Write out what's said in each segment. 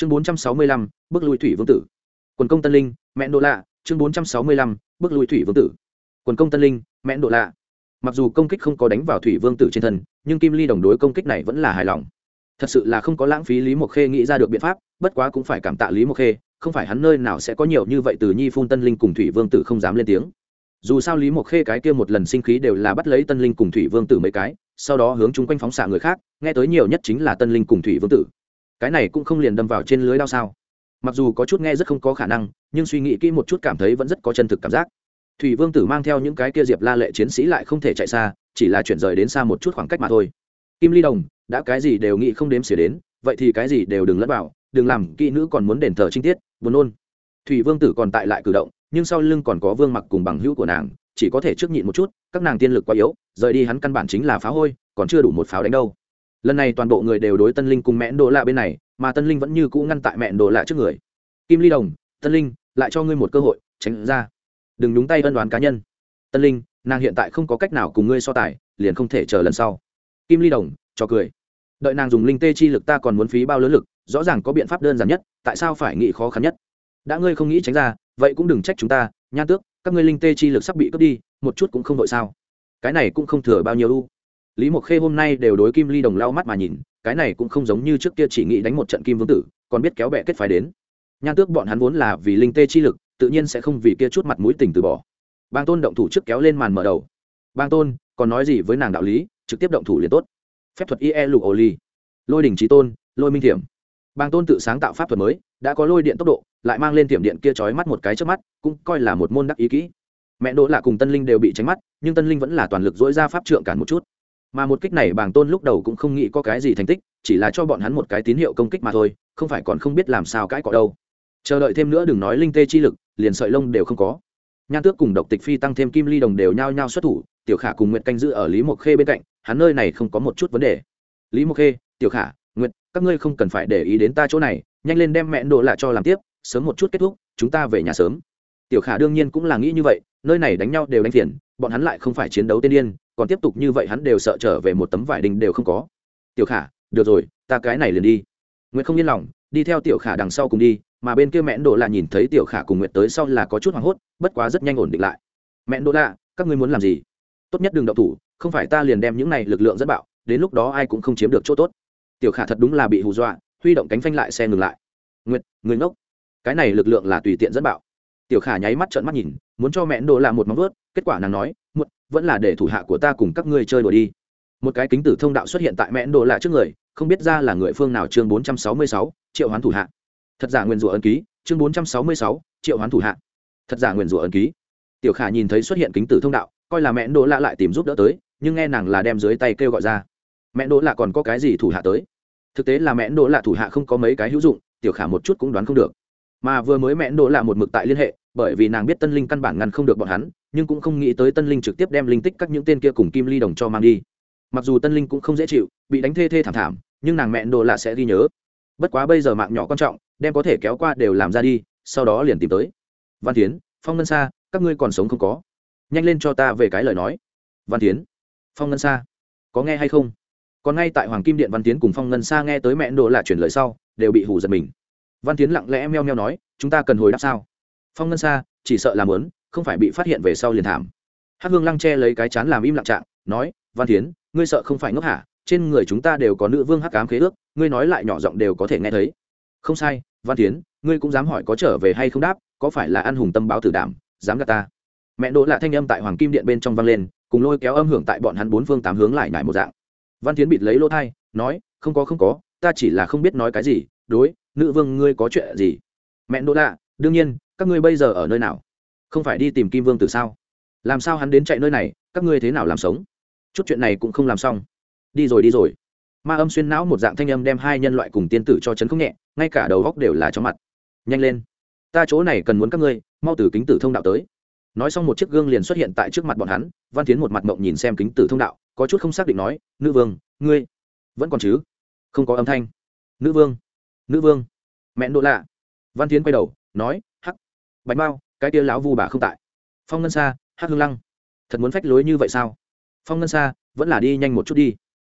chương bốn trăm sáu mươi lăm, bước lui thủy vương tử. Quần công tân linh mẹ đỗ lạ, chương bốn trăm sáu mươi lăm, bước lui thủy vương tử. Quần công tân linh mẹ đỗ lạ. Mặc dù công kích không có đánh vào thủy vương tử trên thân, nhưng kim ly đồng đối công kích này vẫn là hài lòng. Thật sự là không có lãng phí lý mộc khê nghĩ ra được biện pháp, bất quá cũng phải cảm tạ lý mộc khê, không phải hắn nơi nào sẽ có nhiều như vậy từ nhi phun tân linh cùng thủy vương tử không dám lên tiếng. Dù sao lý mộc khê cái kia một lần sinh khí đều là bắt lấy tân linh cùng thủy vương tử mấy cái, sau đó hướng chúng quanh phóng xạ người khác, nghe tới nhiều nhất chính là tân linh cùng thủy vương tử cái này cũng không liền đâm vào trên lưới đao sao? Mặc dù có chút nghe rất không có khả năng, nhưng suy nghĩ kỹ một chút cảm thấy vẫn rất có chân thực cảm giác. Thủy vương tử mang theo những cái kia diệp la lệ chiến sĩ lại không thể chạy xa, chỉ là chuyển rời đến xa một chút khoảng cách mà thôi. Kim ly đồng, đã cái gì đều nghĩ không đếm xỉa đến, vậy thì cái gì đều đừng lẫn vào, đừng làm kỹ nữ còn muốn đền thờ trinh tiết, buồn nôn. Thủy vương tử còn tại lại cử động, nhưng sau lưng còn có vương mặc cùng bằng hữu của nàng, chỉ có thể trước nhịn một chút, các nàng tiên lực quá yếu, rời đi hắn căn bản chính là phá hôi, còn chưa đủ một pháo đánh đâu lần này toàn bộ người đều đối tân linh cùng mẹ đồ lạ bên này, mà tân linh vẫn như cũ ngăn tại mẹ đồ lạ trước người. Kim ly đồng, tân linh, lại cho ngươi một cơ hội, tránh ra. Đừng nhúng tay ân đoán cá nhân. Tân linh, nàng hiện tại không có cách nào cùng ngươi so tài, liền không thể chờ lần sau. Kim ly đồng, cho cười. Đợi nàng dùng linh tê chi lực ta còn muốn phí bao lớn lực, rõ ràng có biện pháp đơn giản nhất, tại sao phải nghĩ khó khăn nhất? Đã ngươi không nghĩ tránh ra, vậy cũng đừng trách chúng ta nhan tước, các ngươi linh tê chi lực sắp bị cướp đi, một chút cũng không đội sao. Cái này cũng không thừa bao nhiêu u lý mộc khê hôm nay đều đối kim ly đồng lau mắt mà nhìn, cái này cũng không giống như trước kia chỉ nghĩ đánh một trận kim vương tử, còn biết kéo bẹ kết phái đến. Nhan tước bọn hắn vốn là vì linh tê chi lực, tự nhiên sẽ không vì kia chút mặt mũi tình từ bỏ. Bang tôn động thủ trước kéo lên màn mở đầu. Bang tôn, còn nói gì với nàng đạo lý, trực tiếp động thủ liền tốt. Phép thuật ie lục ổ ly lôi đình trí tôn, lôi minh thiểm. Bang tôn tự sáng tạo pháp thuật mới, đã có lôi điện tốc độ, lại mang lên thiểm điện kia trói mắt một cái trước mắt, cũng coi là một môn đắc ý kỹ. Mẹ đỗ là cùng tân linh đều bị tránh mắt, nhưng tân linh vẫn là toàn lực dỗi ra pháp trượng cản một chút mà một kích này bàng tôn lúc đầu cũng không nghĩ có cái gì thành tích chỉ là cho bọn hắn một cái tín hiệu công kích mà thôi không phải còn không biết làm sao cãi cọ đâu. Chờ đợi thêm nữa đừng nói linh tê chi lực liền sợi lông đều không có. Nhan tước cùng độc tịch phi tăng thêm kim ly đồng đều nhao nhao xuất thủ tiểu khả cùng Nguyệt canh giữ ở lý mộc khê bên cạnh hắn nơi này không có một chút vấn đề. Lý mộc khê tiểu khả Nguyệt, các ngươi không cần phải để ý đến ta chỗ này nhanh lên đem mẹ đồ lại cho làm tiếp sớm một chút kết thúc chúng ta về nhà sớm. Tiểu khả đương nhiên cũng là nghĩ như vậy nơi này đánh nhau đều đánh phiền bọn hắn lại không phải chiến đấu tiên điên còn tiếp tục như vậy hắn đều sợ trở về một tấm vải đình đều không có. Tiểu khả, được rồi, ta cái này liền đi. Nguyệt không yên lòng, đi theo tiểu khả đằng sau cùng đi, mà bên kia mẹn đồ lạ nhìn thấy tiểu khả cùng nguyện tới sau là có chút hoảng hốt, bất quá rất nhanh ổn định lại. Mẹn đồ lạ, các ngươi muốn làm gì? Tốt nhất đừng đậu thủ, không phải ta liền đem những này lực lượng dẫn bạo, đến lúc đó ai cũng không chiếm được chỗ tốt. Tiểu khả thật đúng là bị hù dọa, huy động cánh phanh lại xe ngừng lại. Nguyệt người ngốc. Cái này lực lượng là tùy tiện dẫn bạo. Tiểu khả nháy mắt trợn mắt nhìn, muốn cho mẹn đồ lạ một móng vuốt, kết quả nàng nói vẫn là để thủ hạ của ta cùng các ngươi chơi đùa đi. Một cái kính tử thông đạo xuất hiện tại mẹn đồ lạ trước người, không biết ra là người phương nào chương bốn trăm sáu mươi sáu, triệu hoán thủ hạ. Thật giả nguyên rủa ấn ký, chương bốn trăm sáu mươi sáu, triệu hoán thủ hạ. Thật giả nguyên rủa ấn ký. Tiểu khả nhìn thấy xuất hiện kính tử thông đạo, coi là mẹn đồ lạ lại tìm giúp đỡ tới, nhưng nghe nàng là đem dưới tay kêu gọi ra. Mẹn đồ lạ còn có cái gì thủ hạ tới? Thực tế là mẹn đồ lạ thủ hạ không có mấy cái hữu dụng, tiểu khả một chút cũng đoán không được mà vừa mới mẹ đỗ lạ một mực tại liên hệ, bởi vì nàng biết tân linh căn bản ngăn không được bọn hắn, nhưng cũng không nghĩ tới tân linh trực tiếp đem linh tích các những tên kia cùng kim ly đồng cho mang đi. Mặc dù tân linh cũng không dễ chịu, bị đánh thê thê thảm thảm, nhưng nàng mẹ đỗ lạ sẽ ghi nhớ. Bất quá bây giờ mạng nhỏ quan trọng, đem có thể kéo qua đều làm ra đi, sau đó liền tìm tới. Văn tiến phong ngân sa, các ngươi còn sống không có? Nhanh lên cho ta về cái lời nói. Văn tiến phong ngân sa, có nghe hay không? Còn ngay tại hoàng kim điện văn tiến cùng phong ngân sa nghe tới mẹ đỗ lạ chuyển lời sau, đều bị hù giật mình văn tiến lặng lẽ meo meo nói, chúng ta cần hồi đáp sao? Phong ngân sa, chỉ sợ làm lớn, không phải bị phát hiện về sau liền thảm. Hắc hương lăng che lấy cái chán làm im lặng trạng, nói, văn tiến ngươi sợ không phải ngốc hả? Trên người chúng ta đều có nữ vương hắc cám khế ước, ngươi nói lại nhỏ giọng đều có thể nghe thấy. Không sai, văn tiến ngươi cũng dám hỏi có trở về hay không đáp, có phải là ăn hùng tâm báo tử đảm, dám gạt ta? Mẹ đỗ lạ thanh âm tại hoàng kim điện bên trong vang lên, cùng lôi kéo âm hưởng tại bọn hắn bốn phương tám hướng lại nhải một dạng. Văn tiến bịt lấy lỗ thai nói, không có không có, ta chỉ là không biết nói cái gì, đối nữ vương, ngươi có chuyện gì? Mẹ đỗ lạ, đương nhiên, các ngươi bây giờ ở nơi nào? Không phải đi tìm kim vương từ sao? Làm sao hắn đến chạy nơi này, các ngươi thế nào làm sống? Chút chuyện này cũng không làm xong. Đi rồi đi rồi. Ma âm xuyên não một dạng thanh âm đem hai nhân loại cùng tiên tử cho chấn không nhẹ, ngay cả đầu góc đều là chóng mặt. Nhanh lên, ta chỗ này cần muốn các ngươi, mau từ kính tử thông đạo tới. Nói xong một chiếc gương liền xuất hiện tại trước mặt bọn hắn, văn tiến một mặt mộng nhìn xem kính tử thông đạo, có chút không xác định nói, nữ vương, ngươi vẫn còn chứ? Không có âm thanh. Nữ vương nữ vương. Mẹ độ lạ. Văn tiến quay đầu nói hắc bánh bao cái tia lão vu bà không tại. Phong ngân xa, hắc hương lăng thật muốn phách lối như vậy sao? Phong ngân xa, vẫn là đi nhanh một chút đi.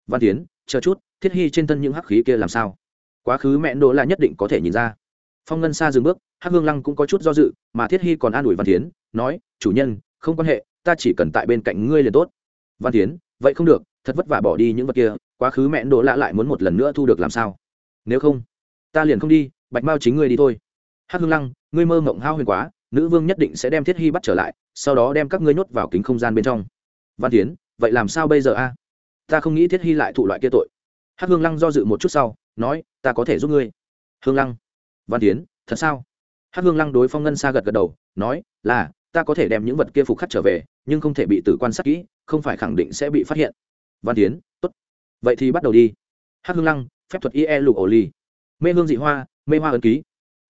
Văn tiến chờ chút thiết hy trên thân những hắc khí kia làm sao? Quá khứ mẹ đỗ lạ nhất định có thể nhìn ra. Phong ngân xa dừng bước hắc hương lăng cũng có chút do dự mà thiết hy còn an ủi văn tiến nói chủ nhân không quan hệ ta chỉ cần tại bên cạnh ngươi liền tốt. Văn tiến vậy không được thật vất vả bỏ đi những vật kia quá khứ mẹ đỗ lạ lại muốn một lần nữa thu được làm sao? Nếu không ta liền không đi, bạch mao chính ngươi đi thôi. Hắc hương lăng, ngươi mơ mộng hao huyền quá, nữ vương nhất định sẽ đem thiết hy bắt trở lại, sau đó đem các ngươi nhốt vào kính không gian bên trong. Văn tiến vậy làm sao bây giờ a? Ta không nghĩ thiết hy lại thụ loại kia tội. Hắc hương lăng do dự một chút sau, nói, ta có thể giúp ngươi. Hương lăng. Văn tiến thật sao? Hắc hương lăng đối phong ngân xa gật gật đầu, nói, là, ta có thể đem những vật kia phục khắc trở về, nhưng không thể bị tử quan sát kỹ, không phải khẳng định sẽ bị phát hiện. Văn tiến tốt. Vậy thì bắt đầu đi. Hắc hương lăng, phép thuật ie lục ổ ly mê hương dị hoa, mê hoa ấn ký.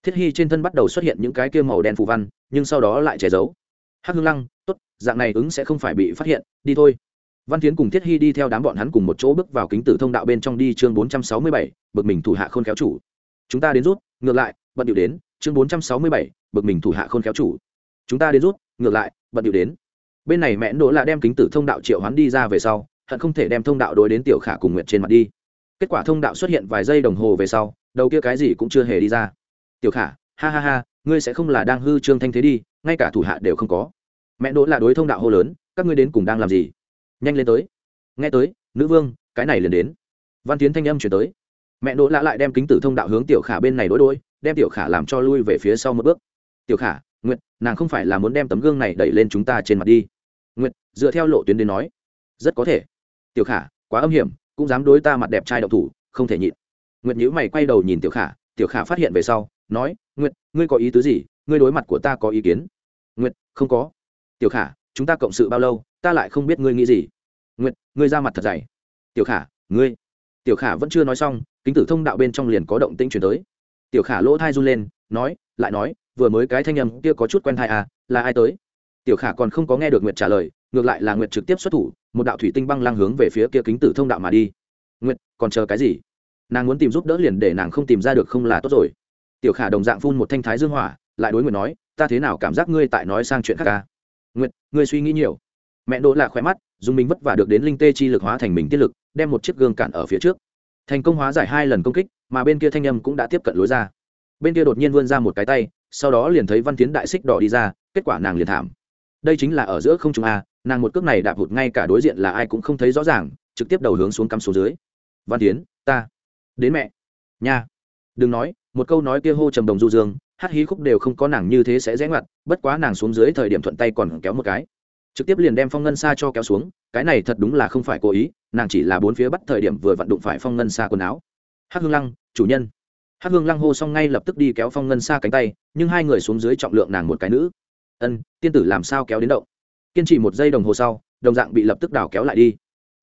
Thiết hy trên thân bắt đầu xuất hiện những cái kia màu đen phù văn, nhưng sau đó lại che giấu. Hắc hương lăng, tốt, dạng này ứng sẽ không phải bị phát hiện, đi thôi. Văn tiến cùng thiết hy đi theo đám bọn hắn cùng một chỗ bước vào kính tử thông đạo bên trong đi chương bốn trăm sáu mươi bảy, bực mình thủ hạ khôn khéo chủ. Chúng ta đến rút, ngược lại, bận điệu đến, chương bốn trăm sáu mươi bảy, bực mình thủ hạ khôn khéo chủ. Chúng ta đến rút, ngược lại, bận điệu đến. Bên này mẹ đỗ là đem kính tử thông đạo triệu hắn đi ra về sau, hận không thể đem thông đạo đối đến tiểu khả cùng nguyệt trên mặt đi. Kết quả thông đạo xuất hiện vài giây đồng hồ về sau đầu kia cái gì cũng chưa hề đi ra. Tiểu khả, ha ha ha, ngươi sẽ không là đang hư trương thanh thế đi, ngay cả thủ hạ đều không có. Mẹ đỗ là đối thông đạo hô lớn, các ngươi đến cùng đang làm gì? Nhanh lên tới. Nghe tới, nữ vương, cái này liền đến. Văn tiến thanh âm chuyển tới. Mẹ đỗ lạ lại đem kính tử thông đạo hướng tiểu khả bên này đối đôi, đem tiểu khả làm cho lui về phía sau một bước. Tiểu khả, nguyệt, nàng không phải là muốn đem tấm gương này đẩy lên chúng ta trên mặt đi. Nguyệt, dựa theo lộ tuyến đến nói. Rất có thể. Tiểu khả, quá âm hiểm, cũng dám đối ta mặt đẹp trai độc thủ, không thể nhịn nguyệt nhữ mày quay đầu nhìn tiểu khả tiểu khả phát hiện về sau, nói, nguyệt, ngươi có ý tứ gì? Ngươi đối mặt của ta có ý kiến? Nguyệt, không có. Tiểu khả, chúng ta cộng sự bao lâu? Ta lại không biết ngươi nghĩ gì. Nguyệt, ngươi ra mặt thật dày. Tiểu khả, ngươi. Tiểu khả vẫn chưa nói xong, kính tử thông đạo bên trong liền có động tĩnh chuyển tới. Tiểu khả lỗ thai run lên, nói, lại nói, vừa mới cái thanh âm kia có chút quen thai à là ai tới? Tiểu khả còn không có nghe được nguyệt trả lời, ngược lại là nguyệt trực tiếp xuất thủ, một đạo thủy tinh băng lăng hướng về phía kia kính tử thông đạo mà đi. Nguyệt, còn chờ cái gì? Nàng muốn tìm giúp đỡ liền để nàng không tìm ra được không là tốt rồi. Tiểu khả đồng dạng phun một thanh thái dương hỏa, lại đối nguyện nói, ta thế nào cảm giác ngươi tại nói sang chuyện khác à? ca nguyện ngươi suy nghĩ nhiều. Mẹ đỗ là khỏe mắt, dùng mình vất vả được đến linh tê chi lực hóa thành mình tiết lực, đem một chiếc gương cản ở phía trước. Thành công hóa giải hai lần công kích, mà bên kia thanh âm cũng đã tiếp cận lối ra. Bên kia đột nhiên vươn ra một cái tay, sau đó liền thấy văn tiến đại xích đỏ đi ra, kết quả nàng liền thảm. Đây chính là ở giữa không trung a, nàng một cước này đạp hụt ngay cả đối diện là ai cũng không thấy rõ ràng, trực tiếp đầu hướng xuống cắm xuống dưới. Văn tiến ta đến mẹ. Nha. Đừng nói, một câu nói kia hô trầm đồng du dương, hát hí khúc đều không có nàng như thế sẽ rẽ ngoặt, bất quá nàng xuống dưới thời điểm thuận tay còn kéo một cái. Trực tiếp liền đem phong ngân xa cho kéo xuống, cái này thật đúng là không phải cố ý, nàng chỉ là bốn phía bắt thời điểm vừa vặn đụng phải phong ngân xa quần áo. Hắc hương lăng, chủ nhân. Hắc hương lăng hô xong ngay lập tức đi kéo phong ngân xa cánh tay, nhưng hai người xuống dưới trọng lượng nàng một cái nữ. Ân, tiên tử làm sao kéo đến động kiên trì một giây đồng hồ sau, đồng dạng bị lập tức đảo kéo lại đi.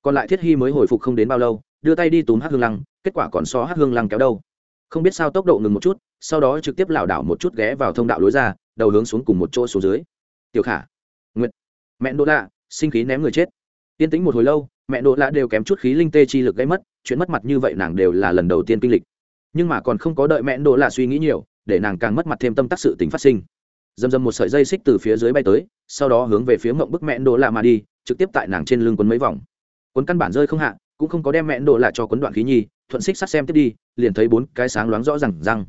Còn lại thiết hy mới hồi phục không đến bao lâu, đưa tay đi túm hắc hương lăng kết quả còn so hắc hương lăng kéo đâu. Không biết sao tốc độ ngừng một chút, sau đó trực tiếp lảo đảo một chút ghé vào thông đạo lối ra, đầu hướng xuống cùng một chỗ xuống dưới. Tiểu khả, nguyệt, mẹ đỗ lạ, sinh khí ném người chết. Tiên tĩnh một hồi lâu, mẹ đỗ lạ đều kém chút khí linh tê chi lực gây mất, chuyện mất mặt như vậy nàng đều là lần đầu tiên kinh lịch. Nhưng mà còn không có đợi mẹ đỗ lạ suy nghĩ nhiều, để nàng càng mất mặt thêm tâm tác sự tính phát sinh. Dầm dầm một sợi dây xích từ phía dưới bay tới, sau đó hướng về phía mộng bức mẹ đỗ lạ mà đi, trực tiếp tại nàng trên lưng quấn mấy vòng. Quấn căn bản rơi không hạ, cũng không có đem mẹ đỗ lạ cho quấn đoạn khí nhi thuận xích sắt xem tiếp đi, liền thấy bốn cái sáng loáng rõ rằng răng.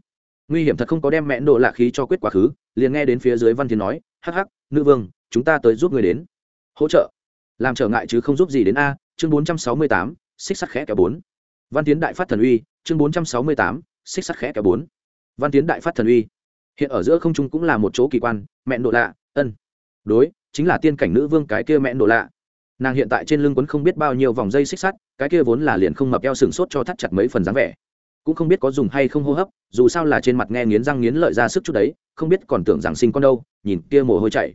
Nguy hiểm thật không có đem mẹ đỗ lạ khí cho quyết quá khứ, liền nghe đến phía dưới văn thiên nói, hắc hắc, nữ vương, chúng ta tới giúp người đến. Hỗ trợ? Làm trở ngại chứ không giúp gì đến a, chương bốn trăm sáu mươi tám, xích sắt khẽ kéo bốn. Văn tiến đại phát thần uy, chương bốn trăm sáu mươi tám, xích sắt khẽ kéo bốn. Văn tiến đại phát thần uy. Hiện ở giữa không trung cũng là một chỗ kỳ quan, mẹ nộ lạ, ân. Đối, chính là tiên cảnh nữ vương cái kia mẹ nộ lạ nàng hiện tại trên lưng quấn không biết bao nhiêu vòng dây xích sắt, cái kia vốn là liền không mập eo sừng sốt cho thắt chặt mấy phần dáng vẻ. Cũng không biết có dùng hay không hô hấp, dù sao là trên mặt nghe nghiến răng nghiến lợi ra sức chút đấy, không biết còn tưởng rằng sinh con đâu, nhìn kia mồ hôi chảy.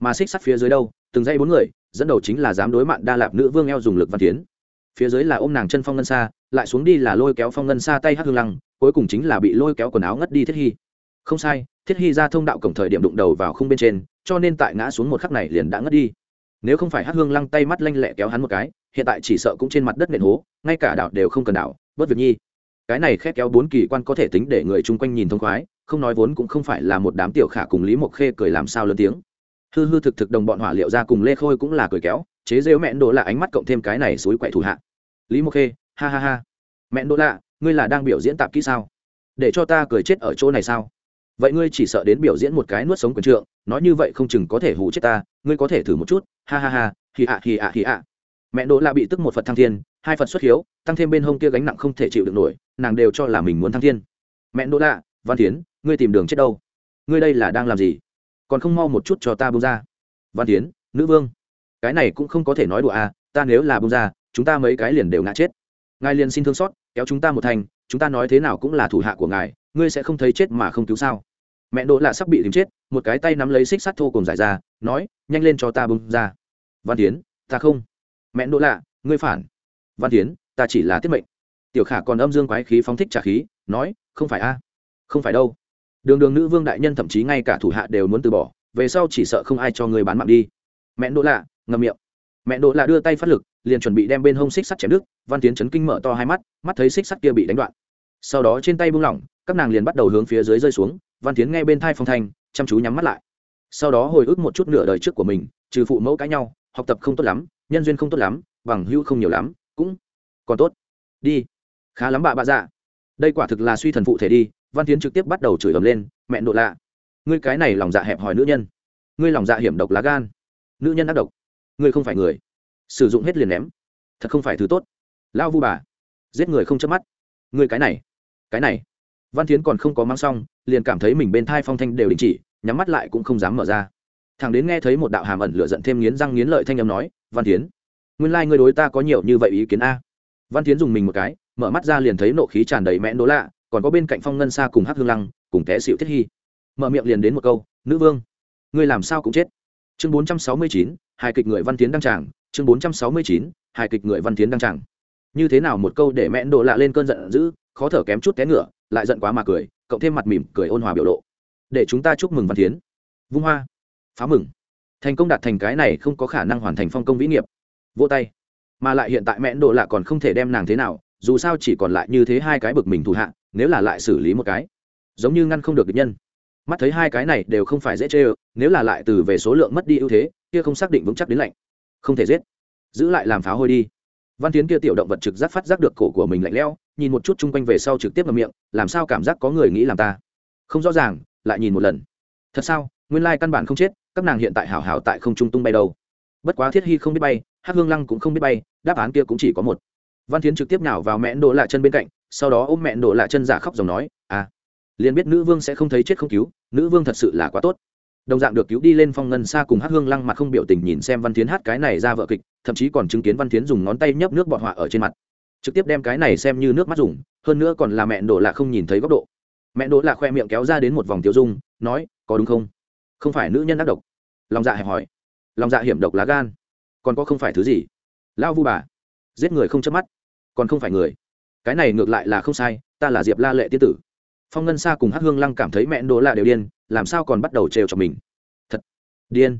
Mà xích sắt phía dưới đâu, từng dây bốn người, dẫn đầu chính là dám đối mạn đa lạp nữ vương eo dùng lực văn tiến. Phía dưới là ôm nàng chân phong ngân xa, lại xuống đi là lôi kéo phong ngân xa tay hắc hương lăng, cuối cùng chính là bị lôi kéo quần áo ngất đi thiết hy. Không sai, thiết hy ra thông đạo cổng thời điểm đụng đầu vào khung bên trên, cho nên tại ngã xuống một khắc này liền đã ngất đi nếu không phải hát hương lăng tay mắt lanh lẹ kéo hắn một cái, hiện tại chỉ sợ cũng trên mặt đất nện hố, ngay cả đảo đều không cần đảo, bớt việc nhi. Cái này khét kéo bốn kỳ quan có thể tính để người chung quanh nhìn thông khoái, không nói vốn cũng không phải là một đám tiểu khả cùng lý mộc khê cười làm sao lớn tiếng. Hư hư thực thực đồng bọn hỏa liệu ra cùng lê khôi cũng là cười kéo, chế rêu mẹn đỗ là ánh mắt cộng thêm cái này suối quậy thủ hạ. Lý mộc khê, ha ha ha. Mẹn đỗ lạ, ngươi là đang biểu diễn tạp kỹ sao? Để cho ta cười chết ở chỗ này sao? Vậy ngươi chỉ sợ đến biểu diễn một cái nuốt sống quần trượng nói như vậy không chừng có thể hụ chết ta ngươi có thể thử một chút ha ha ha hì ạ hì ạ hì ạ. Mẹ đỗ la bị tức một phật thăng thiên hai phật xuất hiếu tăng thêm bên hông kia gánh nặng không thể chịu được nổi nàng đều cho là mình muốn thăng thiên. Mẹ đỗ la, văn tiến ngươi tìm đường chết đâu? Ngươi đây là đang làm gì? Còn không mau một chút cho ta bông ra. Văn tiến nữ vương. Cái này cũng không có thể nói đùa à ta nếu là bông ra chúng ta mấy cái liền đều ngã chết. Ngài liền xin thương xót kéo chúng ta một thành chúng ta nói thế nào cũng là thủ hạ của ngài ngươi sẽ không thấy chết mà không cứu sao? Mẹ đỗ lạ sắp bị tìm chết, một cái tay nắm lấy xích sắt thô cùng giải ra, nói, nhanh lên cho ta bưng ra. Văn tiến, ta không. Mẹ đỗ lạ, ngươi phản. Văn tiến, ta chỉ là tiết mệnh. Tiểu khả còn âm dương quái khí phóng thích trả khí, nói, không phải a, không phải đâu. Đường đường nữ vương đại nhân thậm chí ngay cả thủ hạ đều muốn từ bỏ, về sau chỉ sợ không ai cho người bán mạng đi. Mẹ đỗ lạ ngầm miệng. Mẹ đỗ lạ đưa tay phát lực, liền chuẩn bị đem bên hông xích sắt chém đứt, văn tiến chấn kinh mở to hai mắt mắt thấy xích sắt kia bị đánh đoạn. Sau đó trên tay buông lỏng, các nàng liền bắt đầu hướng phía dưới rơi xuống văn tiến nghe bên thai phong thanh, chăm chú nhắm mắt lại. Sau đó hồi ức một chút nửa đời trước của mình, trừ phụ mẫu cãi nhau, học tập không tốt lắm, nhân duyên không tốt lắm, bằng hữu không nhiều lắm, cũng còn tốt. Đi. Khá lắm bà bà dạ. Đây quả thực là suy thần phụ thể đi, văn tiến trực tiếp bắt đầu chửi ầm lên, mẹ độ lạ. Ngươi cái này lòng dạ hẹp hòi nữ nhân. Ngươi lòng dạ hiểm độc lá gan. Nữ nhân ác độc. Ngươi không phải người. Sử dụng hết liền ném. Thật không phải thứ tốt. Lao vu bà. Giết người không chớp mắt. Ngươi cái này. Cái này văn tiến còn không có mang xong, liền cảm thấy mình bên thai phong thanh đều đình chỉ, nhắm mắt lại cũng không dám mở ra. Thằng đến nghe thấy một đạo hàm ẩn lửa giận thêm nghiến răng nghiến lợi thanh âm nói, văn tiến nguyên lai、like、ngươi đối ta có nhiều như vậy ý kiến a? Văn tiến dùng mình một cái, mở mắt ra liền thấy nộ khí tràn đầy mẽn đố lạ, còn có bên cạnh phong ngân xa cùng hắc hương lăng, cùng té xịu thiết hy mở miệng liền đến một câu, nữ vương, ngươi làm sao cũng chết. Chương bốn trăm sáu mươi chín, hài kịch người văn tiến đăng tràng, chương bốn trăm sáu mươi chín, hài kịch người văn tiến đăng tràng. Như thế nào một câu để mẽn đố lạ lên cơn giận dữ, khó thở kém chút té ngựa lại giận quá mà cười, cộng thêm mặt mỉm cười ôn hòa biểu lộ. Để chúng ta chúc mừng văn tiến vung hoa. Phá mừng. Thành công đạt thành cái này không có khả năng hoàn thành phong công vĩ nghiệp. Vô tay. Mà lại hiện tại mẹn đồ lạ còn không thể đem nàng thế nào, dù sao chỉ còn lại như thế hai cái bực mình thủ hạ, nếu là lại xử lý một cái, giống như ngăn không được địch nhân. Mắt thấy hai cái này đều không phải dễ chê ơ, nếu là lại từ về số lượng mất đi ưu thế, kia không xác định vững chắc đến lạnh. Không thể giết. Giữ lại làm phá hôi đi. Văn tiến kia tiểu động vật trực giác phát giác được cổ của mình lạnh lẽo nhìn một chút chung quanh về sau trực tiếp vào miệng, làm sao cảm giác có người nghĩ làm ta? Không rõ ràng, lại nhìn một lần. Thật sao? Nguyên lai căn bản không chết, các nàng hiện tại hảo hảo tại không trung tung bay đâu. Bất quá thiết hy không biết bay hát hương lăng cũng không biết bay, đáp án kia cũng chỉ có một. Văn tiến trực tiếp nào vào mẹn đổ lại chân bên cạnh, sau đó ôm mẹn đổ lại chân giả khóc dòng nói à liền biết nữ vương sẽ không thấy chết không cứu, nữ vương thật sự là quá tốt. Đồng dạng được cứu đi lên phong ngân xa cùng hát hương lăng mặt không biểu tình nhìn xem văn tiến hát cái này ra vợ kịch, thậm chí còn chứng kiến văn tiến dùng ngón tay nhấp nước bọt họa ở trên mặt trực tiếp đem cái này xem như nước mắt dùng, hơn nữa còn là mẹ đỗ lạ không nhìn thấy góc độ. Mẹ đỗ lạ khoe miệng kéo ra đến một vòng tiêu dung, nói, có đúng không? Không phải nữ nhân ác độc. Lòng dạ hẹp hỏi. Lòng dạ hiểm độc lá gan. Còn có không phải thứ gì? Lão vu bà. Giết người không chớp mắt. Còn không phải người. Cái này ngược lại là không sai, ta là diệp la lệ tiên tử. Phong ngân sa cùng hát hương lăng cảm thấy mẹ đỗ lạ đều điên, làm sao còn bắt đầu trêu cho mình? Thật điên.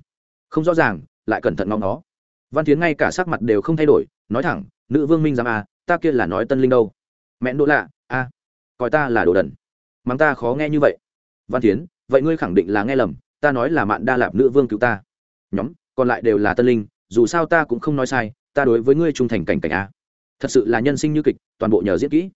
Không rõ ràng, lại cẩn thận ngóng nó văn tiến ngay cả sắc mặt đều không thay đổi, nói thẳng, nữ vương minh giám à ta kia là nói tân linh đâu? Mẹ đỗ lạ, a, coi ta là đồ đần. Mắng ta khó nghe như vậy. Văn tiến vậy ngươi khẳng định là nghe lầm, ta nói là mạn đa lạp nữ vương cứu ta. Nhóm, còn lại đều là tân linh, dù sao ta cũng không nói sai, ta đối với ngươi trung thành cảnh cảnh a. Thật sự là nhân sinh như kịch, toàn bộ nhờ diễn kỹ.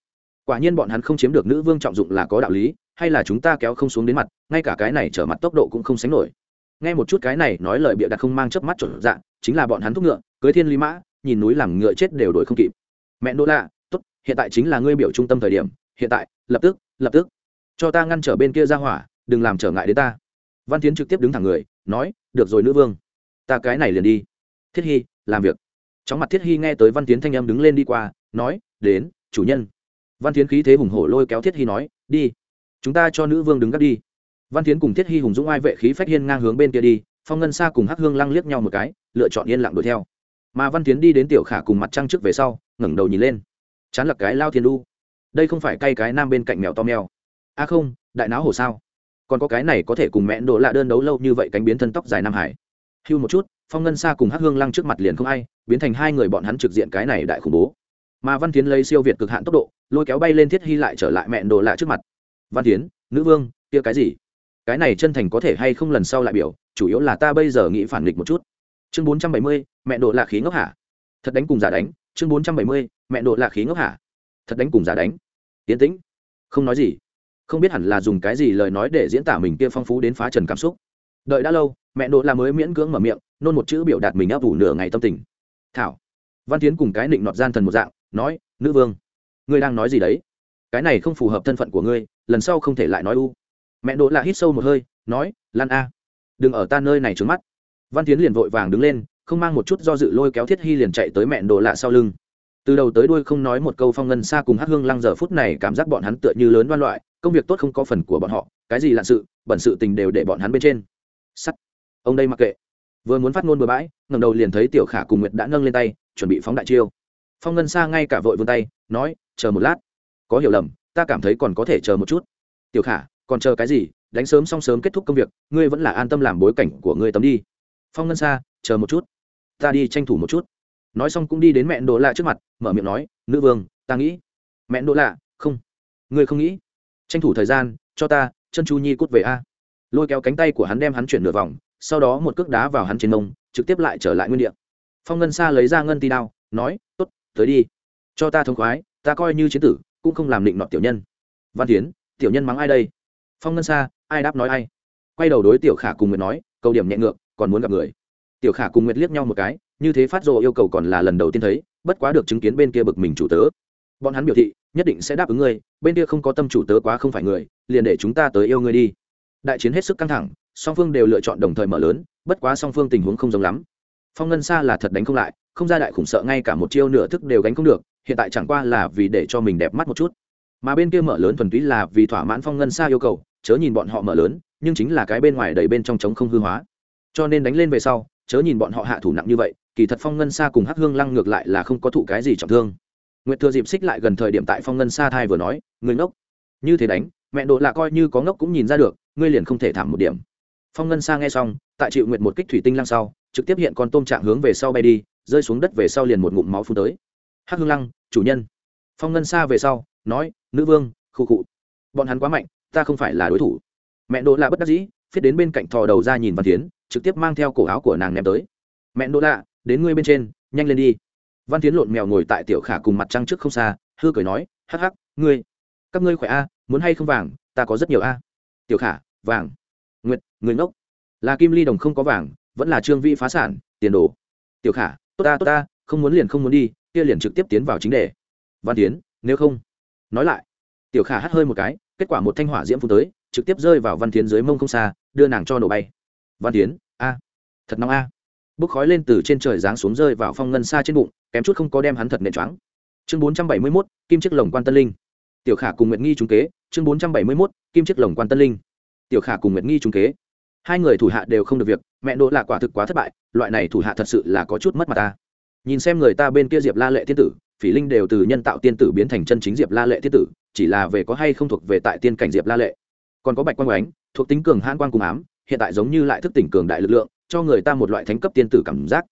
Quả nhiên bọn hắn không chiếm được nữ vương trọng dụng là có đạo lý, hay là chúng ta kéo không xuống đến mặt, ngay cả cái này trở mặt tốc độ cũng không sánh nổi. Nghe một chút cái này nói lời bịa đặt không mang chớp mắt chuẩn dạng chính là bọn hắn thúc ngựa, cưới thiên lý mã, nhìn núi làm ngựa chết đều đổi không kịp mẹ nô lạ, tốt, hiện tại chính là ngươi biểu trung tâm thời điểm, hiện tại, lập tức lập tức. Cho ta ngăn trở bên kia ra hỏa, đừng làm trở ngại đến ta. Văn tiến trực tiếp đứng thẳng người, nói, được rồi nữ vương, ta cái này liền đi. Thiết hy, làm việc. Chóng mặt thiết hy nghe tới văn tiến thanh âm đứng lên đi qua, nói, đến, chủ nhân. Văn tiến khí thế hùng hổ lôi kéo thiết hy nói, đi, chúng ta cho nữ vương đứng gác đi. Văn tiến cùng thiết hy hùng dũng ai vệ khí phách hiên ngang hướng bên kia đi, phong ngân xa cùng hắc hương lăng liếc nhau một cái, lựa chọn yên lặng đuổi theo mà văn tiến đi đến tiểu khả cùng mặt trăng trước về sau, ngẩng đầu nhìn lên. Chán là cái lao thiên đu. Đây không phải cay cái nam bên cạnh mèo to mèo. A không, đại não hổ sao? Còn có cái này có thể cùng mẹ đỗ lạ đơn đấu lâu như vậy cánh biến thân tóc dài nam hải. Hưu một chút, phong ngân xa cùng hắc hương lăng trước mặt liền không ai, biến thành hai người bọn hắn trực diện cái này đại khủng bố. Mà văn tiến lấy siêu việt cực hạn tốc độ, lôi kéo bay lên thiết hy lại trở lại mẹ đỗ lạ trước mặt. Văn tiến, nữ vương, kia cái gì? Cái này chân thành có thể hay không lần sau lại biểu, chủ yếu là ta bây giờ nghĩ phản nghịch một chút chương bốn trăm bảy mươi, mẹ độ là khí ngốc hả? Thật đánh cùng giả đánh, chương bốn trăm bảy mươi, mẹ độ là khí ngốc hả? Thật đánh cùng giả đánh. Tiến tĩnh, không nói gì. Không biết hẳn là dùng cái gì lời nói để diễn tả mình kia phong phú đến phá trần cảm xúc. Đợi đã lâu, mẹ đỗ là mới miễn cưỡng mở miệng, nôn một chữ biểu đạt mình áp ủ nửa ngày tâm tình. Thảo, văn tiến cùng cái định nọt gian thần một dạng, nói, nữ vương, ngươi đang nói gì đấy? Cái này không phù hợp thân phận của ngươi, lần sau không thể lại nói u. Mẹ đỗ là hít sâu một hơi, nói, lan a, đừng ở ta nơi này trướng mắt văn tiến liền vội vàng đứng lên, không mang một chút do dự lôi kéo thiết hy liền chạy tới mẹ đồ lạ sau lưng. Từ đầu tới đuôi không nói một câu phong ngân xa cùng hát hương lăng giờ phút này cảm giác bọn hắn tựa như lớn đoan loại, công việc tốt không có phần của bọn họ, cái gì lạ sự, bẩn sự tình đều để bọn hắn bên trên. Sắt. Ông đây mặc kệ. Vừa muốn phát ngôn bừa bãi ngầm đầu liền thấy tiểu khả cùng nguyệt đã nâng lên tay, chuẩn bị phóng đại chiêu. Phong ngân xa ngay cả vội vươn tay, nói, chờ một lát. Có hiểu lầm, ta cảm thấy còn có thể chờ một chút. Tiểu khả, còn chờ cái gì? Đánh sớm xong sớm kết thúc công việc, ngươi vẫn là an tâm làm bối cảnh của ngươi tấm đi phong ngân xa chờ một chút. Ta đi tranh thủ một chút. Nói xong cũng đi đến mẹ đỗ lạ trước mặt, mở miệng nói, nữ vương, ta nghĩ. Mẹ đỗ lạ, không. Ngươi không nghĩ. Tranh thủ thời gian, cho ta chân chu nhi cút về a. Lôi kéo cánh tay của hắn đem hắn chuyển nửa vòng, sau đó một cước đá vào hắn trên mông, trực tiếp lại trở lại nguyên đ ị a phong ngân xa lấy ra ngân ti đao, nói t ố t tới đi. Cho ta thông khoái, ta coi như chiến tử, cũng không làm định nọt tiểu nhân. Văn tiến, tiểu nhân mắng ai đây? Phong ngân xa ai đáp nói ai? Quay đầu đối tiểu khả cùng người nói câu điểm nhẹ ngược còn muốn gặp người. Tiểu khả cùng nguyệt liếc nhau một cái, như thế phát rộ yêu cầu còn là lần đầu tiên thấy, bất quá được chứng kiến bên kia bực mình chủ tớ. Bọn hắn biểu thị, nhất định sẽ đáp ứng ngươi, bên kia không có tâm chủ tớ quá không phải người, liền để chúng ta tới yêu ngươi đi. Đại chiến hết sức căng thẳng, song phương đều lựa chọn đồng thời mở lớn, bất quá song phương tình huống không giống lắm. Phong ngân xa là thật đánh không lại, không ra đại khủng sợ ngay cả một chiêu nửa thức đều gánh không được, hiện tại chẳng qua là vì để cho mình đẹp mắt một chút. Mà bên kia mở lớn thuần túy là vì thỏa mãn phong ngân xa yêu cầu, chớ nhìn bọn họ mở lớn, nhưng chính là cái bên ngoài đầy bên trong trống không hư hóa cho nên đánh lên về sau, chớ nhìn bọn họ hạ thủ nặng như vậy, kỳ thật phong ngân xa cùng hắc hương lăng ngược lại là không có thụ cái gì trọng thương. Nguyệt thừa dịp xích lại gần thời điểm tại phong ngân xa thai vừa nói người ngốc. Như thế đánh, mẹ độ là coi như có ngốc cũng nhìn ra được, ngươi liền không thể thảm một điểm. Phong ngân sa nghe xong, tại chịu Nguyệt một kích thủy tinh lăng sau, trực tiếp hiện con tôm trạng hướng về sau bay đi, rơi xuống đất về sau liền một ngụm máu phun tới. Hắc hương lăng, chủ nhân. Phong ngân sa về sau, nói, nữ vương, khu cụ bọn hắn quá mạnh, ta không phải là đối thủ. Mẹ đỗ lạ bất đắc dĩ phiết đến bên cạnh thò đầu ra nhìn văn tiến trực tiếp mang theo cổ áo của nàng ném tới. Mẹ đỗ lạ, đến ngươi bên trên, nhanh lên đi. Văn tiến lộn mèo ngồi tại tiểu khả cùng mặt trăng trước không xa, hư cười nói, hắc hắc, ngươi, các ngươi khỏe a, muốn hay không vàng, ta có rất nhiều a. Tiểu khả, vàng. Nguyệt người ngốc. Là kim ly đồng không có vàng, vẫn là trương vi phá sản, tiền đồ. Tiểu khả, tốt ta tốt ta, không muốn liền không muốn đi, kia liền trực tiếp tiến vào chính đề. Văn tiến nếu không, nói lại. Tiểu khả hắt hơi một cái, kết quả một thanh hỏa diễm phụ tới trực tiếp rơi vào văn tiến dưới mông không xa, đưa nàng cho nổ bay. Văn tiến a, thật nóng a. À. bốc khói lên từ trên trời giáng xuống rơi vào phong ngân xa trên bụng, kém chút không có đem hắn thật nệ choáng. Chương bốn trăm bảy mươi mốt, kim chiếc lồng quan tân linh. Tiểu khả cùng nguyện nghi trúng kế, chương bốn trăm bảy mươi mốt, kim chiếc lồng quan tân linh. Tiểu khả cùng nguyệt nghi trúng kế. Hai người thủ hạ đều không được việc, mẹ đỗ là quả thực quá thất bại, loại này thủ hạ thật sự là có chút mất mặt ta. Nhìn xem người ta bên kia diệp la lệ thiên tử, phỉ linh đều từ nhân tạo tiên tử biến thành chân chính diệp la lệ thiên tử, chỉ là về có hay không thuộc về tại tiên cảnh diệp la lệ còn có bạch quang ánh, thuộc tính cường hãn quang cùng ám, hiện tại giống như lại thức tỉnh cường đại lực lượng, cho người ta một loại thánh cấp tiên tử cảm giác.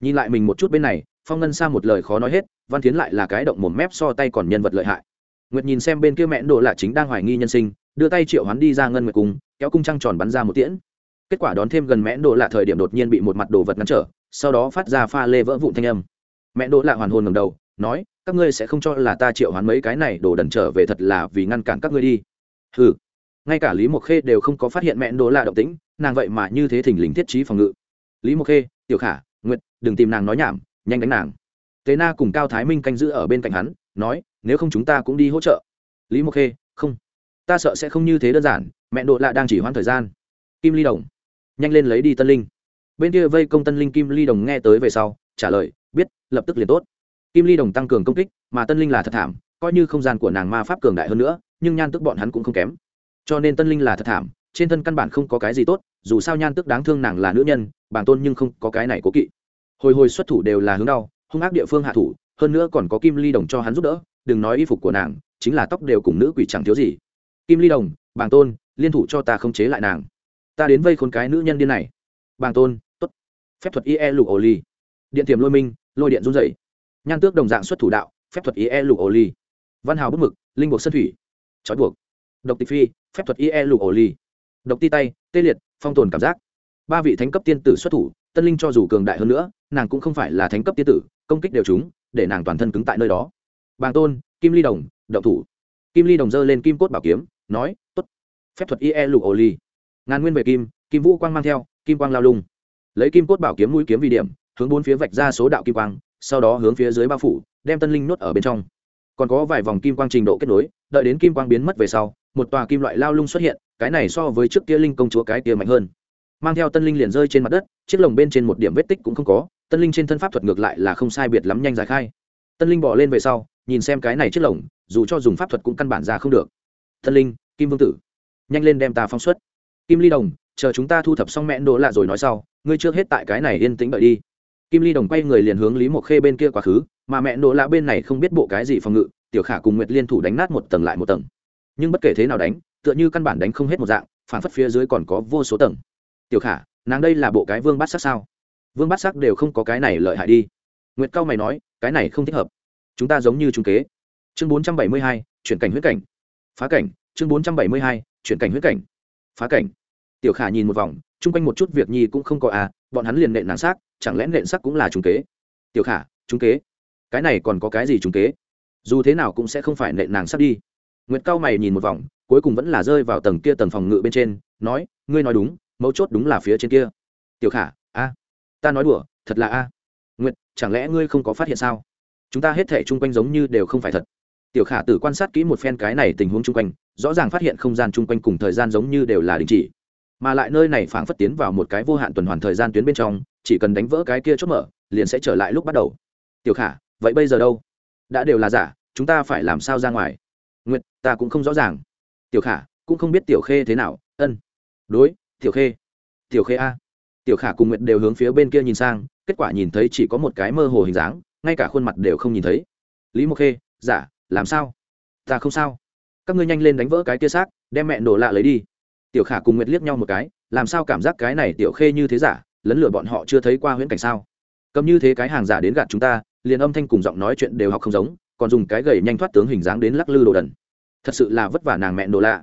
Nhìn lại mình một chút bên này, phong ngân xa một lời khó nói hết, văn tiến lại là cái động một mép so tay còn nhân vật lợi hại. Nguyệt nhìn xem bên kia mẹ đồ là chính đang hoài nghi nhân sinh, đưa tay triệu hắn đi ra ngân nguyệt cung, kéo cung trăng tròn bắn ra một tiễn. Kết quả đón thêm gần mẹ đồ là thời điểm đột nhiên bị một mặt đồ vật ngăn trở, sau đó phát ra pha lê vỡ vụn thanh âm. Mẹ đồ là hoàn hồn ngầm đầu, nói, các ngươi sẽ không cho là ta triệu hoán mấy cái này đồ đần trở về thật là vì ngăn cản các ngươi đi. Hừ ngay cả lý mộc khê đều không có phát hiện mẹ đồ lạ động tĩnh, nàng vậy mà như thế thình lình thiết trí phòng ngự. Lý mộc khê, tiểu khả, nguyệt, đừng tìm nàng nói nhảm, nhanh đánh nàng. Tế na cùng cao thái minh canh giữ ở bên cạnh hắn, nói, nếu không chúng ta cũng đi hỗ trợ. Lý mộc khê, không. Ta sợ sẽ không như thế đơn giản, mẹ Đỗ lạ đang chỉ hoãn thời gian. Kim ly đồng, nhanh lên lấy đi tân linh. Bên kia vây công tân linh kim ly đồng nghe tới về sau, trả lời, biết, lập tức liền tốt. Kim ly đồng tăng cường công kích, mà tân linh là thật thảm, coi như không gian của nàng ma pháp cường đại hơn nữa, nhưng nhan tức bọn hắn cũng không kém cho nên tân linh là thật thảm, trên thân căn bản không có cái gì tốt, dù sao nhan tức đáng thương nàng là nữ nhân, bản tôn nhưng không có cái này cố kỵ. Hồi hồi xuất thủ đều là hướng đau, hung ác địa phương hạ thủ, hơn nữa còn có kim ly đồng cho hắn giúp đỡ, đừng nói y phục của nàng, chính là tóc đều cùng nữ quỷ chẳng thiếu gì. Kim ly đồng, bàng tôn, liên thủ cho ta không chế lại nàng. Ta đến vây khốn cái nữ nhân điên này. Bàng tôn t ố t phép thuật ie lục ổ ly điện tiềm lôi minh, lôi điện run dày nhan tước đồng dạng xuất thủ đạo, phép thuật ie lục ổ ly văn hào bức mực, linh buộc sân thủy. Trói buộc. Độc tịch phi phép thuật ie lục ổ ly độc ti tay, tê liệt, phong tồn cảm giác. Ba vị thánh cấp tiên tử xuất thủ, tân linh cho dù cường đại hơn nữa, nàng cũng không phải là thánh cấp tiên tử, công kích đều chúng, để nàng toàn thân cứng tại nơi đó. Bàng tôn, kim ly đồng, động thủ. Kim ly đồng giơ lên kim cốt bảo kiếm, nói, tốt. Phép thuật ie lục ổ ly ngàn nguyên về kim kim vũ quang mang theo, kim quang lao lung. Lấy kim cốt bảo kiếm mũi kiếm vì điểm, hướng bốn phía vạch ra số đạo kim quang, sau đó hướng phía dưới bao phủ, đem tân linh nuốt ở bên trong. Còn có vài vòng kim quang trình độ kết nối, đợi đến kim quang biến mất về sau một tòa kim loại lao lung xuất hiện, cái này so với trước kia linh công chúa cái kia mạnh hơn. Mang theo tân linh liền rơi trên mặt đất, chiếc lồng bên trên một điểm vết tích cũng không có, tân linh trên thân pháp thuật ngược lại là không sai biệt lắm nhanh giải khai. Tân linh bỏ lên về sau, nhìn xem cái này chiếc lồng, dù cho dùng pháp thuật cũng căn bản ra không được. Tân linh, kim vương tử, nhanh lên đem ta phóng xuất. Kim ly đồng, chờ chúng ta thu thập xong mẹ đỗ lạ rồi nói sau, ngươi trước hết tại cái này yên tĩnh đợi đi. Kim ly đồng quay người liền hướng lý mộc khê bên kia quá khứ, mà mẹ đỗ lạ bên này không biết bộ cái gì phòng ngự, tiểu khả cùng nguyệt liên thủ đánh nát một tầng lại một tầng nhưng bất kể thế nào đánh, tựa như căn bản đánh không hết một dạng, phản phất phía dưới còn có vô số tầng. Tiểu khả, nàng đây là bộ cái vương bát sắc sao? Vương bát sắc đều không có cái này lợi hại đi. Nguyệt cao mày nói, cái này không thích hợp. Chúng ta giống như trung kế. Chương bốn trăm bảy mươi hai, chuyển cảnh huyết cảnh. Phá cảnh, chương bốn trăm bảy mươi hai, chuyển cảnh huyết cảnh. Phá cảnh. Tiểu khả nhìn một vòng, chung quanh một chút việc nhi cũng không có à bọn hắn liền nện nàng xác, chẳng lẽ nện sắc cũng là trung kế? Tiểu khả trung kế. Cái này còn có cái gì trung kế? Dù thế nào cũng sẽ không phải nện nàng sắc đi nguyệt cao mày nhìn một vòng, cuối cùng vẫn là rơi vào tầng kia tầng phòng ngự bên trên, nói, ngươi nói đúng, mấu chốt đúng là phía trên kia. Tiểu khả, a, ta nói đùa, thật là a. Nguyệt, chẳng lẽ ngươi không có phát hiện sao? Chúng ta hết thể chung quanh giống như đều không phải thật. Tiểu khả tử quan sát kỹ một phen cái này tình huống chung quanh, rõ ràng phát hiện không gian chung quanh cùng thời gian giống như đều là đình chỉ. Mà lại nơi này phảng phất tiến vào một cái vô hạn tuần hoàn thời gian tuyến bên trong, chỉ cần đánh vỡ cái kia chốt mở, liền sẽ trở lại lúc bắt đầu. Tiểu khả, vậy bây giờ đâu? Đã đều là giả, chúng ta phải làm sao ra ngoài? Nguyệt, ta cũng không rõ ràng. Tiểu khả, cũng không biết tiểu khê thế nào. Ân. Đối, tiểu khê. Tiểu khê a. Tiểu khả cùng nguyệt đều hướng phía bên kia nhìn sang, kết quả nhìn thấy chỉ có một cái mơ hồ hình dáng, ngay cả khuôn mặt đều không nhìn thấy. Lý mộc khê giả làm sao? Ta không sao. Các ngươi nhanh lên đánh vỡ cái kia xác, đem mẹ nổ lạ lấy đi. Tiểu khả cùng nguyệt liếc nhau một cái, làm sao cảm giác cái này tiểu khê như thế giả, lấn lửa bọn họ chưa thấy qua huyễn cảnh sao? Cầm như thế cái hàng giả đến gạt chúng ta, liền âm thanh cùng giọng nói chuyện đều học không giống còn dùng cái gầy nhanh thoát tướng hình dáng đến lắc lư đồ đần. Thật sự là vất vả nàng mẹ nổ lạ.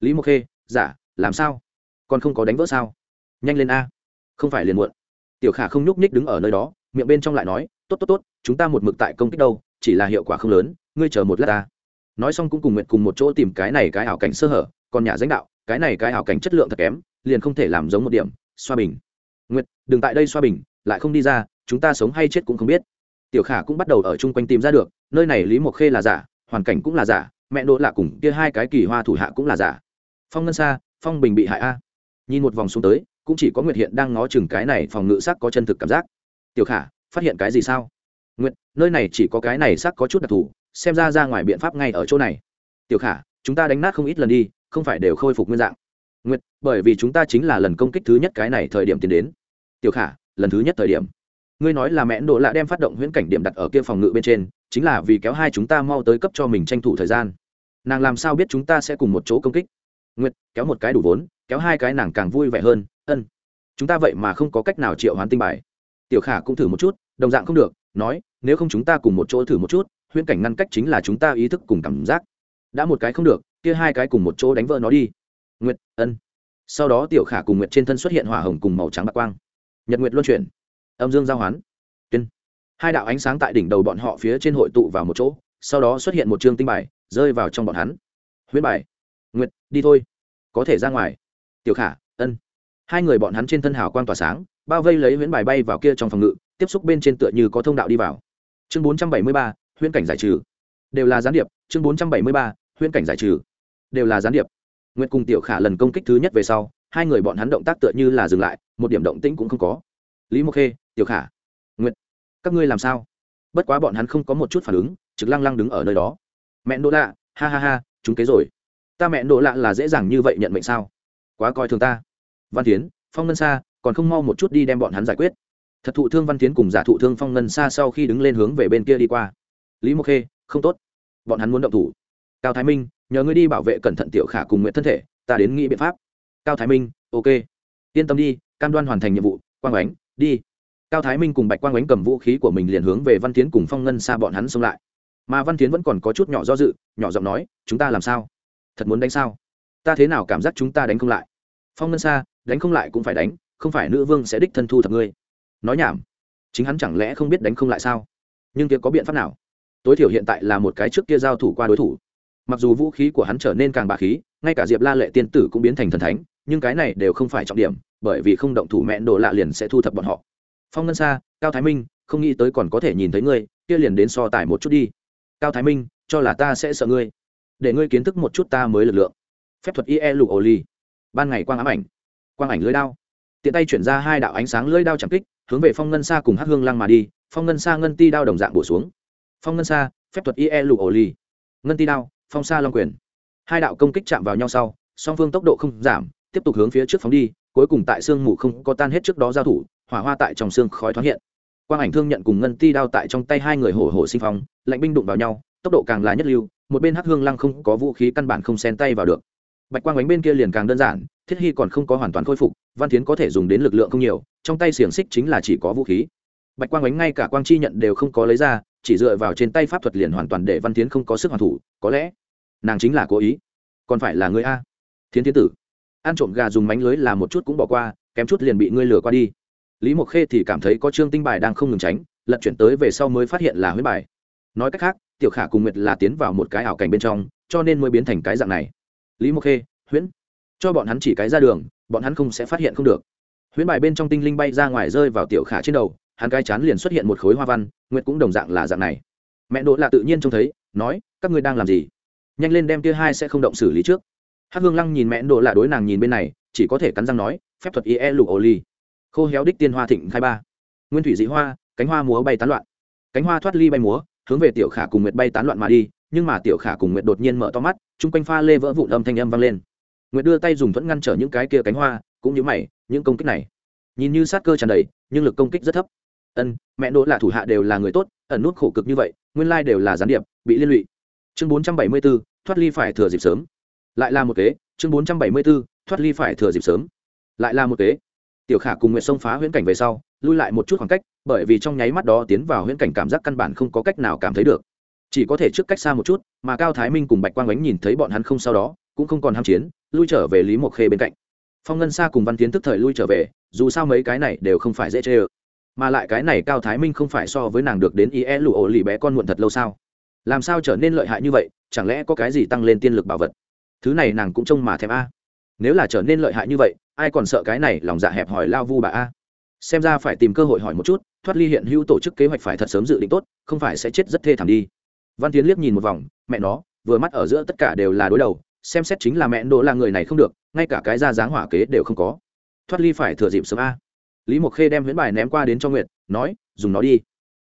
Lý mộc khê giả làm sao? Còn không có đánh vỡ sao? Nhanh lên a. Không phải liền muộn. Tiểu khả không nhúc nhích đứng ở nơi đó, miệng bên trong lại nói, tốt tốt tốt, chúng ta một mực tại công kích đâu, chỉ là hiệu quả không lớn, ngươi chờ một lát ta. Nói xong cũng cùng nguyện cùng một chỗ tìm cái này cái ảo cảnh sơ hở, còn nhà danh đạo, cái này cái ảo cảnh chất lượng thật kém, liền không thể làm giống một điểm, xoa bình. Nguyệt, đừng tại đây xoa bình, lại không đi ra, chúng ta sống hay chết cũng không biết tiểu khả cũng bắt đầu ở chung quanh tìm ra được, nơi này lý mộc khê là giả, hoàn cảnh cũng là giả, mẹ đỗ lạ cùng kia hai cái kỳ hoa thủ hạ cũng là giả. Phong ngân xa phong bình bị hại a. Nhìn một vòng xuống tới, cũng chỉ có nguyệt hiện đang ngó chừng cái này phòng ngự sắc có chân thực cảm giác. Tiểu khả, phát hiện cái gì sao? Nguyệt, nơi này chỉ có cái này sắc có chút đặc thù, xem ra ra ngoài biện pháp ngay ở chỗ này. Tiểu khả, chúng ta đánh nát không ít lần đi, không phải đều khôi phục nguyên dạng. Nguyệt, bởi vì chúng ta chính là lần công kích thứ nhất cái này thời điểm tiến đến. Tiểu khả, lần thứ nhất thời điểm ngươi nói là mẹ đỗ lạ đem phát động huyễn cảnh điểm đặt ở kia phòng ngự bên trên, chính là vì kéo hai chúng ta mau tới cấp cho mình tranh thủ thời gian. Nàng làm sao biết chúng ta sẽ cùng một chỗ công kích? Nguyệt, kéo một cái đủ vốn, kéo hai cái nàng càng vui vẻ hơn, ân, chúng ta vậy mà không có cách nào triệu hoán tinh bài. Tiểu khả cũng thử một chút, đồng dạng không được, nói, nếu không chúng ta cùng một chỗ thử một chút, huyễn cảnh ngăn cách chính là chúng ta ý thức cùng cảm giác. Đã một cái không được, kia hai cái cùng một chỗ đánh vỡ nó đi. Nguyệt, ân. Sau đó tiểu khả cùng nguyệt trên thân xuất hiện hỏa hồng cùng màu trắng bạc quang. Nhật nguyệt luân chuyển âm dương giao hoán. Tuyên. Hai đạo ánh sáng tại đỉnh đầu bọn họ phía trên hội tụ vào một chỗ, sau đó xuất hiện một chương tinh bài, rơi vào trong bọn hắn. Huyễn bài. Nguyệt, đi thôi. Có thể ra ngoài. Tiểu khả, ân. Hai người bọn hắn trên thân hào quang tỏa sáng, bao vây lấy huyễn bài bay vào kia trong phòng ngự, tiếp xúc bên trên tựa như có thông đạo đi vào. Chương bốn trăm bảy mươi ba, huyễn cảnh giải trừ. Đều là gián điệp, chương bốn trăm bảy mươi ba, huyễn cảnh giải trừ. Đều là gián điệp. Nguyệt cùng tiểu khả lần công kích thứ nhất về sau, hai người bọn hắn động tác tựa như là dừng lại, một điểm động tĩnh cũng không có lý mộc khê, tiểu khả, nguyệt, các ngươi làm sao? Bất quá bọn hắn không có một chút phản ứng, trực lăng lăng đứng ở nơi đó. Mẹ đỗ lạ, ha ha ha, chúng kế rồi. Ta mẹ đỗ lạ là dễ dàng như vậy nhận mệnh sao? Quá coi thường ta. Văn tiến phong ngân sa, còn không mau một chút đi đem bọn hắn giải quyết. Thật thụ thương văn tiến cùng giả thụ thương phong ngân sa sau khi đứng lên hướng về bên kia đi qua. Lý mộc khê, không tốt. Bọn hắn muốn động thủ. Cao thái minh, nhờ ngươi đi bảo vệ cẩn thận tiểu khả cùng nguyện thân thể, ta đến nghĩ biện pháp. Cao thái minh, ok. Yên tâm đi, cam đoan hoàn thành nhiệm vụ, quang ánh đi. Cao thái minh cùng bạch quang ánh cầm vũ khí của mình liền hướng về văn tiến cùng phong ngân xa bọn hắn xông lại. Mà văn tiến vẫn còn có chút nhỏ do dự, nhỏ giọng nói, chúng ta làm sao? Thật muốn đánh sao? Ta thế nào cảm giác chúng ta đánh không lại? Phong ngân xa đánh không lại cũng phải đánh, không phải nữ vương sẽ đích thân thu thập ngươi. Nói nhảm. Chính hắn chẳng lẽ không biết đánh không lại sao? Nhưng kia có biện pháp nào? Tối thiểu hiện tại là một cái trước kia giao thủ qua đối thủ. Mặc dù vũ khí của hắn trở nên càng bà khí, ngay cả diệp la lệ tiên tử cũng biến thành thần thánh nhưng cái này đều không phải trọng điểm, bởi vì không động thủ mẹn đồ lạ liền sẽ thu thập bọn họ. Phong ngân sa, cao thái minh, không nghĩ tới còn có thể nhìn thấy ngươi, kia liền đến so tài một chút đi. Cao thái minh, cho là ta sẽ sợ ngươi. Để ngươi kiến thức một chút ta mới lực lượng. Phép thuật ie lụ ổ ly. Ban ngày quang ám ảnh. Quang ảnh lưới đao. Tiện tay chuyển ra hai đạo ánh sáng lưới đao chẳng kích, hướng về phong ngân sa cùng hắc hương lăng mà đi. Phong ngân sa ngân ti đao đồng dạng bổ xuống. Phong ngân sa, phép thuật ie lụ ổ ly. Ngân ti đao, phong sa long quyền. Hai đạo công kích chạm vào nhau sau, song phương tốc độ không giảm tiếp tục hướng phía trước phóng đi, cuối cùng tại sương mù không có tan hết trước đó giao thủ, hỏa hoa tại trong xương khói thoáng hiện. Quang ảnh thương nhận cùng ngân ti đao tại trong tay hai người hổ hổ sinh phong, lạnh binh đụng vào nhau, tốc độ càng là nhất lưu, một bên hắc hương lăng không có vũ khí căn bản không xen tay vào được. Bạch quang ánh bên kia liền càng đơn giản, thiết hy còn không có hoàn toàn khôi phục, văn tiến có thể dùng đến lực lượng không nhiều, trong tay xiềng xích chính là chỉ có vũ khí. Bạch quang ánh ngay cả quang chi nhận đều không có lấy ra, chỉ dựa vào trên tay pháp thuật liền hoàn toàn để văn tiến không có sức hoàn thủ, có lẽ nàng chính là cố ý. Còn phải là người a. Thiến tiến tử ăn trộm gà dùng mánh lưới là một chút cũng bỏ qua, kém chút liền bị ngươi lừa qua đi. Lý mộc khê thì cảm thấy có trương tinh bài đang không ngừng tránh, lật chuyển tới về sau mới phát hiện là huyết bài. Nói cách khác, tiểu khả cùng nguyệt là tiến vào một cái ảo cảnh bên trong, cho nên mới biến thành cái dạng này. Lý mộc khê, huyễn, cho bọn hắn chỉ cái ra đường, bọn hắn không sẽ phát hiện không được. Huyễn bài bên trong tinh linh bay ra ngoài rơi vào tiểu khả trên đầu, hắn cái chán liền xuất hiện một khối hoa văn, nguyệt cũng đồng dạng là dạng này. Mẹ đỗ là tự nhiên trông thấy, nói, các ngươi đang làm gì? Nhanh lên đem kia hai sẽ không động xử lý trước hát hương lăng nhìn mẹ đỗ là đối nàng nhìn bên này chỉ có thể cắn răng nói phép thuật ie lục ô ly khô héo đích tiên hoa thịnh khai ba. Nguyên thủy dị hoa cánh hoa múa bay tán loạn. Cánh hoa thoát ly bay múa hướng về tiểu khả cùng nguyệt bay tán loạn mà đi nhưng mà tiểu khả cùng nguyệt đột nhiên mở to mắt chung quanh pha lê vỡ vụn âm thanh âm vang lên. Nguyệt đưa tay dùng thuẫn ngăn trở những cái kia cánh hoa cũng như mày những công kích này nhìn như sát cơ tràn đầy nhưng lực công kích rất thấp. Ân mẹ đỗ là thủ hạ đều là người tốt ẩn nút khổ cực như vậy nguyên lai đều là gián điệp bị liên lụy. Chương bốn trăm bảy mươi 474, thoát ly phải thừa dịp sớm lại là một kế chương bốn trăm bảy mươi 474, thoát ly phải thừa dịp sớm. Lại là một kế. Tiểu khả cùng nguyệt sông phá huyễn cảnh về sau lui lại một chút khoảng cách bởi vì trong nháy mắt đó tiến vào huyễn cảnh cảm giác căn bản không có cách nào cảm thấy được. Chỉ có thể trước cách xa một chút mà cao thái minh cùng bạch quang ánh nhìn thấy bọn hắn không sau đó cũng không còn ham chiến lui trở về lý mộc khê bên cạnh. Phong ngân sa cùng văn tiến tức thời lui trở về dù sao mấy cái này đều không phải dễ chê ơ mà lại cái này cao thái minh không phải so với nàng được đến ý e lụ ổ lì bé con muộn thật lâu sao? Làm sao trở nên lợi hại như vậy chẳng lẽ có cái gì tăng lên tiên lực bảo vật? Thứ này nàng cũng trông mà thèm a. Nếu là trở nên lợi hại như vậy, ai còn sợ cái này lòng dạ hẹp hỏi lao vu bà a? Xem ra phải tìm cơ hội hỏi một chút, thoát ly hiện hữu tổ chức kế hoạch phải thật sớm dự định tốt, không phải sẽ chết rất thê thảm đi. Văn tiến liếc nhìn một vòng, mẹ nó, vừa mắt ở giữa tất cả đều là đối đầu, xem xét chính là mẹ đỗ là người này không được, ngay cả cái ra dáng hỏa kế đều không có. Thoát ly phải thừa dịp sớm a. Lý mộc khê đem huyễn bài ném qua đến cho nguyệt, nói, dùng nó đi.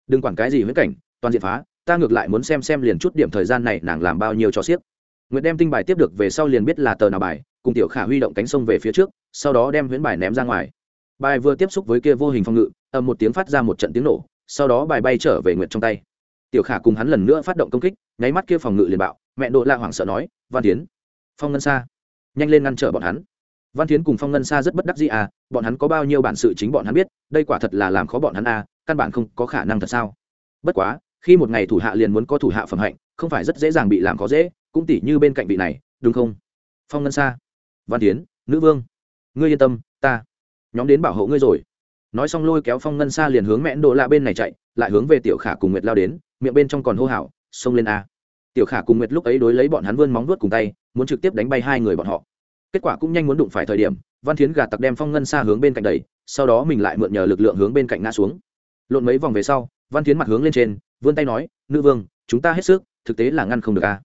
Đừng quản cái gì huyễn cảnh, toàn diện phá, ta ngược lại muốn xem xem liền chút điểm thời gian này nàng làm bao nhiêu cho xiếc nguyệt đem tinh bài tiếp được về sau liền biết là tờ nào bài, cùng tiểu khả huy động cánh sông về phía trước, sau đó đem huyễn bài ném ra ngoài. Bài vừa tiếp xúc với kia vô hình phong ngự, ầm một tiếng phát ra một trận tiếng nổ, sau đó bài bay trở về nguyệt trong tay. Tiểu khả cùng hắn lần nữa phát động công kích, nháy mắt kia phòng ngự liền bạo, mẹ độ la hoảng sợ nói, văn tiến phong ngân sa, nhanh lên ngăn trở bọn hắn. Văn tiến cùng phong ngân sa rất bất đắc dĩ à bọn hắn có bao nhiêu bản sự chính bọn hắn biết, đây quả thật là làm khó bọn hắn à căn bản không có khả năng thật sao. Bất quá, khi một ngày thủ hạ liền muốn có thủ hạ phẩm hạnh, không phải rất dễ dàng bị làm khó dễ cũng tỉ như bên cạnh vị này, đúng không? Phong ngân sa, văn tiến, nữ vương, ngươi yên tâm, ta, nhóm đến bảo hộ ngươi rồi. Nói xong lôi kéo phong ngân sa liền hướng mẹn độ lạ bên này chạy, lại hướng về tiểu khả cùng nguyệt lao đến, miệng bên trong còn hô hào, xông lên a. Tiểu khả cùng nguyệt lúc ấy đối lấy bọn hắn vươn móng vuốt cùng tay, muốn trực tiếp đánh bay hai người bọn họ. Kết quả cũng nhanh muốn đụng phải thời điểm, văn thiến gà tặc đem phong ngân xa hướng bên cạnh đầy sau đó mình lại mượn nhờ lực lượng hướng bên cạnh ngã xuống. Lộn mấy vòng về sau, văn thiến mặt hướng lên trên, vươn tay nói, nữ vương, chúng ta hết sức, thực tế là ngăn không được a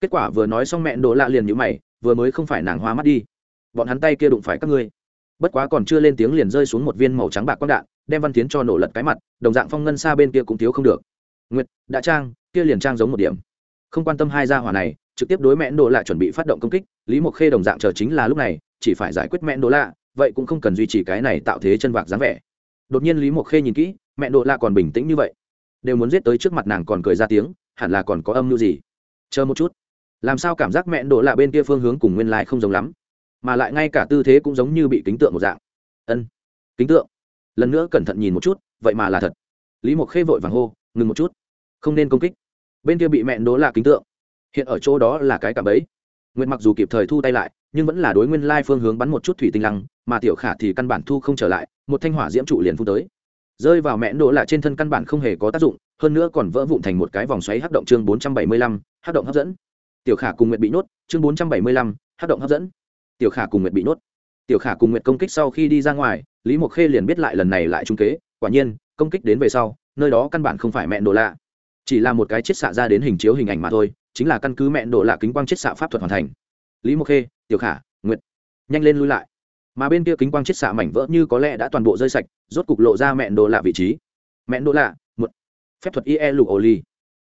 kết quả vừa nói xong mẹ đỗ lạ liền như mày, vừa mới không phải nàng hoa mắt đi. Bọn hắn tay kia đụng phải các ngươi. Bất quá còn chưa lên tiếng liền rơi xuống một viên màu trắng bạc quang đạn, đem văn tiến cho nổ lật cái mặt, đồng dạng phong ngân xa bên kia cũng thiếu không được. Nguyệt, đã trang, kia liền trang giống một điểm. Không quan tâm hai gia hỏa này, trực tiếp đối mẹ đồ lạ chuẩn bị phát động công kích, lý mộc khê đồng dạng chờ chính là lúc này, chỉ phải giải quyết mẹ đồ lạ, vậy cũng không cần duy trì cái này tạo thế chân vạc dáng vẻ. Đột nhiên lý mộc khê nhìn kỹ, mẹ đồ lạ còn bình tĩnh như vậy. Đều muốn giết tới trước mặt nàng còn cười ra tiếng, hẳn là còn có âm mưu gì? Chờ một chút làm sao cảm giác mẹn đồ lạ bên kia phương hướng cùng nguyên lai không giống lắm, mà lại ngay cả tư thế cũng giống như bị kính tượng một dạng. Ân, kính tượng. Lần nữa cẩn thận nhìn một chút, vậy mà là thật. Lý mộc khê vội vàng hô, ngừng một chút, không nên công kích. Bên kia bị mẹn đố là kính tượng. Hiện ở chỗ đó là cái cạm bẫy. Nguyện mặc dù kịp thời thu tay lại, nhưng vẫn là đối nguyên lai phương hướng bắn một chút thủy tinh lăng, mà tiểu khả thì căn bản thu không trở lại, một thanh hỏa diễm trụ liền phun tới. Rơi vào mẹn đố là trên thân căn bản không hề có tác dụng, hơn nữa còn vỡ vụn thành một cái vòng xoáy hắc động chương bốn trăm bảy mươi lăm, hắc động hấp dẫn tiểu khả cùng Nguyệt bị nhốt, chương bốn trăm bảy mươi lăm, hát động hấp dẫn. Tiểu khả cùng nguyệt bị nuốt tiểu khả cùng nguyệt công kích sau khi đi ra ngoài, lý mộc khê liền biết lại lần này lại trung kế, quả nhiên, công kích đến về sau, nơi đó căn bản không phải mẹ đồ lạ. Chỉ là một cái chiết xạ ra đến hình chiếu hình ảnh mà thôi, chính là căn cứ mẹ đồ lạ kính quang chiết xạ pháp thuật hoàn thành. Lý mộc khê, tiểu khả, nguyệt, nhanh lên lui lại. Mà bên kia kính quang chiết xạ mảnh vỡ như có lẽ đã toàn bộ rơi sạch, rốt cục lộ ra mẹ đồ lạ vị trí. Mẹ đồ lạ, một, phép thuật ie lục ổ ly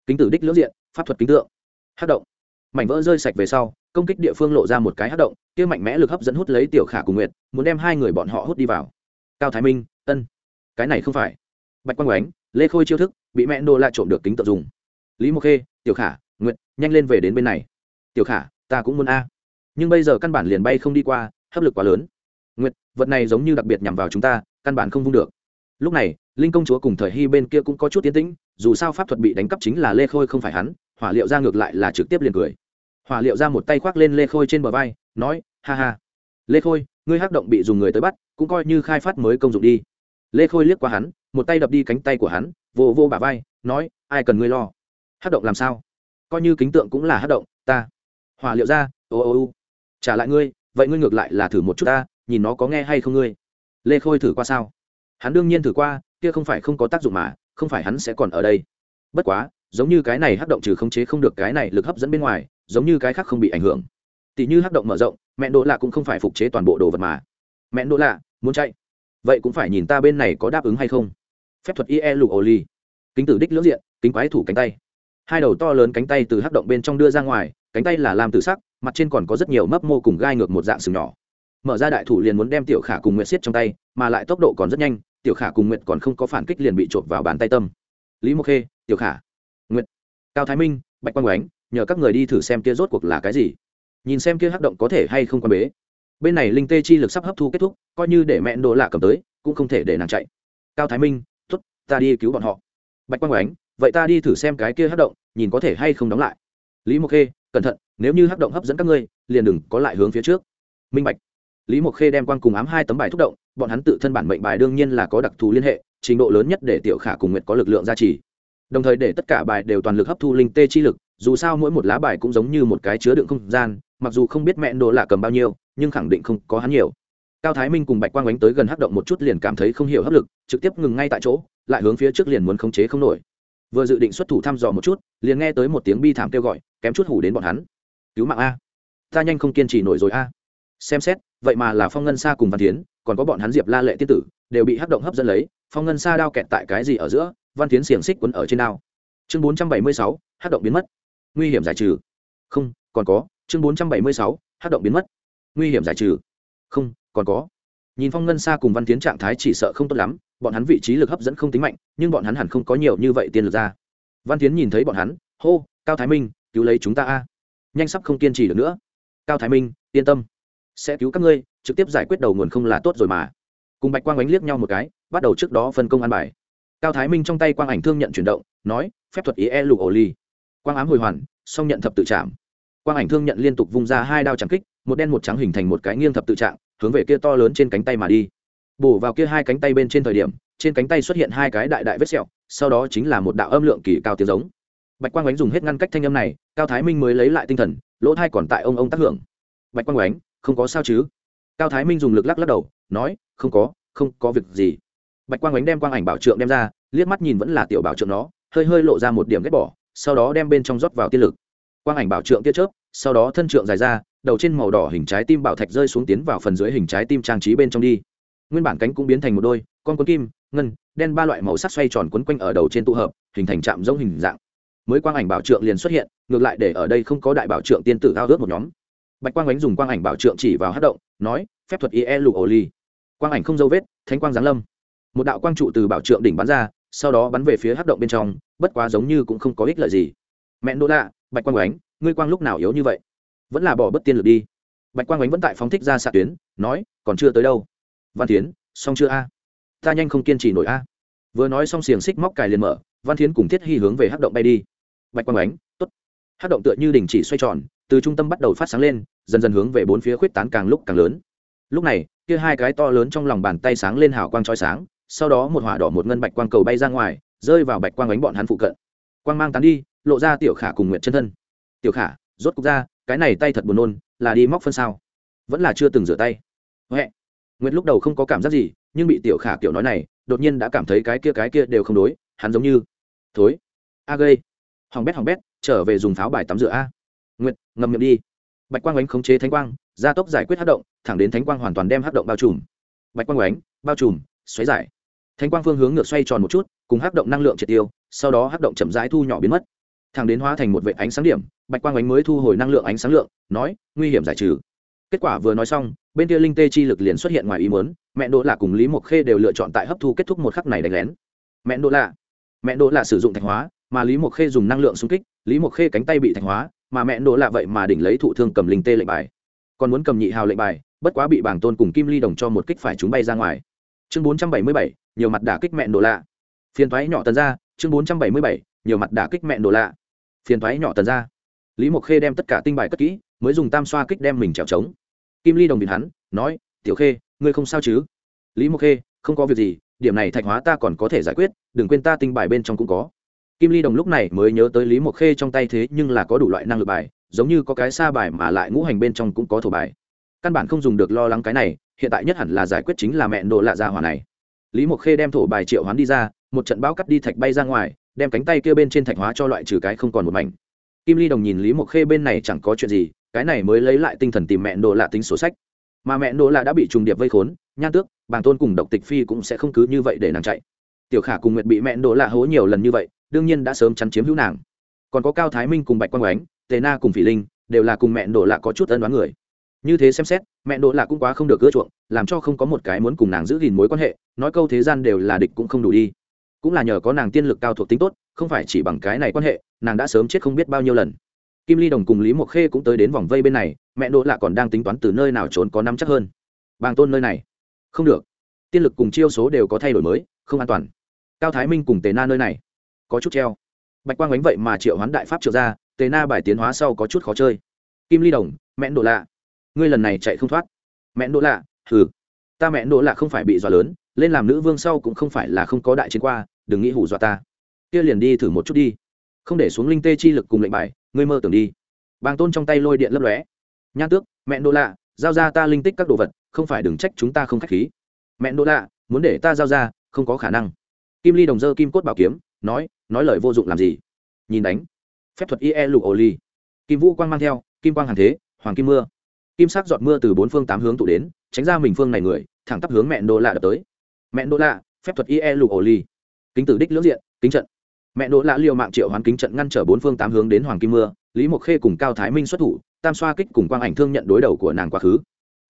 kính tử đích lưỡng diện, pháp thuật kính tượng. Hát động mảnh vỡ rơi sạch về sau, công kích địa phương lộ ra một cái hát động, kia mạnh mẽ lực hấp dẫn hút lấy tiểu khả cùng nguyệt, muốn đem hai người bọn họ hút đi vào. Cao thái minh, ân, cái này không phải. Bạch quang oánh lê khôi chiêu thức, bị mẹ đô la trộm được kính tự dùng. Lý mộc khê, tiểu khả, nguyệt, nhanh lên về đến bên này. Tiểu khả, ta cũng muốn a. Nhưng bây giờ căn bản liền bay không đi qua, hấp lực quá lớn. Nguyệt, vật này giống như đặc biệt nhằm vào chúng ta, căn bản không vung được. Lúc này, linh công chúa cùng thời hy bên kia cũng có chút tiến tĩnh, dù sao pháp thuật bị đánh cắp chính là lê khôi không phải hắn, hỏa liệu ra ngược lại là trực tiếp liền cười hỏa liệu ra một tay khoác lên lê khôi trên bờ vai, nói, ha ha. Lê khôi, ngươi hắc động bị dùng người tới bắt, cũng coi như khai phát mới công dụng đi. Lê khôi liếc qua hắn, một tay đập đi cánh tay của hắn, vô vô bả vai, nói, ai cần ngươi lo? Hắc động làm sao? Coi như kính tượng cũng là hắc động, ta. Hỏa liệu ra, ô ô ô. Trả lại ngươi, vậy ngươi ngược lại là thử một chút ta, nhìn nó có nghe hay không ngươi. Lê khôi thử qua sao? Hắn đương nhiên thử qua, kia không phải không có tác dụng mà, không phải hắn sẽ còn ở đây. Bất quá, giống như cái này hắc động trừ khống chế không được cái này lực hấp dẫn bên ngoài giống như cái khác không bị ảnh hưởng. Tỷ như hắc động mở rộng, mẹ đỗ lạ cũng không phải phục chế toàn bộ đồ vật mà. Mẹ đỗ lạ, muốn chạy? Vậy cũng phải nhìn ta bên này có đáp ứng hay không? Phép thuật ie lục ô ly. Kính tử đích lưỡng diện, kính quái thủ cánh tay. Hai đầu to lớn cánh tay từ hắc động bên trong đưa ra ngoài, cánh tay là làm từ sắc, mặt trên còn có rất nhiều mấp mô cùng gai ngược một dạng sừng nhỏ. Mở ra đại thủ liền muốn đem tiểu khả cùng nguyệt xiết trong tay, mà lại tốc độ còn rất nhanh, tiểu khả cùng nguyệt còn không có phản kích liền bị trộm vào bàn tay tâm. Lý mộc khê, tiểu khả, nguyệt, cao thái minh, bạch quang oánh nhờ các người đi thử xem kia rốt cuộc là cái gì. Nhìn xem kia hắc động có thể hay không quan bế. Bên này linh tê chi lực sắp hấp thu kết thúc, coi như để mẹ đồ lạ cầm tới, cũng không thể để nàng chạy. Cao thái minh t ố t ta đi cứu bọn họ. Bạch quang oánh vậy ta đi thử xem cái kia hắc động, nhìn có thể hay không đóng lại. Lý mộc khê, cẩn thận, nếu như hắc động hấp dẫn các ngươi, liền đừng có lại hướng phía trước. Minh bạch, lý mộc khê đem quan cùng ám hai tấm bài thúc động, bọn hắn tự thân bản mệnh bài đương nhiên là có đặc thù liên hệ, trình độ lớn nhất để tiểu khả cùng nguyệt có lực lượng gia trì. Đồng thời để tất cả bài đều toàn lực hấp thu linh tê chi lực dù sao mỗi một lá bài cũng giống như một cái chứa đựng không gian, mặc dù không biết mẹ đồ lạ cầm bao nhiêu, nhưng khẳng định không có hắn nhiều. Cao thái minh cùng bạch quang ánh tới gần hắc động một chút liền cảm thấy không hiểu hấp lực, trực tiếp ngừng ngay tại chỗ, lại hướng phía trước liền muốn khống chế không nổi. Vừa dự định xuất thủ thăm dò một chút, liền nghe tới một tiếng bi thảm kêu gọi, kém chút hủ đến bọn hắn. Cứu mạng a! Ta nhanh không kiên trì nổi rồi a. Xem xét, vậy mà là phong ngân sa cùng văn tiến còn có bọn hắn diệp la lệ tiên tử, đều bị hắc động hấp dẫn lấy, phong ngân sa đao kẹt tại cái gì ở giữa, văn tiến xiềng xích quấn ở trên đao. Chương bốn trăm bảy mươi sáu, hắc động biến mất nguy hiểm giải trừ. Không, còn có, chương bốn trăm bảy mươi sáu, hát động biến mất. Nguy hiểm giải trừ. Không, còn có. Nhìn phong ngân xa cùng văn tiến trạng thái chỉ sợ không tốt lắm, bọn hắn vị trí lực hấp dẫn không tính mạnh, nhưng bọn hắn hẳn không có nhiều như vậy tiền lực ra. Văn tiến nhìn thấy bọn hắn, hô, cao thái minh, cứu lấy chúng ta a. Nhanh sắp không kiên trì được nữa. Cao thái minh, yên tâm. Sẽ cứu các ngươi, trực tiếp giải quyết đầu nguồn không là tốt rồi mà. Cùng bạch quang ánh liếc nhau một cái, bắt đầu trước đó phân công an bài. Cao thái minh trong tay quang ảnh thương nhận chuyển động, nói, phép thuật ý e lục ổ ly quang ám hồi hoàn, song nhận thập tự chạm. Quang ảnh thương nhận liên tục vung ra hai đao trắng kích, một đen một trắng hình thành một cái nghiêng thập tự trạng, hướng về kia to lớn trên cánh tay mà đi. Bổ vào kia hai cánh tay bên trên thời điểm, trên cánh tay xuất hiện hai cái đại đại vết sẹo, sau đó chính là một đạo âm lượng kỳ cao tiếng giống. Bạch quang ánh dùng hết ngăn cách thanh âm này, cao thái minh mới lấy lại tinh thần, lỗ thai còn tại ông ông tác hưởng. Bạch quang ánh, không có sao chứ? Cao thái minh dùng lực lắc lắc đầu, nói, không có không có việc gì. Bạch quang ánh đem quang ảnh bảo trượng đem ra, liếc mắt nhìn vẫn là tiểu bảo trượng nó, hơi hơi lộ ra một điểm ghét bỏ sau đó đem bên trong rót vào tiên lực. Quang ảnh bảo trượng tiết chớp, sau đó thân trượng dài ra, đầu trên màu đỏ hình trái tim bảo thạch rơi xuống tiến vào phần dưới hình trái tim trang trí bên trong đi. Nguyên bản cánh cũng biến thành một đôi, con cuốn kim, ngân, đen ba loại màu sắc xoay tròn quấn quanh ở đầu trên tụ hợp, hình thành trạm giống hình dạng. Mới quang ảnh bảo trượng liền xuất hiện, ngược lại để ở đây không có đại bảo trượng tiên tử ao ước một nhóm. Bạch quang ánh dùng quang ảnh bảo trượng chỉ vào hát động, nói, phép thuật ie lục ổ ly quang ảnh không dấu vết, thánh quang giáng lâm. Một đạo quang trụ từ bảo trượng đỉnh bắn ra sau đó bắn về phía hắc động bên trong, bất quá giống như cũng không có ích lợi gì. Mẹ đỗ lạ bạch quang ánh ngươi quang lúc nào yếu như vậy? Vẫn là bỏ bất tiên lực đi. Bạch quang ánh vẫn tại phóng thích ra xạ tuyến, nói, còn chưa tới đâu. Văn tiến xong chưa a? Ta nhanh không kiên trì nổi a. Vừa nói xong xiềng xích móc cài liền mở, văn tiến cùng thiết hy hướng về hắc động bay đi. Bạch quang ánh t ố t động tựa như đình chỉ xoay tròn, từ trung tâm bắt đầu phát sáng lên, dần dần hướng về bốn phía khuyết tán càng lúc càng lớn. Lúc này, kia hai cái to lớn trong lòng bàn tay sáng lên hào quang trói sáng sau đó một hỏa đỏ một ngân bạch quang cầu bay ra ngoài, rơi vào bạch quang ánh bọn hắn phụ cận. Quang mang tán đi, lộ ra tiểu khả cùng nguyện chân thân. Tiểu khả, rốt cục ra, cái này tay thật buồn nôn, là đi móc phân sao? Vẫn là chưa từng rửa tay. Huệ nguyệt lúc đầu không có cảm giác gì, nhưng bị tiểu khả kiểu nói này, đột nhiên đã cảm thấy cái kia cái kia đều không đối, hắn giống như thối, a gây. Hỏng bét hỏng bét, trở về dùng pháo bài tắm rửa a. Nguyệt ngầm miệng đi. Bạch quang ánh khống chế thánh quang, gia tốc giải quyết hát động, thẳng đến thánh quang hoàn toàn đem hát động bao trùm. Bạch quang ánh, bao trùm, xoáy giải thánh quang phương hướng ngược xoay tròn một chút, cùng hắc động năng lượng triệt tiêu, sau đó hắc động chậm rãi thu nhỏ biến mất. Thẳng đến hóa thành một vệ ánh sáng điểm, bạch quang ánh mới thu hồi năng lượng ánh sáng lượng, nói, nguy hiểm giải trừ. Kết quả vừa nói xong, bên kia linh tê chi lực liền xuất hiện ngoài ý muốn, mẹ đỗ lạ cùng lý mộc khê đều lựa chọn tại hấp thu kết thúc một khắc này đánh lén. Mẹ đỗ lạ. Mẹ đỗ lạ sử dụng thạch hóa, mà lý mộc khê dùng năng lượng xung kích, lý mộc khê cánh tay bị thạch hóa, mà mẹ đỗ lạ vậy mà đỉnh lấy thụ thương cầm linh tê lệnh bài. Còn muốn cầm nhị hào lệnh bài, bất quá bị bảng tôn cùng kim ly đồng cho một kích phải chúng bay ra ngoài chương bốn trăm bảy mươi bảy, nhiều mặt đả kích mẹ nổ lạ. Phiền thoái nhỏ tần ra chương bốn trăm bảy mươi bảy, nhiều mặt đả kích mẹ nổ lạ. Phiền thoái nhỏ tần ra lý mộc khê đem tất cả tinh bài cất kỹ, mới dùng tam xoa kích đem mình trèo trống. Kim ly đồng nhìn hắn, nói, tiểu khê, ngươi không sao chứ? Lý mộc khê, không có việc gì, điểm này thạch hóa ta còn có thể giải quyết, đừng quên ta tinh bài bên trong cũng có. Kim ly đồng lúc này mới nhớ tới lý mộc khê trong tay thế nhưng là có đủ loại năng lực bài, giống như có cái xa bài mà lại ngũ hành bên trong cũng có thổ bài. Căn bản không dùng được lo lắng cái này hiện tại nhất hẳn là giải quyết chính là mẹ đồ lạ ra hỏa này. Lý mộc khê đem thổ bài triệu hoán đi ra, một trận bão cắt đi thạch bay ra ngoài, đem cánh tay kia bên trên thạch hóa cho loại trừ cái không còn một mảnh. Kim ly đồng nhìn lý mộc khê bên này chẳng có chuyện gì, cái này mới lấy lại tinh thần tìm mẹ đồ lạ tính sổ sách. Mà mẹ đồ lạ đã bị trùng điệp vây khốn, nhan tước, bàng tôn cùng độc tịch phi cũng sẽ không cứ như vậy để nàng chạy. Tiểu khả cùng nguyệt bị mẹ đồ lạ hố nhiều lần như vậy, đương nhiên đã sớm chắn chiếm hữu nàng. Còn có cao thái minh cùng bạch quang oánh tề na cùng phỉ linh, đều là cùng mẹ đồ lạ có chút ân đoán người như thế xem xét, mẹ đỗ lạ cũng quá không được ưa chuộng, làm cho không có một cái muốn cùng nàng giữ gìn mối quan hệ, nói câu thế gian đều là địch cũng không đủ đi. Cũng là nhờ có nàng tiên lực cao thuộc tính tốt, không phải chỉ bằng cái này quan hệ, nàng đã sớm chết không biết bao nhiêu lần. Kim ly đồng cùng lý mộc khê cũng tới đến vòng vây bên này, mẹ đỗ lạ còn đang tính toán từ nơi nào trốn có năm chắc hơn. Bàng tôn nơi này? Không được. Tiên lực cùng chiêu số đều có thay đổi mới, không an toàn. Cao thái minh cùng tề na nơi này? Có chút treo. Bạch quang ánh vậy mà triệu hoán đại pháp triệu ra, tề na bài tiến hóa sau có chút khó chơi. Kim ly đồng, mẹ đỗ lạ ngươi lần này chạy không thoát. Mẹ đỗ lạ, hừ. Ta mẹ đỗ lạ không phải bị dọa lớn, lên làm nữ vương sau cũng không phải là không có đại chiến qua, đừng nghĩ hủ dọa ta. Kia liền đi thử một chút đi. Không để xuống linh tê chi lực cùng lệnh bài, ngươi mơ tưởng đi. Bàng tôn trong tay lôi điện lấp lóe. Nhan tước, mẹ đỗ lạ, giao ra ta linh tích các đồ vật, không phải đừng trách chúng ta không k h á c h khí. Mẹ đỗ lạ, muốn để ta giao ra, không có khả năng. Kim ly đồng dơ kim cốt bảo kiếm, nói nói lời vô dụng làm gì? Nhìn đánh. Phép thuật ie lục ổ ly kim vũ quang mang theo, kim quang hàng thế, hoàng kim mưa kim sắc giọt mưa từ bốn phương tám hướng tụ đến, tránh ra mình phương này người, thẳng tắp hướng mẹ đỗ lạ đập tới. Mẹ đỗ lạ, phép thuật ie lục ổ ly kính tử đích lưỡng diện, kính trận. Mẹ đỗ lạ liều mạng triệu hoán kính trận ngăn trở bốn phương tám hướng đến hoàng kim mưa, lý mộc khê cùng cao thái minh xuất thủ, tam xoa kích cùng quang ảnh thương nhận đối đầu của nàng quá khứ.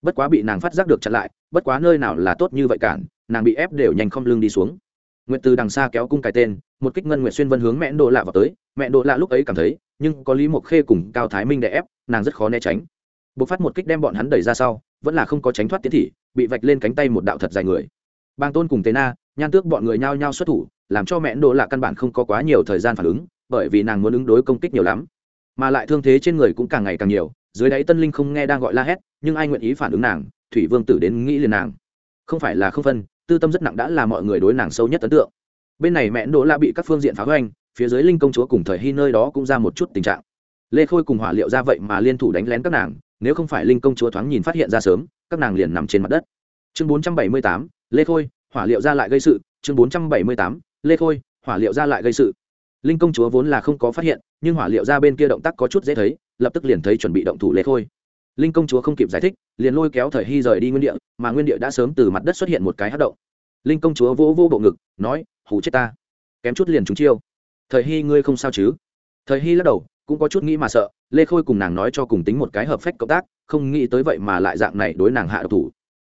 Bất quá bị nàng phát giác được chặn lại, bất quá nơi nào là tốt như vậy cản, nàng bị ép đều nhanh không lưng đi xuống. Nguyện từ đằng xa kéo cung cái tên, một kích ngân nguyện xuyên vân hướng mẹ đỗ lạ vào tới. Mẹ đỗ lạ lúc ấy cảm thấy, nhưng có lý mộc khê cùng cao thái minh đè ép, nàng rất khó né tránh bộc phát một kích đem bọn hắn đẩy ra sau, vẫn là không có tránh thoát tiến thị, bị vạch lên cánh tay một đạo thật dài người. Bang tôn cùng tế na, nhan tước bọn người nhao nhao xuất thủ, làm cho mẹ đỗ là căn bản không có quá nhiều thời gian phản ứng, bởi vì nàng muốn ứng đối công kích nhiều lắm. Mà lại thương thế trên người cũng càng ngày càng nhiều, dưới đáy tân linh không nghe đang gọi la hét, nhưng ai nguyện ý phản ứng nàng, thủy vương tử đến nghĩ liền nàng. Không phải là không phân, tư tâm rất nặng đã là mọi người đối nàng sâu nhất ấn tượng. Bên này mẹ đỗ la bị các phương diện phá hoành, phía dưới linh công chúa cùng thời hy nơi đó cũng ra một chút tình trạng. Lê khôi cùng hỏa liệu ra vậy mà liên thủ đánh lén các nàng nếu không phải linh công chúa thoáng nhìn phát hiện ra sớm, các nàng liền nằm trên mặt đất. Chương bốn trăm bảy mươi tám, lê khôi, hỏa liệu ra lại gây sự. Chương bốn trăm bảy mươi tám, lê khôi, hỏa liệu ra lại gây sự. Linh công chúa vốn là không có phát hiện, nhưng hỏa liệu ra bên kia động tác có chút dễ thấy, lập tức liền thấy chuẩn bị động thủ lê khôi. Linh công chúa không kịp giải thích, liền lôi kéo thời hy rời đi nguyên địa, mà nguyên địa đã sớm từ mặt đất xuất hiện một cái hát động. Linh công chúa vỗ vỗ bộ ngực, nói hủ chết ta, kém chút liền trúng chiêu. Thời hy ngươi không sao chứ? Thời hy lắc đầu, cũng có chút nghĩ mà sợ lê khôi cùng nàng nói cho cùng tính một cái hợp phách cộng tác, không nghĩ tới vậy mà lại dạng này đối nàng hạ độc thủ.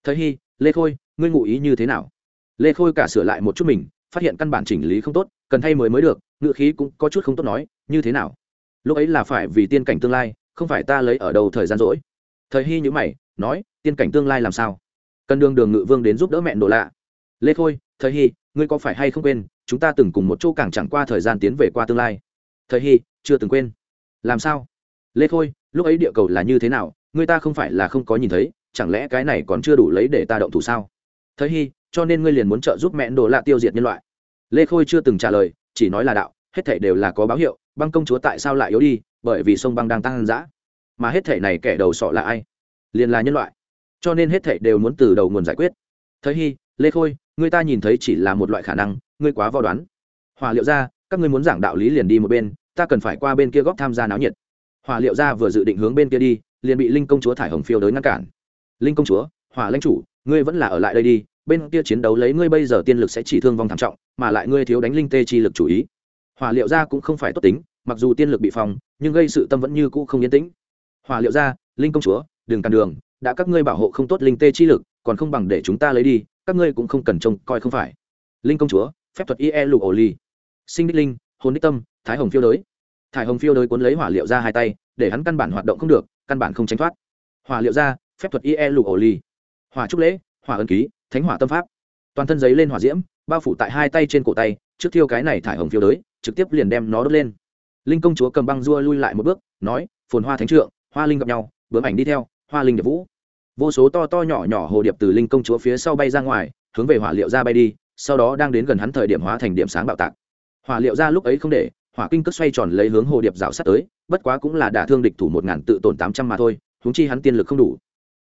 Thời hy, lê khôi, ngươi ngụ ý như thế nào? Lê khôi cả sửa lại một chút mình, phát hiện căn bản chỉnh lý không tốt, cần thay mới mới được ngự khí cũng có chút không tốt nói, như thế nào? Lúc ấy là phải vì tiên cảnh tương lai, không phải ta lấy ở đầu thời gian rỗi. Thời hy nhữ mày, nói, tiên cảnh tương lai làm sao? Cần đường đường ngự vương đến giúp đỡ mẹ đồ lạ. Lê khôi thời hy, ngươi có phải hay không quên, chúng ta từng cùng một chỗ càng chẳng qua thời gian tiến về qua tương lai? Thời hy, chưa từng quên. Làm sao? Lê khôi, lúc ấy địa cầu là như thế nào, người ta không phải là không có nhìn thấy, chẳng lẽ cái này còn chưa đủ lấy để ta động thủ sao? Thấy hy cho nên ngươi liền muốn trợ giúp mẹ đồ lạ tiêu diệt nhân loại. Lê khôi chưa từng trả lời, chỉ nói là đạo, hết thảy đều là có báo hiệu, băng công chúa tại sao lại yếu đi, bởi vì sông băng đang tăng giã mà hết thể này kẻ đầu sọ là ai? Liền là nhân loại. Cho nên hết thể đều muốn từ đầu nguồn giải quyết. Thấy hy lê khôi, người ta nhìn thấy chỉ là một loại khả năng, ngươi quá vò đoán. Hòa liệu ra, các ngươi muốn giảng đạo lý liền đi một bên, ta cần phải qua bên kia góp tham gia náo nhiệt hỏa liệu ra vừa dự định hướng bên kia đi, liền bị linh công chúa thải hồng phiêu đới ngăn cản. Linh công chúa, hỏa lãnh chủ, ngươi vẫn là ở lại đây đi, bên kia chiến đấu lấy ngươi bây giờ tiên lực sẽ chỉ thương vong thảm trọng, mà lại ngươi thiếu đánh linh tê chi lực chủ ý. Hỏa liệu ra cũng không phải tốt tính, mặc dù tiên lực bị phòng nhưng gây sự tâm vẫn như cũ không yên tĩnh. Hỏa liệu ra, linh công chúa, đừng cản đường, đã các ngươi bảo hộ không tốt linh tê chi lực, còn không bằng để chúng ta lấy đi, các ngươi cũng không cần trông coi không phải. Linh công chúa, phép thuật ie lục ổ ly sinh đích linh, hồn đích tâm, thái hồng phiêu đới thải hồng phiêu đới cuốn lấy hỏa liệu ra hai tay, để hắn căn bản hoạt động không được, căn bản không tránh thoát. Hỏa liệu ra, phép thuật ie lục ổ ly hỏa trúc lễ, hỏa ân ký, thánh hỏa tâm pháp. Toàn thân giấy lên hỏa diễm, bao phủ tại hai tay trên cổ tay, trước thiêu cái này thải hồng phiêu đới, trực tiếp liền đem nó đốt lên. Linh công chúa cầm băng dua lui lại một bước, nói, phồn hoa thánh trượng, hoa linh gặp nhau, bướm ảnh đi theo, hoa linh điệp vũ. Vô số to to nhỏ nhỏ hồ điệp từ linh công chúa phía sau bay ra ngoài, hướng về hỏa liệu ra bay đi, sau đó đang đến gần hắn thời điểm hóa thành điểm sáng bạo tạc. Hỏa liệu ra lúc ấy không để hỏa kinh cất xoay tròn lấy hướng hồ điệp rào sát tới, bất quá cũng là đả thương địch thủ một ngàn tự tổn tám trăm mà thôi húng chi hắn tiên lực không đủ.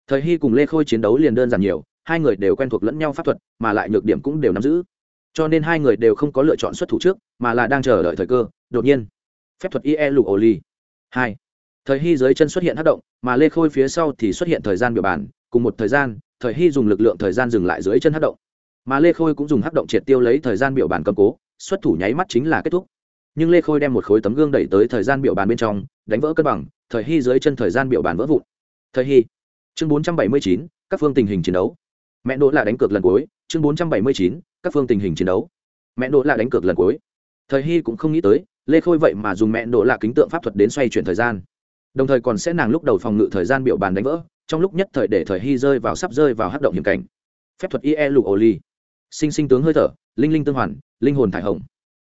Thời hy cùng lê khôi chiến đấu liền đơn giản nhiều, hai người đều quen thuộc lẫn nhau pháp thuật, mà lại nhược điểm cũng đều nắm giữ. Cho nên hai người đều không có lựa chọn xuất thủ trước, mà là đang chờ đợi thời cơ, đột nhiên. Phép thuật ie lục ổ ly hai. Thời hy dưới chân xuất hiện hát động, mà lê khôi phía sau thì xuất hiện thời gian biểu bàn. cùng một thời gian, thời hy dùng lực lượng thời gian dừng lại dưới chân hát động. Mà lê khôi cũng dùng hát động triệt tiêu lấy thời gian biểu bàn cầm cố, xuất thủ nháy mắt chính là kết thúc nhưng lê khôi đem một khối tấm gương đẩy tới thời gian biểu bàn bên trong, đánh vỡ cân bằng, thời hy dưới chân thời gian biểu bàn vỡ vụn. Thời hy. Chương bốn trăm bảy mươi chín, các phương tình hình chiến đấu. Mẹ đỗ là đánh cược lần cuối, chương bốn trăm bảy mươi chín, các phương tình hình chiến đấu. Mẹ đỗ là đánh cược lần cuối. Thời hy cũng không nghĩ tới, lê khôi vậy mà dùng mẹ đỗ là kính tượng pháp thuật đến xoay chuyển thời gian. Đồng thời còn sẽ nàng lúc đầu phòng ngự thời gian biểu bàn đánh vỡ, trong lúc nhất thời để thời hy rơi vào sắp rơi vào hát động hiểm cảnh. Phép thuật ie lục ổ ly. Sinh sinh tướng hơi thở, linh linh tương hoàn, linh hồn thải hồng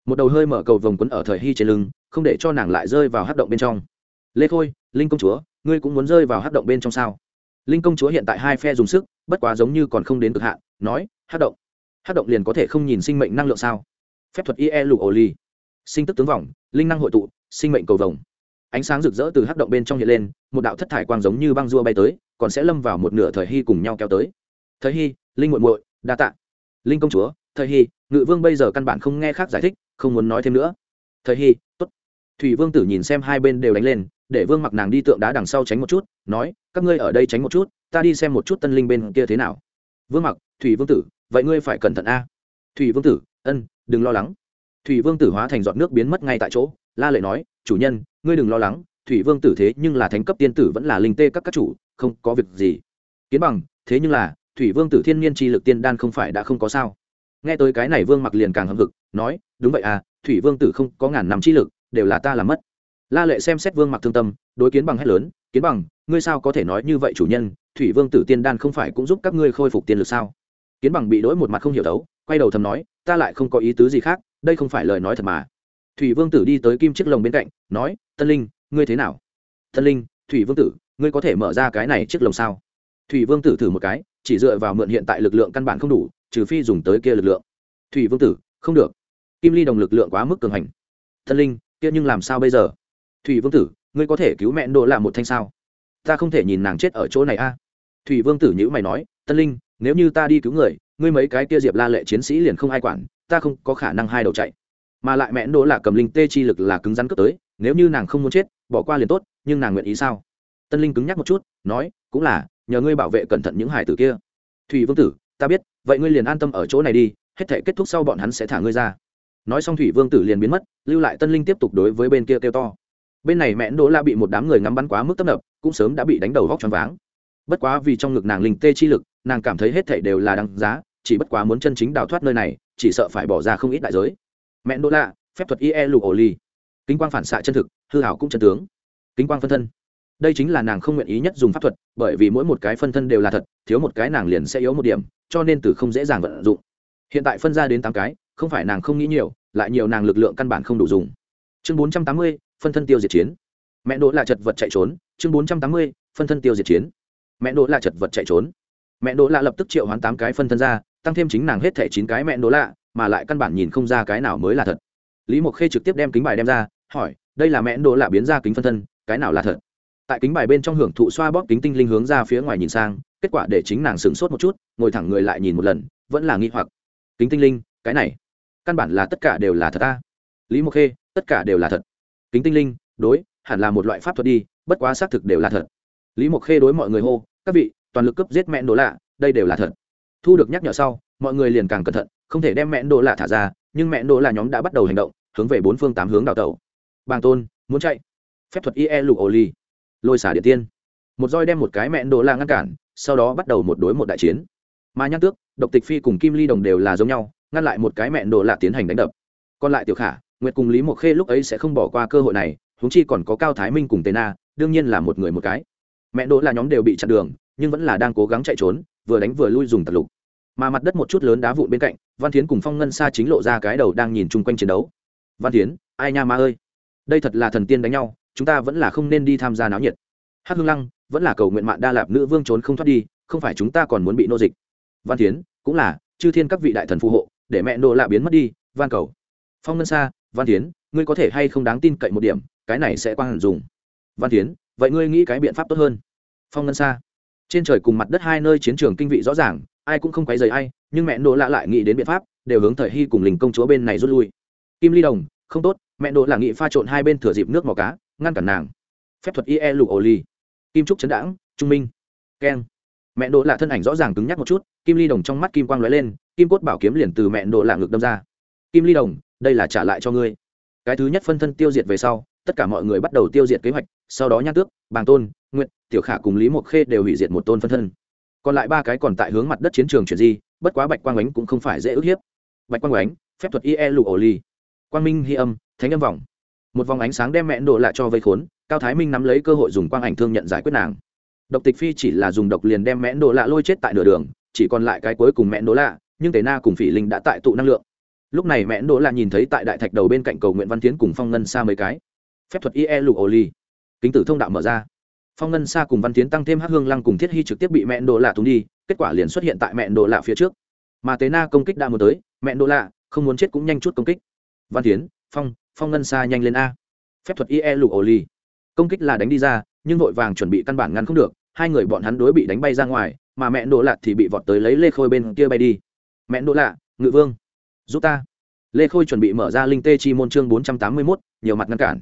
một đầu hơi mở cầu vồng quấn ở thời hy trên lưng, không để cho nàng lại rơi vào hát động bên trong. Lê khôi, linh công chúa, ngươi cũng muốn rơi vào hát động bên trong sao? Linh công chúa hiện tại hai phe dùng sức, bất quá giống như còn không đến cực hạn, nói, hát động. Hát động liền có thể không nhìn sinh mệnh năng lượng sao? Phép thuật ie lục ổ ly sinh tức tướng vòng linh năng hội tụ, sinh mệnh cầu vồng. Ánh sáng rực rỡ từ hát động bên trong hiện lên, một đạo thất thải quang giống như băng dua bay tới, còn sẽ lâm vào một nửa thời hy cùng nhau kéo tới. Thời hy, linh muội muội, đa tạ. Linh công chúa, thời hy, ngự vương bây giờ căn bản không nghe khác giải thích không muốn nói thêm nữa. Thời hy, tốt. Thủy vương tử nhìn xem hai bên đều đánh lên, để vương mặc nàng đi tượng đá đằng sau tránh một chút, nói, các ngươi ở đây tránh một chút, ta đi xem một chút tân linh bên kia thế nào. Vương mặc, thủy vương tử, vậy ngươi phải cẩn thận a. Thủy vương tử, ân, đừng lo lắng. Thủy vương tử hóa thành giọt nước biến mất ngay tại chỗ, la lệ nói, chủ nhân, ngươi đừng lo lắng, thủy vương tử thế nhưng là thánh cấp tiên tử vẫn là linh tê các các chủ, không có việc gì. Kiến bằng, thế nhưng là, thủy vương tử thiên nhiên chi lực tiên đan không phải đã không có sao. Nghe tới cái này vương mặc liền càng hâm hực, nói đúng vậy à thủy vương tử không có ngàn năm chi lực, đều là ta làm mất. La lệ xem xét vương mặc thương tâm, đối kiến bằng hét lớn, kiến bằng, ngươi sao có thể nói như vậy chủ nhân? Thủy vương tử tiên đan không phải cũng giúp các ngươi khôi phục tiên lực sao? Kiến bằng bị đỗi một mặt không hiểu đấu quay đầu thầm nói, ta lại không có ý tứ gì khác, đây không phải lời nói thật mà. Thủy vương tử đi tới kim chiếc lồng bên cạnh, nói, tân linh, ngươi thế nào? Tân linh, thủy vương tử, ngươi có thể mở ra cái này chiếc lồng sao? Thủy vương tử thử một cái, chỉ dựa vào mượn hiện tại lực lượng căn bản không đủ, trừ phi dùng tới kia lực lượng. Thủy vương tử, không được kim ly đồng lực lượng quá mức cường hành. Tân linh, kia nhưng làm sao bây giờ? Thủy vương tử, ngươi có thể cứu mẹ đỗ là một thanh sao? Ta không thể nhìn nàng chết ở chỗ này a. Thủy vương tử nhữ mày nói tân linh, nếu như ta đi cứu người, ngươi mấy cái kia diệp la lệ chiến sĩ liền không ai quản, ta không có khả năng hai đầu chạy. Mà lại mẹ đỗ là cầm linh tê chi lực là cứng rắn cướp tới, nếu như nàng không muốn chết, bỏ qua liền tốt, nhưng nàng nguyện ý sao? Tân linh cứng nhắc một chút, nói, cũng là, nhờ ngươi bảo vệ cẩn thận những hải tử kia. Thủy vương tử, ta biết, vậy ngươi liền an tâm ở chỗ này đi, hết thể kết thúc sau bọn hắn sẽ thả ngươi ra nói xong thủy vương tử liền biến mất, lưu lại tân linh tiếp tục đối với bên kia kêu to. Bên này mẹ đỗ la bị một đám người ngắm bắn quá mức tấp nập, cũng sớm đã bị đánh đầu vóc choáng váng. Bất quá vì trong ngực nàng linh tê chi lực, nàng cảm thấy hết thảy đều là đáng giá, chỉ bất quá muốn chân chính đào thoát nơi này, chỉ sợ phải bỏ ra không ít đại giới. Mẹ đỗ la, phép thuật ie lục ổ ly kính quang phản xạ chân thực, hư hảo cũng chân tướng. Kính quang phân thân. Đây chính là nàng không nguyện ý nhất dùng pháp thuật, bởi vì mỗi một cái phân thân đều là thật, thiếu một cái nàng liền sẽ yếu một điểm, cho nên từ không dễ dàng vận dụng. Hiện tại phân ra đến tám cái không phải nàng không nghĩ nhiều, lại nhiều nàng lực lượng căn bản không đủ dùng. Chương bốn trăm tám mươi, phân thân tiêu diệt chiến. Mẹ đỗ là chật vật chạy trốn. Chương bốn trăm tám mươi, phân thân tiêu diệt chiến. Mẹ đỗ là chật vật chạy trốn. Mẹ đỗ lạ lập tức triệu hoán tám cái phân thân ra, tăng thêm chính nàng hết thẻ chín cái mẹ đỗ lạ, mà lại căn bản nhìn không ra cái nào mới là thật. Lý mộc khê trực tiếp đem kính bài đem ra, hỏi, đây là mẹ đỗ lạ biến ra kính phân thân, cái nào là thật? Tại kính bài bên trong hưởng thụ xoa bóp kính tinh linh hướng ra phía ngoài nhìn sang, kết quả để chính nàng sửng sốt một chút, ngồi thẳng người lại nhìn một lần, vẫn là nghi hoặc. Kính tinh linh, cái này căn bản là tất cả đều là thật ta. Lý mộc khê, tất cả đều là thật. Kính tinh linh, đối, hẳn là một loại pháp thuật đi, bất quá xác thực đều là thật. Lý mộc khê đối mọi người hô, các vị, toàn lực cấp giết mẹ đồ lạ, đây đều là thật. Thu được nhắc nhở sau, mọi người liền càng cẩn thận, không thể đem mẹ đồ lạ thả ra, nhưng mẹ đồ lạ nhóm đã bắt đầu hành động, hướng về bốn phương tám hướng đào tẩu. Bàng tôn, muốn chạy. Phép thuật ie lục Ổ ly lôi xả điện tiên. Một roi đem một cái mẹ đồ lạ ngăn cản, sau đó bắt đầu một đối một đại chiến. Mà nhắc tước, độc tịch phi cùng kim ly đồng đều là giống nhau ngăn lại một cái mẹ đồ lạ tiến hành đánh đập. Còn lại tiểu khả, nguyệt cùng lý mộc khê lúc ấy sẽ không bỏ qua cơ hội này húng chi còn có cao thái minh cùng tề na, đương nhiên là một người một cái. Mẹ đỗ là nhóm đều bị chặn đường, nhưng vẫn là đang cố gắng chạy trốn, vừa đánh vừa lui dùng tật lục. Mà mặt đất một chút lớn đá vụn bên cạnh, văn thiến cùng phong ngân xa chính lộ ra cái đầu đang nhìn chung quanh chiến đấu. Văn thiến, ai nha ma ơi? Đây thật là thần tiên đánh nhau, chúng ta vẫn là không nên đi tham gia náo nhiệt. Hắc hương lăng, vẫn là cầu nguyện mạng đa lạp nữ vương trốn không thoát đi, không phải chúng ta còn muốn bị nô dịch. Văn thiến, cũng là, chư thiên các vị đại thần phù hộ để mẹ nô lạ biến mất đi, van cầu. Phong ngân xa văn tiến ngươi có thể hay không đáng tin cậy một điểm, cái này sẽ quang hẳn dùng. Văn tiến vậy ngươi nghĩ cái biện pháp tốt hơn. Phong ngân xa trên trời cùng mặt đất hai nơi chiến trường kinh vị rõ ràng, ai cũng không quấy rầy ai, nhưng mẹ nô lạ lại nghĩ đến biện pháp, đều hướng thời hy cùng linh công chúa bên này rút lui. Kim ly đồng, không tốt, mẹ nô lạ nghị pha trộn hai bên thừa dịp nước màu cá, ngăn cản nàng. Phép thuật ie lục ổ ly kim trúc chấn đãng, trung minh. Keng mẹ đỗ là thân ảnh rõ ràng cứng nhắc một chút, kim ly đồng trong mắt kim quang lóe lên, kim cốt bảo kiếm liền từ mẹ đỗ lạ ngực đâm ra. Kim ly đồng, đây là trả lại cho ngươi. Cái thứ nhất phân thân tiêu diệt về sau, tất cả mọi người bắt đầu tiêu diệt kế hoạch, sau đó nhan tước, bàng tôn nguyện tiểu khả cùng lý mộc khê đều hủy diệt một tôn phân thân. Còn lại ba cái còn tại hướng mặt đất chiến trường chuyển di, bất quá bạch quang ánh cũng không phải dễ ức hiếp. Bạch quang ánh, phép thuật ie lụ ổ ly quang minh hy âm, thánh âm vòng một vòng ánh sáng đem mẹ đỗ lạ cho vây khốn, cao thái minh nắm lấy cơ hội dùng quang ảnh thương nhận giải quyết nàng độc tịch phi chỉ là dùng độc liền đem mẽn đồ lạ lôi chết tại nửa đường, chỉ còn lại cái cuối cùng mẽn đồ lạ, nhưng Tề na cùng phỉ linh đã tại tụ năng lượng. Lúc này mẽn đỗ lạ nhìn thấy tại đại thạch đầu bên cạnh cầu nguyện văn tiến cùng phong ngân xa mấy cái. Phép thuật ie lục ô ly kính tử thông đạo mở ra. Phong ngân xa cùng văn tiến tăng thêm hắc hương lăng cùng thiết hy trực tiếp bị mẹn đỗ lạ túng đi, kết quả liền xuất hiện tại mẹn đỗ lạ phía trước. Mà tế na công kích đã muốn tới Mẹn đỗ lạ không muốn chết cũng nhanh chút công kích. Văn tiến phong phong ngân xa nhanh lên a. Phép thuật ie lục ổ ly công kích là đánh đi ra, nhưng vội vàng chuẩn bị căn bản ngăn không được hai người bọn hắn đối bị đánh bay ra ngoài, mà mẹ đỗ lạ thì bị vọt tới lấy lê khôi bên kia bay đi. Mẹ đỗ lạ ngự vương, giúp ta. Lê khôi chuẩn bị mở ra linh tê chi môn chương bốn trăm tám mươi mốt, nhiều mặt ngăn cản.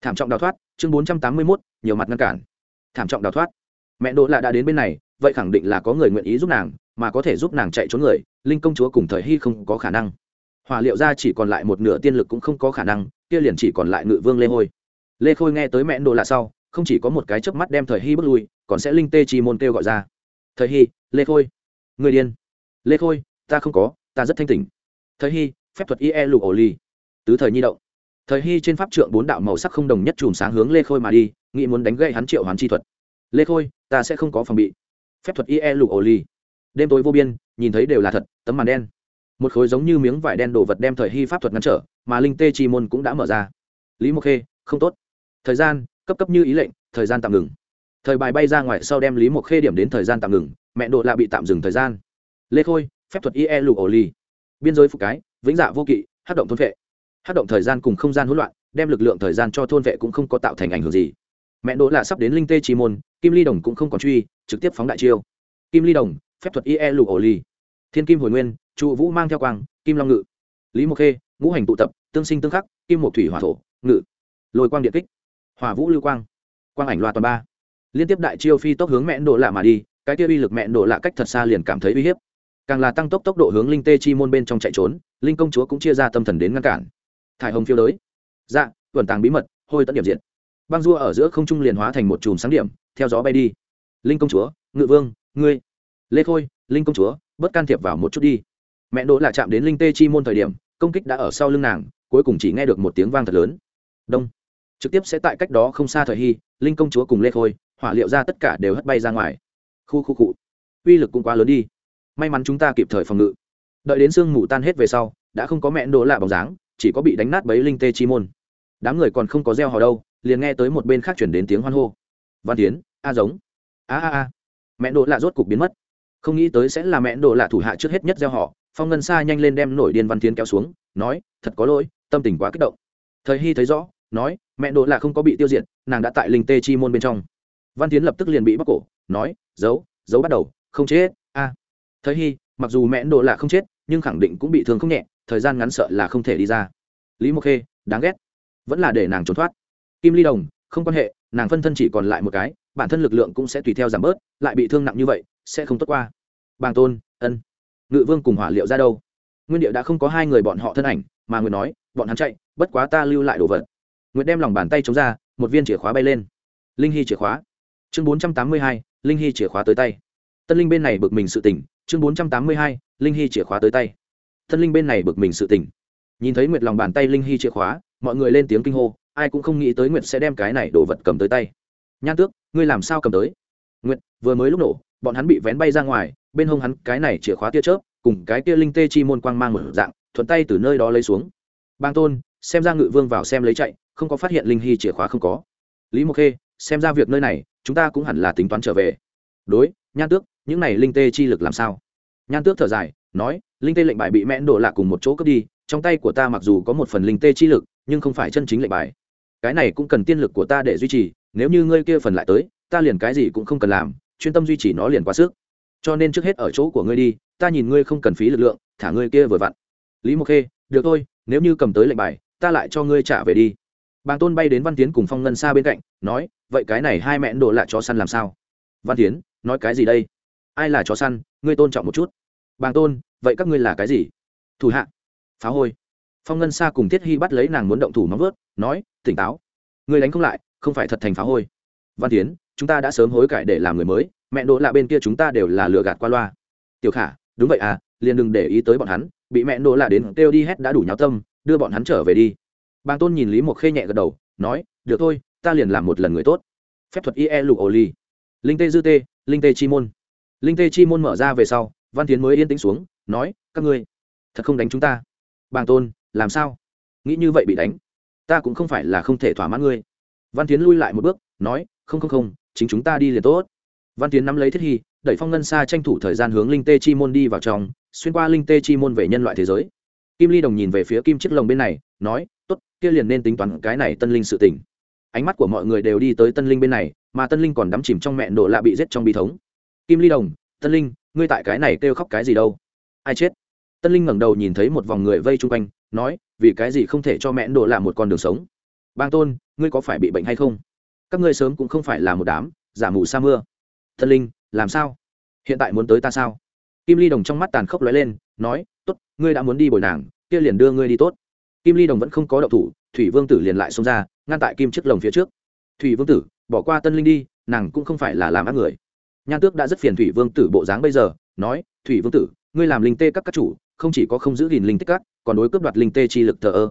Thảm trọng đào thoát, chương bốn trăm tám mươi mốt, nhiều mặt ngăn cản. Thảm trọng đào thoát. Mẹ đỗ lạ đã đến bên này, vậy khẳng định là có người nguyện ý giúp nàng, mà có thể giúp nàng chạy trốn người, linh công chúa cùng thời hy không có khả năng. Hỏa liệu ra chỉ còn lại một nửa tiên lực cũng không có khả năng, kia liền chỉ còn lại ngự vương lê hôi lê khôi nghe tới mẹ đỗ lạ sau, không chỉ có một cái chớp mắt đem thời hy bước lui còn sẽ linh tê chi môn kêu gọi ra. Thời hy, lê khôi. Người điên. Lê khôi, ta không có, ta rất thanh tỉnh. Thời hy, phép thuật ie lục ổ ly tứ thời nhi động. Thời hy trên pháp trượng bốn đạo màu sắc không đồng nhất chùm sáng hướng lê khôi mà đi, nghĩ muốn đánh gậy hắn triệu hoán chi thuật. Lê khôi, ta sẽ không có phòng bị. Phép thuật ie lục ổ ly đêm tối vô biên, nhìn thấy đều là thật, tấm màn đen. Một khối giống như miếng vải đen đổ vật đem thời hy pháp thuật ngăn trở, mà linh tê chi môn cũng đã mở ra. Lý mộc khê, không tốt. Thời gian, cấp cấp như ý lệnh, thời gian tạm ngừng thời bài bay ra ngoài sau đem lý mộc khê điểm đến thời gian tạm ngừng, mẹ độ lạ bị tạm dừng thời gian. Lê khôi, phép thuật ie lụ ổ ly biên giới phục cái, vĩnh dạ vô kỵ, hát động thôn vệ. Hát động thời gian cùng không gian hỗn loạn, đem lực lượng thời gian cho thôn vệ cũng không có tạo thành ảnh hưởng gì. Mẹ đỗ là sắp đến linh tê chi môn, kim ly đồng cũng không còn truy, trực tiếp phóng đại chiêu. Kim ly đồng, phép thuật ie lụ ổ ly thiên kim hồi nguyên trụ vũ mang theo quang, kim long ngự. Lý mộc khê, ngũ hành tụ tập, tương sinh tương khắc, kim một thủy hỏa thổ, ngự. Lôi quang điện kích. Hỏa vũ lưu quang. Quang ảnh loa toàn ba liên tiếp đại chiêu phi tốc hướng mẹ độ lạ mà đi, cái kia uy lực mẹ độ lạ cách thật xa liền cảm thấy uy hiếp. Càng là tăng tốc tốc độ hướng linh tê chi môn bên trong chạy trốn, linh công chúa cũng chia ra tâm thần đến ngăn cản. Thải hồng phiêu đới. Dạ tuần tàng bí mật, hôi tận điểm diện băng dua ở giữa không trung liền hóa thành một chùm sáng điểm, theo gió bay đi. Linh công chúa, ngự vương, ngươi. Lê khôi, linh công chúa, bớt can thiệp vào một chút đi. Mẹ đỗ là chạm đến linh tê chi môn thời điểm, công kích đã ở sau lưng nàng, cuối cùng chỉ nghe được một tiếng vang thật lớn. Đông. Trực tiếp sẽ tại cách đó không xa thời hy, linh công chúa cùng lê khôi hỏa liệu ra tất cả đều hất bay ra ngoài. Khu khu cụ uy lực cũng quá lớn đi. May mắn chúng ta kịp thời phòng ngự. Đợi đến sương mù tan hết về sau, đã không có mẹ đỗ lạ bóng dáng, chỉ có bị đánh nát bấy linh tê chi môn. Đám người còn không có gieo hò đâu, liền nghe tới một bên khác chuyển đến tiếng hoan hô. Văn tiến a giống. A a a. Mẹ đỗ lạ rốt cục biến mất. Không nghĩ tới sẽ là mẹ đỗ lạ thủ hạ trước hết nhất gieo họ phong ngân xa nhanh lên đem nổi điên văn tiến kéo xuống, nói, thật có lỗi, tâm tình quá kích động. Thời hy thấy rõ, nói, mẹ đỗ lạ không có bị tiêu diệt, nàng đã tại linh tê chi môn bên trong văn tiến lập tức liền bị bóc cổ, nói, giấu giấu bắt đầu, không chết. A. À. thời hy, mặc dù mẹ đồ lạ không chết, nhưng khẳng định cũng bị thương không nhẹ, thời gian ngắn sợ là không thể đi ra. Lý mộc khê, đáng ghét. Vẫn là để nàng trốn thoát. Kim ly đồng, không quan hệ, nàng phân thân chỉ còn lại một cái, bản thân lực lượng cũng sẽ tùy theo giảm bớt, lại bị thương nặng như vậy, sẽ không tốt qua. Bàng tôn, ân. Ngự vương cùng hỏa liệu ra đâu? Nguyên địa đã không có hai người bọn họ thân ảnh, mà nguyệt nói, bọn hắn chạy, bất quá ta lưu lại đồ vật. Nguyệt đem lòng bàn tay chống ra, một viên chìa khóa bay lên. Linh hy chìa khóa chương bốn trăm tám mươi hai, linh hy chìa khóa tới tay. Tân linh bên này bực mình sự tỉnh chương bốn trăm tám mươi hai, linh hy chìa khóa tới tay. Tân linh bên này bực mình sự tỉnh nhìn thấy nguyệt lòng bàn tay linh hy chìa khóa, mọi người lên tiếng kinh hô, ai cũng không nghĩ tới nguyệt sẽ đem cái này đồ vật cầm tới tay. Nhan tước, ngươi làm sao cầm tới? Nguyệt vừa mới lúc nổ, bọn hắn bị vén bay ra ngoài, bên hông hắn cái này chìa khóa tia chớp, cùng cái tia linh tê chi môn quang mang một dạng, thuận tay từ nơi đó lấy xuống. Bang tôn, xem ra ngự vương vào xem lấy chạy, không có phát hiện linh hy chìa khóa không có. Lý mộc khê xem ra việc nơi này, chúng ta cũng hẳn là tính toán trở về. Đối, nhan tước, những này linh tê chi lực làm sao? Nhan tước thở dài, nói, linh tê lệnh bài bị mẽn đổ lạ cùng một chỗ cướp đi, trong tay của ta mặc dù có một phần linh tê chi lực, nhưng không phải chân chính lệnh bài. Cái này cũng cần tiên lực của ta để duy trì, nếu như ngươi kia phần lại tới, ta liền cái gì cũng không cần làm, chuyên tâm duy trì nó liền quá sức. Cho nên trước hết ở chỗ của ngươi đi, ta nhìn ngươi không cần phí lực lượng, thả ngươi kia vừa vặn. Lý mộc khê, được thôi, nếu như cầm tới lệnh bài, ta lại cho ngươi trả về đi bàng tôn bay đến văn tiến cùng phong ngân xa bên cạnh, nói, vậy cái này hai mẹ đồ lạ chó săn làm sao? Văn tiến, nói cái gì đây? Ai là chó săn? Ngươi tôn trọng một chút. Bàng tôn, vậy các ngươi là cái gì? Thủ hạ. Phá hôi. Phong ngân xa cùng thiết hy bắt lấy nàng muốn động thủ móng vớt nói, tỉnh táo. Ngươi đánh không lại, không phải thật thành phá hôi. Văn tiến, chúng ta đã sớm hối cải để làm người mới mẹ đỗ lạ bên kia chúng ta đều là lừa gạt qua loa. Tiểu khả, đúng vậy à liền đừng để ý tới bọn hắn, bị mẹ đỗ lạ đến kêu đi hét đã đủ nháo tâm, đưa bọn hắn trở về đi bàng tôn nhìn lý mộc khê nhẹ gật đầu, nói, được thôi, ta liền làm một lần người tốt. Phép thuật ie ổ ly linh tê dư tê, linh tê chi môn. Linh tê chi môn mở ra về sau, văn tiến mới yên tĩnh xuống, nói, các ngươi, thật không đánh chúng ta. Bàng tôn, làm sao? Nghĩ như vậy bị đánh, ta cũng không phải là không thể thỏa mãn ngươi. Văn tiến lui lại một bước, nói, không không không, chính chúng ta đi liền tốt. Văn tiến nắm lấy thiết hy, đẩy phong ngân xa tranh thủ thời gian hướng linh tê chi môn đi vào trong, xuyên qua linh tê chi môn về nhân loại thế giới. Kim ly đồng nhìn về phía kim chiếc lồng bên này, nói, tốt kia liền nên tính toán cái này tân linh sự tỉnh ánh mắt của mọi người đều đi tới tân linh bên này, mà tân linh còn đắm chìm trong mẹ nổ lạ bị giết trong bi thống. Kim ly đồng, tân linh, ngươi tại cái này kêu khóc cái gì đâu? Ai chết? Tân linh ngẩng đầu nhìn thấy một vòng người vây chung quanh, nói, vì cái gì không thể cho mẹ nổ lạ một con đường sống? Bang tôn, ngươi có phải bị bệnh hay không? Các ngươi sớm cũng không phải là một đám, giả mù sa mưa. Tân linh, làm sao? Hiện tại muốn tới ta sao? Kim ly đồng trong mắt tàn khốc lóe lên, nói, tốt, ngươi đã muốn đi bồi nàng, kia liền đưa ngươi đi tốt kim ly đồng vẫn không có động thủ, thủy vương tử liền lại xông ra, ngăn tại kim chiếc lồng phía trước. Thủy vương tử, bỏ qua tân linh đi, nàng cũng không phải là làm ác người. Nhan tước đã rất phiền thủy vương tử bộ dáng bây giờ, nói, thủy vương tử, ngươi làm linh tê các các chủ, không chỉ có không giữ gìn linh tích các, còn đối cướp đoạt linh tê chi lực thờ ơ.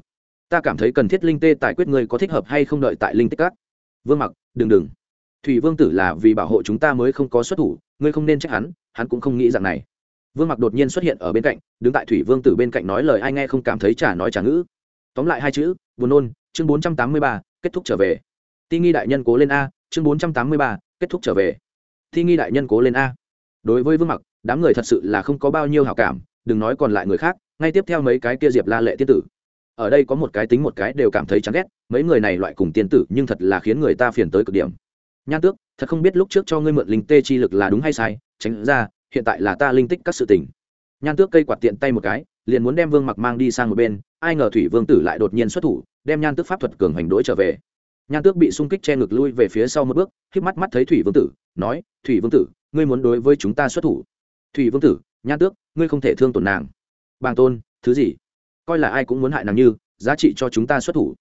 Ta cảm thấy cần thiết linh tê tài quyết ngươi có thích hợp hay không đợi tại linh tích các. Vương mặc, đừng đừng. Thủy vương tử là vì bảo hộ chúng ta mới không có xuất thủ, ngươi không nên trách hắn hắn cũng không nghĩ rằng này. Vương mặc đột nhiên xuất hiện ở bên cạnh, đứng tại thủy vương tử bên cạnh nói lời ai nghe không cảm thấy trả nói trả ngữ tóm lại hai chữ, buồn nôn, chương bốn trăm tám mươi ba, kết thúc trở về. Ti nghi đại nhân cố lên a, chương bốn trăm tám mươi ba, kết thúc trở về. Thi nghi đại nhân cố lên a. Đối với vương mặc, đám người thật sự là không có bao nhiêu hào cảm, đừng nói còn lại người khác, ngay tiếp theo mấy cái kia diệp la lệ tiên tử. Ở đây có một cái tính một cái đều cảm thấy chán ghét, mấy người này loại cùng tiên tử nhưng thật là khiến người ta phiền tới cực điểm. Nhan tước, thật không biết lúc trước cho ngươi mượn linh tê chi lực là đúng hay sai, tránh ra, hiện tại là ta linh tích các sự tình nhan tước cây quạt tiện tay một cái, liền muốn đem vương mặc mang đi sang một bên, ai ngờ thủy vương tử lại đột nhiên xuất thủ, đem nhan tước pháp thuật cường hành đỗi trở về. Nhan tước bị xung kích che ngực lui về phía sau một bước k mắt mắt thấy thủy vương tử, nói, thủy vương tử, ngươi muốn đối với chúng ta xuất thủ? Thủy vương tử, nhan tước, ngươi không thể thương tổn nàng. Bàng tôn, thứ gì? Coi là ai cũng muốn hại nàng như, giá trị cho chúng ta xuất thủ.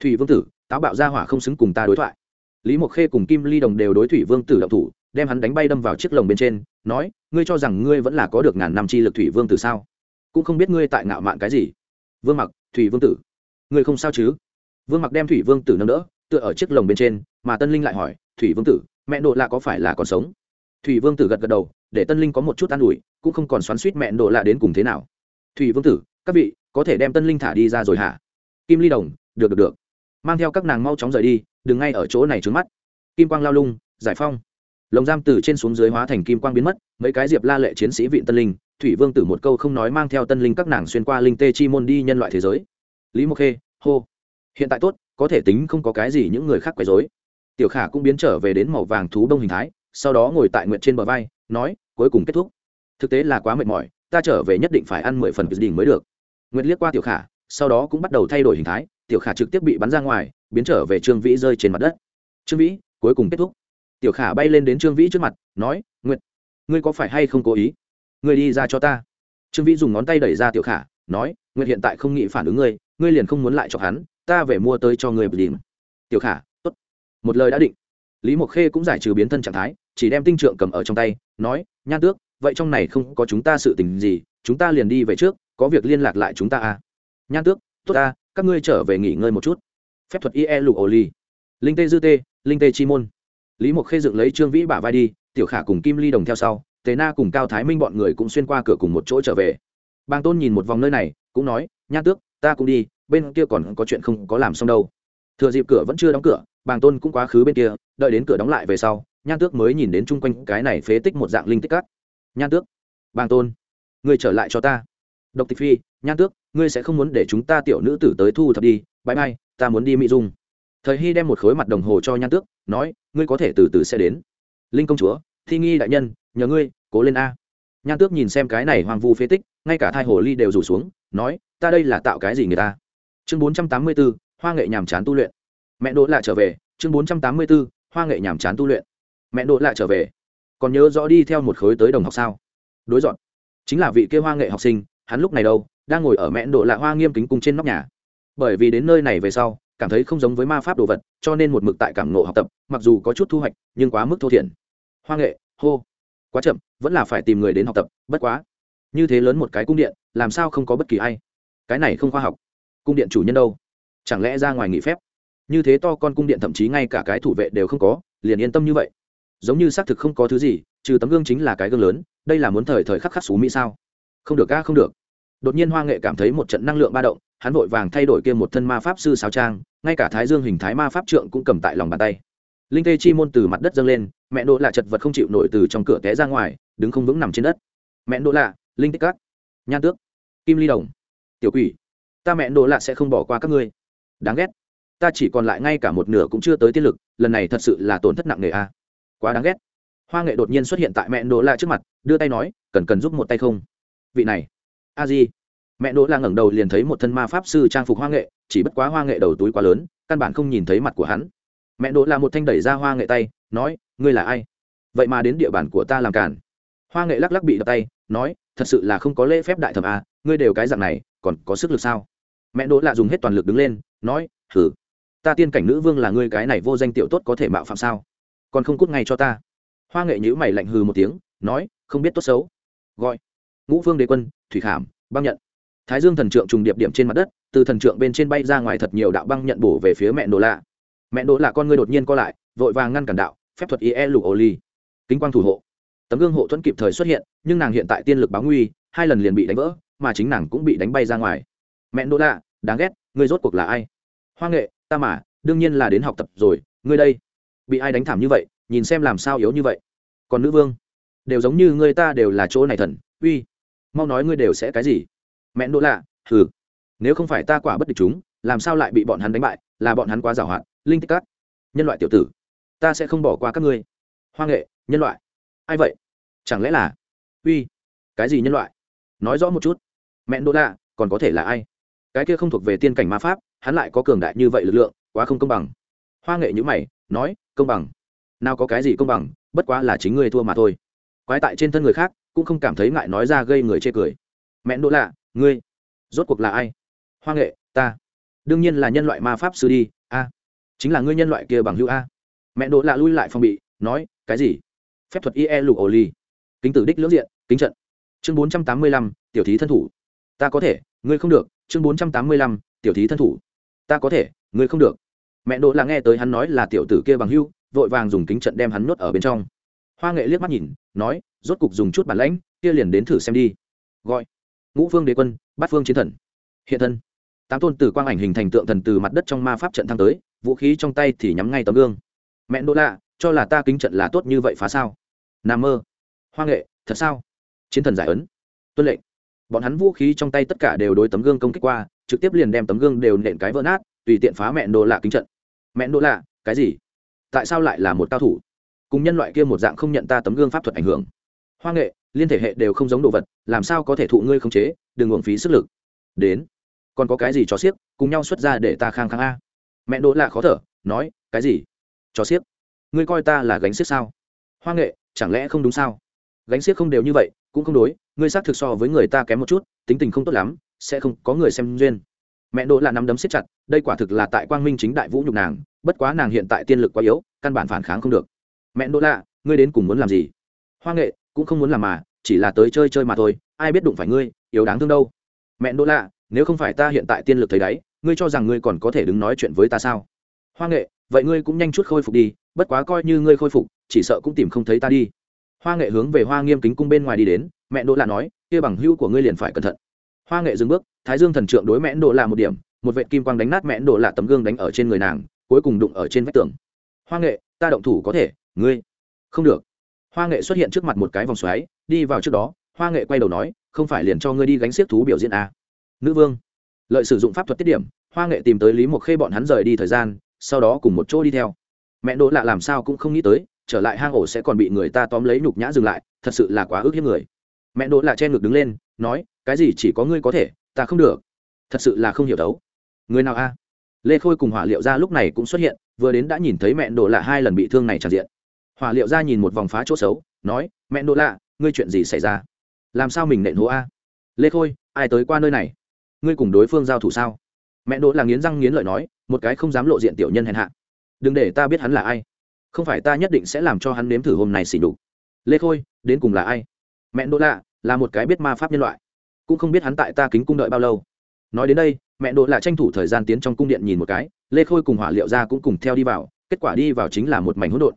Thủy vương tử, táo bạo ra hỏa không xứng cùng ta đối thoại. Lý mộc khê cùng kim ly đồng đều đối thủy vương tử động thủ đem hắn đánh bay đâm vào chiếc lồng bên trên, nói, ngươi cho rằng ngươi vẫn là có được ngàn năm chi lực thủy vương tử sao? Cũng không biết ngươi tại ngạo mạn cái gì. Vương mặc, thủy vương tử. Ngươi không sao chứ? Vương mặc đem thủy vương tử nâng đỡ, tựa ở chiếc lồng bên trên, mà tân linh lại hỏi, thủy vương tử, mẹ độ lạ có phải là còn sống? Thủy vương tử gật gật đầu, để tân linh có một chút an ủi, cũng không còn xoắn suýt mẹ độ lạ đến cùng thế nào. Thủy vương tử, các vị có thể đem tân linh thả đi ra rồi hả? Kim ly đồng, được được được. Mang theo các nàng mau chóng rời đi, đừng ngay ở chỗ này trướng mắt. Kim quang lao lung, giải phong lồng giam từ trên xuống dưới hóa thành kim quang biến mất, mấy cái diệp la lệ chiến sĩ vịn tân linh, thủy vương tử một câu không nói mang theo tân linh các nàng xuyên qua linh tê chi môn đi nhân loại thế giới. Lý mộc khê, hô. Hiện tại tốt, có thể tính không có cái gì những người khác quấy dối tiểu khả cũng biến trở về đến màu vàng thú đông hình thái, sau đó ngồi tại nguyện trên bờ vai, nói, cuối cùng kết thúc. Thực tế là quá mệt mỏi, ta trở về nhất định phải ăn mười phần đỉnh mới được. Nguyện liếc qua tiểu khả, sau đó cũng bắt đầu thay đổi hình thái, tiểu khả trực tiếp bị bắn ra ngoài, biến trở về trương vĩ rơi trên mặt đất. Trương vĩ, cuối cùng kết thúc tiểu khả bay lên đến trương vĩ trước mặt nói Nguyệt, ngươi có phải hay không cố ý? Ngươi đi ra cho ta. Trương vĩ dùng ngón tay đẩy ra tiểu khả nói Nguyệt hiện tại không nghĩ phản ứng ngươi ngươi liền không muốn lại cho hắn ta về mua tới cho ngươi bờ đìm tiểu khả tốt. Một lời đã định lý mộc khê cũng giải trừ biến thân trạng thái chỉ đem tinh trượng cầm ở trong tay nói nhan tước vậy trong này không có chúng ta sự tình gì chúng ta liền đi về trước có việc liên lạc lại chúng ta à. Nhan tước tốt ta các ngươi trở về nghỉ ngơi một chút. Phép thuật ie lục ổ ly linh tê dư tê linh tê chi môn lý mộc khê dựng lấy trương vĩ bả vai đi, tiểu khả cùng kim ly đồng theo sau, tề na cùng cao thái minh bọn người cũng xuyên qua cửa cùng một chỗ trở về. Bang tôn nhìn một vòng nơi này, cũng nói nhan tước, ta cũng đi, bên kia còn có chuyện không có làm xong đâu. Thừa dịp cửa vẫn chưa đóng cửa, bàng tôn cũng quá khứ bên kia, đợi đến cửa đóng lại về sau nhan tước mới nhìn đến chung quanh cái này phế tích một dạng linh tích cắt nhan tước, bàng tôn, ngươi trở lại cho ta. Độc tịch phi nhan tước, ngươi sẽ không muốn để chúng ta tiểu nữ tử tới thu thập đi bãi mai, ta muốn đi mỹ dung thời hy đem một khối mặt đồng hồ cho nhan tước, nói, ngươi có thể từ từ sẽ đến. Linh công chúa, thi nghi đại nhân, nhờ ngươi, cố lên a. Nhan tước nhìn xem cái này hoang vu phế tích, ngay cả thai hồ ly đều rủ xuống, nói, ta đây là tạo cái gì người ta? Chương bốn trăm tám mươi b ố hoa nghệ nhàm chán tu luyện. Mẹ đỗ lại trở về, chương bốn trăm tám mươi b ố hoa nghệ nhàm chán tu luyện. Mẹ đỗ lại trở về. Còn nhớ rõ đi theo một khối tới đồng học sao? Đối dọn. Chính là vị kia hoa nghệ học sinh, hắn lúc này đâu, đang ngồi ở mẹ đỗ lạ hoa nghiêm kính cung trên nóc nhà. Bởi vì đến nơi này về sau cảm thấy không giống với ma pháp đồ vật, cho nên một mực tại cảm nộ học tập, mặc dù có chút thu hoạch, nhưng quá mức thô thiển. Hoa nghệ, hô, quá chậm, vẫn là phải tìm người đến học tập, bất quá. Như thế lớn một cái cung điện, làm sao không có bất kỳ ai? Cái này không khoa học. Cung điện chủ nhân đâu? Chẳng lẽ ra ngoài nghỉ phép? Như thế to con cung điện thậm chí ngay cả cái thủ vệ đều không có, liền yên tâm như vậy. Giống như xác thực không có thứ gì, trừ tấm gương chính là cái gương lớn, đây là muốn thời thời khắc khắc xú mỹ sao? Không được ca không được. Đột nhiên hoa nghệ cảm thấy một trận năng lượng ba động hắn vội vàng thay đổi kia một thân ma pháp sư sáo trang, ngay cả thái dương hình thái ma pháp trượng cũng cầm tại lòng bàn tay. Linh tê chi môn từ mặt đất dâng lên, mẹ đỗ lạ chật vật không chịu nổi từ trong cửa té ra ngoài, đứng không vững nằm trên đất. Mẹ đỗ lạ, linh tích cát nhan tước, kim ly đồng, tiểu quỷ, ta mẹ đỗ lạ sẽ không bỏ qua các ngươi. Đáng ghét. Ta chỉ còn lại ngay cả một nửa cũng chưa tới tiên lực, lần này thật sự là tổn thất nặng nề a. Quá đáng ghét. Hoa nghệ đột nhiên xuất hiện tại mẹ đỗ lạ trước mặt, đưa tay nói, cần cần giúp một tay không? Vị này, a di mẹ đỗ lạ ngẩng đầu liền thấy một thân ma pháp sư trang phục hoa nghệ, chỉ bất quá hoa nghệ đầu túi quá lớn, căn bản không nhìn thấy mặt của hắn. Mẹ đỗ là một thanh đẩy ra hoa nghệ tay, nói, ngươi là ai? Vậy mà đến địa bàn của ta làm cản hoa nghệ lắc lắc bị đập tay, nói, thật sự là không có lễ phép đại thẩm à ngươi đều cái dạng này, còn có sức lực sao? Mẹ đỗ lạ dùng hết toàn lực đứng lên, nói thử ta tiên cảnh nữ vương là ngươi cái này vô danh tiểu tốt có thể mạo phạm sao? Còn không cút ngay cho ta. Hoa nghệ nhữ mày lạnh hừ một tiếng, nói, không biết tốt xấu. Gọi, ngũ vương đế quân, thủy khảm, băng nhận thái dương thần trượng trùng điệp điểm trên mặt đất, từ thần trượng bên trên bay ra ngoài thật nhiều đạo băng nhận bổ về phía mẹ nổ lạ. Mẹ nổ lạ con ngươi đột nhiên co lại, vội vàng ngăn cản đạo, phép thuật ie lục ô ly. Kính quang thủ hộ. Tấm gương hộ thuẫn kịp thời xuất hiện, nhưng nàng hiện tại tiên lực báo nguy, hai lần liền bị đánh vỡ, mà chính nàng cũng bị đánh bay ra ngoài. Mẹ đỗ lạ, đáng ghét, ngươi rốt cuộc là ai? Hoa nghệ, ta mà, đương nhiên là đến học tập rồi, ngươi đây. Bị ai đánh thảm như vậy, nhìn xem làm sao yếu như vậy. Còn nữ vương, đều giống như ngươi ta đều là chỗ này thần, uy. Mau nói ngươi đều sẽ cái gì? Mẹ đỗ lạ, hừ. Nếu không phải ta quả bất địch chúng, làm sao lại bị bọn hắn đánh bại, là bọn hắn quá giàu hạn linh tích cát nhân loại tiểu tử, ta sẽ không bỏ qua các ngươi. Hoa nghệ, nhân loại. Ai vậy? Chẳng lẽ là, uy, cái gì nhân loại? Nói rõ một chút. Mẹ đỗ lạ, còn có thể là ai? Cái kia không thuộc về tiên cảnh ma pháp, hắn lại có cường đại như vậy lực lượng, quá không công bằng. Hoa nghệ nhữ mày, nói, công bằng. Nào có cái gì công bằng, bất quá là chính ngươi thua mà thôi. Quái tại trên thân người khác, cũng không cảm thấy ngại nói ra gây người chê cười. Mẹ đỗ lạ ngươi, rốt cuộc là ai? Hoa nghệ, ta. Đương nhiên là nhân loại ma pháp sư đi, a. Chính là ngươi nhân loại kia bằng hữu a. Mẹ đỗ lạ lui lại phòng bị, nói, cái gì? Phép thuật ie lục ổ ly kính tử đích lưỡng diện, kính trận. Chương bốn trăm tám mươi lăm, tiểu thí thân thủ. Ta có thể, ngươi không được. Chương bốn trăm tám mươi lăm, tiểu thí thân thủ. Ta có thể, ngươi không được. Mẹ đỗ là nghe tới hắn nói là tiểu tử kia bằng hưu vội vàng dùng kính trận đem hắn nuốt ở bên trong. Hoa nghệ liếc mắt nhìn, nói, rốt cục dùng chút bản lãnh, kia liền đến thử xem đi. Gọi ngũ phương đế quân, bát phương chiến thần. Hiện thân. Tám tôn tử quang ảnh hình thành tượng thần từ mặt đất trong ma pháp trận thăng tới, vũ khí trong tay thì nhắm ngay tấm gương. Mẹ đỗ lạ, cho là ta kính trận là tốt như vậy phá sao? Nam mơ. Hoa nghệ, thật sao? Chiến thần giải ấn. Tuân lệnh. Bọn hắn vũ khí trong tay tất cả đều đối tấm gương công kích qua, trực tiếp liền đem tấm gương đều nện cái vỡ nát, tùy tiện phá mẹ đỗ lạ kính trận. Mẹ đỗ lạ, cái gì? Tại sao lại là một cao thủ? Cùng nhân loại kia một dạng không nhận ta tấm gương pháp thuật ảnh hưởng hoa nghệ, liên thể hệ đều không giống đồ vật, làm sao có thể thụ ngươi không chế, đừng uổng phí sức lực. Đến, còn có cái gì cho xiếc, cùng nhau xuất ra để ta khang khang a? Mẹ đỗ lạ khó thở, nói, cái gì? Cho xiếc? Ngươi coi ta là gánh xiếc sao? Hoa nghệ, chẳng lẽ không đúng sao? Gánh xiếc không đều như vậy, cũng không đối, ngươi xác thực so với người ta kém một chút, tính tình không tốt lắm, sẽ không có người xem duyên. Mẹ đỗ là nắm đấm siết chặt, đây quả thực là tại quang minh chính đại vũ nhục nàng, bất quá nàng hiện tại tiên lực quá yếu, căn bản phản kháng không được. Mẹ đỗ lạ, ngươi đến cùng muốn làm gì? Hoa nghệ cũng không muốn làm mà, chỉ là tới chơi chơi mà thôi, ai biết đụng phải ngươi, yếu đáng thương đâu. Mẹ đỗ lạ, nếu không phải ta hiện tại tiên lực thấy đáy, ngươi cho rằng ngươi còn có thể đứng nói chuyện với ta sao? Hoa nghệ, vậy ngươi cũng nhanh chút khôi phục đi, bất quá coi như ngươi khôi phục, chỉ sợ cũng tìm không thấy ta đi. Hoa nghệ hướng về hoa nghiêm kính cung bên ngoài đi đến, mẹ đỗ lạ nói, kia bằng hữu của ngươi liền phải cẩn thận. Hoa nghệ dừng bước, thái dương thần trượng đối mẹ đỗ lạ một điểm, một vệ kim quang đánh nát mẹ đỗ lạ tấm gương đánh ở trên người nàng, cuối cùng đụng ở trên vách tường. Hoa nghệ, ta động thủ có thể, ngươi. Không được hoa nghệ xuất hiện trước mặt một cái vòng xoáy, đi vào trước đó, hoa nghệ quay đầu nói, không phải liền cho ngươi đi gánh xiếc thú biểu diễn à. nữ vương. Lợi sử dụng pháp thuật tiết điểm, hoa nghệ tìm tới lý mộc khê bọn hắn rời đi thời gian, sau đó cùng một chỗ đi theo. Mẹ đỗ lạ làm sao cũng không nghĩ tới, trở lại hang ổ sẽ còn bị người ta tóm lấy nhục nhã dừng lại, thật sự là quá ước hiếp người. Mẹ đỗ lạ che ngực đứng lên, nói, cái gì chỉ có ngươi có thể, ta không được. Thật sự là không hiểu đấu. Người nào a? Lê khôi cùng hỏa liệu ra lúc này cũng xuất hiện, vừa đến đã nhìn thấy mẹ đỗ lạ hai lần bị thương này tràn diện hỏa liệu ra nhìn một vòng phá chỗ xấu, nói, mẹ đỗ lạ, ngươi chuyện gì xảy ra? Làm sao mình nện hố a? Lê khôi, ai tới qua nơi này? Ngươi cùng đối phương giao thủ sao? Mẹ đỗ là nghiến răng nghiến lợi nói, một cái không dám lộ diện tiểu nhân hèn hạ. Đừng để ta biết hắn là ai. Không phải ta nhất định sẽ làm cho hắn nếm thử hôm nay xỉ đục lê khôi, đến cùng là ai? Mẹ đỗ lạ, là một cái biết ma pháp nhân loại. Cũng không biết hắn tại ta kính cung đợi bao lâu. Nói đến đây, mẹ đỗ lạ tranh thủ thời gian tiến trong cung điện nhìn một cái. Lê khôi cùng hỏa liệu ra cũng cùng theo đi vào. Kết quả đi vào chính là một mảnh hỗn độn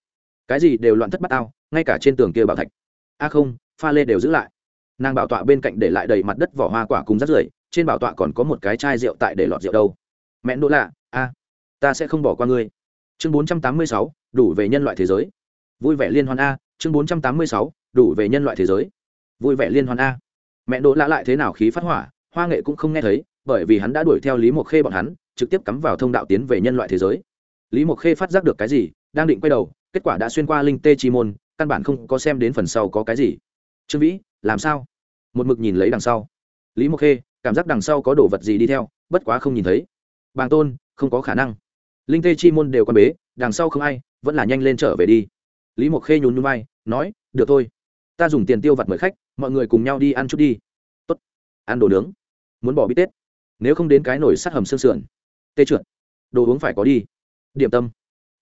cái gì đều loạn thất bát ao ngay cả trên tường kia bảo thạch. A à không, pha lê đều giữ lại. Nàng bảo tọa bên cạnh để lại đầy mặt đất vỏ hoa quả cùng rắt rưởi, trên bảo tọa còn có một cái chai rượu tại để lọt rượu đâu. Mẹ đỗ lạ, a, ta sẽ không bỏ qua ngươi. Chương bốn trăm tám mươi sáu, đủ về nhân loại thế giới. Vui vẻ liên hoan a, chương bốn trăm tám mươi sáu, đủ về nhân loại thế giới. Vui vẻ liên hoan a. Mẹ đỗ lạ lại thế nào khí phát hỏa, hoa nghệ cũng không nghe thấy, bởi vì hắn đã đuổi theo lý mộc khê bọn hắn, trực tiếp cắm vào thông đạo tiến về nhân loại thế giới. Lý mộc khê phát giác được cái gì, đang định quay đầu kết quả đã xuyên qua linh tê chi môn, căn bản không có xem đến phần sau có cái gì. Trương vĩ, làm sao? Một mực nhìn lấy đằng sau. Lý mộc khê, cảm giác đằng sau có đồ vật gì đi theo, bất quá không nhìn thấy. Bàng tôn, không có khả năng. Linh tê chi môn đều quan bế, đằng sau không ai, vẫn là nhanh lên trở về đi. Lý mộc khê nhún núi bay nói, được thôi. Ta dùng tiền tiêu vặt mời khách, mọi người cùng nhau đi ăn chút đi. Tốt. Ăn đồ nướng. Muốn bỏ bít tết. Nếu không đến cái nổi sát hầm xương sườn. Tê trượt. Đồ uống phải có đi. Điểm tâm.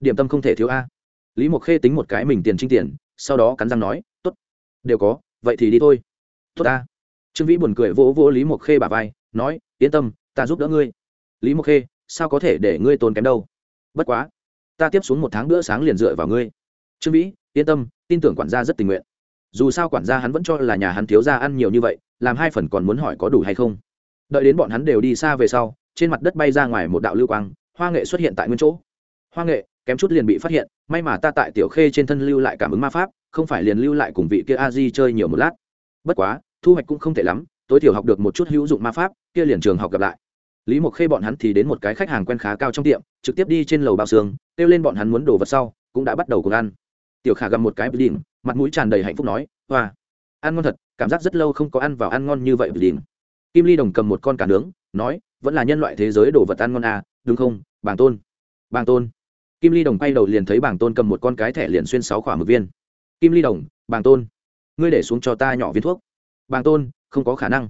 Điểm tâm không thể thiếu a lý mộc khê tính một cái mình tiền trinh tiền, sau đó cắn răng nói, tốt, đều có, vậy thì đi thôi. Tốt ta. Trương vĩ buồn cười vỗ vỗ lý mộc khê bà vai, nói, yên tâm, ta giúp đỡ ngươi. Lý mộc khê, sao có thể để ngươi tốn kém đâu? Bất quá, ta tiếp xuống một tháng bữa sáng liền dựa vào ngươi. Trương vĩ, yên tâm, tin tưởng quản gia rất tình nguyện. Dù sao quản gia hắn vẫn cho là nhà hắn thiếu ra ăn nhiều như vậy, làm hai phần còn muốn hỏi có đủ hay không? Đợi đến bọn hắn đều đi xa về sau, trên mặt đất bay ra ngoài một đạo lưu quang, hoa nghệ xuất hiện tại nguyên chỗ. Hoa nghệ kém chút liền bị phát hiện, may mà ta tại tiểu khê trên thân lưu lại cảm ứng ma pháp, không phải liền lưu lại cùng vị kia a di chơi nhiều một lát. Bất quá, thu hoạch cũng không tệ lắm, tối thiểu học được một chút hữu dụng ma pháp, kia liền trường học gặp lại. Lý mộc khê bọn hắn thì đến một cái khách hàng quen khá cao trong tiệm, trực tiếp đi trên lầu bao xương, kêu lên bọn hắn muốn đồ vật sau, cũng đã bắt đầu cùng ăn. Tiểu khả gặp một cái blim mặt mũi tràn đầy hạnh phúc nói, hoa, ăn ngon thật, cảm giác rất lâu không có ăn vào ăn ngon như vậy blim kim ly đồng cầm một con cả nướng, nói, vẫn là nhân loại thế giới đồ vật ăn ngon à đúng không, bàng tôn? Bàng tôn kim ly đồng bay đầu liền thấy bàng tôn cầm một con cái thẻ liền xuyên sáu khỏa mực viên. Kim ly đồng bàng tôn, ngươi để xuống cho ta nhỏ viên thuốc. Bàng tôn, không có khả năng.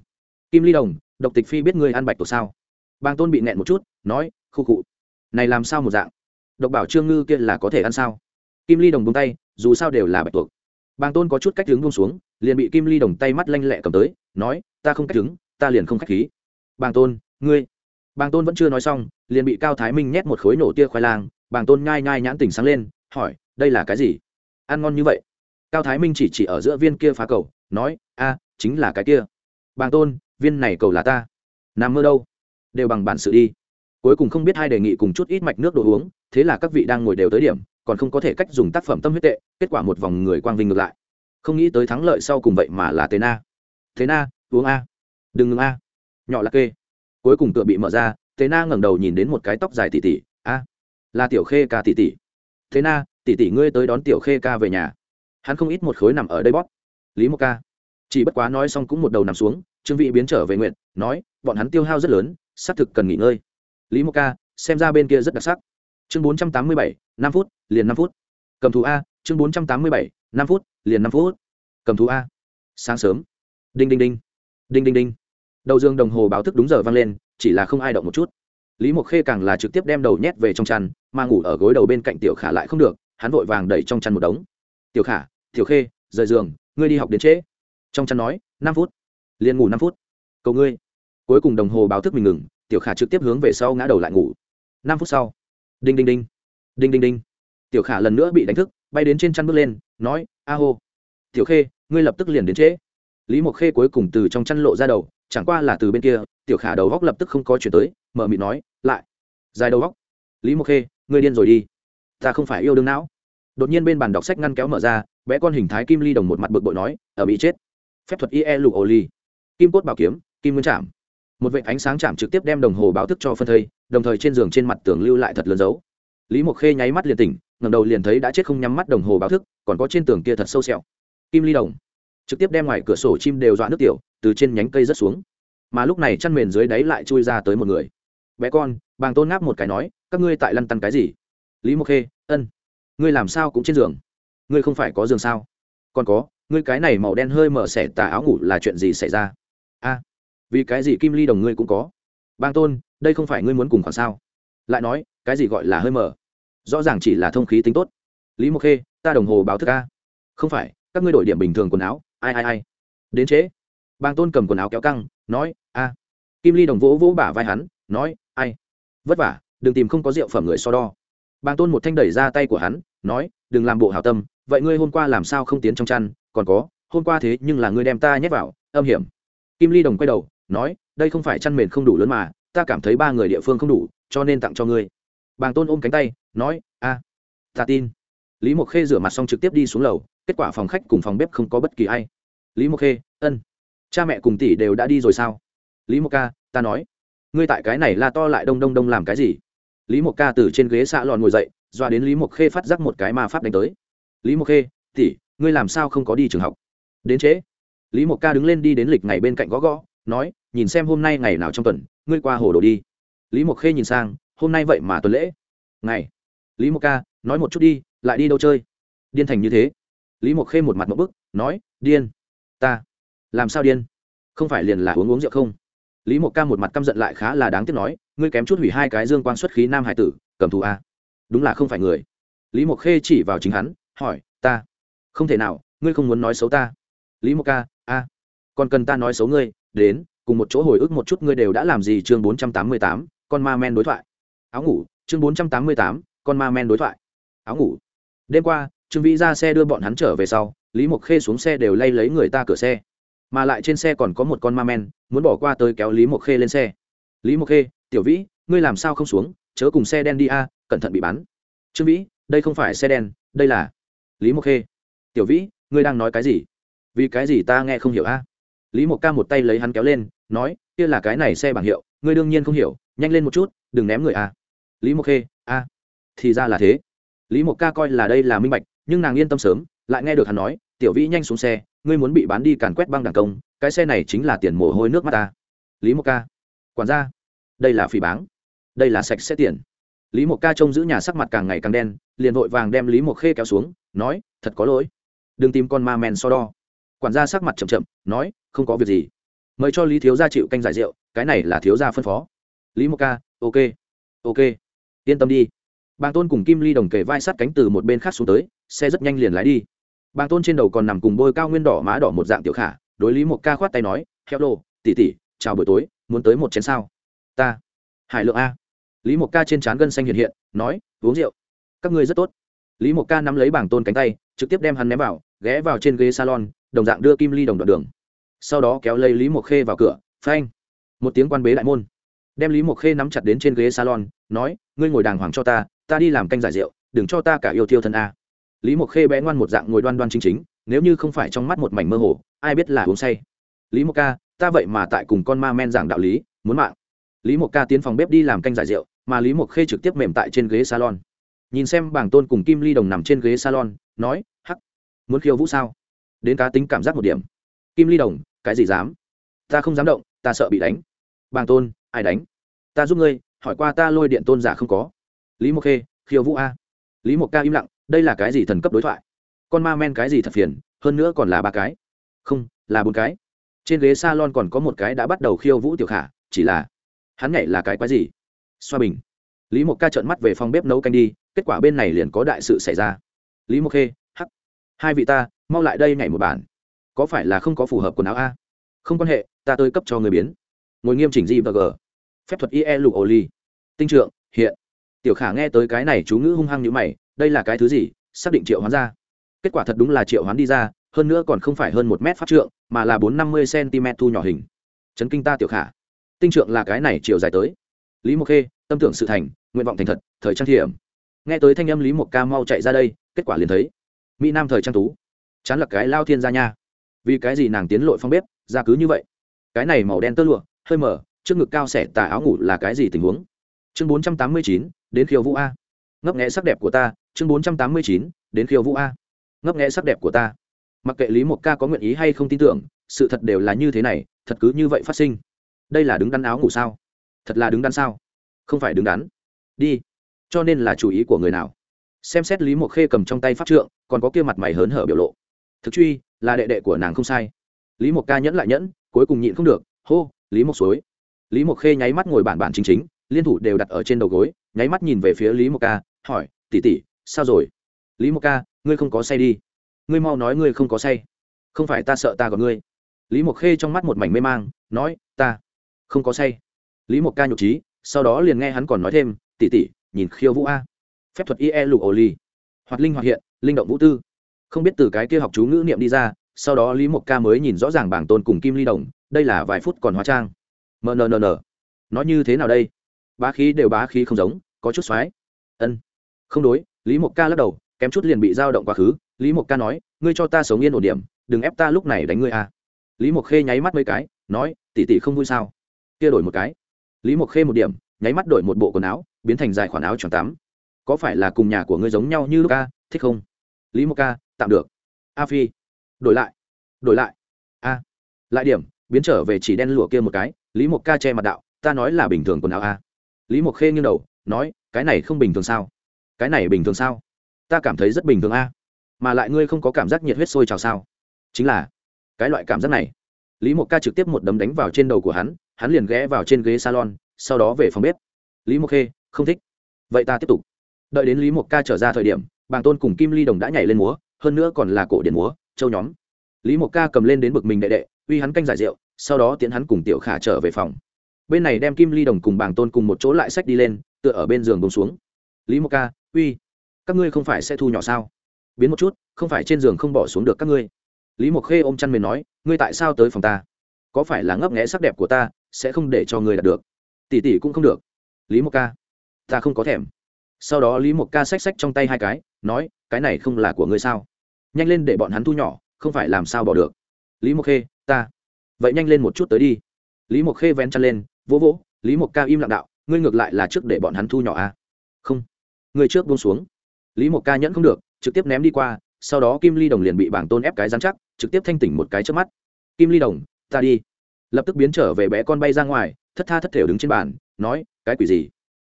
Kim ly đồng, độc tịch phi biết ngươi ăn bạch tổ sao? Bàng tôn bị nẹn một chút, nói, khu cụ này làm sao một dạng? Độc bảo trương ngư kia là có thể ăn sao? Kim ly đồng bông tay, dù sao đều là bạch tuộc. Bàng tôn có chút cách đứng bông xuống, liền bị kim ly đồng tay mắt lanh lẹ cầm tới, nói, ta không cách đứng, ta liền không khách khí. Bàng tôn, ngươi. Bàng tôn vẫn chưa nói xong, liền bị cao thái minh nhét một khối nổ tia khoai lang bàng tôn nhai nhai nhãn tỉnh sáng lên, hỏi, đây là cái gì? Ăn ngon như vậy. Cao thái minh chỉ chỉ ở giữa viên kia phá cầu, nói, a, chính là cái kia. Bàng tôn, viên này cầu là ta. Nằm mơ đâu? Đều bằng bản sự đi. Cuối cùng không biết hai đề nghị cùng chút ít mạch nước đồ uống, thế là các vị đang ngồi đều tới điểm, còn không có thể cách dùng tác phẩm tâm huyết tệ, kết quả một vòng người quang vinh ngược lại. Không nghĩ tới thắng lợi sau cùng vậy mà là thế na. Thế na, uống a. Đừng ngừng a. Nhỏ là kê. Cuối cùng tựa bị mở ra thế na ngẩng đầu nhìn đến một cái tóc dài tỉ tỉ là tiểu khê ca tỷ tỷ, thế na tỷ tỷ ngươi tới đón tiểu khê ca về nhà. Hắn không ít một khối nằm ở đây bóp. Lý Mộc ca. Chỉ bất quá nói xong cũng một đầu nằm xuống trương vị biến trở về nguyện nói bọn hắn tiêu hao rất lớn xác thực cần nghỉ ngơi. Lý Mộc ca xem ra bên kia rất đặc sắc. Chương bốn trăm tám mươi bảy năm phút liền năm phút. Cầm thú a chương bốn trăm tám mươi bảy năm phút liền năm phút. Cầm thú a. Sáng sớm. Đinh đinh đinh. Đinh đinh đinh. Đầu dương đồng hồ báo thức đúng giờ vang lên chỉ là không ai động một chút lý mộc khê càng là trực tiếp đem đầu nhét về trong chăn, mà ngủ ở gối đầu bên cạnh tiểu khả lại không được, hắn vội vàng đẩy trong chăn một đống. Tiểu khả, tiểu khê, rời giường, ngươi đi học đến trễ. Trong chăn nói, năm phút. Liền ngủ năm phút. Cầu ngươi. Cuối cùng đồng hồ báo thức mình ngừng, tiểu khả trực tiếp hướng về sau ngã đầu lại ngủ. Năm phút sau, đinh đinh đinh đinh đinh đinh. Tiểu khả lần nữa bị đánh thức, bay đến trên chăn bước lên, nói, a hô. Tiểu khê, ngươi lập tức liền đến trễ. Lý mộc khê cuối cùng từ trong chăn lộ ra đầu chẳng qua là từ bên kia, tiểu khả đầu góc lập tức không có chuyển tới, mở mịt nói, lại, dài đầu góc. Lý mộc khê, ngươi điên rồi đi. Ta không phải yêu đương não. Đột nhiên bên bàn đọc sách ngăn kéo mở ra vẽ con hình thái kim ly đồng một mặt bực bội nói, ở bị chết. Phép thuật ie lụ ô ly kim cốt bảo kiếm, kim nguyên chạm một vệ ánh sáng chạm trực tiếp đem đồng hồ báo thức cho phân thây, đồng thời trên giường trên mặt tường lưu lại thật lớn dấu. Lý mộc khê nháy mắt liền tỉnh ngầm đầu liền thấy đã chết không nhắm mắt đồng hồ báo thức, còn có trên tường kia thật sâu sẹo. Kim ly đồng trực tiếp đem ngoài cửa sổ chim đều dọa nước tiểu, từ trên nhánh cây rớt xuống. Mà lúc này chăn mền dưới đáy lại chui ra tới một người. Bé con, bàng tôn ngáp một cái nói, các ngươi tại lăn tăn cái gì? Lý mộc khê, ân. Ngươi làm sao cũng trên giường. Ngươi không phải có giường sao? Còn có, ngươi cái này màu đen hơi mở xẻ tà áo ngủ là chuyện gì xảy ra? A, vì cái gì kim ly đồng ngươi cũng có? Bang tôn, đây không phải ngươi muốn cùng khoảng sao? Lại nói, cái gì gọi là hơi mở? Rõ ràng chỉ là thông khí tính tốt. Lý mộc khê, ta đồng hồ báo thức a. Không phải, các ngươi đổi điểm bình thường quần áo ai ai ai. Đến trễ. Bang tôn cầm quần áo kéo căng, nói, a. Kim ly đồng vỗ vỗ bả vai hắn, nói, ai. Vất vả, đừng tìm không có rượu phẩm người so đo. Bang tôn một thanh đẩy ra tay của hắn, nói, đừng làm bộ hảo tâm, vậy ngươi hôm qua làm sao không tiến trong chăn, còn có, hôm qua thế nhưng là ngươi đem ta nhét vào, âm hiểm. Kim ly đồng quay đầu, nói, đây không phải chăn mền không đủ lớn mà, ta cảm thấy ba người địa phương không đủ, cho nên tặng cho ngươi. Bàng tôn ôm cánh tay, nói, a, ta tin. Lý mộc khê rửa mặt xong trực tiếp đi xuống lầu kết quả phòng khách cùng phòng bếp không có bất kỳ ai. Lý mộc khê, ân. Cha mẹ cùng tỷ đều đã đi rồi sao? Lý mộc ca, ta nói. Ngươi tại cái này la to lại đông đông đông làm cái gì? Lý mộc ca từ trên ghế xạ lòn ngồi dậy doa đến lý mộc khê phát giác một cái ma pháp đánh tới. Lý mộc khê, tỷ, ngươi làm sao không có đi trường học? Đến trễ. Lý mộc ca đứng lên đi đến lịch ngày bên cạnh gõ gõ, nói, nhìn xem hôm nay ngày nào trong tuần, ngươi qua hồ đồ đi. Lý mộc khê nhìn sang, hôm nay vậy mà tuần lễ. Ngày. Lý mộc ca, nói một chút đi, lại đi đâu chơi? Điên thành như thế lý mộc khê một mặt một bức, nói, điên, ta, làm sao điên? Không phải liền là uống uống rượu không? Lý mộc ca một mặt căm giận lại khá là đáng tiếc nói, ngươi kém chút hủy hai cái dương quan xuất khí nam hải tử, cầm thù a. Đúng là không phải người. Lý mộc khê chỉ vào chính hắn, hỏi, ta, không thể nào, ngươi không muốn nói xấu ta. Lý mộc ca, a, còn cần ta nói xấu ngươi, đến, cùng một chỗ hồi ức một chút ngươi đều đã làm gì chương bốn trăm tám mươi tám, con ma men đối thoại. Áo ngủ, chương bốn trăm tám mươi tám, con ma men đối thoại. Áo ngủ. Đêm qua trương vĩ ra xe đưa bọn hắn trở về sau, lý mộc khê xuống xe đều lay lấy người ta cửa xe. Mà lại trên xe còn có một con ma men, muốn bỏ qua tới kéo lý mộc khê lên xe. Lý mộc khê, tiểu vĩ, ngươi làm sao không xuống? Chớ cùng xe đen đi a, cẩn thận bị bắn. Trương vĩ, đây không phải xe đen, đây là lý mộc khê. Tiểu vĩ, ngươi đang nói cái gì? Vì cái gì ta nghe không hiểu a? Lý mộc ca một tay lấy hắn kéo lên, nói, kia là cái này xe bảng hiệu, ngươi đương nhiên không hiểu, nhanh lên một chút, đừng ném người a. Lý mộc khê, a. Thì ra là thế. Lý mộc ca coi là đây là minh bạch nhưng nàng yên tâm sớm, lại nghe được hắn nói, tiểu vĩ nhanh xuống xe, ngươi muốn bị bán đi càn quét băng đảng công, cái xe này chính là tiền mồ hôi nước mắt ta. Lý mộc ca, quản gia, đây là phỉ báng, đây là sạch sẽ tiền. Lý mộc ca trông giữ nhà sắc mặt càng ngày càng đen, liền vội vàng đem lý mộc khê kéo xuống, nói, thật có lỗi, đừng tìm con ma men so đo. Quản gia sắc mặt chậm chậm, nói, không có việc gì, mời cho lý thiếu gia chịu canh giải rượu, cái này là thiếu gia phân phó. Lý mộc ca, ok ok, yên tâm đi bàng tôn cùng kim ly đồng kề vai sát cánh từ một bên khác xuống tới, xe rất nhanh liền lái đi. Bàng tôn trên đầu còn nằm cùng bôi cao nguyên đỏ má đỏ một dạng tiểu khả, đối lý một ca khoát tay nói theo lô tỉ tỉ chào buổi tối, muốn tới một chén sao? Ta. Hải lượng a. Lý một ca trên trán gân xanh hiện hiện, nói, uống rượu. Các ngươi rất tốt. Lý một ca nắm lấy bảng tôn cánh tay, trực tiếp đem hắn ném vào, ghé vào trên ghế salon, đồng dạng đưa kim ly đồng đoạn đường. Sau đó kéo lấy lý mộc khê vào cửa, phanh, một tiếng quan bế đại môn. Đem lý mộc khê nắm chặt đến trên ghế salon, nói, ngươi ngồi đàng hoàng cho ta ta đi làm canh giải rượu, đừng cho ta cả yêu thiêu thân a. Lý mộc khê bé ngoan một dạng ngồi đoan đoan chính chính, nếu như không phải trong mắt một mảnh mơ hồ, ai biết là uống say. Lý mộc ca, ta vậy mà tại cùng con ma men giảng đạo lý, muốn mạng. Lý mộc ca tiến phòng bếp đi làm canh giải rượu, mà lý mộc khê trực tiếp mềm tại trên ghế salon. Nhìn xem bảng tôn cùng kim ly đồng nằm trên ghế salon, nói, hắc, muốn khiêu vũ sao? Đến cá tính cảm giác một điểm. Kim ly đồng, cái gì dám? Ta không dám động, ta sợ bị đánh. Bàng tôn, ai đánh? Ta giúp ngươi, hỏi qua ta lôi điện tôn giả không có lý mộc khê, khiêu vũ a. Lý mộc ca im lặng, đây là cái gì thần cấp đối thoại? Con ma men cái gì thật phiền, hơn nữa còn là ba cái. Không, là bốn cái. Trên ghế s a lon còn có một cái đã bắt đầu khiêu vũ tiểu khả, chỉ là hắn nhảy là cái quái gì? Xoa bình. Lý mộc ca trợn mắt về phòng bếp nấu canh đi, kết quả bên này liền có đại sự xảy ra. Lý mộc khê, hắc. Hai vị ta, mau lại đây nhảy một bản có phải là không có phù hợp quần áo a? Không quan hệ, ta tới cấp cho người biến. Ngồi nghiêm chỉnh gì và g. Phép thuật ie lục ô ly tinh trượng, hiện tiểu khả nghe tới cái này chú ngữ hung hăng như mày, đây là cái thứ gì? Xác định triệu hoán ra. Kết quả thật đúng là triệu hoán đi ra, hơn nữa còn không phải hơn một mét pháp trượng, mà là bốn năm mươi cm thu nhỏ hình. Chấn kinh ta, tiểu khả. Tinh trượng là cái này chiều dài tới. Lý mộc khê, tâm tưởng sự thành, nguyện vọng thành thật, thời trang thiểm. Nghe tới thanh âm lý mộc ca mau chạy ra đây, kết quả liền thấy, mỹ nam thời trang tú. Chán là cái lao thiên gia nha. Vì cái gì nàng tiến lội phong bếp, ra cứ như vậy? Cái này màu đen tơ lụa, hơi mở, trước ngực cao xẻ tà áo ngủ là cái gì tình huống? Chương bốn trăm tám mươi chín đến khiêu vũ a. Ngấp nghẽ sắc đẹp của ta, chương bốn trăm tám mươi chín, đến khiêu vũ a. Ngấp nghẽ sắc đẹp của ta. Mặc kệ lý mộc ca có nguyện ý hay không tin tưởng, sự thật đều là như thế này, thật cứ như vậy phát sinh. Đây là đứng đắn áo ngủ sao? Thật là đứng đắn sao? Không phải đứng đắn. Đi. Cho nên là chủ ý của người nào? Xem xét lý mộc khê cầm trong tay pháp trượng, còn có kia mặt mày hớn hở biểu lộ. Thực truy, là đệ đệ của nàng không sai. Lý mộc ca nhẫn lại nhẫn, cuối cùng nhịn không được, hô, lý mộc suối. Lý mộc khê nháy mắt ngồi bản bản chính chính liên thủ đều đặt ở trên đầu gối, nháy mắt nhìn về phía lý mộc ca, hỏi tỉ tỉ sao rồi? Lý mộc ca, ngươi không có say đi. Ngươi mau nói ngươi không có say. Không phải ta sợ ta còn ngươi. Lý mộc khê trong mắt một mảnh mê mang, nói, ta không có say. Lý mộc ca nhục trí sau đó liền nghe hắn còn nói thêm tỉ tỉ nhìn khiêu vũ a. Phép thuật ie lục ổ ly hoạt linh hoạt hiện, linh động vũ tư. Không biết từ cái kia học chú ngữ niệm đi ra, sau đó lý mộc ca mới nhìn rõ ràng bảng tôn cùng kim ly đồng, đây là vài phút còn hóa trang. Mnnn nói như thế nào đây? Bá khí đều bá khí không giống, có chút xoái. Ân. Không đối, lý mộc ca lắc đầu, kém chút liền bị dao động quá khứ. Lý mộc ca nói, ngươi cho ta sống yên ổn điểm, đừng ép ta lúc này đánh ngươi à. lý mộc khê nháy mắt mấy cái, nói tỉ tỉ không vui sao? Kia đổi một cái. Lý mộc khê một điểm, nháy mắt đổi một bộ quần áo, biến thành dài khoản áo tròn tắm. Có phải là cùng nhà của ngươi giống nhau như lúc ca? Thích không? Lý mộc ca, tạm được. A phi. Đổi lại. Đổi lại. A. Lại điểm, biến trở về chỉ đen lụa kia một cái, lý mộc ca che mặt đạo, ta nói là bình thường quần áo a lý mộc khê nghiêng đầu, nói, cái này không bình thường sao? Cái này bình thường sao? Ta cảm thấy rất bình thường a, mà lại ngươi không có cảm giác nhiệt huyết sôi trào sao? Chính là, cái loại cảm giác này. Lý mộc ca trực tiếp một đấm đánh vào trên đầu của hắn hắn liền ghé vào trên ghế salon, sau đó về phòng bếp. Lý mộc khê, không thích. Vậy ta tiếp tục. Đợi đến lý mộc ca trở ra thời điểm, bàng tôn cùng kim ly đồng đã nhảy lên múa, hơn nữa còn là cổ điển múa, châu nhóm. Lý mộc ca cầm lên đến bực mình đệ đệ, uy hắn canh giải rượu, sau đó tiến hắn cùng tiểu khả trở về phòng bên này đem kim ly đồng cùng bảng tôn cùng một chỗ lại sách đi lên, tựa ở bên giường bông xuống. Lý mộc ca, uy, các ngươi không phải sẽ thu nhỏ sao? Biến một chút, không phải trên giường không bỏ xuống được các ngươi. Lý mộc khê ôm chăn mền nói, ngươi tại sao tới phòng ta? Có phải là ngấp nghẽ sắc đẹp của ta, sẽ không để cho ngươi đạt được? Tỷ tỷ cũng không được. Lý mộc ca, ta không có thèm. Sau đó lý mộc ca xách xách trong tay hai cái, nói, cái này không là của ngươi sao? Nhanh lên để bọn hắn thu nhỏ, không phải làm sao bỏ được. Lý mộc khê, ta. Vậy nhanh lên một chút tới đi. Lý mộc khê vén chăn lên vỗ vỗ, lý mộc ca im lặng đạo, ngươi ngược lại là trước để bọn hắn thu nhỏ à? không. Ngươi trước buông xuống. Lý mộc ca nhẫn không được, trực tiếp ném đi qua, sau đó kim ly đồng liền bị bảng tôn ép cái dán chắc, trực tiếp thanh tỉnh một cái trước mắt. Kim ly đồng, ta đi. Lập tức biến trở về bé con bay ra ngoài, thất tha thất thểu đứng trên bàn, nói, cái quỷ gì?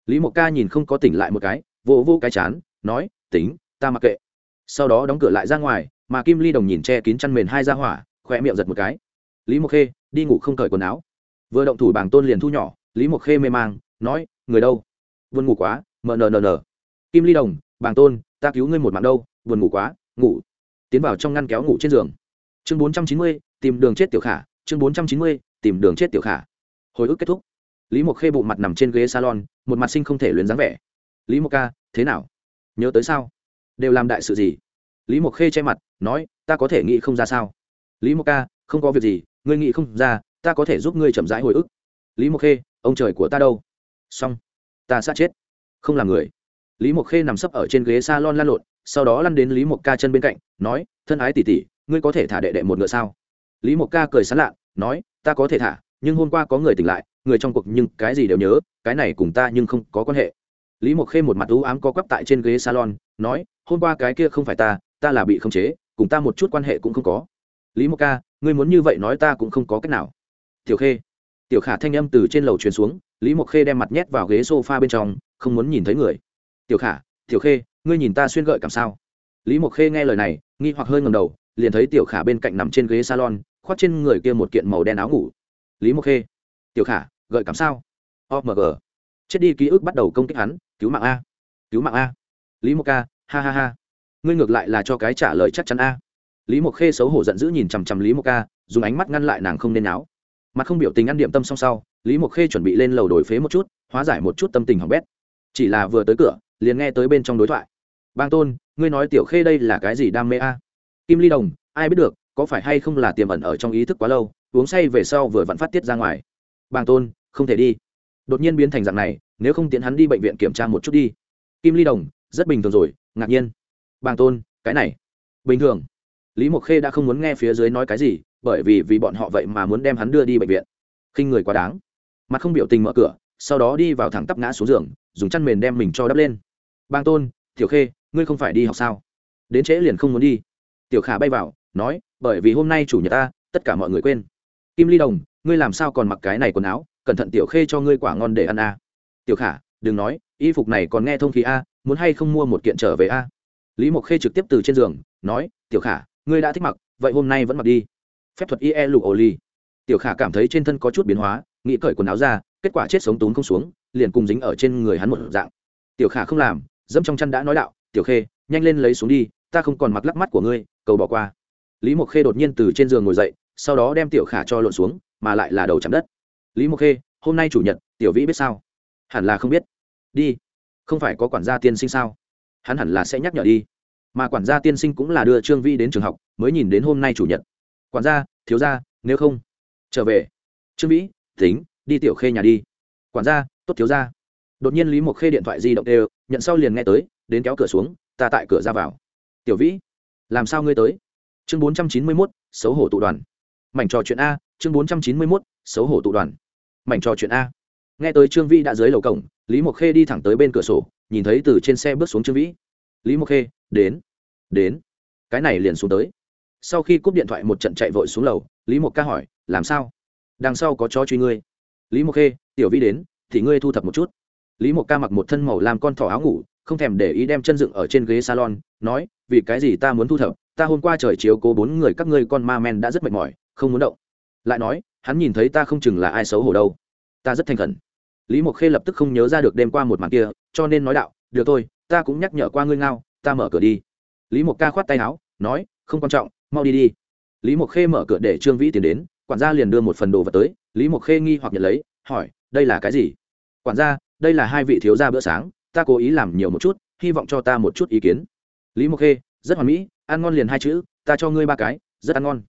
Lý mộc ca nhìn không có tỉnh lại một cái vô vỗ cái chán, nói, tính, ta mặc kệ. Sau đó đóng cửa lại ra ngoài, mà kim ly đồng nhìn che kín chăn mền hai ra hỏa, khỏe miệng giật một cái. Lý mộc khê, đi ngủ không cởi quần áo vừa động thủ bảng tôn liền thu nhỏ, lý mộc khê mê mang, nói, người đâu? Vườn ngủ quá mờ nờ nờ kim ly đồng, bảng tôn, ta cứu ngươi một mạng đâu, buồn ngủ quá, ngủ. Tiến vào trong ngăn kéo ngủ trên giường. Chương bốn trăm chín mươi, tìm đường chết tiểu khả, chương bốn trăm chín mươi, tìm đường chết tiểu khả. Hồi ức kết thúc. Lý mộc khê bụng mặt nằm trên ghế salon, một mặt sinh không thể luyến dáng vẻ. Lý mộc ca, thế nào? Nhớ tới sao? Đều làm đại sự gì? Lý mộc khê che mặt, nói, ta có thể nghĩ không ra sao? Lý mộc ca, không có việc gì, ngươi nghĩ không ra ta có thể giúp ngươi chậm rãi hồi ức. Lý mộc khê, ông trời của ta đâu? Xong. Ta sát chết. Không làm người. Lý mộc khê nằm sấp ở trên ghế s a lon lan lộn, sau đó lăn đến lý mộc ca chân bên cạnh, nói, thân ái tỉ tỉ ngươi có thể thả đệ đệ một ngựa sao? Lý mộc ca cười sán lạ, nói, ta có thể thả, nhưng hôm qua có người tỉnh lại, người trong cuộc nhưng cái gì đều nhớ, cái này cùng ta nhưng không có quan hệ. Lý mộc khê một mặt u ám co quắp tại trên ghế salon, nói, hôm qua cái kia không phải ta ta là bị khống chế, cùng ta một chút quan hệ cũng không có. Lý mộc ca, ngươi muốn như vậy nói ta cũng không có cách nào tiểu khê. Tiểu khả thanh âm từ trên lầu truyền xuống, lý mộc khê đem mặt nhét vào ghế s o f a bên trong, không muốn nhìn thấy người. Tiểu khả, tiểu khê, ngươi nhìn ta xuyên gợi cảm sao? Lý mộc khê nghe lời này, nghi hoặc hơi ngầm đầu, liền thấy tiểu khả bên cạnh nằm trên ghế salon, khoác trên người kia một kiện màu đen áo ngủ. Lý mộc khê, tiểu khả, gợi cảm sao? Omg chết đi ký ức bắt đầu công kích hắn, cứu mạng a. Cứu mạng a. Lý mộc ca, ha ha ha. Ngươi ngược lại là cho cái trả lời chắc chắn a. Lý mộc khê xấu hổ giận dữ nhìn chằm chằm lý mộc ca, dùng ánh mắt ngăn lại nàng không nên áo mặt không biểu tình ăn điểm tâm song sau, lý mộc khê chuẩn bị lên lầu đổi phế một chút, hóa giải một chút tâm tình hỏng bét. Chỉ là vừa tới cửa, liền nghe tới bên trong đối thoại. Bang tôn, ngươi nói tiểu khê đây là cái gì đam mê a? Kim ly đồng, ai biết được, có phải hay không là tiềm ẩn ở trong ý thức quá lâu, uống say về sau vừa vặn phát tiết ra ngoài. Bang tôn, không thể đi. Đột nhiên biến thành dạng này, nếu không tiến hắn đi bệnh viện kiểm tra một chút đi. Kim ly đồng, rất bình thường rồi, ngạc nhiên. Bang tôn, cái này. Bình thường. Lý mộc khê đã không muốn nghe phía dưới nói cái gì bởi vì vì bọn họ vậy mà muốn đem hắn đưa đi bệnh viện. Khinh người quá đáng. Mặt không biểu tình mở cửa, sau đó đi vào thẳng tắp ngã xuống giường, dùng chăn mền đem mình cho đắp lên. Bang tôn, tiểu khê, ngươi không phải đi học sao? Đến trễ liền không muốn đi. Tiểu khả bay vào, nói, bởi vì hôm nay chủ nhật ta, tất cả mọi người quên. Kim ly đồng, ngươi làm sao còn mặc cái này quần áo, cẩn thận tiểu khê cho ngươi quả ngon để ăn a tiểu khả, đừng nói, y phục này còn nghe thông khí a, muốn hay không mua một kiện trở về a? Lý mộc khê trực tiếp từ trên giường, nói, tiểu khả, ngươi đã thích mặc, vậy hôm nay vẫn mặc đi phép thuật ie lụ ô ly. Tiểu khả cảm thấy trên thân có chút biến hóa, nghĩ cởi quần áo ra, kết quả chết sống tốn không xuống, liền cùng dính ở trên người hắn một dạng. Tiểu khả không làm, dẫm trong chăn đã nói đạo, tiểu khê, nhanh lên lấy xuống đi, ta không còn mặc lắc mắt của ngươi, cầu bỏ qua. Lý mộc khê đột nhiên từ trên giường ngồi dậy, sau đó đem tiểu khả cho lộn xuống, mà lại là đầu chạm đất. Lý mộc khê, hôm nay chủ nhật, tiểu vĩ biết sao? Hẳn là không biết. Đi, không phải có quản gia tiên sinh sao? Hắn hẳn là sẽ nhắc nhở đi. Mà quản gia tiên sinh cũng là đưa trương vi đến trường học, mới nhìn đến hôm nay chủ nhật quản gia, thiếu gia, nếu không, trở về. Trương vĩ, tính, đi tiểu khê nhà đi. Quản gia, tốt thiếu gia. Đột nhiên lý mộc khê điện thoại di động đều, nhận sau liền nghe tới, đến kéo cửa xuống, ta tại cửa ra vào. Tiểu vĩ, làm sao ngươi tới? Chương bốn trăm chín mươi mốt, xấu hổ tụ đoàn. Mảnh trò chuyện a, chương bốn trăm chín mươi mốt, xấu hổ tụ đoàn. Mảnh trò chuyện a. Nghe tới trương vĩ đã dưới lầu cổng, lý mộc khê đi thẳng tới bên cửa sổ, nhìn thấy từ trên xe bước xuống trương vĩ. Lý mộc khê, đến đến. Cái này liền xuống tới sau khi cúp điện thoại một trận chạy vội xuống lầu, lý mộc ca hỏi, làm sao? Đằng sau có chó truy ngươi? Lý mộc khê, tiểu Vi đến, thì ngươi thu thập một chút. Lý mộc ca mặc một thân màu làm con thỏ áo ngủ, không thèm để ý đem chân dựng ở trên ghế salon, nói, vì cái gì ta muốn thu thập? Ta hôm qua trời chiếu cố bốn người các ngươi con ma men đã rất mệt mỏi, không muốn động. Lại nói, hắn nhìn thấy ta không chừng là ai xấu hổ đâu. Ta rất thành khẩn. Lý mộc khê lập tức không nhớ ra được đêm qua một màn kia, cho nên nói đạo, được thôi, ta cũng nhắc nhở qua ngươi ngao, ta mở cửa đi. Lý mộc ca khoát tay áo, nói, không quan trọng mau đi đi. Lý mộc khê mở cửa để trương vĩ tiến đến, quản gia liền đưa một phần đồ vật tới. Lý mộc khê nghi hoặc nhận lấy, hỏi, đây là cái gì? Quản gia, đây là hai vị thiếu gia bữa sáng, ta cố ý làm nhiều một chút, hy vọng cho ta một chút ý kiến. Lý mộc khê, rất hoàn mỹ, ăn ngon liền hai chữ, ta cho ngươi ba cái, rất ăn ngon.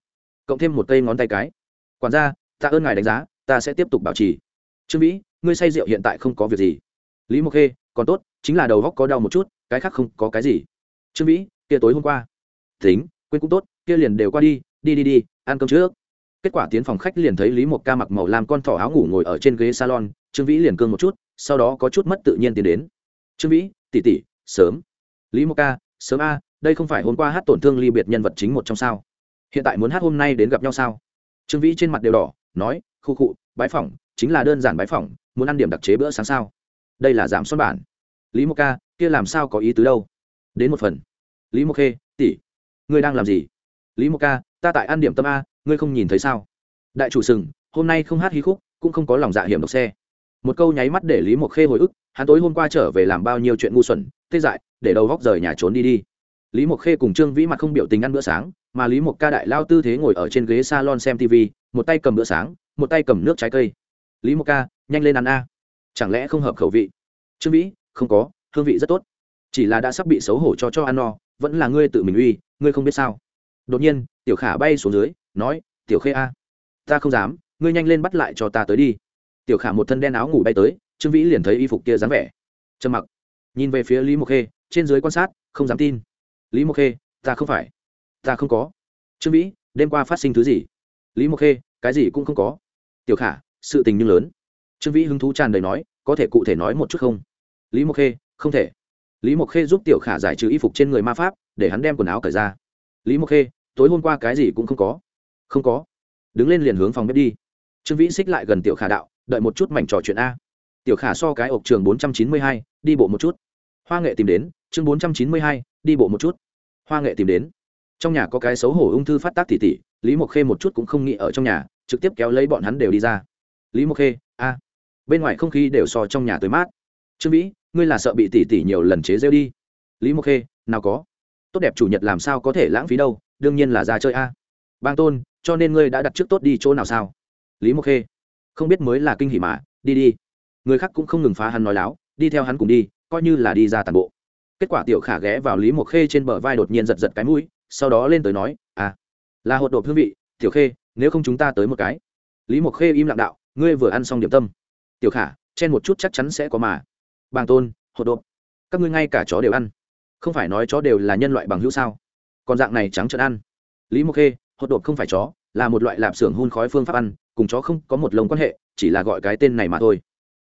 Cộng thêm một cây ngón tay cái. Quản gia ta ơn ngài đánh giá, ta sẽ tiếp tục bảo trì. Trương vĩ, ngươi say rượu hiện tại không có việc gì. Lý mộc khê, còn tốt, chính là đầu góc có đau một chút, cái khác không có cái gì. Trương vĩ kia tối hôm qua. Tính quên cũng tốt, kia liền đều qua đi đi đi đi, ăn cơm trước. Kết quả tiến phòng khách liền thấy lý mộc ca mặc màu làm con thỏ áo ngủ ngồi ở trên ghế salon, trương vĩ liền cương một chút, sau đó có chút mất tự nhiên tiến đến. Trương vĩ tỉ tỉ sớm. Lý mộc ca, sớm a, đây không phải hôm qua hát tổn thương ly biệt nhân vật chính một trong sao? Hiện tại muốn hát hôm nay đến gặp nhau sao? Trương vĩ trên mặt đều đỏ, nói, khu khụ bãi phỏng, chính là đơn giản bãi phỏng, muốn ăn điểm đặc chế bữa sáng sao? Đây là giảm xuất bản. Lý mộc ca, kia làm sao có ý tứ đâu? Đến một phần. Lý mộc khê, tỷ ngươi đang làm gì? Lý mộc ca, ta tại ăn điểm tâm a, ngươi không nhìn thấy sao? Đại chủ sừng, hôm nay không hát hí khúc, cũng không có lòng dạ hiểm độc xe. Một câu nháy mắt để lý mộc khê hồi ức, hắn tối hôm qua trở về làm bao nhiêu chuyện ngu xuẩn, tê dại, để đầu góc rời nhà trốn đi đi. Lý mộc khê cùng trương vĩ mặt không biểu tình ăn bữa sáng, mà lý mộc ca đại lao tư thế ngồi ở trên ghế salon xem tv một tay cầm bữa sáng, một tay cầm nước trái cây. Lý mộc ca, nhanh lên ăn a. Chẳng lẽ không hợp khẩu vị? Trương vĩ, không có, hương vị rất tốt. Chỉ là đã sắp bị xấu hổ cho cho ăn no, vẫn là ngươi tự mình uy ngươi không biết sao? Đột nhiên, tiểu khả bay xuống dưới, nói, tiểu khê a, ta không dám, ngươi nhanh lên bắt lại cho ta tới đi. Tiểu khả một thân đen áo ngủ bay tới, trương vĩ liền thấy y phục kia dáng vẻ. Trầm mặc, nhìn về phía lý mộc khê, trên dưới quan sát, không dám tin. Lý mộc khê, ta không phải, ta không có. Trương vĩ, đêm qua phát sinh thứ gì? Lý mộc khê, cái gì cũng không có. Tiểu khả, sự tình như lớn. Trương vĩ hứng thú tràn đầy nói, có thể cụ thể nói một chút không? Lý mộc khê, không thể. Lý mộc khê giúp tiểu khả giải trừ y phục trên người ma pháp để hắn đem quần áo cởi ra. Lý mộc khê, tối hôm qua cái gì cũng không có. Không có. Đứng lên liền hướng phòng bếp đi. Trương vĩ xích lại gần tiểu khả đạo, đợi một chút mảnh trò chuyện a. Tiểu khả so cái ộc trường bốn trăm chín mươi hai, đi bộ một chút. Hoa nghệ tìm đến, chương bốn trăm chín mươi hai, đi bộ một chút. Hoa nghệ tìm đến. Trong nhà có cái xấu hổ ung thư phát tác tỉ tỉ, lý mộc khê một chút cũng không nghĩ ở trong nhà, trực tiếp kéo lấy bọn hắn đều đi ra. Lý mộc khê, a. Bên ngoài không khí đều so trong nhà tới mát. Trương vĩ, ngươi là sợ bị tỉ tỉ nhiều lần chế rêu đi. Lý mộc khê, nào có tốt đẹp chủ nhật làm sao có thể lãng phí đâu, đương nhiên là ra chơi a. Bang tôn, cho nên ngươi đã đặt trước tốt đi chỗ nào sao? Lý mộc khê, không biết mới là kinh hỉ mà, đi đi. Người khác cũng không ngừng phá hắn nói láo, đi theo hắn cùng đi, coi như là đi ra tàn bộ. Kết quả tiểu khả ghé vào lý mộc khê trên bờ vai đột nhiên giật giật cái mũi, sau đó lên tới nói à là hột đột hương vị, tiểu khê, nếu không chúng ta tới một cái. Lý mộc khê im lặng đạo, ngươi vừa ăn xong điểm tâm. Tiểu khả, chen một chút chắc chắn sẽ có mà. Bàng tôn, hột đột các ngươi ngay cả chó đều ăn không phải nói chó đều là nhân loại bằng hữu sao? Còn dạng này trắng trợn ăn. Lý mộc khê hột đột không phải chó, là một loại lạp xưởng hun khói phương pháp ăn, cùng chó không có một lồng quan hệ, chỉ là gọi cái tên này mà thôi.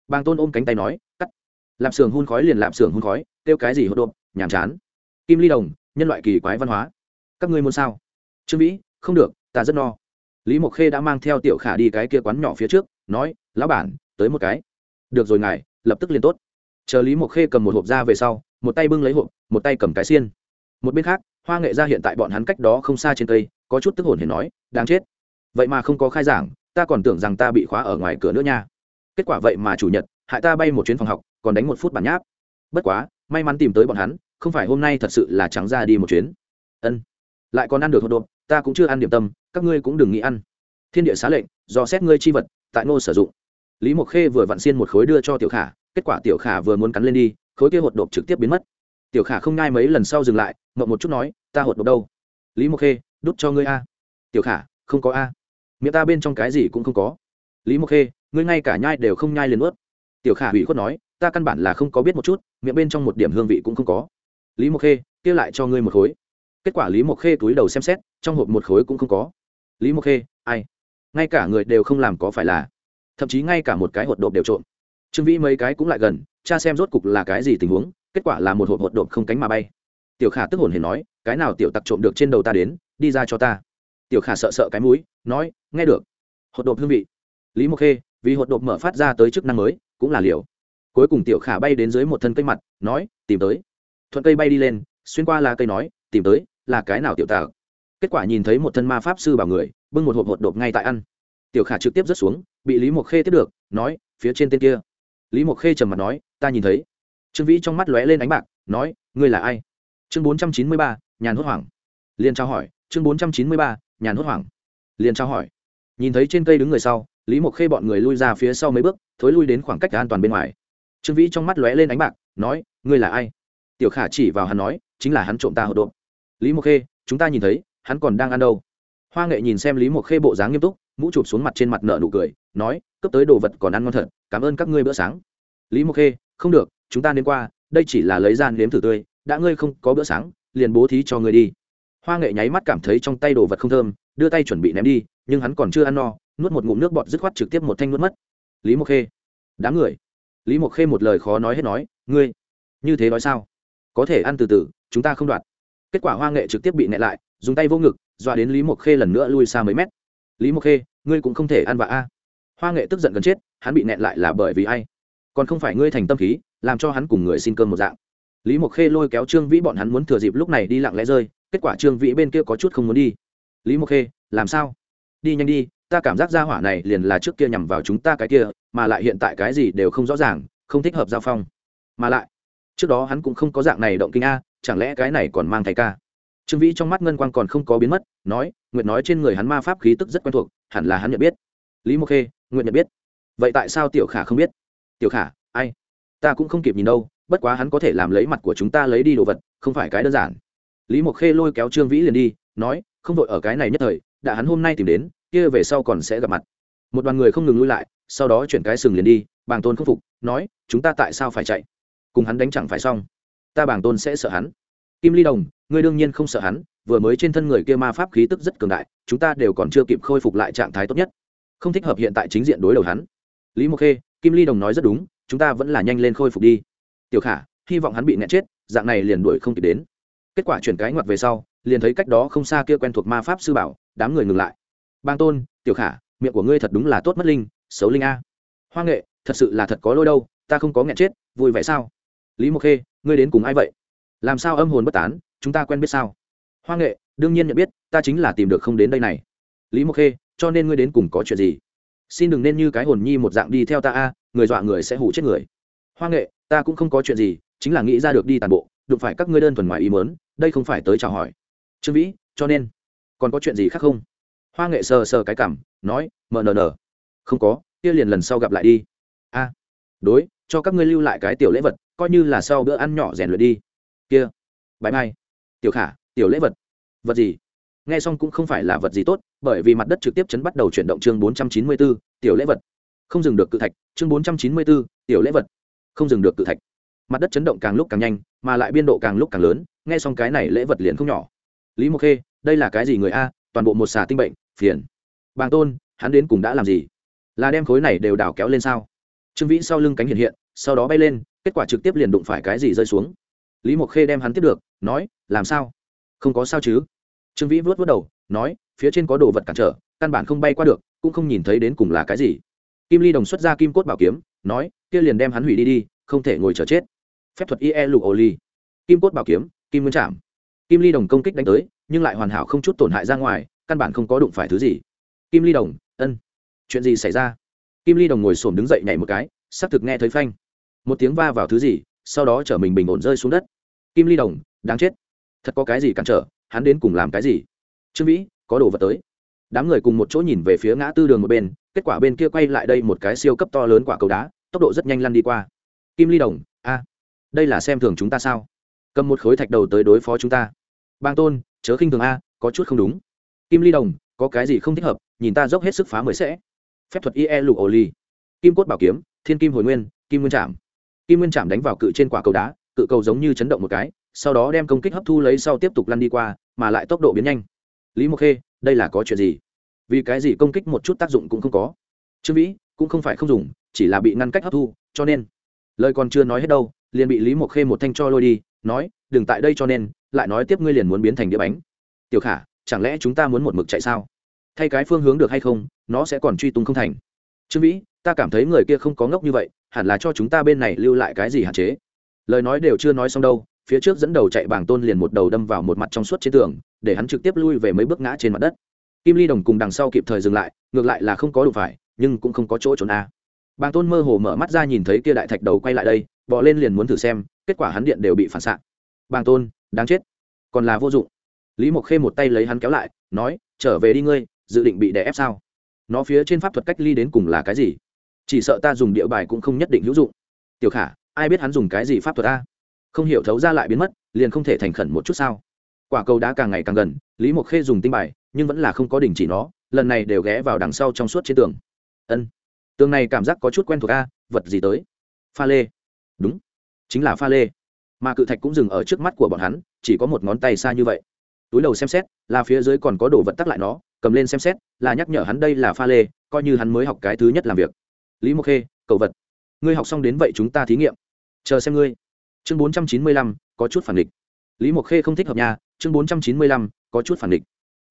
Bàng tôn ôm cánh tay nói, cắt. Lạp xưởng hun khói liền lạp xưởng hun khói, kêu cái gì hột đột nhàm chán. Kim ly đồng, nhân loại kỳ quái văn hóa. Các ngươi muốn sao? Trương vĩ, không được, ta rất no. Lý mộc khê đã mang theo tiểu khả đi cái kia quán nhỏ phía trước, nói, lão bản, tới một cái. Được rồi ngài, lập tức liền tốt. Chờ lý mộc khê cầm một hộp ra về sau một tay bưng lấy hộp, một tay cầm cái xiên. Một bên khác, hoa nghệ ra hiện tại bọn hắn cách đó không xa trên cây, có chút tức hồn hề nói, đáng chết. Vậy mà không có khai giảng, ta còn tưởng rằng ta bị khóa ở ngoài cửa nữa nha. Kết quả vậy mà chủ nhật, hại ta bay một chuyến phòng học, còn đánh một phút bản nháp. Bất quá, may mắn tìm tới bọn hắn, không phải hôm nay thật sự là trắng ra đi một chuyến. Ân. Lại còn ăn được hột độp ta cũng chưa ăn điểm tâm, các ngươi cũng đừng nghĩ ăn. Thiên địa xá lệnh, do xét ngươi chi vật, tại ngô sử dụng. Lý mộc khê vừa vặn xiên một khối đưa cho tiểu khả, kết quả tiểu khả vừa muốn cắn lên đi khối kia hột độp trực tiếp biến mất. Tiểu khả không ngai mấy lần sau dừng lại, ngậm một chút nói, ta hột độp đâu? Lý mộc khê, đút cho ngươi a. Tiểu khả, không có a. Miệng ta bên trong cái gì cũng không có. Lý mộc khê, ngươi ngay cả nhai đều không nhai liền ướt. Tiểu khả hủy khuất nói, ta căn bản là không có biết một chút, miệng bên trong một điểm hương vị cũng không có. Lý mộc khê, kia lại cho ngươi một khối. Kết quả lý mộc khê túi đầu xem xét, trong hộp một khối cũng không có. Lý mộc khê, ai? Ngay cả người đều không làm có phải là. Thậm chí ngay cả một cái hột độp đều trộm. Trương vĩ mấy cái cũng lại gần cha xem rốt cục là cái gì tình huống, kết quả là một hộp hộp độp không cánh mà bay. Tiểu khả tức hồn hề nói, cái nào tiểu tặc trộm được trên đầu ta đến, đi ra cho ta. Tiểu khả sợ sợ cái mũi, nói, nghe được. Hộp độp hương vị. Lý mộc khê, vì hộp độp mở phát ra tới chức năng mới, cũng là liều. Cuối cùng tiểu khả bay đến dưới một thân cây mặt, nói, tìm tới. Thuận cây bay đi lên, xuyên qua là cây nói, tìm tới, là cái nào tiểu tạc kết quả nhìn thấy một thân ma pháp sư bảo người, bưng một hộp hộp độp ngay tại ăn. Tiểu khả trực tiếp rớt xuống, bị lý mộc khê tiếp được, nói, phía trên tên kia. Lý mộc khê trầm mặt nói ta nhìn thấy. Trương vĩ trong mắt lóe lên ánh bạc, nói, ngươi là ai? Chương bốn trăm chín mươi ba, nhàn hốt hoảng. Liền trao hỏi, chương bốn trăm chín mươi ba, nhàn hốt hoảng. Liền trao hỏi. Nhìn thấy trên cây đứng người sau, lý mộc khê bọn người lui ra phía sau mấy bước, thối lui đến khoảng cách an toàn bên ngoài. Trương vĩ trong mắt lóe lên ánh bạc, nói, ngươi là ai? Tiểu khả chỉ vào hắn nói, chính là hắn trộm ta hộp độp lý mộc khê, chúng ta nhìn thấy, hắn còn đang ăn đâu? Hoa nghệ nhìn xem lý mộc khê bộ dáng nghiêm túc, mũ chụp xuống mặt trên mặt nợ nụ cười, nói cấp tới đồ vật còn ăn ngon thật, cảm ơn các ngươi bữa sáng. Lý mộc khê không được, chúng ta nên qua, đây chỉ là lấy gian nếm thử tươi, đã ngươi không có bữa sáng, liền bố thí cho ngươi đi. Hoa nghệ nháy mắt cảm thấy trong tay đồ vật không thơm, đưa tay chuẩn bị ném đi, nhưng hắn còn chưa ăn no, nuốt một ngụm nước bọt dứt khoát trực tiếp một thanh nuốt mất. Lý mộc khê, đám người. Lý mộc khê một lời khó nói hết nói, ngươi, như thế nói sao? Có thể ăn từ từ, chúng ta không đoạt. Kết quả hoa nghệ trực tiếp bị nẹ lại, dùng tay vô ngực, dọa đến lý mộc khê lần nữa lui xa mấy mét. Lý mộc khê, ngươi cũng không thể ăn vạ a. Hoa nghệ tức giận gần chết, hắn bị nẹn lại là bởi vì ai? Còn không phải ngươi thành tâm khí, làm cho hắn cùng người xin cơm một dạng. Lý mộc khê lôi kéo trương vĩ bọn hắn muốn thừa dịp lúc này đi lặng lẽ rơi, kết quả trương vĩ bên kia có chút không muốn đi. Lý mộc khê, làm sao? Đi nhanh đi, ta cảm giác ra hỏa này liền là trước kia nhằm vào chúng ta cái kia, mà lại hiện tại cái gì đều không rõ ràng, không thích hợp giao phong. Mà lại, trước đó hắn cũng không có dạng này động kinh a, chẳng lẽ cái này còn mang thầy ca? Trương vĩ trong mắt ngân quang còn không có biến mất, nói, nguyệt nói trên người hắn ma pháp khí tức rất quen thuộc, hẳn là hắn nhận biết. Lý mộc khê, nguyệt nhận biết. Vậy tại sao tiểu khả không biết? Tiểu khả, ai? Ta cũng không kịp nhìn đâu, bất quá hắn có thể làm lấy mặt của chúng ta lấy đi đồ vật, không phải cái đơn giản. Lý mộc khê lôi kéo trương vĩ liền đi, nói, không vội ở cái này nhất thời, đã hắn hôm nay tìm đến, kia về sau còn sẽ gặp mặt. Một đoàn người không ngừng lui lại, sau đó chuyển cái sừng liền đi, bàng tôn khâm phục, nói, chúng ta tại sao phải chạy? Cùng hắn đánh chẳng phải xong. Ta bàng tôn sẽ sợ hắn. Kim ly đồng, ngươi đương nhiên không sợ hắn, vừa mới trên thân người kia ma pháp khí tức rất cường đại, chúng ta đều còn chưa kịp khôi phục lại trạng thái tốt nhất. Không thích hợp hiện tại chính diện đối đầu hắn. Lý mộc khê kim ly đồng nói rất đúng, chúng ta vẫn là nhanh lên khôi phục đi. Tiểu khả, hy vọng hắn bị nghẹn chết, dạng này liền đuổi không kịp đến. Kết quả chuyển cái ngoặt về sau, liền thấy cách đó không xa kia quen thuộc ma pháp sư bảo, đám người ngừng lại. Bang tôn, tiểu khả, miệng của ngươi thật đúng là tốt mất linh, xấu linh a. Hoa nghệ, thật sự là thật có lỗi đâu, ta không có nghẹn chết, vui vẻ sao? Lý mộc khê, ngươi đến cùng ai vậy? Làm sao âm hồn bất tán, chúng ta quen biết sao? Hoa nghệ, đương nhiên nhận biết, ta chính là tìm được không đến đây này. Lý mộc khê, cho nên ngươi đến cùng có chuyện gì? Xin đừng nên như cái hồn nhi một dạng đi theo ta a, người dọa người sẽ hủ chết người. Hoa nghệ, ta cũng không có chuyện gì, chính là nghĩ ra được đi tàn bộ, đụng phải các ngươi đơn thuần ngoài ý mớn đây không phải tới chào hỏi. Trương vĩ, cho nên, còn có chuyện gì khác không? Hoa nghệ sờ sờ cái cảm, nói, mờ nờ nờ. Không có, kia liền lần sau gặp lại đi. A, đối, cho các ngươi lưu lại cái tiểu lễ vật, coi như là sau bữa ăn nhỏ rèn luyện đi. Kia bãi mai tiểu khả, tiểu lễ vật. Vật gì? Nghe xong cũng không phải là vật gì tốt bởi vì mặt đất trực tiếp chấn bắt đầu chuyển động chương 494, tiểu lễ vật. Không dừng được cự thạch chương 494, tiểu lễ vật. Không dừng được cự thạch. Mặt đất chấn động càng lúc càng nhanh mà lại biên độ càng lúc càng lớn nghe xong cái này lễ vật liền không nhỏ. Lý mộc khê đây là cái gì người a toàn bộ một xà tinh bệnh phiền. Bàng tôn hắn đến cùng đã làm gì? Là đem khối này đều đào kéo lên sao? Trương vĩ sau lưng cánh hiện hiện sau đó bay lên kết quả trực tiếp liền đụng phải cái gì rơi xuống. Lý mộc khê đem hắn tiếp được nói làm sao? Không có sao chứ? Trương vĩ vớt vớt đầu nói phía trên có đồ vật cản trở căn bản không bay qua được cũng không nhìn thấy đến cùng là cái gì. Kim ly đồng xuất ra kim cốt bảo kiếm nói kia liền đem hắn hủy đi đi không thể ngồi chờ chết. Phép thuật ie lục ô ly kim cốt bảo kiếm kim nguyên chạm, kim ly đồng công kích đánh tới nhưng lại hoàn hảo không chút tổn hại ra ngoài căn bản không có đụng phải thứ gì. Kim ly đồng ân. Chuyện gì xảy ra? Kim ly đồng ngồi xổm đứng dậy nhảy một cái xác thực nghe thấy phanh. Một tiếng va vào thứ gì sau đó chở mình bình ổn rơi xuống đất. Kim ly đồng đáng chết. Thật có cái gì cản trở? Hắn đến cùng làm cái gì? Trương vĩ, có đồ vật tới. Đám người cùng một chỗ nhìn về phía ngã tư đường một bên, kết quả bên kia quay lại đây một cái siêu cấp to lớn quả cầu đá, tốc độ rất nhanh lăn đi qua. Kim ly đồng, a, đây là xem thường chúng ta sao? Cầm một khối thạch đầu tới đối phó chúng ta. Bang tôn, chớ khinh thường a, có chút không đúng. Kim ly đồng, có cái gì không thích hợp, nhìn ta dốc hết sức phá mới sẽ. Phép thuật ie lục ổ ly kim cốt bảo kiếm, thiên kim hồi nguyên, kim nguyên trạm kim nguyên trạm đánh vào cự trên quả cầu đá, cự cầu giống như chấn động một cái, sau đó đem công kích hấp thu lấy sau tiếp tục lăn đi qua mà lại tốc độ biến nhanh. Lý mộc khê, đây là có chuyện gì? Vì cái gì công kích một chút tác dụng cũng không có? Trương vĩ, cũng không phải không dùng, chỉ là bị ngăn cách hấp thu, cho nên. Lời còn chưa nói hết đâu, liền bị lý mộc khê một thanh cho lôi đi, nói, đừng tại đây cho nên, lại nói tiếp ngươi liền muốn biến thành đĩa bánh. Tiểu khả, chẳng lẽ chúng ta muốn một mực chạy sao? Thay cái phương hướng được hay không, nó sẽ còn truy tung không thành. Trương vĩ, ta cảm thấy người kia không có ngốc như vậy, hẳn là cho chúng ta bên này lưu lại cái gì hạn chế. Lời nói đều chưa nói xong đâu phía trước dẫn đầu chạy bảng tôn liền một đầu đâm vào một mặt trong suốt trên tường, để hắn trực tiếp lui về mấy bước ngã trên mặt đất. Kim ly đồng cùng đằng sau kịp thời dừng lại, ngược lại là không có đủ phải, nhưng cũng không có chỗ trốn a. À. bàng tôn mơ hồ mở mắt ra nhìn thấy kia đại thạch đầu quay lại đây bỏ lên liền muốn thử xem, kết quả hắn điện đều bị phản xạ. Bàng tôn, đáng chết. Còn là vô dụng. Lý mộc khê một tay lấy hắn kéo lại, nói, trở về đi ngươi, dự định bị đè ép sao? Nó phía trên pháp thuật cách ly đến cùng là cái gì? Chỉ sợ ta dùng địa bài cũng không nhất định hữu dụng. Tiểu khả, ai biết hắn dùng cái gì pháp thuật ta không hiểu thấu ra lại biến mất, liền không thể thành khẩn một chút sao? Quả cầu đá càng ngày càng gần, lý mộc khê dùng tinh bài, nhưng vẫn là không có đình chỉ nó, lần này đều ghé vào đằng sau trong suốt trên tường. Ân, tường này cảm giác có chút quen thuộc a, vật gì tới? Pha lê. Đúng, chính là pha lê. Mà cự thạch cũng dừng ở trước mắt của bọn hắn, chỉ có một ngón tay xa như vậy. Túi đầu xem xét, là phía dưới còn có đồ vật tắc lại nó, cầm lên xem xét, là nhắc nhở hắn đây là pha lê, coi như hắn mới học cái thứ nhất làm việc. Lý mộc khê cậu vật. Ngươi học xong đến vậy chúng ta thí nghiệm. Chờ xem ngươi chương bốn trăm chín mươi lăm, có chút phản địch lý mộc khê không thích hợp nha, chương bốn trăm chín mươi lăm, có chút phản địch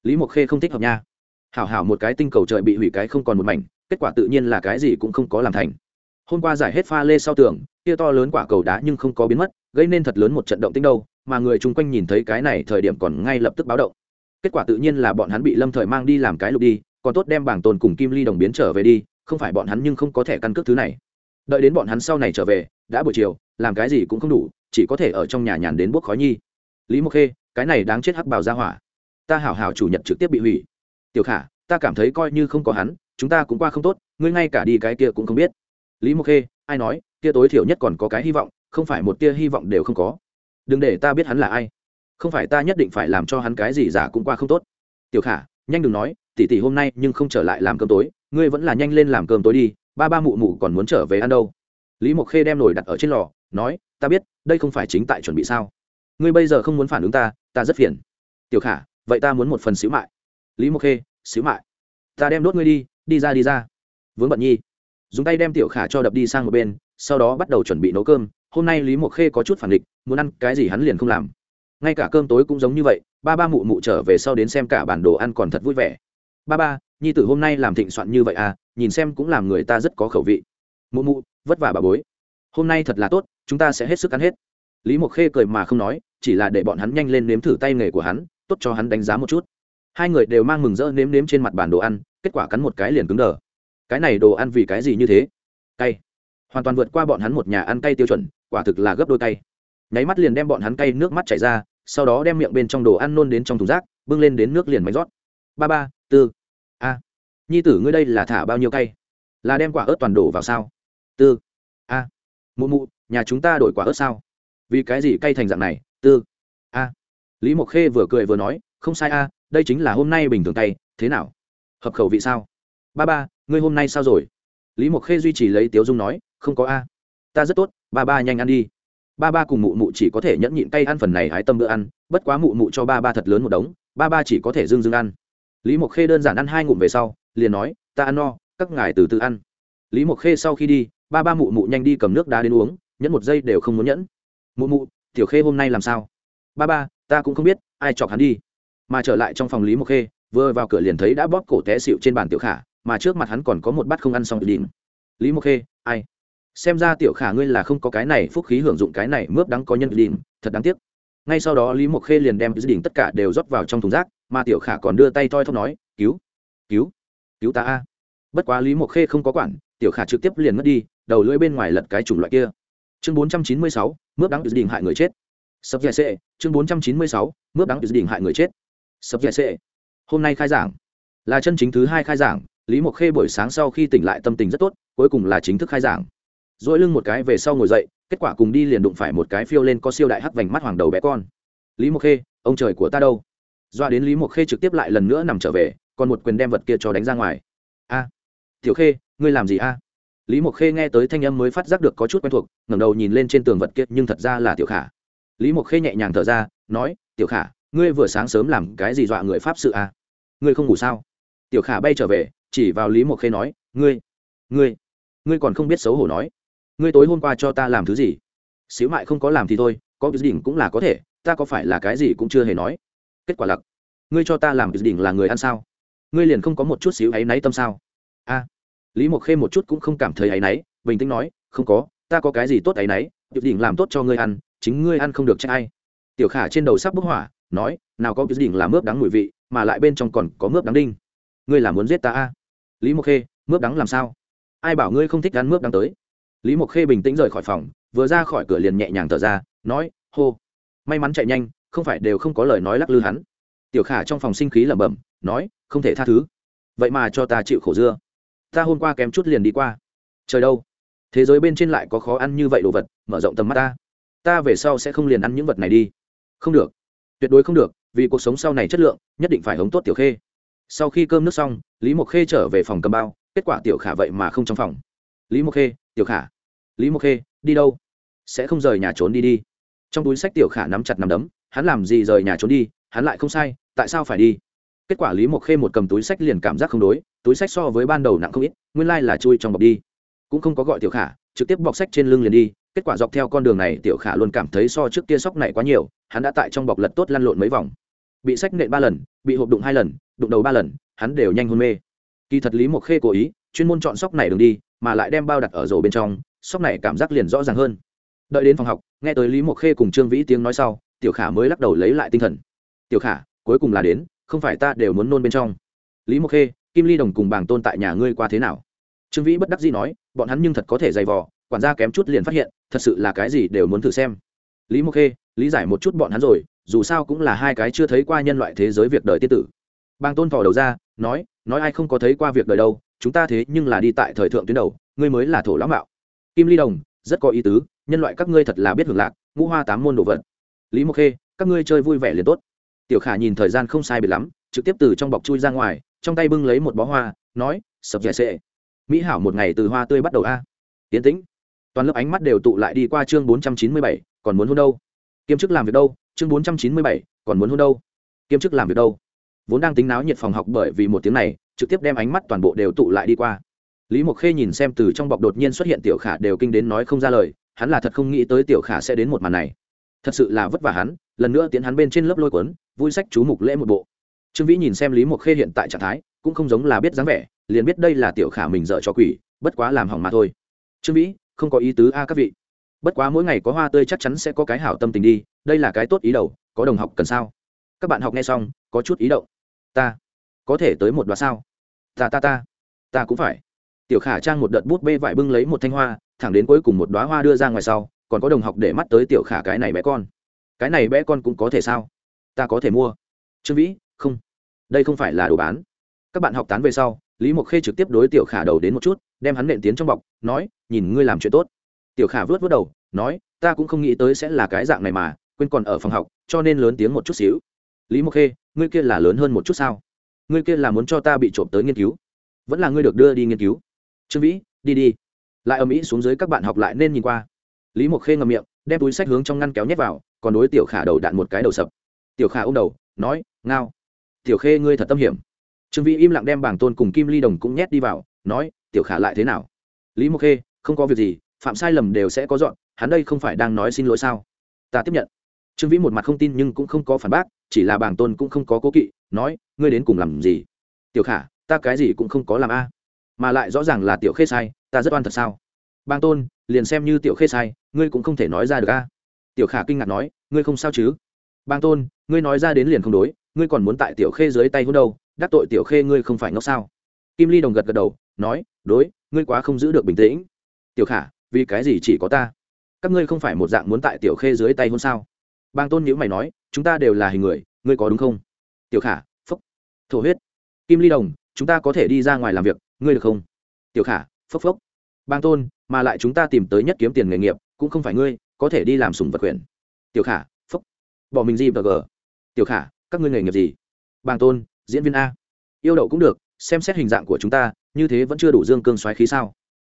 lý mộc khê không thích hợp nha. Hảo hảo một cái tinh cầu trời bị hủy cái không còn một mảnh, kết quả tự nhiên là cái gì cũng không có làm thành. Hôm qua giải hết pha lê sau tường, kia to lớn quả cầu đá nhưng không có biến mất, gây nên thật lớn một trận động tinh đâu, mà người chung quanh nhìn thấy cái này thời điểm còn ngay lập tức báo động. Kết quả tự nhiên là bọn hắn bị lâm thời mang đi làm cái lục đi, còn tốt đem bảng tồn cùng kim ly đồng biến trở về đi, không phải bọn hắn nhưng không có thẻ căn cước thứ này. Đợi đến bọn hắn sau này trở về, đã buổi chiều làm cái gì cũng không đủ, chỉ có thể ở trong nhà nhàn đến bốc khói nhi. Lý mộc khê, cái này đáng chết hắc bào ra hỏa. Ta hảo hảo chủ nhật trực tiếp bị hủy. Tiểu khả, ta cảm thấy coi như không có hắn, chúng ta cũng qua không tốt, ngươi ngay cả đi cái kia cũng không biết. Lý mộc khê, ai nói, kia tối thiểu nhất còn có cái hy vọng, không phải một tia hy vọng đều không có. Đừng để ta biết hắn là ai. Không phải ta nhất định phải làm cho hắn cái gì giả cũng qua không tốt. Tiểu khả, nhanh đừng nói, tỷ tỷ hôm nay nhưng không trở lại làm cơm tối, ngươi vẫn là nhanh lên làm cơm tối đi, ba ba mụ mụ còn muốn trở về ăn đâu. Lý mộc khê đem nồi đặt ở trên lò nói, ta biết, đây không phải chính tại chuẩn bị sao? Ngươi bây giờ không muốn phản ứng ta ta rất phiền. Tiểu khả, vậy ta muốn một phần xíu mại. Lý mộc khê, xíu mại. Ta đem đốt ngươi đi đi ra đi ra. Vướng bận nhi. Dùng tay đem tiểu khả cho đập đi sang một bên, sau đó bắt đầu chuẩn bị nấu cơm. Hôm nay lý mộc khê có chút phản địch muốn ăn cái gì hắn liền không làm. Ngay cả cơm tối cũng giống như vậy, ba ba mụ mụ trở về sau đến xem cả bản đồ ăn còn thật vui vẻ. Ba ba, nhi tử hôm nay làm thịnh soạn như vậy à nhìn xem cũng làm người ta rất có khẩu vị. Mụ mụ, vất vả bà bối hôm nay thật là tốt, chúng ta sẽ hết sức ăn hết. Lý mộc khê cười mà không nói, chỉ là để bọn hắn nhanh lên nếm thử tay nghề của hắn, tốt cho hắn đánh giá một chút. Hai người đều mang mừng rỡ nếm nếm trên mặt bản đồ ăn, kết quả cắn một cái liền cứng đờ. Cái này đồ ăn vì cái gì như thế? Cay. Hoàn toàn vượt qua bọn hắn một nhà ăn cay tiêu chuẩn, quả thực là gấp đôi cay. Nháy mắt liền đem bọn hắn cay nước mắt chảy ra, sau đó đem miệng bên trong đồ ăn nôn đến trong thùng rác, bưng lên đến nước liền máy rót. Ba ba, tư. A. Nhi tử ngươi đây là thả bao nhiêu cay? Là đem quả ớt toàn đổ vào sao? Tư mụ mụ, nhà chúng ta đổi quả ớt sao? Vì cái gì cay thành dạng này, tư? A. Lý mộc khê vừa cười vừa nói, không sai a, đây chính là hôm nay bình thường tay, thế nào? Hợp khẩu vị sao? Ba ba, ngươi hôm nay sao rồi? Lý mộc khê duy trì lấy tiếu dung nói, không có a. Ta rất tốt, ba ba nhanh ăn đi. Ba ba cùng mụ mụ chỉ có thể nhẫn nhịn tay ăn phần này hái tâm bữa ăn, bất quá mụ mụ cho ba ba thật lớn một đống, ba ba chỉ có thể dưng dưng ăn. Lý mộc khê đơn giản ăn hai ngụm về sau, liền nói, ta ăn no, các ngài từ từ ăn. Lý mộc khê sau khi đi ba ba mụ mụ nhanh đi cầm nước đá đến uống, nhẫn một giây đều không muốn nhẫn. Mụ mụ, tiểu khê hôm nay làm sao? Ba ba, ta cũng không biết, ai chọc hắn đi. Mà trở lại trong phòng lý mộc khê, vừa vào cửa liền thấy đã bóp cổ té xịu trên bàn tiểu khả, mà trước mặt hắn còn có một bát không ăn xong đi lý mộc khê, ai? Xem ra tiểu khả ngươi là không có cái này phúc khí hưởng dụng cái này mướp đắng có nhân đỉnh, thật đáng tiếc. Ngay sau đó lý mộc khê liền đem dự định tất cả đều rót vào trong thùng rác, mà tiểu khả còn đưa tay toi thóc nói, cứu cứu cứu ta a. Bất quá lý mộc khê không có quản, tiểu khả trực tiếp liền mất đi đầu lưỡi bên ngoài lật cái chủng loại kia. Chương bốn trăm chín mươi sáu, mướp đắng dự định hại người chết. Sập dạy sệ, chương bốn trăm chín mươi sáu, mướp đắng dự định hại người chết. Sập dạy sệ. Hôm nay khai giảng. Là chân chính thứ hai khai giảng, lý mộc khê buổi sáng sau khi tỉnh lại tâm tình rất tốt, cuối cùng là chính thức khai giảng. Dỗi lưng một cái về sau ngồi dậy, kết quả cùng đi liền đụng phải một cái phiêu lên có siêu đại hắc vành mắt hoàng đầu bé con. Lý mộc khê, ông trời của ta đâu? Doa đến lý mộc khê trực tiếp lại lần nữa nằm trở về, còn một quyền đem vật kia cho đánh ra ngoài. A, tiểu khê, ngươi làm gì a? Lý mộc khê nghe tới thanh âm mới phát giác được có chút quen thuộc, ngẩng đầu nhìn lên trên tường vật kiệt nhưng thật ra là tiểu khả. Lý mộc khê nhẹ nhàng thở ra, nói, tiểu khả, ngươi vừa sáng sớm làm cái gì dọa người pháp sự à? ngươi không ngủ sao? Tiểu khả bay trở về, chỉ vào lý mộc khê nói, ngươi ngươi ngươi còn không biết xấu hổ nói. Ngươi tối hôm qua cho ta làm thứ gì? Xíu mại không có làm thì thôi, có cái đỉnh cũng là có thể, ta có phải là cái gì cũng chưa hề nói. Kết quả lặc, ngươi cho ta làm cái đỉnh là người ăn sao? Ngươi liền không có một chút xíu áy náy tâm sao? A lý mộc khê một chút cũng không cảm thấy áy náy, bình tĩnh nói, không có, ta có cái gì tốt áy náy cái đỉnh làm tốt cho ngươi ăn, chính ngươi ăn không được trách ai. Tiểu khả trên đầu sắp bức hỏa, nói, nào có cái đỉnh làm mướp đắng mùi vị, mà lại bên trong còn có mướp đắng đinh. Ngươi là muốn giết ta a? Lý mộc khê, mướp đắng làm sao? Ai bảo ngươi không thích ăn mướp đắng tới? Lý mộc khê bình tĩnh rời khỏi phòng, vừa ra khỏi cửa liền nhẹ nhàng thở ra, nói, hô, may mắn chạy nhanh, không phải đều không có lời nói lắc lư hắn. Tiểu khả trong phòng sinh khí lẩm bẩm, nói, không thể tha thứ. Vậy mà cho ta chịu khổ dưa ta hôm qua kém chút liền đi qua. Trời đâu? Thế giới bên trên lại có khó ăn như vậy đồ vật, mở rộng tầm mắt ta. Ta về sau sẽ không liền ăn những vật này đi. Không được. Tuyệt đối không được, vì cuộc sống sau này chất lượng, nhất định phải hống tốt tiểu khê. Sau khi cơm nước xong, lý mộc khê trở về phòng cầm bao, kết quả tiểu khả vậy mà không trong phòng. Lý mộc khê, tiểu khả. Lý mộc khê, đi đâu? Sẽ không rời nhà trốn đi đi. Trong túi sách tiểu khả nắm chặt nắm đấm, hắn làm gì rời nhà trốn đi, hắn lại không sai, tại sao phải đi? Kết quả lý mộc khê một cầm túi sách liền cảm giác không đối, túi sách so với ban đầu nặng không ít, nguyên lai là chui trong bọc đi. Cũng không có gọi tiểu khả, trực tiếp bọc sách trên lưng liền đi, kết quả dọc theo con đường này tiểu khả luôn cảm thấy so trước kia sóc này quá nhiều, hắn đã tại trong bọc lật tốt lăn lộn mấy vòng. Bị sách nện ba lần, bị hộp đụng hai lần, đụng đầu ba lần, hắn đều nhanh hôn mê. Kỳ thật lý mộc khê cố ý, chuyên môn chọn sóc này đường đi, mà lại đem bao đặt ở rổ bên trong, sóc này cảm giác liền rõ ràng hơn. Đợi đến phòng học, nghe tới lý mộc khê cùng trương vĩ tiếng nói sau, tiểu khả mới lắc đầu lấy lại tinh thần. Tiểu khả, cuối cùng là đến không phải ta đều muốn nôn bên trong. Lý mộc khê, kim ly đồng cùng bảng tôn tại nhà ngươi qua thế nào? Trương vĩ bất đắc dĩ nói, bọn hắn nhưng thật có thể dày vò, quản gia kém chút liền phát hiện, thật sự là cái gì đều muốn thử xem. Lý mộc khê, lý giải một chút bọn hắn rồi, dù sao cũng là hai cái chưa thấy qua nhân loại thế giới việc đời tiên tử. Bang tôn thò đầu ra, nói nói ai không có thấy qua việc đời đâu, chúng ta thế nhưng là đi tại thời thượng tuyến đầu, ngươi mới là thổ lão mạo. Kim ly đồng, rất có ý tứ, nhân loại các ngươi thật là biết hưởng lạc, ngũ hoa tám môn đồ vật. Lý mộc khê, các ngươi chơi vui vẻ liền tốt tiểu khả nhìn thời gian không sai biệt lắm, trực tiếp từ trong bọc chui ra ngoài, trong tay bưng lấy một bó hoa, nói, sập dẻ sệ. Mỹ hảo một ngày từ hoa tươi bắt đầu a. Tiến tĩnh. Toàn lớp ánh mắt đều tụ lại đi qua chương bốn trăm chín mươi bảy, còn muốn hôn đâu? Kiêm chức làm việc đâu? Chương bốn trăm chín mươi bảy, còn muốn hôn đâu? Kiêm chức làm việc đâu? Vốn đang tính náo nhiệt phòng học bởi vì một tiếng này, trực tiếp đem ánh mắt toàn bộ đều tụ lại đi qua. Lý mộc khê nhìn xem từ trong bọc đột nhiên xuất hiện tiểu khả đều kinh đến nói không ra lời, hắn là thật không nghĩ tới tiểu khả sẽ đến một màn này. Thật sự là vất vả hắn, lần nữa tiến hắn bên trên lớp lôi cuốn vui sách chú mục lễ một bộ. Trương vĩ nhìn xem lý mộc khê hiện tại trạng thái, cũng không giống là biết dáng vẻ, liền biết đây là tiểu khả mình dợ cho quỷ, bất quá làm hỏng mà thôi. Trương vĩ, không có ý tứ a các vị. Bất quá mỗi ngày có hoa tươi chắc chắn sẽ có cái hảo tâm tình đi, đây là cái tốt ý đầu, có đồng học cần sao? Các bạn học nghe xong, có chút ý động. Ta, có thể tới một đoạn sao? Ta ta ta ta cũng phải. Tiểu khả trang một đợt bút bê vải bưng lấy một thanh hoa, thẳng đến cuối cùng một đoá hoa đưa ra ngoài sau, còn có đồng học để mắt tới tiểu khả cái này bé con. Cái này bé con cũng có thể sao? Ta có thể mua. Trương vĩ, không. Đây không phải là đồ bán. Các bạn học tán về sau, lý mộc khê trực tiếp đối tiểu khả đầu đến một chút, đem hắn nện tiến trong bọc, nói, nhìn ngươi làm chuyện tốt. Tiểu khả vớt vớt đầu, nói, ta cũng không nghĩ tới sẽ là cái dạng này mà, quên còn ở phòng học, cho nên lớn tiếng một chút xíu. Lý mộc khê, ngươi kia là lớn hơn một chút sao? Ngươi kia là muốn cho ta bị trộm tới nghiên cứu? Vẫn là ngươi được đưa đi nghiên cứu? Trương vĩ, đi đi. Lại ở mỹ xuống dưới các bạn học lại nên nhìn qua. Lý mộc khê ngầm miệng, đem túi sách hướng trong ngăn kéo nhét vào, còn đối tiểu khả đầu đạn một cái đầu sập tiểu khả ô m đầu, nói, ngao, tiểu khê ngươi thật tâm hiểm. Trương vĩ im lặng đem bảng tôn cùng kim ly đồng cũng nhét đi vào, nói, tiểu khả lại thế nào? Lý mộc khê, không có việc gì, phạm sai lầm đều sẽ có dọn, hắn đây không phải đang nói xin lỗi sao? Ta tiếp nhận. Trương vĩ một mặt không tin nhưng cũng không có phản bác, chỉ là bảng tôn cũng không có cố kỵ, nói, ngươi đến cùng làm gì? Tiểu khả, ta cái gì cũng không có làm a, mà lại rõ ràng là tiểu khê sai, ta rất oan thật sao? Bang tôn, liền xem như tiểu khê sai, ngươi cũng không thể nói ra được a. Tiểu khả kinh ngạc nói, ngươi không sao chứ? Bang tôn, ngươi nói ra đến liền không đối, ngươi còn muốn tại tiểu khê dưới tay hôn đâu, đắc tội tiểu khê ngươi không phải ngốc sao? Kim ly đồng gật gật đầu, nói, đối, ngươi quá không giữ được bình tĩnh. Tiểu khả, vì cái gì chỉ có ta? Các ngươi không phải một dạng muốn tại tiểu khê dưới tay hôn sao? Bang tôn nhữ mày nói, chúng ta đều là hình người, ngươi có đúng không? Tiểu khả, phúc. Thổ huyết. Kim ly đồng, chúng ta có thể đi ra ngoài làm việc, ngươi được không? Tiểu khả phốc phốc bang tôn, mà lại chúng ta tìm tới nhất kiếm tiền nghề nghiệp, cũng không phải ngươi, có thể đi làm sùng vật quyền. Tiểu khả bỏ mình gì và g tiểu khả, các ngươi nghề nghiệp gì? Bang tôn, diễn viên a. Yêu đậu cũng được, xem xét hình dạng của chúng ta, như thế vẫn chưa đủ dương cương xoáy khí sao?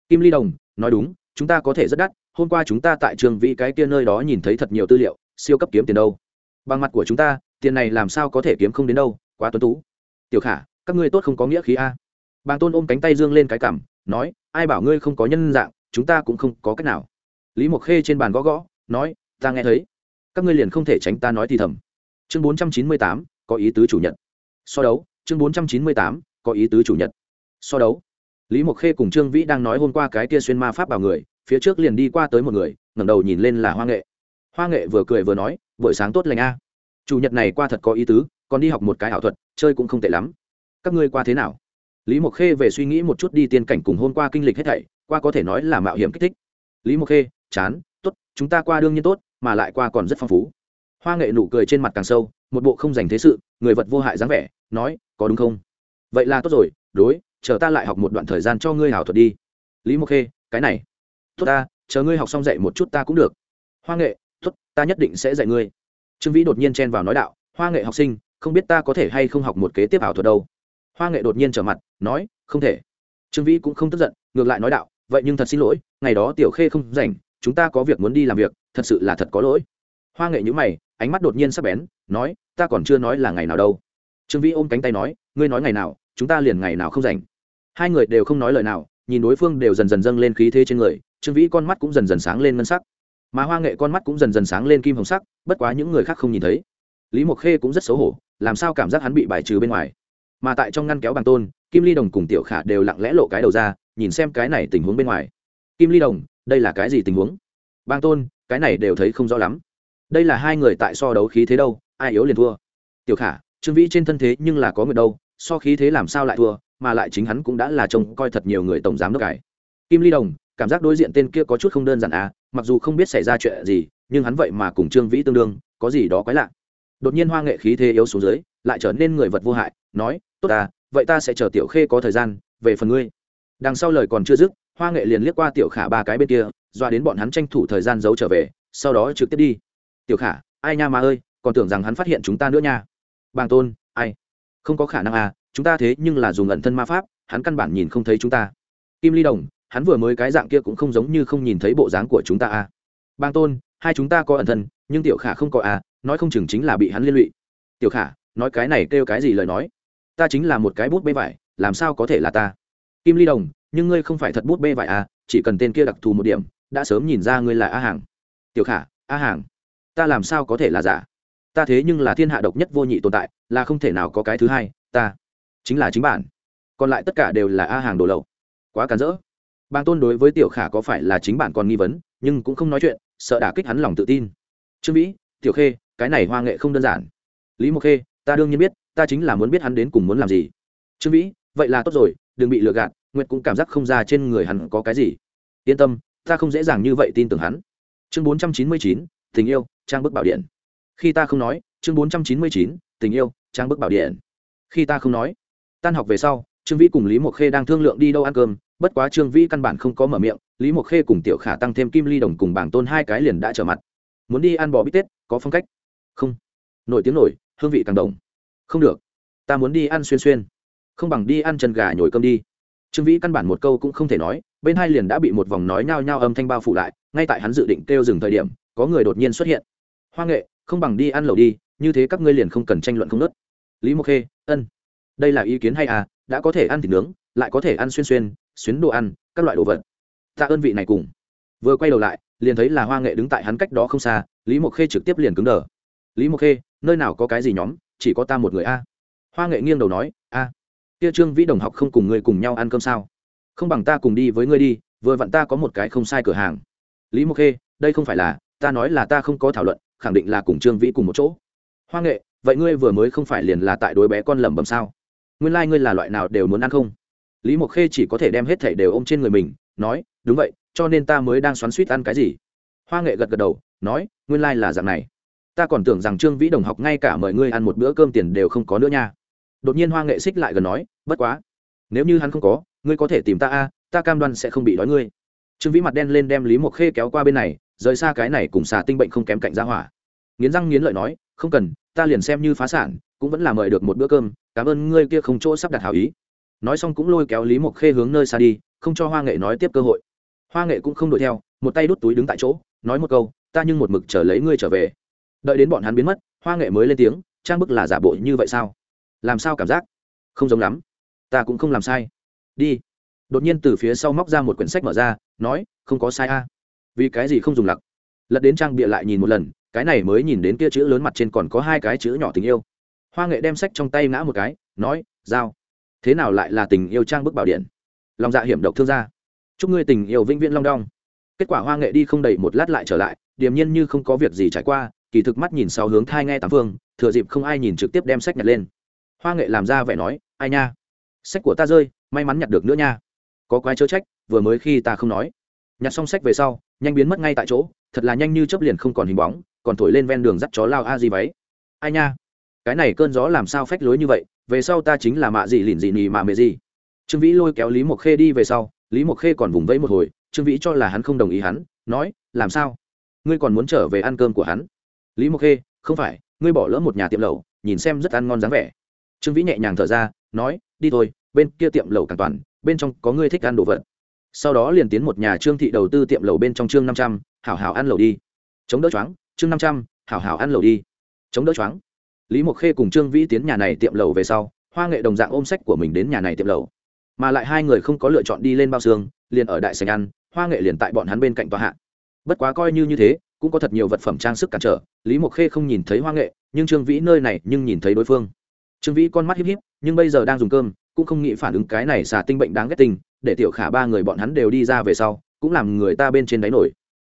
Kim ly đồng, nói đúng, chúng ta có thể rất đắt, hôm qua chúng ta tại trường vĩ cái kia nơi đó nhìn thấy thật nhiều tư liệu, siêu cấp kiếm tiền đâu. Bằng mặt của chúng ta, tiền này làm sao có thể kiếm không đến đâu, quá tuấn tú. Tiểu khả, các ngươi tốt không có nghĩa khí a. Bàng tôn ôm cánh tay dương lên cái cảm nói, ai bảo ngươi không có nhân dạng, chúng ta cũng không có cách nào. Lý mộc khê trên bàn gõ gõ, nói, ta nghe thấy các ngươi liền không thể tránh ta nói thì thầm. Chương bốn trăm chín mươi tám, có ý tứ chủ nhật. So đấu, chương bốn trăm chín mươi tám, có ý tứ chủ nhật. So đấu. Lý mộc khê cùng trương vĩ đang nói hôm qua cái kia xuyên ma pháp vào người, phía trước liền đi qua tới một người, ngẩng đầu nhìn lên là hoa nghệ. Hoa nghệ vừa cười vừa nói, buổi sáng tốt lành a. Chủ nhật này qua thật có ý tứ, còn đi học một cái ảo thuật, chơi cũng không tệ lắm. Các ngươi qua thế nào? Lý mộc khê về suy nghĩ một chút đi tiên cảnh cùng hôm qua kinh lịch hết thảy, qua có thể nói là mạo hiểm kích thích. Lý mộc khê, chán, tốt, chúng ta qua đương nhiên tốt mà lại qua còn rất phong phú. Hoa nghệ nụ cười trên mặt càng sâu, một bộ không dành thế sự, người vật vô hại dáng vẻ, nói, có đúng không? Vậy là tốt rồi, đối, chờ ta lại học một đoạn thời gian cho ngươi hảo thuật đi. Lý mộc khê, cái này, tốt ta, chờ ngươi học xong dạy một chút ta cũng được. Hoa nghệ, tốt, ta nhất định sẽ dạy ngươi. Trương vĩ đột nhiên chen vào nói đạo, hoa nghệ học sinh, không biết ta có thể hay không học một kế tiếp ảo thuật đâu. Hoa nghệ đột nhiên trở mặt, nói, không thể. Trương vĩ cũng không tức giận, ngược lại nói đạo, vậy nhưng thật xin lỗi, ngày đó tiểu khê không rảnh chúng ta có việc muốn đi làm việc, thật sự là thật có lỗi. Hoa nghệ nhữ mày, ánh mắt đột nhiên sắp bén, nói, ta còn chưa nói là ngày nào đâu. Trương vĩ ôm cánh tay nói, ngươi nói ngày nào, chúng ta liền ngày nào không rảnh. Hai người đều không nói lời nào, nhìn đối phương đều dần dần dâng lên khí thế trên người, trương vĩ con mắt cũng dần dần sáng lên ngân sắc. Mà hoa nghệ con mắt cũng dần dần sáng lên kim hồng sắc, bất quá những người khác không nhìn thấy. Lý mộc khê cũng rất xấu hổ, làm sao cảm giác hắn bị bài trừ bên ngoài. Mà tại trong ngăn kéo bằng tôn, kim ly đồng cùng tiểu khả đều lặng lẽ lộ cái đầu ra, nhìn xem cái này tình huống bên ngoài. Kim ly đồng đây là cái gì tình huống? Bang tôn cái này đều thấy không rõ lắm. Đây là hai người tại so đấu khí thế đâu ai yếu liền thua. Tiểu khả trương vĩ trên thân thế nhưng là có người đâu so khí thế làm sao lại thua mà lại chính hắn cũng đã là trông coi thật nhiều người tổng giám đốc cải. Kim ly đồng cảm giác đối diện tên kia có chút không đơn giản à mặc dù không biết xảy ra chuyện gì nhưng hắn vậy mà cùng trương vĩ tương đương có gì đó quái lạ. Đột nhiên hoa nghệ khí thế yếu xuống dưới lại trở nên người vật vô hại nói tốt à, vậy ta sẽ chờ tiểu khê có thời gian về phần ngươi. Đằng sau lời còn chưa dứt hoa nghệ liền liếc qua tiểu khả ba cái bên kia, doa đến bọn hắn tranh thủ thời gian giấu trở về, sau đó trực tiếp đi. Tiểu khả, ai nha mà ơi, còn tưởng rằng hắn phát hiện chúng ta nữa nha. Bàng tôn, ai? Không có khả năng à chúng ta thế nhưng là dùng ẩn thân ma pháp, hắn căn bản nhìn không thấy chúng ta. Kim ly đồng, hắn vừa mới cái dạng kia cũng không giống như không nhìn thấy bộ dáng của chúng ta à. Bang tôn, hai chúng ta có ẩn thân, nhưng tiểu khả không có à nói không chừng chính là bị hắn liên lụy. Tiểu khả, nói cái này kêu cái gì lời nói? Ta chính là một cái bút bê vải, làm sao có thể là ta? Kim ly đồng nhưng ngươi không phải thật bút bê vải à chỉ cần tên kia đặc thù một điểm, đã sớm nhìn ra ngươi là a hàng. Tiểu khả, a hàng, ta làm sao có thể là giả? Ta thế nhưng là thiên hạ độc nhất vô nhị tồn tại, là không thể nào có cái thứ hai, ta chính là chính bản. Còn lại tất cả đều là a hàng đồ lậu. Quá cản rỡ. Bàng tôn đối với tiểu khả có phải là chính bản còn nghi vấn, nhưng cũng không nói chuyện, sợ đả kích hắn lòng tự tin. Trương vĩ, tiểu khê, cái này hoa nghệ không đơn giản. Lý mộc khê, ta đương nhiên biết, ta chính là muốn biết hắn đến cùng muốn làm gì. Trương vĩ, vậy là tốt rồi, đừng bị lừa gạt nguyệt cũng cảm giác không ra trên người hắn có cái gì. Yên tâm, ta không dễ dàng như vậy tin tưởng hắn. Chương bốn trăm chín mươi chín, tình yêu, trang bức bảo điện. Khi ta không nói, chương bốn trăm chín mươi chín, tình yêu, trang bức bảo điện. Khi ta không nói, tan học về sau, trương vĩ cùng lý mộc khê đang thương lượng đi đâu ăn cơm. Bất quá trương vĩ căn bản không có mở miệng. Lý mộc khê cùng tiểu khả tăng thêm kim ly đồng cùng bảng tôn hai cái liền đã trở mặt. Muốn đi ăn bò bít tết, có phong cách. Không. Nổi tiếng nổi, hương vị càng đồng. Không được. Ta muốn đi ăn xuyên xuyên. Không bằng đi ăn chân gà nhồi cơm đi trương vĩ căn bản một câu cũng không thể nói, bên hai liền đã bị một vòng nói nhao nhao âm thanh bao phủ lại, ngay tại hắn dự định kêu dừng thời điểm, có người đột nhiên xuất hiện. Hoa nghệ, không bằng đi ăn lẩu đi, như thế các ngươi liền không cần tranh luận không nớt. Lý mộc khê, ân, đây là ý kiến hay à đã có thể ăn thịt nướng, lại có thể ăn xuyên xuyên, xuyến đồ ăn, các loại đồ vật. Ta ơn vị này cùng. Vừa quay đầu lại, liền thấy là hoa nghệ đứng tại hắn cách đó không xa, lý mộc khê trực tiếp liền cứng đờ. Lý mộc khê, nơi nào có cái gì nhóm, chỉ có ta một người a? Hoa nghệ nghiêng đầu nói, a kia trương vĩ đồng học không cùng ngươi cùng nhau ăn cơm sao? Không bằng ta cùng đi với ngươi đi, vừa vặn ta có một cái không sai cửa hàng. Lý mộc khê, đây không phải là, ta nói là ta không có thảo luận, khẳng định là cùng trương vĩ cùng một chỗ. Hoa nghệ, vậy ngươi vừa mới không phải liền là tại đối bé con lẩm bẩm sao? Nguyên lai、like、ngươi là loại nào đều muốn ăn không? Lý mộc khê chỉ có thể đem hết thảy đều ôm trên người mình, nói, đúng vậy, cho nên ta mới đang xoắn suýt ăn cái gì? Hoa nghệ gật gật đầu, nói, nguyên lai、like、là dạng này. Ta còn tưởng rằng trương vĩ đồng học ngay cả mời ngươi ăn một bữa cơm tiền đều không có nữa nha đột nhiên hoa nghệ xích lại gần nói, bất quá, nếu như hắn không có, ngươi có thể tìm ta a, ta cam đoan sẽ không bị đói ngươi. Trương vĩ mặt đen lên đem lý mộc khê kéo qua bên này, rời xa cái này cùng xà tinh bệnh không kém cạnh ra hỏa. Nghiến răng nghiến lợi nói, không cần, ta liền xem như phá sản, cũng vẫn là mời được một bữa cơm, cảm ơn ngươi kia không chỗ sắp đặt hảo ý. Nói xong cũng lôi kéo lý mộc khê hướng nơi xa đi, không cho hoa nghệ nói tiếp cơ hội. Hoa nghệ cũng không đuổi theo, một tay đút túi đứng tại chỗ, nói một câu, ta nhưng một mực chờ lấy ngươi trở về. Đợi đến bọn hắn biến mất, hoa nghệ mới lên tiếng, trang bức là giả bộ như vậy sao? Làm sao cảm giác? Không giống lắm. Ta cũng không làm sai. Đi. Đột nhiên từ phía sau móc ra một quyển sách mở ra, nói, không có sai a. Vì cái gì không dùng lặc? Lật đến trang bịa lại nhìn một lần, cái này mới nhìn đến kia chữ lớn mặt trên còn có hai cái chữ nhỏ tình yêu. Hoa nghệ đem sách trong tay ngã một cái, nói, giao. Thế nào lại là tình yêu trang bức bảo điện? Lòng dạ hiểm độc thương gia. Chúc ngươi tình yêu vĩnh viễn long đong. Kết quả hoa nghệ đi không đầy một lát lại trở lại, điềm nhiên như không có việc gì trải qua, kỳ thực mắt nhìn sau hướng thai nghe tám phương, thừa dịp không ai nhìn trực tiếp đem sách nhặt lên hoa nghệ làm ra vẻ nói, ai nha, sách của ta rơi, may mắn nhặt được nữa nha. Có quái chớ trách, vừa mới khi ta không nói. Nhặt xong sách về sau, nhanh biến mất ngay tại chỗ, thật là nhanh như chấp liền không còn hình bóng, còn thổi lên ven đường dắt chó lao a di váy. Ai nha, cái này cơn gió làm sao phách lối như vậy, về sau ta chính là mạ gì lìn gì nì mà mẹ gì trương vĩ lôi kéo lý mộc khê đi về sau, lý mộc khê còn vùng vẫy một hồi, trương vĩ cho là hắn không đồng ý hắn, nói, làm sao? Ngươi còn muốn trở về ăn cơm của hắn? Lý mộc khê, không phải, ngươi bỏ lỡ một nhà tiệm lẩu, nhìn xem rất ăn ngon dáng vẻ trương vĩ nhẹ nhàng thở ra, nói, đi thôi, bên kia tiệm lẩu càng toàn, bên trong có ngươi thích ăn đồ vật. Sau đó liền tiến một nhà trương thị đầu tư tiệm lẩu bên trong chương năm trăm, hảo hảo ăn lẩu đi. Chống đỡ choáng chương năm trăm, hảo hảo ăn lẩu đi. Chống đỡ choáng. Lý mộc khê cùng trương vĩ tiến nhà này tiệm lẩu về sau, hoa nghệ đồng dạng ôm sách của mình đến nhà này tiệm lẩu. Mà lại hai người không có lựa chọn đi lên bao xương, liền ở đại sành ăn, hoa nghệ liền tại bọn hắn bên cạnh tòa hạ. Bất quá coi như như thế, cũng có thật nhiều vật phẩm trang sức cản trở, lý mộc khê không nhìn thấy hoa nghệ, nhưng trương vĩ nơi này nhưng nhìn thấy đối phương trương vĩ con mắt híp híp, nhưng bây giờ đang dùng cơm, cũng không nghĩ phản ứng cái này xà tinh bệnh đáng ghét tình, để tiểu khả ba người bọn hắn đều đi ra về sau, cũng làm người ta bên trên đáy nổi.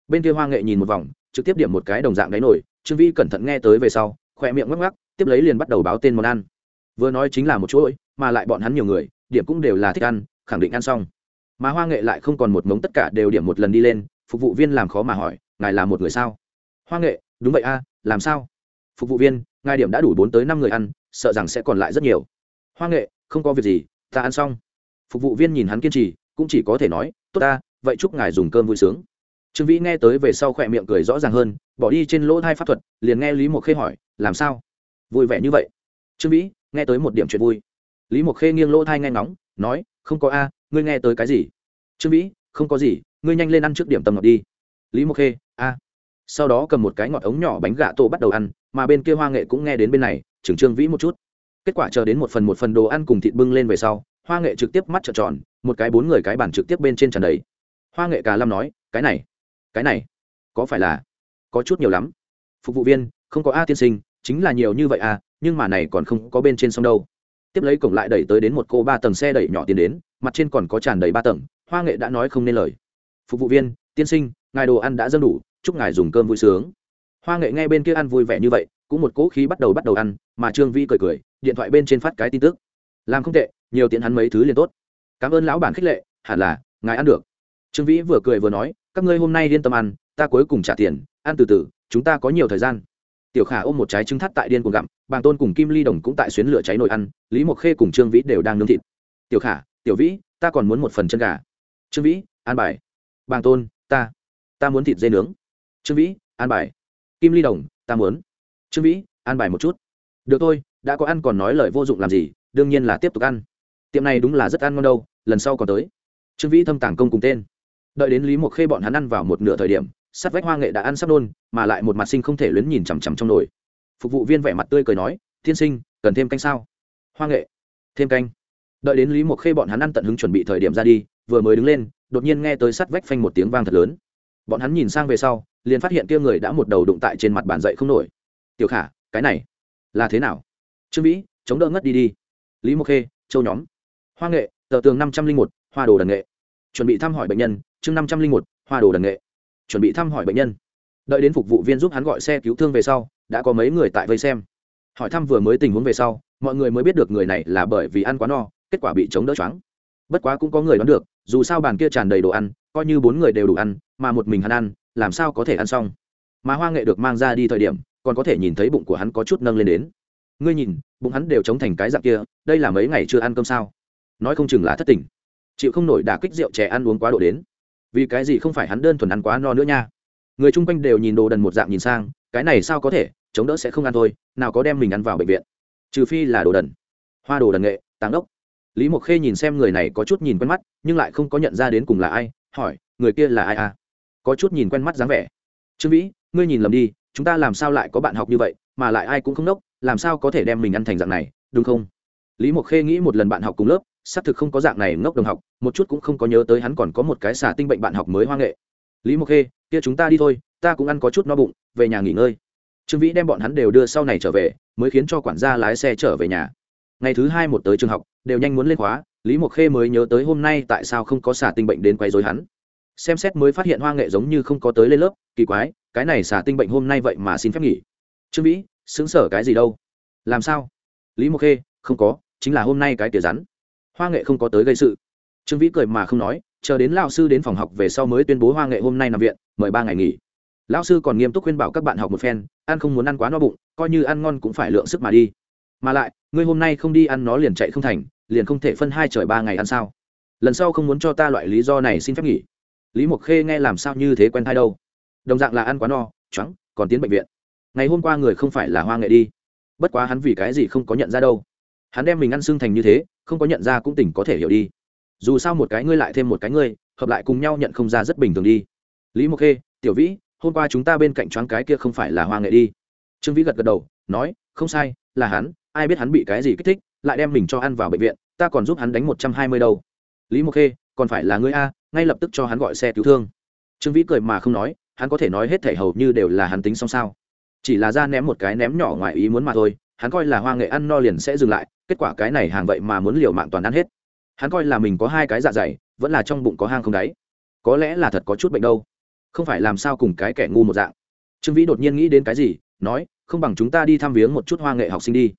Bên kia hoa nghệ nhìn một vòng, trực tiếp điểm một cái đồng dạng đáy nổi, trương vĩ cẩn thận nghe tới về sau, khỏe miệng ngắc ngắc tiếp lấy liền bắt đầu báo tên món ăn. Vừa nói chính là một chuỗi, mà lại bọn hắn nhiều người, điểm cũng đều là thích ăn, khẳng định ăn xong. Mà hoa nghệ lại không còn một mống tất cả đều điểm một lần đi lên, phục vụ viên làm khó mà hỏi, ngài là một người sao? Hoa nghệ, đúng vậy a, làm sao? Phục vụ viên, ngài điểm đã đủ bốn tới năm người ăn sợ rằng sẽ còn lại rất nhiều. Hoa nghệ, không có việc gì, ta ăn xong. Phục vụ viên nhìn hắn kiên trì, cũng chỉ có thể nói, tốt ta, vậy chúc ngài dùng cơm vui sướng. Trương vĩ nghe tới về sau khỏe miệng cười rõ ràng hơn, bỏ đi trên lỗ thai pháp thuật, liền nghe lý mộc khê hỏi, làm sao? Vui vẻ như vậy. Trương vĩ, nghe tới một điểm chuyện vui. Lý mộc khê nghiêng lỗ thai nghe ngóng, nói, không có a, ngươi nghe tới cái gì? Trương vĩ, không có gì, ngươi nhanh lên ăn trước điểm tầm ngọt đi. Lý mộc khê, a. Sau đó cầm một cái ngọt ống nhỏ bánh gà tổ bắt đầu ăn, mà bên kia hoa nghệ cũng nghe đến bên này trưởng trương vĩ một chút. Kết quả chờ đến một phần một phần đồ ăn cùng thịt bưng lên về sau, hoa nghệ trực tiếp mắt trợn tròn, một cái bốn người cái bàn trực tiếp bên trên tràn đầy. Hoa nghệ cà lam nói, cái này cái này, có phải là có chút nhiều lắm? Phục vụ viên, không có a tiên sinh, chính là nhiều như vậy à nhưng mà này còn không có bên trên sông đâu. Tiếp lấy cổng lại đẩy tới đến một cô ba tầng xe đẩy nhỏ tiến đến, mặt trên còn có tràn đầy ba tầng, hoa nghệ đã nói không nên lời. Phục vụ viên, tiên sinh, ngài đồ ăn đã dâng đủ, chúc ngài dùng cơm vui sướng. Hoa nghệ nghe bên kia ăn vui vẻ như vậy cũng một cỗ khí bắt đầu bắt đầu ăn, mà trương vi cười cười, điện thoại bên trên phát cái tin tức. Làm không tệ, nhiều tiện hắn mấy thứ liền tốt. Cảm ơn lão bản khích lệ, hẳn là, ngài ăn được. Trương vĩ vừa cười vừa nói, các ngươi hôm nay yên tâm ăn, ta cuối cùng trả tiền, ăn từ từ, chúng ta có nhiều thời gian. Tiểu khả ôm một trái trứng thắt tại điên cuồng gặm, bàng tôn cùng kim ly đồng cũng tại xuyến lửa cháy nồi ăn, lý mộc khê cùng trương vĩ đều đang nướng thịt. Tiểu khả, tiểu vĩ, ta còn muốn một phần chân gà. Trương vĩ, an bài. Bàng tôn, ta ta muốn thịt dê nướng. Trương vĩ, an bài. Kim ly đồng, ta muốn trương vĩ, an bài một chút. Được thôi, đã có ăn còn nói lời vô dụng làm gì, đương nhiên là tiếp tục ăn. Tiệm này đúng là rất ăn ngon đâu, lần sau còn tới. Trương vĩ thâm tàng công cùng tên. Đợi đến lý mộc khê bọn hắn ăn vào một nửa thời điểm, sắt vách hoa nghệ đã ăn sắp nôn, mà lại một mặt sinh không thể luyến nhìn chằm chằm trong nồi. Phục vụ viên vẻ mặt tươi cười nói, tiên sinh, cần thêm canh sao? Hoa nghệ. Thêm canh. Đợi đến lý mộc khê bọn hắn ăn tận hứng chuẩn bị thời điểm ra đi, vừa mới đứng lên, đột nhiên nghe tới sắt vách phanh một tiếng vang thật lớn. Bọn hắn nhìn sang về sau, liền phát hiện kia người đã một đầu đụng tại trên mặt bàn dậy không nổi tiểu khả, cái này là thế nào? Trương vĩ, chống đỡ ngất đi đi. Lý mộc khê, châu nhóm. Hoa nghệ, tờ tường năm trăm linh một, hoa đồ đần nghệ. Chuẩn bị thăm hỏi bệnh nhân, chương năm trăm linh một, hoa đồ đần nghệ. Chuẩn bị thăm hỏi bệnh nhân. Đợi đến phục vụ viên giúp hắn gọi xe cứu thương về sau, đã có mấy người tại vây xem. Hỏi thăm vừa mới tình huống về sau, mọi người mới biết được người này là bởi vì ăn quá no, kết quả bị chống đỡ choáng. Bất quá cũng có người đoán được, dù sao bàn kia tràn đầy đồ ăn, coi như bốn người đều đủ ăn, mà một mình hắn ăn, làm sao có thể ăn xong? Mà hoa nghệ được mang ra đi thời điểm còn có thể nhìn thấy bụng của hắn có chút nâng lên đến. Ngươi nhìn, bụng hắn đều chống thành cái dạng kia, đây là mấy ngày chưa ăn cơm sao? Nói không chừng là thất tình. Chịu không nổi đả kích rượu trẻ ăn uống quá độ đến. Vì cái gì không phải hắn đơn thuần ăn quá no nữa nha? Người chung quanh đều nhìn đồ đần một dạng nhìn sang, cái này sao có thể, chống đỡ sẽ không ăn thôi, nào có đem mình ăn vào bệnh viện. Trừ phi là đồ đần. Hoa đồ đần nghệ tàng đốc. Lý mộc khê nhìn xem người này có chút nhìn quen mắt, nhưng lại không có nhận ra đến cùng là ai, hỏi, người kia là ai à? Có chút nhìn quen mắt dáng vẻ. Trương vĩ ngươi nhìn lầm đi, chúng ta làm sao lại có bạn học như vậy, mà lại ai cũng không đốc làm sao có thể đem mình ăn thành dạng này, đúng không? Lý mộc khê nghĩ một lần bạn học cùng lớp, xác thực không có dạng này ngốc đồng học, một chút cũng không có nhớ tới hắn còn có một cái xả tinh bệnh bạn học mới hoa nghệ. Lý mộc khê, kia chúng ta đi thôi, ta cũng ăn có chút no bụng, về nhà nghỉ ngơi. Trương vĩ đem bọn hắn đều đưa sau này trở về, mới khiến cho quản gia lái xe trở về nhà. Ngày thứ hai một tới trường học, đều nhanh muốn lên khóa, lý mộc khê mới nhớ tới hôm nay tại sao không có xả tinh bệnh đến quấy dối hắn xem xét mới phát hiện hoa nghệ giống như không có tới lên lớp, kỳ quái, cái này xả tinh bệnh hôm nay vậy mà xin phép nghỉ. Trương vĩ xứng sở cái gì đâu? Làm sao? Lý mộc khê, không có, chính là hôm nay cái tỉa rắn. Hoa nghệ không có tới gây sự. Trương vĩ cười mà không nói, chờ đến lao sư đến phòng học về sau mới tuyên bố hoa nghệ hôm nay nằm viện, mời ba ngày nghỉ. Lão sư còn nghiêm túc khuyên bảo các bạn học một phen, ăn không muốn ăn quá no bụng, coi như ăn ngon cũng phải lượng sức mà đi. Mà lại, ngươi hôm nay không đi ăn nó liền chạy không thành, liền không thể phân hai trời ba ngày ăn sao? Lần sau không muốn cho ta loại lý do này xin phép nghỉ lý mộc khê nghe làm sao như thế quen thai đâu? Đồng dạng là ăn quá no trắng còn tiến bệnh viện. Ngày hôm qua người không phải là hoa nghệ đi. Bất quá hắn vì cái gì không có nhận ra đâu? Hắn đem mình ăn xương thành như thế, không có nhận ra cũng tỉnh có thể hiểu đi. Dù sao một cái ngươi lại thêm một cái ngươi, hợp lại cùng nhau nhận không ra rất bình thường đi. Lý mộc khê, tiểu vĩ, hôm qua chúng ta bên cạnh choáng cái kia không phải là hoa nghệ đi. Trương vĩ gật gật đầu, nói, không sai, là hắn, ai biết hắn bị cái gì kích thích, lại đem mình cho ăn vào bệnh viện, ta còn giúp hắn đánh một trăm hai mươi đâu. Lý mộc khê, còn phải là ngươi a ngay lập tức cho hắn gọi xe cứu thương. Trương vĩ cười mà không nói, hắn có thể nói hết thể hầu như đều là hắn tính xong sao. Chỉ là ra ném một cái ném nhỏ ngoài ý muốn mà thôi, hắn coi là hoa nghệ ăn no liền sẽ dừng lại, kết quả cái này hàng vậy mà muốn liều mạng toàn ăn hết. Hắn coi là mình có hai cái dạ dày, vẫn là trong bụng có hang không đáy. Có lẽ là thật có chút bệnh đâu. Không phải làm sao cùng cái kẻ ngu một dạng. Trương vĩ đột nhiên nghĩ đến cái gì, nói, không bằng chúng ta đi thăm viếng một chút hoa nghệ học sinh đi.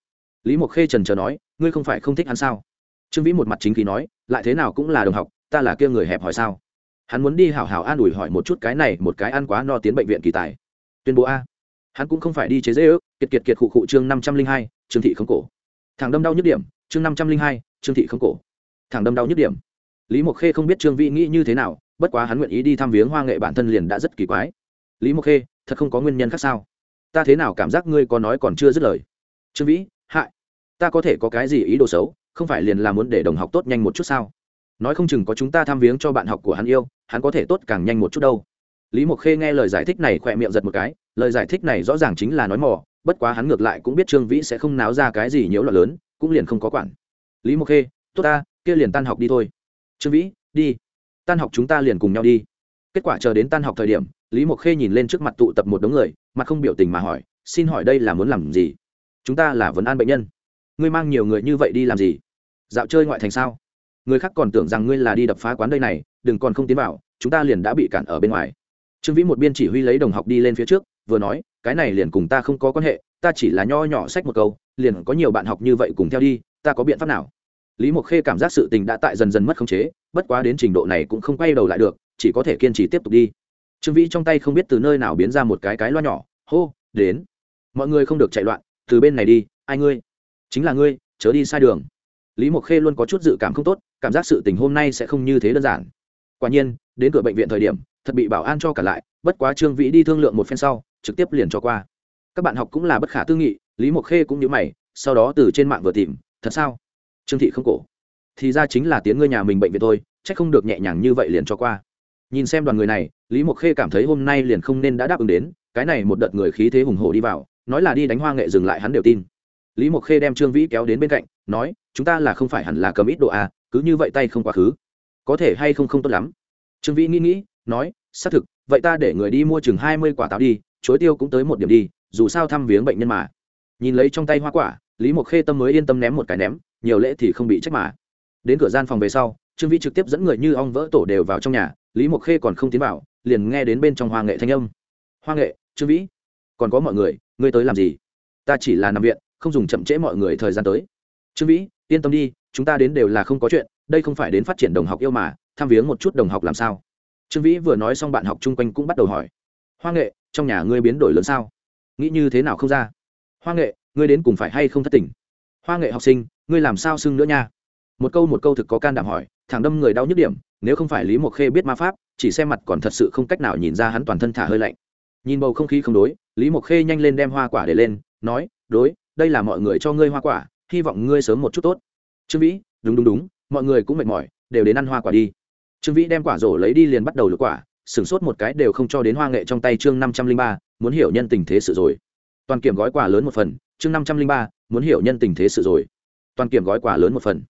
Lý mộc khê trần trờ nói, ngươi không phải không thích hắn sao? Trương vĩ một mặt chính khí nói, lại thế nào cũng là đồng học ta là kia người hẹp hỏi sao? Hắn muốn đi hảo hảo an ủi hỏi một chút cái này, một cái ăn quá no tiến bệnh viện kỳ tài. Tuyên bố a. Hắn cũng không phải đi chế dễ ước, kiệt kiệt kiệt khụ khụ chương năm trăm linh hai, trương thị không cổ. Thằng đâm đau nhức điểm, chương năm trăm linh hai, trương thị không cổ. Thằng đâm đau nhức điểm. Lý mộc khê không biết trương vĩ nghĩ như thế nào, bất quá hắn nguyện ý đi thăm viếng hoa nghệ bản thân liền đã rất kỳ quái. Lý mộc khê, thật không có nguyên nhân khác sao? Ta thế nào cảm giác ngươi có nói còn chưa dứt lời? Trương vĩ, hại. Ta có thể có cái gì ý đồ xấu, không phải liền là muốn để đồng học tốt nhanh một chút sao? Nói không chừng có chúng ta thăm viếng cho bạn học của hắn yêu, hắn có thể tốt càng nhanh một chút đâu. Lý mộc khê nghe lời giải thích này khỏe miệng giật một cái, lời giải thích này rõ ràng chính là nói mỏ bất quá hắn ngược lại cũng biết trương vĩ sẽ không náo ra cái gì nhiễu loạn lớn, cũng liền không có quản. Lý mộc khê, tốt ta, kia liền tan học đi thôi. Trương vĩ, đi. Tan học chúng ta liền cùng nhau đi. Kết quả chờ đến tan học thời điểm, lý mộc khê nhìn lên trước mặt tụ tập một đống người, mặt không biểu tình mà hỏi, xin hỏi đây là muốn làm gì? Chúng ta là vấn an bệnh nhân. Ngươi mang nhiều người như vậy đi làm gì? Dạo chơi ngoại thành sao? Người khác còn tưởng rằng ngươi là đi đập phá quán đây này, đừng còn không tiến vào, chúng ta liền đã bị cản ở bên ngoài. Trương vĩ một biên chỉ huy lấy đồng học đi lên phía trước, vừa nói, cái này liền cùng ta không có quan hệ, ta chỉ là nho nhỏ sách một câu, liền có nhiều bạn học như vậy cùng theo đi, ta có biện pháp nào? Lý mộc khê cảm giác sự tình đã tại dần dần mất khống chế, bất quá đến trình độ này cũng không quay đầu lại được, chỉ có thể kiên trì tiếp tục đi. Trương vĩ trong tay không biết từ nơi nào biến ra một cái cái loa nhỏ, hô, đến. Mọi người không được chạy loạn, từ bên này đi, ai ngươi? Chính là ngươi, chớ đi sai đường lý mộc khê luôn có chút dự cảm không tốt, cảm giác sự tình hôm nay sẽ không như thế đơn giản. Quả nhiên, đến cửa bệnh viện thời điểm, thật bị bảo an cho cả lại, bất quá trương vĩ đi thương lượng một phen sau, trực tiếp liền cho qua. Các bạn học cũng là bất khả tư nghị, lý mộc khê cũng như mày, sau đó từ trên mạng vừa tìm, thật sao? Trương thị không cổ. Thì ra chính là tiếng ngươi nhà mình bệnh viện thôi c h ắ c không được nhẹ nhàng như vậy liền cho qua. Nhìn xem đoàn người này, lý mộc khê cảm thấy hôm nay liền không nên đã đáp ứng đến, cái này một đợt người khí thế hùng hổ đi vào, nói là đi đánh hoa nghệ dừng lại hắn đều tin lý mộc khê đem trương vĩ kéo đến bên cạnh, nói, chúng ta là không phải hẳn là cầm ít độ à cứ như vậy tay không quá khứ. Có thể hay không không tốt lắm. Trương vĩ nghĩ nghĩ, nói, xác thực, vậy ta để người đi mua chừng hai mươi quả táo đi, chối tiêu cũng tới một điểm đi, dù sao thăm viếng bệnh nhân mà. Nhìn lấy trong tay hoa quả, lý mộc khê tâm mới yên tâm ném một cái ném, nhiều lễ thì không bị trách mà. Đến cửa gian phòng về sau, trương vĩ trực tiếp dẫn người như ong vỡ tổ đều vào trong nhà, lý mộc khê còn không tiến vào, liền nghe đến bên trong hoa nghệ thanh âm. Hoa nghệ, trương vĩ, còn có mọi người, ngươi tới làm gì? Ta chỉ là nằm viện không dùng chậm trễ mọi người thời gian tới. Trương vĩ, yên tâm đi, chúng ta đến đều là không có chuyện, đây không phải đến phát triển đồng học yêu mà, tham viếng một chút đồng học làm sao? Trương vĩ vừa nói xong bạn học chung quanh cũng bắt đầu hỏi. Hoa nghệ, trong nhà ngươi biến đổi lớn sao? Nghĩ như thế nào không ra? Hoa nghệ, ngươi đến cùng phải hay không thất tình? Hoa nghệ học sinh, ngươi làm sao sưng nữa nha? Một câu một câu thực có can đảm hỏi, thẳng đâm người đau nhức điểm, nếu không phải lý mộc khê biết ma pháp, chỉ xem mặt còn thật sự không cách nào nhìn ra hắn toàn thân thả hơi lạnh. Nhìn bầu không khí không đối, lý mộc khê nhanh lên đem hoa quả để lên, nói, đối đây là mọi người cho ngươi hoa quả, hy vọng ngươi sớm một chút tốt. Trương vĩ, đúng đúng đúng, mọi người cũng mệt mỏi, đều đến ăn hoa quả đi. Trương vĩ đem quả rổ lấy đi liền bắt đầu lục quả, sửng sốt một cái đều không cho đến hoa nghệ trong tay chương năm trăm linh ba, muốn hiểu nhân tình thế sự rồi. Toàn kiểm gói quả lớn một phần, chương năm trăm linh ba, muốn hiểu nhân tình thế sự rồi. Toàn kiểm gói quả lớn một phần.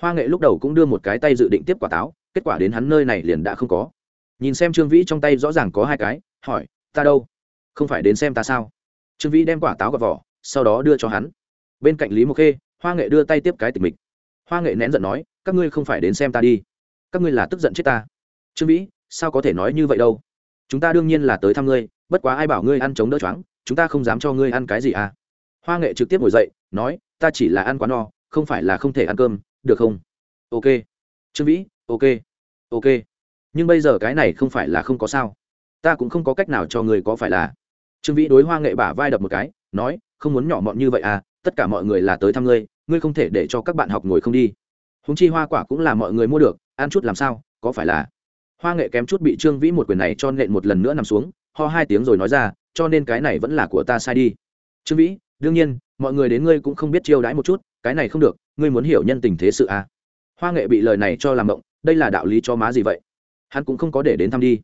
Hoa nghệ lúc đầu cũng đưa một cái tay dự định tiếp quả táo, kết quả đến hắn nơi này liền đã không có. Nhìn xem trương vĩ trong tay rõ ràng có hai cái, hỏi, ta đâu? Không phải đến xem ta sao? Trương vĩ đem quả táo gọt vỏ sau đó đưa cho hắn. Bên cạnh lý mộc khê, hoa nghệ đưa tay tiếp cái tịch mịch. Hoa nghệ nén giận nói, các ngươi không phải đến xem ta đi. Các ngươi là tức giận chết ta. Trương vĩ, sao có thể nói như vậy đâu? Chúng ta đương nhiên là tới thăm ngươi, bất quá ai bảo ngươi ăn chống đỡ choáng, chúng ta không dám cho ngươi ăn cái gì à? Hoa nghệ trực tiếp ngồi dậy, nói, ta chỉ là ăn quá no, không phải là không thể ăn cơm, được không? Ok. Trương vĩ, ok ok. Nhưng bây giờ cái này không phải là không có sao. Ta cũng không có cách nào cho người có phải là trương vĩ đối hoa nghệ bả vai đập một cái, nói, không muốn nhỏ mọn như vậy à tất cả mọi người là tới thăm ngươi ngươi không thể để cho các bạn học ngồi không đi. Húng chi hoa quả cũng là mọi người mua được, ăn chút làm sao, có phải là? Hoa nghệ kém chút bị trương vĩ một quyền này cho nện một lần nữa nằm xuống, ho hai tiếng rồi nói ra, cho nên cái này vẫn là của ta sai đi. Trương vĩ, đương nhiên, mọi người đến ngươi cũng không biết chiêu đãi một chút, cái này không được, ngươi muốn hiểu nhân tình thế sự à. hoa nghệ bị lời này cho làm động, đây là đạo lý cho má gì vậy? Hắn cũng không có để đến thăm đi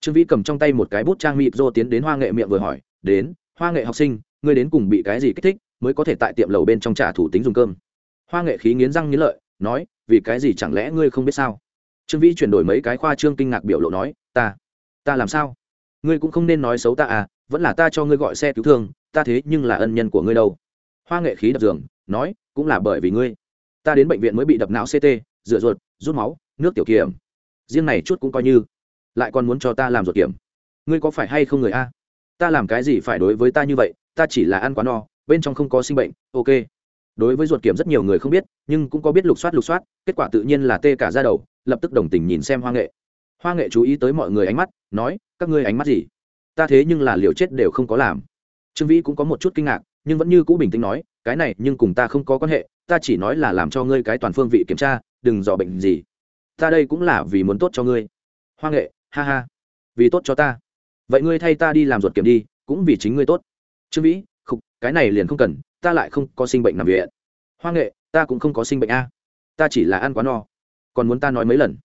trương vĩ cầm trong tay một cái bút trang mịp rô tiến đến hoa nghệ miệng vừa hỏi, đến, hoa nghệ học sinh, ngươi đến cùng bị cái gì kích thích mới có thể tại tiệm lầu bên trong trả thủ tính dùng cơm? Hoa nghệ khí nghiến răng nghiến lợi, nói, vì cái gì chẳng lẽ ngươi không biết sao? Trương vĩ chuyển đổi mấy cái khoa trương kinh ngạc biểu lộ nói, ta ta làm sao? Ngươi cũng không nên nói xấu ta à vẫn là ta cho ngươi gọi xe cứu thương, ta thế nhưng là ân nhân của ngươi đâu. Hoa nghệ khí đập giường, nói, cũng là bởi vì ngươi. Ta đến bệnh viện mới bị đập não ct rửa ruột, rút máu, nước tiểu kiểm riêng này chút cũng coi như lại còn muốn cho ta làm ruột kiểm. Ngươi có phải hay không người a? Ta làm cái gì phải đối với ta như vậy, ta chỉ là ăn quá no, bên trong không có sinh bệnh, ok. Đối với ruột kiểm rất nhiều người không biết, nhưng cũng có biết lục soát lục soát, kết quả tự nhiên là tê cả ra đầu, lập tức đồng tình nhìn xem hoa nghệ. Hoa nghệ chú ý tới mọi người ánh mắt, nói, các ngươi ánh mắt gì? Ta thế nhưng là liều chết đều không có làm. Trương vĩ cũng có một chút kinh ngạc, nhưng vẫn như cũ bình tĩnh nói, cái này nhưng cùng ta không có quan hệ, ta chỉ nói là làm cho ngươi cái toàn phương vị kiểm tra, đừng dò bệnh gì. Ta đây cũng là vì muốn tốt cho ngươi. Hoa nghệ ha ha, vì tốt cho ta. Vậy ngươi thay ta đi làm ruột kiểm đi, cũng vì chính ngươi tốt. Trương vĩ, khục, cái này liền không cần, ta lại không có sinh bệnh nằm viện. Hoa nghệ, ta cũng không có sinh bệnh a. Ta chỉ là ăn quá no. Còn muốn ta nói mấy lần?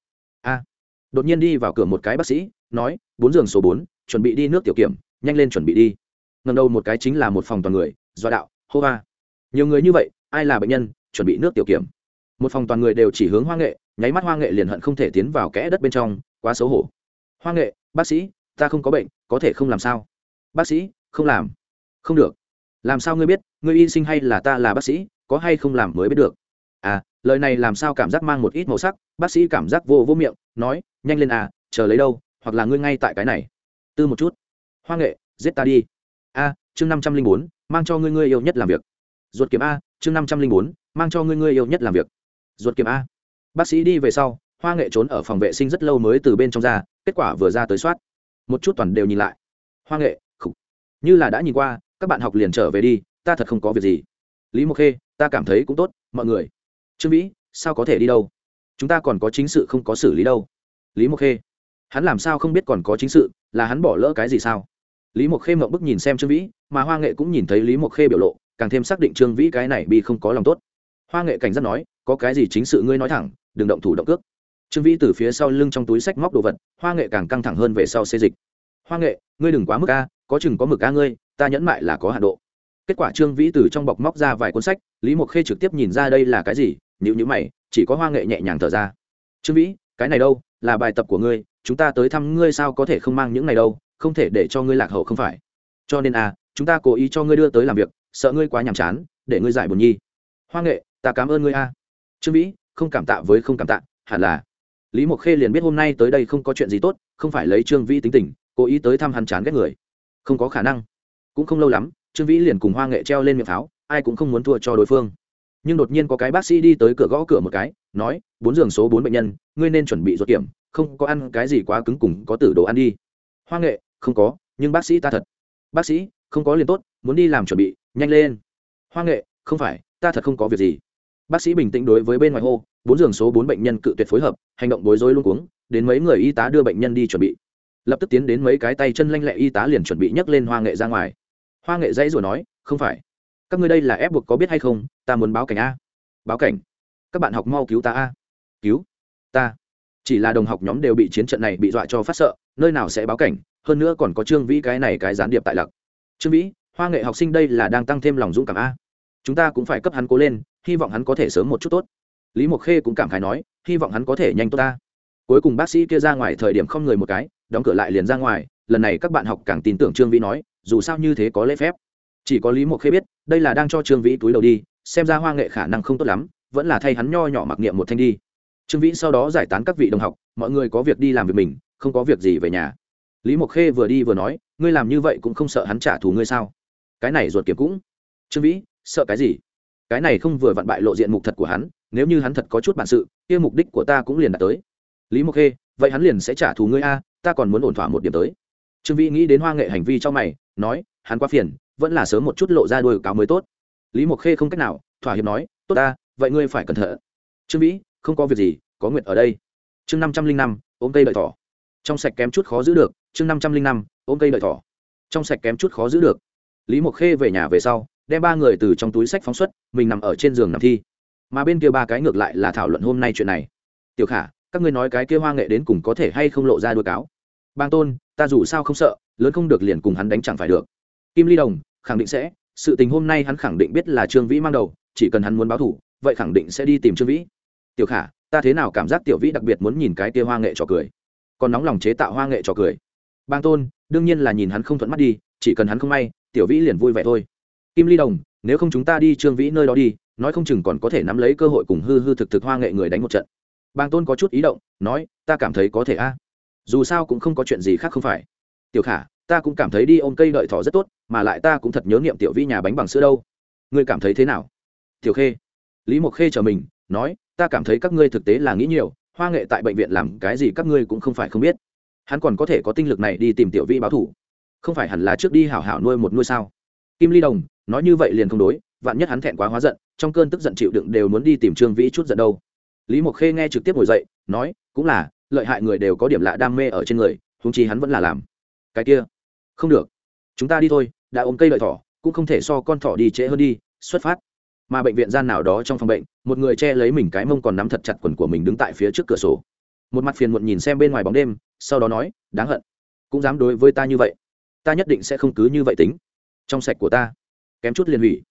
A. Đột nhiên đi vào cửa một cái bác sĩ, nói, bốn giường số bốn, chuẩn bị đi nước tiểu kiểm, nhanh lên chuẩn bị đi. Ngần đầu một cái chính là một phòng toàn người, do đạo, hô va nhiều người như vậy, ai là bệnh nhân, chuẩn bị nước tiểu kiểm. Một phòng toàn người đều chỉ hướng hoa nghệ, nháy mắt hoa nghệ liền hận không thể tiến vào kẽ đất bên trong, quá xấu hổ hoa nghệ, bác sĩ, ta không có bệnh, có thể không làm sao? Bác sĩ, không làm. Không được. Làm sao ngươi biết, ngươi y sinh hay là ta là bác sĩ, có hay không làm mới biết được? À lời này làm sao cảm giác mang một ít màu sắc, bác sĩ cảm giác vô vô miệng, nói, nhanh lên à chờ lấy đâu, hoặc là ngươi ngay tại cái này. Tư một chút. Hoa nghệ, giết ta đi. A, chương năm trăm linh bốn, mang cho ngươi ngươi yêu nhất làm việc. Ruột kiếm a, chương năm trăm linh bốn, mang cho ngươi ngươi yêu nhất làm việc. Ruột kiếm a. Bác sĩ đi về sau hoa nghệ trốn ở phòng vệ sinh rất lâu mới từ bên trong ra, kết quả vừa ra tới soát. Một chút toàn đều nhìn lại. Hoa nghệ, khục. Như là đã nhìn qua, các bạn học liền trở về đi, ta thật không có việc gì. Lý mộc khê, ta cảm thấy cũng tốt, mọi người. Trương vĩ, sao có thể đi đâu? Chúng ta còn có chính sự không có xử lý đâu. Lý mộc khê, hắn làm sao không biết còn có chính sự, là hắn bỏ lỡ cái gì sao? Lý mộc khê mộng bức nhìn xem trương vĩ, mà hoa nghệ cũng nhìn thấy lý mộc khê biểu lộ, càng thêm xác định trương vĩ cái này bị không có lòng tốt. Hoa nghệ cảnh giác nói, có cái gì chính sự ngươi nói thẳng, đừng động thủ động cước trương vĩ từ phía sau lưng trong túi sách móc đồ vật, hoa nghệ càng căng thẳng hơn về sau xê dịch. Hoa nghệ, ngươi đừng quá mức a, có chừng có mực a ngươi, ta nhẫn mại là có hạ độ. Kết quả trương vĩ từ trong bọc móc ra vài cuốn sách, lý mộc khê trực tiếp nhìn ra đây là cái gì nhữ nhữ mày, chỉ có hoa nghệ nhẹ nhàng thở ra. Trương vĩ, cái này đâu, là bài tập của ngươi, chúng ta tới thăm ngươi sao có thể không mang những này đâu, không thể để cho ngươi lạc hậu không phải. Cho nên à chúng ta cố ý cho ngươi đưa tới làm việc, sợ ngươi quá nhàm chán, để ngươi giải buồn nhi. Hoa nghệ, ta cảm ơn ngươi a. Trương vĩ, không cảm tạ với không cảm tạ, hẳn là lý mộc khê liền biết hôm nay tới đây không có chuyện gì tốt, không phải lấy trương vĩ tính tình, cố ý tới thăm hắn chán ghét người. Không có khả năng. Cũng không lâu lắm, trương vĩ liền cùng hoa nghệ treo lên miệng pháo, ai cũng không muốn thua cho đối phương. Nhưng đột nhiên có cái bác sĩ đi tới cửa gõ cửa một cái, nói, bốn giường số bốn bệnh nhân, ngươi nên chuẩn bị ruột kiểm, không có ăn cái gì quá cứng cùng có tử đồ ăn đi. Hoa nghệ, không có, nhưng bác sĩ ta thật. Bác sĩ, không có liền tốt, muốn đi làm chuẩn bị, nhanh lên. Hoa nghệ, không phải, ta thật không có việc gì bác sĩ bình tĩnh đối với bên ngoài hô, bốn giường số bốn bệnh nhân cự tuyệt phối hợp, hành động bối rối luôn cuống, đến mấy người y tá đưa bệnh nhân đi chuẩn bị. Lập tức tiến đến mấy cái tay chân lanh lẹ y tá liền chuẩn bị nhấc lên hoa nghệ ra ngoài. Hoa nghệ dãy rồi nói, không phải. Các ngươi đây là ép buộc có biết hay không, ta muốn báo cảnh a. Báo cảnh? Các bạn học mau cứu ta a. Cứu? Ta. Chỉ là đồng học nhóm đều bị chiến trận này bị dọa cho phát sợ, nơi nào sẽ báo cảnh, hơn nữa còn có trương vĩ cái này cái gián điệp tại lặc. Trương vĩ, hoa nghệ học sinh đây là đang tăng thêm lòng dũng cảm a. Chúng ta cũng phải cấp hắn cố lên hy vọng hắn có thể sớm một chút tốt. Lý mộc khê cũng cảm khái nói, hy vọng hắn có thể nhanh tốt ta. Cuối cùng bác sĩ kia ra ngoài thời điểm không người một cái, đóng cửa lại liền ra ngoài, lần này các bạn học càng tin tưởng trương vĩ nói, dù sao như thế có lễ phép. Chỉ có lý mộc khê biết, đây là đang cho trương vĩ túi đầu đi, xem ra hoa nghệ khả năng không tốt lắm, vẫn là thay hắn nho nhỏ mặc niệm một thanh đi. Trương vĩ sau đó giải tán các vị đồng học, mọi người có việc đi làm việc mình, không có việc gì về nhà. Lý mộc khê vừa đi vừa nói, ngươi làm như vậy cũng không sợ hắn trả thù ngươi sao? Cái này ruột kiếm cũng. Trương vĩ, sợ cái gì? Cái này không vừa vặn bại lộ diện mục thật của hắn, nếu như hắn thật có chút bản sự, kia mục đích của ta cũng liền đạt tới. Lý mộc khê, vậy hắn liền sẽ trả thù ngươi a, ta còn muốn ổn thỏa một điểm tới. Trương vĩ nghĩ đến hoa nghệ hành vi cho mày, nói, hắn quá phiền, vẫn là sớm một chút lộ ra đôi cáo mới tốt. Lý mộc khê không cách nào, thỏa hiệp nói, tốt ta vậy ngươi phải cẩn thận. Trương vĩ, không có việc gì, có nguyện ở đây. Chương năm trăm linh năm, ôm cây đợi thỏ. Trong sạch kém chút khó giữ được, chương năm trăm linh năm, ôm cây đợi thỏ. Trong sạch kém chút khó giữ được. Lý mộc khê về nhà về sau đem ba người từ trong túi sách phóng xuất, mình nằm ở trên giường nằm thi. Mà bên kia ba cái ngược lại là thảo luận hôm nay chuyện này. Tiểu khả, các ngươi nói cái kia hoa nghệ đến cùng có thể hay không lộ ra đuôi cáo? Bang tôn, ta dù sao không sợ, lớn không được liền cùng hắn đánh chẳng phải được. Kim ly đồng, khẳng định sẽ, sự tình hôm nay hắn khẳng định biết là trương vĩ mang đầu, chỉ cần hắn muốn báo thủ, vậy khẳng định sẽ đi tìm trương vĩ. Tiểu khả, ta thế nào cảm giác tiểu vĩ đặc biệt muốn nhìn cái kia hoa nghệ trò cười? Còn nóng lòng chế tạo hoa nghệ trò cười. Bang tôn, đương nhiên là nhìn hắn không thuận mắt đi, chỉ cần hắn không may, tiểu vĩ liền vui vẻ thôi kim ly đồng, nếu không chúng ta đi trương vĩ nơi đó đi, nói không chừng còn có thể nắm lấy cơ hội cùng hư hư thực thực hoa nghệ người đánh một trận. Bang tôn có chút ý động, nói, ta cảm thấy có thể a. Dù sao cũng không có chuyện gì khác không phải. Tiểu khả, ta cũng cảm thấy đi ôm cây đợi thỏ rất tốt, mà lại ta cũng thật nhớ nghiệm tiểu vĩ nhà bánh bằng sữa đâu. Ngươi cảm thấy thế nào? Tiểu khê. Lý mộc khê chờ mình, nói, ta cảm thấy các ngươi thực tế là nghĩ nhiều, hoa nghệ tại bệnh viện làm cái gì các ngươi cũng không phải không biết. Hắn còn có thể có tinh lực này đi tìm tiểu vĩ báo thủ. Không phải hẳn là trước đi hảo hảo nuôi một nuôi sao? Kim ly đồng nói như vậy liền không đối, vạn nhất hắn thẹn quá hóa giận, trong cơn tức giận chịu đựng đều muốn đi tìm trương vĩ chút giận đâu. Lý mộc khê nghe trực tiếp ngồi dậy, nói, cũng là, lợi hại người đều có điểm lạ đam mê ở trên người húng chi hắn vẫn là làm. Cái kia, không được. Chúng ta đi thôi, đã ôm cây lợi thỏ, cũng không thể so con thỏ đi trễ hơn đi, xuất phát. Mà bệnh viện gian nào đó trong phòng bệnh, một người che lấy mình cái mông còn nắm thật chặt quần của mình đứng tại phía trước cửa sổ. Một mặt phiền muộn nhìn xem bên ngoài bóng đêm, sau đó nói, đáng hận. Cũng dám đối với ta như vậy. Ta nhất định sẽ không cứ như vậy tính. Trong sạch của ta kém chút liền hủy.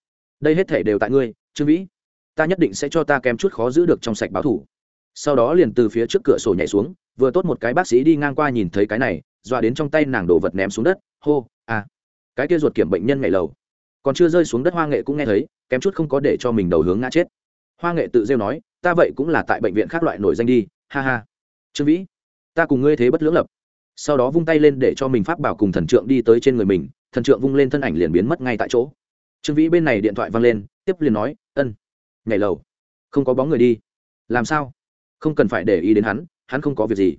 Đây hết thể đều tại ngươi, trương vĩ. Ta nhất định sẽ cho ta kém chút khó giữ được trong sạch báo thủ. Sau đó liền từ phía trước cửa sổ nhảy xuống, vừa tốt một cái bác sĩ đi ngang qua nhìn thấy cái này, dọa đến trong tay nàng đổ vật ném xuống đất, hô à. Cái kia ruột kiểm bệnh nhân nhảy lầu. Còn chưa rơi xuống đất hoa nghệ cũng nghe thấy, kém chút không có để cho mình đầu hướng ngã chết. Hoa nghệ tự rêu nói, ta vậy cũng là tại bệnh viện khác loại nổi danh đi, ha ha. Trương vĩ, ta cùng ngươi thế bất lưỡng lập. Sau đó vung tay lên để cho mình pháp bảo cùng thần trượng đi tới trên người mình, thần trượng vung lên thân ảnh liền biến mất ngay tại chỗ trương vĩ bên này điện thoại văng lên, tiếp liền nói, ân, nhảy lầu. Không có bóng người đi. Làm sao? Không cần phải để ý đến hắn hắn không có việc gì.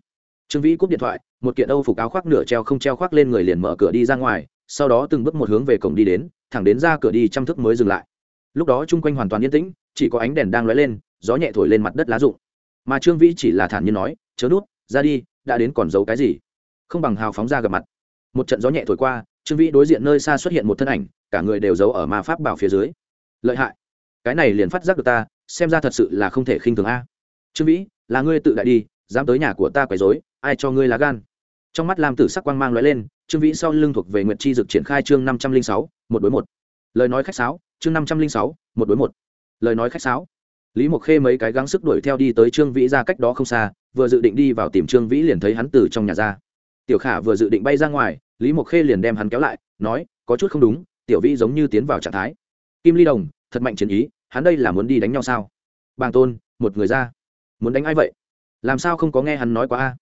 Trương vĩ cúp điện thoại, một kiện âu phục áo khoác nửa treo không treo khoác lên người liền mở cửa đi ra ngoài, sau đó từng bước một hướng về cổng đi đến, thẳng đến ra cửa đi chăm thức mới dừng lại. Lúc đó chung quanh hoàn toàn yên tĩnh, chỉ có ánh đèn đang lóe lên, gió nhẹ thổi lên mặt đất lá rụng. Mà trương vĩ chỉ là thản nhiên nói, chớ nút, ra đi, đã đến còn giấu cái gì? Không bằng hào phóng ra gặp mặt. Một trận gió nhẹ thổi qua, trương vĩ đối diện nơi xa xuất hiện một thân ảnh cả người đều giấu ở ma pháp bảo phía dưới. Lợi hại. Cái này liền phát giác được ta, xem ra thật sự là không thể khinh thường a. Trương vĩ, là ngươi tự đại đi, dám tới nhà của ta quấy dối ai cho ngươi lá gan? Trong mắt lam tử sắc quang mang l ó e lên, trương vĩ sau lưng thuộc về nguyệt chi dực triển khai chương năm trăm linh sáu, một đối một. Lời nói khách sáo, chương năm trăm linh sáu, một đối một. Lời nói khách sáo. Lý mộc khê mấy cái gắng sức đuổi theo đi tới trương vĩ ra cách đó không xa, vừa dự định đi vào tìm trương vĩ liền thấy hắn từ trong nhà ra. Tiểu khả vừa dự định bay ra ngoài, lý mộc khê liền đem hắn kéo lại, nói, có chút không đúng tiểu vĩ giống như tiến vào trạng thái. Kim ly đồng, thật mạnh chiến ý, hắn đây là muốn đi đánh nhau sao? Bàng tôn, một người ra. Muốn đánh ai vậy? Làm sao không có nghe hắn nói quá a?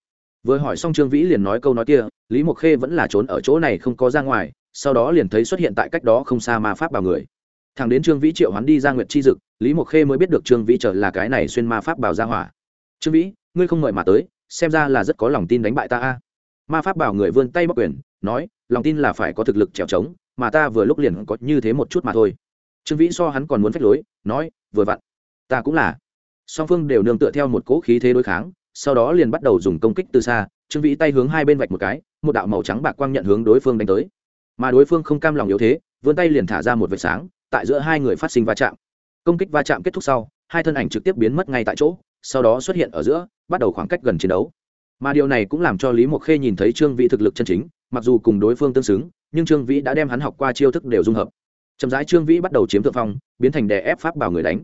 Vừa hỏi xong trương vĩ liền nói câu nói kia, lý mộc khê vẫn là trốn ở chỗ này không có ra ngoài, sau đó liền thấy xuất hiện tại cách đó không xa ma pháp bảo người. Thằng đến trương vĩ triệu hắn đi ra nguyệt chi dực, lý mộc khê mới biết được trương vĩ trở là cái này xuyên ma pháp bảo ra hỏa. Trương vĩ, ngươi không mời mà tới, xem ra là rất có lòng tin đánh bại ta a. Ma pháp bảo người vươn tay bắc quyền, nói, lòng tin là phải có thực lực trèo trống mà ta vừa lúc liền có như thế một chút mà thôi. Trương vĩ so hắn còn muốn phách lối, nói, vừa vặn, ta cũng là. Song phương đều nương tựa theo một cỗ khí thế đối kháng, sau đó liền bắt đầu dùng công kích từ xa, trương vĩ tay hướng hai bên vạch một cái, một đạo màu trắng bạc quang nhận hướng đối phương đánh tới. Mà đối phương không cam lòng yếu thế, vươn tay liền thả ra một vệt sáng, tại giữa hai người phát sinh va chạm. Công kích va chạm kết thúc sau, hai thân ảnh trực tiếp biến mất ngay tại chỗ, sau đó xuất hiện ở giữa, bắt đầu khoảng cách gần chiến đấu. Mà điều này cũng làm cho lý mộc khê nhìn thấy trương vĩ thực lực chân chính mặc dù cùng đối phương tương xứng, nhưng trương vĩ đã đem hắn học qua chiêu thức đều dung hợp. Chậm rãi trương vĩ bắt đầu chiếm thượng phong, biến thành đè ép pháp bảo người đánh.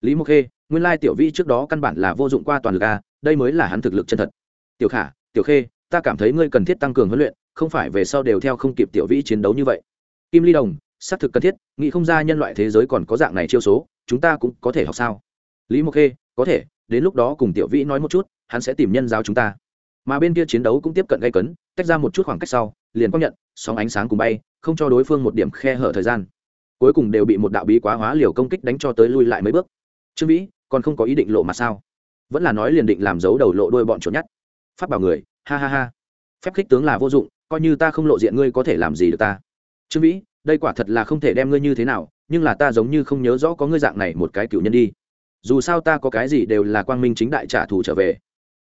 Lý mộc khê, nguyên lai tiểu vĩ trước đó căn bản là vô dụng qua toàn lực a, đây mới là hắn thực lực chân thật. Tiểu khả, tiểu khê, ta cảm thấy ngươi cần thiết tăng cường huấn luyện, không phải về sau đều theo không kịp tiểu vĩ chiến đấu như vậy. Kim ly đồng, xác thực cần thiết, nghĩ không ra nhân loại thế giới còn có dạng này chiêu số, chúng ta cũng có thể học sao? Lý mộc khê, có thể, đến lúc đó cùng tiểu vĩ nói một chút, hắn sẽ tìm nhân giáo chúng ta mà bên kia chiến đấu cũng tiếp cận gây cấn, tách ra một chút khoảng cách sau, liền công nhận, sóng ánh sáng cùng bay, không cho đối phương một điểm khe hở thời gian. Cuối cùng đều bị một đạo bí quá hóa liều công kích đánh cho tới lui lại mấy bước. Trương vĩ, còn không có ý định lộ mặt sao? Vẫn là nói liền định làm dấu đầu lộ đôi bọn trốn nhất phát bảo người, ha ha ha. Phép khích tướng là vô dụng, coi như ta không lộ diện ngươi có thể làm gì được ta? Trương vĩ, đây quả thật là không thể đem ngươi như thế nào, nhưng là ta giống như không nhớ rõ có ngươi dạng này một cái cựu nhân đi. Dù sao ta có cái gì đều là quang minh chính đại trả thù trở về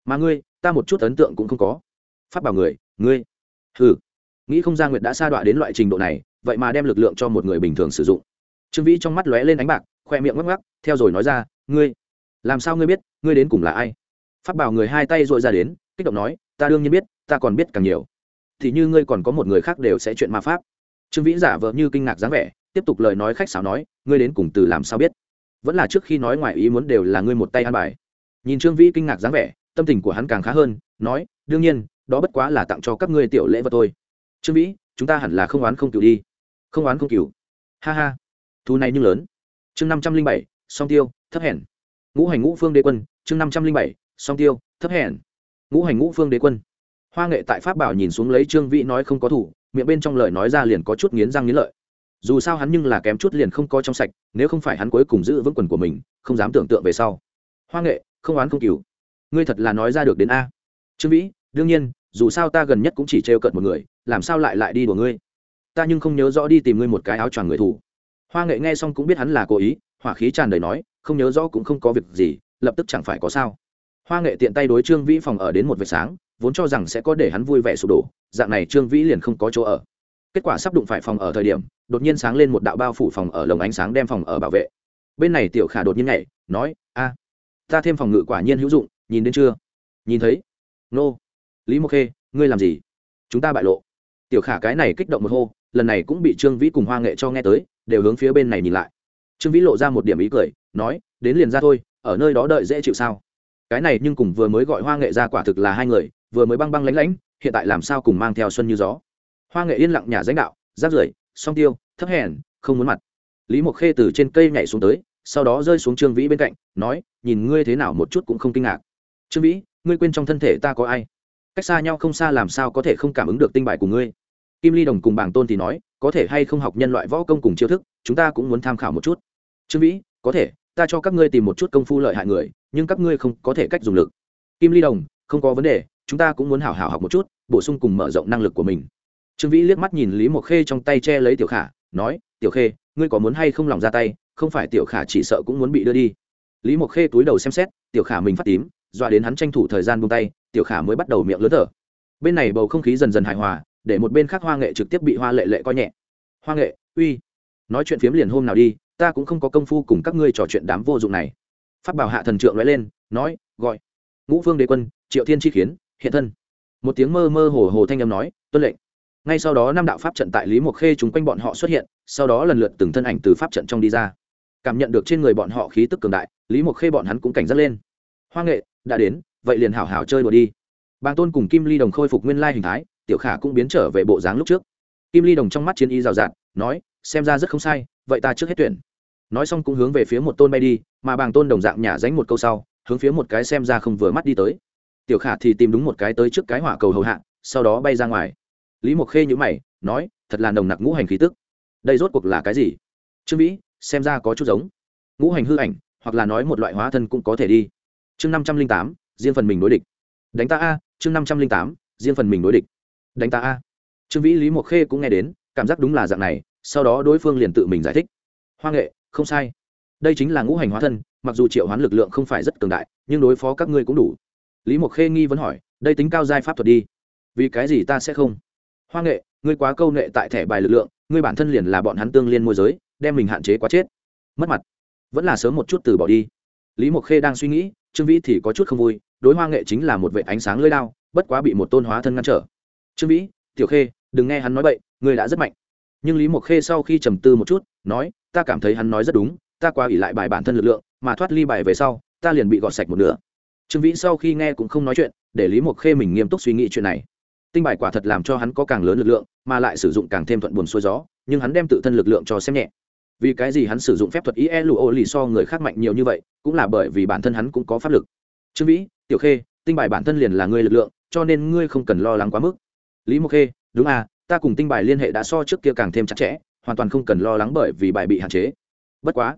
mà ngươi, ta một chút ấn tượng cũng không có. Phát bảo người, ngươi. Ừ nghĩ không ra nguyệt đã sa đọa đến loại trình độ này, vậy mà đem lực lượng cho một người bình thường sử dụng. Trương vĩ trong mắt lóe lên ánh bạc, khoe miệng ngắc ngắc, theo rồi nói ra, ngươi, làm sao ngươi biết, ngươi đến cùng là ai? Phát bảo người hai tay dội ra đến, kích động nói, ta đương nhiên biết, ta còn biết càng nhiều. Thì như ngươi còn có một người khác đều sẽ chuyện ma pháp. Trương vĩ giả vờ như kinh ngạc dáng vẻ, tiếp tục lời nói khách sáo nói, ngươi đến cùng từ làm sao biết? Vẫn là trước khi nói ngoài ý muốn đều là ngươi một tay ăn bài. Nhìn trương vĩ kinh ngạc dáng vẻ tâm tình của hắn càng khá hơn, nói, đương nhiên, đó bất quá là tặng cho các ngươi tiểu lễ vật thôi. Trương vĩ, chúng ta hẳn là không oán không cựu đi. Không oán không cựu ha ha thu này nhưng lớn. Chương năm trăm linh bảy, song tiêu, thấp hèn. Ngũ hành ngũ phương đế quân. Chương năm trăm linh bảy, song tiêu, thấp hèn. Ngũ hành ngũ phương đế quân. Hoa nghệ tại pháp bảo nhìn xuống lấy trương vĩ nói không có thủ, miệng bên trong lời nói ra liền có chút nghiến răng nghiến lợi. Dù sao hắn nhưng là kém chút liền không có trong sạch, nếu không phải hắn cuối cùng giữ vững quần của mình, không dám tưởng tượng về sau. Hoa nghệ, không oán không cừu ngươi thật là nói ra được đến a. Trương vĩ, đương nhiên, dù sao ta gần nhất cũng chỉ trêu cận một người, làm sao lại lại đi đùa ngươi? Ta nhưng không nhớ rõ đi tìm ngươi một cái áo choàng người thủ. Hoa nghệ nghe xong cũng biết hắn là cố ý, hỏa khí tràn đầy nói, không nhớ rõ cũng không có việc gì, lập tức chẳng phải có sao. Hoa nghệ tiện tay đối trương vĩ phòng ở đến một vệt sáng, vốn cho rằng sẽ có để hắn vui vẻ sụp đổ, dạng này trương vĩ liền không có chỗ ở. Kết quả sắp đụng phải phòng ở thời điểm, đột nhiên sáng lên một đạo bao phủ phòng ở lồng ánh sáng đem phòng ở bảo vệ. Bên này tiểu khả đột nhiên nhảy, nói, a, ta thêm phòng ngự quả nhiên hữu dụng nhìn đến chưa? Nhìn thấy. Nô. Lý mộc khê, ngươi làm gì? Chúng ta bại lộ. Tiểu khả cái này kích động một hô, lần này cũng bị trương vĩ cùng hoa nghệ cho nghe tới, đều hướng phía bên này nhìn lại. Trương vĩ lộ ra một điểm ý cười, nói, đến liền ra thôi, ở nơi đó đợi dễ chịu sao? Cái này nhưng cùng vừa mới gọi hoa nghệ ra quả thực là hai người, vừa mới băng băng lánh lánh, hiện tại làm sao cùng mang theo xuân như gió. Hoa nghệ yên lặng nhà danh đạo rác rưởi song tiêu, thấp hèn, không muốn mặt. Lý mộc khê từ trên cây nhảy xuống tới, sau đó rơi xuống trương vĩ bên cạnh, nói, nhìn ngươi thế nào một chút cũng không kinh ngạc trương vĩ, ngươi quên trong thân thể ta có ai? Cách xa nhau không xa làm sao có thể không cảm ứng được tinh bài của ngươi? Kim ly đồng cùng bảng tôn thì nói, có thể hay không học nhân loại võ công cùng chiêu thức, chúng ta cũng muốn tham khảo một chút. Trương vĩ, có thể, ta cho các ngươi tìm một chút công phu lợi hại người, nhưng các ngươi không có thể cách dùng lực. Kim ly đồng, không có vấn đề, chúng ta cũng muốn hảo hảo học một chút, bổ sung cùng mở rộng năng lực của mình. Trương vĩ liếc mắt nhìn lý mộc khê trong tay che lấy tiểu khả, nói, tiểu khê, ngươi có muốn hay không lòng ra tay? Không phải tiểu khả chỉ sợ cũng muốn bị đưa đi. Lý mộc khê túi đầu xem xét, tiểu khả mình phát tím dọa đến hắn tranh thủ thời gian buông tay, tiểu khả mới bắt đầu miệng lớn thở. Bên này bầu không khí dần dần hài hòa, để một bên khác hoa nghệ trực tiếp bị hoa lệ lệ coi nhẹ. Hoa nghệ, uy. Nói chuyện phiếm liền hôm nào đi, ta cũng không có công phu cùng các ngươi trò chuyện đám vô dụng này. Phát bảo hạ thần trượng nói lên, nói, gọi. Ngũ phương đế quân, triệu thiên chi khiến, hiện thân. Một tiếng mơ mơ hồ hồ thanh âm nói, tuân lệnh. Ngay sau đó năm đạo pháp trận tại lý mộc khê chúng quanh bọn họ xuất hiện, sau đó lần lượt từng thân ảnh từ pháp trận trong đi ra. Cảm nhận được trên người bọn họ khí tức cường đại, lý mộc khê bọn hắn cũng cảnh giác lên hoa nghệ, đã đến, vậy liền hảo hảo chơi đùa đi. Bàng tôn cùng kim ly đồng khôi phục nguyên lai hình thái, tiểu khả cũng biến trở về bộ dáng lúc trước. Kim ly đồng trong mắt chiến y rào rạt, nói, xem ra rất không sai, vậy ta trước hết tuyển. Nói xong cũng hướng về phía một tôn bay đi, mà bàng tôn đồng dạng nhả dánh một câu sau, hướng phía một cái xem ra không vừa mắt đi tới. Tiểu khả thì tìm đúng một cái tới trước cái hỏa cầu hầu hạ, sau đó bay ra ngoài. Lý mộc khê nhữ mày, nói, thật là nồng nặc ngũ hành khí tức. Đây rốt cuộc là cái gì? Trương vĩ, xem ra có chút giống. Ngũ hành hư ảnh, hoặc là nói một loại hóa thân cũng có thể đi chương năm trăm linh tám, riêng phần mình đối địch. Đánh ta a, chương năm trăm linh tám, riêng phần mình đối địch. Đánh ta a. Trương vĩ lý mộc khê cũng nghe đến, cảm giác đúng là dạng này, sau đó đối phương liền tự mình giải thích. Hoa nghệ, không sai. Đây chính là ngũ hành hóa thân, mặc dù triệu hoán lực lượng không phải rất cường đại, nhưng đối phó các ngươi cũng đủ. Lý mộc khê nghi vấn hỏi, đây tính cao giai pháp thuật đi. Vì cái gì ta sẽ không? Hoa nghệ, ngươi quá câu nghệ tại thẻ bài lực lượng, ngươi bản thân liền là bọn hắn tương liên môi giới, đem mình hạn chế quá chết. Mất mặt. Vẫn là sớm một chút từ bỏ đi. Lý mộc khê đang suy nghĩ trương vĩ thì có chút không vui, đối hoa nghệ chính là một vệ ánh sáng lơi lao bất quá bị một tôn hóa thân ngăn trở. Trương vĩ, tiểu khê, đừng nghe hắn nói bậy, ngươi đã rất mạnh. Nhưng lý mộc khê sau khi trầm tư một chút, nói, ta cảm thấy hắn nói rất đúng, ta qua ỉ lại bài bản thân lực lượng, mà thoát ly bài về sau, ta liền bị gọt sạch một nửa. Trương vĩ sau khi nghe cũng không nói chuyện, để lý mộc khê mình nghiêm túc suy nghĩ chuyện này. Tinh bài quả thật làm cho hắn có càng lớn lực lượng, mà lại sử dụng càng thêm thuận buồn xuôi gió, nhưng hắn đem tự thân lực lượng cho xem nhẹ vì cái gì hắn sử dụng phép thuật ý e lụ ô lì so người khác mạnh nhiều như vậy, cũng là bởi vì bản thân hắn cũng có pháp lực. Trương vĩ, tiểu khê, tinh bài bản thân liền là ngươi lực lượng, cho nên ngươi không cần lo lắng quá mức. Lý mộc khê, đúng à ta cùng tinh bài liên hệ đã so trước kia càng thêm chặt chẽ, hoàn toàn không cần lo lắng bởi vì bài bị hạn chế. Bất quá,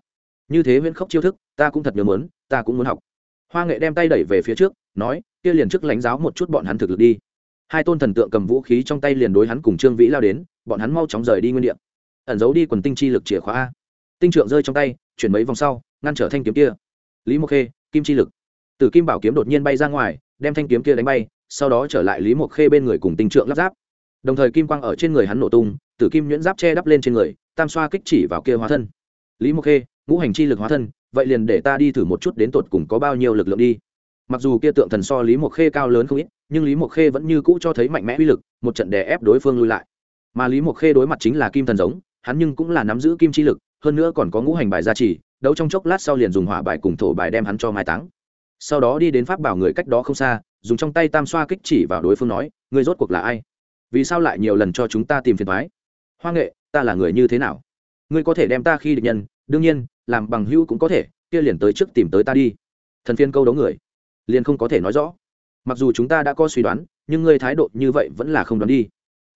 như thế viễn khốc chiêu thức, ta cũng thật nhớ muốn, ta cũng muốn học. Hoa nghệ đem tay đẩy về phía trước, nói, kia liền trước lãnh giáo một chút bọn hắn thực lực đi. Hai tôn thần tượng cầm vũ khí trong tay liền đối hắn cùng trương vĩ lao đến, bọn hắn mau chóng rời đi nguyên đ ẩn giấu đi quần tinh chi lực chìa khóa a. Tinh trượng rơi trong tay, chuyển mấy vòng sau, ngăn trở thanh kiếm kia. Lý mộc khê, kim chi lực. Từ kim bảo kiếm đột nhiên bay ra ngoài, đem thanh kiếm kia đánh bay, sau đó trở lại lý mộc khê bên người cùng tinh trượng lắp ráp. Đồng thời kim quang ở trên người hắn nổ tung, tử kim nhuyễn giáp che đắp lên trên người, tam xoa kích chỉ vào kia hóa thân. Lý mộc khê, ngũ hành chi lực hóa thân, vậy liền để ta đi thử một chút đến tột cùng có bao nhiêu lực lượng đi. Mặc dù kia tượng thần so lý mộc khê cao lớn không ít, nhưng lý mộc khê vẫn như cũ cho thấy mạnh mẽ uy lực, một trận đè ép đối phương lui lại. Mà lý mộc khê đối mặt chính là kim thần giống hắn nhưng cũng là nắm giữ kim chi lực, hơn nữa còn có ngũ hành bài gia trì, đấu trong chốc lát sau liền dùng hỏa bài cùng thổ bài đem hắn cho mai táng. Sau đó đi đến pháp bảo người cách đó không xa, dùng trong tay tam xoa kích chỉ vào đối phương nói, ngươi rốt cuộc là ai? Vì sao lại nhiều lần cho chúng ta tìm phiền thoái hoa nghệ, ta là người như thế nào? Ngươi có thể đem ta khi địch nhân, đương nhiên, làm bằng hữu cũng có thể, kia liền tới trước tìm tới ta đi. Thần phiên câu đấu người, liền không có thể nói rõ. Mặc dù chúng ta đã có suy đoán, nhưng ngươi thái độ như vậy vẫn là không đoán đi.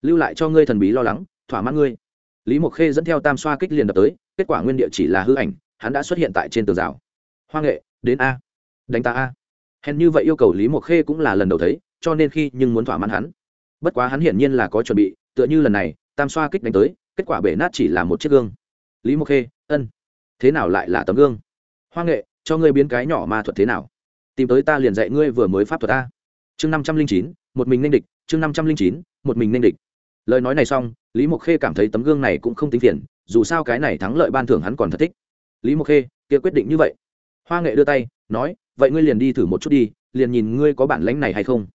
Lưu lại cho ngươi thần bí lo lắng, thỏa mãn ngươi lý mộc khê dẫn theo tam xoa kích liền đập tới, kết quả nguyên địa chỉ là hư ảnh, hắn đã xuất hiện tại trên tường rào. Hoa nghệ, đến a. Đánh ta a. Hèn như vậy yêu cầu lý mộc khê cũng là lần đầu thấy, cho nên khi nhưng muốn thỏa mãn hắn. Bất quá hắn hiển nhiên là có chuẩn bị, tựa như lần này, tam xoa kích đánh tới, kết quả bể nát chỉ là một chiếc gương. Lý mộc khê, ân. Thế nào lại là tấm gương? Hoa nghệ, cho ngươi biến cái nhỏ ma thuật thế nào? Tìm tới ta liền dạy ngươi vừa mới pháp thuật ta chương năm trăm linh chín, một mình nên địch, chương năm trăm linh chín, một mình nên địch lời nói này xong, lý mộc khê cảm thấy tấm gương này cũng không tính phiền, dù sao cái này thắng lợi ban thưởng hắn còn thật thích. Lý mộc khê, kia quyết định như vậy. Hoa nghệ đưa tay, nói, vậy ngươi liền đi thử một chút đi, liền nhìn ngươi có bản lãnh này hay không.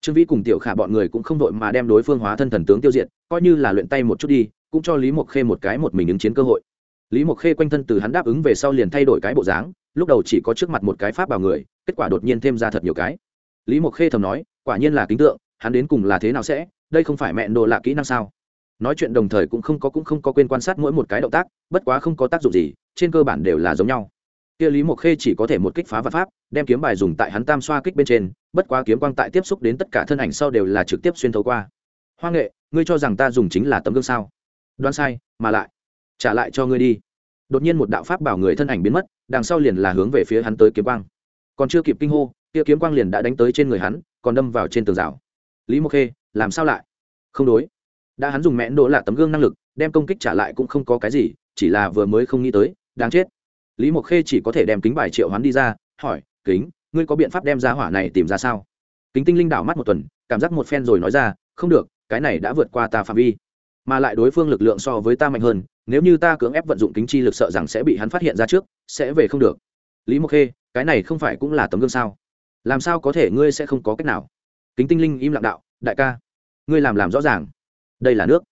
Trương vĩ cùng tiểu khả bọn người cũng không đội mà đem đối phương hóa thân thần tướng tiêu diệt, coi như là luyện tay một chút đi, cũng cho lý mộc khê một cái một mình ứng chiến cơ hội. Lý mộc khê quanh thân từ hắn đáp ứng về sau liền thay đổi cái bộ dáng, lúc đầu chỉ có trước mặt một cái pháp bảo người, kết quả đột nhiên thêm ra thật nhiều cái. Lý mộc khê thầm nói, quả nhiên là kính tượng, hắn đến cùng là thế nào sẽ đây không phải mẹ đồ lạ kỹ năng sao? Nói chuyện đồng thời cũng không có cũng không có quên quan sát mỗi một cái động tác, bất quá không có tác dụng gì, trên cơ bản đều là giống nhau. Kia lý mộc khê chỉ có thể một kích phá vật pháp, đem kiếm bài dùng tại hắn tam xoa kích bên trên, bất quá kiếm quang tại tiếp xúc đến tất cả thân ảnh sau đều là trực tiếp xuyên thấu qua. Hoa nghệ, ngươi cho rằng ta dùng chính là tấm gương sao? Đoán sai, mà lại, trả lại cho ngươi đi. Đột nhiên một đạo pháp bảo người thân ảnh biến mất, đằng sau liền là hướng về phía hắn tới kiếm quang. Còn chưa kịp kinh hô, kia kiếm quang liền đã đánh tới trên người hắn, còn đâm vào trên tường rào. Lý mộc khê làm sao lại? Không đối. Đã hắn dùng mẹn đỗ là tấm gương năng lực, đem công kích trả lại cũng không có cái gì, chỉ là vừa mới không nghĩ tới, đáng chết. Lý mộc khê chỉ có thể đem kính bài triệu hắn đi ra, hỏi, kính, ngươi có biện pháp đem ra hỏa này tìm ra sao? Kính tinh linh đảo mắt một tuần, cảm giác một phen rồi nói ra, không được, cái này đã vượt qua ta phạm vi. Mà lại đối phương lực lượng so với ta mạnh hơn, nếu như ta cưỡng ép vận dụng kính chi lực sợ rằng sẽ bị hắn phát hiện ra trước, sẽ về không được. Lý mộc khê, cái này không phải cũng là tấm gương sao? Làm sao có thể ngươi sẽ không có cách nào? Kính tinh linh im lặng đạo, đại ca ngươi làm làm rõ ràng. Đây là nước.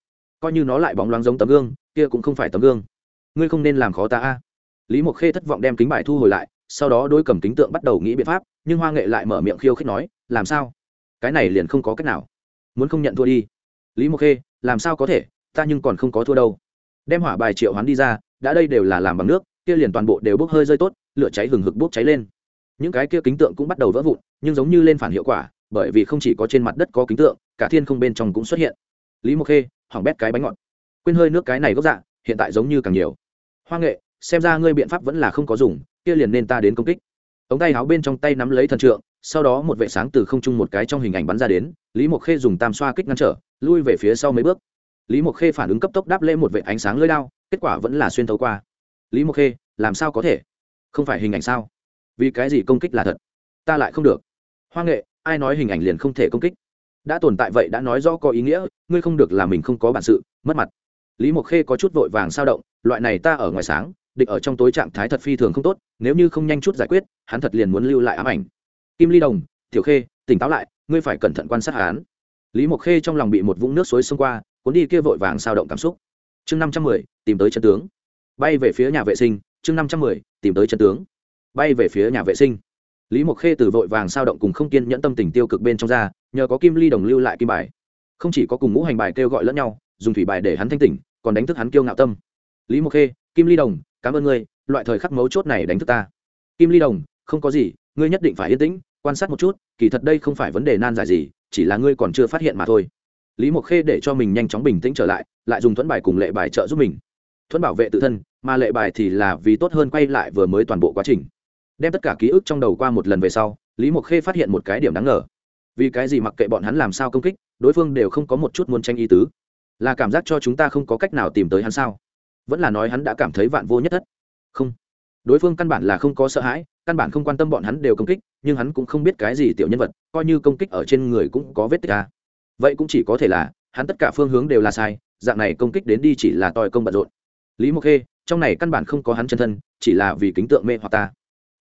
Coi như nó lại bóng loáng giống tấm gương, kia cũng không phải tấm gương. Ngươi không nên làm khó ta a. Lý mộc khê thất vọng đem kính bài thu hồi lại, sau đó đôi cầm kính tượng bắt đầu nghĩ biện pháp, nhưng hoa nghệ lại mở miệng khiêu khích nói, làm sao? Cái này liền không có cách nào. Muốn không nhận thua đi. Lý mộc khê, làm sao có thể? Ta nhưng còn không có thua đâu. Đem hỏa bài triệu hoán đi ra, đã đây đều là làm bằng nước, kia liền toàn bộ đều bốc hơi rơi tốt, lửa cháy hừng hực bốc cháy lên. Những cái kia kính tượng cũng bắt đầu vỡ vụn, nhưng giống như lên phản hiệu quả bởi vì không chỉ có trên mặt đất có kính tượng, cả thiên không bên trong cũng xuất hiện. Lý mộc khê, hỏng bét cái bánh ngọt. Quên hơi nước cái này gốc dạ hiện tại giống như càng nhiều. Hoa nghệ, xem ra ngươi biện pháp vẫn là không có dùng, kia liền nên ta đến công kích. Ống tay áo bên trong tay nắm lấy thần trượng, sau đó một vệ sáng từ không trung một cái trong hình ảnh bắn ra đến, lý mộc khê dùng tam xoa kích ngăn trở, lui về phía sau mấy bước. Lý mộc khê phản ứng cấp tốc đáp lễ một vệ ánh sáng lưỡi lao kết quả vẫn là xuyên thấu qua. Lý mộc khê, làm sao có thể? Không phải hình ảnh sao? Vì cái gì công kích là thật? Ta lại không được. Hoa nghệ ai nói hình ảnh liền không thể công kích? Đã tồn tại vậy đã nói rõ có ý nghĩa, ngươi không được là mình không có bản sự, mất mặt. Lý mộc khê có chút vội vàng sao động, loại này ta ở ngoài sáng, địch ở trong tối trạng thái thật phi thường không tốt, nếu như không nhanh chút giải quyết, hắn thật liền muốn lưu lại ám ảnh. Kim ly đồng, tiểu khê, tỉnh táo lại, ngươi phải cẩn thận quan sát hắn. Lý mộc khê trong lòng bị một vũng nước suối xông qua, cuốn đi kia vội vàng sao động cảm xúc. Chương năm trăm mười, tìm tới chân tướng. Bay về phía nhà vệ sinh, chương năm trăm mười, tìm tới chân tướng. Bay về phía nhà vệ sinh lý mộc khê từ vội vàng sao động cùng không kiên nhẫn tâm tình tiêu cực bên trong ra, nhờ có kim ly đồng lưu lại kim bài. Không chỉ có cùng ngũ hành bài kêu gọi lẫn nhau, dùng thủy bài để hắn thanh tỉnh, còn đánh thức hắn kiêu ngạo tâm. Lý mộc khê, kim ly đồng, cảm ơn ngươi, loại thời khắc mấu chốt này đánh thức ta. Kim ly đồng, không có gì, ngươi nhất định phải yên tĩnh, quan sát một chút, kỳ thật đây không phải vấn đề nan giải gì, chỉ là ngươi còn chưa phát hiện mà thôi. Lý mộc khê để cho mình nhanh chóng bình tĩnh trở lại lại dùng thuẫn bài cùng lệ bài trợ giúp mình. Thuẫn bảo vệ tự thân, mà lệ bài thì là vì tốt hơn quay lại vừa mới toàn bộ quá trình đem tất cả ký ức trong đầu qua một lần về sau, lý mộc khê phát hiện một cái điểm đáng ngờ. Vì cái gì mặc kệ bọn hắn làm sao công kích, đối phương đều không có một chút muốn tranh ý tứ? Là cảm giác cho chúng ta không có cách nào tìm tới hắn sao? Vẫn là nói hắn đã cảm thấy vạn vô nhất thất. Không. Đối phương căn bản là không có sợ hãi, căn bản không quan tâm bọn hắn đều công kích, nhưng hắn cũng không biết cái gì tiểu nhân vật, coi như công kích ở trên người cũng có vết tích à? vậy cũng chỉ có thể là, hắn tất cả phương hướng đều là sai, dạng này công kích đến đi chỉ là tòi công bận rộn. Lý mộc khê, trong này căn bản không có hắn chân thân, chỉ là vì kính tượng mê hoặc ta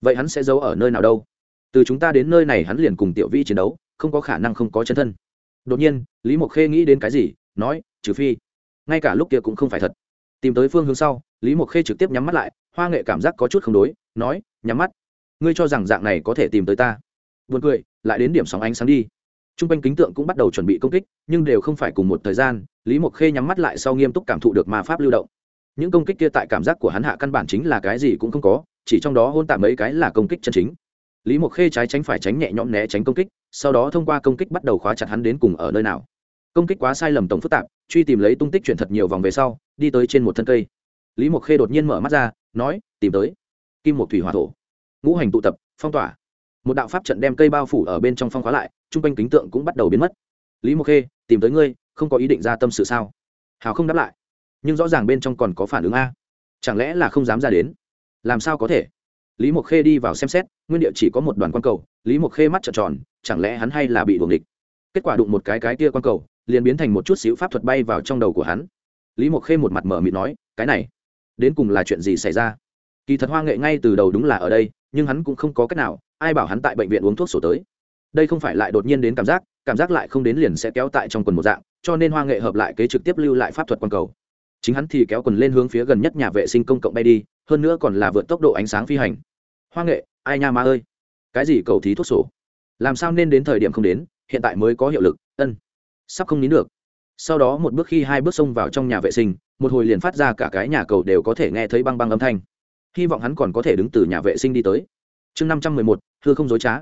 vậy hắn sẽ giấu ở nơi nào đâu? Từ chúng ta đến nơi này hắn liền cùng tiểu vĩ chiến đấu, không có khả năng không có chân thân. Đột nhiên, lý mộc khê nghĩ đến cái gì, nói, trừ phi, ngay cả lúc kia cũng không phải thật. Tìm tới phương hướng sau, lý mộc khê trực tiếp nhắm mắt lại, hoa nghệ cảm giác có chút không đối, nói, nhắm mắt. Ngươi cho rằng dạng này có thể tìm tới ta. Vượt cười, lại đến điểm sóng ánh sáng đi. T r u n g quanh kính tượng cũng bắt đầu chuẩn bị công kích, nhưng đều không phải cùng một thời gian, lý mộc khê nhắm mắt lại sau nghiêm túc cảm thụ được ma pháp lưu động những công kích kia tại cảm giác của hắn hạ căn bản chính là cái gì cũng không có, chỉ trong đó hôn tạm mấy cái là công kích chân chính. Lý mộc khê trái tránh phải tránh nhẹ nhõm né tránh công kích, sau đó thông qua công kích bắt đầu khóa chặt hắn đến cùng ở nơi nào. Công kích quá sai lầm tổng phức tạp, truy tìm lấy tung tích chuyển thật nhiều vòng về sau, đi tới trên một thân cây. Lý mộc khê đột nhiên mở mắt ra, nói, tìm tới. Kim một thủy hòa thổ. Ngũ hành tụ tập, phong tỏa. Một đạo pháp trận đem cây bao phủ ở bên trong phong khóa lại t r u n g quanh kính tượng cũng bắt đầu biến mất. Lý mộc khê, tìm tới ngươi, không có ý định ra tâm sự sao? Hào không đáp lại nhưng rõ ràng bên trong còn có phản ứng a. Chẳng lẽ là không dám ra đến? Làm sao có thể? Lý mộc khê đi vào xem xét, nguyên địa chỉ có một đoàn quan cầu, lý mộc khê mắt trợn tròn, chẳng lẽ hắn hay là bị buồng địch kết quả đụng một cái cái kia quan a cầu, liền biến thành một chút xíu pháp thuật bay vào trong đầu của hắn. Lý mộc khê một mặt mở mịt nói, cái này, đến cùng là chuyện gì xảy ra? Kỳ thật hoa nghệ ngay từ đầu đúng là ở đây, nhưng hắn cũng không có cách nào, ai bảo hắn tại bệnh viện uống thuốc sổ tới? Đây không phải lại đột nhiên đến cảm giác cảm giác lại không đến liền sẽ kéo tại trong quần một dạng, cho nên hoa nghệ hợp lại kế trực tiếp lưu lại pháp thuật quan cầu chính hắn thì kéo quần lên hướng phía gần nhất nhà vệ sinh công cộng bay đi, hơn nữa còn là vượt tốc độ ánh sáng phi hành. Hoa nghệ, ai nha ma ơi. Cái gì cầu thí thuốc sổ? Làm sao nên đến thời điểm không đến, hiện tại mới có hiệu lực, ân. Sắp không nín được. Sau đó một bước khi hai bước xông vào trong nhà vệ sinh, một hồi liền phát ra cả cái nhà cầu đều có thể nghe thấy băng băng âm thanh. Hy vọng hắn còn có thể đứng từ nhà vệ sinh đi tới. Chương năm trăm mười một, thưa không dối trá.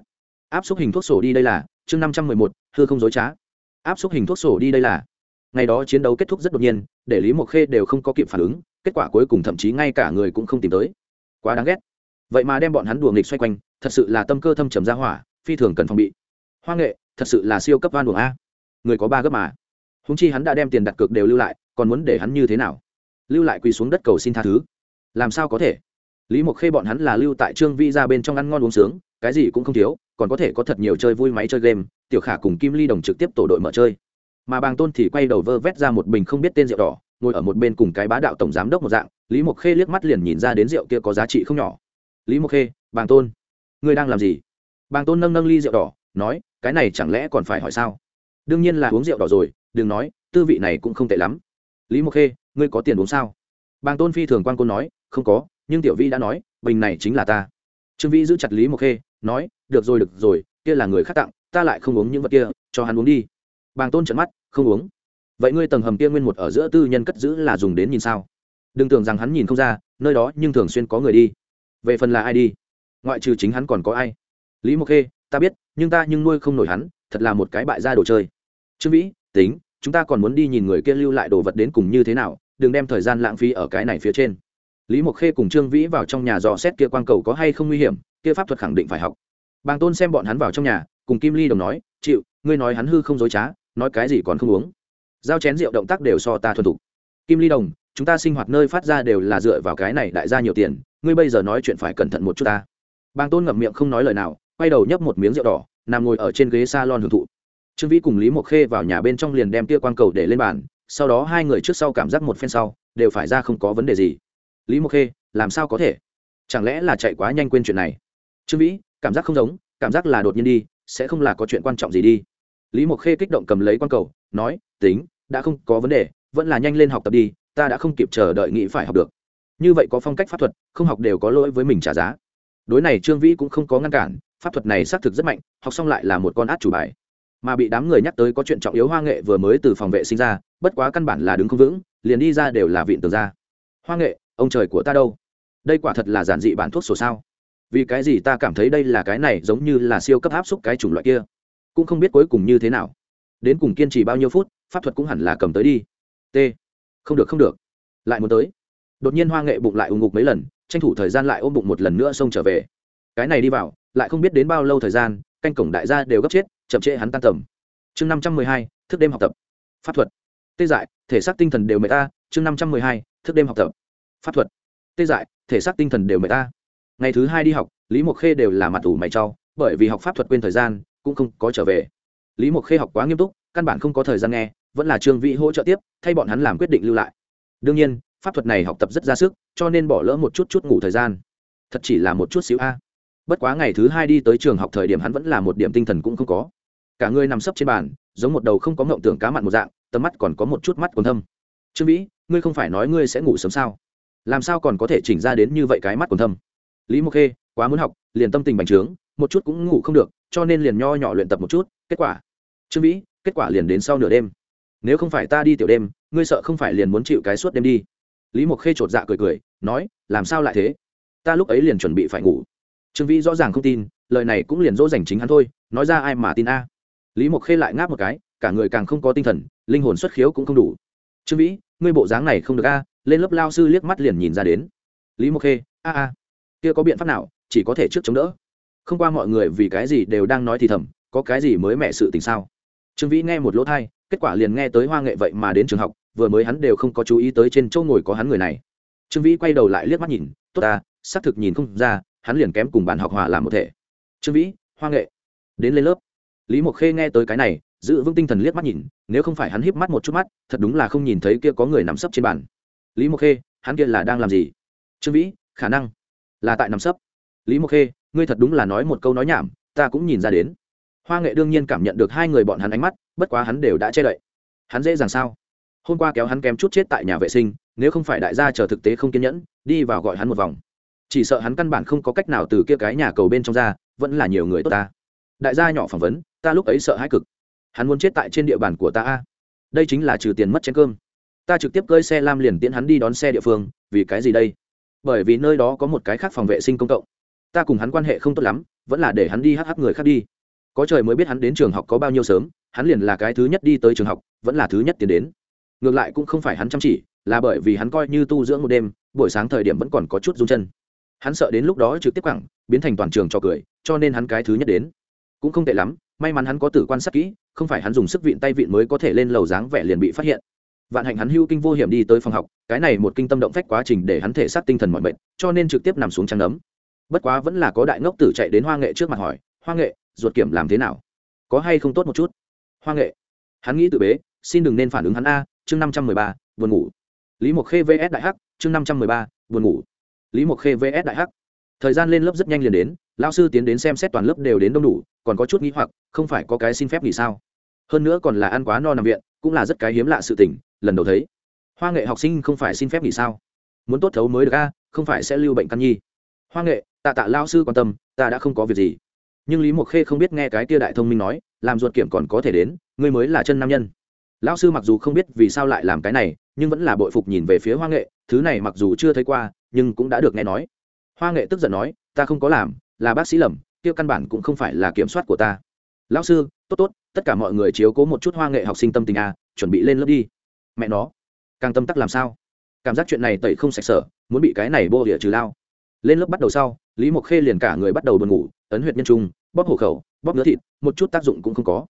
Áp xúc hình thuốc sổ đi đây là, chương năm trăm mười một, thưa không dối trá. Áp xúc hình thuốc sổ đi đây là ngày đó chiến đấu kết thúc rất đột nhiên, để lý mộc khê đều không có kịp phản ứng, kết quả cuối cùng thậm chí ngay cả người cũng không tìm tới. Quá đáng ghét. Vậy mà đem bọn hắn đùa nghịch xoay quanh, thật sự là tâm cơ thâm trầm ra hỏa, phi thường cần phòng bị. Hoa nghệ, thật sự là siêu cấp van buồng a. Người có ba gấp mà. Húng chi hắn đã đem tiền đặt cược đều lưu lại, còn muốn để hắn như thế nào? Lưu lại quỳ xuống đất cầu xin tha thứ. Làm sao có thể? Lý mộc khê bọn hắn là lưu tại trương vi ra bên trong ăn ngon uống sướng, cái gì cũng không thiếu, còn có thể có thật nhiều chơi vui máy chơi game, tiểu khả cùng kim ly đồng trực tiếp tổ đội mở chơi mà bàng tôn thì quay đầu vơ vét ra một bình không biết tên rượu đỏ, ngồi ở một bên cùng cái bá đạo tổng giám đốc một dạng, lý mộc khê liếc mắt liền nhìn ra đến rượu kia có giá trị không nhỏ. Lý mộc khê, bàng tôn, ngươi đang làm gì? Bàng tôn nâng nâng ly rượu đỏ, nói, cái này chẳng lẽ còn phải hỏi sao? Đương nhiên là uống rượu đỏ rồi, đừng nói, tư vị này cũng không tệ lắm. Lý mộc khê, ngươi có tiền uống sao? Bàng tôn phi thường quan côn nói, không có, nhưng tiểu vi đã nói, bình này chính là ta. Trương vi giữ chặt lý mộc khê, nói, được rồi được rồi, kia là người khác tặng, ta lại không uống những vật kia, cho hắn uống đi bàng tôn trận mắt, không uống. Vậy ngươi tầng hầm kia nguyên một ở giữa tư nhân cất giữ là dùng đến nhìn sao? Đừng tưởng rằng hắn nhìn không ra, nơi đó nhưng thường xuyên có người đi. Về phần là ai đi? Ngoại trừ chính hắn còn có ai? Lý mộc khê, ta biết, nhưng ta nhưng nuôi không nổi hắn, thật là một cái bại gia đồ chơi. Trương vĩ, tính, chúng ta còn muốn đi nhìn người kia lưu lại đồ vật đến cùng như thế nào, đừng đem thời gian lãng phí ở cái này phía trên. Lý mộc khê cùng trương vĩ vào trong nhà dò xét kia quang cầu có hay không nguy hiểm, kia pháp thuật khẳng định phải học. Bàng tôn xem bọn hắn vào trong nhà, cùng kim ly đồng nói, chịu, ngươi nói hắn hư không dối trá nói cái gì còn không uống. Giao chén rượu động tác đều so ta thuần thục. Kim ly đồng, chúng ta sinh hoạt nơi phát ra đều là dựa vào cái này đại ra nhiều tiền, ngươi bây giờ nói chuyện phải cẩn thận một chút ta. Bàng tôn ngậm miệng không nói lời nào, quay đầu nhấp một miếng rượu đỏ, nằm ngồi ở trên ghế s a lon hưởng thụ. Trương vĩ cùng lý mộc khê vào nhà bên trong liền đem tia quang cầu để lên bàn, sau đó hai người trước sau cảm giác một phen sau, đều phải ra không có vấn đề gì. Lý mộc khê, làm sao có thể? Chẳng lẽ là chạy quá nhanh quên chuyện này? Trương vĩ, cảm giác không giống, cảm giác là đột nhiên đi, sẽ không là có chuyện quan trọng gì đi lý mộc khê kích động cầm lấy quang cầu, nói, tính, đã không có vấn đề, vẫn là nhanh lên học tập đi, ta đã không kịp chờ đợi nghĩ phải học được. Như vậy có phong cách pháp thuật, không học đều có lỗi với mình trả giá. Đối này trương vĩ cũng không có ngăn cản, pháp thuật này xác thực rất mạnh, học xong lại là một con át chủ bài. Mà bị đám người nhắc tới có chuyện trọng yếu hoa nghệ vừa mới từ phòng vệ sinh ra, bất quá căn bản là đứng không vững, liền đi ra đều là vịn tường ra. Hoa nghệ, ông trời của ta đâu? Đây quả thật là giản dị bản thuốc sổ sao? Vì cái gì ta cảm thấy đây là cái này giống như là siêu cấp áp xúc cái chủng loại kia? Cũng không biết cuối cùng như thế nào. Đến cùng kiên trì bao nhiêu phút, pháp thuật cũng hẳn là cầm tới đi. T. Không được không được. Lại muốn tới. Đột nhiên hoa nghệ bụng lại ù ngục mấy lần, tranh thủ thời gian lại ôm bụng một lần nữa xông trở về. Cái này đi vào, lại không biết đến bao lâu thời gian, canh cổng đại gia đều gấp chết, chậm trễ hắn tan tầm. Chương năm trăm mười hai, thức đêm học tập. Pháp thuật. Tê dại, thể xác tinh thần đều mệt ta. Chương năm trăm mười hai, thức đêm học tập. Pháp thuật. Tê dại, thể xác tinh thần đều mệt ta. Ngày thứ hai đi học, lý mộc khê đều là mặt ủ mày trau bởi vì học pháp thuật quên thời gian cũng không có trở về. Lý mộc khê học quá nghiêm túc, căn bản không có thời gian nghe, vẫn là trương Vĩ hỗ trợ tiếp, thay bọn hắn làm quyết định lưu lại. Đương nhiên, pháp thuật này học tập rất ra sức, cho nên bỏ lỡ một chút chút ngủ thời gian. Thật chỉ là một chút xíu a. Bất quá ngày thứ hai đi tới trường học thời điểm hắn vẫn là một điểm tinh thần cũng không có. Cả người nằm sấp trên bàn, giống một đầu không có ngộng tưởng cá mặn một dạng, tầm mắt còn có một chút mắt còn thâm. Trương vĩ, ngươi không phải nói ngươi sẽ ngủ sớm sao? Làm sao còn có thể chỉnh ra đến như vậy cái mắt còn thâm? Lý mộc khê quá muốn học, liền tâm tình bành trướng, một chút cũng ngủ không được, cho nên liền nho nhỏ luyện tập một chút, kết quả. Trương vĩ, kết quả liền đến sau nửa đêm. Nếu không phải ta đi tiểu đêm, ngươi sợ không phải liền muốn chịu cái suốt đêm đi. Lý mộc khê chột dạ cười cười, nói, làm sao lại thế? Ta lúc ấy liền chuẩn bị phải ngủ. Trương vĩ rõ ràng không tin, lời này cũng liền dỗ dành chính hắn thôi, nói ra ai mà tin a. Lý mộc khê lại ngáp một cái, cả người càng không có tinh thần, linh hồn xuất khiếu cũng không đủ. Trương vĩ, ngươi bộ dáng này không được a, lên lớp lao sư liếc mắt liền nhìn ra đến. Lý mộc khê, a a, kia có biện pháp nào chỉ có thể trước chống đỡ. Không qua mọi người vì cái gì đều đang nói thì thầm, có cái gì mới mẹ sự tình sao? Trương vĩ nghe một lỗ thai, kết quả liền nghe tới hoa nghệ vậy mà đến trường học, vừa mới hắn đều không có chú ý tới trên chỗ ngồi có hắn người này. Trương vĩ quay đầu lại liếc mắt nhìn, tốt ta, xác thực nhìn không ra, hắn liền kém cùng bạn học hòa làm một thể. Trương vĩ, hoa nghệ, đến lên lớp. Lý mộc khê nghe tới cái này, giữ vững tinh thần liếc mắt nhìn, nếu không phải hắn híp mắt một chút mắt, thật đúng là không nhìn thấy kia có người nằm sấp trên bàn. Lý mộc khê, hắn kia là đang làm gì? Trương vĩ, khả năng là tại nằm sấp lý mộc khê, ngươi thật đúng là nói một câu nói nhảm, ta cũng nhìn ra đến. Hoa nghệ đương nhiên cảm nhận được hai người bọn hắn ánh mắt, bất quá hắn đều đã che đậy. Hắn dễ dàng sao? Hôm qua kéo hắn kém chút chết tại nhà vệ sinh, nếu không phải đại gia chờ thực tế không kiên nhẫn, đi vào gọi hắn một vòng. Chỉ sợ hắn căn bản không có cách nào từ kia cái nhà cầu bên trong ra, vẫn là nhiều người tốt ta. Đại gia nhỏ phỏng vấn, ta lúc ấy sợ hãi cực. Hắn muốn chết tại trên địa bàn của ta a. Đây chính là trừ tiền mất chén cơm. Ta trực tiếp cơi xe lam liền tiễn hắn đi đón xe địa phương, vì cái gì đây? Bởi vì nơi đó có một cái khác phòng vệ sinh công cộng ta cùng hắn quan hệ không tốt lắm, vẫn là để hắn đi hh người khác đi. Có trời mới biết hắn đến trường học có bao nhiêu sớm, hắn liền là cái thứ nhất đi tới trường học, vẫn là thứ nhất tiến đến. Ngược lại cũng không phải hắn chăm chỉ, là bởi vì hắn coi như tu dưỡng một đêm, buổi sáng thời điểm vẫn còn có chút rung chân. Hắn sợ đến lúc đó trực tiếp cẳng biến thành toàn trường cho cười, cho nên hắn cái thứ nhất đến. Cũng không tệ lắm, may mắn hắn có tử quan sát kỹ, không phải hắn dùng sức vịn tay vịn mới có thể lên lầu dáng vẻ liền bị phát hiện. Vạn hạnh hắn hưu kinh vô hiểm đi tới phòng học, cái này một kinh tâm động phách quá trình để hắn thể xác tinh thần mọi bệnh cho nên trực tiếp nằm xuống trăng nấm bất quá vẫn là có đại ngốc tử chạy đến hoa nghệ trước mặt hỏi, hoa nghệ, ruột kiểm làm thế nào? Có hay không tốt một chút? Hoa nghệ. Hắn nghĩ tự bế, xin đừng nên phản ứng hắn a, chương năm trăm mười ba, buồn ngủ. Lý mộc khê vs đại hắc, chương năm trăm mười ba, buồn ngủ. Lý mộc khê vs đại hắc. Thời gian lên lớp rất nhanh liền đến lao sư tiến đến xem xét toàn lớp đều đến đông đủ, còn có chút nghĩ hoặc, không phải có cái xin phép nghỉ sao? Hơn nữa còn là ăn quá no nằm viện, cũng là rất cái hiếm lạ sự tình, lần đầu thấy. Hoa nghệ học sinh không phải xin phép nghỉ sao? Muốn tốt thấu mới được a, không phải sẽ lưu bệnh căn nhi hoa nghệ, tạ tạ lao sư quan tâm, ta đã không có việc gì. Nhưng lý mộc khê không biết nghe cái tia đại thông minh nói, làm ruột kiểm còn có thể đến, ngươi mới là chân nam nhân. Lão sư mặc dù không biết vì sao lại làm cái này, nhưng vẫn là bội phục nhìn về phía hoa nghệ, thứ này mặc dù chưa thấy qua, nhưng cũng đã được nghe nói. Hoa nghệ tức giận nói, ta không có làm, là bác sĩ lầm, kia căn bản cũng không phải là kiểm soát của ta. Lão sư, tốt tốt, tất cả mọi người chiếu cố một chút hoa nghệ học sinh tâm tình a chuẩn bị lên lớp đi. Mẹ nó, càng tâm tắc làm sao? Cảm giác chuyện này tẩy không sạch sở, muốn bị cái này bô địa trừ lao lên lớp bắt đầu sau, lý mộc khê liền cả người bắt đầu buồn ngủ, ấn huyệt nhân trung, bóp hổ khẩu, bóp ngứa thịt, một chút tác dụng cũng không có.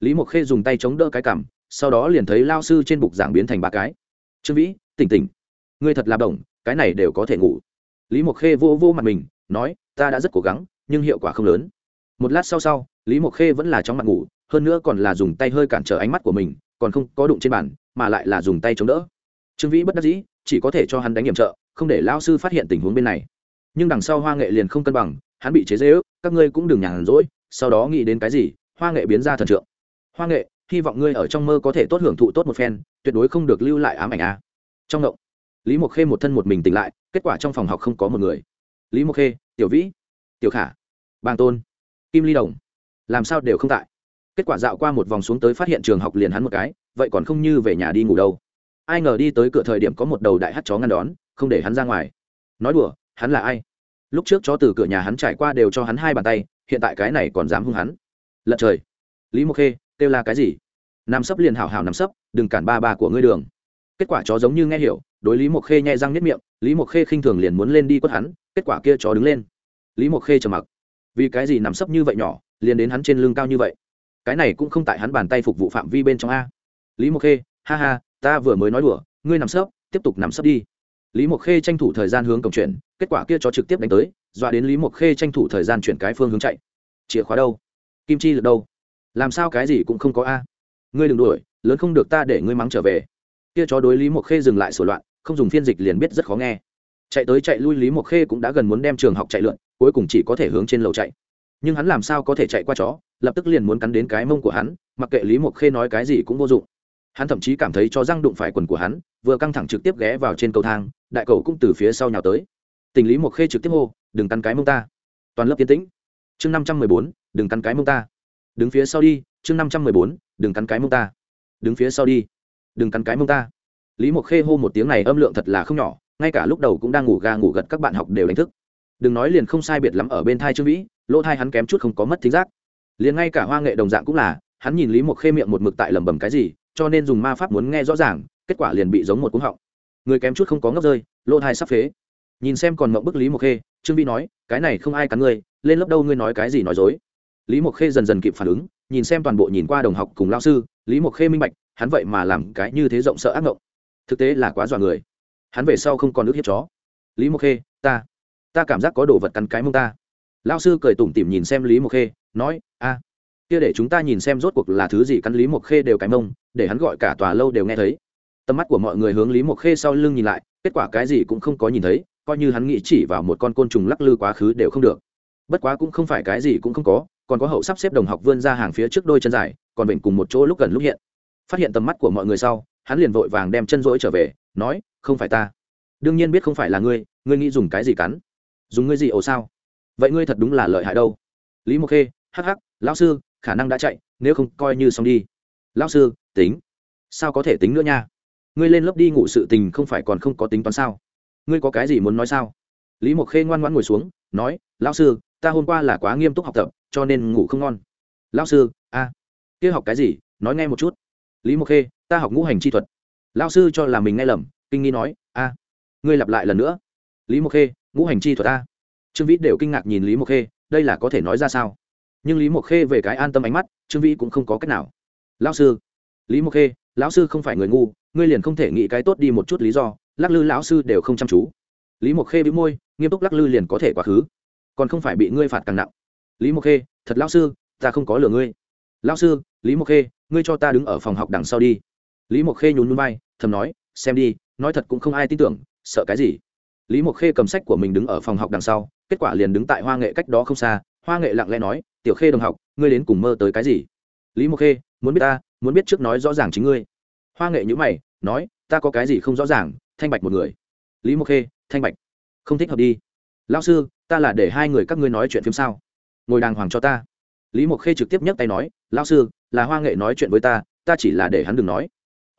Lý mộc khê dùng tay chống đỡ cái cảm sau đó liền thấy lao sư trên bục giảng biến thành ba cái. Trương vĩ, tỉnh tỉnh. Ngươi thật là đồng cái này đều có thể ngủ. Lý mộc khê vô vô mặt mình, nói, ta đã rất cố gắng, nhưng hiệu quả không lớn. Một lát sau sau, lý mộc khê vẫn là trong mặt ngủ, hơn nữa còn là dùng tay hơi cản trở ánh mắt của mình, còn không có đụng trên bàn, mà lại là dùng tay chống đỡ. Trương vĩ bất đắc dĩ, chỉ có thể cho hắn đánh nhiệm trợ, không để lao sư phát hiện tình huống bên này nhưng đằng sau hoa nghệ liền không cân bằng, hắn bị chế dễ ước các ngươi cũng đừng nhàn rỗi, sau đó nghĩ đến cái gì, hoa nghệ biến ra thần trượng. Hoa nghệ, hy vọng ngươi ở trong mơ có thể tốt hưởng thụ tốt một phen, tuyệt đối không được lưu lại ám ảnh a. Trong động lý mộc khê một thân một mình tỉnh lại, kết quả trong phòng học không có một người. Lý mộc khê, tiểu vĩ, tiểu khả, bàng tôn, kim ly đồng, làm sao đều không tại. Kết quả dạo qua một vòng xuống tới phát hiện trường học liền hắn một cái, vậy còn không như về nhà đi ngủ đâu. Ai ngờ đi tới cửa thời điểm có một đầu đại hát chó ngăn đón, không để hắn ra ngoài. Nói đùa hắn là ai? Lúc trước chó từ cửa nhà hắn trải qua đều cho hắn hai bàn tay, hiện tại cái này còn dám hung hắn. Lật trời. Lý mộc khê, kêu là cái gì? Nằm sấp liền hảo hảo nằm sấp, đừng cản ba ba của ngươi đường. Kết quả chó giống như nghe hiểu, đối lý mộc khê nhai răng nhất miệng, lý mộc khê khinh thường liền muốn lên đi quất hắn, kết quả kia chó đứng lên. Lý mộc khê trầm mặc. Vì cái gì nằm sấp như vậy nhỏ, liền đến hắn trên lưng cao như vậy? Cái này cũng không tại hắn bàn tay phục vụ phạm vi bên trong a. Lý mộc khê, ha ha, ta vừa mới nói đùa, ngươi nằm sấp, tiếp tục nằm sấp đi lý mộc khê tranh thủ thời gian hướng cổng chuyển, kết quả kia chó trực tiếp đánh tới, dọa đến lý mộc khê tranh thủ thời gian chuyển cái phương hướng chạy. Chìa khóa đâu? Kim chi được đâu? Làm sao cái gì cũng không có a. Ngươi đừng đuổi, lớn không được ta để ngươi mắng trở về. Kia chó đối lý mộc khê dừng lại sổ loạn, không dùng phiên dịch liền biết rất khó nghe. Chạy tới chạy lui lý mộc khê cũng đã gần muốn đem trường học chạy lượn, cuối cùng chỉ có thể hướng trên lầu chạy. Nhưng hắn làm sao có thể chạy qua chó, lập tức liền muốn cắn đến cái mông của hắn, mặc kệ lý mộc khê nói cái gì cũng vô dụng. Hắn thậm chí cảm thấy cho răng đụng phải quần của hắn, vừa căng thẳng trực tiếp ghé vào trên cầu thang đại cầu cũng từ phía sau nhào tới. Tình lý một khê trực tiếp hô, đừng cắn cái mông ta. Toàn lớp tiến tĩnh. Chương năm trăm mười bốn, đừng cắn cái mông ta. Đứng phía sau đi. Chương năm trăm mười bốn, đừng cắn cái mông ta. Đứng phía sau đi. Đừng cắn cái mông ta. Lý mộc khê hô một tiếng này âm lượng thật là không nhỏ, ngay cả lúc đầu cũng đang ngủ ga ngủ gật các bạn học đều đánh thức. Đừng nói liền không sai biệt lắm ở bên thai trương vĩ, lỗ thai hắn kém chút không có mất thính giác. Liền ngay cả hoa nghệ đồng dạng cũng là, hắn nhìn lý mộc khê miệng một mực tại lẩm bẩm cái gì, cho nên dùng ma pháp muốn nghe rõ ràng, kết quả liền bị giống một cúng họng người kém chút không có ngốc rơi, lỗ thai sắp phế. Nhìn xem còn mộng bức lý mộc khê, trương vĩ nói, cái này không ai cắn ngươi, lên lớp đâu ngươi nói cái gì nói dối. Lý mộc khê dần dần kịp phản ứng, nhìn xem toàn bộ nhìn qua đồng học cùng lao sư, lý mộc khê minh bạch, hắn vậy mà làm cái như thế rộng sợ ác ngộng. Thực tế là quá dọa người. Hắn về sau không còn nước hiếp chó. Lý mộc khê, ta ta cảm giác có đồ vật cắn cái mông ta. Lao sư cười tủm tỉm nhìn xem lý mộc khê, nói, a, kia để chúng ta nhìn xem rốt cuộc là thứ gì cắn lý mộc khê đều cái mông, để hắn gọi cả tòa lâu đều nghe thấy tầm mắt của mọi người hướng lý mộc khê sau lưng nhìn lại, kết quả cái gì cũng không có nhìn thấy, coi như hắn nghĩ chỉ vào một con côn trùng lắc lư quá khứ đều không được. Bất quá cũng không phải cái gì cũng không có, còn có hậu sắp xếp đồng học vươn ra hàng phía trước đôi chân dài, còn bệnh cùng một chỗ lúc gần lúc hiện. Phát hiện tầm mắt của mọi người sau, hắn liền vội vàng đem chân rỗi trở về, nói, không phải ta. Đương nhiên biết không phải là ngươi ngươi nghĩ dùng cái gì cắn? Dùng ngươi gì ồ sao? Vậy ngươi thật đúng là lợi hại đâu. Lý mộc khê, hắc hắc, lão sư, khả năng đã chạy, nếu không coi như xong đi. Lão sư, tính. Sao có thể tính nữa nha? Ngươi lên lớp đi ngủ sự tình không phải còn không có tính toán sao? Ngươi có cái gì muốn nói sao? Lý mộc khê ngoan ngoãn ngồi xuống, nói, lão sư, ta hôm qua là quá nghiêm túc học tập, cho nên ngủ không ngon. Lão sư, a, kia học cái gì? Nói nghe một chút. Lý mộc khê, ta học ngũ hành chi thuật. Lão sư cho là mình nghe lầm. Kinh nghi nói, a, ngươi lặp lại lần nữa. Lý mộc khê, ngũ hành chi thuật a? Trương vĩ đều kinh ngạc nhìn lý mộc khê, đây là có thể nói ra sao? Nhưng lý mộc khê về cái an tâm ánh mắt, trương vĩ cũng không có cách nào. Lão sư. Lý mộc khê, lão sư không phải người ngu ngươi liền không thể nghĩ cái tốt đi một chút lý do, lắc lư lão sư đều không chăm chú. Lý mộc khê bị môi, nghiêm túc lắc lư liền có thể quá khứ. Còn không phải bị ngươi phạt càng nặng. Lý mộc khê, thật lão sư, ta không có lừa ngươi. Lão sư, lý mộc khê, ngươi cho ta đứng ở phòng học đằng sau đi. Lý mộc khê nhún nhún vai, thầm nói, xem đi, nói thật cũng không ai tin tưởng, sợ cái gì? Lý mộc khê cầm sách của mình đứng ở phòng học đằng sau, kết quả liền đứng tại hoa nghệ cách đó không xa, hoa nghệ lặng lẽ nói, tiểu khê đồng học, ngươi đến cùng mơ tới cái gì? Lý mộc khê, muốn biết ta, muốn biết trước nói rõ ràng chính ngươi. Hoa nghệ nhữ mày nói, ta có cái gì không rõ ràng, thanh bạch một người. Lý mộc khê, thanh bạch, không thích hợp đi. Lao sư, ta là để hai người các ngươi nói chuyện phim sao? Ngồi đàng hoàng cho ta. Lý mộc khê trực tiếp nhấc tay nói lao sư, là hoa nghệ nói chuyện với ta ta chỉ là để hắn đừng nói.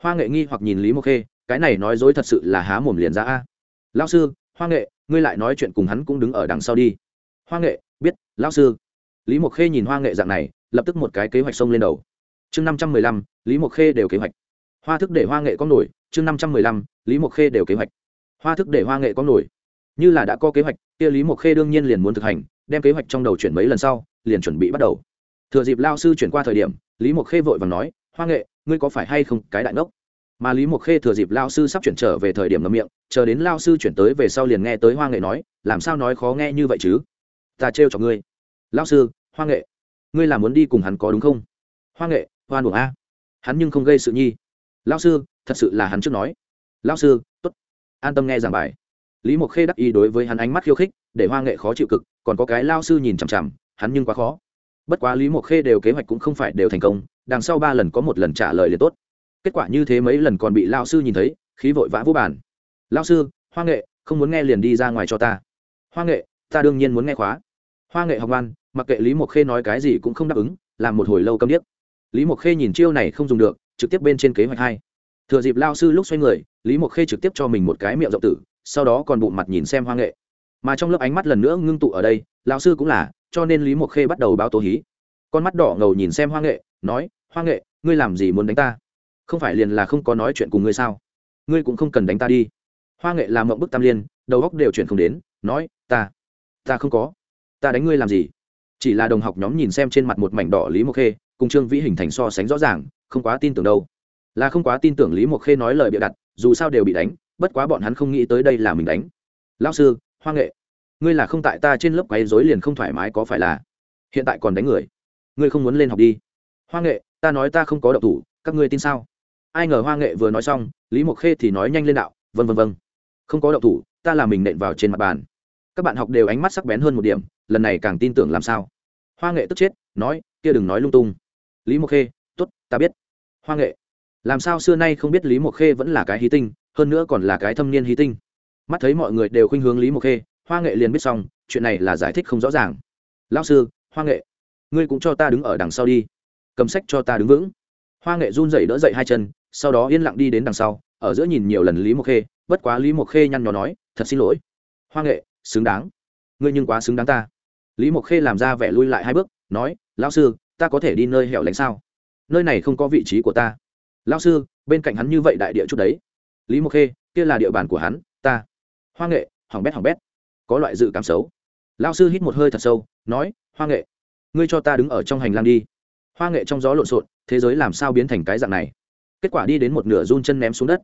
Hoa nghệ nghi hoặc nhìn lý mộc khê, cái này nói dối thật sự là há mồm liền ra a. Lao sư, hoa nghệ, ngươi lại nói chuyện cùng hắn cũng đứng ở đằng sau đi. Hoa nghệ, biết lao sư. Lý mộc khê nhìn hoa nghệ dạng này, lập tức một cái kế hoạch xông lên đầu. Chương năm trăm mười lăm, lý mộc khê đều kế hoạch hoa thức để hoa nghệ có nổi, chương năm trăm mười lăm, lý mộc khê đều kế hoạch. Hoa thức để hoa nghệ có nổi. Như là đã có kế hoạch, kia lý mộc khê đương nhiên liền muốn thực hành, đem kế hoạch trong đầu chuyển mấy lần sau, liền chuẩn bị bắt đầu. Thừa dịp lao sư chuyển qua thời điểm, lý mộc khê vội và nói, hoa nghệ, ngươi có phải hay không cái đại ngốc? Mà lý mộc khê thừa dịp lao sư sắp chuyển trở về thời điểm ngậm miệng, chờ đến lao sư chuyển tới về sau liền nghe tới hoa nghệ nói, làm sao nói khó nghe như vậy chứ? Ta trêu cho ngươi. Lao sư, hoa nghệ, ngươi là muốn đi cùng hắn có đúng không? Hoa nghệ hoan buồng a. Hắn nhưng không gây sự nhi lao sư, thật sự là hắn trước nói. Lao sư t ố t an tâm nghe giảng bài. Lý mộc khê đắc ý đối với hắn ánh mắt khiêu khích, để hoa nghệ khó chịu cực, còn có cái lao sư nhìn chằm chằm, hắn nhưng quá khó. Bất quá lý mộc khê đều kế hoạch cũng không phải đều thành công, đằng sau ba lần có một lần trả lời liền tốt. Kết quả như thế mấy lần còn bị lao sư nhìn thấy, khí vội vã vô bản lao sư, hoa nghệ, không muốn nghe liền đi ra ngoài cho ta. Hoa nghệ, ta đương nhiên muốn nghe khóa. Hoa nghệ học văn, mặc kệ lý mộc khê nói cái gì cũng không đáp ứng, làm một hồi lâu câm điếc. Lý mộc khê nhìn chiêu này không dùng được trực tiếp bên trên kế hoạch hai. Thừa dịp lao sư lúc xoay người, lý mộc khê trực tiếp cho mình một cái miệng rộng tử, sau đó còn bụng mặt nhìn xem hoa nghệ. Mà trong lớp ánh mắt lần nữa ngưng tụ ở đây, lao sư cũng là, cho nên lý mộc khê bắt đầu báo tố hí. Con mắt đỏ ngầu nhìn xem hoa nghệ, nói, hoa nghệ, ngươi làm gì muốn đánh ta? Không phải liền là không có nói chuyện cùng ngươi sao? Ngươi cũng không cần đánh ta đi. Hoa nghệ làm mộng bức tam liên, đầu góc đều chuyển không đến, nói, ta ta không có. Ta đánh ngươi làm gì? Chỉ là đồng học nhóm nhìn xem trên mặt một mảnh đỏ lý mộc khê, cùng trương vĩ hình thành so sánh rõ ràng không quá tin tưởng đâu. Là không quá tin tưởng lý mộc khê nói lời bịa đặt, dù sao đều bị đánh, bất quá bọn hắn không nghĩ tới đây là mình đánh. Lão sư, hoa nghệ, ngươi là không tại ta trên lớp quấy dối liền không thoải mái có phải là? Hiện tại còn đánh người. Ngươi không muốn lên học đi. Hoa nghệ, ta nói ta không có độc thủ, các ngươi tin sao? Ai ngờ hoa nghệ vừa nói xong, lý mộc khê thì nói nhanh lên đạo, vân vân vân. Không có độc thủ, ta là mình nện vào trên mặt bàn. Các bạn học đều ánh mắt sắc bén hơn một điểm, lần này càng tin tưởng làm sao? Hoa nghệ tức chết, nói, kia đừng nói lung tung. Lý mộc khê ta biết. Hoa nghệ. Làm sao xưa nay không biết lý mộc khê vẫn là cái hí tinh, hơn nữa còn là cái thâm niên hí tinh. Mắt thấy mọi người đều khuynh hướng lý mộc khê, hoa nghệ liền biết xong, chuyện này là giải thích không rõ ràng. Lao sư, hoa nghệ, ngươi cũng cho ta đứng ở đằng sau đi. Cầm sách cho ta đứng vững. Hoa nghệ run rẩy đỡ dậy hai chân, sau đó yên lặng đi đến đằng sau, ở giữa nhìn nhiều lần lý mộc khê, bất quá lý mộc khê nhăn nhó nói, thật xin lỗi. Hoa nghệ, xứng đáng. Ngươi nhưng quá xứng đáng ta. Lý mộc khê làm ra vẻ lui lại hai bước, nói, lão sư, ta có thể đi nơi hẻo lánh sao? Nơi này không có vị trí của ta. Lão sư, bên cạnh hắn như vậy đại địa chút đấy. Lý mộc khê, kia là địa bàn của hắn, ta. Hoa nghệ, hỏng bét hỏng bét. Có loại dự cảm xấu. Lão sư hít một hơi thật sâu, nói, hoa nghệ, ngươi cho ta đứng ở trong hành lang đi. Hoa nghệ trong gió lộn xộn, thế giới làm sao biến thành cái dạng này? Kết quả đi đến một nửa run chân ném xuống đất.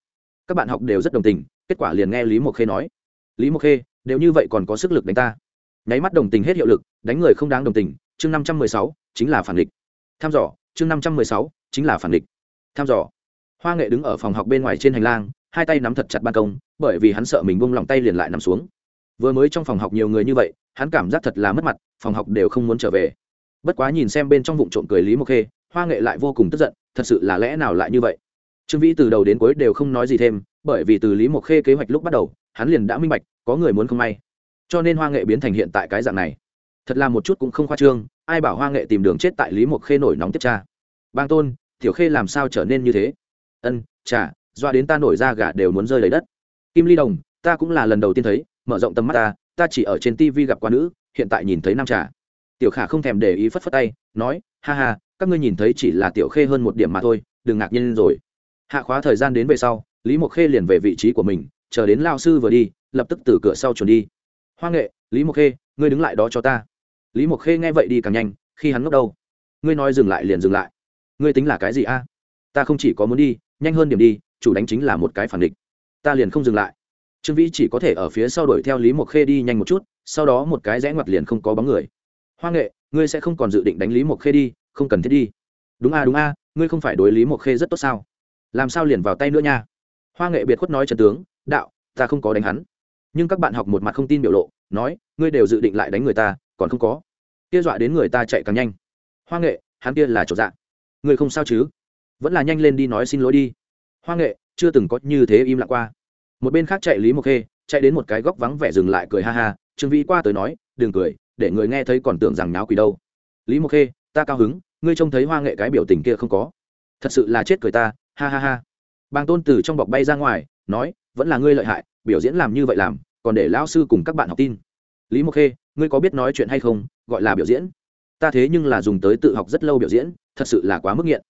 Các bạn học đều rất đồng tình, kết quả liền nghe lý mộc khê nói, lý mộc khê, đều như vậy còn có sức lực đánh ta. Nháy mắt đồng tình hết hiệu lực, đánh người không đáng đồng tình, chương năm trăm mười sáu, chính là phản địch. Tham dò chương năm trăm mười sáu, chính là phản địch. Tham dò. Hoa nghệ đứng ở phòng học bên ngoài trên hành lang, hai tay nắm thật chặt ban công, bởi vì hắn sợ mình bông lòng tay liền lại nằm xuống. Vừa mới trong phòng học nhiều người như vậy, hắn cảm giác thật là mất mặt, phòng học đều không muốn trở về. Bất quá nhìn xem bên trong vụ trộm cười lý mộc khê, hoa nghệ lại vô cùng tức giận, thật sự là lẽ nào lại như vậy? Trương vĩ từ đầu đến cuối đều không nói gì thêm, bởi vì từ lý mộc khê kế hoạch lúc bắt đầu, hắn liền đã minh bạch, có người muốn không may. Cho nên hoa nghệ biến thành hiện tại cái dạng này thật là một chút cũng không khoa trương, ai bảo hoa nghệ tìm đường chết tại lý mộc khê nổi nóng tiếp cha bang tôn, tiểu khê làm sao trở nên như thế? Ân chả doa đến ta nổi ra gà đều muốn rơi lấy đất. Kim ly đồng, ta cũng là lần đầu tiên thấy, mở rộng tầm mắt ta ta chỉ ở trên tv gặp qua nữ, hiện tại nhìn thấy nam trà. Tiểu khả không thèm để ý phất phất tay, nói, ha ha, các ngươi nhìn thấy chỉ là tiểu khê hơn một điểm mà thôi, đừng ngạc nhiên rồi. Hạ khóa thời gian đến về sau, lý mộc khê liền về vị trí của mình, chờ đến lao sư vừa đi, lập tức từ cửa sau chuẩn đi. Hoa nghệ, lý mộc khê, ngươi đứng lại đó cho ta lý mộc khê nghe vậy đi càng nhanh, khi hắn ngốc đâu? Ngươi nói dừng lại liền dừng lại. Ngươi tính là cái gì a? Ta không chỉ có muốn đi, nhanh hơn điểm đi, chủ đánh chính là một cái phản địch. Ta liền không dừng lại. Trương vĩ chỉ có thể ở phía sau đuổi theo lý mộc khê đi nhanh một chút, sau đó một cái rẽ ngoặt liền không có bóng người. Hoa nghệ, ngươi sẽ không còn dự định đánh lý mộc khê đi, không cần thiết đi. Đúng a đúng a, ngươi không phải đối lý mộc khê rất tốt sao? Làm sao liền vào tay nữa nha? Hoa nghệ biệt khuất nói trần tướng, đạo, ta không có đánh hắn. Nhưng các bạn học một mặt không tin biểu lộ, nói, ngươi đều dự định lại đánh người ta còn không có. Kia dọa đến người ta chạy càng nhanh. Hoa nghệ, hắn kia là chỗ dạ. Người không sao chứ? Vẫn là nhanh lên đi nói xin lỗi đi. Hoa nghệ, chưa từng có như thế im lặng qua. Một bên khác chạy lý mộc khê, chạy đến một cái góc vắng vẻ dừng lại cười ha ha. Trương vĩ qua tới nói, đừng cười, để người nghe thấy còn tưởng rằng náo quỷ đâu. Lý mộc khê, ta cao hứng, ngươi trông thấy hoa nghệ cái biểu tình kia không có. Thật sự là chết cười ta, ha ha ha. Bàng tôn từ trong bọc bay ra ngoài, nói, vẫn là ngươi lợi hại, biểu diễn làm như vậy làm, còn để lão sư cùng các bạn học tin. Lý mộc khê ngươi có biết nói chuyện hay không, gọi là biểu diễn. Ta thế nhưng là dùng tới tự học rất lâu biểu diễn, thật sự là quá mức nghiện.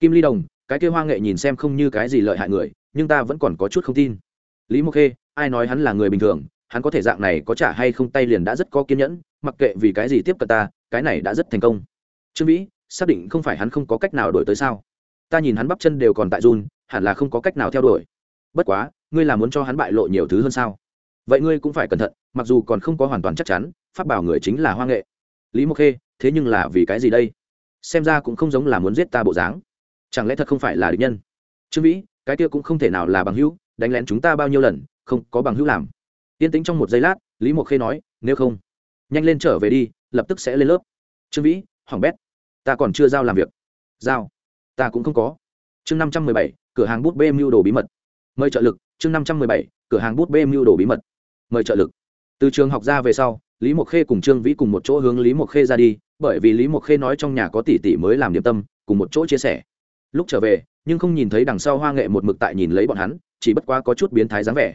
Kim ly đồng, cái kêu hoa nghệ nhìn xem không như cái gì lợi hại người, nhưng ta vẫn còn có chút không tin. Lý mộc khê, ai nói hắn là người bình thường, hắn có thể dạng này có trả hay không tay liền đã rất có kiên nhẫn, mặc kệ vì cái gì tiếp cận ta, cái này đã rất thành công. Trương vĩ, xác định không phải hắn không có cách nào đổi tới sao? Ta nhìn hắn bắp chân đều còn tại run, hẳn là không có cách nào theo đuổi. Bất quá, ngươi là muốn cho hắn bại lộ nhiều thứ hơn sao? Vậy ngươi cũng phải cẩn thận, mặc dù còn không có hoàn toàn chắc chắn phát bảo người chính là hoa nghệ. Lý mộc khê, thế nhưng là vì cái gì đây? Xem ra cũng không giống là muốn giết ta bộ dáng. Chẳng lẽ thật không phải là địch nhân? Trương vĩ, cái kia cũng không thể nào là bằng hữu, đánh lén chúng ta bao nhiêu lần, không có bằng hữu làm. Yên tĩnh trong một giây lát, lý mộc khê nói, nếu không, nhanh lên trở về đi, lập tức sẽ lên lớp. Trương vĩ hỏng bét. Ta còn chưa giao làm việc. Giao. Ta cũng không có. Chương năm trăm mười bảy, cửa hàng bút bê mưu đồ bí mật. Mời trợ lực. Chương năm trăm mười bảy, cửa hàng bút bê mưu đồ bí mật. Mời trợ lực. Từ trường học ra về sau lý mộc khê cùng trương vĩ cùng một chỗ hướng lý mộc khê ra đi, bởi vì lý mộc khê nói trong nhà có tỷ tỷ mới làm điểm tâm, cùng một chỗ chia sẻ. Lúc trở về, nhưng không nhìn thấy đằng sau hoa nghệ một mực tại nhìn lấy bọn hắn, chỉ bất quá có chút biến thái dáng vẻ.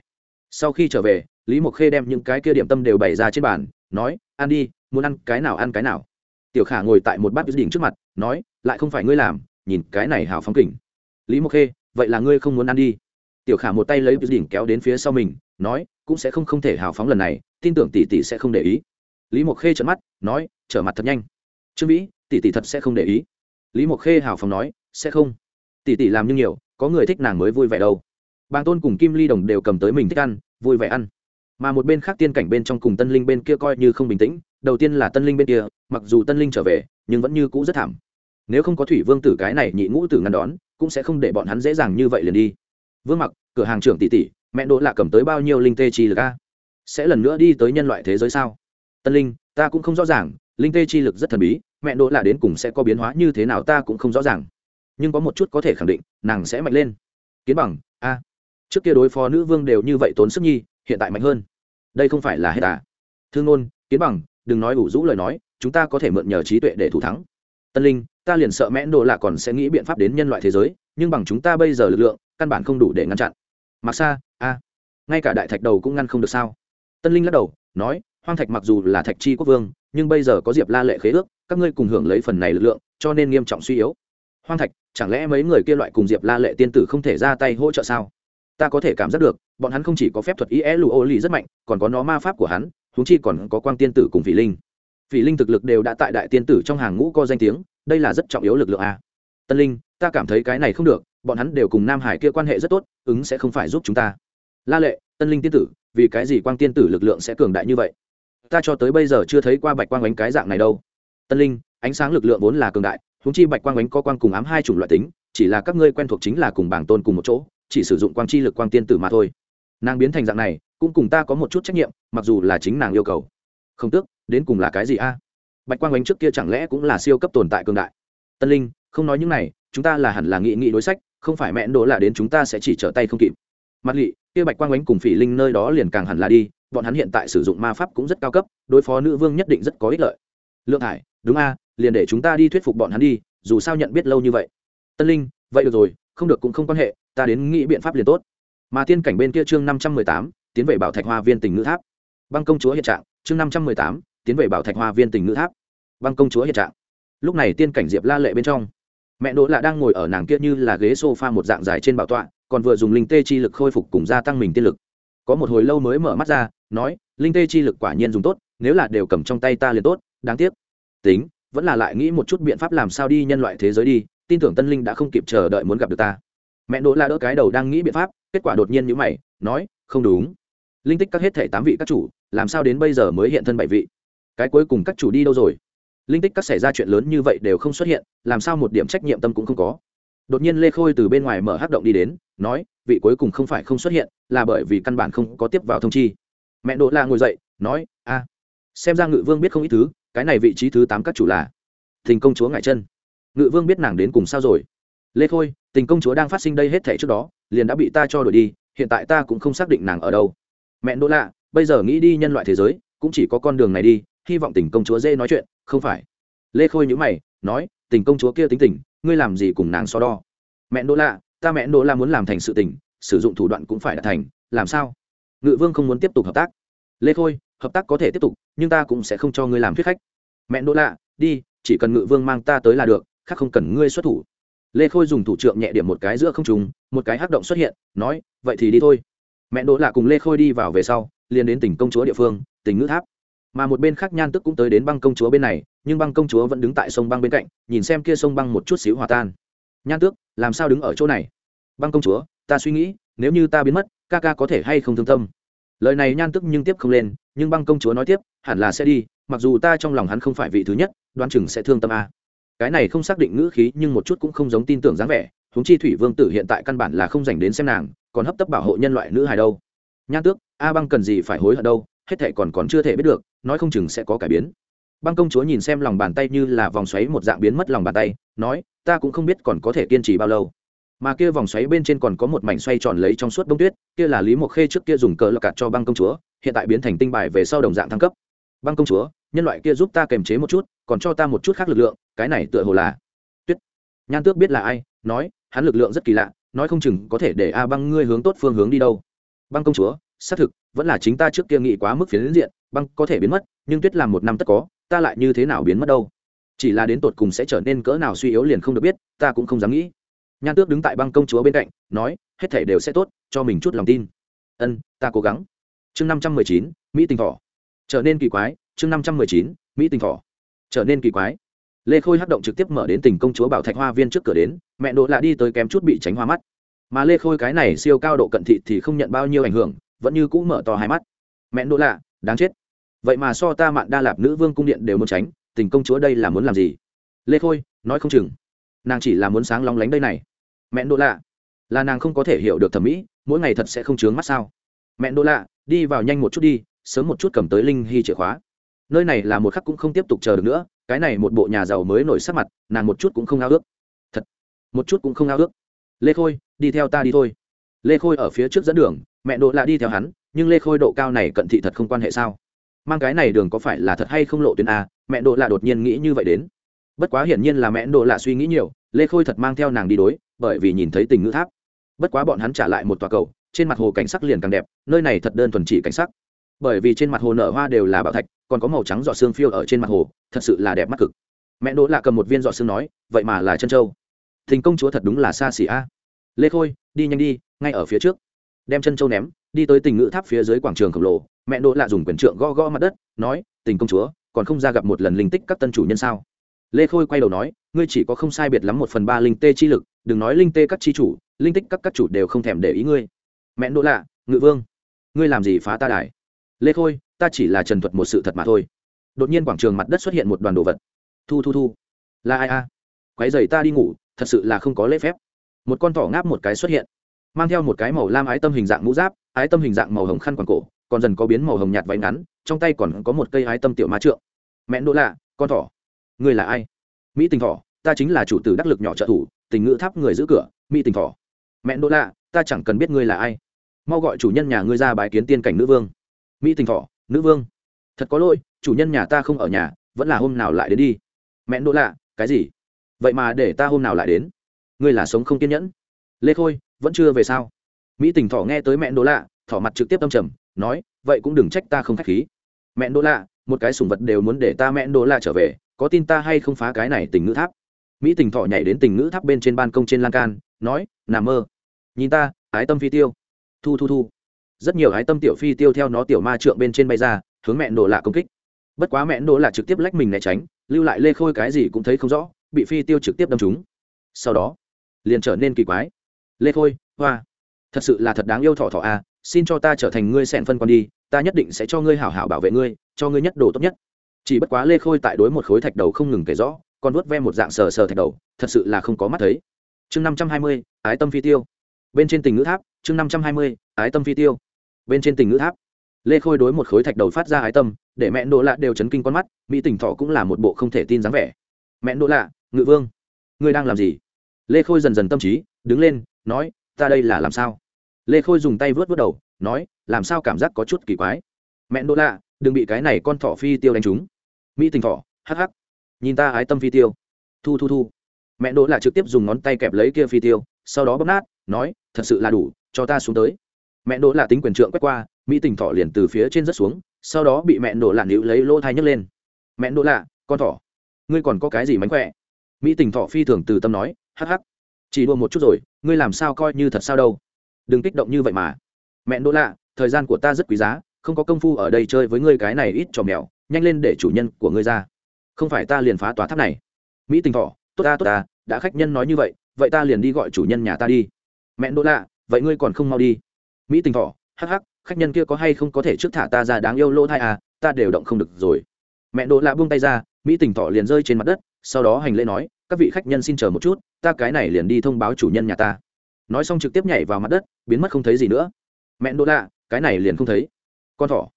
Sau khi trở về, lý mộc khê đem những cái kia điểm tâm đều bày ra trên bàn, nói, ăn đi, muốn ăn cái nào ăn cái nào. Tiểu khả ngồi tại một bát đỉnh trước mặt, nói, lại không phải ngươi làm, nhìn cái này hào phóng kỉnh lý mộc khê, vậy là ngươi không muốn ăn đi. Tiểu khả một tay lấy đỉnh kéo đến phía sau mình, nói, cũng sẽ không không thể hào phóng lần này tin tưởng tỷ tỷ sẽ không để ý. Lý mộc khê trợn mắt, nói, trở mặt thật nhanh. Trương vĩ, tỷ tỷ thật sẽ không để ý. Lý mộc khê hào phóng nói, sẽ không. Tỷ tỷ làm như nhiều, có người thích nàng mới vui vẻ đâu. Bàng tôn cùng kim ly đồng đều cầm tới mình thích ăn, vui vẻ ăn. Mà một bên khác tiên cảnh bên trong cùng tân linh bên kia coi như không bình tĩnh, đầu tiên là tân linh bên kia, mặc dù tân linh trở về, nhưng vẫn như cũ rất thảm. Nếu không có thủy vương tử cái này nhị ngũ tử ngăn đón, cũng sẽ không để bọn hắn dễ dàng như vậy liền đi. Vương mặc, cửa hàng trưởng tỷ tỷ, mẹ đỗ lạ cầm tới bao nhiêu linh tê chi lực a? Sẽ lần nữa đi tới nhân loại thế giới sao? Tân linh, ta cũng không rõ ràng, linh tê chi lực rất thần bí, mẹ đỗ lạ đến cùng sẽ có biến hóa như thế nào ta cũng không rõ ràng. Nhưng có một chút có thể khẳng định, nàng sẽ mạnh lên. Kiến bằng, a, trước kia đối phó nữ vương đều như vậy tốn sức nhi, hiện tại mạnh hơn. Đây không phải là hết à? Thương ngôn kiến bằng, đừng nói ủ rũ lời nói, chúng ta có thể mượn nhờ trí tuệ để thủ thắng. Tân linh, ta liền sợ mẹ đỗ lạ còn sẽ nghĩ biện pháp đến nhân loại thế giới, nhưng bằng chúng ta bây giờ lực lượng, căn bản không đủ để ngăn chặn. Mặc xa a, ngay cả đại thạch đầu cũng ngăn không được sao? Tân linh lắc đầu, nói, hoang thạch mặc dù là thạch chi quốc vương, nhưng bây giờ có diệp la lệ khế ước, các ngươi cùng hưởng lấy phần này lực lượng, cho nên nghiêm trọng suy yếu. Hoang thạch, chẳng lẽ mấy người kia loại cùng diệp la lệ tiên tử không thể ra tay hỗ trợ sao? Ta có thể cảm giác được, bọn hắn không chỉ có phép thuật ý é lụ ô lì rất mạnh, còn có nó ma pháp của hắn húng chi còn có quang tiên tử cùng phỉ linh. Phỉ linh thực lực đều đã tại đại tiên tử trong hàng ngũ co danh tiếng, đây là rất trọng yếu lực lượng a. Tân linh, ta cảm thấy cái này không được, bọn hắn đều cùng nam hải kia quan hệ rất tốt, ứng sẽ không phải giúp chúng ta. La lệ tân linh tiên tử, vì cái gì quang tiên tử lực lượng sẽ cường đại như vậy? Ta cho tới bây giờ chưa thấy qua bạch quang ánh cái dạng này đâu. Tân linh, ánh sáng lực lượng vốn là cường đại húng chi bạch quang ánh có quang cùng ám hai chủng loại tính, chỉ là các ngươi quen thuộc chính là cùng bảng tôn cùng một chỗ, chỉ sử dụng quang chi lực quang tiên tử mà thôi. Nàng biến thành dạng này, cũng cùng ta có một chút trách nhiệm, mặc dù là chính nàng yêu cầu. Không tước, đến cùng là cái gì a? À? Bạch quang ánh trước kia chẳng lẽ cũng là siêu cấp tồn tại cường đại? Tân linh, không nói những này, chúng ta là hẳn là nghị nghị đối sách, không phải mẹ đỗ là đến chúng ta sẽ chỉ trở tay không kịp mặt lị, kia bạch quang ánh cùng phỉ linh nơi đó liền càng hẳn là đi, bọn hắn hiện tại sử dụng ma pháp cũng rất cao cấp, đối phó nữ vương nhất định rất có ích lợi. Lượng hải, đúng a, liền để chúng ta đi thuyết phục bọn hắn đi, dù sao nhận biết lâu như vậy. Tân linh, vậy được rồi, không được cũng không quan hệ, ta đến nghĩ biện pháp liền tốt. Mà tiên cảnh bên kia chương năm trăm mười tám, tiến về bảo thạch hoa viên Tình ngữ tháp. Băng công chúa hiện trạng, chương năm trăm mười tám, tiến về bảo thạch hoa viên Tình ngữ tháp. Băng công chúa hiện trạng. Lúc này tiên cảnh diệp la lệ bên trong. Mẹ đỗ lạ đang ngồi ở nàng kia như là ghế s o f a một dạng dài trên bảo tọa còn vừa dùng linh tê chi lực khôi phục cùng gia tăng mình tiên lực. Có một hồi lâu mới mở mắt ra, nói, linh tê chi lực quả nhiên dùng tốt, nếu là đều cầm trong tay ta liền tốt, đáng tiếc. Tính, vẫn là lại nghĩ một chút biện pháp làm sao đi nhân loại thế giới đi, tin tưởng tân linh đã không kịp chờ đợi muốn gặp được ta. Mẹ đỗ la đỡ cái đầu đang nghĩ biện pháp, kết quả đột nhiên như mày, nói, không đúng. Linh tích các hết thể tám vị các chủ, làm sao đến bây giờ mới hiện thân bảy vị? Cái cuối cùng các chủ đi đâu rồi? Linh tích các xảy ra chuyện lớn như vậy đều không xuất hiện, làm sao một điểm trách nhiệm tâm cũng không có? Đột nhiên lê khôi từ bên ngoài mở hát động đi đến, nói, vị cuối cùng không phải không xuất hiện, là bởi vì căn bản không có tiếp vào thông chi. Mẹ đỗ la ngồi dậy, nói, a, xem ra ngự vương biết không ít thứ, cái này vị trí thứ tám các chủ là tình công chúa ngại chân. Ngự vương biết nàng đến cùng sao rồi. Lê khôi tình công chúa đang phát sinh đây hết thể trước đó, liền đã bị ta cho đổi đi, hiện tại ta cũng không xác định nàng ở đâu. Mẹ đỗ lạ bây giờ nghĩ đi nhân loại thế giới, cũng chỉ có con đường này đi, hy vọng tình công chúa dễ nói chuyện, không phải. Lê khôi nhữ mày, nói tình công chúa kia tính tình, ngươi làm gì cùng nàng so đo? Mẹ đỗ lạ ta mẹ đỗ la muốn làm thành sự tình, sử dụng thủ đoạn cũng phải đạt thành, làm sao? Ngự vương không muốn tiếp tục hợp tác. Lê khôi, hợp tác có thể tiếp tục, nhưng ta cũng sẽ không cho ngươi làm thuyết khách. Mẹ đỗ lạ đi, chỉ cần ngự vương mang ta tới là được, khác không cần ngươi xuất thủ. Lê khôi dùng thủ trượng nhẹ điểm một cái giữa không trùng một cái hắc động xuất hiện, nói, vậy thì đi thôi. Mẹ đỗ lạ cùng lê khôi đi vào về sau, liền đến tỉnh công chúa địa phương tỉnh ngữ tháp mà một bên khác nhan tức cũng tới đến băng công chúa bên này, nhưng băng công chúa vẫn đứng tại sông băng bên cạnh, nhìn xem kia sông băng một chút xíu hòa tan. Nhan tước, làm sao đứng ở chỗ này? Băng công chúa, ta suy nghĩ, nếu như ta biến mất, ca ca có thể hay không thương tâm? Lời này nhan tức nhưng tiếp không lên, nhưng băng công chúa nói tiếp, hẳn là sẽ đi, mặc dù ta trong lòng hắn không phải vị thứ nhất, đoán chừng sẽ thương tâm a. Cái này không xác định ngữ khí, nhưng một chút cũng không giống tin tưởng dáng vẻ, huống chi thủy vương tử hiện tại căn bản là không dành đến xem nàng, còn hấp tấp bảo hộ nhân loại nữ hài đâu. Nhan tước, a băng cần gì phải hối hận đâu? Hết thệ còn còn chưa thể biết được, nói không chừng sẽ có cải biến. Băng công chúa nhìn xem lòng bàn tay như là vòng xoáy một dạng biến mất lòng bàn tay, nói, ta cũng không biết còn có thể kiên trì bao lâu. Mà kia vòng xoáy bên trên còn có một mảnh xoay tròn lấy trong suốt bông tuyết, kia là lý mộc khê trước kia dùng cờ lọc cạt cho băng công chúa, hiện tại biến thành tinh bài về sau đồng dạng thăng cấp. Băng công chúa, nhân loại kia giúp ta kềm chế một chút, còn cho ta một chút khác lực lượng, cái này tựa hồ là tuyết. Nhan tước biết là ai, nói, hắn lực lượng rất kỳ lạ, nói không chừng có thể để a băng ngươi hướng tốt phương hướng đi đâu. Băng công chúa xác thực, vẫn là chính ta trước kia nghĩ quá mức phiến diện, băng có thể biến mất, nhưng tuyết làm một năm tất có, ta lại như thế nào biến mất đâu? Chỉ là đến tột cùng sẽ trở nên cỡ nào suy yếu liền không được biết, ta cũng không dám nghĩ. Nhan tước đứng tại băng công chúa bên cạnh, nói, hết thể đều sẽ tốt, cho mình chút lòng tin. Ân, ta cố gắng. Chương năm trăm mười chín, mỹ tình thỏ. Trở nên kỳ quái, chương năm trăm mười chín, mỹ tình thỏ. Trở nên kỳ quái. Lê khôi hắc động trực tiếp mở đến tình công chúa bảo thạch hoa viên trước cửa đến, mẹ đỗ lạ đi tới kém chút bị tránh hoa mắt. Mà lê khôi cái này siêu cao độ cận thị thì không nhận bao nhiêu ảnh hưởng vẫn như cũ mở to hai mắt. Mẹ đỗ lạ, đáng chết. Vậy mà so ta mạn đa lạp nữ vương cung điện đều muốn tránh, tình công chúa đây là muốn làm gì? Lê khôi, nói không chừng. Nàng chỉ là muốn sáng lóng lánh đây này. Mẹ đỗ lạ, là nàng không có thể hiểu được thẩm mỹ, mỗi ngày thật sẽ không chướng mắt sao? Mẹ đỗ lạ, đi vào nhanh một chút đi, sớm một chút cầm tới linh hy chìa khóa. Nơi này là một khắc cũng không tiếp tục chờ được nữa, cái này một bộ nhà giàu mới nổi sắc mặt, nàng một chút cũng không ao ước. Thật, một chút cũng không ao ước. Lê khôi, đi theo ta đi thôi. Lê khôi ở phía trước dẫn đường mẹ độ lạ đi theo hắn, nhưng lê khôi độ cao này cận thị thật không quan hệ sao? Mang cái này đường có phải là thật hay không lộ tuyến a? Mẹ độ lạ đột nhiên nghĩ như vậy đến. Bất quá hiển nhiên là mẹ độ lạ suy nghĩ nhiều, lê khôi thật mang theo nàng đi đối, bởi vì nhìn thấy tình ngữ tháp. Bất quá bọn hắn trả lại một tòa cầu, trên mặt hồ cảnh sắc liền càng đẹp, nơi này thật đơn thuần chỉ cảnh sắc. Bởi vì trên mặt hồ nở hoa đều là bảo thạch, còn có màu trắng giọt xương phiêu ở trên mặt hồ, thật sự là đẹp mắt cực. Mẹ đỗ lạ cầm một viên giọt xương nói, vậy mà là chân châu. Thình công chúa thật đúng là xa xỉ a. Lê khôi, đi nhanh đi, ngay ở phía trước đem chân châu ném, đi tới tình ngữ tháp phía dưới quảng trường khổng lồ, mẹ đỗ lạ dùng quyền trượng gõ gõ mặt đất, nói, tình công chúa, còn không ra gặp một lần linh tích các tân chủ nhân sao? Lê khôi quay đầu nói, ngươi chỉ có không sai biệt lắm một phần ba linh tê chi lực, đừng nói linh tê các chi chủ, linh tích các các chủ đều không thèm để ý ngươi. Mẹ đỗ lạ, ngự vương, ngươi làm gì phá ta đài? Lê khôi, ta chỉ là trần thuật một sự thật mà thôi. Đột nhiên quảng trường mặt đất xuất hiện một đoàn đồ vật. Thu thu thu. Là ai a? À? quái dày ta đi ngủ, thật sự là không có lễ phép. Một con thỏ ngáp một cái xuất hiện mang theo một cái màu lam ái tâm hình dạng mũ giáp ái tâm hình dạng màu hồng khăn quàng cổ còn dần có biến màu hồng nhạt váy ngắn trong tay còn có một cây ái tâm tiểu ma trượng. Mẹ đỗ lạ con thỏ. Người là ai? Mỹ tình thỏ ta chính là chủ tử đắc lực nhỏ trợ thủ tình ngữ tháp người giữ cửa mỹ tình thỏ. Mẹ đỗ lạ ta chẳng cần biết ngươi là ai. Mau gọi chủ nhân nhà ngươi ra bái kiến tiên cảnh nữ vương. Mỹ tình Thỏ, nữ vương. Thật có lỗi chủ nhân nhà ta không ở nhà vẫn là hôm nào lại đến đi. Mẹ đỗ lạ cái gì? Vậy mà để ta hôm nào lại đến? Ngươi là sống không kiên nhẫn. Lê khôi vẫn chưa về sao? Mỹ tình thỏ nghe tới mẹ đỗ lạ, thỏ mặt trực tiếp tâm trầm, nói, vậy cũng đừng trách ta không k h á c h khí. Mẹ đỗ lạ, một cái sùng vật đều muốn để ta mẹ đỗ lạ trở về, có tin ta hay không phá cái này tình ngữ tháp? Mỹ tình thỏ nhảy đến tình ngữ tháp bên trên ban công trên lan can, nói nằm mơ. Nhìn ta, ái tâm phi tiêu. Thu thu thu. Rất nhiều ái tâm tiểu phi tiêu theo nó tiểu ma trượng bên trên bay ra, hướng mẹ đỗ lạ công kích. Bất quá mẹ đỗ lạ trực tiếp lách mình né tránh, lưu lại lê khôi cái gì cũng thấy không rõ, bị phi tiêu trực tiếp đâm trúng. Sau đó, liền trở nên kỳ quái lê khôi hoa. Thật sự là thật đáng yêu thỏ thỏ a à, xin cho ta trở thành ngươi sẹn phân quan đi ta nhất định sẽ cho ngươi hảo hảo bảo vệ ngươi cho ngươi nhất đồ tốt nhất. Chỉ bất quá lê khôi tại đối một khối thạch đầu không ngừng kể rõ còn vớt ve một dạng sờ sờ thạch đầu thật sự là không có mắt thấy. Chương năm trăm hai mươi ái tâm phi tiêu. Bên trên tình ngữ tháp chương năm trăm hai mươi ái tâm phi tiêu. Bên trên tình ngữ tháp. Lê khôi đối một khối thạch đầu phát ra ái tâm để mẹ đỗ lạ đều chấn kinh con mắt mỹ tình thọ cũng là một bộ không thể tin dáng vẻ. Mẹ đỗ lạ ngự vương ngươi đang làm gì? Lê khôi dần dần tâm trí đứng lên nói, ta đây là làm sao? Lê khôi dùng tay vớt vớt đầu, nói, làm sao cảm giác có chút kỳ quái? Mẹ đỗ lạ, đừng bị cái này con thỏ phi tiêu đánh trúng. Mỹ tình thỏ, hắc hắc. Nhìn ta ái tâm phi tiêu. Thu thu thu. Mẹ đỗ lạ trực tiếp dùng ngón tay kẹp lấy kia phi tiêu, sau đó bóp nát, nói, thật sự là đủ, cho ta xuống tới. Mẹ đỗ lạ tính quyền trượng quét qua, mỹ tình thỏ liền từ phía trên rất xuống, sau đó bị mẹ đỗ lạ níu lấy lỗ thai nhấc lên. Mẹ đỗ lạ, con thỏ, ngươi còn có cái gì mánh khỏe? Mỹ tình thọ phi thường từ tâm nói, hắc hắc chỉ đùa một chút rồi, ngươi làm sao coi như thật sao đâu. Đừng kích động như vậy mà. Mẹ đỗ lạ, thời gian của ta rất quý giá, không có công phu ở đây chơi với ngươi cái này ít trò mèo, nhanh lên để chủ nhân của ngươi ra. Không phải ta liền phá tòa tháp này. Mỹ tình thọ, tốt ta tốt ta, đã khách nhân nói như vậy vậy ta liền đi gọi chủ nhân nhà ta đi. Mẹ đỗ lạ, vậy ngươi còn không mau đi. Mỹ tình thọ, hắc hắc, khách nhân kia có hay không có thể trước thả ta ra đáng yêu lỗ thai à ta đều động không được rồi. Mẹ đỗ lạ buông tay ra, mỹ tình thọ liền rơi trên mặt đất, sau đó hành lễ nói các vị khách nhân xin chờ một chút, ta cái này liền đi thông báo chủ nhân nhà ta. Nói xong trực tiếp nhảy vào mặt đất, biến mất không thấy gì nữa. Mẹ đỗ lạ, cái này liền không thấy. Con thỏ.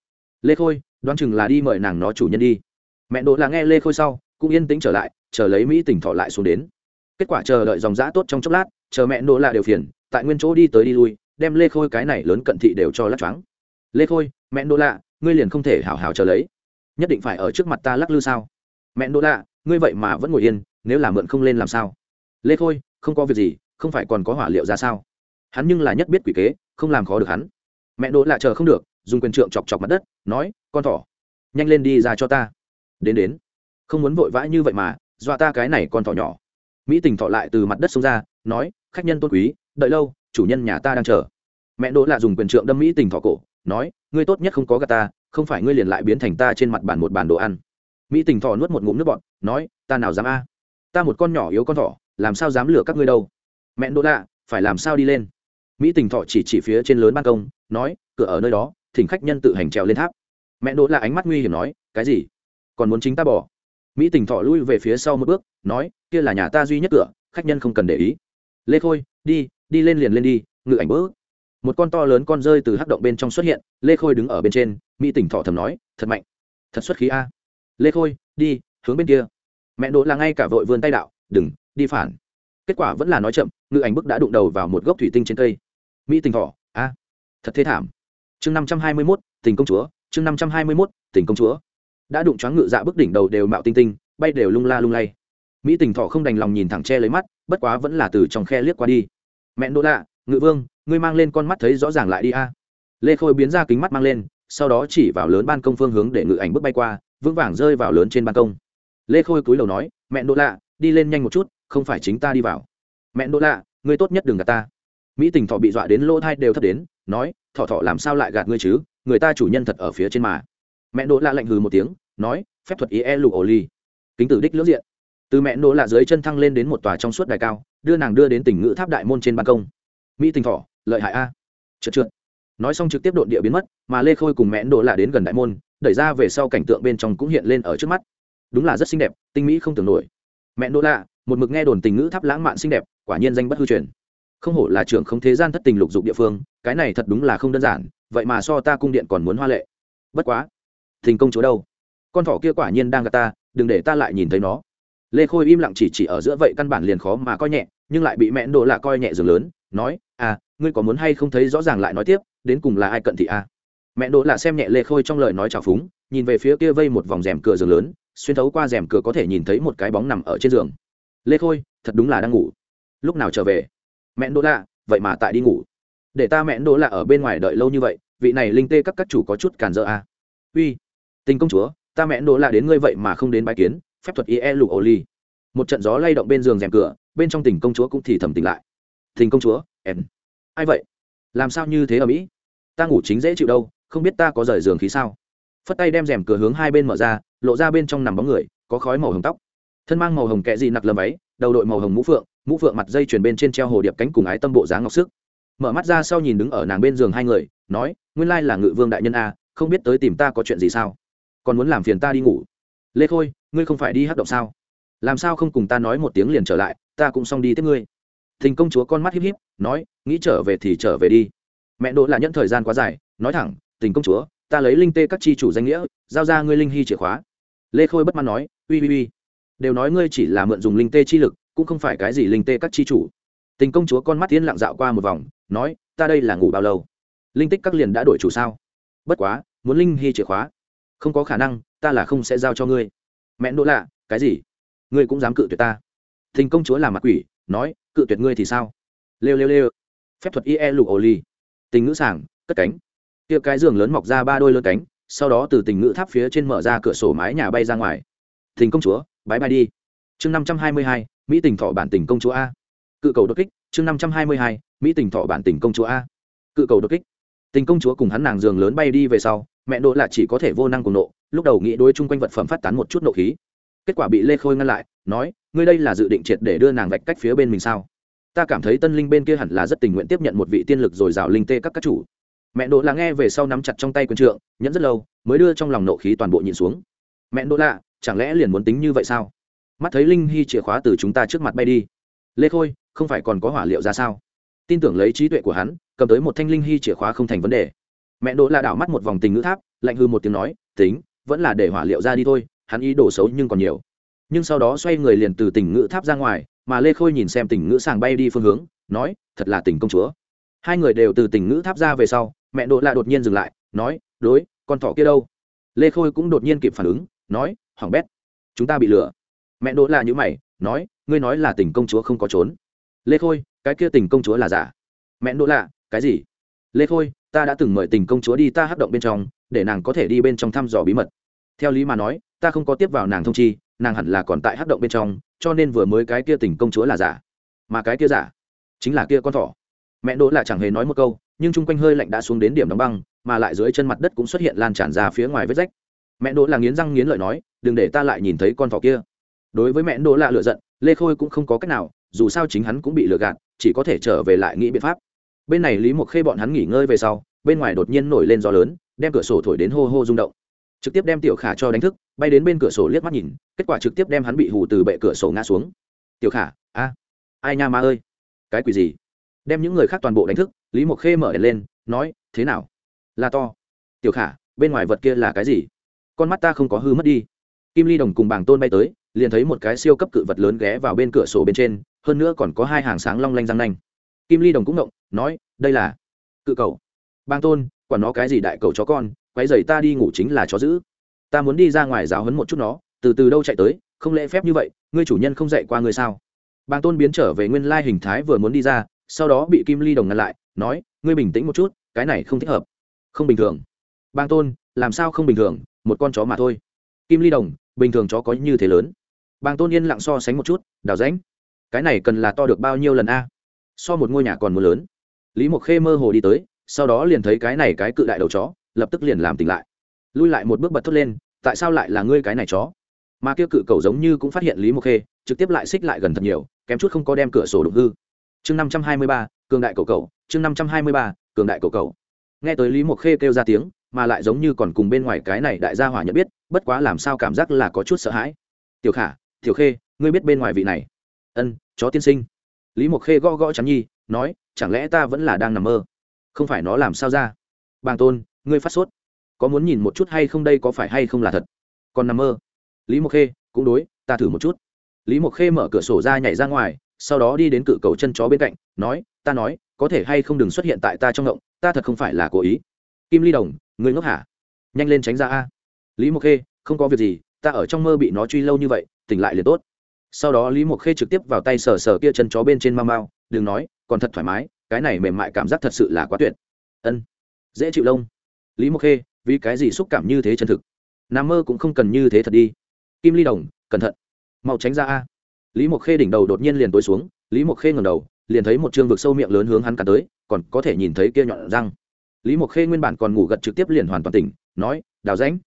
Lê khôi, đoán chừng là đi mời nàng nó chủ nhân đi. Mẹ đỗ là nghe lê khôi sau, cũng yên tĩnh trở lại, chờ lấy mỹ tình thọ lại xuống đến. Kết quả chờ đợi dòng giã tốt trong chốc lát, chờ mẹ đỗ là đều phiền, tại nguyên chỗ đi tới đi lui, đem lê khôi cái này lớn cận thị đều cho lắc choáng. Lê khôi, mẹ đỗ lạ, ngươi liền không thể hảo hảo chờ lấy. Nhất định phải ở trước mặt ta lắc lư sao? Mẹ đỗ lạ, ngươi vậy mà vẫn ngồi yên nếu là mượn không lên làm sao? Lê khôi, không có việc gì, không phải còn có hỏa liệu ra sao? Hắn nhưng là nhất biết quỷ kế, không làm khó được hắn. Mẹ đỗ lạ chờ không được, dùng quyền trượng chọc chọc mặt đất, nói, con thỏ, nhanh lên đi ra cho ta. Đến đến. Không muốn vội vã như vậy mà, dọa ta cái này con thỏ nhỏ. Mỹ tình thọ lại từ mặt đất xuống ra, nói, khách nhân tôn quý, đợi lâu, chủ nhân nhà ta đang chờ. Mẹ đỗ lạ dùng quyền trượng đâm mỹ tình thọ cổ, nói, ngươi tốt nhất không có gà ta, không phải ngươi liền lại biến thành ta trên mặt bàn một bàn đồ ăn. Mỹ tình thọ nuốt một ngụm nước bọt, nói, ta nào dám a? Ta một con nhỏ yếu con thỏ, làm sao dám lừa các ngươi đâu? Mẹ đỗ lạ, phải làm sao đi lên? Mỹ tình thọ chỉ chỉ phía trên lớn ban công, nói, cửa ở nơi đó, thỉnh khách nhân tự hành trèo lên tháp. Mẹ đỗ lạ ánh mắt nguy hiểm nói, cái gì? Còn muốn chính ta bỏ? Mỹ tình thọ lui về phía sau một bước, nói, kia là nhà ta duy nhất cửa, khách nhân không cần để ý. Lê khôi, đi đi lên liền lên đi, ngự ảnh bỡ một con to lớn con rơi từ hắc động bên trong xuất hiện, lê khôi đứng ở bên trên, mỹ tình thọ thầm nói, thật mạnh, thật xuất khí a. Lê khôi, đi, hướng bên kia mẹ đỗ là ngay cả vội vươn tay đạo, đừng, đi phản. Kết quả vẫn là nói chậm, ngự ảnh bức đã đụng đầu vào một gốc thủy tinh trên cây. Mỹ tình thỏ, a, thật thế thảm. Chương năm trăm hai mươi mốt, tình công chúa, chương năm trăm hai mươi mốt, tình công chúa. Đã đụng choáng ngự dạ bức đỉnh đầu đều mạo tinh tinh, bay đều lung la lung lay. Mỹ tình thọ không đành lòng nhìn thẳng che lấy mắt, bất quá vẫn là từ trong khe liếc qua đi. Mẹ đỗ lạ, ngự vương, ngươi mang lên con mắt thấy rõ ràng lại đi a. Lê khôi biến ra kính mắt mang lên, sau đó chỉ vào lớn ban công phương hướng để ngự ảnh bước bay qua, vững vàng rơi vào lớn trên ban công lê khôi cúi đầu nói, mẹ đỗ lạ, đi lên nhanh một chút, không phải chính ta đi vào. Mẹ đỗ lạ, ngươi tốt nhất đừng gạt ta. Mỹ tình thọ bị dọa đến lỗ thai đều thất đến, nói, thọ thọ làm sao lại gạt ngươi chứ? Người ta chủ nhân thật ở phía trên mà. Mẹ đỗ lạ lạnh hừ một tiếng, nói, phép thuật ý e lục ổ ly kính tử đích lưỡng diện. Từ mẹ đỗ lạ dưới chân thăng lên đến một tòa trong suốt đài cao, đưa nàng đưa đến tỉnh ngữ tháp đại môn trên ban công. Mỹ tình thọ, lợi hại a. Trượt trượt. Nói xong trực tiếp đột địa biến mất, mà lê khôi cùng mẹ đỗ lạ đến gần đại môn, đẩy ra về sau cảnh tượng bên trong cũng hiện lên ở trước mắt đúng là rất xinh đẹp, tinh mỹ không tưởng nổi. Mẹ đỗ lạ, một mực nghe đồn tình ngữ tháp lãng mạn xinh đẹp, quả nhiên danh bất hư truyền. Không hổ là trưởng không thế gian thất tình lục dục địa phương, cái này thật đúng là không đơn giản, vậy mà so ta cung điện còn muốn hoa lệ. Bất quá, thình công chúa đâu? Con thỏ kia quả nhiên đang gặp ta, đừng để ta lại nhìn thấy nó. Lê khôi im lặng chỉ chỉ ở giữa vậy căn bản liền khó mà coi nhẹ, nhưng lại bị mẹ đỗ lạ coi nhẹ giường lớn, nói à ngươi có muốn hay không thấy rõ ràng lại nói tiếp, đến cùng là ai cận thị a? À? mẹ đỗ lạ xem nhẹ lê khôi trong lời nói trào phúng, nhìn về phía kia vây một vòng rèm cửa giường lớn xuyên thấu qua rèm cửa có thể nhìn thấy một cái bóng nằm ở trên giường. Lê khôi, thật đúng là đang ngủ. Lúc nào trở về? Mẹ đỗ lạ, vậy mà tại đi ngủ. Để ta mẹ đỗ lạ ở bên ngoài đợi lâu như vậy, vị này linh tê các các chủ có chút càn dỡ à. uy, tình công chúa, ta mẹ đỗ lạ đến ngươi vậy mà không đến bái kiến, phép thuật ie lục ô ly một trận gió lay động bên giường rèm cửa, bên trong tình công chúa cũng thì thầm tỉnh lại. Tình công chúa, em, ai vậy? Làm sao như thế ở mỹ? Ta ngủ chính dễ chịu đâu, không biết ta có rời giường khí sao? Phất tay đem rèm cửa hướng hai bên mở ra, lộ ra bên trong nằm bóng người, có khói màu hồng tóc. Thân mang màu hồng kẹ dị nặc lầm váy, đầu đội màu hồng mũ phượng mũ phượng mặt dây chuyền bên trên treo hồ điệp cánh cùng ái tâm bộ dáng ngọc sức. Mở mắt ra sau nhìn đứng ở nàng bên giường hai người, nói, nguyên lai là ngự vương đại nhân a, không biết tới tìm ta có chuyện gì sao? Còn muốn làm phiền ta đi ngủ? Lê khôi, ngươi không phải đi hát động sao? Làm sao không cùng ta nói một tiếng liền trở lại, ta cũng xong đi tiếp ngươi. Thình công chúa con mắt híp híp, nói, nghĩ trở về thì trở về đi. Mẹ đỗ là nhận thời gian quá dài, nói thẳng tình công chúa ta lấy linh tê các chi chủ danh nghĩa, giao ra ngươi linh hy chìa khóa. Lê khôi bất mãn nói, uy uy uy. Đều nói ngươi chỉ là mượn dùng linh tê chi lực, cũng không phải cái gì linh tê các chi chủ. Tình công chúa con mắt tiến lặng dạo qua một vòng, nói, ta đây là ngủ bao lâu? Linh tích các liền đã đổi chủ sao? Bất quá, muốn linh hy chìa khóa, không có khả năng, ta là không sẽ giao cho ngươi. Mẹ đỗ lạ, cái gì? Ngươi cũng dám cự tuyệt ta? Tình công chúa làm mặt quỷ, nói, cự tuyệt ngươi thì sao? Lêu lêu lêu. Phép thuật ie lụ ổ ly tình ngữ sảng, cất cánh kia cái giường lớn mọc ra ba đôi lơ cánh, sau đó từ tình ngữ tháp phía trên mở ra cửa sổ mái nhà bay ra ngoài. Thình công chúa, bái bay đi. Chương năm trăm hai mươi hai, mỹ tình thọ bản tình công chúa a. Cự cầu đột kích, chương năm trăm hai mươi hai, mỹ tình thọ bản tình công chúa a. Cự cầu đột kích. Tình công chúa cùng hắn nàng giường lớn bay đi về sau, mẹ đỗ là chỉ có thể vô năng cùng nộ, lúc đầu nghĩ đối chung quanh vật phẩm phát tán một chút nộ khí. Kết quả bị lê khôi ngăn lại, nói, ngươi đây là dự định triệt để đưa nàng vạch cách phía bên mình sao? Ta cảm thấy tân linh bên kia hẳn là rất tình nguyện tiếp nhận một vị tiên lực rồi rào linh tê các các chủ mẹ đỗ là nghe về sau nắm chặt trong tay quân trượng, nhẫn rất lâu, mới đưa trong lòng nộ khí toàn bộ nhìn xuống. Mẹ đỗ lạ, chẳng lẽ liền muốn tính như vậy sao? Mắt thấy linh hy chìa khóa từ chúng ta trước mặt bay đi. Lê khôi, không phải còn có hỏa liệu ra sao? Tin tưởng lấy trí tuệ của hắn, cầm tới một thanh linh hy chìa khóa không thành vấn đề. Mẹ đỗ lạ đảo mắt một vòng tình ngữ tháp, lạnh hư một tiếng nói, tính, vẫn là để hỏa liệu ra đi thôi, hắn ý đồ xấu nhưng còn nhiều. Nhưng sau đó xoay người liền từ tình ngữ tháp ra ngoài, mà lê khôi nhìn xem tình ngữ sàng bay đi phương hướng, nói, thật là tình công chúa hai người đều từ tỉnh ngữ tháp ra về sau, mẹ đỗ lại đột nhiên dừng lại, nói, đối, con thỏ kia đâu? Lê khôi cũng đột nhiên kịp phản ứng, nói hỏng bét, chúng ta bị lừa. Mẹ đỗ lạ như mày, nói, ngươi nói là tỉnh công chúa không có trốn. Lê khôi, cái kia tỉnh công chúa là giả. Mẹ đỗ lạ, cái gì? Lê khôi, ta đã từng mời tình công chúa đi ta hát động bên trong, để nàng có thể đi bên trong thăm dò bí mật. Theo lý mà nói, ta không có tiếp vào nàng thông chi, nàng hẳn là còn tại hát động bên trong, cho nên vừa mới cái kia tình công chúa là giả. Mà cái kia giả chính là kia con thỏ mẹ đỗ lạ chẳng hề nói một câu, nhưng chung quanh hơi lạnh đã xuống đến điểm đóng băng, mà lại dưới chân mặt đất cũng xuất hiện lan tràn ra phía ngoài vết rách. Mẹ đỗ là nghiến răng nghiến lợi nói, đừng để ta lại nhìn thấy con thỏ kia. Đối với mẹ đỗ lạ lựa giận, lê khôi cũng không có cách nào, dù sao chính hắn cũng bị lừa gạt, chỉ có thể trở về lại nghĩ biện pháp. Bên này lý mộc khê bọn hắn nghỉ ngơi về sau, bên ngoài đột nhiên nổi lên gió lớn, đem cửa sổ thổi đến hô hô rung động. Trực tiếp đem tiểu khả cho đánh thức, bay đến bên cửa sổ liếc mắt nhìn, kết quả trực tiếp đem hắn bị hù từ bệ cửa sổ ngã xuống. Tiểu khả, a, ai nha ma ơi? Cái quỷ gì? Đem những người khác toàn bộ đánh thức, lý mộc khê mở đèn lên, nói, thế nào? Là to. Tiểu khả, bên ngoài vật kia là cái gì? Con mắt ta không có hư mất đi. Kim ly đồng cùng bảng tôn bay tới, liền thấy một cái siêu cấp cự vật lớn ghé vào bên cửa sổ bên trên, hơn nữa còn có hai hàng sáng long lanh răng nanh. Kim ly đồng cũng động, nói, đây là cự cầu. Bang tôn, quản nó cái gì đại cầu chó con quái dày ta đi ngủ chính là chó giữ ta muốn đi ra ngoài giáo hấn một chút nó, từ từ đâu chạy tới, không lễ phép như vậy, ngươi chủ nhân không dạy qua ngươi sao? Bang tôn biến trở về nguyên lai hình thái vừa muốn đi ra sau đó bị kim ly đồng ngăn lại, nói, ngươi bình tĩnh một chút, cái này không thích hợp. Không bình thường. Bang tôn, làm sao không bình thường? Một con chó mà thôi. Kim ly đồng, bình thường chó có như thế lớn. Bang tôn yên lặng so sánh một chút, đào rãnh, cái này cần là to được bao nhiêu lần a? So một ngôi nhà còn mưa lớn. Lý mộc khê mơ hồ đi tới, sau đó liền thấy cái này cái cự đại đầu chó, lập tức liền làm tỉnh lại. Lui lại một bước bật thốt lên, tại sao lại là ngươi cái này chó? Mà kia cự cầu giống như cũng phát hiện lý mộc khê, trực tiếp lại xích lại gần thật nhiều, kém chút không có đem cửa sổ đụng hư chương năm trăm hai mươi ba, cường đại cầu cầu chương năm trăm hai mươi ba, cường đại cầu cầu nghe tới lý mộc khê kêu ra tiếng, mà lại giống như còn cùng bên ngoài cái này đại gia hỏa nhận biết, bất quá làm sao cảm giác là có chút sợ hãi. Tiểu khả, tiểu khê, ngươi biết bên ngoài vị này? Ân, chó tiên sinh. Lý mộc khê gõ gõ chắn nhi, nói, chẳng lẽ ta vẫn là đang nằm mơ? Không phải nó làm sao ra? Bàng tôn, ngươi phát sốt. Có muốn nhìn một chút hay không đây có phải hay không là thật? Còn nằm mơ. Lý mộc khê, cũng đối, ta thử một chút. Lý mộc khê mở cửa sổ ra nhảy ra ngoài sau đó đi đến cự cầu chân chó bên cạnh, nói, ta nói, có thể hay không đừng xuất hiện tại ta trong ngộng, ta thật không phải là cố ý. Kim ly đồng, người ngốc hả? Nhanh lên tránh ra a. Lý mộc khê, không có việc gì, ta ở trong mơ bị nó truy lâu như vậy, tỉnh lại liền tốt. Sau đó lý mộc khê trực tiếp vào tay sờ sờ kia chân chó bên trên mau mau, đừng nói, còn thật thoải mái, cái này mềm mại cảm giác thật sự là quá tuyệt. Ân, dễ chịu lông. Lý mộc khê, vì cái gì xúc cảm như thế chân thực? Nằm mơ cũng không cần như thế thật đi. Kim ly đồng, cẩn thận, mau tránh ra a lý mộc khê đỉnh đầu đột nhiên liền tối xuống, lý mộc khê ngầm đầu, liền thấy một chương vực sâu miệng lớn hướng hắn cắn tới, còn có thể nhìn thấy kia nhọn răng. Lý mộc khê nguyên bản còn ngủ gật trực tiếp liền hoàn toàn tỉnh, nói, đào ránh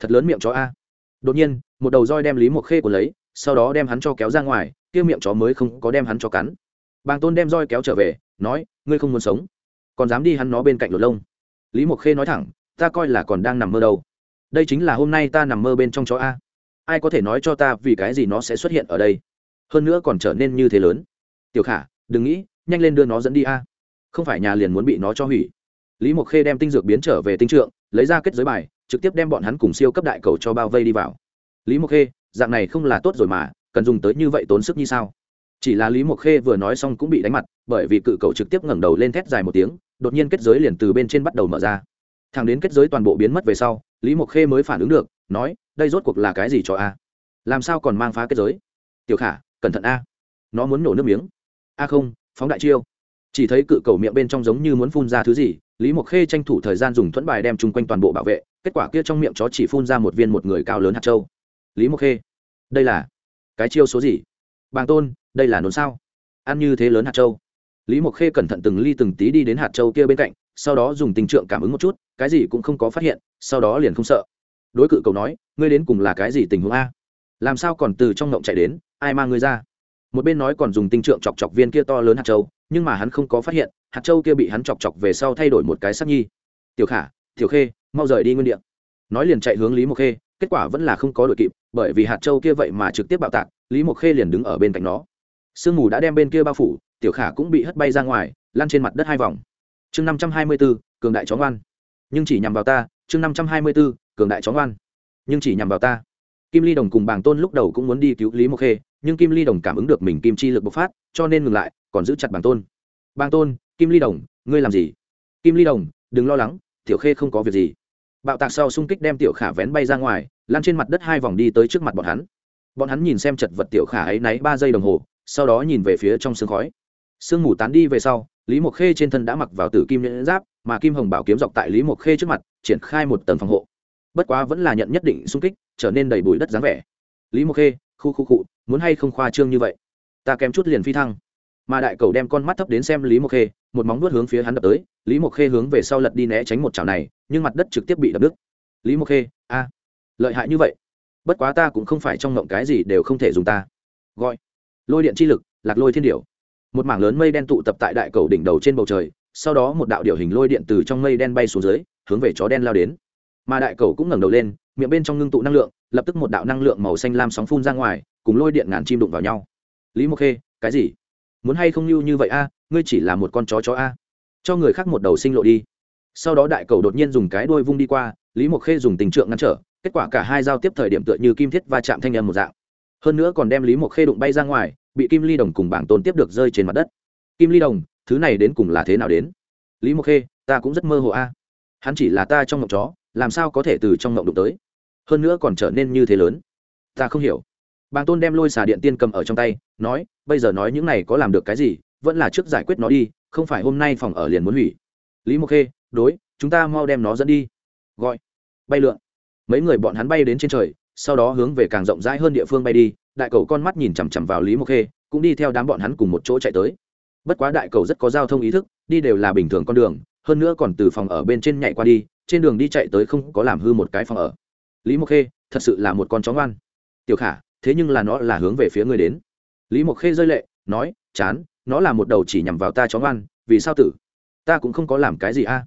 thật lớn miệng chó a. Đột nhiên, một đầu roi đem lý mộc khê của lấy, sau đó đem hắn cho kéo ra ngoài, kia miệng chó mới không có đem hắn cho cắn. Bàng tôn đem roi kéo trở về, nói, ngươi không muốn sống, còn dám đi hắn nó bên cạnh lột lông. Lý mộc khê nói thẳng, ta coi là còn đang nằm mơ đâu. Đây chính là hôm nay ta nằm mơ bên trong chó a. Ai có thể nói cho ta vì cái gì nó sẽ xuất hiện ở đây? Hơn nữa còn trở nên như thế lớn. Tiểu khả, đừng nghĩ, nhanh lên đưa nó dẫn đi a. Không phải nhà liền muốn bị nó cho hủy. Lý mộc khê đem tinh dược biến trở về tinh trượng, lấy ra kết giới bài, trực tiếp đem bọn hắn cùng siêu cấp đại cầu cho bao vây đi vào. Lý mộc khê, dạng này không là tốt rồi mà, cần dùng tới như vậy tốn sức như sao? Chỉ là lý mộc khê vừa nói xong cũng bị đánh mặt, bởi vì cự cầu trực tiếp ngẩng đầu lên thét dài một tiếng, đột nhiên kết giới liền từ bên trên bắt đầu mở ra. Thằng đến kết giới toàn bộ biến mất về sau, lý mộc khê mới phản ứng được, nói, đây rốt cuộc là cái gì cho a? Làm sao còn mang phá kết giới? Tiểu khả cẩn thận a. Nó muốn nổ nước miếng. A không, phóng đại chiêu. Chỉ thấy cự cầu miệng bên trong giống như muốn phun ra thứ gì, lý mộc khê tranh thủ thời gian dùng thuẫn bài đem chung quanh toàn bộ bảo vệ, kết quả kia trong miệng chó chỉ phun ra một viên một người cao lớn hạt châu. Lý mộc khê, đây là cái chiêu số gì? Bàng tôn, đây là nôn sao? Ăn như thế lớn hạt châu. Lý mộc khê cẩn thận từng ly từng tí đi đến hạt châu kia bên cạnh, sau đó dùng tình trượng cảm ứng một chút, cái gì cũng không có phát hiện, sau đó liền không sợ. Đối cự cầu nói, ngươi đến cùng là cái gì tình huống a? Làm sao còn từ trong ngộng chạy đến, ai mang ngươi ra? Một bên nói còn dùng tinh trượng chọc chọc viên kia to lớn hạt châu, nhưng mà hắn không có phát hiện, hạt châu kia bị hắn chọc chọc về sau thay đổi một cái sắc nhi. Tiểu khả, tiểu khê, mau rời đi nguyên đ ị a nói liền chạy hướng lý mộc khê, kết quả vẫn là không có đội kịp, bởi vì hạt châu kia vậy mà trực tiếp bạo tạc, lý mộc khê liền đứng ở bên cạnh nó. Sương mù đã đem bên kia bao phủ, tiểu khả cũng bị hất bay ra ngoài, lăn trên mặt đất hai vòng. Chương năm trăm hai mươi b ố cường đại chó ngoan nhưng chỉ nhằm vào ta, chương năm trăm hai mươi b ố cường đại chó ngoan nhưng chỉ nhằm vào ta kim ly đồng cùng bàng tôn lúc đầu cũng muốn đi cứu lý mộc khê, nhưng kim ly đồng cảm ứng được mình kim chi lực bộc phát, cho nên ngừng lại, còn giữ chặt bàng tôn. Bàng tôn, kim ly đồng, ngươi làm gì? Kim ly đồng, đừng lo lắng, tiểu khê không có việc gì. Bạo tạc sau xung kích đem tiểu khả vén bay ra ngoài lan trên mặt đất hai vòng đi tới trước mặt bọn hắn. Bọn hắn nhìn xem chật vật tiểu khả ấy náy ba giây đồng hồ, sau đó nhìn về phía trong sương khói. Sương mù tán đi về sau, lý mộc khê trên thân đã mặc vào tử kim nhẫn giáp, mà kim hồng bảo kiếm dọc tại lý mộc khê trước mặt, triển khai một tầng phòng hộ. Bất quá vẫn là nhận nhất định xung kích trở nên đầy bụi đất dáng vẻ. Lý mộc khê, khu khu cụ muốn hay không khoa trương như vậy? Ta kém chút liền phi thăng. Mà đại cầu đem con mắt thấp đến xem lý mộc khê, một móng nuốt hướng phía hắn đập tới, lý mộc khê hướng về sau lật đi né tránh một chảo này, nhưng mặt đất trực tiếp bị đập đứt. Lý mộc khê, a, lợi hại như vậy. Bất quá ta cũng không phải trong ngộng cái gì đều không thể dùng ta. Gọi, lôi điện chi lực, lạc lôi thiên điểu. Một mảng lớn mây đen tụ tập tại đại cầu đỉnh đầu trên bầu trời, sau đó một đạo điệu hình lôi điện từ trong mây đen bay xuống dưới, hướng về chó đen lao đến mà đại cầu cũng ngẩng đầu lên, miệng bên trong ngưng tụ năng lượng, lập tức một đạo năng lượng màu xanh lam sóng phun ra ngoài, cùng lôi điện ngàn chim đụng vào nhau. Lý mộc khê, cái gì? Muốn hay không lưu như vậy a? Ngươi chỉ là một con chó chó a. Cho người khác một đầu sinh lộ đi. Sau đó đại cầu đột nhiên dùng cái đuôi vung đi qua, lý mộc khê dùng tình trượng ngăn trở, kết quả cả hai giao tiếp thời điểm tựa như kim thiết va chạm thanh âm một dạng. Hơn nữa còn đem lý mộc khê đụng bay ra ngoài, bị kim ly đồng cùng bảng tôn tiếp được rơi trên mặt đất. Kim ly đồng, thứ này đến cùng là thế nào đến? Lý mộc khê, ta cũng rất mơ hồ a. Hắn chỉ là ta trong ngọc chó làm sao có thể từ trong ngộng đụng tới? Hơn nữa còn trở nên như thế lớn. Ta không hiểu. Bàng tôn đem lôi xà điện tiên cầm ở trong tay, nói, bây giờ nói những này có làm được cái gì? Vẫn là trước giải quyết nó đi, không phải hôm nay phòng ở liền muốn hủy. Lý mộc khê, đối, chúng ta mau đem nó dẫn đi. Gọi. Bay lượn. Mấy người bọn hắn bay đến trên trời, sau đó hướng về càng rộng rãi hơn địa phương bay đi, đại cầu con mắt nhìn chằm chằm vào lý mộc khê, cũng đi theo đám bọn hắn cùng một chỗ chạy tới. Bất quá đại cầu rất có giao thông ý thức, đi đều là bình thường con đường hơn nữa còn từ phòng ở bên trên nhảy qua đi, trên đường đi chạy tới không có làm hư một cái phòng ở. Lý mộc khê, thật sự là một con chó ngoan. Tiểu khả, thế nhưng là nó là hướng về phía ngươi đến. Lý mộc khê rơi lệ, nói, chán, nó là một đầu chỉ nhằm vào ta chó ngoan, vì sao tử? Ta cũng không có làm cái gì a.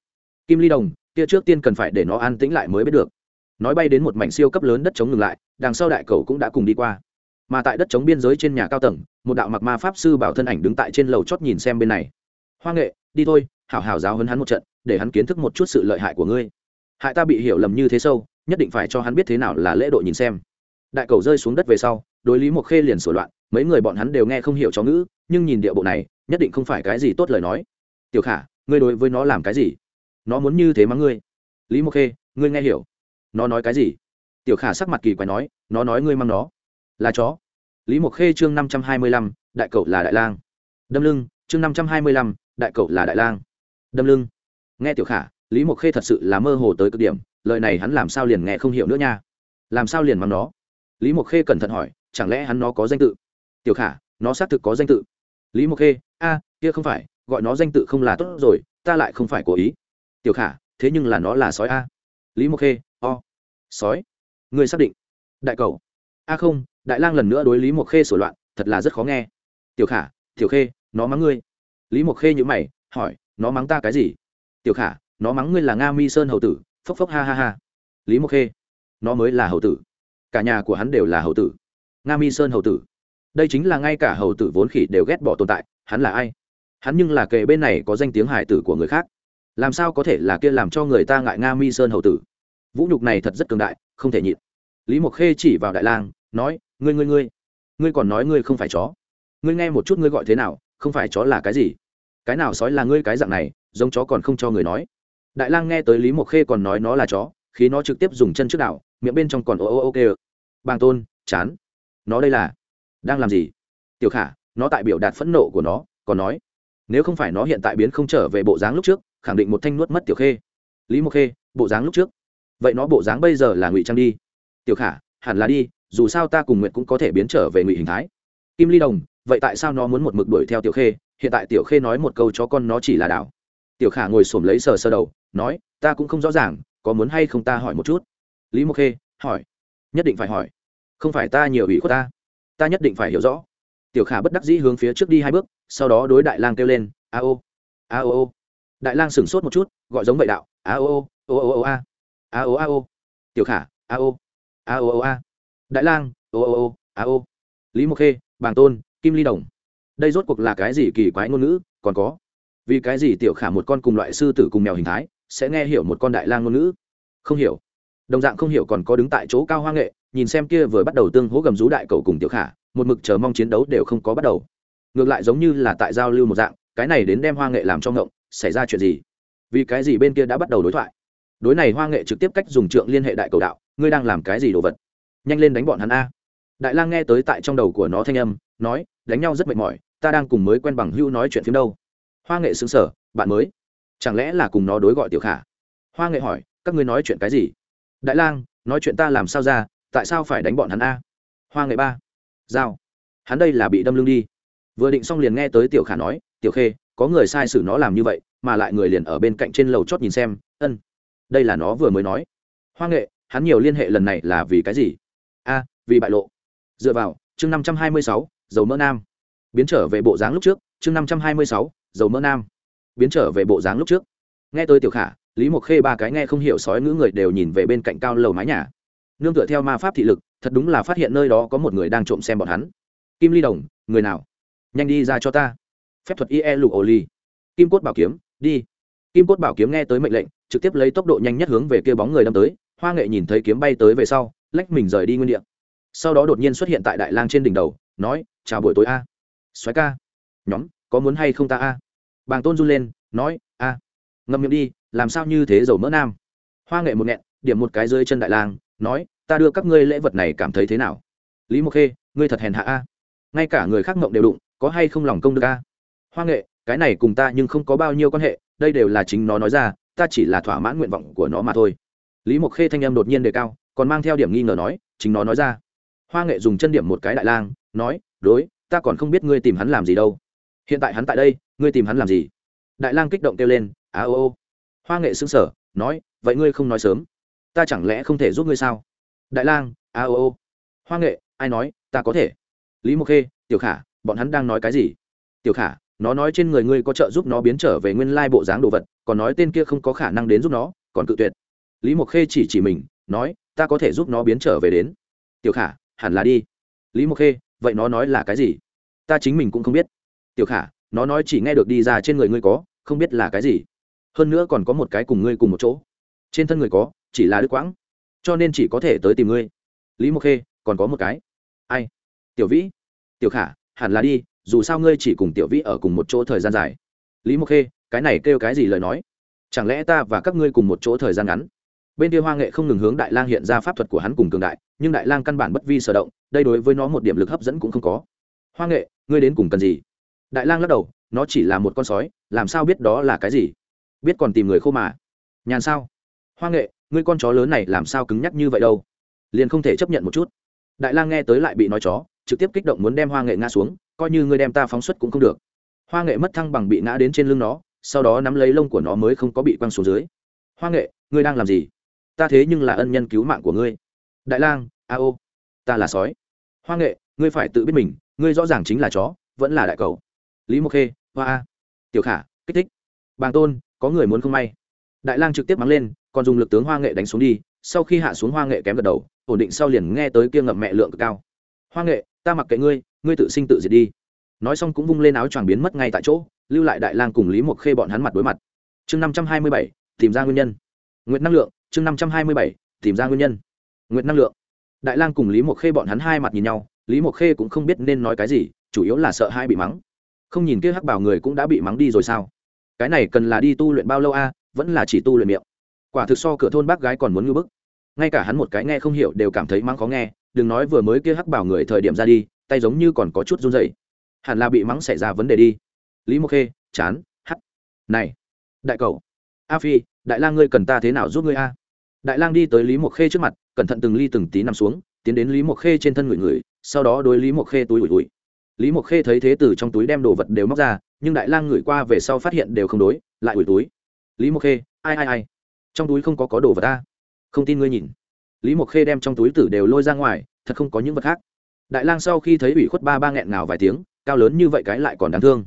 Kim ly đồng, kia trước tiên cần phải để nó an tĩnh lại mới biết được. Nói bay đến một mảnh siêu cấp lớn đất chống ngừng lại, đằng sau đại cầu cũng đã cùng đi qua. Mà tại đất chống biên giới trên nhà cao tầng, một đạo mặc ma pháp sư bảo thân ảnh đứng tại trên lầu chót nhìn xem bên này. Hoa nghệ, đi thôi hảo hảo giáo hấn hắn một trận, để hắn kiến thức một chút sự lợi hại của ngươi. Hại ta bị hiểu lầm như thế sâu, nhất định phải cho hắn biết thế nào là lễ độ nhìn xem. Đại cầu rơi xuống đất về sau, đối lý mộc khê liền sửa loạn, mấy người bọn hắn đều nghe không hiểu chó ngữ, nhưng nhìn địa bộ này, nhất định không phải cái gì tốt lời nói. Tiểu khả, ngươi đối với nó làm cái gì? Nó muốn như thế mắng ngươi. Lý mộc khê, ngươi nghe hiểu. Nó nói cái gì? Tiểu khả sắc mặt kỳ quái nói, nó nói ngươi mang nó. Là chó. Lý mộc khê chương năm trăm hai mươi lăm, đại cậu là đại lang. Đâm lưng, chương năm trăm hai mươi lăm, đại cậu là đại lang đâm lưng. Nghe tiểu khả, lý mộc khê thật sự là mơ hồ tới cực điểm, lời này hắn làm sao liền nghe không hiểu nữa nha. Làm sao liền mắng nó? Lý mộc khê cẩn thận hỏi, chẳng lẽ hắn nó có danh tự? Tiểu khả, nó xác thực có danh tự. Lý mộc khê, a, kia không phải, gọi nó danh tự không là tốt rồi, ta lại không phải cố ý. Tiểu khả, thế nhưng là nó là sói a. Lý mộc khê, o. Sói? Người xác định. Đại cầu. A không, đại lang lần nữa đối lý mộc khê sổ loạn, thật là rất khó nghe. Tiểu khả, tiểu khê, nó mắng ngươi. Lý mộc khê nhữ mày, hỏi nó mắng ta cái gì? Tiểu khả, nó mắng ngươi là nga mi sơn hầu tử, phốc phốc ha ha ha. Lý mộc khê, nó mới là hầu tử. Cả nhà của hắn đều là hầu tử. Nga mi sơn hầu tử. Đây chính là ngay cả hầu tử vốn khỉ đều ghét bỏ tồn tại, hắn là ai? Hắn nhưng là kệ bên này có danh tiếng hải tử của người khác. Làm sao có thể là kia làm cho người ta ngại nga mi sơn hầu tử? Vũ nhục này thật rất cường đại, không thể nhịn. Lý mộc khê chỉ vào đại lang, nói, ngươi ngươi ngươi. Ngươi còn nói ngươi không phải chó. Ngươi nghe một chút ngươi gọi thế nào, không phải chó là cái gì? Cái nào sói là ngươi cái dạng này, giống chó còn không cho người nói. Đại lang nghe tới lý mộc khê còn nói nó là chó khi nó trực tiếp dùng chân trước đảo, miệng bên trong còn ô ô ô kê bàng tôn, chán. Nó đây là, đang làm gì? Tiểu khả, nó tại biểu đạt phẫn nộ của nó, còn nói, nếu không phải nó hiện tại biến không trở về bộ dáng lúc trước, khẳng định một thanh nuốt mất tiểu khê. Lý mộc khê, bộ dáng lúc trước. Vậy nó bộ dáng bây giờ là ngụy trang đi. Tiểu khả, hẳn là đi, dù sao ta cùng nguyện cũng có thể biến trở về ngụy hình thái. Kim ly đồng, vậy tại sao nó muốn một mực đuổi theo tiểu khê? Hiện tại tiểu khê nói một câu cho con nó chỉ là đảo. Tiểu khả ngồi xổm lấy sờ sơ đầu, nói, ta cũng không rõ ràng, có muốn hay không ta hỏi một chút? Lý mộc khê, hỏi. Nhất định phải hỏi. Không phải ta nhiều ủy khuất ta. Ta nhất định phải hiểu rõ. Tiểu khả bất đắc dĩ hướng phía trước đi hai bước, sau đó đối đại lang kêu lên, a ô a ô ô. Đại lang sửng sốt một chút, gọi giống vậy đạo, a ô ô ô ô a. A ô a ô. Tiểu khả, a ô a ô ô a. Đại lang, ô ô ô, a ô. Lý mộc khê, bàng tôn, kim ly đồng đây rốt cuộc là cái gì kỳ quái ngôn ngữ, còn có. Vì cái gì tiểu khả một con cùng loại sư tử cùng mèo hình thái sẽ nghe hiểu một con đại lang ngôn ngữ? Không hiểu. Đồng dạng không hiểu còn có đứng tại chỗ cao hoa nghệ, nhìn xem kia vừa bắt đầu tương hố gầm rú đại cầu cùng tiểu khả, một mực chờ mong chiến đấu đều không có bắt đầu. Ngược lại giống như là tại giao lưu một dạng, cái này đến đem hoa nghệ làm cho ngộng, xảy ra chuyện gì? Vì cái gì bên kia đã bắt đầu đối thoại? Đối này hoa nghệ trực tiếp cách dùng trượng liên hệ đại cầu đạo, ngươi đang làm cái gì đồ vật? Nhanh lên đánh bọn hắn a. Đại lang nghe tới tại trong đầu của nó thanh âm, nói, đánh nhau rất mệt mỏi ta đang cùng mới quen bằng hưu nói chuyện phim đâu. Hoa nghệ xứng sở bạn mới, chẳng lẽ là cùng nó đối gọi tiểu khả? Hoa nghệ hỏi, các ngươi nói chuyện cái gì? Đại lang, nói chuyện ta làm sao ra, tại sao phải đánh bọn hắn a? Hoa nghệ ba, Giao. hắn đây là bị đâm lưng đi. Vừa định xong liền nghe tới tiểu khả nói, tiểu khê, có người sai sử nó làm như vậy, mà lại người liền ở bên cạnh trên lầu chót nhìn xem, ân, đây là nó vừa mới nói. Hoa nghệ, hắn nhiều liên hệ lần này là vì cái gì? A, vì bại lộ. Dựa vào, chương năm trăm hai mươi sáu, dầu mỡ nam biến trở về bộ dáng lúc trước, chương năm trăm hai mươi sáu, dầu mỡ nam. Biến trở về bộ dáng lúc trước. Nghe tôi tiểu khả, lý mộc khê ba cái nghe không hiểu sói ngữ người đều nhìn về bên cạnh cao lầu mái nhà. Nương tựa theo ma pháp thị lực, thật đúng là phát hiện nơi đó có một người đang trộm xem bọn hắn. Kim ly đồng, người nào? Nhanh đi ra cho ta. Phép thuật ie lục ổ ly kim cốt bảo kiếm, đi. Kim cốt bảo kiếm nghe tới mệnh lệnh, trực tiếp lấy tốc độ nhanh nhất hướng về kia bóng người đâm tới, hoa nghệ nhìn thấy kiếm bay tới về sau, lách mình rời đi nguyên đ ị a sau đó đột nhiên xuất hiện tại đại lang trên đỉnh đầu, nói, chào buổi tối a xoáy ca. Nhóm, có muốn hay không ta a? Bàng tôn run lên, nói, a. Ngậm miệng đi, làm sao như thế dầu mỡ nam? Hoa nghệ một nghẹn, điểm một cái rơi chân đại lang, nói, ta đưa các ngươi lễ vật này cảm thấy thế nào? Lý mộc khê, ngươi thật hèn hạ a. Ngay cả người khác mộng đều đụng, có hay không lòng công được a? Hoa nghệ, cái này cùng ta nhưng không có bao nhiêu quan hệ, đây đều là chính nó nói ra, ta chỉ là thỏa mãn nguyện vọng của nó mà thôi. Lý mộc khê thanh em đột nhiên đề cao, còn mang theo điểm nghi ngờ nói, chính nó nói ra. Hoa nghệ dùng chân điểm một cái đại lang, nói, đối ta còn không biết ngươi tìm hắn làm gì đâu. Hiện tại hắn tại đây, ngươi tìm hắn làm gì? Đại lang kích động kêu lên á ô ô. Hoa nghệ xứng sở nói, vậy ngươi không nói sớm. Ta chẳng lẽ không thể giúp ngươi sao? Đại lang, a ô ô. Hoa nghệ, ai nói, ta có thể. Lý mộc khê, tiểu khả, bọn hắn đang nói cái gì? Tiểu khả, nó nói trên người ngươi có trợ giúp nó biến trở về nguyên lai bộ dáng đồ vật, còn nói tên kia không có khả năng đến giúp nó, còn cự tuyệt. Lý mộc khê chỉ chỉ mình, nói, ta có thể giúp nó biến trở về đến. Tiểu khả, hẳn là đi. Lý mộc khê vậy nó nói là cái gì? Ta chính mình cũng không biết. Tiểu khả, nó nói chỉ nghe được đi ra trên người ngươi có, không biết là cái gì. Hơn nữa còn có một cái cùng ngươi cùng một chỗ. Trên thân người có, chỉ là đức quãng. Cho nên chỉ có thể tới tìm ngươi. Lý mộc khê, còn có một cái. Ai? Tiểu vĩ. Tiểu khả, hẳn là đi, dù sao ngươi chỉ cùng tiểu vĩ ở cùng một chỗ thời gian dài. Lý mộc khê, cái này kêu cái gì lời nói? Chẳng lẽ ta và các ngươi cùng một chỗ thời gian ngắn? Bên kia hoa nghệ không ngừng hướng đại lang hiện ra pháp thuật của hắn cùng cường đại, nhưng đại lang căn bản bất vi sở động, đây đối với nó một điểm lực hấp dẫn cũng không có. Hoa nghệ, ngươi đến cùng cần gì? Đại lang lắc đầu, nó chỉ là một con sói, làm sao biết đó là cái gì? Biết còn tìm người khô mà. Nhàn sao? Hoa nghệ, ngươi con chó lớn này làm sao cứng nhắc như vậy đâu? Liền không thể chấp nhận một chút. Đại lang nghe tới lại bị nói chó, trực tiếp kích động muốn đem hoa nghệ ngã xuống, coi như ngươi đem ta phóng xuất cũng không được. Hoa nghệ mất thăng bằng bị ngã đến trên lưng nó, sau đó nắm lấy lông của nó mới không có bị quăng xuống dưới. Hoa nghệ, ngươi đang làm gì? Ta thế nhưng là ân nhân cứu mạng của ngươi. Đại lang, a ô, ta là sói. Hoa nghệ, ngươi phải tự biết mình, ngươi rõ ràng chính là chó, vẫn là đại cầu lý mộc khê, hoa a. Tiểu khả, kích thích. Bàng tôn, có người muốn không may? Đại lang trực tiếp mắng lên, còn dùng lực tướng hoa nghệ đánh xuống đi, sau khi hạ xuống hoa nghệ kém gật đầu, ổn định sau liền nghe tới kia ngậm mẹ lượng cực cao. Hoa nghệ, ta mặc kệ ngươi ngươi tự sinh tự diệt đi. Nói xong cũng vung lên áo choàng biến mất ngay tại chỗ, lưu lại đại lang cùng lý mộc khê bọn hắn mặt đối mặt. Chương năm trăm hai mươi bảy, tìm ra nguyên nhân. Nguyệt năng lượng chương năm trăm hai mươi bảy, tìm ra nguyên nhân. Nguyệt năng lượng. Đại lang cùng lý mộc khê bọn hắn hai mặt nhìn nhau, lý mộc khê cũng không biết nên nói cái gì, chủ yếu là sợ hai bị mắng. Không nhìn kia hắc bảo người cũng đã bị mắng đi rồi sao? Cái này cần là đi tu luyện bao lâu a, vẫn là chỉ tu luyện miệng. Quả thực so cửa thôn bác gái còn muốn ngư bức. Ngay cả hắn một cái nghe không hiểu đều cảm thấy mắng khó nghe, đừng nói vừa mới kia hắc bảo người thời điểm ra đi, tay giống như còn có chút run rẩy. Hẳn là bị mắng xảy ra vấn đề đi. Lý mộc khê, chán hắt này, đại cầu a phi, đại lang ngươi cần ta thế nào giúp ngươi a? Đại lang đi tới lý mộc khê trước mặt, cẩn thận từng ly từng tí nằm xuống, tiến đến lý mộc khê trên thân người người sau đó đối lý mộc khê túi ủi ủi. Lý mộc khê thấy thế từ trong túi đem đồ vật đều móc ra, nhưng đại lang ngửi qua về sau phát hiện đều không đối, lại ủi túi. Lý mộc khê, ai ai ai? Trong túi không có có đồ vật ta. Không tin ngươi nhìn. Lý mộc khê đem trong túi tử đều lôi ra ngoài, thật không có những vật khác. Đại lang sau khi thấy ủy khuất ba ba nghẹn ngào vài tiếng, cao lớn như vậy cái lại còn đáng thương.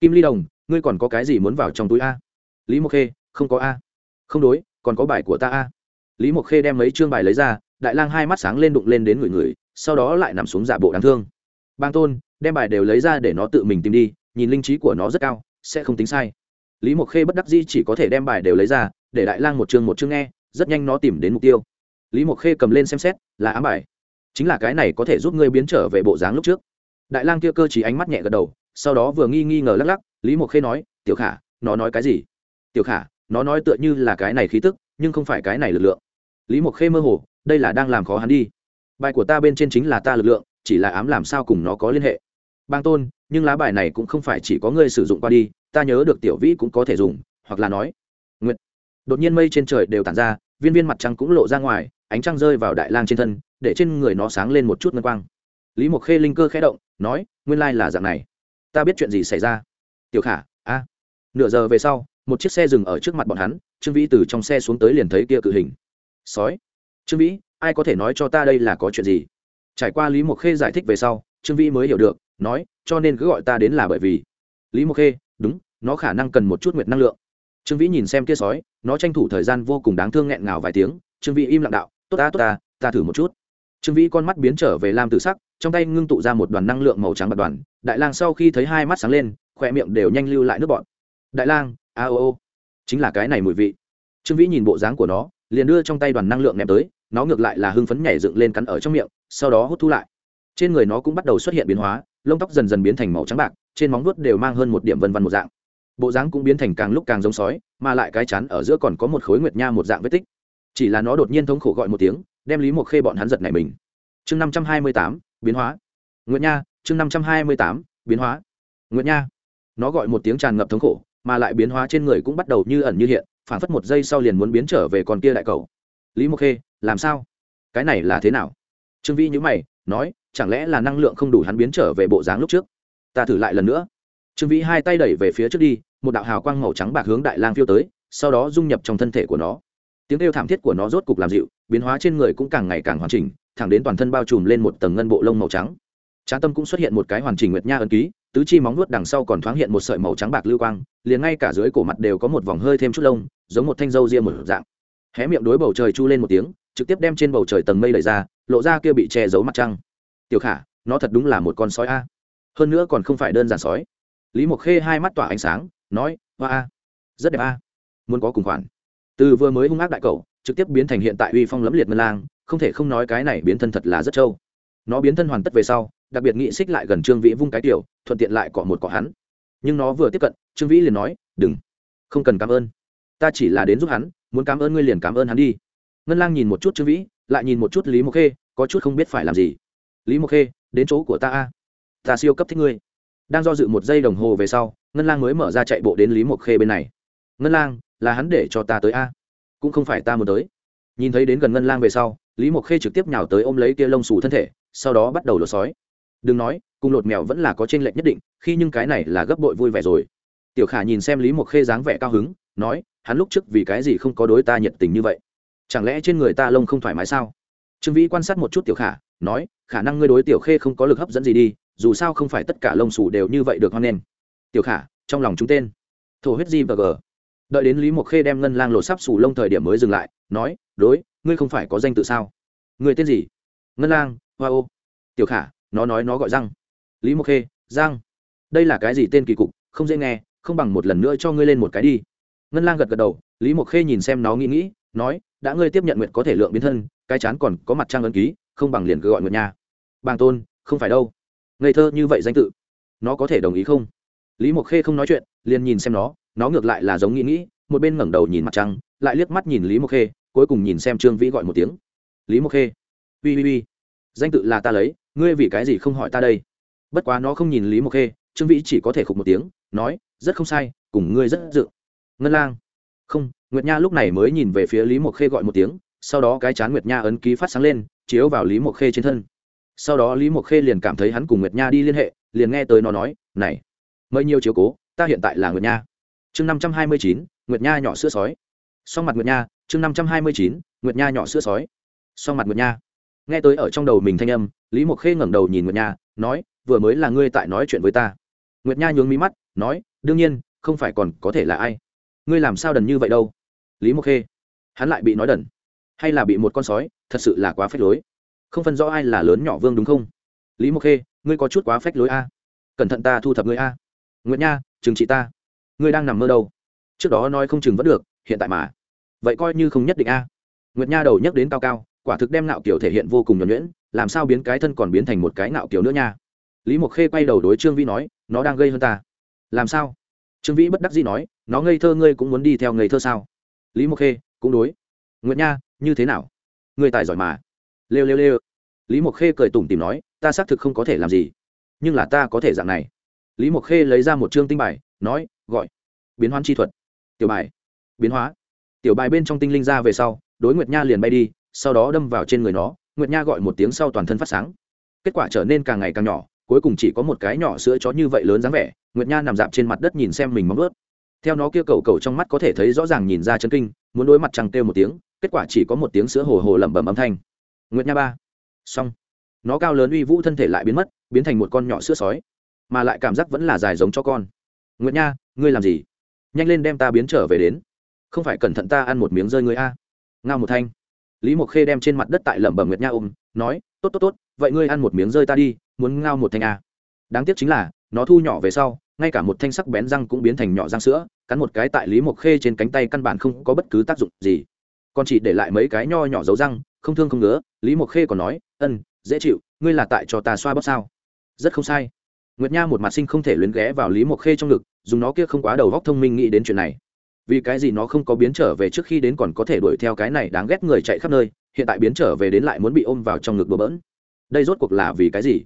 Kim ly đồng, ngươi còn có cái gì muốn vào trong túi a? Lý mộc khê, không có a. Không đối, còn có bài của ta a lý mộc khê đem mấy chương bài lấy ra, đại lang hai mắt sáng lên đụng lên đến người người, sau đó lại nằm xuống giả bộ đáng thương. Bang tôn, đem bài đều lấy ra để nó tự mình tìm đi, nhìn linh trí của nó rất cao, sẽ không tính sai. Lý mộc khê bất đắc dĩ chỉ có thể đem bài đều lấy ra, để đại lang một chương một chương nghe, rất nhanh nó tìm đến mục tiêu. Lý mộc khê cầm lên xem xét, là ám bài. Chính là cái này có thể giúp ngươi biến trở về bộ dáng lúc trước. Đại lang kia cơ chỉ ánh mắt nhẹ gật đầu, sau đó vừa nghi nghi ngờ lắc lắc, lý mộc khê nói, tiểu khả, nó nói cái gì? Tiểu khả, nó nói tựa như là cái này khí tức, nhưng không phải cái này lực lượng lý mộc khê mơ hồ, đây là đang làm khó hắn đi. Bài của ta bên trên chính là ta lực lượng, chỉ là ám làm sao cùng nó có liên hệ. Bang tôn, nhưng lá bài này cũng không phải chỉ có ngươi sử dụng qua đi, ta nhớ được tiểu vĩ cũng có thể dùng, hoặc là nói nguyện đột nhiên mây trên trời đều tản ra, viên viên mặt trăng cũng lộ ra ngoài, ánh trăng rơi vào đại lang trên thân, để trên người nó sáng lên một chút ngân quang. Lý mộc khê linh cơ khẽ động, nói, nguyên lai là dạng này. Ta biết chuyện gì xảy ra. Tiểu khả, a. Nửa giờ về sau, một chiếc xe dừng ở trước mặt bọn hắn, trương vĩ từ trong xe xuống tới liền thấy kia cự hình sói. Trương vĩ, ai có thể nói cho ta đây là có chuyện gì? Trải qua lý mộc khê giải thích về sau, trương vĩ mới hiểu được, nói, cho nên cứ gọi ta đến là bởi vì. Lý mộc khê, đúng, nó khả năng cần một chút nguyệt năng lượng. Trương vĩ nhìn xem kia sói, nó tranh thủ thời gian vô cùng đáng thương nghẹn ngào vài tiếng, trương vĩ im lặng đạo, tốt ta tốt ta ta thử một chút. Trương vĩ con mắt biến trở về lam tự sắc, trong tay ngưng tụ ra một đoàn năng lượng màu trắng bạc đoàn, đại lang sau khi thấy hai mắt sáng lên, khỏe miệng đều nhanh lưu lại nước bọn đại lang, a ô ô, chính là cái này mùi vị. Trương vĩ nhìn bộ dáng của nó liền đưa trong tay đoàn năng lượng ném tới, nó ngược lại là hưng phấn nhảy dựng lên cắn ở trong miệng, sau đó hút thu lại. Trên người nó cũng bắt đầu xuất hiện biến hóa, lông tóc dần dần biến thành màu trắng bạc, trên móng vuốt đều mang hơn một điểm vân vân một dạng. Bộ dáng cũng biến thành càng lúc càng giống sói, mà lại cái chắn ở giữa còn có một khối nguyệt nha một dạng vết tích. Chỉ là nó đột nhiên thống khổ gọi một tiếng, đem lý một khê bọn hắn giật này mình. Chương năm trăm hai mươi tám, biến hóa. Nguyệt nha, chương năm trăm hai mươi tám, biến hóa. Nguyệt nha. Nó gọi một tiếng tràn ngập thống khổ, mà lại biến hóa trên người cũng bắt đầu như ẩn như hiện phản phất một giây sau liền muốn biến trở về con kia đại cầu. Lý mộc khê, làm sao? Cái này là thế nào? Trương vi nhữ mày, nói, chẳng lẽ là năng lượng không đủ hắn biến trở về bộ dáng lúc trước? Ta thử lại lần nữa. Trương vĩ hai tay đẩy về phía trước đi, một đạo hào quang màu trắng bạc hướng đại lang phiêu tới, sau đó dung nhập trong thân thể của nó. Tiếng kêu thảm thiết của nó rốt cục làm dịu, biến hóa trên người cũng càng ngày càng hoàn chỉnh, thẳng đến toàn thân bao trùm lên một tầng ngân bộ lông màu trắng. Trá tâm cũng xuất hiện một cái hoàn chỉnh nguyệt nha ấn ký tứ chi móng nuốt đằng sau còn thoáng hiện một sợi màu trắng bạc lưu quang, liền ngay cả dưới cổ mặt đều có một vòng hơi thêm chút lông, giống một thanh dâu ria một dạng. Hé miệng đối bầu trời chu lên một tiếng, trực tiếp đem trên bầu trời tầng mây đẩy ra, lộ ra kia bị che giấu mặt trăng. Tiểu khả, nó thật đúng là một con sói a. Hơn nữa còn không phải đơn giản sói. Lý mộc khê hai mắt tỏa ánh sáng, nói, hoa a, rất đẹp a. Muốn có cùng khoản. Từ vừa mới hung ác đại cầu trực tiếp biến thành hiện tại uy phong lẫm liệt ngân lang, không thể không nói cái này biến thân thật là rất trâu. Nó biến thân hoàn tất về sau đặc biệt nghị xích lại gần trương vĩ vung cái tiểu, thuận tiện lại cọ một cọ hắn. Nhưng nó vừa tiếp cận, trương vĩ liền nói, đừng, không cần cảm ơn. Ta chỉ là đến giúp hắn, muốn cảm ơn ngươi liền cảm ơn hắn đi. Ngân lang nhìn một chút trương vĩ, lại nhìn một chút lý mộc khê, có chút không biết phải làm gì. Lý mộc khê, đến chỗ của ta a. Ta siêu cấp thích ngươi. Đang do dự một giây đồng hồ về sau, ngân lang mới mở ra chạy bộ đến lý mộc khê bên này. Ngân lang, là hắn để cho ta tới a? Cũng không phải ta muốn tới. Nhìn thấy đến gần ngân lang về sau, lý mộc khê trực tiếp nhào tới ôm lấy kia lông xù thân thể, sau đó bắt đầu lột sói đừng nói, cùng lột mèo vẫn là có t r ê n lệch nhất định, khi nhưng cái này là gấp bội vui vẻ rồi. Tiểu khả nhìn xem lý mộc khê dáng vẻ cao hứng, nói, hắn lúc trước vì cái gì không có đối ta nhiệt tình như vậy? Chẳng lẽ trên người ta lông không thoải mái sao? Trương vĩ quan sát một chút tiểu khả, nói, khả năng ngươi đối tiểu khê không có lực hấp dẫn gì đi, dù sao không phải tất cả lông sủ đều như vậy được hoan nghênh. Tiểu khả, trong lòng chúng tên. Thổ huyết di và g. Đợi đến lý mộc khê đem ngân lang lột sắp sủ lông thời điểm mới dừng lại, nói, đối, ngươi không phải có danh tự sao? Người tên gì? Ngân lang, hoa ô. Tiểu khả nó nói nó gọi răng. Lý mộc khê giang đây là cái gì tên kỳ cục, không dễ nghe, không bằng một lần nữa cho ngươi lên một cái đi. Ngân lang gật gật đầu, lý mộc khê nhìn xem nó nghĩ nghĩ, nói, đã ngươi tiếp nhận nguyện có thể lượng biến thân, cái chán còn có mặt trang ấn ký, không bằng liền cứ gọi nguyện nha. Bàng tôn, không phải đâu. Ngây thơ như vậy danh tự. Nó có thể đồng ý không? Lý mộc khê không nói chuyện, liền nhìn xem nó nó ngược lại là giống nghĩ nghĩ, một bên ngẩng đầu nhìn mặt trăng, lại liếc mắt nhìn lý mộc khê, cuối cùng nhìn xem trương vĩ gọi một tiếng. Lý mộc khê. Ui ui ui danh tự là ta lấy ngươi vì cái gì không hỏi ta đây? Bất quá nó không nhìn lý mộc khê, trương vĩ chỉ có thể khục một tiếng, nói, rất không sai, cùng ngươi rất dự. Ngân lang. Không, nguyệt nha lúc này mới nhìn về phía lý mộc khê gọi một tiếng, sau đó cái chán nguyệt nha ấn ký phát sáng lên, chiếu vào lý mộc khê trên thân. Sau đó lý mộc khê liền cảm thấy hắn cùng nguyệt nha đi liên hệ, liền nghe tới nó nói, này, mời nhiều chiếu cố, ta hiện tại là nguyệt nha. Chương năm trăm hai mươi chín, nguyệt nha nhỏ sữa sói. Sau mặt nguyệt nha, chương năm trăm hai mươi chín, nguyệt nha nhỏ sữa sói. Sau mặt nguyệt nha nghe tới ở trong đầu mình thanh âm, lý mộc khê ngẩng đầu nhìn nguyệt nha, nói, vừa mới là ngươi tại nói chuyện với ta. Nguyệt nha nhướng mí mắt, nói, đương nhiên, không phải còn có thể là ai? Ngươi làm sao đần như vậy đâu? Lý mộc khê, hắn lại bị nói đần. Hay là bị một con sói, thật sự là quá phách lối. Không phân rõ ai là lớn nhỏ vương đúng không? Lý mộc khê, ngươi có chút quá phách lối a. Cẩn thận ta thu thập ngươi a. Nguyệt nha, trừng trị ta. Ngươi đang nằm mơ đâu? Trước đó nói không chừng vẫn được, hiện tại mà. Vậy coi như không nhất định a. Nguyệt nha đầu nhắc đến cao cao quả thực đem nạo kiểu thể hiện vô cùng nhuẩn nhuyễn, làm sao biến cái thân còn biến thành một cái nạo kiểu nữa nha. Lý mộc khê quay đầu đối trương vĩ nói, nó đang gây hơn ta. Làm sao? Trương vĩ bất đắc dĩ nói, nó ngây thơ, ngươi cũng muốn đi theo ngây thơ sao? Lý mộc khê cũng đối, nguyệt nha, như thế nào? Người tài giỏi mà. Lêu lêu lêu. Lý mộc khê cười tủm tìm nói, ta xác thực không có thể làm gì, nhưng là ta có thể dạng này. Lý mộc khê lấy ra một chương tinh bài, nói, gọi, biến hoán chi thuật, tiểu bài, biến hóa. Tiểu bài bên trong tinh linh ra về sau, đối nguyệt nha liền bay đi sau đó đâm vào trên người nó, nguyệt nha gọi một tiếng sau toàn thân phát sáng. Kết quả trở nên càng ngày càng nhỏ, cuối cùng chỉ có một cái nhỏ sữa chó như vậy lớn dáng vẻ, nguyệt nha nằm dạp trên mặt đất nhìn xem mình móng ướt theo nó kia cầu cầu trong mắt có thể thấy rõ ràng nhìn ra chân kinh, muốn đối mặt trăng kêu một tiếng, kết quả chỉ có một tiếng sữa hồ hồ lẩm bẩm âm thanh. Nguyệt nha ba. Xong. Nó cao lớn uy vũ thân thể lại biến mất, biến thành một con nhỏ sữa sói, mà lại cảm giác vẫn là dài giống cho con. Nguyệt nha, ngươi làm gì? Nhanh lên đem ta biến trở về đến. Không phải cẩn thận ta ăn một miếng rơi ngươi a. Ngao một thanh lý mộc khê đem trên mặt đất tại lẩm bẩm nguyệt nha ôm, nói, tốt tốt tốt, vậy ngươi ăn một miếng rơi ta đi, muốn ngao một thanh a đáng tiếc chính là, nó thu nhỏ về sau, ngay cả một thanh sắc bén răng cũng biến thành nhỏ răng sữa, cắn một cái tại lý mộc khê trên cánh tay căn bản không có bất cứ tác dụng gì. Còn chỉ để lại mấy cái nho nhỏ dấu răng, không thương không ngứa. Lý mộc khê còn nói, ân, dễ chịu, ngươi là tại cho ta xoa bóp sao? Rất không sai. Nguyệt nha một mặt sinh không thể luyến ghé vào lý mộc khê trong ngực, dùng nó kia không quá đầu góc thông minh nghĩ đến chuyện này vì cái gì nó không có biến trở về trước khi đến còn có thể đuổi theo cái này đáng ghét người chạy khắp nơi, hiện tại biến trở về đến lại muốn bị ôm vào trong ngực bừa bỡn. Đây rốt cuộc là vì cái gì?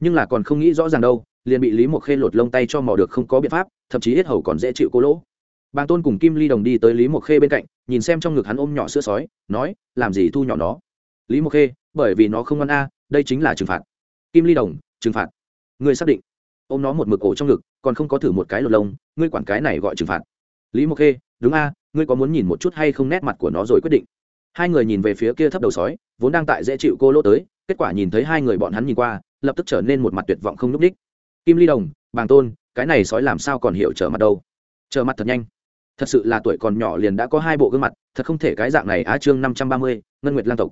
Nhưng là còn không nghĩ rõ ràng đâu, liền bị lý mộc khê lột lông tay cho mò được không có biện pháp, thậm chí hết hầu còn dễ chịu cô lỗ. Bàng tôn cùng kim ly đồng đi tới lý mộc khê bên cạnh, nhìn xem trong ngực hắn ôm nhỏ sữa sói, nói, làm gì thu nhỏ nó? Lý mộc khê, bởi vì nó không ngon a, đây chính là trừng phạt. Kim ly đồng, trừng phạt. Ngươi xác định. Ôm nó một mực ổ trong ngực, còn không có thử một cái lột lông, ngươi quản cái này gọi trừng phạt lý mộc khê, đúng a, ngươi có muốn nhìn một chút hay không nét mặt của nó rồi quyết định. Hai người nhìn về phía kia thấp đầu sói, vốn đang tại dễ chịu cô lỗ tới, kết quả nhìn thấy hai người bọn hắn nhìn qua, lập tức trở nên một mặt tuyệt vọng không núp đích kim ly đồng, bàng tôn, cái này sói làm sao còn hiểu trở mặt đâu? Trở mặt thật nhanh. Thật sự là tuổi còn nhỏ liền đã có hai bộ gương mặt, thật không thể cái dạng này á chương năm trăm ba mươi, ngân nguyệt lang tộc.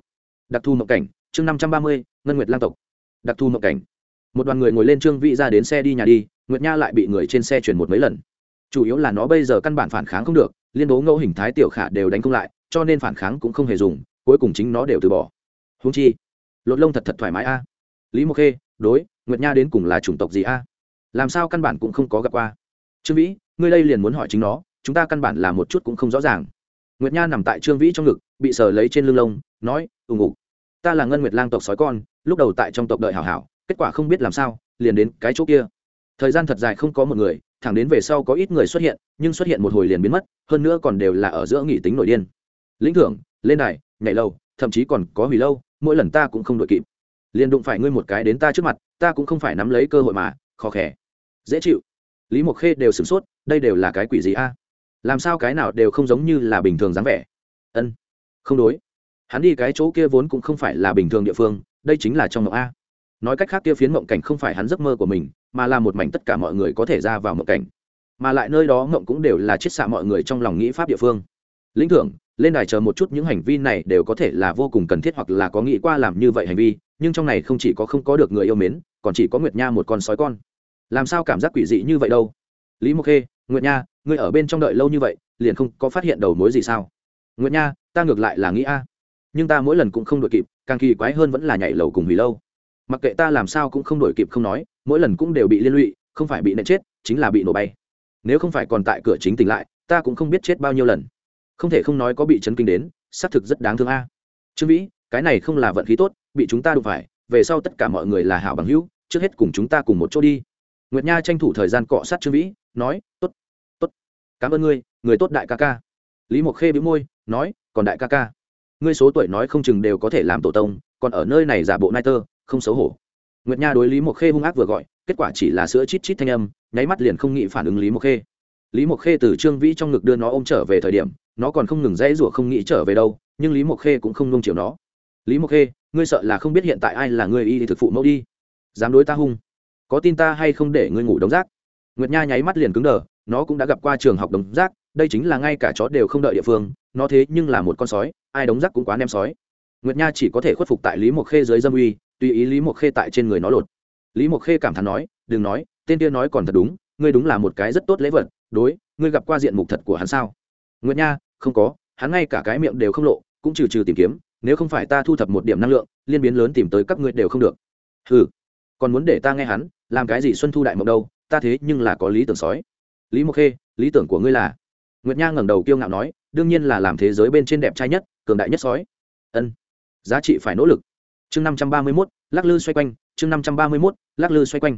Đặc thù mộng cảnh, chương năm trăm ba mươi, ngân nguyệt lang tộc. Đặc thù mộng cảnh. Một đoàn người ngồi lên trương vị ra đến xe đi nhà đi, nguyệt nha lại bị người trên xe chuyển một mấy lần chủ yếu là nó bây giờ căn bản phản kháng không được, liên đố ngẫu hình thái tiểu khả đều đánh không lại, cho nên phản kháng cũng không hề dùng, cuối cùng chính nó đều từ bỏ. Húng chi, lột lông thật thật thoải mái a. Lý mộc khê, đối, nguyệt nha đến cùng là chủng tộc gì a? Làm sao căn bản cũng không có gặp qua. Trương vĩ, ngươi đây liền muốn hỏi chính nó, chúng ta căn bản là một chút cũng không rõ ràng. Nguyệt nha nằm tại trương vĩ trong ngực, bị sờ lấy trên lưng lông, nói, ù ngục, ta là ngân nguyệt lang tộc sói con, lúc đầu tại trong tộc đợi hảo hảo, kết quả không biết làm sao, liền đến cái chỗ kia. Thời gian thật dài không có một người thẳng đến về sau có ít người xuất hiện, nhưng xuất hiện một hồi liền biến mất, hơn nữa còn đều là ở giữa nghỉ tính nội điên. Lĩnh thưởng, lên đài, nhảy lâu thậm chí còn có hủy lâu, mỗi lần ta cũng không đội kịp. Liền đụng phải ngươi một cái đến ta trước mặt, ta cũng không phải nắm lấy cơ hội mà, khó khẽ dễ chịu. Lý mộc khê đều sửng sốt, đây đều là cái quỷ gì a? Làm sao cái nào đều không giống như là bình thường dáng vẻ? Ân, không đối. Hắn đi cái chỗ kia vốn cũng không phải là bình thường địa phương, đây chính là trong mộng a. Nói cách khác kia phiến mộng cảnh không phải hắn giấc mơ của mình mà là một mảnh tất cả mọi người có thể ra vào mộng cảnh. Mà lại nơi đó mộng cũng đều là chiết xạ mọi người trong lòng nghĩ pháp địa phương. Lĩnh thưởng, lên đài chờ một chút những hành vi này đều có thể là vô cùng cần thiết hoặc là có nghĩ qua làm như vậy hành vi, nhưng trong này không chỉ có không có được người yêu mến, còn chỉ có nguyệt nha một con sói con. Làm sao cảm giác quỷ dị như vậy đâu? Lý mộc khê, nguyệt nha, ngươi ở bên trong đợi lâu như vậy, liền không có phát hiện đầu mối gì sao? Nguyệt nha, ta ngược lại là nghĩ a. Nhưng ta mỗi lần cũng không đội kịp, càng kỳ quái hơn vẫn là nhảy lầu cùng hủy lâu mặc kệ ta làm sao cũng không đổi kịp không nói, mỗi lần cũng đều bị liên lụy, không phải bị nện chết, chính là bị nổ bay. Nếu không phải còn tại cửa chính tỉnh lại, ta cũng không biết chết bao nhiêu lần. Không thể không nói có bị chấn kinh đến, xác thực rất đáng thương a. Trương vĩ, cái này không là vận khí tốt, bị chúng ta đụng phải, về sau tất cả mọi người là hảo bằng hữu, trước hết cùng chúng ta cùng một chỗ đi. Nguyệt nha tranh thủ thời gian cọ sát trương vĩ, nói t ố t t ố t cảm ơn ngươi, người tốt đại ca ca. Lý mộc khê bĩu môi, nói, còn đại ca ca. Ngươi số tuổi nói không chừng đều có thể làm tổ tông, còn ở nơi này giả bộ nai tơ không xấu hổ. Nguyệt nha đối lý mộc khê hung ác vừa gọi, kết quả chỉ là sữa chít chít thanh âm, nháy mắt liền không nghĩ phản ứng lý mộc khê. Lý mộc khê từ trương vĩ trong ngực đưa nó ôm trở về thời điểm, nó còn không ngừng dãy rủa không nghĩ trở về đâu, nhưng lý mộc khê cũng không nung chiều nó. Lý mộc khê, ngươi sợ là không biết hiện tại ai là người y thực phụ mẫu đi. Dám đối ta hung. Có tin ta hay không để ngươi ngủ đống rác? Nguyệt nha nháy mắt liền cứng đờ, nó cũng đã gặp qua trường học đống rác, đây chính là ngay cả chó đều không đợi địa phương, nó thế nhưng là một con sói, ai đống rác cũng quá nem sói. Nguyệt nha chỉ có thể khuất phục tại lý mộc khê dưới dâm uy tùy ý lý mộc khê tại trên người nó lột. Lý mộc khê cảm thán nói, đừng nói, tên kia nói còn thật đúng, ngươi đúng là một cái rất tốt lễ vật, đối, ngươi gặp qua diện mục thật của hắn sao? Nguyệt nha, không có, hắn ngay cả cái miệng đều không lộ, cũng trừ trừ tìm kiếm, nếu không phải ta thu thập một điểm năng lượng, liên biến lớn tìm tới các ngươi đều không được. Ừ còn muốn để ta nghe hắn, làm cái gì xuân thu đại mộng đâu, ta thế nhưng là có lý tưởng sói. Lý mộc khê, lý tưởng của ngươi là? Nguyệt nha ngẩng đầu kiêu ngạo nói, đương nhiên là làm thế giới bên trên đẹp trai nhất, cường đại nhất sói. Ân, giá trị phải nỗ lực chương năm trăm ba mươi mốt, lắc lư xoay quanh, chương năm trăm ba mươi mốt, lắc lư xoay quanh.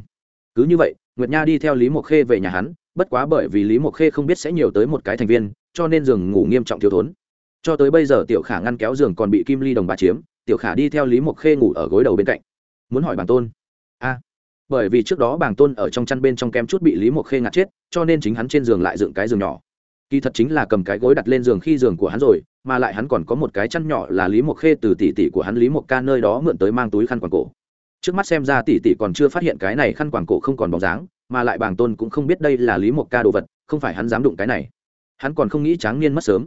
Cứ như vậy, nguyệt nha đi theo lý mộc khê về nhà hắn, bất quá bởi vì lý mộc khê không biết sẽ nhiều tới một cái thành viên, cho nên giường ngủ nghiêm trọng thiếu thốn. Cho tới bây giờ tiểu khả ngăn kéo giường còn bị kim ly đồng bà chiếm, tiểu khả đi theo lý mộc khê ngủ ở gối đầu bên cạnh. Muốn hỏi bản tôn? A. Bởi vì trước đó bàng tôn ở trong chăn bên trong kem chút bị lý mộc khê ngạt chết, cho nên chính hắn trên giường lại dựng cái giường nhỏ. Kỳ thật chính là cầm cái gối đặt lên giường khi giường của hắn rồi mà lại hắn còn có một cái chăn nhỏ là lý mộc khê từ tỷ tỷ của hắn lý mộc ca nơi đó mượn tới mang túi khăn quàng cổ. Trước mắt xem ra tỷ tỷ còn chưa phát hiện cái này khăn quàng cổ không còn bóng dáng, mà lại bàng tôn cũng không biết đây là lý mộc ca đồ vật, không phải hắn dám đụng cái này. Hắn còn không nghĩ tráng niên mất sớm.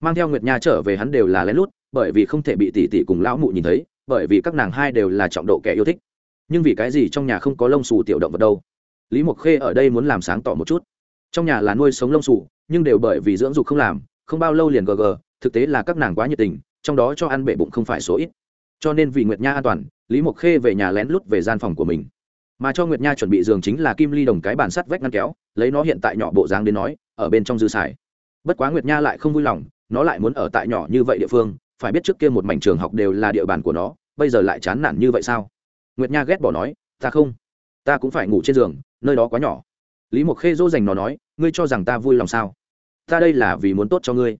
Mang theo nguyệt nha trở về hắn đều là lén lút, bởi vì không thể bị tỷ tỷ cùng lão mụ nhìn thấy, bởi vì các nàng hai đều là trọng độ kẻ yêu thích. Nhưng vì cái gì trong nhà không có lông xù tiểu động vật đâu? Lý mộc khê ở đây muốn làm sáng tỏ một chút. Trong nhà là nuôi sống lông xù, nhưng đều bởi vì dưỡng dục không làm, không bao lâu liền gờ gờ thực tế là các nàng quá nhiệt tình, trong đó cho ăn bệ bụng không phải số ít. Cho nên vì nguyệt nha an toàn, lý mộc khê về nhà lén lút về gian phòng của mình. Mà cho nguyệt nha chuẩn bị giường chính là kim ly đồng cái bàn sắt vách ngăn kéo, lấy nó hiện tại nhỏ bộ dáng đến nói, ở bên trong dư xài. Bất quá nguyệt nha lại không vui lòng, nó lại muốn ở tại nhỏ như vậy địa phương, phải biết trước kia một mảnh trường học đều là địa bàn của nó, bây giờ lại chán nản như vậy sao? Nguyệt nha ghét bỏ nói, ta không, ta cũng phải ngủ trên giường, nơi đó quá nhỏ. Lý mộc khê dỗ dành nó nói, ngươi cho rằng ta vui lòng sao? Ta đây là vì muốn tốt cho ngươi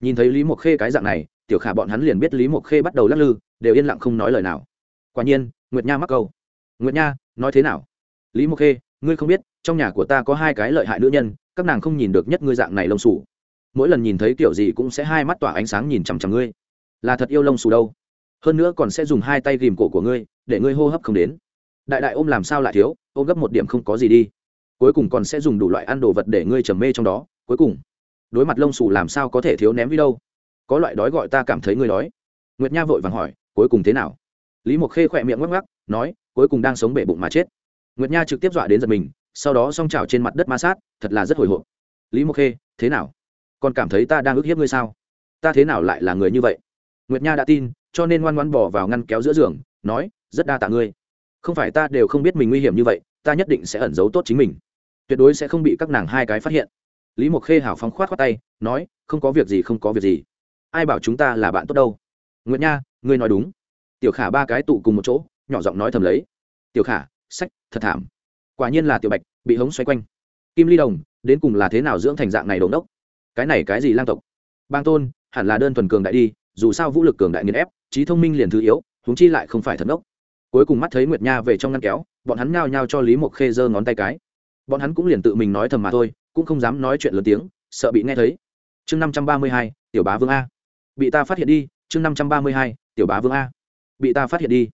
nhìn thấy lý mộc khê cái dạng này, tiểu khả bọn hắn liền biết lý mộc khê bắt đầu lắc lư, đều yên lặng không nói lời nào. Quả nhiên, nguyệt nha mắc câu. Nguyệt nha, nói thế nào? Lý mộc khê, ngươi không biết, trong nhà của ta có hai cái lợi hại nữ nhân, các nàng không nhìn được nhất ngươi dạng này lông sủ mỗi lần nhìn thấy kiểu gì cũng sẽ hai mắt tỏa ánh sáng nhìn chằm chằm ngươi. Là thật yêu lông sủ đâu. Hơn nữa còn sẽ dùng hai tay ghìm cổ của ngươi, để ngươi hô hấp không đến. Đại đại ôm làm sao lại thiếu, ôm gấp một điểm không có gì đi. Cuối cùng còn sẽ dùng đủ loại ăn đồ vật để ngươi trầm mê trong đó, cuối cùng đối mặt lông xù làm sao có thể thiếu ném đi đâu? Có loại đói gọi ta cảm thấy ngươi đói. Nguyệt nha vội vàng hỏi, cuối cùng thế nào? Lý mộc khê khỏe miệng ngắc ngắc nói, cuối cùng đang sống bể bụng mà chết. Nguyệt nha trực tiếp dọa đến giật mình, sau đó s o n g trào trên mặt đất ma sát, thật là rất hồi hộp. Lý mộc khê, thế nào? Còn cảm thấy ta đang ức hiếp ngươi sao? Ta thế nào lại là người như vậy? Nguyệt nha đã tin, cho nên ngoan ngoan bỏ vào ngăn kéo giữa giường, nói, rất đa tạ ngươi. Không phải ta đều không biết mình nguy hiểm như vậy, ta nhất định sẽ ẩn giấu tốt chính mình. Tuyệt đối sẽ không bị các nàng hai cái phát hiện lý mộc khê hào phóng khoát khoát tay, nói, không có việc gì, không có việc gì. Ai bảo chúng ta là bạn tốt đâu? Nguyệt nha, ngươi nói đúng. Tiểu khả ba cái tụ cùng một chỗ, nhỏ giọng nói thầm lấy. Tiểu khả, sách, thật thảm. Quả nhiên là tiểu bạch, bị hống xoay quanh. Kim ly đồng, đến cùng là thế nào dưỡng thành dạng này đồn đốc? Cái này cái gì lang tộc? Bang tôn, hẳn là đơn thuần cường đại đi, dù sao vũ lực cường đại nghiền ép, trí thông minh liền thứ yếu húng chi lại không phải thật ngốc cuối cùng mắt thấy nguyệt nha về trong ngăn kéo, bọn hắn nhao nhao cho lý mộc khê giơ ngón tay cái. Bọn hắn cũng liền tự mình nói thầm mà thôi cũng không dám nói chuyện lớn tiếng, sợ bị nghe thấy. Chương năm trăm ba mươi hai, tiểu bá vương a. Bị ta phát hiện đi, chương năm trăm ba mươi hai, tiểu bá vương a. Bị ta phát hiện đi.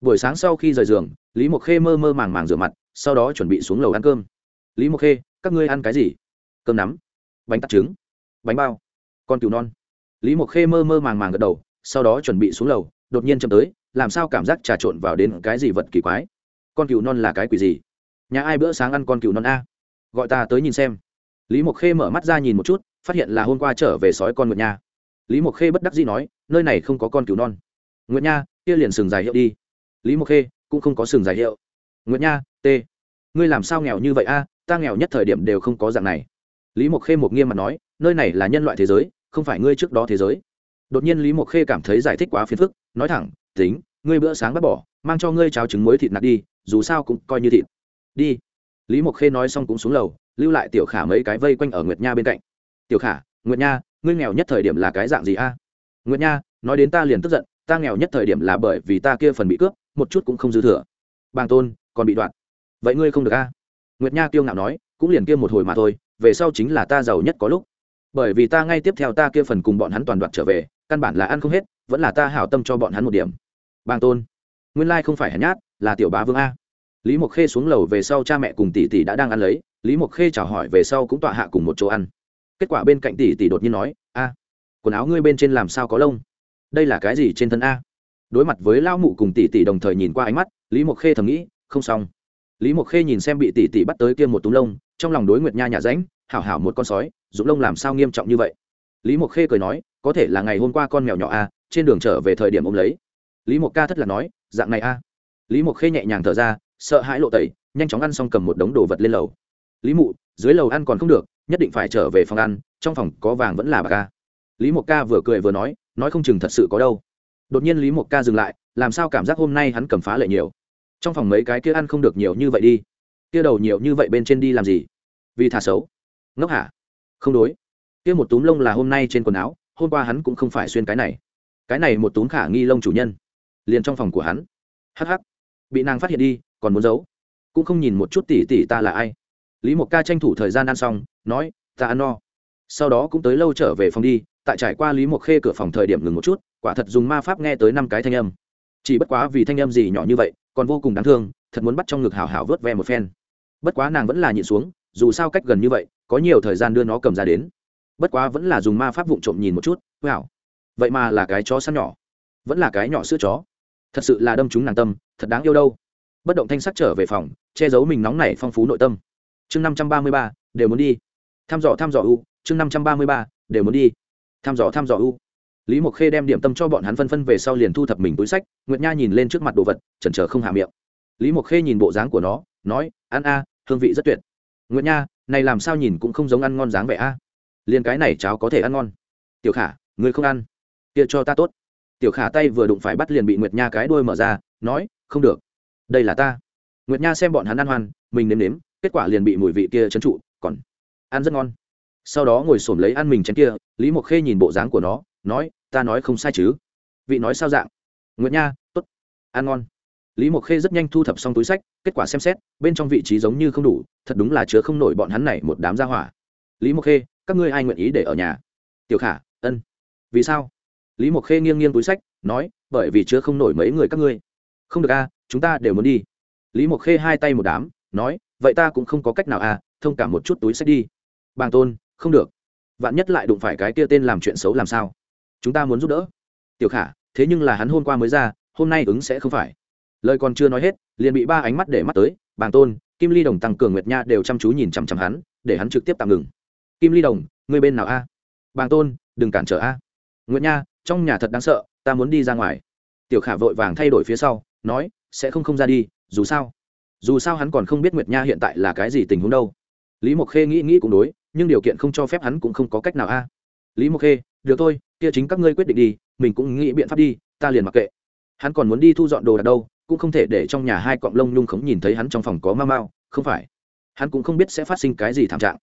Buổi sáng sau khi rời giường, lý mộc khê mơ mơ màng màng rửa mặt, sau đó chuẩn bị xuống lầu ăn cơm. Lý mộc khê, các ngươi ăn cái gì? Cơm nắm, bánh tạt trứng, bánh bao, con cừu non. Lý mộc khê mơ mơ màng màng gật đầu, sau đó chuẩn bị xuống lầu, đột nhiên chậm tới, làm sao cảm giác trà trộn vào đến cái gì vật kỳ quái? Con cừu non là cái quỷ gì? Nhà ai bữa sáng ăn con cừu non a? Gọi ta tới nhìn xem lý mộc khê mở mắt ra nhìn một chút, phát hiện là hôm qua trở về sói con nguyệt nha. Lý mộc khê bất đắc dĩ nói, nơi này không có con cừu non. Nguyệt nha, kia liền sừng dài hiệu đi. Lý mộc khê cũng không có sừng dài hiệu. Nguyệt nha, t, ngươi làm sao nghèo như vậy a? Ta nghèo nhất thời điểm đều không có dạng này. Lý mộc khê một nghiêm mặt nói, nơi này là nhân loại thế giới, không phải ngươi trước đó thế giới. Đột nhiên lý mộc khê cảm thấy giải thích quá phiền phức, nói thẳng, tính, ngươi bữa sáng bắt bỏ, mang cho ngươi cháo trứng muối thịt nạc đi, dù sao cũng coi như thịt. Đi. Lý mộc khê nói xong cũng xuống lầu lưu lại tiểu khả mấy cái vây quanh ở nguyệt nha bên cạnh tiểu khả nguyệt nha ngươi nghèo nhất thời điểm là cái dạng gì a nguyệt nha nói đến ta liền tức giận ta nghèo nhất thời điểm là bởi vì ta kia phần bị cướp một chút cũng không dư thừa bàng tôn còn bị đoạn vậy ngươi không được a nguyệt nha kiêu ngạo nói cũng liền kia một hồi mà thôi về sau chính là ta giàu nhất có lúc bởi vì ta ngay tiếp theo ta kia phần cùng bọn hắn toàn đoạn trở về căn bản là ăn không hết vẫn là ta hảo tâm cho bọn hắn một điểm bàng tôn nguyên lai không phải hèn nhát là tiểu bá vương a lý mộc khê xuống lầu về sau cha mẹ cùng tỷ tỷ đã đang ăn lấy lý mộc khê chào hỏi về sau cũng tọa hạ cùng một chỗ ăn. Kết quả bên cạnh tỷ tỷ đột nhiên nói, a, quần áo ngươi bên trên làm sao có lông? Đây là cái gì trên thân a? Đối mặt với lao mụ cùng tỷ tỷ đồng thời nhìn qua ánh mắt, lý mộc khê thầm nghĩ, không xong. Lý mộc khê nhìn xem bị tỷ tỷ bắt tới kia một túm lông, trong lòng đối nguyệt nha nhà ránh, hảo hảo một con sói, dụng lông làm sao nghiêm trọng như vậy? Lý mộc khê cười nói, có thể là ngày hôm qua con mèo nhỏ a, trên đường trở về thời điểm ôm lấy. Lý mộc ca thất là nói, dạng này a. Lý mộc khê nhẹ nhàng thở ra, sợ hãi lộ tẩy, nhanh chóng ăn xong cầm một đống đồ vật lên lầu lý mụ, dưới lầu ăn còn không được, nhất định phải trở về phòng ăn, trong phòng có vàng vẫn là bà ca. Lý mộc ca vừa cười vừa nói nói không chừng thật sự có đâu. Đột nhiên lý mộc ca dừng lại, làm sao cảm giác hôm nay hắn cầm phá lệ nhiều. Trong phòng mấy cái kia ăn không được nhiều như vậy đi. Kia đầu nhiều như vậy bên trên đi làm gì? Vì thả xấu. Ngốc hả? Không đối. Kia một túm lông là hôm nay trên quần áo, hôm qua hắn cũng không phải xuyên cái này. Cái này một túm khả nghi lông chủ nhân. Liền trong phòng của hắn. Hh bị nàng phát hiện đi, còn muốn giấu. Cũng không nhìn một chút tỉ tỉ ta là ai lý mộc ca tranh thủ thời gian ăn xong, nói, ta ăn no. Sau đó cũng tới lâu trở về phòng đi, tại trải qua lý mộc khê cửa phòng thời điểm ngừng một chút, quả thật dùng ma pháp nghe tới năm cái thanh âm. Chỉ bất quá vì thanh âm gì nhỏ như vậy, còn vô cùng đáng thương, thật muốn bắt trong ngực hào hào vớt ve một phen. Bất quá nàng vẫn là nhịn xuống, dù sao cách gần như vậy, có nhiều thời gian đưa nó cầm ra đến. Bất quá vẫn là dùng ma pháp vụng trộm nhìn một chút, wow, vậy mà là cái chó săn nhỏ, vẫn là cái nhỏ sữa chó. Thật sự là đâm chúng nàng tâm, thật đáng yêu đâu. Bất động thanh sắc trở về phòng, che giấu mình nóng nảy phong phú nội tâm chương năm trăm ba mươi ba, đều muốn đi. Thăm dò thăm dò u. Chương năm trăm ba mươi ba, đều muốn đi. Thăm dò thăm dò u. Lý mộc khê đem điểm tâm cho bọn hắn phân phân về sau liền thu thập mình túi sách, nguyệt nha nhìn lên trước mặt đồ vật, chần chờ không hạ miệng. Lý mộc khê nhìn bộ dáng của nó, nói, ăn a, hương vị rất tuyệt. Nguyệt nha, này làm sao nhìn cũng không giống ăn ngon dáng vẻ a. À? liền cái này cháo có thể ăn ngon. Tiểu khả người không ăn. Kia cho ta tốt. Tiểu khả tay vừa đụng phải bắt liền bị nguyệt nha cái đuôi mở ra, nói, không được. Đây là ta. Nguyệt nha xem bọn hắn ăn hoan, mình nếm nếm kết quả liền bị mùi vị kia trấn trụ, còn ăn rất ngon. Sau đó ngồi xổm lấy ăn mình chén kia, lý mộc khê nhìn bộ dáng của nó, nói, ta nói không sai chứ. Vị nói sao dạng? Nguyệt nha t ố t ăn ngon. Lý mộc khê rất nhanh thu thập xong túi sách, kết quả xem xét, bên trong vị trí giống như không đủ, thật đúng là chứa không nổi bọn hắn này một đám gia hỏa. Lý mộc khê, các ngươi ai nguyện ý để ở nhà? Tiểu khả, ân. Vì sao? Lý mộc khê nghiêng nghiêng túi sách, nói, bởi vì chứa không nổi mấy người các ngươi. Không được a, chúng ta đều muốn đi. Lý mộc khê hai tay một đám nói, vậy ta cũng không có cách nào à thông cảm một chút túi sách đi. Bàng tôn, không được. Vạn nhất lại đụng phải cái kia tên làm chuyện xấu làm sao? Chúng ta muốn giúp đỡ. Tiểu khả, thế nhưng là hắn hôm qua mới ra, hôm nay ứng sẽ không phải. Lời còn chưa nói hết, liền bị ba ánh mắt để mắt tới, bàng tôn, kim ly đồng tăng cường nguyệt nha đều chăm chú nhìn chằm chằm hắn, để hắn trực tiếp tạm ngừng. Kim ly đồng người bên nào a? Bàng tôn, đừng cản trở a. Nguyệt nha, trong nhà thật đáng sợ, ta muốn đi ra ngoài. Tiểu khả vội vàng thay đổi phía sau, nói, sẽ không không ra đi, dù sao dù sao hắn còn không biết nguyệt nha hiện tại là cái gì tình huống đâu. Lý mộc khê nghĩ nghĩ cũng đối, nhưng điều kiện không cho phép hắn cũng không có cách nào a. Lý mộc khê, được thôi, kia chính các ngươi quyết định đi, mình cũng nghĩ biện pháp đi, ta liền mặc kệ. Hắn còn muốn đi thu dọn đồ đạc đâu, cũng không thể để trong nhà hai cọng lông nhung khống nhìn thấy hắn trong phòng có ma mao, không phải. Hắn cũng không biết sẽ phát sinh cái gì thảm trạng.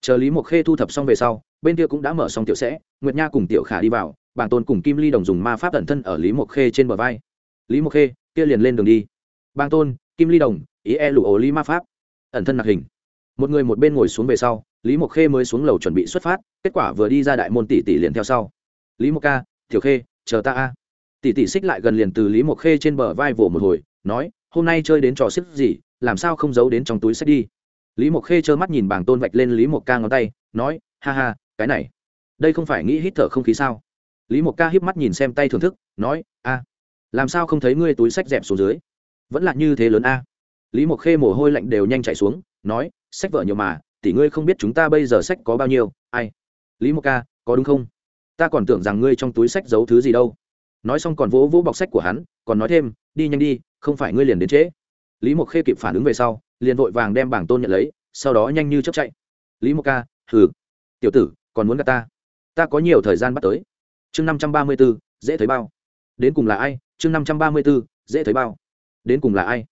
Chờ lý mộc khê thu thập xong về sau, bên kia cũng đã mở xong tiểu sẽ, nguyệt nha cùng tiểu khả đi vào bản tôn cùng kim ly đồng dùng ma pháp ẩn thân ở lý mộc khê trên bờ vai. Lý mộc khê, kia liền lên đường đi. Bang tôn, kim ly đồng ý e lụ ổ lý ma pháp. Ẩn thân nạc hình. Một người một bên ngồi xuống về sau, lý mộc khê mới xuống lầu chuẩn bị xuất phát, kết quả vừa đi ra đại môn tỷ tỷ liền theo sau. Lý mộc ca, tiểu khê, chờ ta a. Tỷ tỷ xích lại gần liền từ lý mộc khê trên bờ vai vỗ một hồi, nói, hôm nay chơi đến trò xích gì, làm sao không giấu đến trong túi sách đi? Lý mộc khê trơ mắt nhìn bảng tôn vạch lên lý mộc ca ngón tay, nói, ha ha, cái này, đây không phải nghĩ hít thở không khí sao? Lý mộc ca híp mắt nhìn xem tay thưởng thức, nói, a, làm sao không thấy ngươi túi sách dẹp xuống dưới? Vẫn là như thế lớn a lý mộc khê mồ hôi lạnh đều nhanh chạy xuống, nói, sách vợ nhiều mà, tỷ ngươi không biết chúng ta bây giờ sách có bao nhiêu, ai? Lý mộc ca, có đúng không? Ta còn tưởng rằng ngươi trong túi sách giấu thứ gì đâu. Nói xong còn vỗ vỗ bọc sách của hắn, còn nói thêm, đi nhanh đi, không phải ngươi liền đến trễ. Lý mộc khê kịp phản ứng về sau, liền vội vàng đem bảng tôn nhận lấy, sau đó nhanh như chấp chạy. Lý mộc ca, hừ, tiểu tử, còn muốn gặp ta? Ta có nhiều thời gian bắt tới. Chương năm trăm ba mươi b ố dễ thấy bao. Đến cùng là ai? Chương năm trăm ba mươi b ố dễ thấy bao. Đến cùng là ai?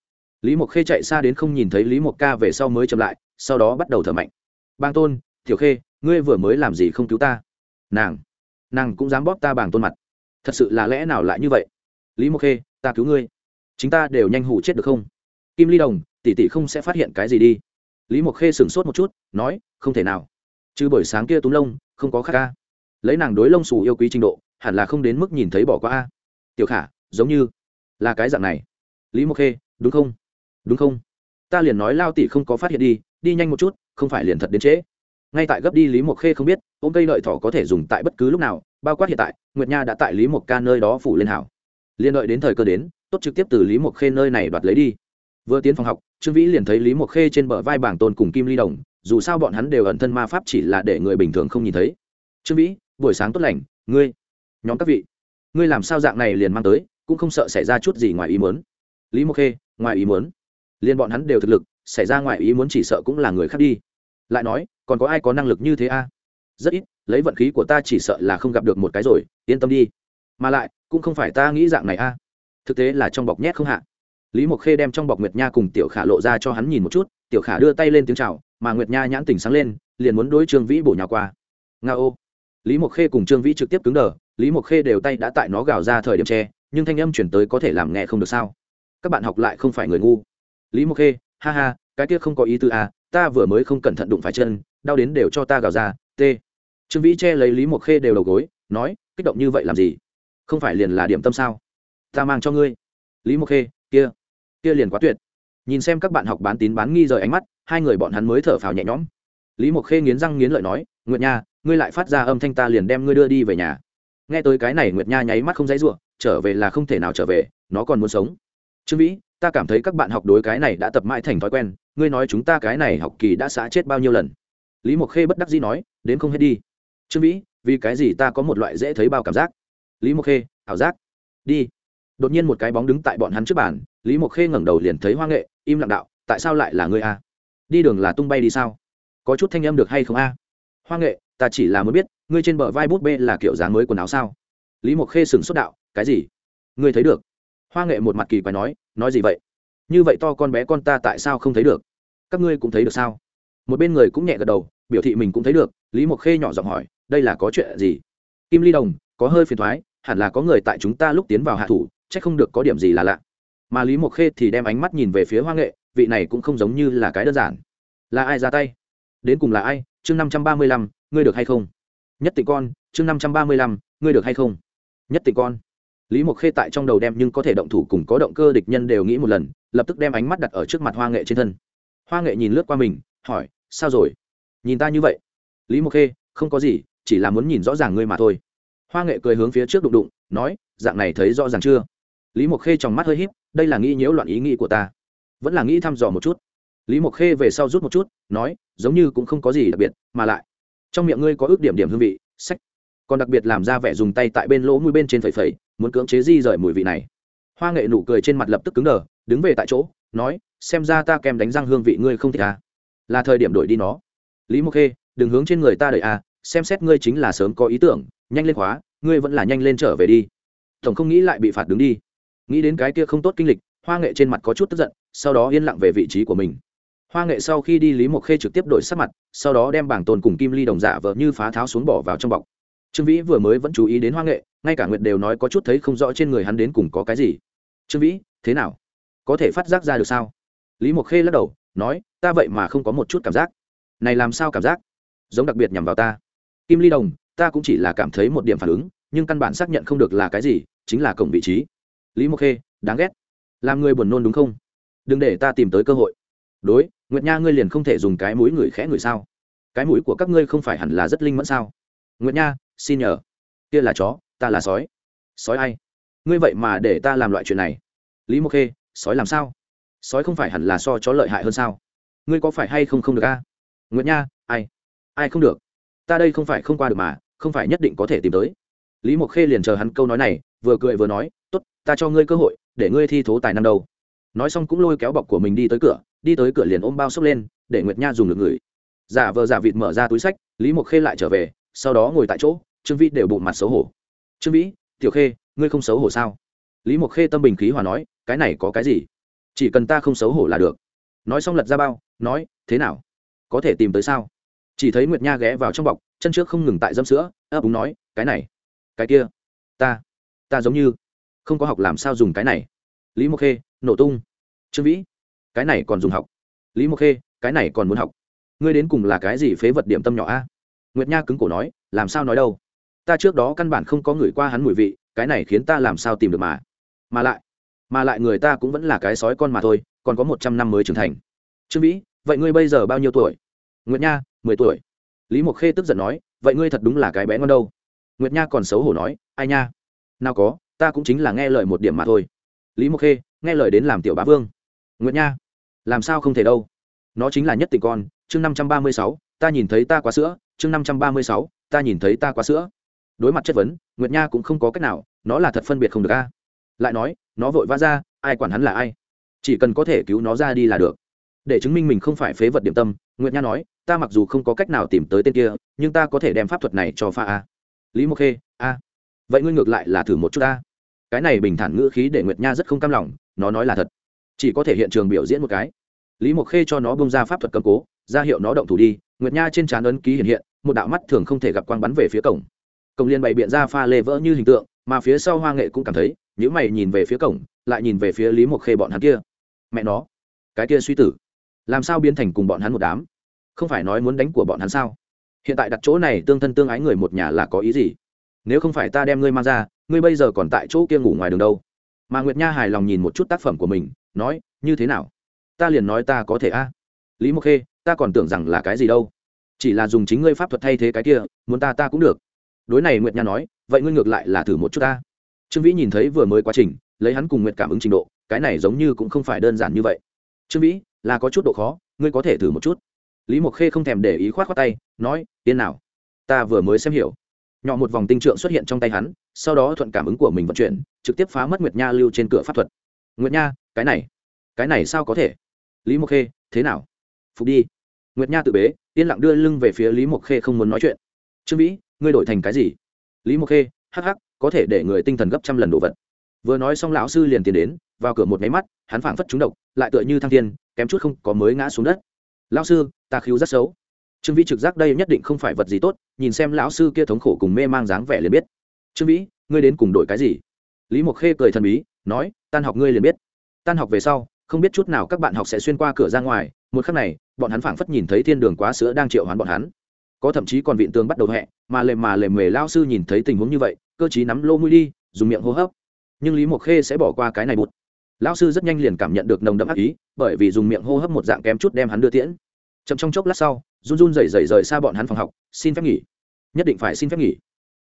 Lý mộc khê chạy xa đến không nhìn thấy lý mộc ca về sau mới chậm lại, sau đó bắt đầu thở mạnh. Bang tôn, tiểu khê, ngươi vừa mới làm gì không cứu ta? Nàng nàng cũng dám bóp ta bàng tôn mặt. Thật sự là lẽ nào lại như vậy? Lý mộc khê, ta cứu ngươi. Chúng ta đều nhanh hủ chết được không? Kim ly đồng, tỷ tỷ không sẽ phát hiện cái gì đi. Lý mộc khê sửng sốt một chút, nói, không thể nào. Chứ buổi sáng kia túm lông, không có khát ca lấy nàng đối lông xù yêu quý trình độ, hẳn là không đến mức nhìn thấy bỏ qua a. Tiểu khả, giống như là cái dạng này. Lý mộc khê, đúng không? Đúng không? Ta liền nói lao tỷ không có phát hiện đi đi nhanh một chút, không phải liền thật đến trễ. Ngay tại gấp đi lý mộc khê không biết, ôm cây đợi thỏ có thể dùng tại bất cứ lúc nào, bao quát hiện tại, nguyệt nha đã tại lý mộc ca nơi đó phủ lên hảo. Liền đợi đến thời cơ đến, tốt trực tiếp từ lý mộc khê nơi này đoạt lấy đi. Vừa tiến phòng học, trương vĩ liền thấy lý mộc khê trên bờ vai bảng tôn cùng kim ly đồng, dù sao bọn hắn đều ẩn thân ma pháp chỉ là để người bình thường không nhìn thấy. Trương vĩ, buổi sáng tốt lành, ngươi, nhóm các vị, ngươi làm sao dạng này liền mang tới, cũng không sợ xảy ra chút gì ngoài ý muốn. Lý mộc khê, ngoài ý muốn liên bọn hắn đều thực lực, xảy ra ngoài ý muốn chỉ sợ cũng là người khác đi. Lại nói, còn có ai có năng lực như thế a? Rất ít, lấy vận khí của ta chỉ sợ là không gặp được một cái rồi, yên tâm đi. Mà lại, cũng không phải ta nghĩ dạng này a. Thực tế là trong bọc nhét không hạ. Lý mộc khê đem trong bọc nguyệt nha cùng tiểu khả lộ ra cho hắn nhìn một chút, tiểu khả đưa tay lên tiếng c h à o mà nguyệt nha nhãn tỉnh sáng lên, liền muốn đối trương vĩ bổ nhào qua. Nga ô. Lý mộc khê cùng trương vĩ trực tiếp cứng đờ, lý mộc khê đều tay đã tại nó gào ra thời điểm tre nhưng thanh âm chuyển tới có thể làm nghe không được sao? Các bạn học lại không phải người ngu lý mộc khê, ha ha, cái kia không có ý tư à ta vừa mới không cẩn thận đụng phải chân, đau đến đều cho ta gào ra, t. Trương vĩ che lấy lý mộc khê đều đầu gối, nói, kích động như vậy làm gì? Không phải liền là điểm tâm sao? Ta mang cho ngươi. Lý mộc khê, kia kia liền quá tuyệt. Nhìn xem các bạn học bán tín bán nghi rời ánh mắt, hai người bọn hắn mới thở phào nhẹ nhõm. Lý mộc khê nghiến răng nghiến lợi nói, nguyệt nha, ngươi lại phát ra âm thanh ta liền đem ngươi đưa đi về nhà. Nghe tới cái này nguyệt nha nháy mắt không dãy ruộng trở về là không thể nào trở về, nó còn muốn sống. Trương vĩ ta cảm thấy các bạn học đối cái này đã tập mãi thành thói quen, ngươi nói chúng ta cái này học kỳ đã xã chết bao nhiêu lần? Lý mộc khê bất đắc dĩ nói, đến không hết đi. Trương vĩ, vì cái gì ta có một loại dễ thấy bao cảm giác? Lý mộc khê, ảo giác. Đi. Đột nhiên một cái bóng đứng tại bọn hắn trước bàn, lý mộc khê ngẩng đầu liền thấy hoa nghệ, im lặng đạo, tại sao lại là ngươi a? Đi đường là tung bay đi sao? Có chút thanh âm được hay không a? Hoa nghệ, ta chỉ là muốn biết, ngươi trên bờ vai bút bê là kiểu dáng mới quần áo sao? Lý mộc khê sửng sốt đạo, cái gì? Ngươi thấy được hoa nghệ một mặt kỳ quái nói nói gì vậy? Như vậy to con bé con ta tại sao không thấy được? Các ngươi cũng thấy được sao? Một bên người cũng nhẹ gật đầu, biểu thị mình cũng thấy được, lý mộc khê nhỏ giọng hỏi, đây là có chuyện gì? Kim ly đồng, có hơi phiền thoái, hẳn là có người tại chúng ta lúc tiến vào hạ thủ c h ắ c không được có điểm gì là lạ. Mà lý mộc khê thì đem ánh mắt nhìn về phía hoa nghệ, vị này cũng không giống như là cái đơn giản. Là ai ra tay? Đến cùng là ai? Chương năm trăm ba mươi lăm, ngươi được hay không? Nhất tịnh con, chương năm trăm ba mươi lăm, ngươi được hay không? Nhất tịnh con lý mộc khê tại trong đầu đem nhưng có thể động thủ cùng có động cơ địch nhân đều nghĩ một lần, lập tức đem ánh mắt đặt ở trước mặt hoa nghệ trên thân. Hoa nghệ nhìn lướt qua mình, hỏi, sao rồi? Nhìn ta như vậy? Lý mộc khê, không có gì, chỉ là muốn nhìn rõ ràng ngươi mà thôi. Hoa nghệ cười hướng phía trước đụng đụng, nói, dạng này thấy rõ ràng chưa? Lý mộc khê trong mắt hơi h í p đây là nghĩ nhiễu loạn ý nghĩ của ta. Vẫn là nghĩ thăm dò một chút. Lý mộc khê về sau rút một chút, nói, giống như cũng không có gì đặc biệt, mà lại, trong miệng ngươi có ước điểm điểm hương vị, sách. Còn đặc biệt làm ra vẻ dùng tay tại bên lỗ mũi bên trên phẩy phẩy muốn cưỡng chế di rời mùi vị này. Hoa nghệ nụ cười trên mặt lập tức cứng đờ, đứng về tại chỗ, nói, xem ra ta kèm đánh răng hương vị ngươi không thích à. là thời điểm đổi đi nó. Lý mộc khê, đừng hướng trên người ta đợi à xem xét ngươi chính là sớm có ý tưởng, nhanh lên khóa, ngươi vẫn là nhanh lên trở về đi. Tổng không nghĩ lại bị phạt đứng đi. Nghĩ đến cái kia không tốt kinh lịch, hoa nghệ trên mặt có chút tức giận, sau đó yên lặng về vị trí của mình. Hoa nghệ sau khi đi, lý mộc khê trực tiếp đổi sắc mặt, sau đó đem bảng tồn cùng kim ly đồng giả vợ như phá tháo xuống bỏ vào trong bọc. Trương vĩ vừa mới vẫn chú ý đến hoa nghệ ngay cả nguyệt đều nói có chút thấy không rõ trên người hắn đến cùng có cái gì. Trương vĩ, thế nào? Có thể phát giác ra được sao? Lý mộc khê lắc đầu, nói, ta vậy mà không có một chút cảm giác. Này làm sao cảm giác? Giống đặc biệt nhằm vào ta. Kim ly đồng, ta cũng chỉ là cảm thấy một điểm phản ứng, nhưng căn bản xác nhận không được là cái gì, chính là cổng vị trí. Lý mộc khê, đáng ghét. Làm người buồn nôn đúng không? Đừng để ta tìm tới cơ hội. Đối, nguyệt nha ngươi liền không thể dùng cái mũi người khẽ người sao? Cái mũi của các ngươi không phải hẳn là rất linh mẫn sao? Nguyệt nha, xin nhờ. Kia là chó ta là sói. Sói ai? Ngươi vậy mà để ta làm loại chuyện này. Lý mộc khê, sói làm sao? Sói không phải hẳn là so chó lợi hại hơn sao? Ngươi có phải hay không không được a? Nguyệt nha, ai? Ai không được? Ta đây không phải không qua được mà, không phải nhất định có thể tìm tới. Lý mộc khê liền chờ hắn câu nói này, vừa cười vừa nói t ố t ta cho ngươi cơ hội, để ngươi thi thố tài năm đâu. Nói xong cũng lôi kéo bọc của mình đi tới cửa, đi tới cửa liền ôm bao xốc lên, để nguyệt nha dùng được ngửi. Giả vờ giả vịt mở ra túi sách, lý mộc khê lại trở về, sau đó ngồi tại chỗ, trương vi đều bụng mặt xấu hổ trương vĩ tiểu khê ngươi không xấu hổ sao lý mộc khê tâm bình khí hòa nói cái này có cái gì chỉ cần ta không xấu hổ là được nói xong lật ra bao nói thế nào có thể tìm tới sao chỉ thấy nguyệt nha ghé vào trong bọc chân trước không ngừng tại dâm sữa ấp úng nói cái này cái kia ta ta giống như không có học làm sao dùng cái này lý mộc khê nổ tung trương vĩ cái này còn dùng học lý mộc khê cái này còn muốn học ngươi đến cùng là cái gì phế vật điểm tâm nhỏ a nguyệt nha cứng cổ nói làm sao nói đâu ta trước đó căn bản không có người qua hắn mùi vị, cái này khiến ta làm sao tìm được mà. Mà lại mà lại người ta cũng vẫn là cái sói con mà thôi, còn có một trăm năm mới trưởng thành. Trương vĩ, vậy ngươi bây giờ bao nhiêu tuổi? Nguyệt nha, mười tuổi. Lý mộc khê tức giận nói, vậy ngươi thật đúng là cái bé ngon đâu. Nguyệt nha còn xấu hổ nói, ai nha? Nào có, ta cũng chính là nghe lời một điểm mà thôi. Lý mộc khê, nghe lời đến làm tiểu bá vương. Nguyệt nha, làm sao không thể đâu? Nó chính là nhất tình con, chương năm trăm ba mươi sáu, ta nhìn thấy ta quá sữa, chương năm trăm ba mươi sáu, ta nhìn thấy ta quá sữa đối mặt chất vấn, nguyệt nha cũng không có cách nào, nó là thật phân biệt không được a. Lại nói, nó vội vã ra, ai quản hắn là ai? Chỉ cần có thể cứu nó ra đi là được. Để chứng minh mình không phải phế vật điểm tâm, nguyệt nha nói, ta mặc dù không có cách nào tìm tới tên kia, nhưng ta có thể đem pháp thuật này cho pha a. Lý mộc khê, a. Vậy ngươi ngược lại là thử một chút a. Cái này bình thản ngữ khí để nguyệt nha rất không cam lòng, nó nói là thật. Chỉ có thể hiện trường biểu diễn một cái. Lý mộc khê cho nó bông ra pháp thuật cầm cố, ra hiệu nó động thủ đi, nguyệt nha trên trán ấn ký hiện hiện, một đạo mắt thường không thể gặp quang bắn về phía cổng cổng liên bày biện ra pha lê vỡ như hình tượng, mà phía sau hoa nghệ cũng cảm thấy những mày nhìn về phía cổng, lại nhìn về phía lý mộc khê bọn hắn kia. Mẹ nó, cái kia suy tử, làm sao biến thành cùng bọn hắn một đám? Không phải nói muốn đánh của bọn hắn sao? Hiện tại đặt chỗ này tương thân tương ái người một nhà là có ý gì? Nếu không phải ta đem ngươi mang ra, ngươi bây giờ còn tại chỗ kia ngủ ngoài đường đâu. Mà nguyệt nha hài lòng nhìn một chút tác phẩm của mình, nói, như thế nào? Ta liền nói ta có thể a. Lý mộc khê, ta còn tưởng rằng là cái gì đâu. Chỉ là dùng chính ngươi pháp thuật thay thế cái kia, muốn ta ta cũng được đối này nguyệt nha nói, vậy ngươi ngược lại là thử một chút ta. Trương vĩ nhìn thấy vừa mới quá trình, lấy hắn cùng nguyệt cảm ứng trình độ, cái này giống như cũng không phải đơn giản như vậy. Trương vĩ, là có chút độ khó, ngươi có thể thử một chút. Lý mộc khê không thèm để ý khoát khoát tay, nói, yên nào, ta vừa mới xem hiểu. Nhỏ một vòng tinh trượng xuất hiện trong tay hắn, sau đó thuận cảm ứng của mình vận chuyển, trực tiếp phá mất nguyệt nha lưu trên cửa pháp thuật. Nguyệt nha, cái này cái này sao có thể? Lý mộc khê, thế nào? Phục đi. Nguyệt nha tự bế, yên lặng đưa lưng về phía lý mộc khê không muốn nói chuyện. Trương vĩ ngươi đổi thành cái gì? Lý mộc khê, hắc hắc, có thể để người tinh thần gấp trăm lần đồ vật. Vừa nói xong lão sư liền tiến đến, vào cửa một máy mắt, hắn phảng phất trúng độc, lại tựa như thăng thiên, kém chút không có mới ngã xuống đất. Lão sư, ta khiếu rất xấu. Trương vĩ trực giác đây nhất định không phải vật gì tốt, nhìn xem lão sư kia thống khổ cùng mê mang dáng vẻ liền biết. Trương vĩ, ngươi đến cùng đổi cái gì? Lý mộc khê cười thần bí, nói, tan học ngươi liền biết. Tan học về sau, không biết chút nào các bạn học sẽ xuyên qua cửa ra ngoài, một khắc này, bọn hắn phảng phất nhìn thấy thiên đường quá sữa đang triệu hoán bọn hắn có thậm chí còn vịn tường bắt đầu hẹ, mà lề mà lề mề lao sư nhìn thấy tình huống như vậy, cơ chí nắm lô mũi đi, dùng miệng hô hấp. Nhưng lý mộc khê sẽ bỏ qua cái này bụt. Lão sư rất nhanh liền cảm nhận được nồng đậm ác ý, bởi vì dùng miệng hô hấp một dạng kém chút đem hắn đưa tiễn. Chậm trong chốc lát sau, run run rẩy rẩy rời xa bọn hắn phòng học, xin phép nghỉ. Nhất định phải xin phép nghỉ.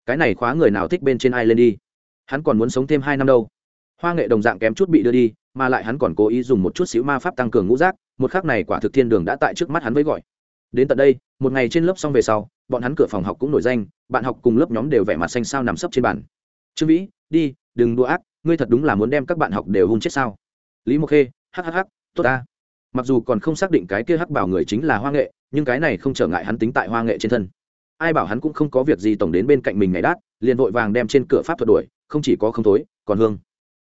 Cái này khóa người nào thích bên trên ai lên đi. Hắn còn muốn sống thêm hai năm đâu. Hoa nghệ đồng dạng kém chút bị đưa đi, mà lại hắn còn cố ý dùng một chút xíu ma pháp tăng cường ngũ giác, một khắc này quả thực thiên đường đã tại trước mắt hắn với gọi đến tận đây, một ngày trên lớp xong về sau, bọn hắn cửa phòng học cũng nổi danh, bạn học cùng lớp nhóm đều vẻ mặt xanh sao nằm sấp trên bàn. Trương vĩ, đi, đừng đùa ác, ngươi thật đúng là muốn đem các bạn học đều hung chết sao? Lý mộc khê hhh tốt ta. Mặc dù còn không xác định cái kia hắc bảo người chính là hoa nghệ, nhưng cái này không trở ngại hắn tính tại hoa nghệ trên thân. Ai bảo hắn cũng không có việc gì tổng đến bên cạnh mình ngày đát, liền vội vàng đem trên cửa pháp thuật đuổi, không chỉ có không tối còn hương.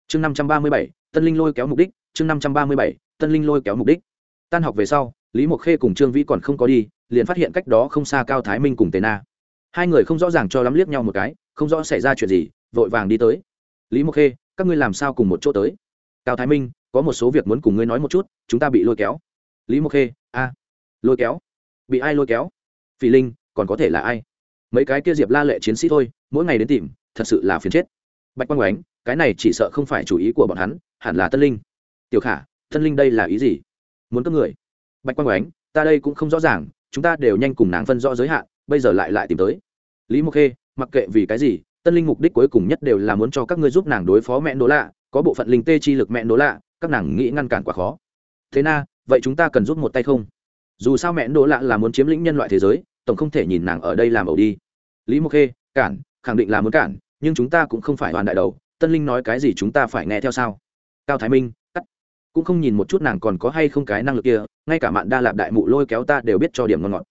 Chương năm trăm ba mươi bảy, tân linh lôi kéo mục đích, chương năm trăm ba mươi bảy, tân linh lôi kéo mục đích. Tan học về sau lý mộc khê cùng trương vĩ còn không có đi, liền phát hiện cách đó không xa cao thái minh cùng tề na. Hai người không rõ ràng cho lắm liếc nhau một cái, không rõ xảy ra chuyện gì, vội vàng đi tới. Lý mộc khê, các ngươi làm sao cùng một chỗ tới? Cao thái minh, có một số việc muốn cùng ngươi nói một chút, chúng ta bị lôi kéo. Lý mộc khê, a. Lôi kéo? Bị ai lôi kéo? Phì linh, còn có thể là ai? Mấy cái kia diệp la lệ chiến sĩ thôi, mỗi ngày đến tìm, thật sự là phiền chết. Bạch quang oánh cái này chỉ sợ không phải chủ ý của bọn hắn, hẳn là tân linh. Tiểu khả, tân linh đây là ý gì? Muốn cấp người bạch quang ánh ta đây cũng không rõ ràng, chúng ta đều nhanh cùng nàng phân rõ giới hạn, bây giờ lại lại tìm tới. Lý mộc khê, mặc kệ vì cái gì, tân linh mục đích cuối cùng nhất đều là muốn cho các ngươi giúp nàng đối phó mẹ đố lạ, có bộ phận linh tê chi lực mẹ đố lạ, các nàng nghĩ ngăn cản quá khó. Thế na, vậy chúng ta cần giúp một tay không? Dù sao mẹ đố lạ là muốn chiếm lĩnh nhân loại thế giới, tổng không thể nhìn nàng ở đây làm ẩu đi. Lý mộc khê, cản, khẳng định là muốn cản, nhưng chúng ta cũng không phải hoàn đại đầu. Tân linh nói cái gì chúng ta phải nghe theo sao? Cao thái minh cũng không nhìn một chút nàng còn có hay không cái năng lực kia, ngay cả mạn đa lạp đại mụ lôi kéo ta đều biết cho điểm ngon ngọt.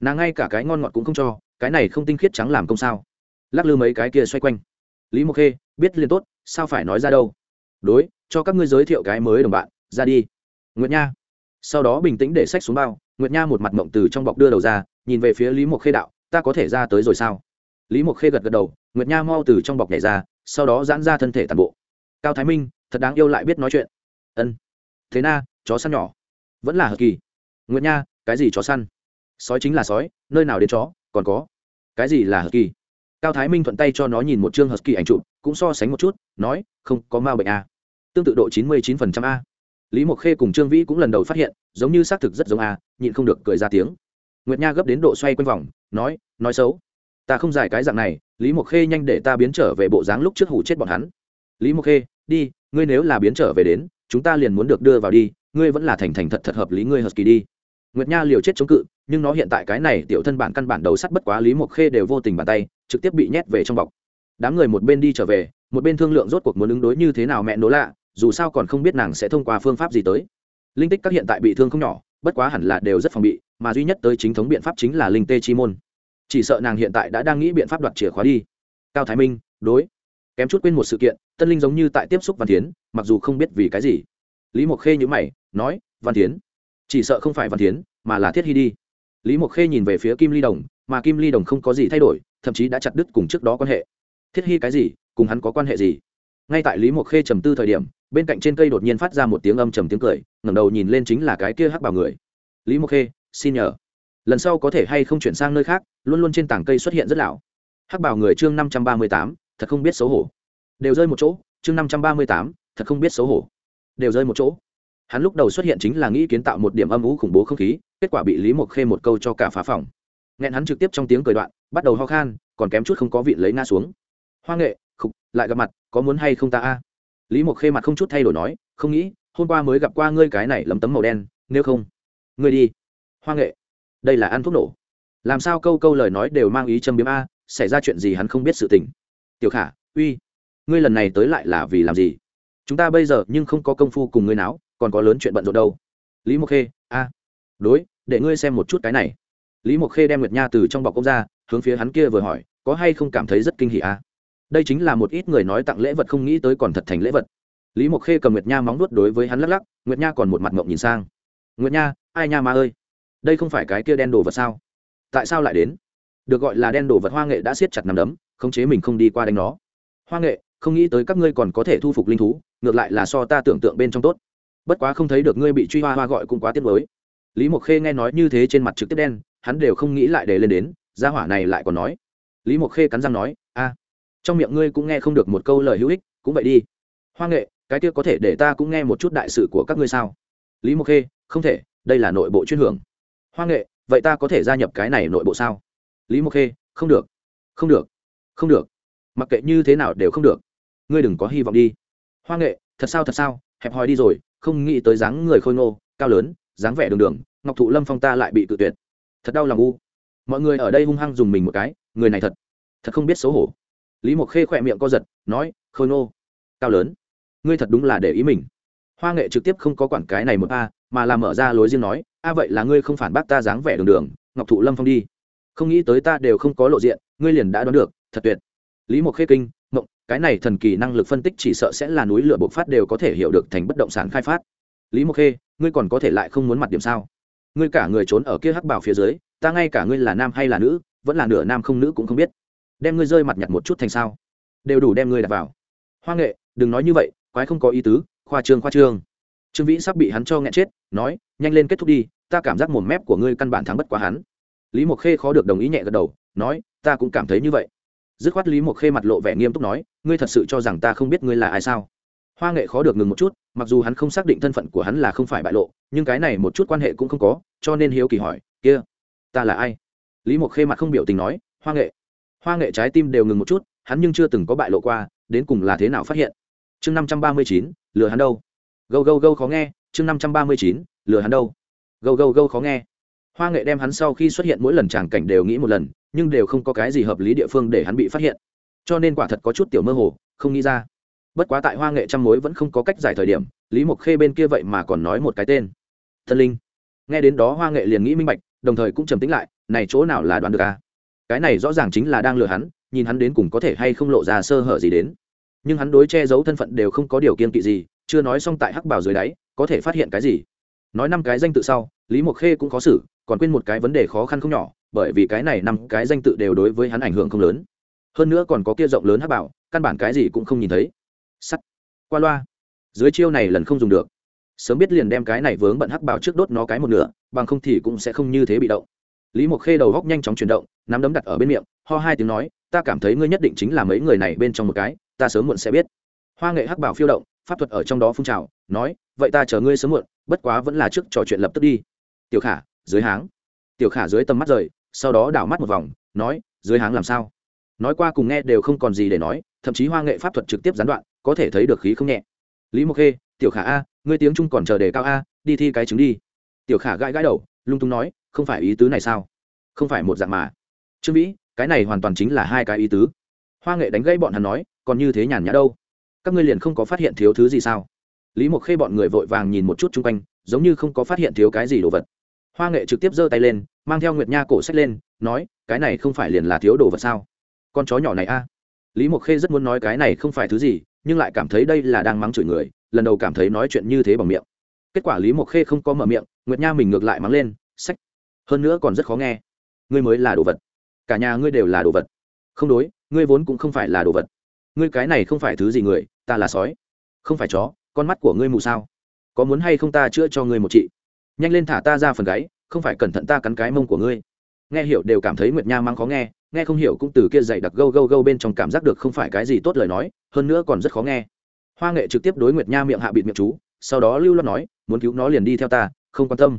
Nàng ngay cả cái ngon ngọt cũng không cho, cái này không tinh khiết trắng làm công sao? Lắc lư mấy cái kia xoay quanh. Lý mộc khê, biết liền tốt, sao phải nói ra đâu? Đối, cho các ngươi giới thiệu cái mới đồng bạn, ra đi. Nguyệt nha. Sau đó bình tĩnh để sách xuống bao, nguyệt nha một mặt mộng từ trong bọc đưa đầu ra, nhìn về phía lý mộc khê đạo, ta có thể ra tới rồi sao? Lý mộc khê gật gật đầu, nguyệt nha mau từ trong bọc nhảy ra, sau đó giãn ra thân thể toàn bộ. Cao thái minh, thật đáng yêu lại biết nói chuyện. Ân thế na, chó săn nhỏ. Vẫn là hờ kỳ. Nguyệt nha, cái gì chó săn? Sói chính là sói, nơi nào đến chó, còn có. Cái gì là hờ kỳ? Cao thái minh thuận tay cho nó nhìn một chương hờ kỳ ảnh chụp, cũng so sánh một chút, nói, không, có ma bệnh a tương tự độ chín mươi chín phần trăm a. Lý mộc khê cùng trương vĩ cũng lần đầu phát hiện, giống như xác thực rất giống a, nhịn không được cười ra tiếng. Nguyệt nha gấp đến độ xoay quanh vòng, nói nói xấu. Ta không giải cái dạng này, lý mộc khê nhanh để ta biến trở về bộ dáng lúc trước hủ chết bọn hắn. Lý mộc khê, đi, ngươi nếu là biến trở về đến chúng ta liền muốn được đưa vào đi, ngươi vẫn là thành thành thật thật hợp lý ngươi hợp kỳ đi. Nguyệt nha liều chết chống cự, nhưng nó hiện tại cái này tiểu thân bản căn bản đầu sắt bất quá lý mộc khê đều vô tình bàn tay, trực tiếp bị nhét về trong bọc. Đám người một bên đi trở về, một bên thương lượng rốt cuộc muốn ứng đối như thế nào mẹ nố lạ, dù sao còn không biết nàng sẽ thông qua phương pháp gì tới. Linh tích các hiện tại bị thương không nhỏ, bất quá hẳn là đều rất phòng bị, mà duy nhất tới chính thống biện pháp chính là linh tê chi môn. Chỉ sợ nàng hiện tại đã đang nghĩ biện pháp đoạt chìa khóa đi. Cao thái minh, đối kém chút quên một sự kiện, tân linh giống như tại tiếp xúc văn tiến mặc dù không biết vì cái gì. Lý mộc khê nhữ mày, nói, văn tiến chỉ sợ không phải văn tiến mà là thiết hy đi. Lý mộc khê nhìn về phía kim ly đồng, mà kim ly đồng không có gì thay đổi, thậm chí đã chặt đứt cùng trước đó quan hệ. Thiết hy cái gì? Cùng hắn có quan hệ gì? Ngay tại lý mộc khê trầm tư thời điểm, bên cạnh trên cây đột nhiên phát ra một tiếng âm trầm tiếng cười, ngẩng đầu nhìn lên chính là cái kia hắc bảo người. Lý mộc khê, xin nhờ. Lần sau có thể hay không chuyển sang nơi khác, luôn luôn trên tảng cây xuất hiện rất lão. Hắc bảo người chương năm trăm ba mươi tám thật không biết xấu hổ. Đều rơi một chỗ, chương năm trăm ba mươi tám, thật không biết xấu hổ. Đều rơi một chỗ. Hắn lúc đầu xuất hiện chính là nghĩ kiến tạo một điểm âm ú khủng bố không khí, kết quả bị lý mộc khê một câu cho cả phá phòng. Nghẹn hắn trực tiếp trong tiếng cười đoạn, bắt đầu ho khan, còn kém chút không có vị lấy nga xuống. Hoa nghệ, khục, lại gặp mặt, có muốn hay không ta a? Lý mộc khê mặt không chút thay đổi nói, không nghĩ, hôm qua mới gặp qua ngươi cái này lấm tấm màu đen, nếu không, ngươi đi. Hoa nghệ, đây là ăn thuốc nổ. Làm sao câu câu lời nói đều mang ý châm biếm a, xảy ra chuyện gì hắn không biết sự tình tiểu khả, uy, ngươi lần này tới lại là vì làm gì? Chúng ta bây giờ nhưng không có công phu cùng ngươi náo, còn có lớn chuyện bận rộn đâu. Lý mộc khê, a, đối, để ngươi xem một chút cái này. Lý mộc khê đem nguyệt nha từ trong bọc công ra, hướng phía hắn kia vừa hỏi, có hay không cảm thấy rất kinh hỉ a? Đây chính là một ít người nói tặng lễ vật không nghĩ tới còn thật thành lễ vật. Lý mộc khê cầm nguyệt nha móng nuốt đối với hắn lắc lắc, nguyệt nha còn một mặt mộng nhìn sang. Nguyệt nha, ai nha ma ơi? Đây không phải cái kia đen đồ vật sao? Tại sao lại đến? Được gọi là đen đồ vật hoa nghệ đã siết chặt nằm đấm, khống chế mình không đi qua đánh nó. Hoa nghệ, không nghĩ tới các ngươi còn có thể thu phục linh thú, ngược lại là so ta tưởng tượng bên trong tốt. Bất quá không thấy được ngươi bị truy hoa hoa gọi cũng quá tiếc mới lý mộc khê nghe nói như thế trên mặt trực tiếp đen, hắn đều không nghĩ lại để lên đến, gia hỏa này lại còn nói. Lý mộc khê cắn răng nói, a, trong miệng ngươi cũng nghe không được một câu lời hữu ích, cũng vậy đi. Hoa nghệ, cái kia có thể để ta cũng nghe một chút đại sự của các ngươi sao? Lý mộc khê, không thể, đây là nội bộ chuyên hưởng. Hoa nghệ, vậy ta có thể gia nhập cái này nội bộ sao? Lý mộc khê, không được không được không được. Mặc kệ như thế nào đều không được. Ngươi đừng có hy vọng đi. Hoa nghệ, thật sao thật sao? Hẹp hòi đi rồi, không nghĩ tới dáng người khôi ngô, cao lớn, dáng vẻ đường đường, ngọc thụ lâm phong ta lại bị tự tuyệt. Thật đau lòng u. Mọi người ở đây hung hăng dùng mình một cái, người này thật thật không biết xấu hổ. Lý mộc khê khỏe miệng co giật, nói, khôi ngô, cao lớn. Ngươi thật đúng là để ý mình. Hoa nghệ trực tiếp không có quản cái này một a, mà làm mở ra lối riêng nói, a vậy là ngươi không phản bác ta dáng vẻ đường đường, ngọc thụ lâm phong đi không nghĩ tới ta đều không có lộ diện, ngươi liền đã đoán được, thật tuyệt. Lý mộc khê kinh, mộng, cái này thần kỳ năng lực phân tích chỉ sợ sẽ là núi lửa bộc phát đều có thể hiểu được thành bất động sản khai phát. Lý mộc khê, ngươi còn có thể lại không muốn mặt điểm sao? Ngươi cả người trốn ở kia hắc bảo phía dưới, ta ngay cả ngươi là nam hay là nữ, vẫn là nửa nam không nữ cũng không biết. Đem ngươi rơi mặt nhặt một chút thành sao? Đều đủ đem ngươi đặt vào. Hoa nghệ, đừng nói như vậy, quái không có ý tứ, khoa trương khoa trương. Trương vĩ sắp bị hắn cho nghẹn chết, nói, nhanh lên kết thúc đi, ta cảm giác mồm mép của ngươi căn bản thắng bất quá hắn lý mộc khê khó được đồng ý nhẹ gật đầu, nói, ta cũng cảm thấy như vậy. Dứt khoát lý mộc khê mặt lộ vẻ nghiêm túc nói, ngươi thật sự cho rằng ta không biết ngươi là ai sao? Hoa nghệ khó được ngừng một chút, mặc dù hắn không xác định thân phận của hắn là không phải bại lộ, nhưng cái này một chút quan hệ cũng không có, cho nên hiếu kỳ hỏi, kia, ta là ai? Lý mộc khê mặt không biểu tình nói, hoa nghệ. Hoa nghệ trái tim đều ngừng một chút, hắn nhưng chưa từng có bại lộ qua, đến cùng là thế nào phát hiện? Chương năm trăm ba mươi chín, lừa hắn đâu? Gâu gâu gâu khó nghe, chương năm trăm ba mươi chín, lừa hắn đâu? Gâu gâu gâu khó nghe hoa nghệ đem hắn sau khi xuất hiện mỗi lần tràng cảnh đều nghĩ một lần, nhưng đều không có cái gì hợp lý địa phương để hắn bị phát hiện. Cho nên quả thật có chút tiểu mơ hồ, không nghĩ ra. Bất quá tại hoa nghệ trăm mối vẫn không có cách giải thời điểm, lý mộc khê bên kia vậy mà còn nói một cái tên. Thân linh. Nghe đến đó hoa nghệ liền nghĩ minh bạch, đồng thời cũng trầm tính lại, này chỗ nào là đoán được à? cái này rõ ràng chính là đang lừa hắn, nhìn hắn đến cùng có thể hay không lộ ra sơ hở gì đến. Nhưng hắn đối che giấu thân phận đều không có điều kiên kỵ gì, chưa nói xong tại hắc bảo dưới đáy, có thể phát hiện cái gì? Nói năm cái danh tự sau, lý mộc khê cũng khó xử còn quên một cái vấn đề khó khăn không nhỏ, bởi vì cái này năm cái danh tự đều đối với hắn ảnh hưởng không lớn. Hơn nữa còn có kia rộng lớn hắc bảo, căn bản cái gì cũng không nhìn thấy. Sắt. Qua loa. Dưới chiêu này lần không dùng được. Sớm biết liền đem cái này vướng bận hắc bảo trước đốt nó cái một nửa, bằng không thì cũng sẽ không như thế bị động. Lý mộc khê đầu góc nhanh chóng chuyển động, nắm đấm đặt ở bên miệng, ho hai tiếng nói, ta cảm thấy ngươi nhất định chính là mấy người này bên trong một cái, ta sớm muộn sẽ biết. Hoa nghệ hắc bảo phiêu động, pháp thuật ở trong đó phun trào, nói, vậy ta chờ ngươi sớm muộn, bất quá vẫn là trước trò chuyện lập tức đi. Tiểu khả dưới háng. Tiểu khả dưới tầm mắt rời, sau đó đảo mắt một vòng, nói, dưới háng làm sao? Nói qua cùng nghe đều không còn gì để nói, thậm chí hoa nghệ pháp thuật trực tiếp gián đoạn, có thể thấy được khí không nhẹ. Lý mộc khê, tiểu khả a, ngươi tiếng trung còn chờ đề cao a, đi thi cái chứng đi. Tiểu khả gãi gãi đầu, lung tung nói, không phải ý tứ này sao? Không phải một dạng mà. Trương vĩ, cái này hoàn toàn chính là hai cái ý tứ. Hoa nghệ đánh gãy bọn hắn nói, còn như thế nhàn nhã đâu? Các ngươi liền không có phát hiện thiếu thứ gì sao? Lý mộc khê bọn người vội vàng nhìn một chút chung quanh, giống như không có phát hiện thiếu cái gì đồ vật hoa nghệ trực tiếp giơ tay lên, mang theo nguyệt nha cổ sách lên, nói, cái này không phải liền là thiếu đồ vật sao? Con chó nhỏ này a. Lý mộc khê rất muốn nói cái này không phải thứ gì, nhưng lại cảm thấy đây là đang mắng chửi người, lần đầu cảm thấy nói chuyện như thế bằng miệng. Kết quả lý mộc khê không có mở miệng, nguyệt nha mình ngược lại mắng lên, sách. Hơn nữa còn rất khó nghe. Ngươi mới là đồ vật. Cả nhà ngươi đều là đồ vật. Không đối, ngươi vốn cũng không phải là đồ vật. Ngươi cái này không phải thứ gì người, ta là sói. Không phải chó, con mắt của ngươi mù sao? Có muốn hay không ta chữa cho ngươi một chị nhanh lên thả ta ra phần gáy, không phải cẩn thận ta cắn cái mông của ngươi. Nghe hiểu đều cảm thấy nguyệt nha mang khó nghe nghe không hiểu cũng từ kia dày đặc gâu gâu gâu bên trong cảm giác được không phải cái gì tốt lời nói, hơn nữa còn rất khó nghe. Hoa nghệ trực tiếp đối nguyệt nha miệng hạ bịt miệng chú, sau đó lưu loát nói, muốn cứu nó liền đi theo ta, không quan tâm.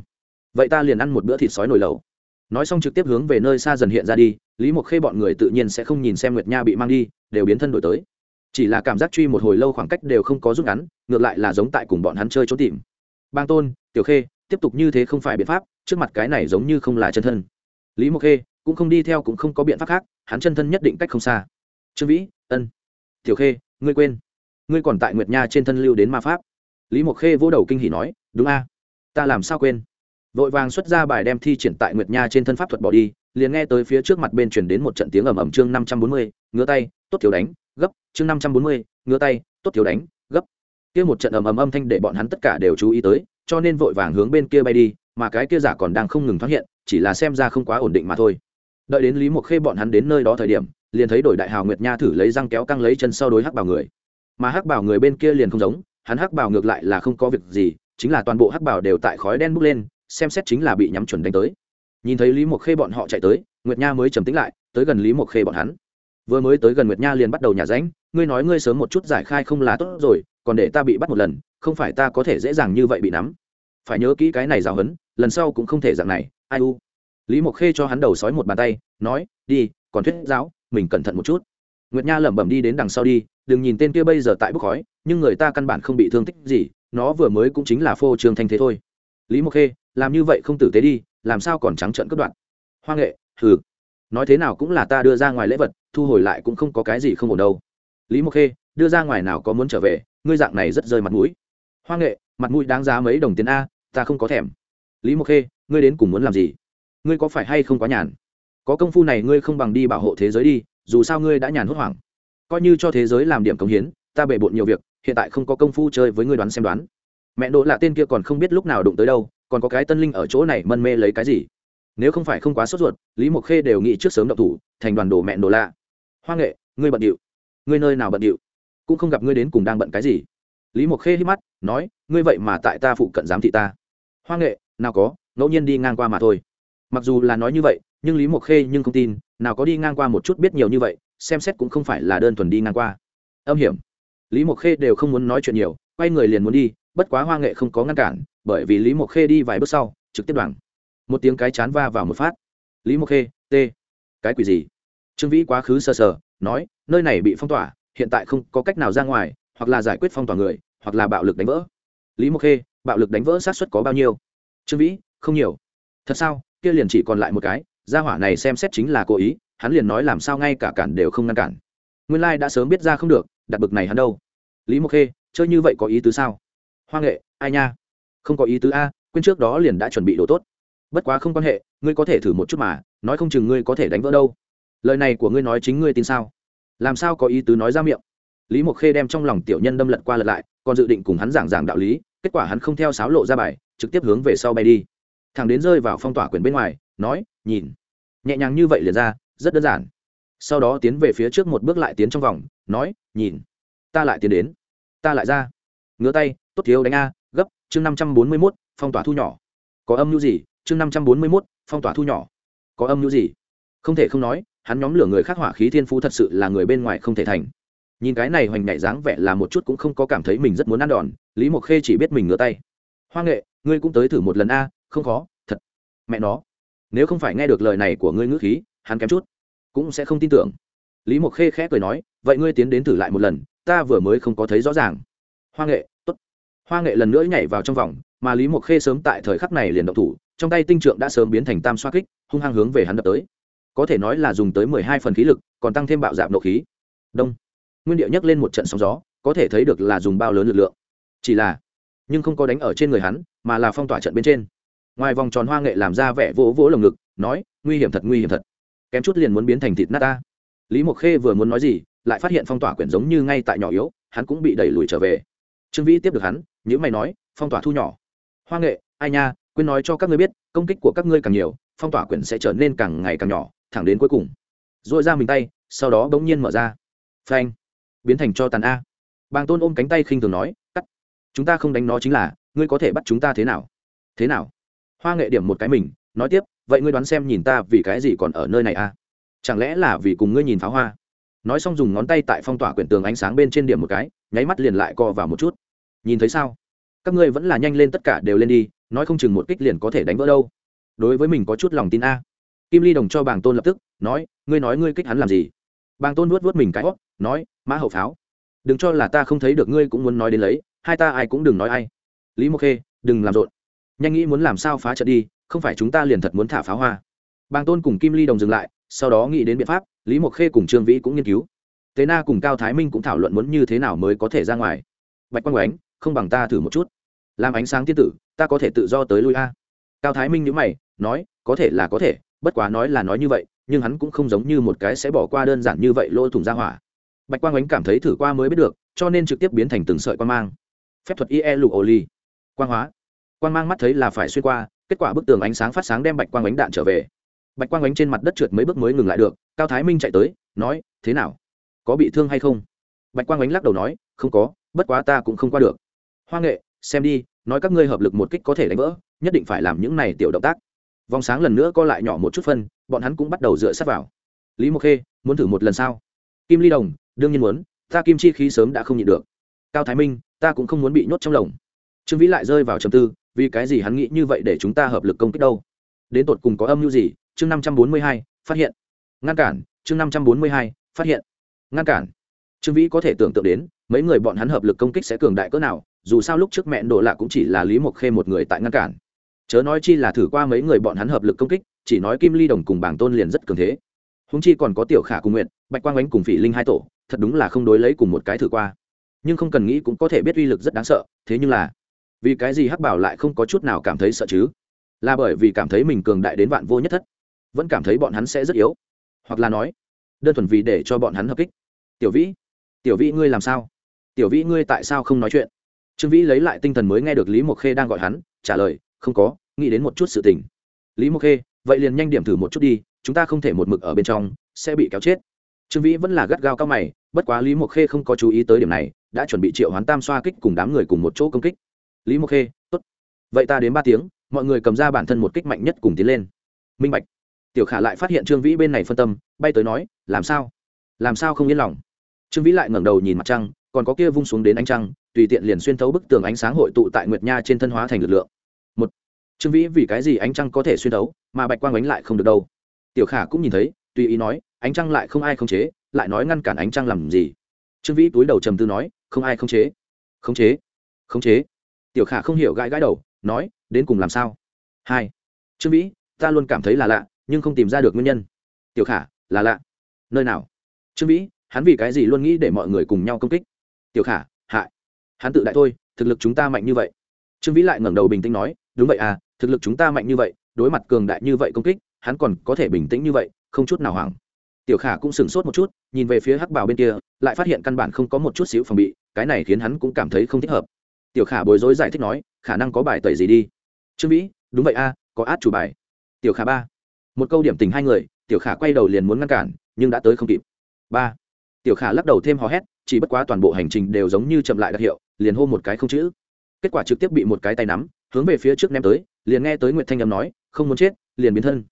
Vậy ta liền ăn một bữa thịt sói nồi lẩu. Nói xong trực tiếp hướng về nơi xa dần hiện ra đi, lý mộc khê bọn người tự nhiên sẽ không nhìn xem nguyệt nha bị mang đi, đều biến thân đổi tới. Chỉ là cảm giác truy một hồi lâu khoảng cách đều không có rút ngắn, ngược lại là giống tại cùng bọn hắn chơi trốn tìm. Bang tôn, tiểu khê tiếp tục như thế không phải biện pháp, trước mặt cái này giống như không là chân thân. Lý mộc khê cũng không đi theo cũng không có biện pháp khác, hắn chân thân nhất định cách không xa. Trương vĩ, ân. Tiểu khê, ngươi quên. Ngươi còn tại nguyệt nha trên thân lưu đến ma pháp. Lý mộc khê vỗ đầu kinh hỉ nói, đúng a. Ta làm sao quên? Vội vàng xuất ra bài đem thi triển tại nguyệt nha trên thân pháp thuật bỏ đi, liền nghe tới phía trước mặt bên chuyển đến một trận tiếng ầm ầm chương năm trăm bốn mươi ngứa tay, tốt thiếu đánh, gấp, chương năm trăm bốn mươi ngứa tay, tốt thiếu đánh, gấp. Kia một trận ầm ầm âm thanh để bọn hắn tất cả đều chú ý tới cho nên vội vàng hướng bên kia bay đi, mà cái kia giả còn đang không ngừng phát hiện, chỉ là xem ra không quá ổn định mà thôi. Đợi đến lý mộc khê bọn hắn đến nơi đó thời điểm, liền thấy đổi đại hào nguyệt nha thử lấy răng kéo căng lấy chân sau đối hắc bảo người. Mà hắc bảo người bên kia liền không giống, hắn hắc bảo ngược lại là không có việc gì, chính là toàn bộ hắc bảo đều tại khói đen bốc lên, xem xét chính là bị nhắm chuẩn đánh tới. Nhìn thấy lý mộc khê bọn họ chạy tới, nguyệt nha mới trầm tính lại, tới gần lý mộc khê bọn hắn. Vừa mới tới gần nguyệt nha liền bắt đầu nhả ránh, ngươi nói ngươi sớm một chút giải khai không là tốt rồi, còn để ta bị bắt một lần không phải ta có thể dễ dàng như vậy bị nắm. Phải nhớ kỹ cái này giáo hấn lần sau cũng không thể dạng này, ai u. Lý mộc khê cho hắn đầu sói một bàn tay, nói, đi, còn thuyết giáo, mình cẩn thận một chút. Nguyệt nha lẩm bẩm đi đến đằng sau đi, đừng nhìn tên kia bây giờ tại bốc khói, nhưng người ta căn bản không bị thương tích gì, nó vừa mới cũng chính là phô trương thanh thế thôi. Lý mộc khê, làm như vậy không tử tế đi, làm sao còn trắng trợn cất đoạn hoa nghệ, hừ. Nói thế nào cũng là ta đưa ra ngoài lễ vật, thu hồi lại cũng không có cái gì không ổn đâu. Lý mộc khê, đưa ra ngoài nào có muốn trở về, ngươi dạng này rất rơi mặt mũi hoa nghệ, mặt mũi đáng giá mấy đồng tiền a, ta không có thèm. Lý mộc khê, ngươi đến cùng muốn làm gì? Ngươi có phải hay không quá nhàn? Có công phu này ngươi không bằng đi bảo hộ thế giới đi, dù sao ngươi đã nhàn hốt hoảng. Coi như cho thế giới làm điểm công hiến, ta bể bộn nhiều việc, hiện tại không có công phu chơi với ngươi đoán xem đoán. Mẹ đỗ là tên kia còn không biết lúc nào đụng tới đâu, còn có cái tân linh ở chỗ này mân mê lấy cái gì? Nếu không phải không quá sốt ruột, lý mộc khê đều nghĩ trước sớm đậu thủ, thành đoàn đồ mẹ đồ lạ. Hoa nghệ, ngươi bận điệu. Ngươi nơi nào bận điệu? Cũng không gặp ngươi đến cùng đang bận cái gì lý mộc khê hít mắt, nói, ngươi vậy mà tại ta phụ cận giám thị ta. Hoa nghệ, nào có, ngẫu nhiên đi ngang qua mà thôi. Mặc dù là nói như vậy, nhưng lý mộc khê nhưng không tin, nào có đi ngang qua một chút biết nhiều như vậy, xem xét cũng không phải là đơn thuần đi ngang qua. Âm hiểm. Lý mộc khê đều không muốn nói chuyện nhiều, quay người liền muốn đi, bất quá hoa nghệ không có ngăn cản, bởi vì lý mộc khê đi vài bước sau, trực tiếp đoàn một tiếng cái chán va vào một phát. Lý mộc khê, t. Cái quỷ gì? Trương vĩ quá khứ sờ sờ, nói, nơi này bị phong tỏa, hiện tại không có cách nào ra ngoài, hoặc là giải quyết phong tỏa người hoặc là bạo lực đánh vỡ. Lý mộc khê, bạo lực đánh vỡ sát xuất có bao nhiêu? Trương vĩ, không nhiều. Thật sao? Kia liền chỉ còn lại một cái, gia hỏa này xem xét chính là cố ý, hắn liền nói làm sao ngay cả cản đều không ngăn cản. Nguyên lai、like、đã sớm biết ra không được, đặt bực này hắn đâu? Lý mộc khê, chơi như vậy có ý tứ sao? Hoa nghệ, ai nha? Không có ý tứ a, quên trước đó liền đã chuẩn bị đồ tốt. Bất quá không quan hệ, ngươi có thể thử một chút mà, nói không chừng ngươi có thể đánh vỡ đâu. Lời này của ngươi nói chính ngươi tin sao? Làm sao có ý tứ nói ra miệng? Lý mộc khê đem trong lòng tiểu nhân đâm lật qua lật lại, còn dự định cùng hắn giảng giảng đạo lý, kết quả hắn không theo sáo lộ ra bài, trực tiếp hướng về sau bay đi. Thằng đến rơi vào phong tỏa quyển bên ngoài, nói, nhìn. Nhẹ nhàng như vậy liền ra, rất đơn giản. Sau đó tiến về phía trước một bước lại tiến trong vòng, nói, nhìn, ta lại tiến đến, ta lại ra. Ngứa tay, tốt thiếu đánh a, gấp, chương năm trăm bốn mươi mốt, phong tỏa thu nhỏ. Có âm mưu gì? Chương năm trăm bốn mươi mốt, phong tỏa thu nhỏ. Có âm mưu gì? Không thể không nói, hắn nhóm lửa người khác hỏa khí thiên phú thật sự là người bên ngoài không thể thành nhìn cái này hoành nhảy dáng vẻ là một chút cũng không có cảm thấy mình rất muốn ăn đòn, lý mộc khê chỉ biết mình ngửa tay. Hoa nghệ, ngươi cũng tới thử một lần a, không khó, thật. Mẹ nó, nếu không phải nghe được lời này của ngươi ngữ khí, hắn kém chút cũng sẽ không tin tưởng. Lý mộc khê khẽ cười nói, vậy ngươi tiến đến thử lại một lần, ta vừa mới không có thấy rõ ràng. Hoa nghệ t ố t hoa nghệ lần nữa nhảy vào trong vòng, mà lý mộc khê sớm tại thời khắc này liền động thủ, trong tay tinh trượng đã sớm biến thành tam xoa kích, hung hăng hướng về hắn đập tới. Có thể nói là dùng tới mười hai phần khí lực, còn tăng thêm bạo dạp nộ khí. Đông nguyên điệu nhấc lên một trận sóng gió, có thể thấy được là dùng bao lớn lực lượng. Chỉ là, nhưng không có đánh ở trên người hắn, mà là phong tỏa trận bên trên. Ngoài vòng tròn hoa nghệ làm ra vẻ vỗ vỗ lồng ngực, nói, nguy hiểm thật, nguy hiểm thật. Kém chút liền muốn biến thành thịt nát ta. Lý mộc khê vừa muốn nói gì, lại phát hiện phong tỏa quyển giống như ngay tại nhỏ yếu, hắn cũng bị đẩy lùi trở về. Trương vĩ tiếp được hắn những mày nói, phong tỏa thu nhỏ. Hoa nghệ, ai nha, quên nói cho các ngươi biết, công kích của các ngươi càng nhiều, phong tỏa quyển sẽ trở nên càng ngày càng nhỏ, thẳng đến cuối cùng. Dội ra mình tay, sau đó bỗng nhiên mở ra. Phanh biến thành cho tàn a. Bàng tôn ôm cánh tay khinh thường nói, cắt. Chúng ta không đánh nó chính là, ngươi có thể bắt chúng ta thế nào? Thế nào? Hoa nghệ điểm một cái mình, nói tiếp, vậy ngươi đoán xem nhìn ta vì cái gì còn ở nơi này a? Chẳng lẽ là vì cùng ngươi nhìn pháo hoa? Nói xong dùng ngón tay tại phong tỏa quyển tường ánh sáng bên trên điểm một cái, nháy mắt liền lại co vào một chút. Nhìn thấy sao? Các ngươi vẫn là nhanh lên tất cả đều lên đi, nói không chừng một kích liền có thể đánh vỡ đâu. Đối với mình có chút lòng tin a. Kim ly đồng cho bàng tôn lập tức, nói, ngươi nói ngươi kích hắn làm gì? Bàng tôn nuốt vớt mình cái hót nói, mã hậu pháo, đừng cho là ta không thấy được ngươi cũng muốn nói đến lấy, hai ta ai cũng đừng nói ai. Lý mộc khê, đừng làm rộn. Nhanh nghĩ muốn làm sao phá trận đi, không phải chúng ta liền thật muốn thả pháo hoa. Bàng tôn cùng kim ly đồng dừng lại, sau đó nghĩ đến biện pháp, lý mộc khê cùng trương vĩ cũng nghiên cứu. Tế na cùng cao thái minh cũng thảo luận muốn như thế nào mới có thể ra ngoài. Bạch quang ánh không bằng ta thử một chút. Làm ánh sáng tiên tử, ta có thể tự do tới lui a. Cao thái minh nhữ mày, nói, có thể là có thể, bất quá nói là nói như vậy, nhưng hắn cũng không giống như một cái sẽ bỏ qua đơn giản như vậy lỗ thủng ra hỏa bạch quang ánh cảm thấy thử qua mới biết được, cho nên trực tiếp biến thành từng sợi quang mang. Phép thuật ie lục ô ly quang hóa. Quang mang mắt thấy là phải xuyên qua, kết quả bức tường ánh sáng phát sáng đem bạch quang ánh đạn trở về. Bạch quang ánh trên mặt đất trượt mấy bước mới ngừng lại được, cao thái minh chạy tới, nói, thế nào? Có bị thương hay không? Bạch quang ánh lắc đầu nói, không có, bất quá ta cũng không qua được. Hoa nghệ, xem đi, nói các ngươi hợp lực một kích có thể đánh vỡ, nhất định phải làm những này tiểu động tác. Vòng sáng lần nữa co lại nhỏ một chút phân, bọn hắn cũng bắt đầu dựa sát vào. Lý mộc khê, muốn thử một lần sao? Kim ly đồng, đương nhiên muốn, ta kim chi khí sớm đã không nhịn được. Cao thái minh, ta cũng không muốn bị nhốt trong lồng trương vĩ lại rơi vào trầm tư, vì cái gì hắn nghĩ như vậy để chúng ta hợp lực công kích đâu? Đến tột cùng có âm mưu gì? Chương năm trăm bốn mươi hai, phát hiện. Ngăn cản, chương năm trăm bốn mươi hai, phát hiện. Ngăn cản. Trương vĩ có thể tưởng tượng đến, mấy người bọn hắn hợp lực công kích sẽ cường đại cỡ nào, dù sao lúc trước mẹ đổ lạ cũng chỉ là lý mộc khê một người tại ngăn cản. Chớ nói chi là thử qua mấy người bọn hắn hợp lực công kích, chỉ nói kim ly đồng cùng bảng tôn liền rất cường thế húng chi còn có tiểu khả cùng nguyện bạch quang ánh cùng phỉ linh hai tổ, thật đúng là không đối lấy cùng một cái thử qua. Nhưng không cần nghĩ cũng có thể biết uy lực rất đáng sợ, thế nhưng là, vì cái gì hắc bảo lại không có chút nào cảm thấy sợ chứ? Là bởi vì cảm thấy mình cường đại đến vạn vô nhất thất, vẫn cảm thấy bọn hắn sẽ rất yếu. Hoặc là nói, đơn thuần vì để cho bọn hắn hợp kích. Tiểu vĩ tiểu vĩ ngươi làm sao? Tiểu vĩ ngươi tại sao không nói chuyện? Trương vĩ lấy lại tinh thần mới nghe được lý mộc khê đang gọi hắn, trả lời, không có, nghĩ đến một chút sự tình. Lý mộc khê, vậy liền nhanh điểm thử một chút đi chúng ta không thể một mực ở bên trong, sẽ bị kéo chết. Trương vĩ vẫn là gắt gao cao mày, bất quá lý mộc khê không có chú ý tới điểm này, đã chuẩn bị triệu hoán tam xoa kích cùng đám người cùng một chỗ công kích. Lý mộc khê, tốt. Vậy ta đến ba tiếng, mọi người cầm ra bản thân một kích mạnh nhất cùng tiến lên. Minh bạch. Tiểu khả lại phát hiện trương vĩ bên này phân tâm, bay tới nói, làm sao? Làm sao không yên lòng? Trương vĩ lại ngẩng đầu nhìn mặt trăng, còn có kia vung xuống đến ánh trăng, tùy tiện liền xuyên thấu bức tường ánh sáng hội tụ tại nguyệt nha trên thân hóa thành lực lượng. Một. Trương vĩ vì cái gì ánh trăng có thể xuyên thấu, mà bạch quang ánh lại không được đâu? Tiểu khả cũng nhìn thấy, tùy ý nói, ánh trăng lại không ai không chế, lại nói ngăn cản ánh trăng làm gì? Trương vĩ túi đầu trầm tư nói, không ai không chế. Không chế? Không chế? Tiểu khả không hiểu gãi gãi đầu, nói, đến cùng làm sao? Hai. Trương vĩ, ta luôn cảm thấy là lạ, nhưng không tìm ra được nguyên nhân. Tiểu khả, là lạ. Nơi nào? Trương vĩ, hắn vì cái gì luôn nghĩ để mọi người cùng nhau công kích? Tiểu khả, hại. Hắn tự đại thôi, thực lực chúng ta mạnh như vậy. Trương vĩ lại ngẩng đầu bình tĩnh nói, đúng vậy à thực lực chúng ta mạnh như vậy, đối mặt cường đại như vậy công kích hắn còn có thể bình tĩnh như vậy, không chút nào hoảng. Tiểu khả cũng sửng sốt một chút, nhìn về phía hắc bảo bên kia, lại phát hiện căn bản không có một chút xíu phòng bị, cái này khiến hắn cũng cảm thấy không thích hợp. Tiểu khả bối rối giải thích nói, khả năng có bài tẩy gì đi? Trương vĩ, đúng vậy a, có át chủ bài. Tiểu khả ba. Một câu điểm tình hai người, tiểu khả quay đầu liền muốn ngăn cản, nhưng đã tới không kịp. Ba. Tiểu khả lắc đầu thêm hò hét, chỉ bất quá toàn bộ hành trình đều giống như chậm lại đặc hiệu, liền hô một cái không chữ. Kết quả trực tiếp bị một cái tay nắm, hướng về phía trước ném tới, liền nghe tới nguyệt thanh âm nói, không muốn chết, liền biến thân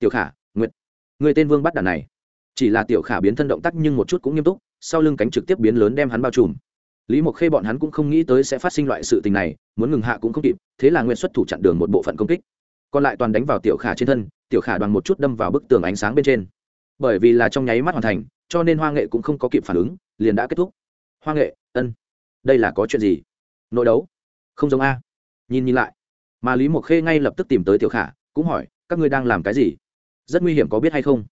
tiểu khả, nguyệt. Người tên vương bắt đàn này. Chỉ là tiểu khả biến thân động tác nhưng một chút cũng nghiêm túc, sau lưng cánh trực tiếp biến lớn đem hắn bao trùm. Lý mộc khê bọn hắn cũng không nghĩ tới sẽ phát sinh loại sự tình này, muốn ngừng hạ cũng không kịp, thế là nguyện xuất thủ chặn đường một bộ phận công kích. Còn lại toàn đánh vào tiểu khả trên thân, tiểu khả đoàn một chút đâm vào bức tường ánh sáng bên trên. Bởi vì là trong nháy mắt hoàn thành, cho nên hoa nghệ cũng không có kịp phản ứng, liền đã kết thúc. Hoa nghệ, ân. Đây là có chuyện gì? Nội đấu. Không giống a. Nhìn nhìn lại. Mà lý mộc khê ngay lập tức tìm tới tiểu khả, cũng hỏi, các ngươi đang làm cái gì? Rất nguy hiểm có biết hay không?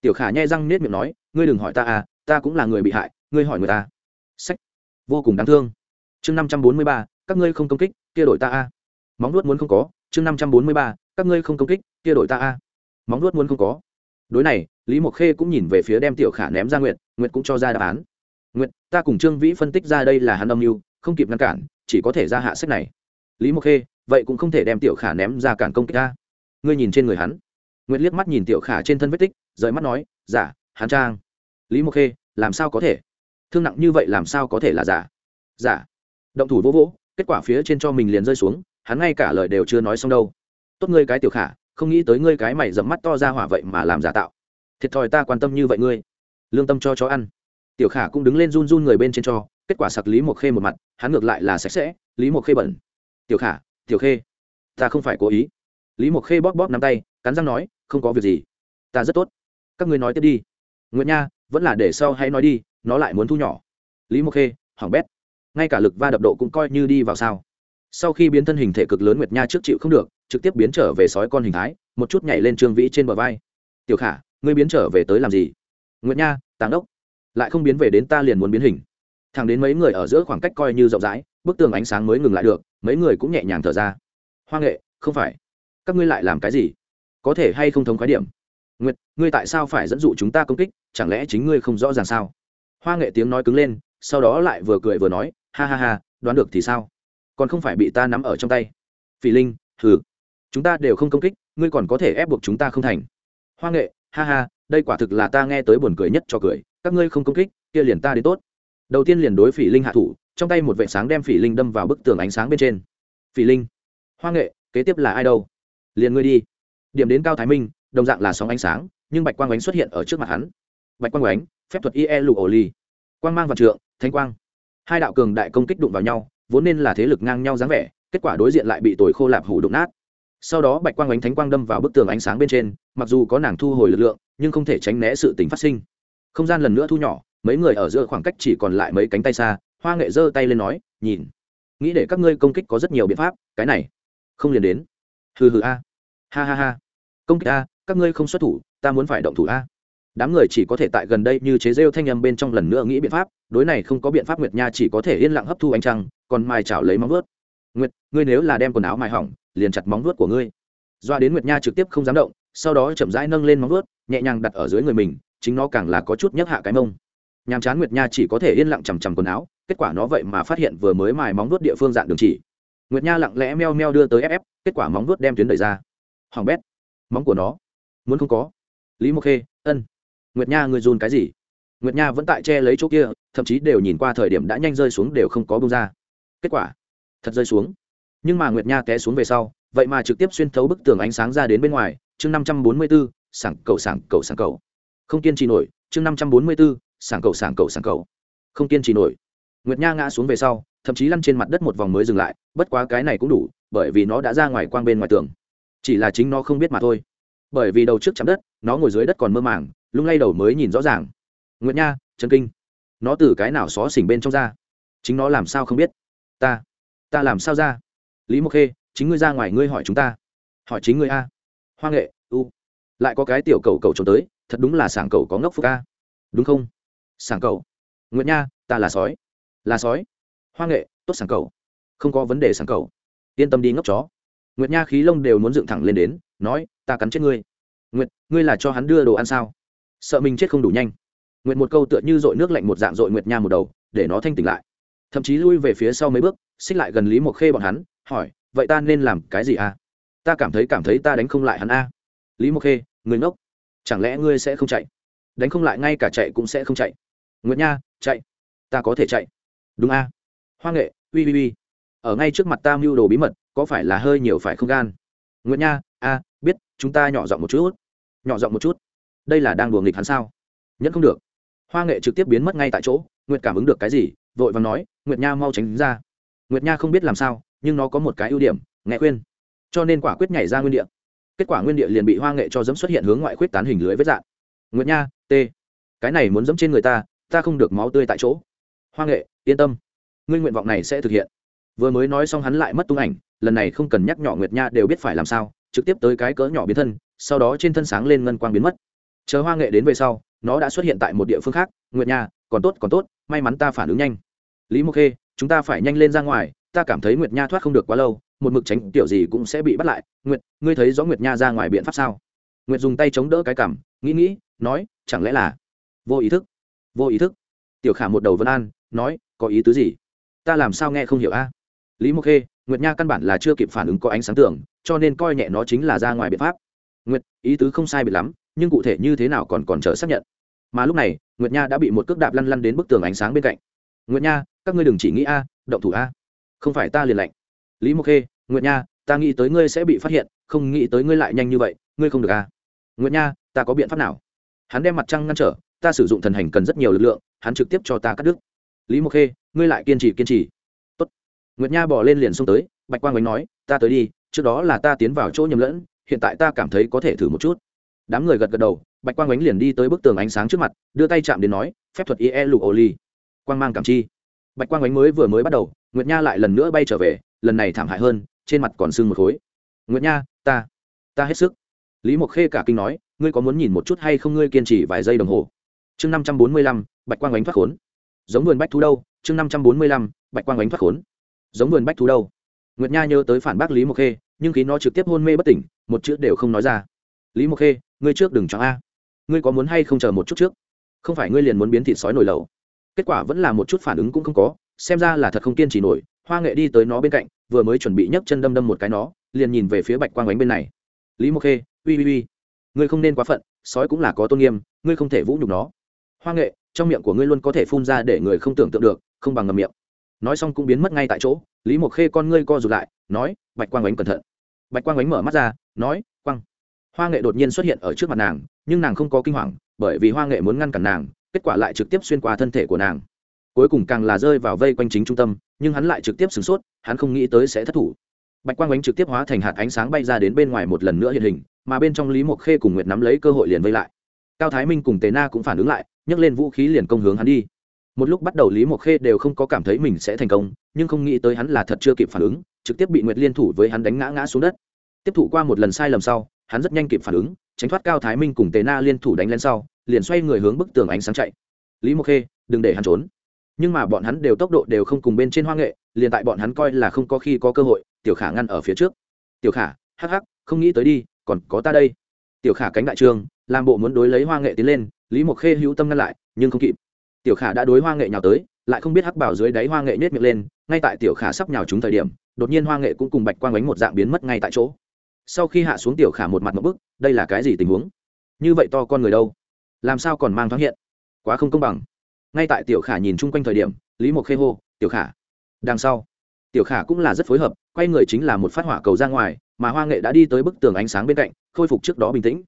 Tiểu khả nhai răng nết miệng nói, ngươi đừng hỏi ta à ta cũng là người bị hại, ngươi hỏi người ta. Sách. Vô cùng đáng thương. Chương năm trăm bốn mươi ba, các ngươi không công kích, kia đổi ta a. Móng nuốt muốn không có, chương năm trăm bốn mươi ba, các ngươi không công kích, kia đổi ta a. Móng nuốt muốn không có. Đối này, lý mộc khê cũng nhìn về phía đem tiểu khả ném ra nguyện nguyện cũng cho ra đáp án. Nguyện ta cùng trương vĩ phân tích ra đây là hắn âm mưu, không kịp ngăn cản, chỉ có thể ra hạ sách này. Lý mộc khê, vậy cũng không thể đem tiểu khả ném ra cản công kích ta ngươi nhìn trên người hắn. Nguyệt liếc mắt nhìn tiểu khả trên thân vết tích, rời mắt nói, giả hắn trang. Lý mộc khê, làm sao có thể? Thương nặng như vậy làm sao có thể là giả? Giả. Động thủ vô vỗ, kết quả phía trên cho mình liền rơi xuống, hắn ngay cả lời đều chưa nói xong đâu. Tốt ngươi cái tiểu khả, không nghĩ tới ngươi cái mày dẫm mắt to ra hỏa vậy mà làm giả tạo. Thiệt thòi ta quan tâm như vậy ngươi. Lương tâm cho chó ăn. Tiểu khả cũng đứng lên run run người bên trên cho, kết quả sặc lý Mộc khê một mặt, hắn ngược lại là sạch sẽ, lý Mộc khê bẩn. Tiểu khả, tiểu khê, ta không phải cố ý. Lý Mộc khê bóp bóp nắm tay, cắn răng nói không có việc gì. Ta rất tốt. Các ngươi nói tiếp đi. Nguyễn nha, vẫn là để sau hãy nói đi, nó lại muốn thu nhỏ. Lý mộc khê hỏng bét. Ngay cả lực va đập độ cũng coi như đi vào sao. Sau khi biến thân hình thể cực lớn nguyệt nha trước chịu không được, trực tiếp biến trở về sói con hình thái, một chút nhảy lên trương vĩ trên bờ vai. Tiểu khả, ngươi biến trở về tới làm gì? Nguyệt nha tàng đốc. Lại không biến về đến ta liền muốn biến hình. Thẳng đến mấy người ở giữa khoảng cách coi như rộng rãi, bức tường ánh sáng mới ngừng lại được, mấy người cũng nhẹ nhàng thở ra. Hoa nghệ, không phải. Các ngươi lại làm cái gì? Có thể hay không thống khái điểm? Nguyệt, ngươi tại sao phải dẫn dụ chúng ta công kích? Chẳng lẽ chính ngươi không rõ ràng sao? Hoa nghệ tiếng nói cứng lên, sau đó lại vừa cười vừa nói, ha ha ha, đoán được thì sao? Còn không phải bị ta nắm ở trong tay. Phỉ linh, hừ. Chúng ta đều không công kích, ngươi còn có thể ép buộc chúng ta không thành. Hoa nghệ, ha ha, đây quả thực là ta nghe tới buồn cười nhất cho cười. Các ngươi không công kích, kia liền ta đến tốt. Đầu tiên liền đối phỉ linh hạ thủ, trong tay một vệ sáng đem phỉ linh đâm vào bức tường ánh sáng bên trên. Phỉ linh, hoa nghệ, kế tiếp là ai đâu? Liền ngươi đi điểm đến cao thái minh, đồng dạng là sóng ánh sáng, nhưng bạch quang ánh xuất hiện ở trước mặt hắn. Bạch quang ánh, phép thuật ie lụ ổ ly. Quang mang và trượng thanh quang. Hai đạo cường đại công kích đụng vào nhau, vốn nên là thế lực ngang nhau dáng vẻ, kết quả đối diện lại bị tồi khô lạp hủ đụng nát. Sau đó bạch quang ánh, thánh quang đâm vào bức tường ánh sáng bên trên, mặc dù có nàng thu hồi lực lượng, nhưng không thể tránh né sự tình phát sinh. Không gian lần nữa thu nhỏ, mấy người ở giữa khoảng cách chỉ còn lại mấy cánh tay xa, hoa nghệ giơ tay lên nói, nhìn, nghĩ để các ngươi công kích có rất nhiều biện pháp, cái này không liền đến. Hừ hừ a. Ha ha ha công kích a, các ngươi không xuất thủ, ta muốn phải động thủ a. Đám người chỉ có thể tại gần đây như chế rêu thanh âm bên trong lần nữa nghĩ biện pháp, đối này không có biện pháp nguyệt nha chỉ có thể yên lặng hấp thu ánh trăng, còn mai chảo lấy móng vớt nguyệt, ngươi nếu là đem quần áo mài hỏng, liền chặt móng vuốt của ngươi. Doa đến nguyệt nha trực tiếp không dám động, sau đó chậm rãi nâng lên móng vuốt, nhẹ nhàng đặt ở dưới người mình, chính nó càng là có chút nhấc hạ cái mông. Nhàm chán nguyệt nha chỉ có thể yên lặng chằm chằm quần áo, kết quả nó vậy mà phát hiện vừa mới mài móng vuốt địa phương dạng đường chỉ. Nguyệt nha lặng lẽ meo meo đưa tới ép ép, kết quả móng vuốt đem tuyến đẩy ra. Hoàng bét móng của nó. Muốn không có. Lý mộc khê, ân. Nguyệt nha người dùn cái gì? Nguyệt nha vẫn tại che lấy chỗ kia, thậm chí đều nhìn qua thời điểm đã nhanh rơi xuống đều không có bông ra. Kết quả, thật rơi xuống. Nhưng mà nguyệt nha té xuống về sau, vậy mà trực tiếp xuyên thấu bức tường ánh sáng ra đến bên ngoài. Chương năm trăm bốn mươi bốn sảng cầu sảng cầu sảng cầu. Không kiên trì nổi. Chương năm trăm bốn mươi bốn sảng cầu sảng cầu sảng cầu. Không kiên trì nổi. Nguyệt nha ngã xuống về sau, thậm chí lăn trên mặt đất một vòng mới dừng lại. Bất quá cái này cũng đủ, bởi vì nó đã ra ngoài quang bên ngoài tường chỉ là chính nó không biết mà thôi. Bởi vì đầu trước chạm đất, nó ngồi dưới đất còn mơ màng, lung lay đầu mới nhìn rõ ràng. Nguyệt nha, Trần kinh, nó từ cái nào xó xỉnh bên trong ra? Chính nó làm sao không biết? Ta ta làm sao ra? Lý mộc khê, chính ngươi ra ngoài ngươi hỏi chúng ta. Hỏi chính ngươi a. Hoa nghệ, u. Lại có cái tiểu cầu cầu trốn tới, thật đúng là sảng cầu có ngốc phúc a. Đúng không? Sảng cầu. Nguyệt nha, ta là sói. Là sói. Hoa nghệ, tốt sảng cầu. Không có vấn đề sảng cầu. Yên tâm đi ngốc chó nguyệt nha khí lông đều muốn dựng thẳng lên đến, nói, ta cắn chết ngươi. Nguyệt, ngươi là cho hắn đưa đồ ăn sao? Sợ mình chết không đủ nhanh. Nguyệt một câu tựa như dội nước lạnh một dạng dội nguyệt nha một đầu, để nó thanh tỉnh lại. Thậm chí lui về phía sau mấy bước, xích lại gần lý một khê bọn hắn, hỏi, vậy ta nên làm cái gì à? Ta cảm thấy cảm thấy ta đánh không lại hắn a. Lý Mộc khê người ngốc. Chẳng lẽ ngươi sẽ không chạy? Đánh không lại, ngay cả chạy cũng sẽ không chạy. Nguyệt nha, chạy. Ta có thể chạy. Đúng a. Hoa nghệ ui ui ui ở ngay trước mặt ta mưu đồ bí mật có phải là hơi nhiều phải không gan? Nguyệt nha, a, biết, chúng ta nhỏ giọng một chút. Nhỏ giọng một chút. Đây là đang đùa nghịch hắn sao? Nhẫn không được. Hoa nghệ trực tiếp biến mất ngay tại chỗ, nguyệt cảm ứng được cái gì, vội vàng nói, nguyệt nha mau tránh ra. Nguyệt nha không biết làm sao, nhưng nó có một cái ưu điểm nghe khuyên. Cho nên quả quyết nhảy ra nguyên địa. Kết quả nguyên địa liền bị hoa nghệ cho dẫm xuất hiện hướng ngoại khuyết tán hình lưới vết dạng nguyệt nha, t, cái này muốn dẫm trên người ta ta không được máu tươi tại chỗ. Hoa nghệ, yên tâm. Ngươi nguyện vọng này sẽ thực hiện vừa mới nói xong hắn lại mất tung ảnh, lần này không cần nhắc nhỏ nguyệt nha đều biết phải làm sao, trực tiếp tới cái cỡ nhỏ biến thân, sau đó trên thân sáng lên ngân quang biến mất. Chờ hoa nghệ đến về sau, nó đã xuất hiện tại một địa phương khác, nguyệt nha, còn tốt còn tốt, may mắn ta phản ứng nhanh. Lý mộc khê, chúng ta phải nhanh lên ra ngoài, ta cảm thấy nguyệt nha thoát không được quá lâu, một mực tránh tiểu gì cũng sẽ bị bắt lại. Nguyệt, ngươi thấy rõ nguyệt nha ra ngoài biện pháp sao? Nguyệt dùng tay chống đỡ cái cảm nghĩ nghĩ, nói, chẳng lẽ là vô ý thức? Vô ý thức. Tiểu khả một đầu vân an, nói, có ý tứ gì? Ta làm sao nghe không hiểu a? Lý mộc khê, nguyệt nha căn bản là chưa kịp phản ứng có ánh sáng tưởng, cho nên coi nhẹ nó chính là ra ngoài biện pháp. Nguyệt, ý tứ không sai bị lắm, nhưng cụ thể như thế nào còn còn chờ xác nhận. Mà lúc này, nguyệt nha đã bị một cước đạp lăn lăn đến bức tường ánh sáng bên cạnh. Nguyệt nha, các ngươi đừng chỉ nghĩ a, động thủ a. Không phải ta liền lạnh. Lý mộc khê, nguyệt nha, ta nghĩ tới ngươi sẽ bị phát hiện, không nghĩ tới ngươi lại nhanh như vậy, ngươi không được a. Nguyệt nha, ta có biện pháp nào? Hắn đem mặt trăng ngăn trở, ta sử dụng thần hành cần rất nhiều lực lượng, hắn trực tiếp cho ta cắt đứt. Lý mộc khê, ngươi lại kiên trì kiên trì nguyệt nha bỏ lên liền xông tới, bạch quang bánh nói, ta tới đi, trước đó là ta tiến vào chỗ nhầm lẫn, hiện tại ta cảm thấy có thể thử một chút. Đám người gật gật đầu, bạch quang bánh liền đi tới bức tường ánh sáng trước mặt, đưa tay chạm đến nói, phép thuật ie lục ô ly quang mang cảm chi. Bạch quang bánh mới vừa mới bắt đầu, nguyệt nha lại lần nữa bay trở về, lần này thảm hại hơn, trên mặt còn sưng một khối. Nguyệt nha, ta ta hết sức. Lý mộc khê cả kinh nói, ngươi có muốn nhìn một chút hay không ngươi kiên trì vài giây đồng hồ? Chương năm trăm bốn mươi lăm, bạch quang bánh thoát khốn. Giống vườn bách thú đâu? Chương năm trăm bốn mươi lăm, bạch quang bánh thoát khốn giống vườn bách thú đâu. Nguyệt nha nhớ tới phản bác lý mộc khê, nhưng khi nó trực tiếp hôn mê bất tỉnh, một chữ đều không nói ra. Lý mộc khê, ngươi trước đừng chọn a. Ngươi có muốn hay không chờ một chút trước? Không phải ngươi liền muốn biến thịt sói nổi lầu. Kết quả vẫn là một chút phản ứng cũng không có, xem ra là thật không kiên trì nổi, hoa nghệ đi tới nó bên cạnh, vừa mới chuẩn bị nhấc chân đâm đâm một cái nó, liền nhìn về phía bạch quang Ánh bên này. Lý mộc khê, uy uy uy, ngươi không nên quá phận, sói cũng là có tôn nghiêm, ngươi không thể vũ nhục nó. Hoa nghệ, trong miệng của ngươi luôn có thể phun ra để người không tưởng tượng được, không bằng ngầm miệng nói xong cũng biến mất ngay tại chỗ, lý mộc khê con ngươi co rụt lại, nói, bạch quang ánh cẩn thận. Bạch quang ánh mở mắt ra, nói, quang. Hoa nghệ đột nhiên xuất hiện ở trước mặt nàng, nhưng nàng không có kinh hoàng, bởi vì hoa nghệ muốn ngăn cản nàng, kết quả lại trực tiếp xuyên qua thân thể của nàng. Cuối cùng càng là rơi vào vây quanh chính trung tâm, nhưng hắn lại trực tiếp sửng sốt, hắn không nghĩ tới sẽ thất thủ. Bạch quang ánh trực tiếp hóa thành hạt ánh sáng bay ra đến bên ngoài một lần nữa hiện hình, mà bên trong lý mộc khê cùng nguyệt nắm lấy cơ hội liền vây lại. Cao thái minh cùng tề na cũng phản ứng lại, nhấc lên vũ khí liền công hướng hắn đi một lúc bắt đầu lý mộc khê đều không có cảm thấy mình sẽ thành công, nhưng không nghĩ tới hắn là thật chưa kịp phản ứng, trực tiếp bị nguyệt liên thủ với hắn đánh ngã ngã xuống đất. Tiếp thụ qua một lần sai lầm sau, hắn rất nhanh kịp phản ứng, tránh thoát cao thái minh cùng tề na liên thủ đánh lên sau, liền xoay người hướng bức tường ánh sáng chạy. Lý mộc khê, đừng để hắn trốn. Nhưng mà bọn hắn đều tốc độ đều không cùng bên trên hoa nghệ, liền tại bọn hắn coi là không có khi có cơ hội, tiểu khả ngăn ở phía trước. Tiểu khả, hắc hắc, không nghĩ tới đi, còn có ta đây. Tiểu khả cánh đại trường, làm bộ muốn đối lấy hoa nghệ tiến lên, lý mộc khê hữu tâm ngăn lại, nhưng không kịp tiểu khả đã đối hoa nghệ nhào tới, lại không biết hắc bảo dưới đáy hoa nghệ nhét miệng lên, ngay tại tiểu khả sắp nhào trúng thời điểm, đột nhiên hoa nghệ cũng cùng bạch quang bánh một dạng biến mất ngay tại chỗ. Sau khi hạ xuống tiểu khả một mặt một bức, đây là cái gì tình huống? Như vậy to con người đâu? Làm sao còn mang thoáng hiện? Quá không công bằng. Ngay tại tiểu khả nhìn chung quanh thời điểm, lý mộc khê hô, tiểu khả, đằng sau. Tiểu khả cũng là rất phối hợp, quay người chính là một phát hỏa cầu ra ngoài, mà hoa nghệ đã đi tới bức tường ánh sáng bên cạnh, khôi phục trước đó bình tĩnh.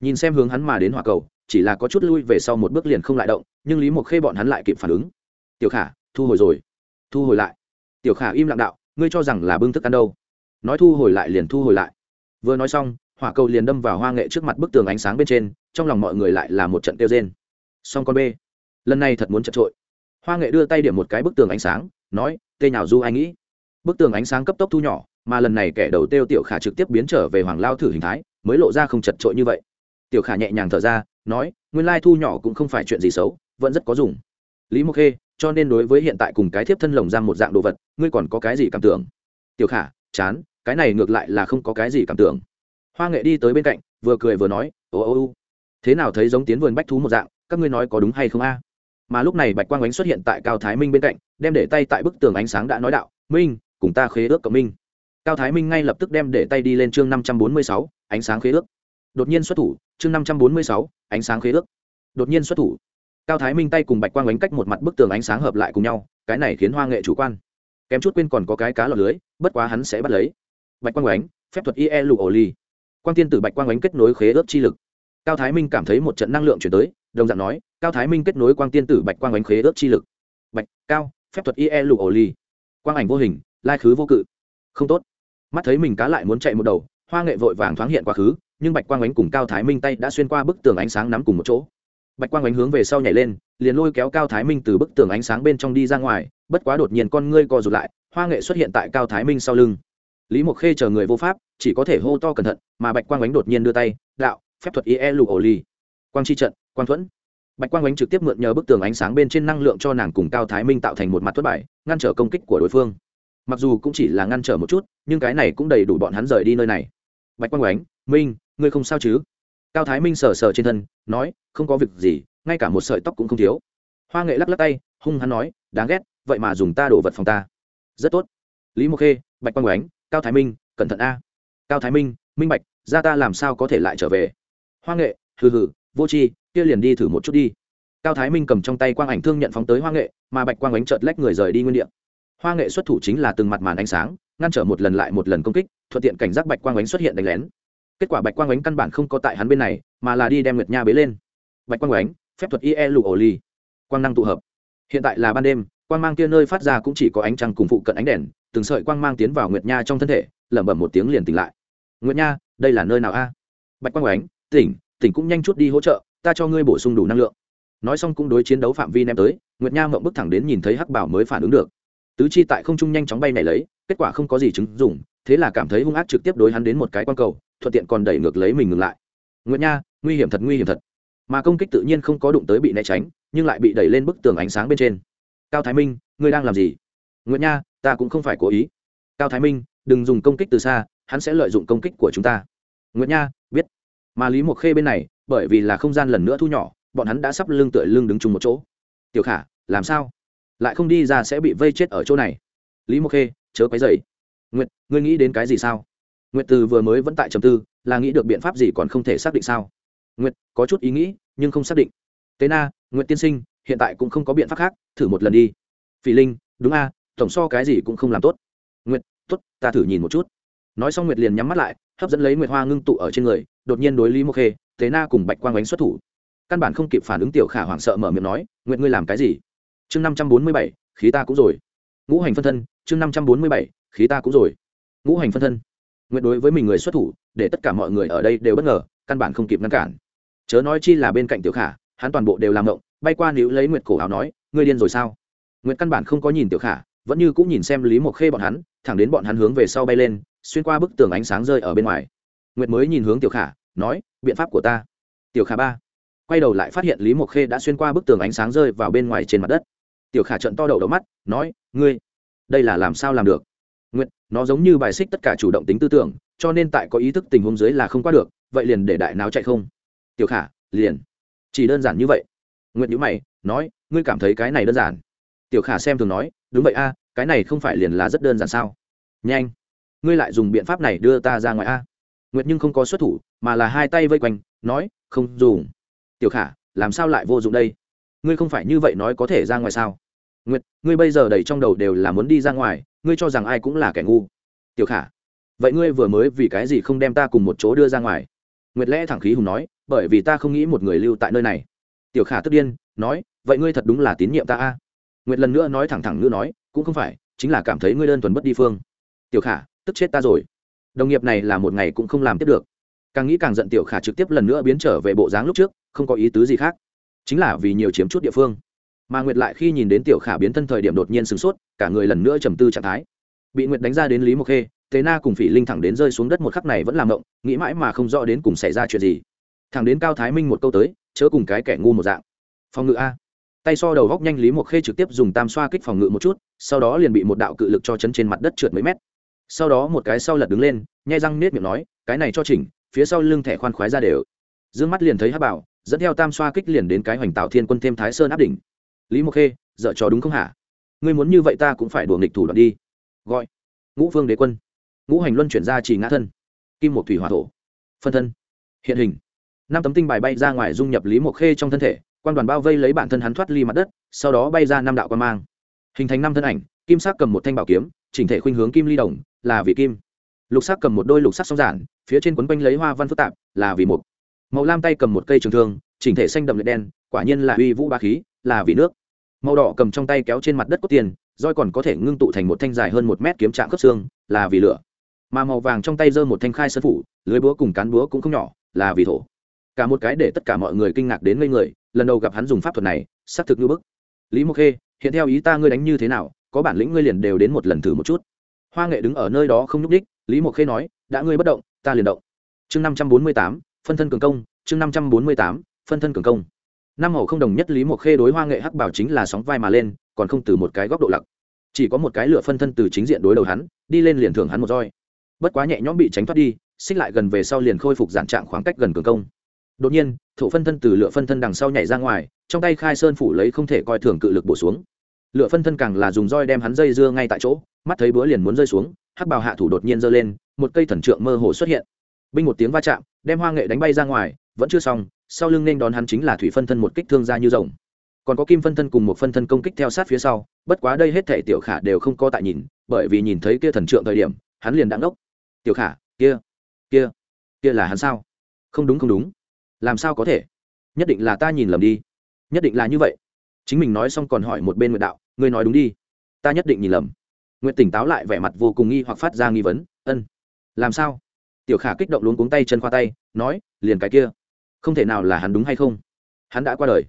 Nhìn xem hướng hắn mà đến hỏa cầu chỉ là có chút lui về sau một bước liền không lại động, nhưng lý mộc khê bọn hắn lại kịp phản ứng. Tiểu khả, thu hồi rồi. Thu hồi lại? Tiểu khả im lặng đạo, ngươi cho rằng là bưng thức ăn đâu? Nói thu hồi lại liền thu hồi lại. Vừa nói xong, hỏa cầu liền đâm vào hoa nghệ trước mặt bức tường ánh sáng bên trên, trong lòng mọi người lại là một trận tiêu rên. Song con b lần này thật muốn chật trội. Hoa nghệ đưa tay điểm một cái bức tường ánh sáng, nói, tê nhào du ai nghĩ? Bức tường ánh sáng cấp tốc thu nhỏ, mà lần này kẻ đầu tiêu tiểu khả trực tiếp biến trở về hoàng lao thử hình thái, mới lộ ra không chật trội như vậy tiểu khả nhẹ nhàng thở ra, nói, nguyên lai thu nhỏ cũng không phải chuyện gì xấu, vẫn rất có dùng. Lý mộc khê, cho nên đối với hiện tại cùng cái thiếp thân lồng giam một dạng đồ vật, ngươi còn có cái gì cảm tưởng? Tiểu khả, chán, cái này ngược lại là không có cái gì cảm tưởng. Hoa nghệ đi tới bên cạnh, vừa cười vừa nói, ô ô ô, thế nào thấy giống tiến vườn bách thú một dạng, các ngươi nói có đúng hay không a? Mà lúc này bạch quang ánh xuất hiện tại cao thái minh bên cạnh, đem để tay tại bức tường ánh sáng đã nói đạo, minh, cùng ta khế ước cộng minh. Cao thái minh ngay lập tức đem để tay đi lên chương năm trăm bốn mươi sáu, ánh sáng khế ước đột nhiên xuất thủ, chương năm trăm bốn mươi sáu, ánh sáng khế ước. Đột nhiên xuất thủ. Cao thái minh tay cùng bạch quang đánh cách một mặt bức tường ánh sáng hợp lại cùng nhau, cái này khiến hoa nghệ chủ quan. Kém chút quên còn có cái cá lọt lưới, bất quá hắn sẽ bắt lấy. Bạch quang đánh phép thuật ie lụ ổ ly quang tiên tử bạch quang đánh kết nối khế ước chi lực. Cao thái minh cảm thấy một trận năng lượng chuyển tới, đồng dạng nói, cao thái minh kết nối quang tiên tử bạch quang đánh khế ước chi lực. Bạch, cao, phép thuật ie lụ ổ ly quang ảnh vô hình, lai khứ vô cự. Không tốt. Mắt thấy mình cá lại muốn chạy một đầu, hoa nghệ vội vàng thoáng hiện quá khứ nhưng bạch quang ánh cùng cao thái minh tay đã xuyên qua bức tường ánh sáng nắm cùng một chỗ. Bạch quang ánh hướng về sau nhảy lên, liền lôi kéo cao thái minh từ bức tường ánh sáng bên trong đi ra ngoài, bất quá đột nhiên con ngươi co rụt lại, hoa nghệ xuất hiện tại cao thái minh sau lưng. Lý mộc khê chờ người vô pháp, chỉ có thể hô to cẩn thận, mà bạch quang ánh đột nhiên đưa tay, đạo, phép thuật ie lụ ổ ly quang chi trận, quang thuẫn. Bạch quang ánh trực tiếp mượn nhờ bức tường ánh sáng bên trên năng lượng cho nàng cùng cao thái minh tạo thành một mặt thất bại, ngăn trở công kích của đối phương. Mặc dù cũng chỉ là ngăn trở một chút, nhưng cái này cũng đầy đủ bọn hắn rời đi nơi này bạch quang oánh minh, ngươi không sao chứ? Cao thái minh sờ sờ trên thân, nói, không có việc gì, ngay cả một sợi tóc cũng không thiếu. Hoa nghệ lắc lắc tay, hung hắn nói, đáng ghét, vậy mà dùng ta đổ vật phòng ta. Rất tốt. Lý mộc khê, bạch quang oánh cao thái minh, cẩn thận a. Cao thái minh minh bạch, ra ta làm sao có thể lại trở về? Hoa nghệ, hừ hừ, vô c kia liền đi thử một chút đi. Cao thái minh cầm trong tay quang ảnh thương nhận phóng tới hoa nghệ, mà bạch quang ánh trợt lách người rời đi nguyên đ ị a hoa nghệ xuất thủ chính là từng mặt màn ánh sáng ngăn trở một lần lại một lần công kích, thuận tiện cảnh giác bạch quang ánh xuất hiện đánh lén. Kết quả bạch quang ánh căn bản không có tại hắn bên này, mà là đi đem nguyệt nha bế lên. Bạch quang ánh, phép thuật ie lụ ổ ly quang năng tụ hợp. Hiện tại là ban đêm, quang mang kia nơi phát ra cũng chỉ có ánh trăng cùng phụ cận ánh đèn, từng sợi quang mang tiến vào nguyệt nha trong thân thể, lẩm bẩm một tiếng liền tỉnh lại. Nguyệt nha, đây là nơi nào a? Bạch quang ánh, tỉnh tỉnh cũng nhanh chút đi hỗ trợ, ta cho ngươi bổ sung đủ năng lượng. Nói xong cũng đối chiến đấu phạm vi ném tới, nguyệt nha mộng bước thẳng đến nhìn thấy hắc bảo mới phản ứng được. Tứ chi tại không trung nhanh chóng bay này lấy kết quả không có gì chứng dùng thế là cảm thấy hung ác trực tiếp đối hắn đến một cái quan cầu, thuận tiện còn đẩy ngược lấy mình ngừng lại. Nguyệt nha, nguy hiểm thật, nguy hiểm thật. Mà công kích tự nhiên không có đụng tới bị né tránh, nhưng lại bị đẩy lên bức tường ánh sáng bên trên. Cao thái minh, ngươi đang làm gì? Nguyệt nha, ta cũng không phải cố ý. Cao thái minh, đừng dùng công kích từ xa, hắn sẽ lợi dụng công kích của chúng ta. Nguyệt nha, biết. Mà lý mộc khê bên này, bởi vì là không gian lần nữa thu nhỏ, bọn hắn đã sắp lưng tựa lưng đứng chung một chỗ. Tiểu khả, làm sao? Lại không đi ra sẽ bị vây chết ở chỗ này lý mộc khê, chớ quấy dày nguyệt, ngươi nghĩ đến cái gì sao? Nguyệt từ vừa mới vẫn tại trầm tư, là nghĩ được biện pháp gì còn không thể xác định sao? Nguyệt, có chút ý nghĩ, nhưng không xác định. Tế na, nguyệt tiên sinh, hiện tại cũng không có biện pháp khác, thử một lần đi. Phỉ linh, đúng a, tổng so cái gì cũng không làm tốt. Nguyệt t ố t ta thử nhìn một chút. Nói xong nguyệt liền nhắm mắt lại, hấp dẫn lấy nguyệt hoa ngưng tụ ở trên người, đột nhiên đối lý mộc khê tế na cùng bạch quang Ánh xuất thủ. Căn bản không kịp phản ứng tiểu khả hoảng sợ mở miệng nói, nguyệt, ngươi làm cái gì? Chương năm trăm bốn mươi bảy, khí ta cũng rồi. Ngũ hành phân thân chương năm trăm bốn mươi bảy, khí ta cũng rồi. Ngũ hành phân thân. Nguyệt đối với mình người xuất thủ, để tất cả mọi người ở đây đều bất ngờ, căn bản không kịp ngăn cản. Chớ nói chi là bên cạnh tiểu khả, hắn toàn bộ đều làm ngộng, bay qua níu lấy nguyệt cổ áo nói, ngươi điên rồi sao? Nguyệt căn bản không có nhìn tiểu khả, vẫn như cũng nhìn xem lý mộc khê bọn hắn, thẳng đến bọn hắn hướng về sau bay lên, xuyên qua bức tường ánh sáng rơi ở bên ngoài. Nguyệt mới nhìn hướng tiểu khả, nói, biện pháp của ta. Tiểu khả ba quay đầu lại phát hiện lý mộc khê đã xuyên qua bức tường ánh sáng rơi vào bên ngoài trên mặt đất. Tiểu khả trận to đầu đầu mắt, nói, ngươi đây là làm sao làm được? Nguyện nó giống như bài xích tất cả chủ động tính tư tưởng, cho nên tại có ý thức tình huống dưới là không qua được, vậy liền để đại não chạy không? Tiểu khả, liền. Chỉ đơn giản như vậy. Nguyện nhữ mày, nói, ngươi cảm thấy cái này đơn giản. Tiểu khả xem thường nói, đúng vậy a, cái này không phải liền là rất đơn giản sao? Nhanh. Ngươi lại dùng biện pháp này đưa ta ra ngoài a. Nguyệt nhưng không có xuất thủ, mà là hai tay vây quanh, nói, không dùng. Tiểu khả, làm sao lại vô dụng đây? Ngươi không phải như vậy nói có thể ra ngoài sao? Nguyệt, ngươi bây giờ đầy trong đầu đều là muốn đi ra ngoài, ngươi cho rằng ai cũng là kẻ ngu. Tiểu khả, vậy ngươi vừa mới vì cái gì không đem ta cùng một chỗ đưa ra ngoài? Nguyệt lẽ thẳng khí hùng nói, bởi vì ta không nghĩ một người lưu tại nơi này. Tiểu khả tức điên, nói, vậy ngươi thật đúng là tín nhiệm ta a? Nguyệt lần nữa nói thẳng thẳng ngữ nói, cũng không phải, chính là cảm thấy ngươi đơn thuần bất đi phương. Tiểu khả, tức chết ta rồi. Đồng nghiệp này là một ngày cũng không làm tiếp được. Càng nghĩ càng giận tiểu khả trực tiếp lần nữa biến trở về bộ dáng lúc trước, không có ý tứ gì khác. Chính là vì nhiều chiếm chút địa phương mà nguyệt lại khi nhìn đến tiểu khả biến thân thời điểm đột nhiên sửng sốt, cả người lần nữa trầm tư trạng thái. Bị nguyệt đánh ra đến lý mộc khê tế na cùng phỉ linh thẳng đến rơi xuống đất một khắc này vẫn làm động, nghĩ mãi mà không rõ đến cùng xảy ra chuyện gì. Thẳng đến cao thái minh một câu tới, chớ cùng cái kẻ ngu một dạng. Phòng ngự a. Tay so đầu góc nhanh lý mộc khê trực tiếp dùng tam xoa kích phòng ngự một chút, sau đó liền bị một đạo cự lực cho chấn trên mặt đất trượt mấy mét. Sau đó một cái sau lật đứng lên, nhai răng nết miệng nói, cái này cho chỉnh, phía sau lưng thẻ khoan khoái ra đều. D ư ơ n g mắt liền thấy hát bảo, dẫn theo tam xoa kích liền đến cái hoành tạo thiên quân thêm thái sơn áp đỉnh lý mộc khê dợ trò đúng không hả? Ngươi muốn như vậy ta cũng phải đùa nghịch thủ đoạn đi. Gọi. Ngũ phương đế quân. Ngũ hành luân chuyển ra chỉ ngã thân. Kim một thủy hỏa thổ. Phân thân. Hiện hình. Năm tấm tinh bài bay ra ngoài dung nhập lý mộc khê trong thân thể quan đoàn bao vây lấy bản thân hắn thoát ly mặt đất, sau đó bay ra năm đạo quan mang. Hình thành năm thân ảnh, kim sắc cầm một thanh bảo kiếm, chỉnh thể khuynh hướng kim ly đồng, là vì kim. Lục sắc cầm một đôi lục sắc song giản, phía trên quấn quanh lấy hoa văn phức tạp, là vì mục màu lam tay cầm một cây trường thương, chỉnh thể xanh đậm lệ đen, quả nhiên là uy vũ ba khí, là vì nước màu đỏ cầm trong tay kéo trên mặt đất cốt tiền, roi còn có thể ngưng tụ thành một thanh dài hơn một mét kiếm trạng khớp xương, là vì lửa. Mà màu vàng trong tay giơ một thanh khai sơn phủ, lưới búa cùng cán búa cũng không nhỏ, là vì thổ. Cả một cái để tất cả mọi người kinh ngạc đến ngây người, lần đầu gặp hắn dùng pháp thuật này, xác thực như bức. Lý mộc khê, hiện theo ý ta ngươi đánh như thế nào, có bản lĩnh ngươi liền đều đến một lần thử một chút. Hoa nghệ đứng ở nơi đó không nhúc đích lý mộc khê nói, đã ngươi bất động, ta liền động. Chương năm trăm bốn mươi tám, phân thân cường công, chương năm trăm bốn mươi tám, phân thân cường công năm hầu không đồng nhất lý mộc khê đối hoa nghệ hắc bảo chính là sóng vai mà lên, còn không từ một cái góc độ lặc. Chỉ có một cái lửa phân thân từ chính diện đối đầu hắn, đi lên liền thưởng hắn một roi. Bất quá nhẹ nhõm bị tránh thoát đi, xích lại gần về sau liền khôi phục giản trạng khoảng cách gần cường công. Đột nhiên, thổ phân thân từ lửa phân thân đằng sau nhảy ra ngoài, trong tay khai sơn phủ lấy không thể coi thường cự lực bổ xuống. Lựa phân thân càng là dùng roi đem hắn dây dưa ngay tại chỗ, mắt thấy búa liền muốn rơi xuống, hắc bào hạ thủ đột nhiên giơ lên, một cây thần trượng mơ hồ xuất hiện. Binh một tiếng va chạm, đem hoa nghệ đánh bay ra ngoài, vẫn chưa xong sau lưng nên đón hắn chính là thủy phân thân một kích thương ra như rồng. Còn có kim phân thân cùng một phân thân công kích theo sát phía sau, bất quá đây hết thể tiểu khả đều không có tại nhìn, bởi vì nhìn thấy kia thần trượng thời điểm, hắn liền đã ngốc. Tiểu khả, kia kia kia là hắn sao? Không đúng không đúng. Làm sao có thể? Nhất định là ta nhìn lầm đi. Nhất định là như vậy. Chính mình nói xong còn hỏi một bên nguyện đạo, ngươi nói đúng đi. Ta nhất định nhìn lầm. Nguyện tỉnh táo lại vẻ mặt vô cùng nghi hoặc phát ra nghi vấn, ân, làm sao? Tiểu khả kích động luống cuống tay chân khoa tay, nói, liền cái kia không thể nào là hắn đúng hay không? Hắn đã qua đời.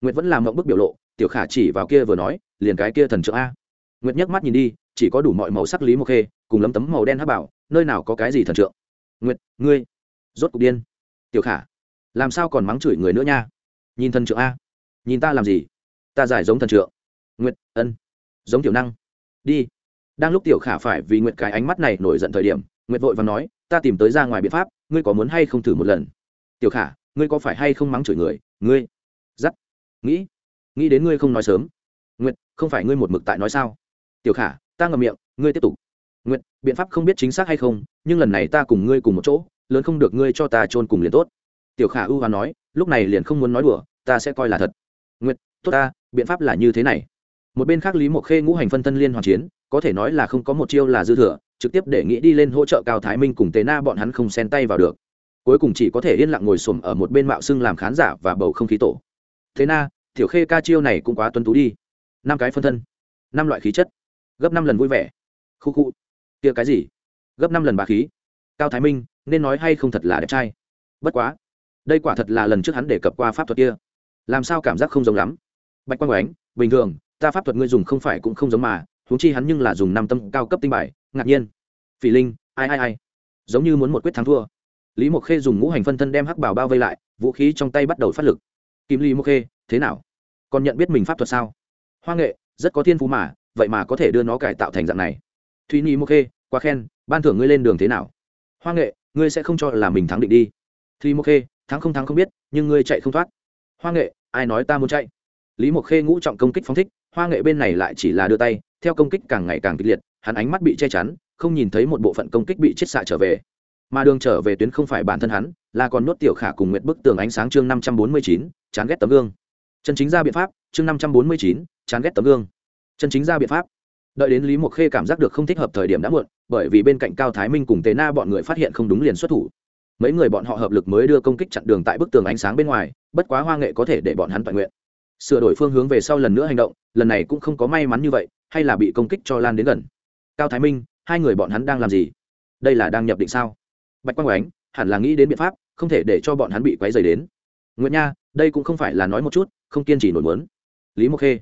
Nguyệt vẫn làm mộng bức biểu lộ tiểu khả chỉ vào kia vừa nói liền cái kia thần trượng a. Nguyệt nhấc mắt nhìn đi chỉ có đủ mọi màu sắc lý mộc khê cùng lấm tấm màu đen hắc bảo nơi nào có cái gì thần trượng Nguyệt, ngươi rốt cục điên. Tiểu khả làm sao còn mắng chửi người nữa nha? Nhìn thần trượng a. Nhìn ta làm gì? Ta giải giống thần trượng nguyệt ân. Giống tiểu năng. Đi. Đang lúc tiểu khả phải vì nguyệt cái ánh mắt này nổi giận thời điểm nguyệt vội và nói ta tìm tới ra ngoài biện pháp ngươi có muốn hay không thử một lần? Tiểu khả ngươi có phải hay không mắng chửi người? Ngươi dắt nghĩ nghĩ đến ngươi không nói sớm. Nguyệt, không phải ngươi một mực tại nói sao? Tiểu khả, ta ngậm miệng, ngươi tiếp tục. Nguyệt, biện pháp không biết chính xác hay không, nhưng lần này ta cùng ngươi cùng một chỗ, lớn không được ngươi cho ta chôn cùng liền tốt. Tiểu khả ưu hoa nói, lúc này liền không muốn nói đùa, ta sẽ coi là thật. Nguyệt, tốt ta, biện pháp là như thế này. Một bên khác lý mộc khê ngũ hành phân thân liên hoàn chiến, có thể nói là không có một chiêu là dư thừa, trực tiếp để nghĩ đi lên hỗ trợ cao thái minh cùng tế na bọn hắn không xen tay vào được cuối cùng chỉ có thể yên lặng ngồi xổm ở một bên mạo xưng làm khán giả và bầu không khí tổ. Thế na, tiểu khê ca chiêu này cũng quá tuân tú đi. Năm cái phân thân, năm loại khí chất, gấp năm lần vui vẻ. Khu khu. Kia cái gì? Gấp năm lần bà khí. Cao thái minh, nên nói hay không thật là đẹp trai. Bất quá, đây quả thật là lần trước hắn đề cập qua pháp thuật kia. Làm sao cảm giác không giống lắm? Bạch quang oánh bình thường, ta pháp thuật ngươi dùng không phải cũng không giống mà, huống chi hắn nhưng là dùng năm tâm cao cấp tinh bài, ngạc nhiên. Phỉ linh, ai ai ai. Giống như muốn một quyết thắng thua lý mộc khê dùng ngũ hành phân thân đem hắc bảo bao vây lại, vũ khí trong tay bắt đầu phát lực. Kim lý mộc khê, thế nào? Còn nhận biết mình pháp thuật sao? Hoa nghệ, rất có thiên phú mà, vậy mà có thể đưa nó cải tạo thành dạng này. Thùy ni mộc khê, quá khen, ban thưởng ngươi lên đường thế nào? Hoa nghệ, ngươi sẽ không cho là mình thắng định đi. Thùy Mộc khê, thắng không thắng không biết, nhưng ngươi chạy không thoát. Hoa nghệ, ai nói ta muốn chạy? Lý mộc khê ngũ trọng công kích phóng thích, hoa nghệ bên này lại chỉ là đưa tay, theo công kích càng ngày càng kịch liệt, hắn ánh mắt bị che chắn, không nhìn thấy một bộ phận công kích bị chết xạ trở về mà đường trở về tuyến không phải bản thân hắn, là còn nuốt tiểu khả cùng nguyện bức tường ánh sáng chương năm trăm bốn mươi chín, chán ghét tấm gương. Chân chính ra biện pháp, chương năm trăm bốn mươi chín, chán ghét tấm gương. Chân chính ra biện pháp. Đợi đến lý mộc khê cảm giác được không thích hợp thời điểm đã muộn, bởi vì bên cạnh cao thái minh cùng tế na bọn người phát hiện không đúng liền xuất thủ. Mấy người bọn họ hợp lực mới đưa công kích chặn đường tại bức tường ánh sáng bên ngoài, bất quá hoa nghệ có thể để bọn hắn toàn nguyện. Sửa đổi phương hướng về sau lần nữa hành động, lần này cũng không có may mắn như vậy, hay là bị công kích cho lan đến gần. Cao thái minh, hai người bọn hắn đang làm gì? Đây là đang nhập định sao? Bạch quang oánh hẳn là nghĩ đến biện pháp, không thể để cho bọn hắn bị quấy dày đến. Nguyễn nha, đây cũng không phải là nói một chút, không kiên trì nổi muốn. Lý mộc khê,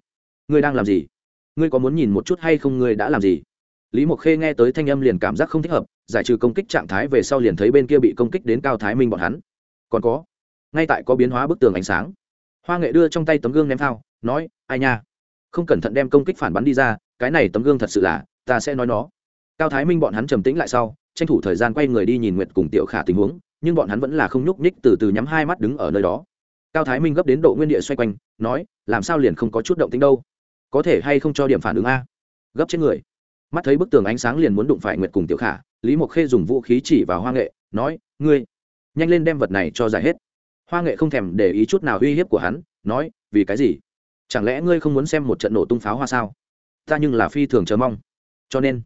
ngươi đang làm gì? Ngươi có muốn nhìn một chút hay không, ngươi đã làm gì? Lý mộc khê nghe tới thanh âm liền cảm giác không thích hợp, giải trừ công kích trạng thái về sau liền thấy bên kia bị công kích đến cao thái minh bọn hắn. Còn có, ngay tại có biến hóa bức tường ánh sáng, hoa nghệ đưa trong tay tấm gương ném thao, nói, ai nha, không cẩn thận đem công kích phản bắn đi ra, cái này tấm gương thật sự là, ta sẽ nói nó. Cao thái minh bọn hắn trầm tĩnh lại sau tranh thủ thời gian quay người đi nhìn nguyệt cùng tiểu khả tình huống, nhưng bọn hắn vẫn là không nhúc nhích từ từ nhắm hai mắt đứng ở nơi đó. Cao thái minh gấp đến độ nguyên địa xoay quanh, nói, làm sao liền không có chút động tính đâu? Có thể hay không cho điểm phản ứng a? Gấp trên người. Mắt thấy bức tường ánh sáng liền muốn đụng phải nguyệt cùng tiểu khả, lý mộc khê dùng vũ khí chỉ vào hoa nghệ, nói, ngươi, nhanh lên đem vật này cho giải hết. Hoa nghệ không thèm để ý chút nào uy hiếp của hắn, nói, vì cái gì? Chẳng lẽ ngươi không muốn xem một trận nổ tung pháo hoa sao? Ta nhưng là phi thường chờ mong. Cho nên,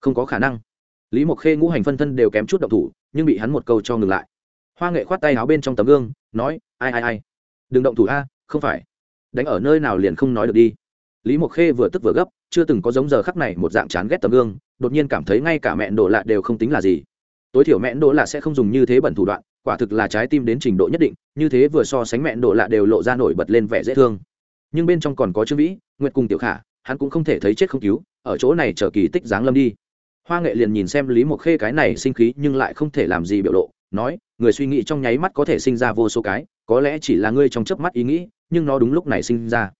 không có khả năng lý mộc khê ngũ hành phân thân đều kém chút động thủ, nhưng bị hắn một câu cho ngừng lại. Hoa nghệ khoát tay áo bên trong tấm gương, nói, ai ai ai? Đừng động thủ a, không phải. Đánh ở nơi nào liền không nói được đi. Lý mộc khê vừa tức vừa gấp, chưa từng có giống giờ khắc này một dạng chán ghét tấm gương, đột nhiên cảm thấy ngay cả mẹ đổ lạ đều không tính là gì. Tối thiểu mẹ đổ lạ sẽ không dùng như thế bẩn thủ đoạn, quả thực là trái tim đến trình độ nhất định, như thế vừa so sánh mẹ đổ lạ đều lộ ra nổi bật lên vẻ dễ thương. Nhưng bên trong còn có trương vĩ, nguyệt cùng tiểu khả, hắn cũng không thể thấy chết không cứu, ở chỗ này chờ kỳ tích giáng lâm đi hoa nghệ liền nhìn xem lý mộc khê cái này sinh khí nhưng lại không thể làm gì biểu lộ, nói, người suy nghĩ trong nháy mắt có thể sinh ra vô số cái, có lẽ chỉ là ngươi trong chớp mắt ý nghĩ, nhưng nó đúng lúc này sinh ra.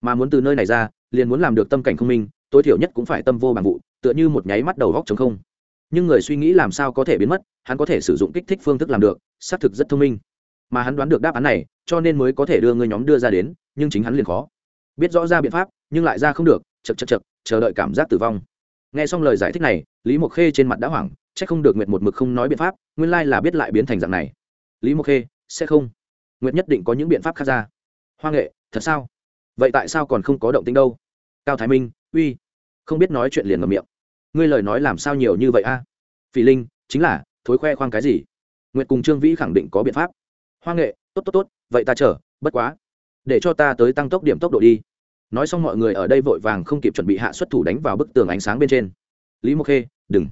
Mà muốn từ nơi này ra, liền muốn làm được tâm cảnh không minh, tối thiểu nhất cũng phải tâm vô bằng vụ, tựa như một nháy mắt đầu góc chống không. Nhưng người suy nghĩ làm sao có thể biến mất, hắn có thể sử dụng kích thích phương thức làm được, xác thực rất thông minh. Mà hắn đoán được đáp án này, cho nên mới có thể đưa người nhóm đưa ra đến, nhưng chính hắn liền khó. Biết rõ ra biện pháp, nhưng lại ra không được chật chật chật chờ đợi cảm giác tử vong. Nghe xong lời giải thích này lý mộc khê trên mặt đã hoảng c h ắ c không được nguyệt một mực không nói biện pháp, nguyên lai là biết lại biến thành dạng này. Lý mộc khê, sẽ không. Nguyệt nhất định có những biện pháp khác ra. Hoa nghệ, thật sao? Vậy tại sao còn không có động tính đâu? Cao thái minh, uy. Không biết nói chuyện liền ngầm miệng. Ngươi lời nói làm sao nhiều như vậy a? À? phỉ linh, chính là, thối khoe khoang cái gì? Nguyệt cùng trương vĩ khẳng định có biện pháp. Hoa nghệ, tốt tốt tốt, vậy ta chờ, bất quá. Để cho ta tới tăng tốc điểm tốc độ đi. Nói xong mọi người ở đây vội vàng không kịp chuẩn bị hạ xuất thủ đánh vào bức tường ánh sáng bên trên lý mộc khê, đừng.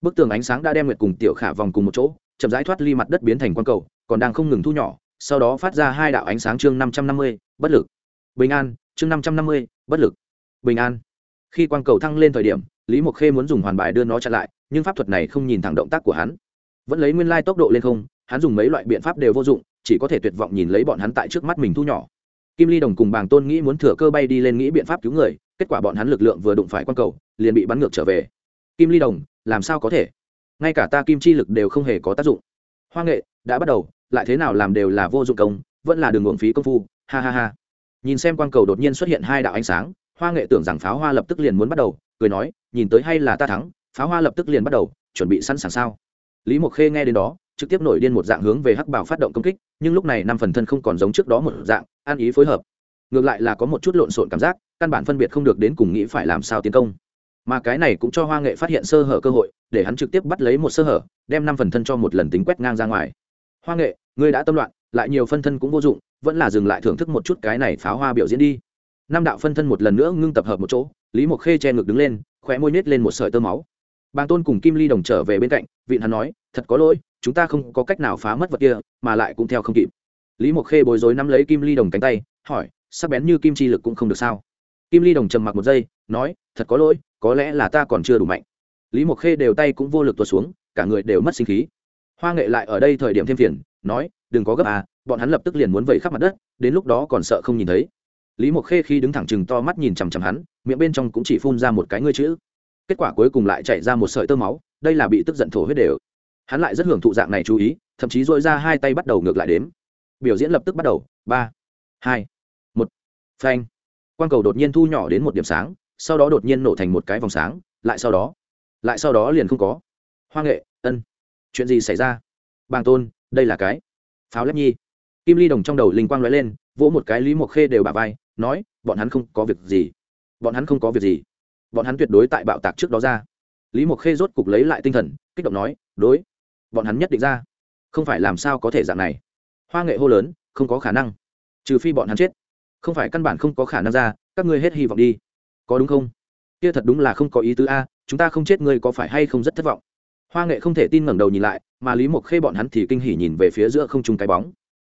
Bức tường ánh sáng đã đem nguyệt cùng tiểu khả vòng cùng một chỗ, chậm rãi thoát ly mặt đất biến thành quang cầu, còn đang không ngừng thu nhỏ, sau đó phát ra hai đạo ánh sáng chương năm trăm năm mươi, bất lực. Bình an, chương năm trăm năm mươi, bất lực. Bình an. Khi quang cầu thăng lên thời điểm, lý mộc khê muốn dùng hoàn bài đưa nó chặn lại, nhưng pháp thuật này không nhìn thẳng động tác của hắn. Vẫn lấy nguyên lai tốc độ lên không, hắn dùng mấy loại biện pháp đều vô dụng, chỉ có thể tuyệt vọng nhìn lấy bọn hắn tại trước mắt mình thu nhỏ. Kim ly đồng cùng bàng tôn nghĩ muốn thừa cơ bay đi lên nghĩ biện pháp cứu người, kết quả bọn hắn lực lượng vừa đụng phải quang cầu, liền bị bắn ngược trở về kim ly đồng, làm sao có thể? Ngay cả ta kim chi lực đều không hề có tác dụng. Hoa nghệ, đã bắt đầu, lại thế nào làm đều là vô dụng công, vẫn là đường uổng phí công phu, ha ha ha. Nhìn xem quang cầu đột nhiên xuất hiện hai đạo ánh sáng, hoa nghệ tưởng rằng pháo hoa lập tức liền muốn bắt đầu, cười nói, nhìn tới hay là ta thắng, pháo hoa lập tức liền bắt đầu, chuẩn bị sẵn sàng sao? Lý mộc khê nghe đến đó, trực tiếp nổi điên một dạng hướng về hắc bảo phát động công kích, nhưng lúc này năm phần thân không còn giống trước đó một dạng, an ý phối hợp. Ngược lại là có một chút lộn xộn cảm giác, căn bản phân biệt không được đến cùng nghĩ phải làm sao tiến công mà cái này cũng cho hoa nghệ phát hiện sơ hở cơ hội, để hắn trực tiếp bắt lấy một sơ hở, đem năm phần thân cho một lần tính quét ngang ra ngoài. Hoa nghệ, ngươi đã tâm loạn, lại nhiều phân thân cũng vô dụng, vẫn là dừng lại thưởng thức một chút cái này pháo hoa biểu diễn đi. Năm đạo phân thân một lần nữa ngưng tập hợp một chỗ, lý mộc khê che ngực đứng lên, khóe môi nhét lên một sợi tơ máu. Bàng tôn cùng kim ly đồng trở về bên cạnh, vịn hắn nói, thật có lỗi, chúng ta không có cách nào phá mất vật kia, mà lại cũng theo không kịp. Lý mộc khê bối rối nắm lấy kim ly đồng cánh tay, hỏi, sắc bén như kim chi lực cũng không được sao? Kim ly đồng trầm mặc một giây, nói thật có lỗi, có lẽ là ta còn chưa đủ mạnh. Lý mộc khê đều tay cũng vô lực tuột xuống, cả người đều mất sinh khí. Hoa nghệ lại ở đây thời điểm thêm phiền, nói, đừng có gấp à bọn hắn lập tức liền muốn vẩy khắp mặt đất, đến lúc đó còn sợ không nhìn thấy. Lý mộc khê khi đứng thẳng chừng to mắt nhìn chằm chằm hắn, miệng bên trong cũng chỉ phun ra một cái ngươi chữ. Kết quả cuối cùng lại chạy ra một sợi tơ máu, đây là bị tức giận thổ huyết đều. Hắn lại rất hưởng thụ dạng này chú ý, thậm chí dội ra hai tay bắt đầu ngược lại đếm. Biểu diễn lập tức bắt đầu, ba, hai, một, phanh. Quang cầu đột nhiên thu nhỏ đến một điểm sáng sau đó đột nhiên nổ thành một cái vòng sáng, lại sau đó, lại sau đó liền không có. Hoa nghệ, ân, chuyện gì xảy ra? Bàng tôn, đây là cái pháo lép nhi. Kim ly đồng trong đầu linh quang lóe lên, vỗ một cái lý mộc khê đều bà vai, nói, bọn hắn không có việc gì. Bọn hắn không có việc gì. Bọn hắn tuyệt đối tại bạo tạc trước đó ra. Lý mộc khê rốt cục lấy lại tinh thần, kích động nói, đối, bọn hắn nhất định ra. Không phải làm sao có thể dạng này. Hoa nghệ hô lớn, không có khả năng. Trừ phi bọn hắn chết. Không phải căn bản không có khả năng ra, các ngươi hết hy vọng đi có đúng không? Kia thật đúng là không có ý tứ a, chúng ta không chết ngươi có phải hay không rất thất vọng? Hoa nghệ không thể tin ngẩng đầu nhìn lại, mà lý mộc khê bọn hắn thì kinh hỉ nhìn về phía giữa không trung cái bóng.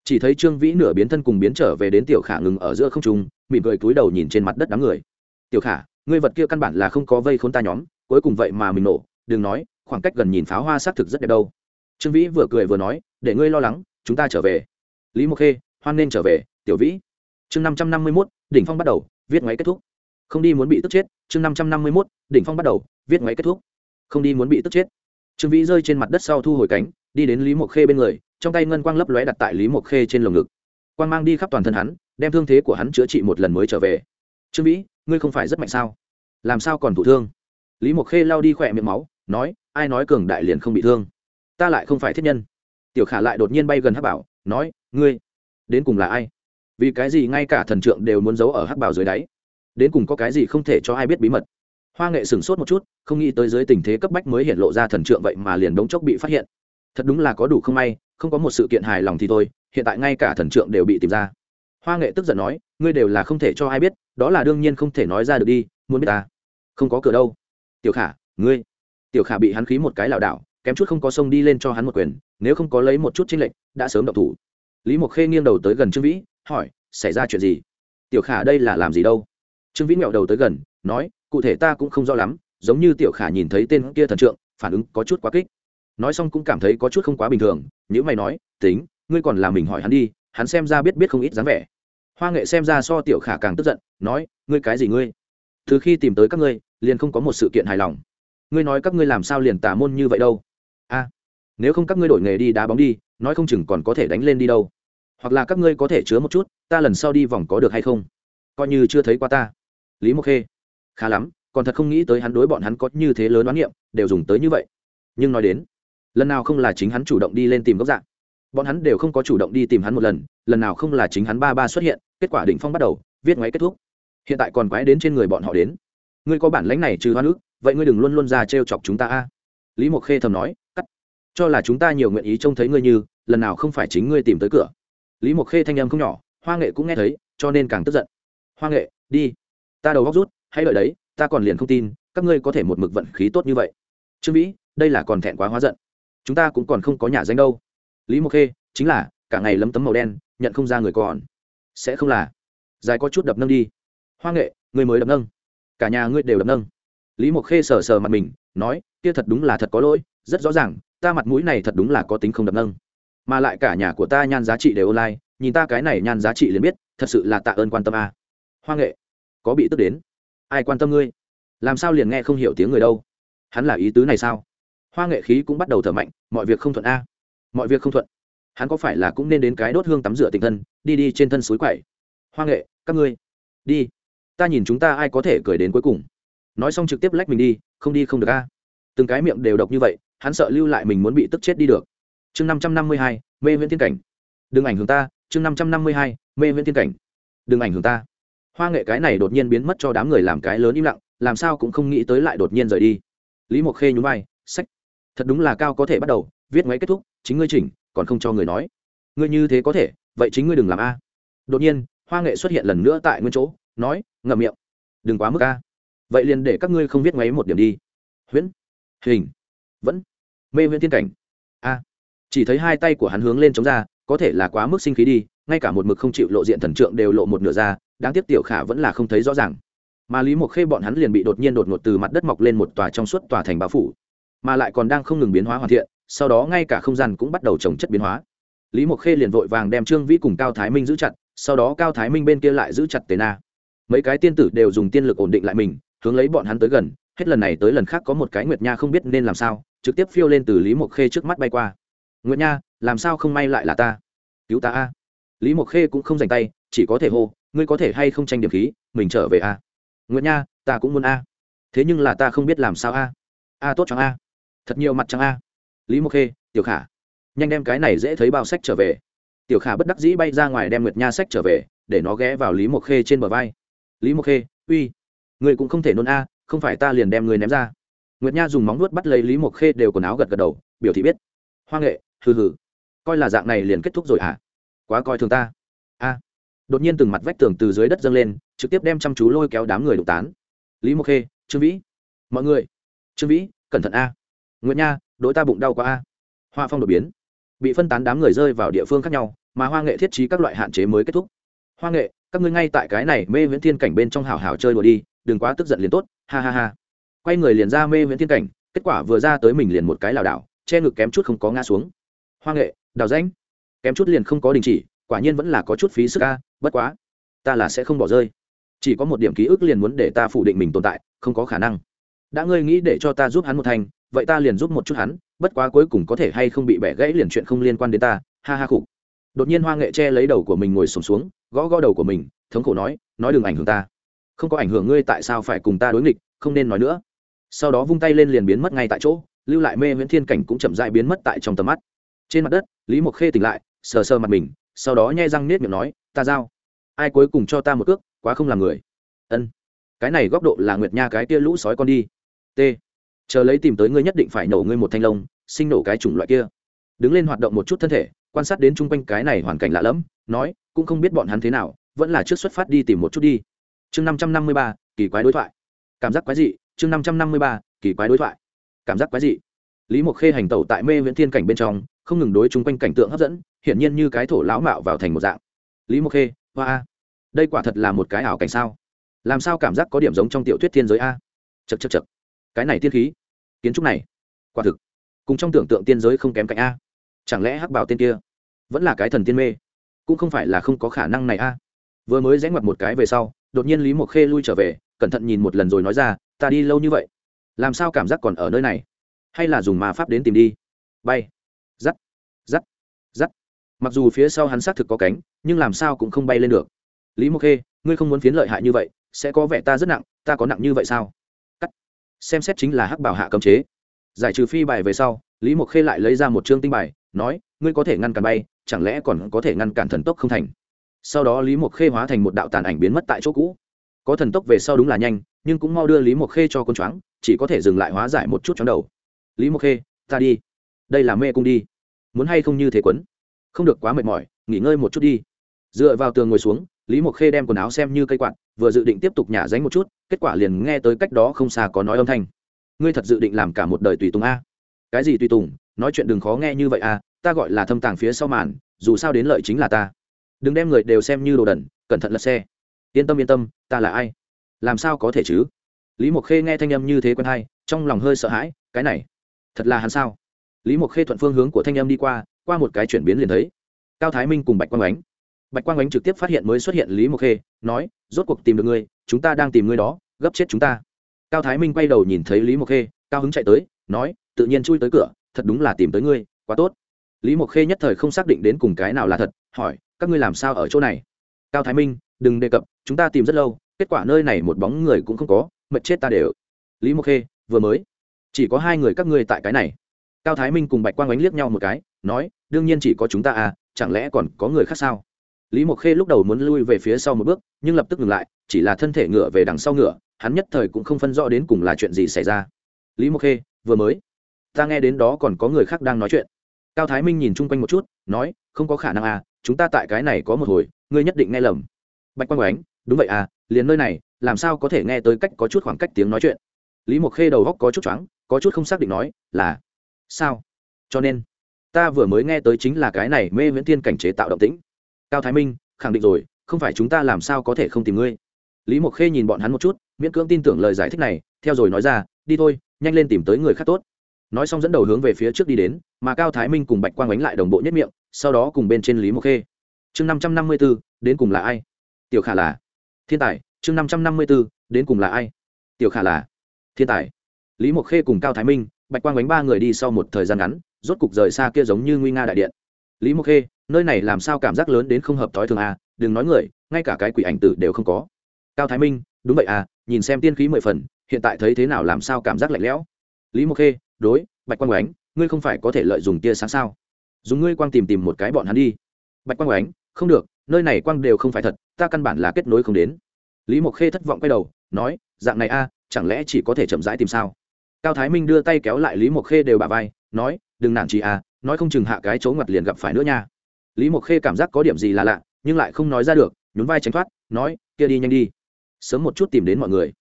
Chỉ thấy trương vĩ nửa biến thân cùng biến trở về đến tiểu khả ngừng ở giữa không trung, mỉm cười cúi đầu nhìn trên mặt đất đám người. Tiểu khả, ngươi vật kia căn bản là không có vây khốn ta nhóm, cuối cùng vậy mà mình nổ, đừng nói, khoảng cách gần nhìn pháo hoa xác thực rất đẹp đâu. Trương vĩ vừa cười vừa nói, để ngươi lo lắng, chúng ta trở về. Lý mộc khê, hoan nên trở về, tiểu vĩ. Chương năm trăm năm mươi mốt, đỉnh phong bắt đầu, viết ngoáy kết thúc không đi muốn bị tức chết, chương năm trăm năm mươi mốt, đỉnh phong bắt đầu, viết ngoáy kết thúc. Không đi muốn bị tức chết. Trương vĩ rơi trên mặt đất sau thu hồi cánh, đi đến lý mộc khê bên người, trong tay ngân quang lấp lóe đặt tại lý mộc khê trên lồng ngực. Quang mang đi khắp toàn thân hắn, đem thương thế của hắn chữa trị một lần mới trở về. Trương vĩ, ngươi không phải rất mạnh sao? Làm sao còn thụ thương? Lý mộc khê lao đi khỏe miệng máu, nói, ai nói cường đại liền không bị thương? Ta lại không phải thiết nhân. Tiểu khả lại đột nhiên bay gần hắc bảo, nói, ngươi, đến cùng là ai? Vì cái gì ngay cả thần trượng đều muốn giấu ở hắc bảo dưới đáy? Đến cùng có cái gì không thể cho ai biết bí mật. Hoa nghệ sửng sốt một chút, không nghĩ tới dưới tình thế cấp bách mới hiện lộ ra thần trượng vậy mà liền đống chốc bị phát hiện. Thật đúng là có đủ không may, không có một sự kiện hài lòng thì thôi, hiện tại ngay cả thần trượng đều bị tìm ra. Hoa nghệ tức giận nói, ngươi đều là không thể cho ai biết, đó là đương nhiên không thể nói ra được đi, muốn biết ta? Không có cửa đâu. Tiểu khả, ngươi. Tiểu khả bị hắn khí một cái lảo đảo, kém chút không có sông đi lên cho hắn một quyền, nếu không có lấy một chút chênh lệnh đã sớm động thủ. Lý mộc khê nghiêng đầu tới gần trương vĩ, hỏi, xảy ra chuyện gì? Tiểu khả, đây là làm gì đâu? Trương vĩ mẹo đầu tới gần, nói, cụ thể ta cũng không rõ lắm, giống như tiểu khả nhìn thấy tên kia thần trượng, phản ứng có chút quá kích. Nói xong cũng cảm thấy có chút không quá bình thường nếu mày nói, tính, ngươi còn là mình hỏi hắn đi, hắn xem ra biết biết không ít dáng vẻ. Hoa nghệ xem ra so tiểu khả càng tức giận, nói, ngươi cái gì ngươi? Từ khi tìm tới các ngươi, liền không có một sự kiện hài lòng. Ngươi nói các ngươi làm sao liền tả môn như vậy đâu? A, nếu không các ngươi đổi nghề đi đá bóng đi, nói không chừng còn có thể đánh lên đi đâu. Hoặc là các ngươi có thể chứa một chút, ta lần sau đi vòng có được hay không? Coi như chưa thấy qua ta lý mộc khê. Khá lắm, còn thật không nghĩ tới hắn đối bọn hắn có như thế lớn đoán niệm đều dùng tới như vậy. Nhưng nói đến, lần nào không là chính hắn chủ động đi lên tìm gốc dạng bọn hắn đều không có chủ động đi tìm hắn một lần lần nào không là chính hắn ba ba xuất hiện, kết quả định phong bắt đầu, viết ngoáy kết thúc. Hiện tại còn quái đến trên người bọn họ đến. Ngươi có bản lãnh này trừ hoa nước vậy ngươi đừng luôn luôn ra trêu chọc chúng ta a. Lý mộc khê thầm nói, cắt. Cho là chúng ta nhiều nguyện ý trông thấy ngươi như, lần nào không phải chính ngươi tìm tới cửa. Lý mộc khê thanh âm không nhỏ, hoa nghệ cũng nghe thấy, cho nên càng tức giận. Hoa nghệ, đi ta đầu góc rút, hãy đợi đấy, ta còn liền không tin, các ngươi có thể một mực vận khí tốt như vậy. Trương vĩ, đây là còn thẹn quá hóa giận. Chúng ta cũng còn không có nhà danh đâu. Lý mộc khê, chính là, cả ngày lấm tấm màu đen, nhận không ra người còn. Sẽ không là. Dài có chút đập nâng đi. Hoa nghệ, người mới đập nâng. Cả nhà ngươi đều đập nâng. Lý mộc khê sờ sờ mặt mình, nói, kia thật đúng là thật có lỗi, rất rõ ràng, ta mặt mũi này thật đúng là có tính không đập nâng. Mà lại cả nhà của ta nhan giá trị đều online, nhìn ta cái này nhan giá trị liền biết, thật sự là tạ ơn quan tâm a. Hoa nghệ có bị tức đến. Ai quan tâm ngươi? Làm sao liền nghe không hiểu tiếng người đâu? Hắn là ý tứ này sao? Hoa nghệ khí cũng bắt đầu thở mạnh, mọi việc không thuận a. Mọi việc không thuận. Hắn có phải là cũng nên đến cái đốt hương tắm rửa tình thân, đi đi trên thân suối quậy hoa nghệ, các ngươi, đi. Ta nhìn chúng ta ai có thể cười đến cuối cùng. Nói xong trực tiếp lách mình đi, không đi không được a. Từng cái miệng đều độc như vậy, hắn sợ lưu lại mình muốn bị tức chết đi được. Chương năm trăm năm mươi hai, mê viễn tiên cảnh. Đừng ảnh hưởng ta, chương năm trăm năm mươi hai, mê viễn tiên cảnh. Đừng ảnh hưởng ta hoa nghệ cái này đột nhiên biến mất cho đám người làm cái lớn im lặng, làm sao cũng không nghĩ tới lại đột nhiên rời đi. Lý mộc khê nhún vai, sách, thật đúng là cao có thể bắt đầu, viết ngoáy kết thúc, chính ngươi chỉnh, còn không cho người nói. Ngươi như thế có thể, vậy chính ngươi đừng làm a. Đột nhiên, hoa nghệ xuất hiện lần nữa tại nguyên chỗ, nói, ngậm miệng, đừng quá mức a. Vậy liền để các ngươi không viết ngoáy một điểm đi. Huyễn, hình, vẫn, mê Huyễn thiên cảnh, a. Chỉ thấy hai tay của hắn hướng lên chống ra, có thể là quá mức sinh khí đi, ngay cả một mực không chịu lộ diện thần trượng đều lộ một nửa ra đáng tiếc tiểu khả vẫn là không thấy rõ ràng. Mà lý mộc khê bọn hắn liền bị đột nhiên đột ngột từ mặt đất mọc lên một tòa trong suốt tòa thành bao phủ, mà lại còn đang không ngừng biến hóa hoàn thiện, sau đó ngay cả không gian cũng bắt đầu trồng chất biến hóa. Lý mộc khê liền vội vàng đem trương vĩ cùng cao thái minh giữ chặt, sau đó cao thái minh bên kia lại giữ chặt tề na. Mấy cái tiên tử đều dùng tiên lực ổn định lại mình, hướng lấy bọn hắn tới gần, hết lần này tới lần khác có một cái nguyệt nha không biết nên làm sao, trực tiếp phiêu lên từ lý mộc khê trước mắt bay qua. Nguyệt nha, làm sao không may lại là ta? Cứu ta a. Lý mộc khê cũng không dành tay, chỉ có thể hô ngươi có thể hay không tranh điểm khí, mình trở về a nguyệt nha, ta cũng muốn a. Thế nhưng là ta không biết làm sao a. A tốt chẳng a. Thật nhiều mặt chẳng a. Lý mộc khê, tiểu khả. Nhanh đem cái này dễ thấy bao sách trở về. Tiểu khả bất đắc dĩ bay ra ngoài đem nguyệt nha sách trở về, để nó ghé vào lý mộc khê trên bờ vai. Lý mộc khê, uy. Người cũng không thể nôn a, không phải ta liền đem người ném ra. Nguyệt nha dùng móng nuốt bắt lấy lý mộc khê đều quần áo gật gật đầu, biểu thị biết. Hoa nghệ, hừ hừ. Coi là dạng này liền kết thúc rồi à? Quá coi thường ta đột nhiên từng mặt vách tường từ dưới đất dâng lên, trực tiếp đem chăm chú lôi kéo đám người đục tán. Lý mộc khê, trương vĩ. Mọi người. Trương vĩ, cẩn thận a. Nguyệt nha đỗi ta bụng đau quá a. Hoa phong đột biến. Bị phân tán đám người rơi vào địa phương khác nhau, mà hoa nghệ thiết trí các loại hạn chế mới kết thúc. Hoa nghệ, các ngươi ngay tại cái này mê viễn thiên cảnh bên trong hào hào chơi đùa đi, đừng quá tức giận liền tốt, ha ha ha. Quay người liền ra mê viễn thiên cảnh, kết quả vừa ra tới mình liền một cái lảo đảo, che ngực kém chút không có ngã xuống. Hoa nghệ, đào danh kém chút liền không có đình chỉ quả nhiên vẫn là có chút phí sức ca bất quá ta là sẽ không bỏ rơi. Chỉ có một điểm ký ức liền muốn để ta phủ định mình tồn tại không có khả năng. Đã ngươi nghĩ để cho ta giúp hắn một thành vậy ta liền giúp một chút hắn bất quá cuối cùng có thể hay không bị bẻ gãy liền chuyện không liên quan đến ta ha ha khục. Đột nhiên hoa nghệ che lấy đầu của mình ngồi sùng xuống, xuống gõ gõ đầu của mình thống khổ nói nói đừng ảnh hưởng ta. Không có ảnh hưởng ngươi tại sao phải cùng ta đối nghịch không nên nói nữa. Sau đó vung tay lên liền biến mất ngay tại chỗ lưu lại mê nguyễn thiên cảnh cũng chậm dại biến mất tại trong tầm mắt. Trên mặt đất lý mộc khê tỉnh lại sờ sờ mặt mình sau đó nhai răng nết miệng nói, ta giao. Ai cuối cùng cho ta một cước, quá không làm người. Ân, cái này góc độ là nguyệt nha cái tia lũ sói con đi. T, chờ lấy tìm tới ngươi nhất định phải nổ ngươi một thanh lông sinh nổ cái chủng loại kia. Đứng lên hoạt động một chút thân thể, quan sát đến chung quanh cái này hoàn cảnh lạ lẫm, nói, cũng không biết bọn hắn thế nào, vẫn là trước xuất phát đi tìm một chút đi. Chương năm trăm năm mươi ba, kỳ quái đối thoại. Cảm giác quái dị, chương năm trăm năm mươi ba, kỳ quái đối thoại. Cảm giác quái dị. Lý mộc khê hành tẩu tại mê viễn thiên cảnh bên trong không ngừng đối chung quanh cảnh tượng hấp dẫn, hiển nhiên như cái thổ lão mạo vào thành một dạng. Lý mộc khê, hoa đây quả thật là một cái ảo cảnh sao? Làm sao cảm giác có điểm giống trong tiểu thuyết thiên giới a? Chật chật chật cái này tiên khí, kiến trúc này, quả thực, cùng trong tưởng tượng tiên giới không kém cạnh a. Chẳng lẽ hắc bảo tiên kia vẫn là cái thần tiên mê? Cũng không phải là không có khả năng này a. Vừa mới rẽ ngoặt một cái về sau, đột nhiên lý mộc khê lui trở về, cẩn thận nhìn một lần rồi nói ra, ta đi lâu như vậy, làm sao cảm giác còn ở nơi này? Hay là dùng ma pháp đến tìm đi? Bay mặc dù phía sau hắn xác thực có cánh, nhưng làm sao cũng không bay lên được. Lý mộc khê, ngươi không muốn phiến lợi hại như vậy, sẽ có vẻ ta rất nặng, ta có nặng như vậy sao? Cắt. Xem xét chính là hắc bảo hạ cấm chế. Giải trừ phi bài về sau, lý mộc khê lại lấy ra một chương tinh bài, nói, ngươi có thể ngăn cản bay, chẳng lẽ còn có thể ngăn cản thần tốc không thành? Sau đó lý mộc khê hóa thành một đạo tàn ảnh biến mất tại chỗ cũ. Có thần tốc về sau đúng là nhanh, nhưng cũng mau đưa lý mộc khê cho con choáng, chỉ có thể dừng lại hóa giải một chút chóng đầu. Lý mộc khê, ta đi. Đây là mê cung đi. Muốn hay không như thế quấn? Không được quá mệt mỏi, nghỉ ngơi một chút đi. Dựa vào tường ngồi xuống, lý mộc khê đem quần áo xem như cây quạt, vừa dự định tiếp tục nhả dánh một chút, kết quả liền nghe tới cách đó không xa có nói âm thanh. Ngươi thật dự định làm cả một đời tùy tùng a? Cái gì tùy tùng? Nói chuyện đừng khó nghe như vậy a, ta gọi là thâm tàng phía sau màn, dù sao đến lợi chính là ta. Đừng đem người đều xem như đồ đần, cẩn thận lật xe. Yên tâm yên tâm, ta là ai? Làm sao có thể chứ? Lý mộc khê nghe thanh âm như thế quen hay, trong lòng hơi sợ hãi, cái này, thật là hắn sao? Lý mộc khê thuận phương hướng của thanh âm đi qua qua một cái chuyển biến liền thấy, cao thái minh cùng bạch quang ánh. Bạch quang ánh trực tiếp phát hiện mới xuất hiện lý mộc khê, nói, rốt cuộc tìm được ngươi, chúng ta đang tìm ngươi đó, gấp chết chúng ta. Cao thái minh quay đầu nhìn thấy lý mộc khê, cao hứng chạy tới, nói, tự nhiên chui tới cửa, thật đúng là tìm tới ngươi, quá tốt. Lý mộc khê nhất thời không xác định đến cùng cái nào là thật, hỏi, các ngươi làm sao ở chỗ này? Cao thái minh, đừng đề cập, chúng ta tìm rất lâu, kết quả nơi này một bóng người cũng không có mật chết ta đều. Lý mộc khê, vừa mới, chỉ có hai người các ngươi tại cái này. Cao thái minh cùng bạch quang ánh liếc nhau một cái nói, đương nhiên chỉ có chúng ta à chẳng lẽ còn có người khác sao? Lý mộc khê lúc đầu muốn lui về phía sau một bước, nhưng lập tức ngừng lại, chỉ là thân thể ngựa về đằng sau ngựa, hắn nhất thời cũng không phân rõ đến cùng là chuyện gì xảy ra. Lý mộc khê, vừa mới, ta nghe đến đó còn có người khác đang nói chuyện. Cao thái minh nhìn chung quanh một chút, nói, không có khả năng à chúng ta tại cái này có một hồi, ngươi nhất định nghe lầm. Bạch quang ánh đúng vậy à liền nơi này, làm sao có thể nghe tới cách có chút khoảng cách tiếng nói chuyện? Lý mộc khê đầu góc có chút choáng, có chút không xác định nói, là, sao? Cho nên ta vừa mới nghe tới chính là cái này mê viễn tiên cảnh chế tạo động tĩnh. Cao thái minh, khẳng định rồi, không phải chúng ta làm sao có thể không tìm ngươi? Lý mộc khê nhìn bọn hắn một chút, miễn cưỡng tin tưởng lời giải thích này, theo rồi nói ra, đi thôi, nhanh lên tìm tới người khác tốt. Nói xong dẫn đầu hướng về phía trước đi đến, mà cao thái minh cùng bạch quang ánh lại đồng bộ nhất miệng, sau đó cùng bên trên lý mộc khê. Chương năm trăm năm mươi b ố đến cùng là ai? Tiểu khả là. Thiên tài, chương năm trăm năm mươi b ố đến cùng là ai? Tiểu khả là. Thiên tài. Lý mộc khê cùng cao thái minh, bạch quang ánh ba người đi sau một thời gian ngắn rốt cục rời xa kia giống như nguy nga đại điện. Lý mộc khê, nơi này làm sao cảm giác lớn đến không hợp thói thường à? Đừng nói người, ngay cả cái quỷ ảnh tử đều không có. Cao thái minh, đúng vậy à nhìn xem tiên khí mười phần, hiện tại thấy thế nào làm sao cảm giác lạnh lẽo? Lý mộc khê, đối, bạch quang oánh, ngươi không phải có thể lợi dụng tia sáng sao? Dùng ngươi quang tìm tìm một cái bọn hắn đi. Bạch quang oánh, không được, nơi này quang đều không phải thật, ta căn bản là kết nối không đến. Lý mộc khê thất vọng quay đầu, nói, dạng này a chẳng lẽ chỉ có thể chậm rãi tìm sao? Cao thái minh đưa tay kéo lại lý mộc khê đều bà vai, nói đừng nản chị à, nói không chừng hạ cái chỗ ngặt liền gặp phải nữa nha. Lý mộc khê cảm giác có điểm gì là lạ nhưng lại không nói ra được nhún vai tránh thoát nói kia đi nhanh đi. Sớm một chút tìm đến mọi người.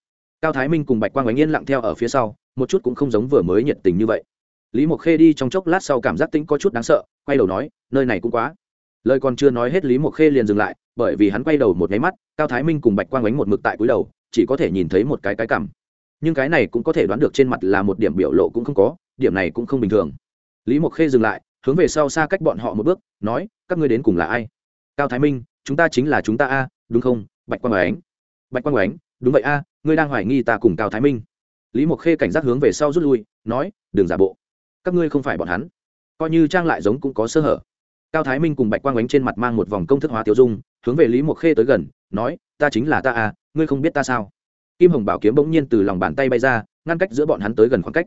Cao thái minh cùng bạch quang Ánh yên lặng theo ở phía sau một chút cũng không giống vừa mới nhiệt tình như vậy. Lý mộc khê đi trong chốc lát sau cảm giác tính có chút đáng sợ quay đầu nói nơi này cũng quá. Lời còn chưa nói hết lý mộc khê liền dừng lại bởi vì hắn quay đầu một nháy mắt cao thái minh cùng bạch quang Ánh một mực tại cúi đầu chỉ có thể nhìn thấy một cái cái cằm. Nhưng cái này cũng có thể đoán được trên mặt là một điểm biểu lộ cũng không có điểm này cũng không bình thường lý mộc khê dừng lại, hướng về sau xa cách bọn họ một bước, nói, các ngươi đến cùng là ai? Cao thái minh, chúng ta chính là chúng ta a, đúng không? Bạch quang ánh. Bạch quang ánh, đúng vậy a, ngươi đang hoài nghi ta cùng cao thái minh. Lý mộc khê cảnh giác hướng về sau rút lui, nói, đừng giả bộ. Các ngươi không phải bọn hắn. Coi như trang lại giống cũng có sơ hở. Cao thái minh cùng bạch quang ánh trên mặt mang một vòng công thức hóa tiêu dung, hướng về lý mộc khê tới gần, nói, ta chính là ta à ngươi không biết ta sao? Kim hồng bảo kiếm bỗng nhiên từ lòng bàn tay bay ra, ngăn cách giữa bọn hắn tới gần khoảng cách.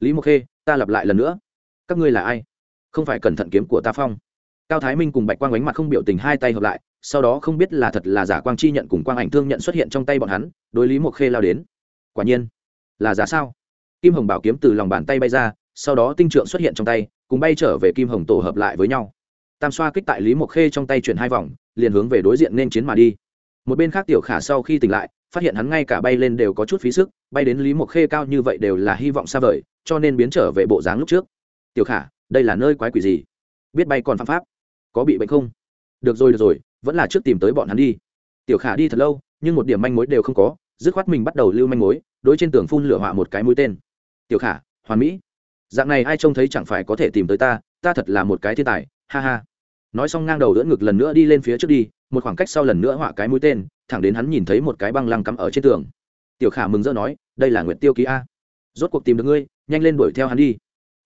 Lý mộc khê, ta lặp lại lần nữa các ngươi là ai? Không phải cẩn thận kiếm của ta phong. Cao thái minh cùng bạch quang ánh mặt không biểu tình hai tay hợp lại, sau đó không biết là thật là giả quang chi nhận cùng quang ảnh thương nhận xuất hiện trong tay bọn hắn, đối lý mộc khê lao đến. Quả nhiên, là giả sao? Kim hồng bảo kiếm từ lòng bàn tay bay ra, sau đó tinh trượng xuất hiện trong tay, cùng bay trở về kim hồng tổ hợp lại với nhau. Tam xoa kích tại lý mộc khê trong tay chuyển hai vòng, liền hướng về đối diện nên chiến mà đi. Một bên khác tiểu khả sau khi tỉnh lại, phát hiện hắn ngay cả bay lên đều có chút phí sức, bay đến lý mộc khê cao như vậy đều là hy vọng xa vời, cho nên biến trở về bộ dáng lúc trước tiểu khả, đây là nơi quái quỷ gì? Biết bay còn phạm pháp? Có bị bệnh không? Được rồi được rồi, vẫn là trước tìm tới bọn hắn đi. Tiểu khả đi thật lâu, nhưng một điểm manh mối đều không có, dứt khoát mình bắt đầu lưu manh mối, đối trên tường phun lửa họa một cái mũi tên. Tiểu khả, hoàn mỹ. Dạng này ai trông thấy chẳng phải có thể tìm tới ta ta thật là một cái thiên tài, ha ha. Nói xong ngang đầu đỡ ngực lần nữa đi lên phía trước đi, một khoảng cách sau lần nữa họa cái mũi tên, thẳng đến hắn nhìn thấy một cái băng lăng cắm ở trên tường. Tiểu khả mừng rỡ nói, đây là nguyện tiêu ký a. Rốt cuộc tìm được ngươi, nhanh lên đuổi theo hắn đi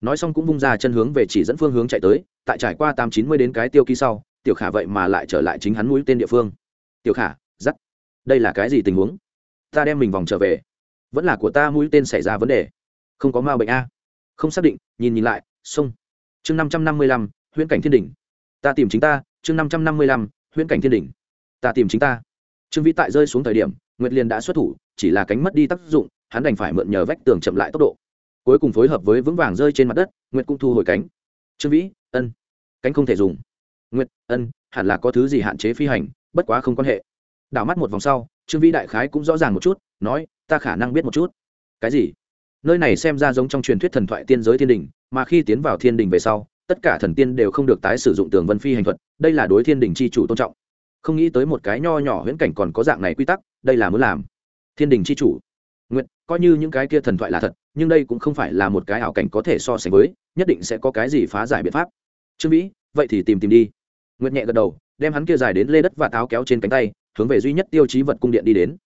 nói xong cũng vung ra chân hướng về chỉ dẫn phương hướng chạy tới tại trải qua tám chín mươi đến cái tiêu ký sau tiểu khả vậy mà lại trở lại chính hắn mũi tên địa phương. Tiểu khả dắt đây là cái gì tình huống? Ta đem mình vòng trở về. Vẫn là của ta mũi tên xảy ra vấn đề. Không có ma bệnh a. Không xác định nhìn nhìn lại xung, chương năm trăm năm mươi lăm huyễn cảnh thiên đỉnh. Ta tìm chính ta chương năm trăm năm mươi lăm huyễn cảnh thiên đỉnh. Ta tìm chính ta. Trương vĩ tại rơi xuống thời điểm nguyệt liên đã xuất thủ chỉ là cánh mất đi tác dụng hắn đành phải mượn nhờ vách tường chậm lại tốc độ cuối cùng phối hợp với vững vàng rơi trên mặt đất, nguyệt cũng thu hồi cánh. Trương vĩ, ân, cánh không thể dùng. Nguyệt, ân, hẳn là có thứ gì hạn chế phi hành, bất quá không quan hệ. Đảo mắt một vòng sau, trương vĩ đại khái cũng rõ ràng một chút, nói, ta khả năng biết một chút. Cái gì? Nơi này xem ra giống trong truyền thuyết thần thoại tiên giới thiên đình, mà khi tiến vào thiên đình về sau, tất cả thần tiên đều không được tái sử dụng tường vân phi hành thuật, đây là đối thiên đình c h i chủ tôn trọng. Không nghĩ tới một cái nho nhỏ huyễn cảnh còn có dạng này quy tắc, đây là muốn làm. Thiên đình c h i chủ coi như những cái kia thần thoại là thật, nhưng đây cũng không phải là một cái ảo cảnh có thể so sánh với, nhất định sẽ có cái gì phá giải biện pháp. Trương vĩ, vậy thì tìm tìm đi. Nguyệt nhẹ gật đầu, đem hắn kia dài đến lê đất và táo kéo trên cánh tay, hướng về duy nhất tiêu chí vật cung điện đi đến.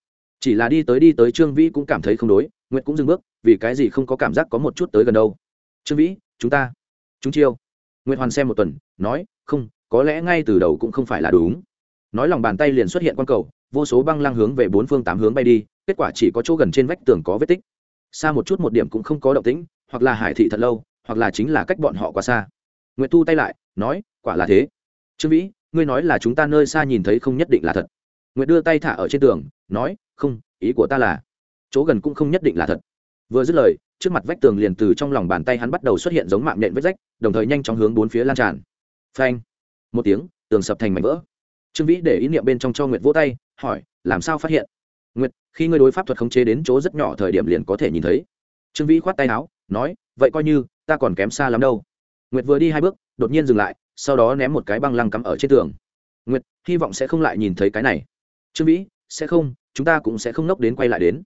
Chỉ là đi tới đi tới trương vĩ cũng cảm thấy không đối, nguyệt cũng dừng bước, vì cái gì không có cảm giác có một chút tới gần đâu. Trương vĩ, chúng ta, chúng chiêu. Nguyệt hoàn xem một tuần, nói, không, có lẽ ngay từ đầu cũng không phải là đúng. Nói lòng bàn tay liền xuất hiện q cầu vô số băng lăng hướng về bốn phương tám hướng bay đi, kết quả chỉ có chỗ gần trên vách tường có vết tích. Xa một chút một điểm cũng không có động tĩnh, hoặc là hải thị thật lâu, hoặc là chính là cách bọn họ quá xa. Nguyệt thu tay lại, nói, quả là thế. Trương vĩ, ngươi nói là chúng ta nơi xa nhìn thấy không nhất định là thật. Nguyệt đưa tay thả ở trên tường, nói, không, ý của ta là, chỗ gần cũng không nhất định là thật. Vừa dứt lời, trước mặt vách tường liền từ trong lòng bàn tay hắn bắt đầu xuất hiện giống mạng nhện vết rách, đồng thời nhanh chóng hướng bốn phía lan tràn. Phanh. Một tiếng, tường sập thành mảnh vỡ. Trương vĩ để ý niệm bên trong cho nguyệt vỗ tay hỏi, làm sao phát hiện? Nguyệt, khi ngươi đối pháp thuật khống chế đến chỗ rất nhỏ thời điểm liền có thể nhìn thấy. Trương vĩ khoát tay áo, nói, vậy coi như, ta còn kém xa lắm đâu. Nguyệt vừa đi hai bước, đột nhiên dừng lại, sau đó ném một cái băng lăng cắm ở trên tường. Nguyệt, hy vọng sẽ không lại nhìn thấy cái này. Trương vĩ, sẽ không, chúng ta cũng sẽ không nốc đến quay lại đến.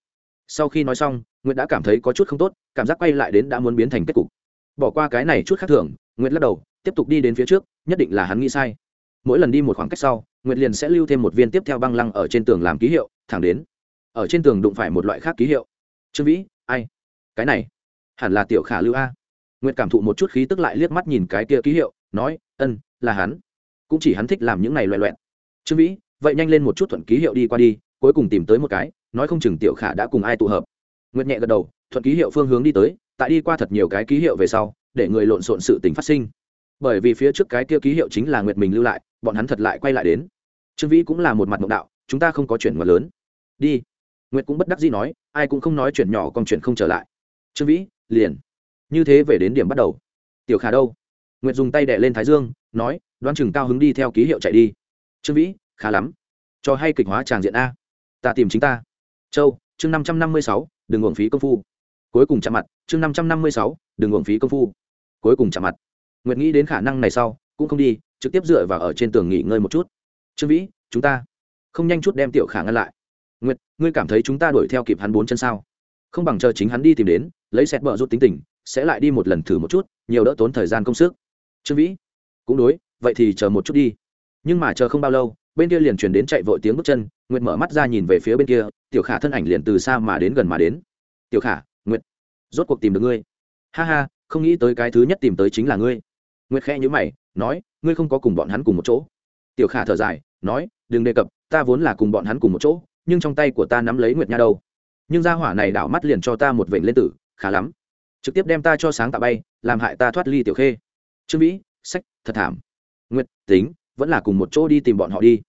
Sau khi nói xong, nguyệt đã cảm thấy có chút không tốt, cảm giác quay lại đến đã muốn biến thành kết cục. Bỏ qua cái này chút khác thường, nguyệt lắc đầu, tiếp tục đi đến phía trước, nhất định là hắn nghĩ sai mỗi lần đi một khoảng cách sau, nguyệt liền sẽ lưu thêm một viên tiếp theo băng lăng ở trên tường làm ký hiệu, thẳng đến. Ở trên tường đụng phải một loại khác ký hiệu. Trương vĩ, ai? Cái này, hẳn là tiểu khả lưu a. Nguyệt cảm thụ một chút khí tức lại liếc mắt nhìn cái kia ký hiệu, nói, ân, là hắn. Cũng chỉ hắn thích làm những này loẹ loẹn. Trương vĩ, vậy nhanh lên một chút thuận ký hiệu đi qua đi, cuối cùng tìm tới một cái, nói không chừng tiểu khả đã cùng ai tụ hợp. Nguyệt nhẹ gật đầu, thuận ký hiệu phương hướng đi tới, tại đi qua thật nhiều cái ký hiệu về sau, để người lộn xộn sự tình phát sinh. Bởi vì phía trước cái kia ký hiệu chính là nguyệt mình lưu lại bọn hắn thật lại quay lại đến. Trương vĩ cũng là một mặt mộng đạo, chúng ta không có chuyện ngoặt lớn. Đi. Nguyệt cũng bất đắc dĩ nói, ai cũng không nói chuyện nhỏ còn chuyện không trở lại. Trương vĩ, liền. Như thế về đến điểm bắt đầu. Tiểu khả đâu? Nguyệt dùng tay đẻ lên thái dương, nói, đoán chừng cao hứng đi theo ký hiệu chạy đi. Trương vĩ, khá lắm. Cho hay kịch hóa tràng diện a. Ta tìm chính ta. Châu, chương năm trăm năm mươi sáu, đừng uổng phí công phu. Cuối cùng chạm mặt, chương năm trăm năm mươi sáu, đừng uổng phí công phu. Cuối cùng chạm mặt. Nguyệt nghĩ đến khả năng này sau, cũng không đi trực tiếp dựa vào ở trên tường nghỉ ngơi một chút. Trương vĩ, chúng ta không nhanh chút đem tiểu khả ngăn lại. Nguyệt, ngươi cảm thấy chúng ta đuổi theo kịp hắn bốn chân sao? Không bằng chờ chính hắn đi tìm đến, lấy xét bờ rút tính tình, sẽ lại đi một lần thử một chút, nhiều đỡ tốn thời gian công sức. Trương vĩ, cũng đối, vậy thì chờ một chút đi. Nhưng mà chờ không bao lâu, bên kia liền chuyển đến chạy vội tiếng bước chân, nguyệt mở mắt ra nhìn về phía bên kia, tiểu khả thân ảnh liền từ xa mà đến gần mà đến. Tiểu khả, nguyệt, rốt cuộc tìm được ngươi. Ha ha, không nghĩ tới cái thứ nhất tìm tới chính là ngươi. Nguyệt khẽ nhữ mày nói, ngươi không có cùng bọn hắn cùng một chỗ. Tiểu khả thở dài, nói, đừng đề cập, ta vốn là cùng bọn hắn cùng một chỗ, nhưng trong tay của ta nắm lấy nguyệt nha đâu. Nhưng gia hỏa này đảo mắt liền cho ta một vệnh lên tử, khá lắm. Trực tiếp đem ta cho sáng tạo bay, làm hại ta thoát ly tiểu khê. Trương vĩ, sách, thật thảm. Nguyệt, tính, vẫn là cùng một chỗ đi tìm bọn họ đi.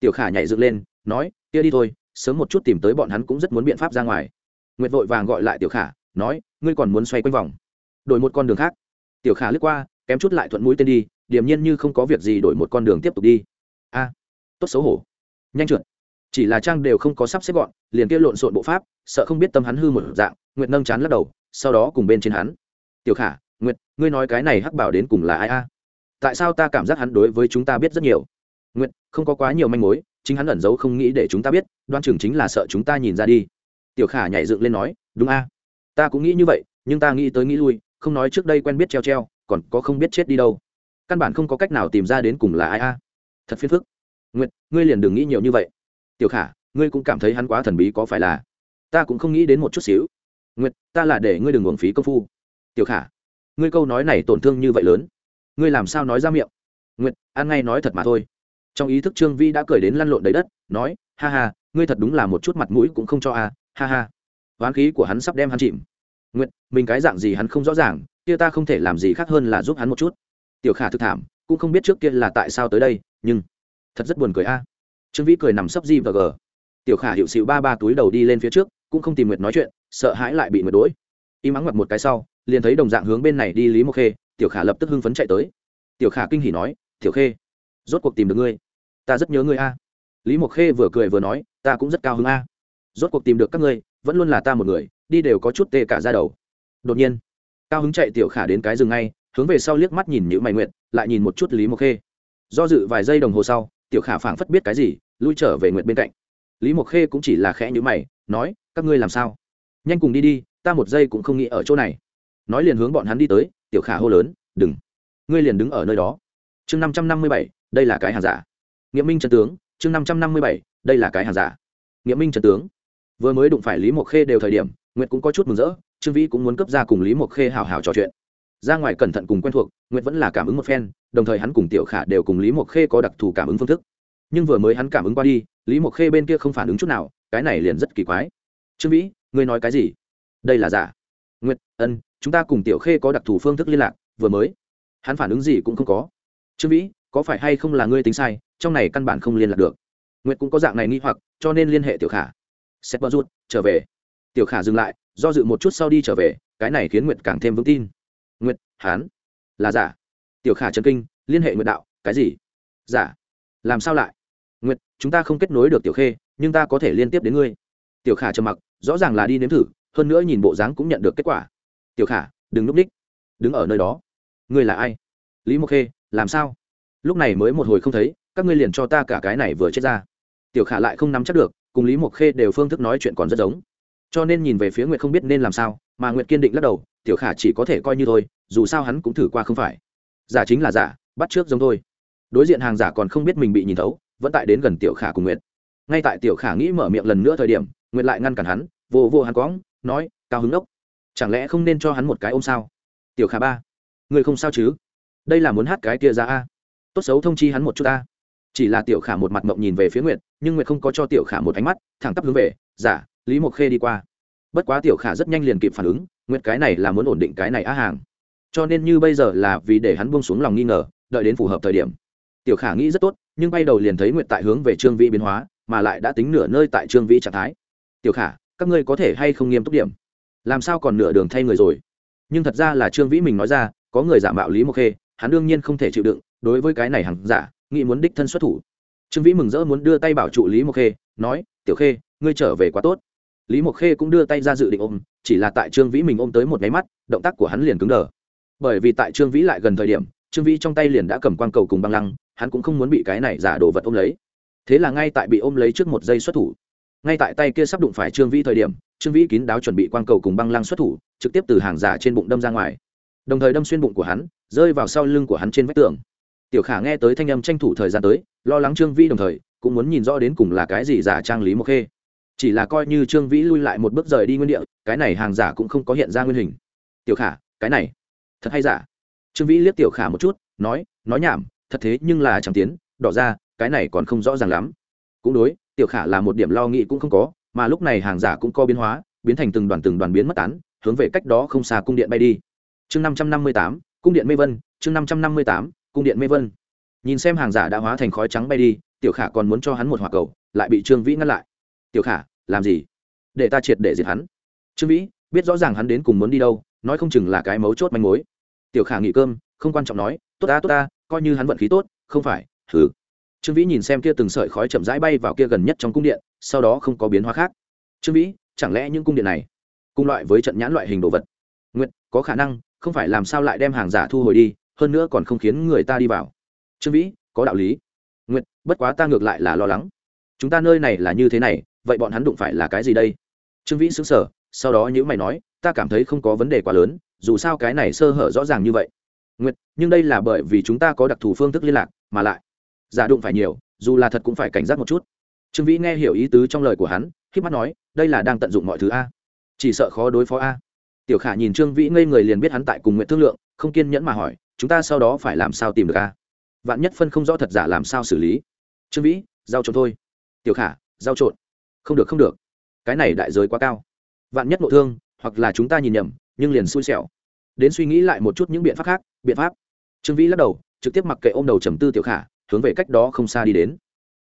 Tiểu khả nhảy dựng lên, nói, kia đi thôi, sớm một chút tìm tới bọn hắn cũng rất muốn biện pháp ra ngoài. Nguyệt vội vàng gọi lại tiểu khả, nói, ngươi còn muốn xoay quanh vòng, đổi một con đường khác. Tiểu khả lướt qua, kém chút lại thuận mũi tên đi điềm nhiên như không có việc gì đổi một con đường tiếp tục đi. A, tốt xấu hổ. Nhanh trượt. Chỉ là trang đều không có sắp xếp gọn, liền kia lộn xộn bộ pháp, sợ không biết tâm hắn hư một dạng, nguyệt nâng chán lắc đầu, sau đó cùng bên trên hắn. Tiểu khả, nguyệt, ngươi nói cái này hắc bảo đến cùng là ai a? Tại sao ta cảm giác hắn đối với chúng ta biết rất nhiều? Nguyệt, không có quá nhiều manh mối, chính hắn ẩn giấu không nghĩ để chúng ta biết, đoan chừng chính là sợ chúng ta nhìn ra đi. Tiểu khả nhảy dựng lên nói, đúng a. Ta cũng nghĩ như vậy, nhưng ta nghĩ tới nghĩ lui, không nói trước đây quen biết treo treo, còn có không biết chết đi đâu căn bản không có cách nào tìm ra đến cùng là ai a. Thật phiền phức. Nguyệt, ngươi liền đừng nghĩ nhiều như vậy. Tiểu khả, ngươi cũng cảm thấy hắn quá thần bí có phải là? Ta cũng không nghĩ đến một chút xíu. Nguyệt, ta là để ngươi đừng uổng phí công phu. Tiểu khả, ngươi câu nói này tổn thương như vậy lớn. Ngươi làm sao nói ra miệng? Nguyệt an ngay nói thật mà thôi. Trong ý thức trương vi đã cười đến lăn lộn đầy đất, nói, ha ha, ngươi thật đúng là một chút mặt mũi cũng không cho a, ha ha. Hoán khí của hắn sắp đem hắn chìm. Nguyệt, mình cái dạng gì hắn không rõ ràng, kia ta không thể làm gì khác hơn là giúp hắn một chút tiểu khả thực thảm, cũng không biết trước kia là tại sao tới đây, nhưng thật rất buồn cười a. Trương vĩ cười nằm sấp di và g tiểu khả hiệu xịu ba ba túi đầu đi lên phía trước, cũng không tìm nguyệt nói chuyện, sợ hãi lại bị nguyệt đuổi. Im ắng mặt một cái sau, liền thấy đồng dạng hướng bên này đi lý mộc khê, tiểu khả lập tức hưng phấn chạy tới. Tiểu khả kinh hỉ nói, tiểu khê, rốt cuộc tìm được ngươi. Ta rất nhớ ngươi a. Lý mộc khê vừa cười vừa nói, ta cũng rất cao hứng a. Rốt cuộc tìm được các ngươi, vẫn luôn là ta một người, đi đều có chút tê cả ra đầu. Đột nhiên, cao hứng chạy tiểu khả đến cái rừng ngay hướng về sau liếc mắt nhìn những mày nguyện lại nhìn một chút lý mộc khê. Do dự vài giây đồng hồ sau, tiểu khả phảng phất biết cái gì, lui trở về nguyện bên cạnh. Lý mộc khê cũng chỉ là khẽ nhữ mày, nói, các ngươi làm sao? Nhanh cùng đi đi, ta một giây cũng không nghĩ ở chỗ này. Nói liền hướng bọn hắn đi tới, tiểu khả hô lớn, đừng, ngươi liền đứng ở nơi đó. Chương năm trăm năm mươi bảy, đây là cái hàng giả. Nghĩa minh trần tướng, chương năm trăm năm mươi bảy, đây là cái hàng giả. Nghĩa minh trần tướng, vừa mới đụng phải lý mộc khê đều thời điểm, nguyệt cũng có chút mừng rỡ, trương vĩ cũng muốn cấp ra cùng lý mộc khê hào hào trò chuyện ra ngoài cẩn thận cùng quen thuộc, nguyệt vẫn là cảm ứng một phen, đồng thời hắn cùng tiểu khả đều cùng lý mộc khê có đặc thù cảm ứng phương thức. Nhưng vừa mới hắn cảm ứng qua đi, lý mộc khê bên kia không phản ứng chút nào, cái này liền rất kỳ quái. Trương vĩ, ngươi nói cái gì? Đây là giả. Nguyệt, ân, chúng ta cùng tiểu khê có đặc thù phương thức liên lạc, vừa mới. Hắn phản ứng gì cũng không có. Trương vĩ, có phải hay không là ngươi tính sai, trong này căn bản không liên lạc được? Nguyệt cũng có dạng này nghi hoặc, cho nên liên hệ tiểu khả. Xét bơ rút, trở về. Tiểu khả dừng lại, do dự một chút sau đi trở về, cái này khiến nguyệt càng thêm vững tin nguyệt, hán. Là giả. Tiểu khả trần kinh, liên hệ nguyệt đạo, cái gì? Giả. Làm sao lại? Nguyệt, chúng ta không kết nối được tiểu khê, nhưng ta có thể liên tiếp đến ngươi. Tiểu khả trầm mặc, rõ ràng là đi nếm thử, hơn nữa nhìn bộ dáng cũng nhận được kết quả. Tiểu khả, đừng núp đích đứng ở nơi đó. Ngươi là ai? Lý mộc khê, làm sao? Lúc này mới một hồi không thấy, các ngươi liền cho ta cả cái này vừa chết ra. Tiểu khả lại không nắm chắc được, cùng lý mộc khê đều phương thức nói chuyện còn rất giống. Cho nên nhìn về phía nguyệt không biết nên làm sao, mà nguyệt kiên định lắc đầu tiểu khả chỉ có thể coi như thôi, dù sao hắn cũng thử qua không phải. Giả chính là giả, bắt trước giống thôi. Đối diện hàng giả còn không biết mình bị nhìn thấu, vẫn tại đến gần tiểu khả cùng nguyệt. Ngay tại tiểu khả nghĩ mở miệng lần nữa thời điểm, nguyệt lại ngăn cản hắn, vô vô hắn quõng, nói, cao hứng ốc, chẳng lẽ không nên cho hắn một cái ôm sao? Tiểu khả ba, người không sao chứ? Đây là muốn hát cái kia ra a. Tốt xấu thông chi hắn một chút ta. Chỉ là tiểu khả một mặt mộng nhìn về phía nguyệt, nhưng nguyệt không có cho tiểu khả một ánh mắt, thẳng tắp hướng về, giả, lý mộc khê đi qua. Bất quá tiểu khả rất nhanh liền kịp phản ứng nguyệt cái này là muốn ổn định cái này á hàng. Cho nên như bây giờ là vì để hắn buông xuống lòng nghi ngờ, đợi đến phù hợp thời điểm. Tiểu khả nghĩ rất tốt, nhưng bay đầu liền thấy nguyệt tại hướng về trương vĩ biến hóa, mà lại đã tính nửa nơi tại trương vĩ trạng thái. Tiểu khả, các ngươi có thể hay không nghiêm túc điểm? Làm sao còn nửa đường thay người rồi? Nhưng thật ra là trương vĩ mình nói ra, có người giả mạo lý mộc khê, hắn đương nhiên không thể chịu đựng, đối với cái này hàng giả, nghĩ muốn đích thân xuất thủ. Trương vĩ mừng rỡ muốn đưa tay bảo trụ lý mộc khê, nói, tiểu khê, ngươi trở về quá tốt. Lý mộc khê cũng đưa tay ra dự định ôm chỉ là tại trương vĩ mình ôm tới một máy mắt, động tác của hắn liền cứng đờ. Bởi vì tại trương vĩ lại gần thời điểm, trương vĩ trong tay liền đã cầm quang cầu cùng băng lăng, hắn cũng không muốn bị cái này giả đồ vật ôm lấy. Thế là ngay tại bị ôm lấy trước một giây xuất thủ, ngay tại tay kia sắp đụng phải trương vĩ thời điểm, trương vĩ kín đáo chuẩn bị quang cầu cùng băng lăng xuất thủ, trực tiếp từ hàng giả trên bụng đâm ra ngoài. Đồng thời đâm xuyên bụng của hắn, rơi vào sau lưng của hắn trên vách tường. Tiểu khả nghe tới thanh âm tranh thủ thời gian tới, lo lắng trương vĩ đồng thời, cũng muốn nhìn rõ đến cùng là cái gì giả trang lý mộc khê chỉ là coi như trương vĩ lui lại một bước rời đi nguyên địa, cái này hàng giả cũng không có hiện ra nguyên hình. Tiểu khả, cái này, thật hay giả? Trương vĩ liếc tiểu khả một chút, nói nói nhảm, thật thế nhưng là chẳng tiến, đỏ ra, cái này còn không rõ ràng lắm. Cũng đối, tiểu khả là một điểm lo nghĩ cũng không có, mà lúc này hàng giả cũng có biến hóa, biến thành từng đoàn từng đoàn biến mất tán, hướng về cách đó không xa cung điện bay đi. Chương năm trăm năm mươi tám, cung điện mê vân, chương năm trăm năm mươi tám, cung điện mê vân. Nhìn xem hàng giả đã hóa thành khói trắng bay đi, tiểu khả còn muốn cho hắn một hỏa cầu, lại bị trương vĩ ngăn lại tiểu khả, làm gì? Để ta triệt để diệt hắn. Trương vĩ, biết rõ ràng hắn đến cùng muốn đi đâu, nói không chừng là cái mấu chốt manh mối. Tiểu khả nghỉ cơm, không quan trọng nói, tốt ta tốt ta, coi như hắn vận khí tốt, không phải thử trương vĩ nhìn xem kia từng sợi khói chậm rãi bay vào kia gần nhất trong cung điện, sau đó không có biến hóa khác. Trương vĩ, chẳng lẽ những cung điện này, cùng loại với trận nhãn loại hình đồ vật? Nguyện có khả năng, không phải làm sao lại đem hàng giả thu hồi đi, hơn nữa còn không khiến người ta đi vào. Trương vĩ, có đạo lý. Nguyện bất quá ta ngược lại là lo lắng. Chúng ta nơi này là như thế này vậy bọn hắn đụng phải là cái gì đây? Trương vĩ xứng sở sau đó nhữ mày nói, ta cảm thấy không có vấn đề quá lớn, dù sao cái này sơ hở rõ ràng như vậy. Nguyệt, nhưng đây là bởi vì chúng ta có đặc thù phương thức liên lạc, mà lại, giả đụng phải nhiều, dù là thật cũng phải cảnh giác một chút. Trương vĩ nghe hiểu ý tứ trong lời của hắn khi mắt nói, đây là đang tận dụng mọi thứ a. Chỉ sợ khó đối phó a. Tiểu khả nhìn trương vĩ ngây người liền biết hắn tại cùng nguyện thương lượng, không kiên nhẫn mà hỏi, chúng ta sau đó phải làm sao tìm được a? Vạn nhất phân không rõ thật giả làm sao xử lý? Trương vĩ, giao trộn thôi. Tiểu khả, giao trộn không được không được. Cái này đại giới quá cao. Vạn nhất nội thương, hoặc là chúng ta nhìn nhầm, nhưng liền xui xẻo. Đến suy nghĩ lại một chút những biện pháp khác, biện pháp. Trương vĩ lắc đầu, trực tiếp mặc kệ ôm đầu trầm tư tiểu khả, hướng về cách đó không xa đi đến.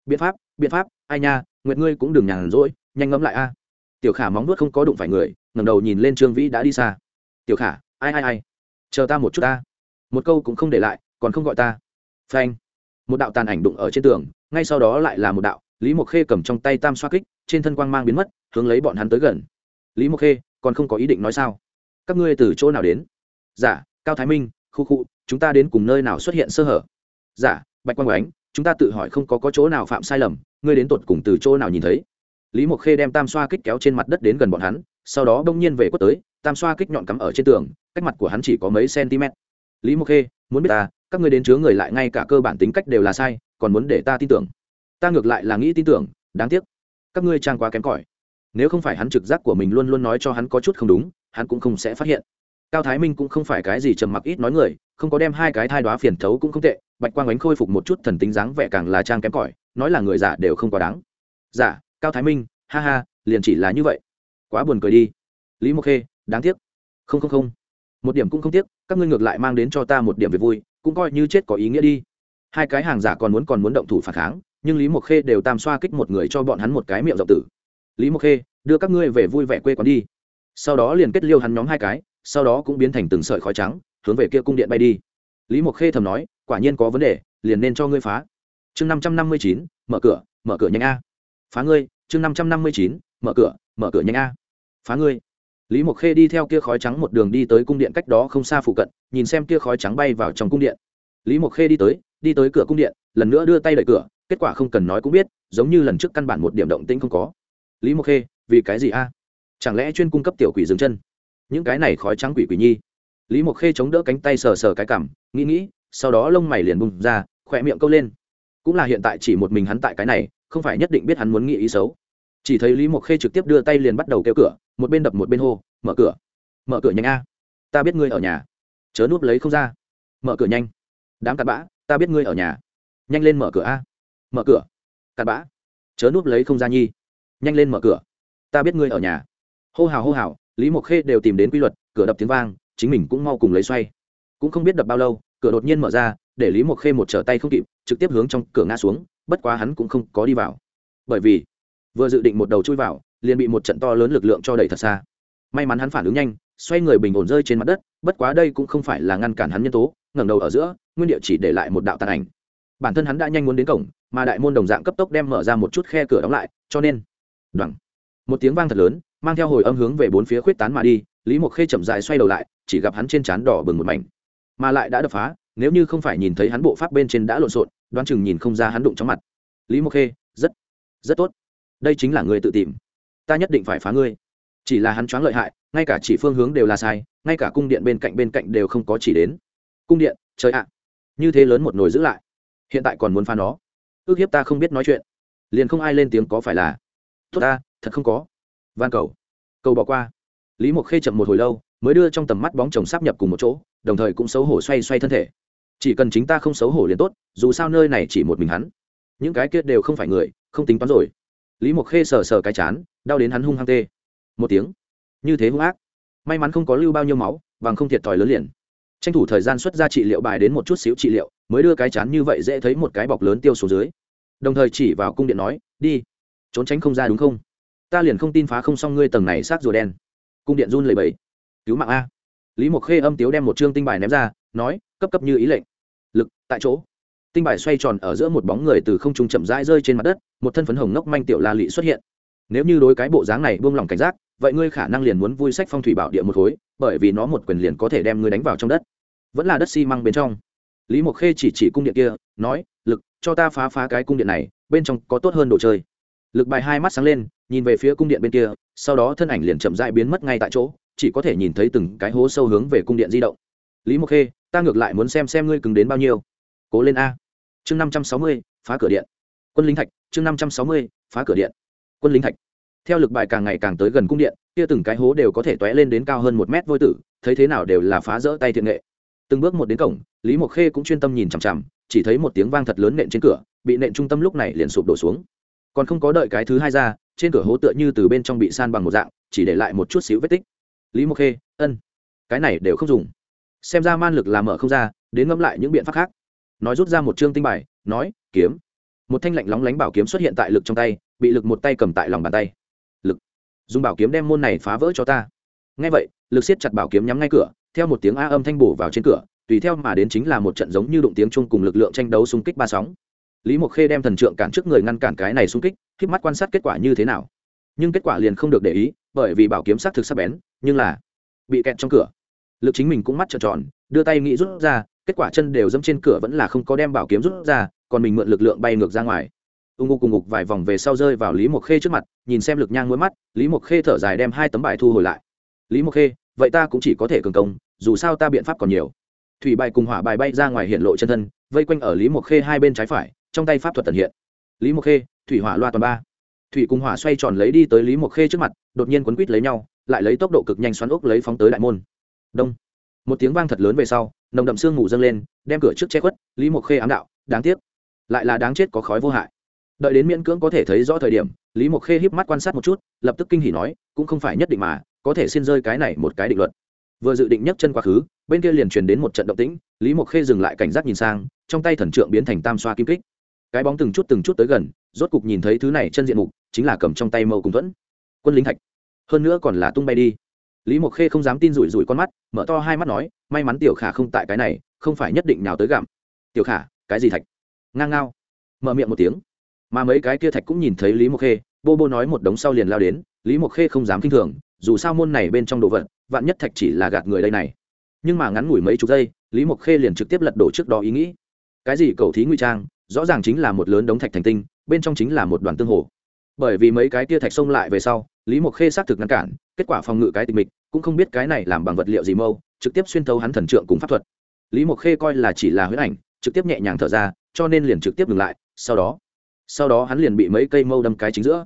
Biện pháp biện pháp, ai nha, nguyệt ngươi cũng đừng nhàn rỗi, nhanh ngẫm lại a. Tiểu khả móng nuốt không có đụng phải người, ngẩng đầu nhìn lên trương vĩ đã đi xa. Tiểu khả, ai ai ai? Chờ ta một chút ta. Một câu cũng không để lại, còn không gọi ta. Phanh. Một đạo tàn ảnh đụng ở trên tường, ngay sau đó lại là một đạo lý mộc khê cầm trong tay tam xoa kích trên thân quang mang biến mất hướng lấy bọn hắn tới gần. Lý mộc khê còn không có ý định nói sao? Các ngươi từ chỗ nào đến? Giả dạ, cao thái minh khu khu chúng ta đến cùng nơi nào xuất hiện sơ hở? Giả dạ, bạch quang ánh chúng ta tự hỏi không có, có chỗ nào phạm sai lầm ngươi đến tột cùng từ chỗ nào nhìn thấy? Lý mộc khê đem tam xoa kích kéo trên mặt đất đến gần bọn hắn sau đó đông nhiên về quất tới tam xoa kích nhọn cắm ở trên tường cách mặt của hắn chỉ có mấy cm. Lý mộc khê muốn biết ta các ngươi đến chứa người lại ngay cả cơ bản tính cách đều là sai còn muốn để ta tin tưởng ta ngược lại là nghĩ tin tưởng, đáng tiếc. Các ngươi trang quá kém cỏi. Nếu không phải hắn trực giác của mình luôn luôn nói cho hắn có chút không đúng, hắn cũng không sẽ phát hiện. Cao thái minh cũng không phải cái gì trầm mặc ít nói người, không có đem hai cái thai đoá phiền thấu cũng không tệ, bạch quang ánh khôi phục một chút thần tính dáng vẻ càng là trang kém cỏi, nói là người giả đều không quá đáng. Giả, cao thái minh, ha ha, liền chỉ là như vậy. Quá buồn cười đi. Lý mộc khê, đáng tiếc. Không không không. Một điểm cũng không tiếc, các ngươi ngược lại mang đến cho ta một điểm về vui, cũng coi như chết có ý nghĩa đi. Hai cái hàng giả còn muốn còn muốn động thủ phản kháng nhưng lý mộc khê đều tam xoa kích một người cho bọn hắn một cái miệng rộng tử. Lý mộc khê, đưa các ngươi về vui vẻ quê quán đi. Sau đó liền kết liêu hắn nhóm hai cái, sau đó cũng biến thành từng sợi khói trắng, hướng về kia cung điện bay đi. Lý mộc khê thầm nói, quả nhiên có vấn đề, liền nên cho ngươi phá. Chương năm trăm năm mươi chín, mở cửa mở cửa nhanh a. Phá ngươi, chương năm trăm năm mươi chín, mở cửa mở cửa nhanh a. Phá ngươi. Lý mộc khê đi theo kia khói trắng một đường đi tới cung điện cách đó không xa phụ cận, nhìn xem kia khói trắng bay vào trong cung điện. Lý mộc khê đi tới đi tới cửa cung điện, lần nữa đưa tay đẩy cửa kết quả không cần nói cũng biết, giống như lần trước căn bản một điểm động tĩnh không có. Lý mộc khê, vì cái gì a? Chẳng lẽ chuyên cung cấp tiểu quỷ dừng chân? Những cái này khói trắng quỷ quỷ nhi. Lý mộc khê chống đỡ cánh tay sờ sờ cái cảm nghĩ nghĩ, sau đó lông mày liền bùng ra, khỏe miệng câu lên. Cũng là hiện tại chỉ một mình hắn tại cái này, không phải nhất định biết hắn muốn nghĩ ý xấu. Chỉ thấy lý mộc khê trực tiếp đưa tay liền bắt đầu kêu cửa, một bên đập một bên hô, mở cửa. Mở cửa nhanh a. Ta biết ngươi ở nhà. Chớ núp lấy không ra. Mở cửa nhanh. Đám cặn bã, ta biết ngươi ở nhà. Nhanh lên mở cửa a mở cửa. Cặn bã. Chớ núp lấy không ra nhi. Nhanh lên mở cửa. Ta biết ngươi ở nhà. Hô hào hô hào, lý mộc khê đều tìm đến quy luật, cửa đập tiếng vang, chính mình cũng mau cùng lấy xoay. Cũng không biết đập bao lâu, cửa đột nhiên mở ra, để lý mộc khê một trở tay không kịp, trực tiếp hướng trong cửa ngã xuống, bất quá hắn cũng không có đi vào. Bởi vì, vừa dự định một đầu chui vào, liền bị một trận to lớn lực lượng cho đẩy thật xa. May mắn hắn phản ứng nhanh, xoay người bình ổn rơi trên mặt đất, bất quá đây cũng không phải là ngăn cản hắn nhân tố, ngẩng đầu ở giữa, nguyên địa chỉ để lại một đạo tàn ảnh. Bản thân hắn đã nhanh muốn đến cổng mà đại môn đồng dạng cấp tốc đem mở ra một chút khe cửa đóng lại, cho nên đoằng một tiếng vang thật lớn, mang theo hồi âm hướng về bốn phía khuyết tán mà đi, lý mộc khê chậm dài xoay đầu lại, chỉ gặp hắn trên trán đỏ bừng một mảnh, mà lại đã đập phá, nếu như không phải nhìn thấy hắn bộ pháp bên trên đã lộn xộn, đoán chừng nhìn không ra hắn đụng trong mặt. Lý mộc khê, rất rất tốt, đây chính là người tự tìm, ta nhất định phải phá ngươi. Chỉ là hắn choáng lợi hại, ngay cả chỉ phương hướng đều là sai, ngay cả cung điện bên cạnh bên cạnh đều không có chỉ đến. Cung điện, trời ạ, như thế lớn một nồi giữ lại, hiện tại còn muốn phá nó ước hiếp ta không biết nói chuyện. Liền không ai lên tiếng có phải là, tốt ta, thật không có. Van cầu. Cầu bỏ qua. Lý mộc khê chậm một hồi lâu, mới đưa trong tầm mắt bóng chồng sắp nhập cùng một chỗ, đồng thời cũng xấu hổ xoay xoay thân thể. Chỉ cần chính ta không xấu hổ liền tốt, dù sao nơi này chỉ một mình hắn. Những cái kia đều không phải người, không tính toán rồi. Lý mộc khê sờ sờ cái chán, đau đến hắn hung hăng tê. Một tiếng. Như thế hung ác. May mắn không có lưu bao nhiêu máu vàng không thiệt thòi lớn liền tranh thủ thời gian xuất ra trị liệu bài đến một chút xíu trị liệu, mới đưa cái chán như vậy dễ thấy một cái bọc lớn tiêu xuống dưới. Đồng thời chỉ vào cung điện nói, đi, trốn tránh không ra đúng không? Ta liền không tin phá không xong ngươi tầng này xác rùa đen. Cung điện run lầy bẫy cứu mạng a. Lý mộc khê âm tiếu đem một chương tinh bài ném ra, nói, cấp cấp như ý lệnh. Lực, tại chỗ. Tinh bài xoay tròn ở giữa một bóng người từ không trung chậm rãi rơi trên mặt đất, một thân phấn hồng ngốc manh tiểu la lị xuất hiện. Nếu như đối cái bộ dáng này buông lỏng cảnh giác vậy ngươi khả năng liền muốn vui sách phong thủy bảo địa một khối, bởi vì nó một quyền liền có thể đem ngươi đánh vào trong đất. Vẫn là đất xi măng bên trong. Lý mộc khê chỉ chỉ cung điện kia, nói, lực, cho ta phá phá cái cung điện này, bên trong có tốt hơn đồ chơi. Lực bài hai mắt sáng lên, nhìn về phía cung điện bên kia, sau đó thân ảnh liền chậm dại biến mất ngay tại chỗ, chỉ có thể nhìn thấy từng cái hố sâu hướng về cung điện di động. Lý mộc khê, ta ngược lại muốn xem xem ngươi cứng đến bao nhiêu. Cố lên a. Chương năm trăm sáu mươi, phá cửa điện. Quân lính thạch, chương năm trăm sáu mươi, phá cửa điện. Quân lính thạch theo lực bài càng ngày càng tới gần cung điện, kia từng cái hố đều có thể t ó é lên đến cao hơn một mét vôi tử, thấy thế nào đều là phá rỡ tay thiện nghệ. Từng bước một đến cổng, lý mộc khê cũng chuyên tâm nhìn chằm chằm, chỉ thấy một tiếng vang thật lớn nện trên cửa, bị nện trung tâm lúc này liền sụp đổ xuống. Còn không có đợi cái thứ hai ra, trên cửa hố tựa như từ bên trong bị san bằng một dạng, chỉ để lại một chút xíu vết tích. Lý mộc khê, ân, cái này đều không dùng. Xem ra man lực làm mở không ra, đến ngẫm lại những biện pháp khác. Nói rút ra một chương tinh bài, nói, kiếm. Một thanh lạnh lóng lánh bảo kiếm xuất hiện tại lực trong tay, bị lực một tay cầm tại lòng bàn tay dùng bảo kiếm đem môn này phá vỡ cho ta. Ngay vậy, lực siết chặt bảo kiếm nhắm ngay cửa, theo một tiếng a âm thanh bổ vào trên cửa, tùy theo mà đến chính là một trận giống như đụng tiếng chung cùng lực lượng tranh đấu xung kích ba sóng. Lý mộc khê đem thần trượng cản trước người ngăn cản cái này xung kích k mắt quan sát kết quả như thế nào. Nhưng kết quả liền không được để ý, bởi vì bảo kiếm xác thực sắc bén, nhưng là bị kẹt trong cửa. Lực chính mình cũng mắt trợn tròn, đưa tay nghĩ rút ra, kết quả chân đều dẫm trên cửa vẫn là không có đem bảo kiếm rút ra, còn mình mượn lực lượng bay ngược ra ngoài ung ngục cùng ngục vài vòng về sau rơi vào lý mộc khê trước mặt, nhìn xem lực nhang mỗi mắt, lý mộc khê thở dài đem hai tấm bài thu hồi lại. Lý mộc khê, vậy ta cũng chỉ có thể cường công, dù sao ta biện pháp còn nhiều. Thủy bài cùng hỏa bài bay ra ngoài hiện lộ chân thân, vây quanh ở lý mộc khê hai bên trái phải, trong tay pháp thuật tận hiện. Lý mộc khê, thủy hỏa loa toàn ba. Thủy cùng hỏa xoay tròn lấy đi tới lý mộc khê trước mặt, đột nhiên quấn quýt lấy nhau, lại lấy tốc độ cực nhanh xoắn ốc lấy phóng tới đại môn. Đông. Một tiếng vang thật lớn về sau, nồng đậm sương ngủ dâng lên, đem cửa trước che khuất, lý mộc khê ám đạo, đáng tiếc, lại là đáng chết có khói vô hại đợi đến miễn cưỡng có thể thấy rõ thời điểm, lý mộc khê híp mắt quan sát một chút, lập tức kinh hỉ nói, cũng không phải nhất định mà, có thể xin rơi cái này một cái định luật. Vừa dự định nhấc chân quá khứ, bên kia liền truyền đến một trận động tĩnh, lý mộc khê dừng lại cảnh giác nhìn sang, trong tay thần trượng biến thành tam xoa kim kích. Cái bóng từng chút từng chút tới gần, rốt cục nhìn thấy thứ này chân diện mục, chính là cầm trong tay mâu cùng thuẫn. Quân lính thạch. Hơn nữa còn là tung bay đi. Lý mộc khê không dám tin rủi rủi con mắt, mở to hai mắt nói, may mắn tiểu khả không tại cái này, không phải nhất định nào tới gặm. Tiểu khả, cái gì thạch? Ngang ngao. Mở miệng một tiếng mà mấy cái kia thạch cũng nhìn thấy lý mộc khê, bô bô nói một đống sau liền lao đến, lý mộc khê không dám k i n h thường, dù sao môn này bên trong đồ vật, vạn nhất thạch chỉ là gạt người đây này. Nhưng mà ngắn ngủi mấy chục giây, lý mộc khê liền trực tiếp lật đổ trước đó ý nghĩ. Cái gì cầu thí nguy trang, rõ ràng chính là một lớn đống thạch thành tinh, bên trong chính là một đoàn tương hồ. Bởi vì mấy cái kia thạch xông lại về sau, lý mộc khê xác thực ngăn cản, kết quả phòng ngự cái tịch mịch, cũng không biết cái này làm bằng vật liệu gì mâu, trực tiếp xuyên thấu hắn thần trượng cùng pháp thuật. Lý mộc khê coi là chỉ là huyết ảnh, trực tiếp nhẹ nhàng thở ra, cho nên liền trực tiếp ngừng lại, sau đó sau đó hắn liền bị mấy cây mâu đâm cái chính giữa.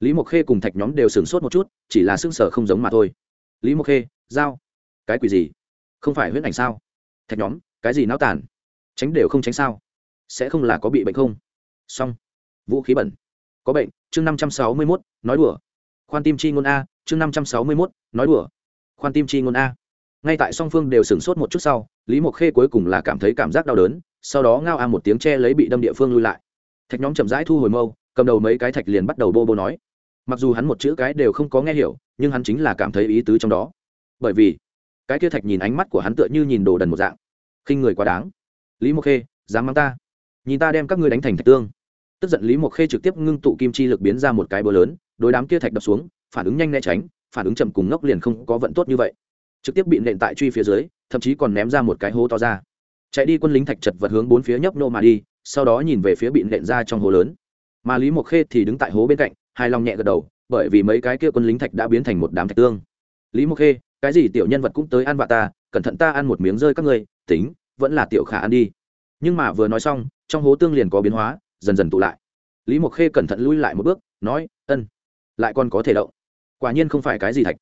Lý mộc khê cùng thạch nhóm đều sửng sốt một chút, chỉ là xương sở không giống mà thôi. Lý mộc khê dao cái quỷ gì? Không phải huyễn ảnh sao? Thạch nhóm, cái gì náo tàn? Tránh đều không tránh sao? Sẽ không là có bị bệnh không? Xong. Vũ khí bẩn. Có bệnh, chương năm trăm sáu mươi mốt, nói đùa. Khoan tim chi ngôn a, chương năm trăm sáu mươi mốt, nói đùa. Khoan tim chi ngôn a. Ngay tại song phương đều sửng sốt một chút sau, lý mộc khê cuối cùng là cảm thấy cảm giác đau đớn, sau đó ngao a một tiếng che lấy bị đâm địa phương lui lại thạch nhóm chậm rãi thu hồi mâu, cầm đầu mấy cái thạch liền bắt đầu bô bô nói. Mặc dù hắn một chữ cái đều không có nghe hiểu, nhưng hắn chính là cảm thấy ý tứ trong đó. Bởi vì, cái kia thạch nhìn ánh mắt của hắn tựa như nhìn đồ đần một dạng. Khinh người quá đáng. Lý mộc khê, dám mang ta. Nhìn ta đem các ngươi đánh thành thạch tương. Tức giận lý mộc khê trực tiếp ngưng tụ kim chi lực biến ra một cái bờ lớn, đối đám kia thạch đập xuống, phản ứng nhanh né tránh, phản ứng chậm cùng ngốc liền không có vận tốt như vậy. Trực tiếp bị nện tại truy phía dưới, thậm chí còn ném ra một cái hố to ra. Chạy đi quân lính thạch chật vật hướng bốn phía nhấp nô mà đi sau đó nhìn về phía bị nện ra trong hố lớn. Mà lý mộc khê thì đứng tại hố bên cạnh hai lòng nhẹ gật đầu, bởi vì mấy cái kia quân lính thạch đã biến thành một đám thạch tương. Lý mộc khê, cái gì tiểu nhân vật cũng tới ăn vạ ta, cẩn thận ta ăn một miếng rơi các ngươi, tính, vẫn là tiểu khả ăn đi. Nhưng mà vừa nói xong, trong hố tương liền có biến hóa, dần dần tụ lại. Lý mộc khê cẩn thận lui lại một bước, nói, ân, lại còn có thể động. Quả nhiên không phải cái gì thạch.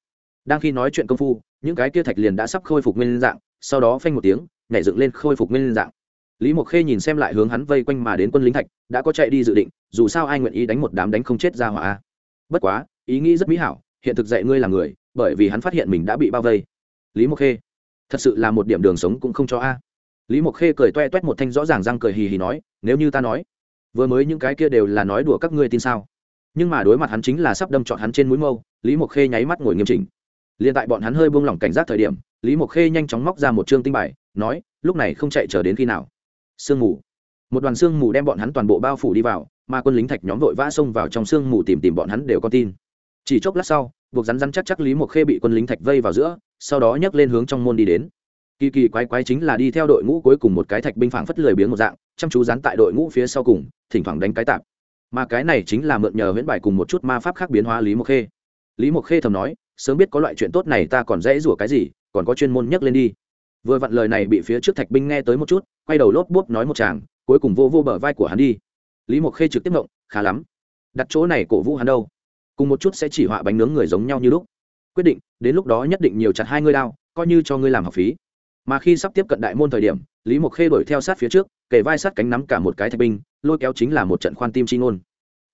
Đang khi nói chuyện công phu, những cái kia thạch liền đã sắp khôi phục nguyên dạng, sau đó phanh một tiếng, nhảy dựng lên khôi phục nguyên dạng lý mộc khê nhìn xem lại hướng hắn vây quanh mà đến quân lính thạch, đã có chạy đi dự định, dù sao ai nguyện ý đánh một đám đánh không chết ra hỏa bất quá, ý nghĩ rất mỹ hảo, hiện thực dạy ngươi là người, bởi vì hắn phát hiện mình đã bị bao vây. Lý mộc khê, thật sự là một điểm đường sống cũng không cho a. Lý mộc khê cười toe toét một thanh rõ ràng răng cười hì hì nói, nếu như ta nói, vừa mới những cái kia đều là nói đùa các ngươi tin sao? Nhưng mà đối mặt hắn chính là sắp đâm trọn hắn trên mũi mâu, lý mộc khê nháy mắt ngồi nghiêm chỉnh. Liền tại bọn hắn hơi buông lỏng cảnh giác thời điểm, lý mộc khê nhanh chóng móc ra một chương tinh bài, nói, lúc này không chạy chờ đến khi nào sương mù. Một đoàn sương mù đem bọn hắn toàn bộ bao phủ đi vào, mà quân lính thạch nhóm vội vã xông vào trong sương mù tìm tìm bọn hắn đều có tin. Chỉ chốc lát sau, buộc rắn rắn chắc chắc lý mộc khê bị quân lính thạch vây vào giữa, sau đó nhấc lên hướng trong môn đi đến. Kỳ kỳ quái quái chính là đi theo đội ngũ cuối cùng một cái thạch binh phảng phất lười biếng một dạng, chăm chú rắn tại đội ngũ phía sau cùng, thỉnh thoảng đánh cái tạp. Mà cái này chính là mượn nhờ huyễn bài cùng một chút ma pháp khác biến hóa lý mộc khê. Lý mộc khê thầm nói, sớm biết có loại chuyện tốt này ta còn dễ rủa cái gì, còn có chuyên môn nhấc lên đi vừa vặn lời này bị phía trước thạch binh nghe tới một chút, quay đầu lốp bốp nói một chàng, cuối cùng vô vô bờ vai của hắn đi. Lý mộc khê trực tiếp mộng khá lắm. Đặt chỗ này cổ vũ hắn đâu? Cùng một chút sẽ chỉ họa bánh nướng người giống nhau như lúc. Quyết định, đến lúc đó nhất định nhiều chặt hai ngươi đao, coi như cho ngươi làm học phí. Mà khi sắp tiếp cận đại môn thời điểm, lý mộc khê đuổi theo sát phía trước, kề vai sát cánh nắm cả một cái thạch binh, lôi kéo chính là một trận khoan tim chi ngôn.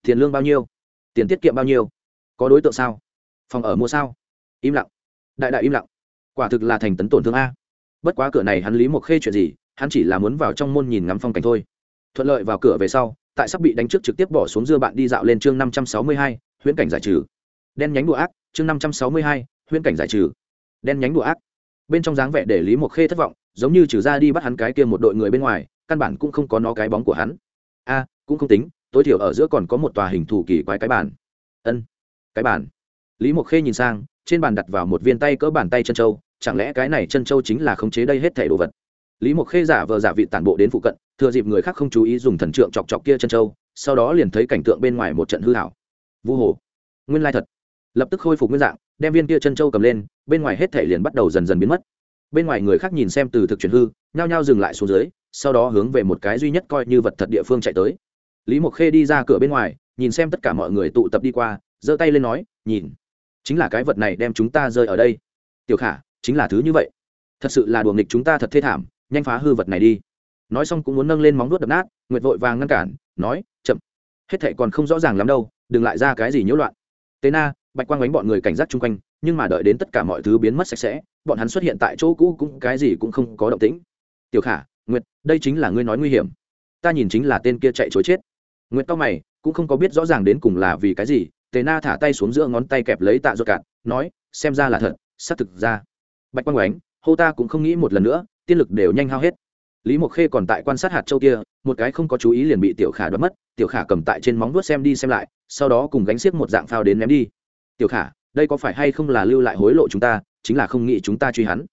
Tiền lương bao nhiêu? Tiền tiết kiệm bao nhiêu? Có đối tượng sao? Phòng ở mua sao? Im lặng. Đại đại im lặng. Quả thực là thành tấn tổn thương a bất quá cửa này hắn lý một khê chuyện gì, hắn chỉ là muốn vào trong môn nhìn ngắm phong cảnh thôi. Thuận lợi vào cửa về sau, tại sắp bị đánh trước trực tiếp bỏ xuống dưa bạn đi dạo lên chương năm trăm sáu mươi hai, huyễn cảnh giải trừ. Đen nhánh đùa ác, chương năm trăm sáu mươi hai, huyễn cảnh giải trừ. Đen nhánh đùa ác. Bên trong dáng vẻ để lý một khê thất vọng, giống như trừ ra đi bắt hắn cái kia một đội người bên ngoài, căn bản cũng không có nó cái bóng của hắn. A, cũng không tính, tối thiểu ở giữa còn có một tòa hình thủ kỳ quái cái bản ân, cái bản lý mộc khê nhìn sang, trên bàn đặt vào một viên tay cỡ bàn tay chân trâu chẳng lẽ cái này chân châu chính là khống chế đây hết thẻ đồ vật? Lý mộc khê giả vờ giả vị tản bộ đến phụ cận, thừa dịp người khác không chú ý dùng thần trượng chọc chọc kia chân châu, sau đó liền thấy cảnh tượng bên ngoài một trận hư hảo vu hồ, nguyên lai thật. Lập tức khôi phục nguyên dạng, đem viên kia chân châu cầm lên, bên ngoài hết thể liền bắt đầu dần dần biến mất. Bên ngoài người khác nhìn xem từ thực chuyển hư, nhao nhao dừng lại xuống dưới, sau đó hướng về một cái duy nhất coi như vật thật địa phương chạy tới. Lý mộc khê đi ra cửa bên ngoài, nhìn xem tất cả mọi người tụ tập đi qua, giơ tay lên nói, nhìn, chính là cái vật này đem chúng ta rơi ở đây. Tiểu khả chính là thứ như vậy. Thật sự là đùa nghịch chúng ta thật thê thảm, nhanh phá hư vật này đi. Nói xong cũng muốn nâng lên móng nuốt đập nát, nguyệt vội vàng ngăn cản, nói, chậm. Hết thệ còn không rõ ràng lắm đâu, đừng lại ra cái gì nhiễu loạn. Tế na, bạch quang đánh bọn người cảnh giác chung quanh, nhưng mà đợi đến tất cả mọi thứ biến mất sạch sẽ, bọn hắn xuất hiện tại chỗ cũ cũng cái gì cũng không có động tĩnh. Tiểu khả, nguyệt, đây chính là ngươi nói nguy hiểm. Ta nhìn chính là tên kia chạy chối chết. Nguyệt tao mày, cũng không có biết rõ ràng đến cùng là vì cái gì tề na thả tay xuống giữa ngón tay kẹp lấy tạ ruột cạn, nói, xem ra là thật, xác thực ra bạch quang oánh hô ta cũng không nghĩ một lần nữa, tiên lực đều nhanh hao hết. Lý mộc khê còn tại quan sát hạt châu kia, một cái không có chú ý liền bị tiểu khả đoán mất, tiểu khả cầm tại trên móng vuốt xem đi xem lại, sau đó cùng gánh xiếc một dạng phao đến ném đi. Tiểu khả, đây có phải hay không là lưu lại hối lộ chúng ta, chính là không nghĩ chúng ta truy hắn?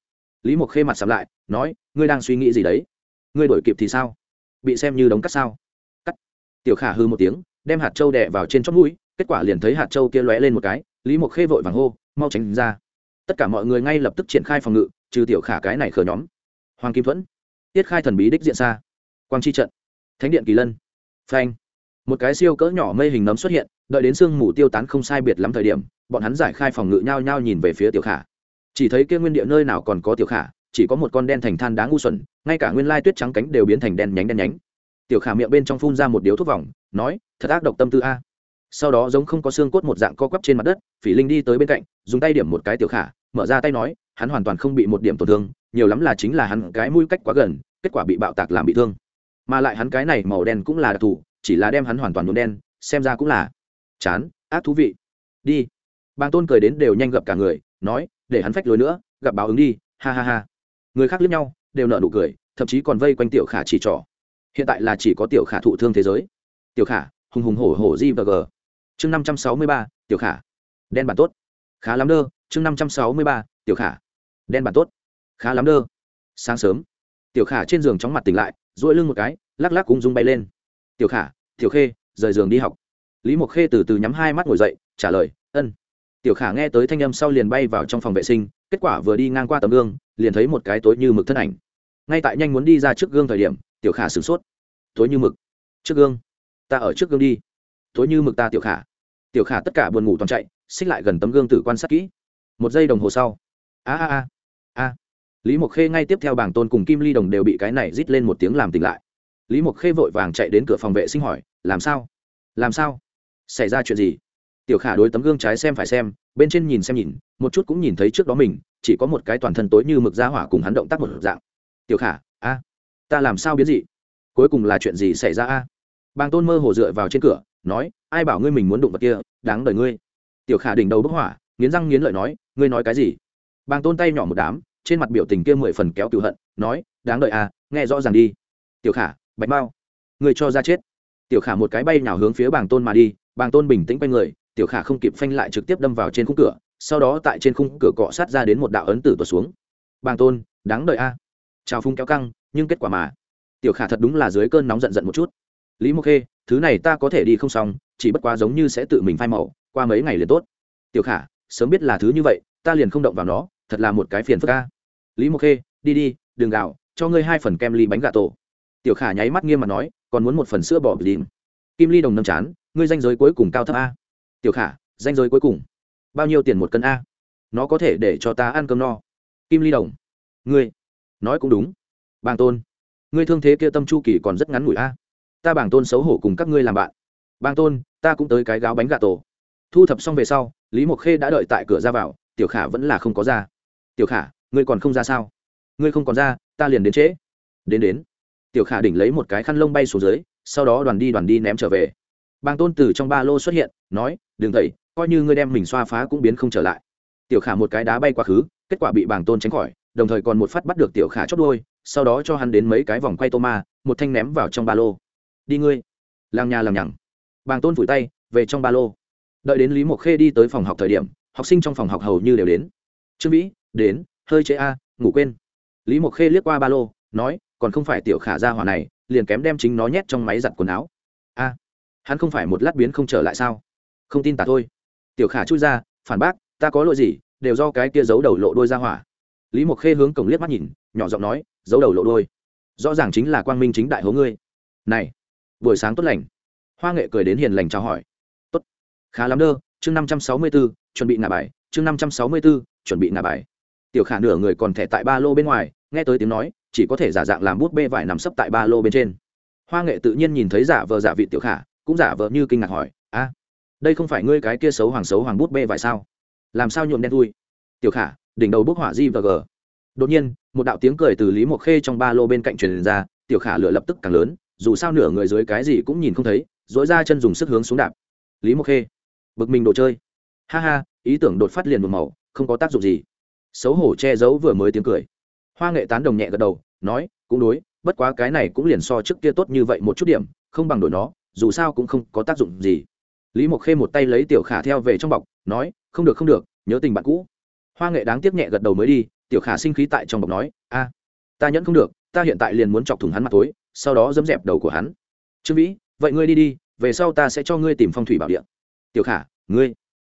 Lý mộc khê mặt sắm lại, nói, ngươi đang suy nghĩ gì đấy? Ngươi đổi kịp thì sao? Bị xem như đống cắt sao? Cắt. Tiểu khả hư một tiếng, đem hạt trâu đè vào trên chót mũi, kết quả liền thấy hạt trâu kia lóe lên một cái, lý mộc khê vội vàng hô, mau tránh ra tất cả mọi người ngay lập tức triển khai phòng ngự, trừ tiểu khả cái này khờ nhóm. Hoàng kim thuẫn, tiết khai thần bí đích diện xa. Quang chi trận, thánh điện kỳ lân. Phanh. Một cái siêu cỡ nhỏ mây hình nấm xuất hiện, đợi đến sương mù tiêu tán không sai biệt lắm thời điểm, bọn hắn giải khai phòng ngự nhau nhau nhìn về phía tiểu khả. Chỉ thấy kia nguyên địa nơi nào còn có tiểu khả, chỉ có một con đen thành than đá ngu xuẩn, ngay cả nguyên lai tuyết trắng cánh đều biến thành đen nhánh đen nhánh. Tiểu khả miệng bên trong phun ra một điếu thuốc vòng, nói, thật ác độc tâm tư a sau đó giống không có xương cốt một dạng co quắp trên mặt đất, phỉ linh đi tới bên cạnh, dùng tay điểm một cái tiểu khả, mở ra tay nói, hắn hoàn toàn không bị một điểm tổn thương, nhiều lắm là chính là hắn cái mũi cách quá gần, kết quả bị bạo tạc làm bị thương. Mà lại hắn cái này màu đen cũng là đặc thù, chỉ là đem hắn hoàn toàn nhuộm đen, xem ra cũng là chán, ác thú vị. Đi. Bàng tôn cười đến đều nhanh gặp cả người, nói, để hắn phách lối nữa, gặp báo ứng đi, ha ha ha. Người khác liếc nhau, đều nợ nụ cười, thậm chí còn vây quanh tiểu khả chỉ trỏ. Hiện tại là chỉ có tiểu khả thụ thương thế giới. Tiểu khả, hùng hùng hổ hổ di và g chương năm trăm sáu mươi ba, tiểu khả. Đen bản tốt. Khá lắm đơ. Chương năm trăm sáu mươi ba, tiểu khả. Đen bản tốt. Khá lắm đơ. Sáng sớm, tiểu khả trên giường chóng mặt tỉnh lại, duỗi lưng một cái, lắc lắc cung dung bay lên. Tiểu khả, tiểu khê, rời giường đi học. Lý mộc khê từ từ nhắm hai mắt ngồi dậy, trả lời, ân. Tiểu khả nghe tới thanh âm sau liền bay vào trong phòng vệ sinh, kết quả vừa đi ngang qua tấm gương, liền thấy một cái tối như mực thân ảnh. Ngay tại nhanh muốn đi ra trước gương thời điểm, tiểu khả sửng sốt. Tối như mực? Trước gương? Ta ở trước gương đi tối như mực ta tiểu khả. Tiểu khả tất cả buồn ngủ toàn chạy, xích lại gần tấm gương tử quan sát kỹ. Một giây đồng hồ sau. A a a. A. Lý mộc khê ngay tiếp theo bảng tôn cùng kim ly đồng đều bị cái này rít lên một tiếng làm tỉnh lại. Lý mộc khê vội vàng chạy đến cửa phòng vệ sinh hỏi, làm sao? Làm sao? Xảy ra chuyện gì? Tiểu khả đối tấm gương trái xem phải xem, bên trên nhìn xem nhìn, một chút cũng nhìn thấy trước đó mình, chỉ có một cái toàn thân tối như mực ra hỏa cùng hắn động tác một dạng. Tiểu khả, a, ta làm sao biến dị? Cuối cùng là chuyện gì xảy ra a? Bàng tôn mơ hồ dựa vào trên cửa nói, ai bảo ngươi mình muốn đụng vật kia, đáng đời ngươi. Tiểu khả đỉnh đầu bức hỏa, nghiến răng nghiến lợi nói, ngươi nói cái gì? Bàng tôn tay nhỏ một đám, trên mặt biểu tình kia mười phần kéo cựu hận, nói, đáng đợi à nghe rõ ràng đi. Tiểu khả, bạch bao ngươi cho ra chết. Tiểu khả một cái bay nào hướng phía bàng tôn mà đi, bàng tôn bình tĩnh quay người, tiểu khả không kịp phanh lại trực tiếp đâm vào trên khung cửa, sau đó tại trên khung cửa cọ sát ra đến một đạo ấn tử tuột xuống. Bàng tôn, đáng đợi a à. chào phung kéo căng, nhưng kết quả mà, tiểu khả thật đúng là dưới cơn nóng giận giận một chút. Lý mộc khê thứ này ta có thể đi không xong, chỉ bất quá giống như sẽ tự mình phai màu, qua mấy ngày liền tốt. Tiểu khả, sớm biết là thứ như vậy, ta liền không động vào nó, thật là một cái phiền phức ca lý mộc khê, đi đi, đừng gạo cho ngươi hai phần kem ly bánh gà tổ. Tiểu khả nháy mắt nghiêm mặt nói, còn muốn một phần sữa bò đìm kim ly đồng nâm chán, ngươi danh giới cuối cùng cao thấp a. Tiểu khả, danh giới cuối cùng. Bao nhiêu tiền một cân a? Nó có thể để cho ta ăn cơm no. Kim ly đồng. Ngươi. Nói cũng đúng. Bàng tôn. Ngươi thương thế kia tâm chu kỳ còn rất ngắn ngủi a ta bảng tôn xấu hổ cùng các ngươi làm bạn. Bang tôn, ta cũng tới cái gáo bánh gà tổ. Thu thập xong về sau, lý mộc khê đã đợi tại cửa ra vào, tiểu khả vẫn là không có ra. Tiểu khả, ngươi còn không ra sao? Ngươi không còn ra, ta liền đến trễ. Đến đến. Tiểu khả đỉnh lấy một cái khăn lông bay xuống dưới, sau đó đoàn đi đoàn đi ném trở về. Bang tôn từ trong ba lô xuất hiện, nói, đừng thầy coi như ngươi đem mình xoa phá cũng biến không trở lại. Tiểu khả một cái đá bay quá khứ, kết quả bị bàng tôn tránh khỏi, đồng thời còn một phát bắt được tiểu khả chót đôi sau đó cho hắn đến mấy cái vòng quay tô ma, một thanh ném vào trong ba lô đi ngươi. Làng nhà làng nhằng. Bàng tôn vùi tay, về trong ba lô. Đợi đến lý mộc khê đi tới phòng học thời điểm, học sinh trong phòng học hầu như đều đến. Trương vĩ, đến, hơi chế a, ngủ quên. Lý mộc khê liếc qua ba lô, nói, còn không phải tiểu khả ra hỏa này, liền kém đem chính nó nhét trong máy giặt quần áo. A, hắn không phải một lát biến không trở lại sao? Không tin tả thôi. Tiểu khả chui ra, phản bác, ta có lỗi gì, đều do cái kia giấu đầu lộ đôi ra hỏa. Lý mộc khê hướng cổng liếc mắt nhìn, nhỏ giọng nói, giấu đầu lộ đôi rõ ràng chính là quang minh chính đại hố ngươi. Này buổi sáng tốt lành. Hoa nghệ cười đến hiền lành chào hỏi. Tốt. Khá lắm đơ, chương năm trăm sáu mươi b ố chuẩn bị ngả bài, chương năm trăm sáu mươi b ố chuẩn bị ngả bài. Tiểu khả nửa người còn thẻ tại ba lô bên ngoài, nghe tới tiếng nói, chỉ có thể giả dạng làm bút bê vải nằm sấp tại ba lô bên trên. Hoa nghệ tự nhiên nhìn thấy giả vờ giả vị tiểu khả, cũng giả vờ như kinh ngạc hỏi, a, đây không phải ngươi cái kia xấu hoàng xấu hoàng bút bê vải sao? Làm sao nhuộm đen thui? Tiểu khả, đỉnh đầu bức hỏa di và g đột nhiên, một đạo tiếng cười từ lý mộc khê trong ba lô bên cạnh truyền ra, tiểu khả lửa lập tức càng lớn dù sao nửa người dưới cái gì cũng nhìn không thấy dỗi ra chân dùng sức hướng xuống đạp. Lý mộc khê, bực mình đồ chơi. Ha ha, ý tưởng đột phát liền một màu, không có tác dụng gì. Xấu hổ che giấu vừa mới tiếng cười. Hoa nghệ tán đồng nhẹ gật đầu, nói, cũng đối, bất quá cái này cũng liền so trước kia tốt như vậy một chút điểm, không bằng đổi nó, dù sao cũng không có tác dụng gì. Lý mộc khê một tay lấy tiểu khả theo về trong bọc, nói, không được không được, nhớ tình bạn cũ. Hoa nghệ đáng tiếc nhẹ gật đầu mới đi, tiểu khả sinh khí tại trong bọc nói, a, ta nhẫn không được, ta hiện tại liền muốn chọc thủng hắn mặt tối sau đó dẫm dẹp đầu của hắn. Trương vĩ, vậy ngươi đi đi, về sau ta sẽ cho ngươi tìm phong thủy bảo địa. Tiểu khả, ngươi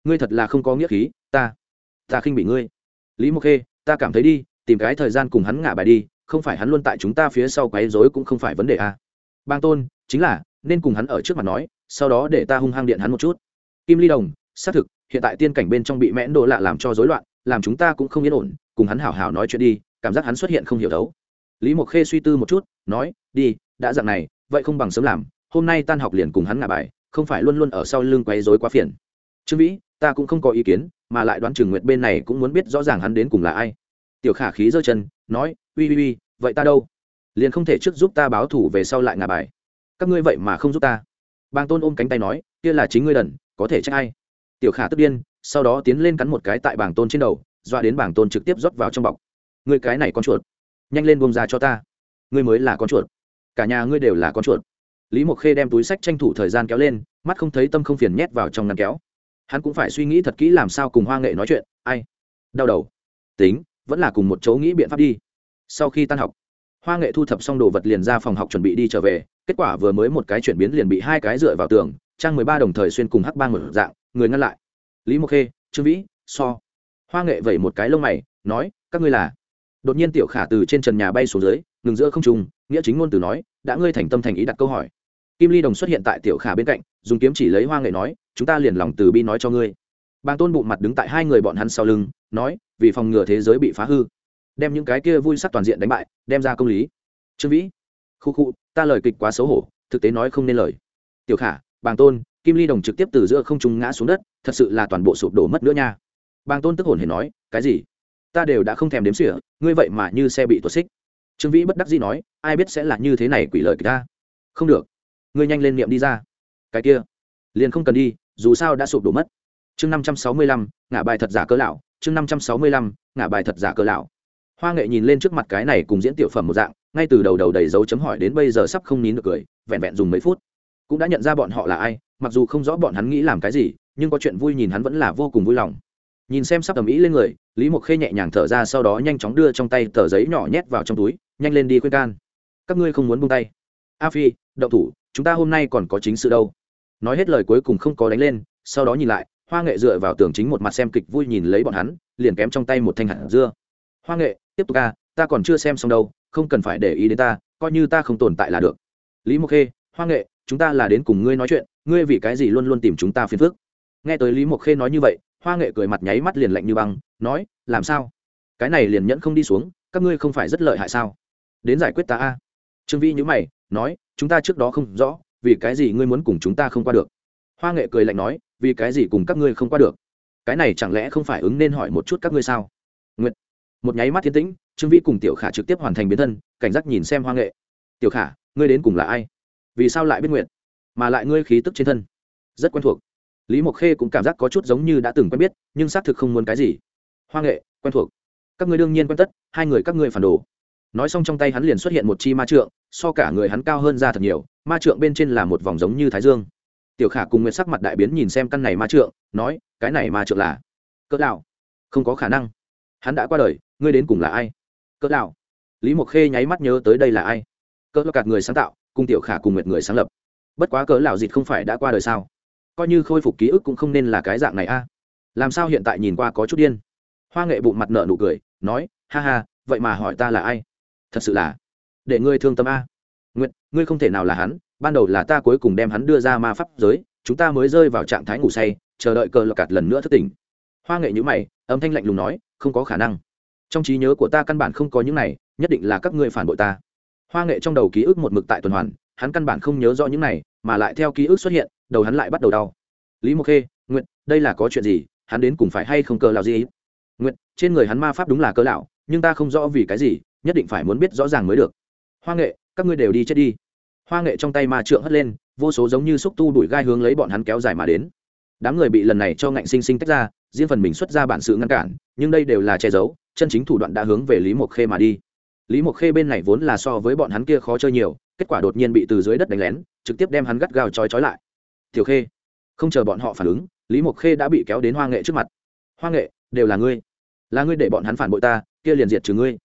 ngươi thật là không có nghĩa khí, ta ta khinh bị ngươi. Lý mộc khê, ta cảm thấy đi, tìm cái thời gian cùng hắn ngả bài đi, không phải hắn luôn tại chúng ta phía sau quấy rối cũng không phải vấn đề a bang tôn, chính là, nên cùng hắn ở trước mặt nói, sau đó để ta hung hăng điện hắn một chút. Kim ly đồng, xác thực, hiện tại tiên cảnh bên trong bị mẽn đồ lạ làm cho rối loạn, làm chúng ta cũng không yên ổn, cùng hắn hảo hảo nói chuyện đi, cảm giác hắn xuất hiện không hiểu đấu lý mộc khê suy tư một chút, nói, đi, đã dặn này, vậy không bằng sớm làm. Hôm nay tan học liền cùng hắn ngả bài, không phải luôn luôn ở sau lưng quấy rối quá phiền. Trương vĩ, ta cũng không có ý kiến, mà lại đoán trường nguyệt bên này cũng muốn biết rõ ràng hắn đến cùng là ai. Tiểu khả khí giơ chân, nói, uy uy uy, vậy ta đâu? Liền không thể trước giúp ta báo thủ về sau lại ngả bài. Các ngươi vậy mà không giúp ta. Bang tôn ôm cánh tay nói, kia là chính ngươi đần, có thể trách ai? Tiểu khả tức điên, sau đó tiến lên cắn một cái tại bảng tôn trên đầu, dọa đến bảng tôn trực tiếp rót vào trong bọc. Ngươi cái này con chuột nhanh lên buông ra cho ta. Ngươi mới là con chuột. Cả nhà ngươi đều là con chuột. Lý mộc khê đem túi sách tranh thủ thời gian kéo lên, mắt không thấy tâm không phiền nhét vào trong ngăn kéo. Hắn cũng phải suy nghĩ thật kỹ làm sao cùng hoa nghệ nói chuyện. Ai? Đau đầu. Tính, vẫn là cùng một chỗ nghĩ biện pháp đi. Sau khi tan học, hoa nghệ thu thập xong đồ vật liền ra phòng học chuẩn bị đi trở về. Kết quả vừa mới một cái chuyển biến liền bị hai cái dựa vào tường, trang mười ba đồng thời xuyên cùng hắc bang một dạng, người ngăn lại. Lý mộc khê, trương vĩ, so. Hoa nghệ vẩy một cái lông mày, nói, các ngươi là? Đột nhiên tiểu khả từ trên trần nhà bay xuống dưới, ngừng giữa không trung, nghĩa chính ngôn từ nói, đã ngươi thành tâm thành ý đặt câu hỏi. Kim ly đồng xuất hiện tại tiểu khả bên cạnh, dùng kiếm chỉ lấy hoa nghệ nói, chúng ta liền lòng từ bi nói cho ngươi. Bàng tôn bụng mặt đứng tại hai người bọn hắn sau lưng, nói, vì phòng ngừa thế giới bị phá hư, đem những cái kia vui sắc toàn diện đánh bại, đem ra công lý. Trương vĩ, khu khu, ta lời kịch quá xấu hổ, thực tế nói không nên lời. Tiểu khả, bàng tôn, kim ly đồng trực tiếp từ giữa không trung ngã xuống đất, thật sự là toàn bộ sụp đổ mất nữa nha. Bàng tôn tức hồn hề nói, cái gì? Ta đều đã không thèm đếm xỉa, ngươi vậy mà như xe bị tuột xích. Trương vĩ bất đắc dĩ nói, ai biết sẽ là như thế này quỷ lời kịch ta. Không được. Ngươi nhanh lên niệm đi ra. Cái kia. Liền không cần đi, dù sao đã sụp đổ mất. Chương năm trăm sáu mươi lăm, ngả bài thật giả cơ lão. Chương năm trăm sáu mươi lăm, ngả bài thật giả cơ lão. Hoa nghệ nhìn lên trước mặt cái này cùng diễn tiểu phẩm một dạng, ngay từ đầu đầu đầy dấu chấm hỏi đến bây giờ sắp không nín được cười, vẹn vẹn dùng mấy phút. Cũng đã nhận ra bọn họ là ai, mặc dù không rõ bọn hắn nghĩ làm cái gì, nhưng có chuyện vui nhìn hắn vẫn là vô cùng vui lòng nhìn xem sắp tầm ý lên người, lý mộc khê nhẹ nhàng thở ra sau đó nhanh chóng đưa trong tay tờ giấy nhỏ nhét vào trong túi, nhanh lên đi khuyên can. Các ngươi không muốn buông tay. A phi đậu thủ, chúng ta hôm nay còn có chính sự đâu. Nói hết lời cuối cùng không có đánh lên, sau đó nhìn lại, hoa nghệ dựa vào tường chính một mặt xem kịch vui nhìn lấy bọn hắn, liền kém trong tay một thanh hạt dưa. Hoa nghệ, tiếp tục ca, ta còn chưa xem xong đâu, không cần phải để ý đến ta, coi như ta không tồn tại là được. Lý mộc khê, hoa nghệ, chúng ta là đến cùng ngươi nói chuyện, ngươi vì cái gì luôn luôn tìm chúng ta phiền phức? Nghe tới lý mộc khê nói như vậy hoa nghệ cười mặt nháy mắt liền lạnh như băng, nói, làm sao? Cái này liền nhẫn không đi xuống, các ngươi không phải rất lợi hại sao? Đến giải quyết ta a. Trương vĩ nhữ mày, nói, chúng ta trước đó không rõ, vì cái gì ngươi muốn cùng chúng ta không qua được? Hoa nghệ cười lạnh nói, vì cái gì cùng các ngươi không qua được? Cái này chẳng lẽ không phải ứng nên hỏi một chút các ngươi sao? Nguyệt. một nháy mắt thiên tĩnh, trương vĩ cùng tiểu khả trực tiếp hoàn thành biến thân, cảnh giác nhìn xem hoa nghệ. Tiểu khả, ngươi đến cùng là ai? Vì sao lại biết nguyện mà lại ngươi khí tức trên thân? Rất quen thuộc lý mộc khê cũng cảm giác có chút giống như đã từng quen biết nhưng xác thực không muốn cái gì hoa nghệ quen thuộc các ngươi đương nhiên quen tất hai người các ngươi phản đồ nói xong trong tay hắn liền xuất hiện một chi ma trượng so cả người hắn cao hơn ra thật nhiều ma trượng bên trên là một vòng giống như thái dương tiểu khả cùng nguyệt sắc mặt đại biến nhìn xem căn này ma trượng nói cái này ma trượng là cỡ đạo không có khả năng hắn đã qua đời ngươi đến cùng là ai cỡ đạo lý mộc khê nháy mắt nhớ tới đây là ai cỡ cạt người sáng tạo cùng tiểu khả cùng nguyệt người sáng lập bất quá cỡ lão dịt không phải đã qua đời sao coi như khôi phục ký ức cũng không nên là cái dạng này a. Làm sao hiện tại nhìn qua có chút điên? Hoa nghệ bụng mặt nợ nụ cười, nói, ha ha, vậy mà hỏi ta là ai? Thật sự là để ngươi thương tâm a. Nguyện ngươi không thể nào là hắn, ban đầu là ta cuối cùng đem hắn đưa ra ma pháp giới, chúng ta mới rơi vào trạng thái ngủ say, chờ đợi cờ lọc cạt lần nữa thất tỉnh. Hoa nghệ nhữ mày, âm thanh lạnh lùng nói, không có khả năng. Trong trí nhớ của ta căn bản không có những này, nhất định là các ngươi phản bội ta. Hoa nghệ trong đầu ký ức một mực tại tuần hoàn, hắn căn bản không nhớ rõ những này mà lại theo ký ức xuất hiện, đầu hắn lại bắt đầu đau. Lý mộc khê nguyện đây là có chuyện gì? Hắn đến cùng phải hay không cờ lão gì? Nguyện trên người hắn ma pháp đúng là cờ lão, nhưng ta không rõ vì cái gì, nhất định phải muốn biết rõ ràng mới được. Hoa nghệ, các ngươi đều đi chết đi. Hoa nghệ trong tay ma trượng hất lên, vô số giống như xúc tu đuổi gai hướng lấy bọn hắn kéo dài mà đến. Đám người bị lần này cho ngạnh sinh sinh tách ra, riêng phần mình xuất ra bản sự ngăn cản, nhưng đây đều là che giấu, chân chính thủ đoạn đã hướng về lý mộc khê mà đi. Lý mộc khê bên này vốn là so với bọn hắn kia khó chơi nhiều kết quả đột nhiên bị từ dưới đất đánh lén, trực tiếp đem hắn gắt gao trói trói lại. Tiểu khê, không chờ bọn họ phản ứng, lý mộc khê đã bị kéo đến hoa nghệ trước mặt. Hoa nghệ, đều là ngươi. Là ngươi để bọn hắn phản bội ta, kia liền diệt trừ ngươi.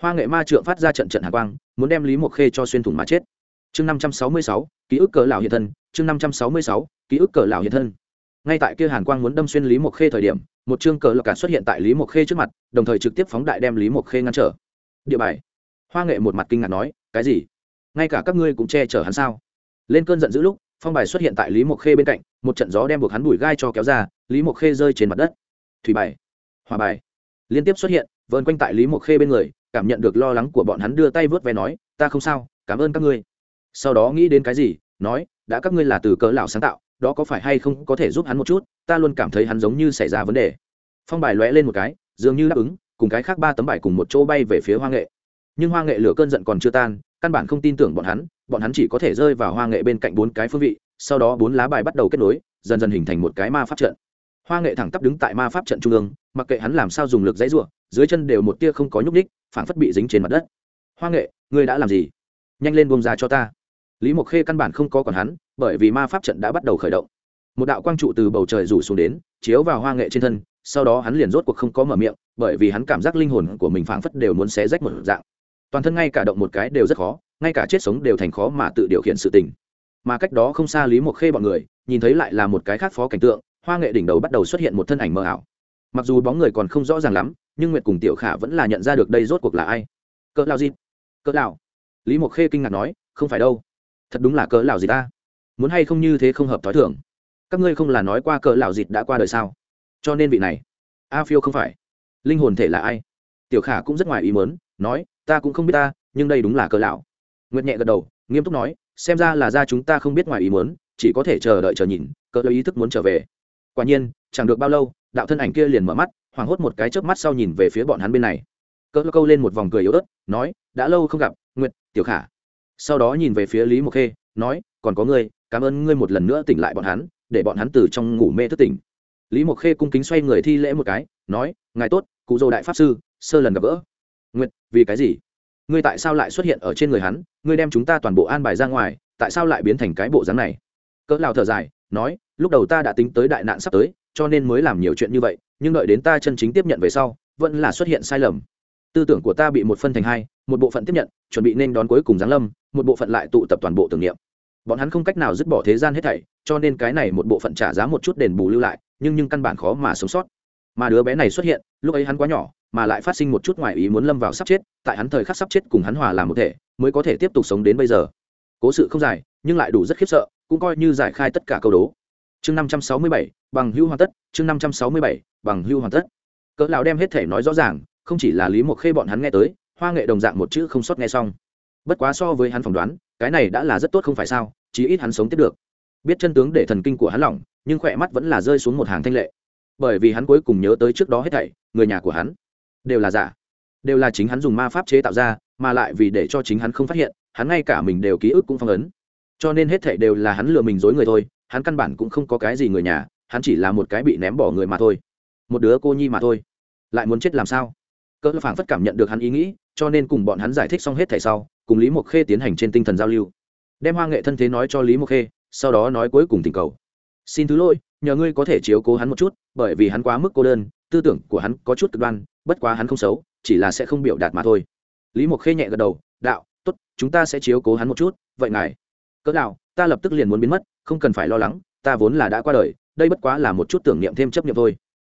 Hoa nghệ ma trượng phát ra trận trận hạ quang, muốn đem lý mộc khê cho xuyên thủng mà chết. Chương năm trăm sáu mươi sáu, ký ức cờ lão hiện thân. Chương năm trăm sáu mươi sáu, ký ức cờ lão hiện thân. Ngay tại kia hàn quang muốn đâm xuyên lý mộc khê thời điểm, một chương cờ lọc cả xuất hiện tại lý mộc khê trước mặt, đồng thời trực tiếp phóng đại đem lý mộc khê ngăn trở. Địa bài. Hoa nghệ một mặt kinh ngạc nói, cái gì? Ngay cả các ngươi cũng che chở hắn sao? Lên cơn giận dữ lúc, phong bài xuất hiện tại lý mộc khê bên cạnh, một trận gió đem buộc hắn bùi gai cho kéo ra, lý mộc khê rơi trên mặt đất. Thủy bài hòa bài. Liên tiếp xuất hiện vơn quanh tại lý mộc khê bên người, cảm nhận được lo lắng của bọn hắn đưa tay vớt ve nói, ta không sao, cảm ơn các ngươi. Sau đó nghĩ đến cái gì, nói, đã các ngươi là từ cỡ lão sáng tạo, đó có phải hay không có thể giúp hắn một chút? Ta luôn cảm thấy hắn giống như xảy ra vấn đề. Phong bài lóe lên một cái, dường như đáp ứng, cùng cái khác ba tấm bài cùng một chỗ bay về phía hoa nghệ. Nhưng hoa nghệ lửa cơn giận còn chưa tan căn bản không tin tưởng bọn hắn bọn hắn chỉ có thể rơi vào hoa nghệ bên cạnh bốn cái phương vị, sau đó bốn lá bài bắt đầu kết nối, dần dần hình thành một cái ma pháp trận. Hoa nghệ thẳng tắp đứng tại ma pháp trận trung ương, mặc kệ hắn làm sao dùng lực dãy ruộng dưới chân đều một tia không có nhúc ních phảng phất bị dính trên mặt đất. Hoa nghệ, ngươi đã làm gì? Nhanh lên buông ra cho ta. Lý mộc khê căn bản không có còn hắn, bởi vì ma pháp trận đã bắt đầu khởi động. Một đạo quang trụ từ bầu trời rủ xuống đến, chiếu vào hoa nghệ trên thân, sau đó hắn liền rốt cuộc không có mở miệng, bởi vì hắn cảm giác linh hồn của mình phảng phất đều muốn xé rách một dạng toàn thân ngay cả động một cái đều rất khó, ngay cả chết sống đều thành khó mà tự điều khiển sự tình. Mà cách đó không xa lý mộc khê bọn người, nhìn thấy lại là một cái khác phó cảnh tượng, hoa nghệ đỉnh đầu bắt đầu xuất hiện một thân ảnh mơ ảo. Mặc dù bóng người còn không rõ ràng lắm, nhưng nguyệt cùng tiểu khả vẫn là nhận ra được đây rốt cuộc là ai. Cỡ lao gì? Cỡ lao lý mộc khê kinh ngạc nói, không phải đâu. Thật đúng là cỡ lao gì ta? Muốn hay không như thế không hợp t h ó i thưởng các ngươi không là nói qua cỡ lao dịt đã qua đời sao? Cho nên vị này, a phiêu không phải. Linh hồn thể là ai? Tiểu khả cũng rất ngoài ý mớn nói ta cũng không biết ta nhưng đây đúng là cỡ lão. Nguyệt nhẹ gật đầu nghiêm túc nói xem ra là ra chúng ta không biết ngoài ý muốn, chỉ có thể chờ đợi chờ nhìn cỡ ý thức muốn trở về. Quả nhiên chẳng được bao lâu đạo thân ảnh kia liền mở mắt hoảng hốt một cái chớp mắt sau nhìn về phía bọn hắn bên này. Cỡ câu lên một vòng cười yếu ớt nói đã lâu không gặp nguyệt tiểu khả. Sau đó nhìn về phía lý mộc khê nói còn có ngươi cảm ơn ngươi một lần nữa tỉnh lại bọn hắn để bọn hắn từ trong ngủ mê thức tỉnh. Lý mộc khê cung kính xoay người thi lễ một cái nói ngài tốt cụ dô đại pháp sư sơ lần gặp gỡ nguyệt, vì cái gì? Ngươi tại sao lại xuất hiện ở trên người hắn? Ngươi đem chúng ta toàn bộ an bài ra ngoài, tại sao lại biến thành cái bộ dáng này? Cỡ lào thở dài, nói, lúc đầu ta đã tính tới đại nạn sắp tới, cho nên mới làm nhiều chuyện như vậy, nhưng đợi đến ta chân chính tiếp nhận về sau, vẫn là xuất hiện sai lầm. Tư tưởng của ta bị một phân thành hai, một bộ phận tiếp nhận, chuẩn bị nên đón cuối cùng giáng lâm, một bộ phận lại tụ tập toàn bộ tưởng niệm. Bọn hắn không cách nào dứt bỏ thế gian hết thảy, cho nên cái này một bộ phận trả giá một chút đền bù lưu lại, nhưng nhưng căn bản khó mà sống sót. Mà đứa bé này xuất hiện, lúc ấy hắn quá nhỏ mà lại phát sinh một chút ngoài ý muốn lâm vào sắp chết, tại hắn thời khắc sắp chết cùng hắn hòa làm một thể, mới có thể tiếp tục sống đến bây giờ. Cố sự không dài, nhưng lại đủ rất khiếp sợ, cũng coi như giải khai tất cả câu đố. Chương năm trăm sáu mươi bảy, bằng hưu hoàn tất, chương năm trăm sáu mươi bảy, bằng hưu hoàn tất. Cỡ lão đem hết thể nói rõ ràng, không chỉ là lý mộc khê bọn hắn nghe tới, hoa nghệ đồng dạng một chữ không sót nghe xong. Bất quá so với hắn phỏng đoán, cái này đã là rất tốt không phải sao, chí ít hắn sống tiếp được. Biết chân tướng để thần kinh của hắn lỏng, nhưng khỏe mắt vẫn là rơi xuống một hàng thanh lệ. Bởi vì hắn cuối cùng nhớ tới trước đó hết thảy, người nhà của hắn đều là giả. Đều là chính hắn dùng ma pháp chế tạo ra, mà lại vì để cho chính hắn không phát hiện, hắn ngay cả mình đều ký ức cũng phong ấn. Cho nên hết thảy đều là hắn lừa mình dối người thôi, hắn căn bản cũng không có cái gì người nhà, hắn chỉ là một cái bị ném bỏ người mà thôi. Một đứa cô nhi mà thôi. Lại muốn chết làm sao? Cỡ phảng phất cảm nhận được hắn ý nghĩ, cho nên cùng bọn hắn giải thích xong hết thảy sau, cùng lý mộc khê tiến hành trên tinh thần giao lưu. Đem hoa nghệ thân thế nói cho lý mộc khê, sau đó nói cuối cùng tình cầu. Xin thứ lỗi, nhờ ngươi có thể chiếu cố hắn một chút, bởi vì hắn quá mức cô đơn tư tưởng của hắn có chút cực đoan, bất quá hắn không xấu, chỉ là sẽ không biểu đạt mà thôi. Lý mộc khê nhẹ gật đầu, đạo t ố t chúng ta sẽ chiếu cố hắn một chút, vậy ngài. Cỡ đạo ta lập tức liền muốn biến mất, không cần phải lo lắng, ta vốn là đã qua đời, đây bất quá là một chút tưởng niệm thêm chấp niệm thôi.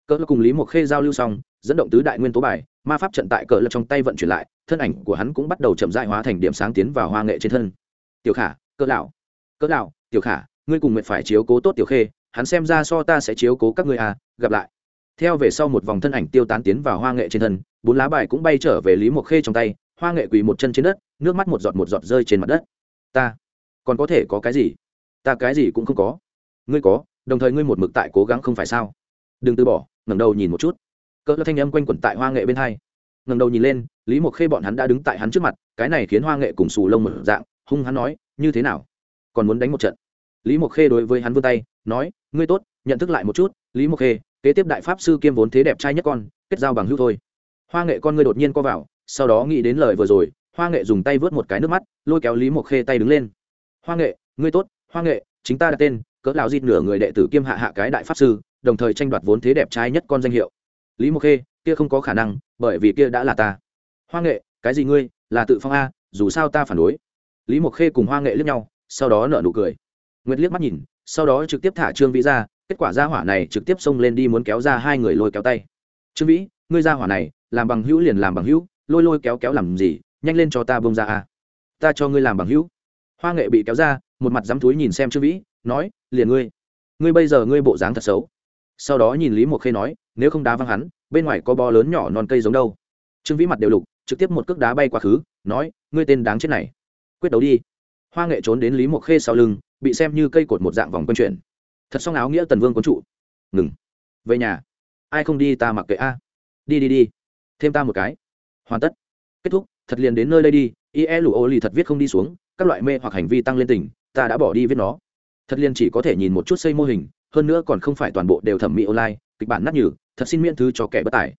Cỡ cùng lý mộc khê giao lưu xong, dẫn động tứ đại nguyên tố bài, ma pháp trận tại cỡ lập trong tay vận chuyển lại, thân ảnh của hắn cũng bắt đầu chậm dại hóa thành điểm sáng tiến vào hoa nghệ trên thân. Tiểu khả, cỡ lão cỡ lão tiểu khả, ngươi cùng nguyện phải chiếu cố tốt tiểu khê, hắn xem ra so ta sẽ chiếu cố các ngươi à gặp lại theo về sau một vòng thân ảnh tiêu tán tiến vào hoa nghệ trên thân, bốn lá bài cũng bay trở về lý mộc khê trong tay, hoa nghệ quỳ một chân trên đất, nước mắt một giọt một giọt rơi trên mặt đất. Ta, còn có thể có cái gì? Ta cái gì cũng không có. Ngươi có, đồng thời ngươi một mực tại cố gắng không phải sao? Đừng từ bỏ, ngẩng đầu nhìn một chút. Cỡ thanh âm quanh quẩn tại hoa nghệ bên hai. Ngẩng đầu nhìn lên, lý mộc khê bọn hắn đã đứng tại hắn trước mặt, cái này khiến hoa nghệ cùng xù lông một dạng, hung hắn nói, như thế nào? Còn muốn đánh một trận? Lý mộc khê đối với hắn vươn tay, nói, ngươi tốt, nhận thức lại một chút, lý mộc khê kế tiếp đại pháp sư kiêm vốn thế đẹp trai nhất con, kết giao bằng hữu thôi. Hoa nghệ con ngươi đột nhiên co vào, sau đó nghĩ đến lời vừa rồi, hoa nghệ dùng tay vớt một cái nước mắt, lôi kéo lý mộc khê tay đứng lên. Hoa nghệ, ngươi tốt, hoa nghệ, chính ta đặt tên, cỡ lão dịt nửa người đệ tử kiêm hạ hạ cái đại pháp sư, đồng thời tranh đoạt vốn thế đẹp trai nhất con danh hiệu. Lý mộc khê, kia không có khả năng, bởi vì kia đã là ta. Hoa nghệ, cái gì ngươi, là tự phong a, dù sao ta phản đối. Lý mộc khê cùng hoa nghệ liếc nhau, sau đó nở nụ cười. Nguyệt liếc mắt nhìn, sau đó trực tiếp thả trương vĩ ra kết quả ra hỏa này trực tiếp xông lên đi muốn kéo ra hai người lôi kéo tay. Trương vĩ, ngươi ra hỏa này, làm bằng hữu liền làm bằng hữu, lôi lôi kéo kéo làm gì, nhanh lên cho ta bông ra à? ta cho ngươi làm bằng hữu. Hoa nghệ bị kéo ra, một mặt dám túi nhìn xem trương vĩ, nói, liền ngươi ngươi bây giờ ngươi bộ dáng thật xấu. Sau đó nhìn lý mộc khê nói, nếu không đá văng hắn, bên ngoài có bo lớn nhỏ non cây giống đâu. Trương vĩ mặt đều lục, trực tiếp một cước đá bay quá khứ, nói, ngươi tên đáng chết này, quyết đấu đi. Hoa nghệ trốn đến lý mộc khê sau lưng, bị xem như cây cột một dạng vòng quân chuyển thật xong áo nghĩa tần vương quân trụ. Ngừng. Về nhà. Ai không đi ta mặc kệ a. Đi đi đi. Thêm ta một cái. Hoàn tất. Kết thúc. Thật liền đến nơi đây đi. Ie lụ ô lì thật viết không đi xuống. Các loại mê hoặc hành vi tăng lên tỉnh ta đã bỏ đi viết nó. Thật liền chỉ có thể nhìn một chút xây mô hình. Hơn nữa còn không phải toàn bộ đều thẩm mỹ online. Kịch bản nát nhừ. Thật xin miễn thứ cho kẻ bất tài.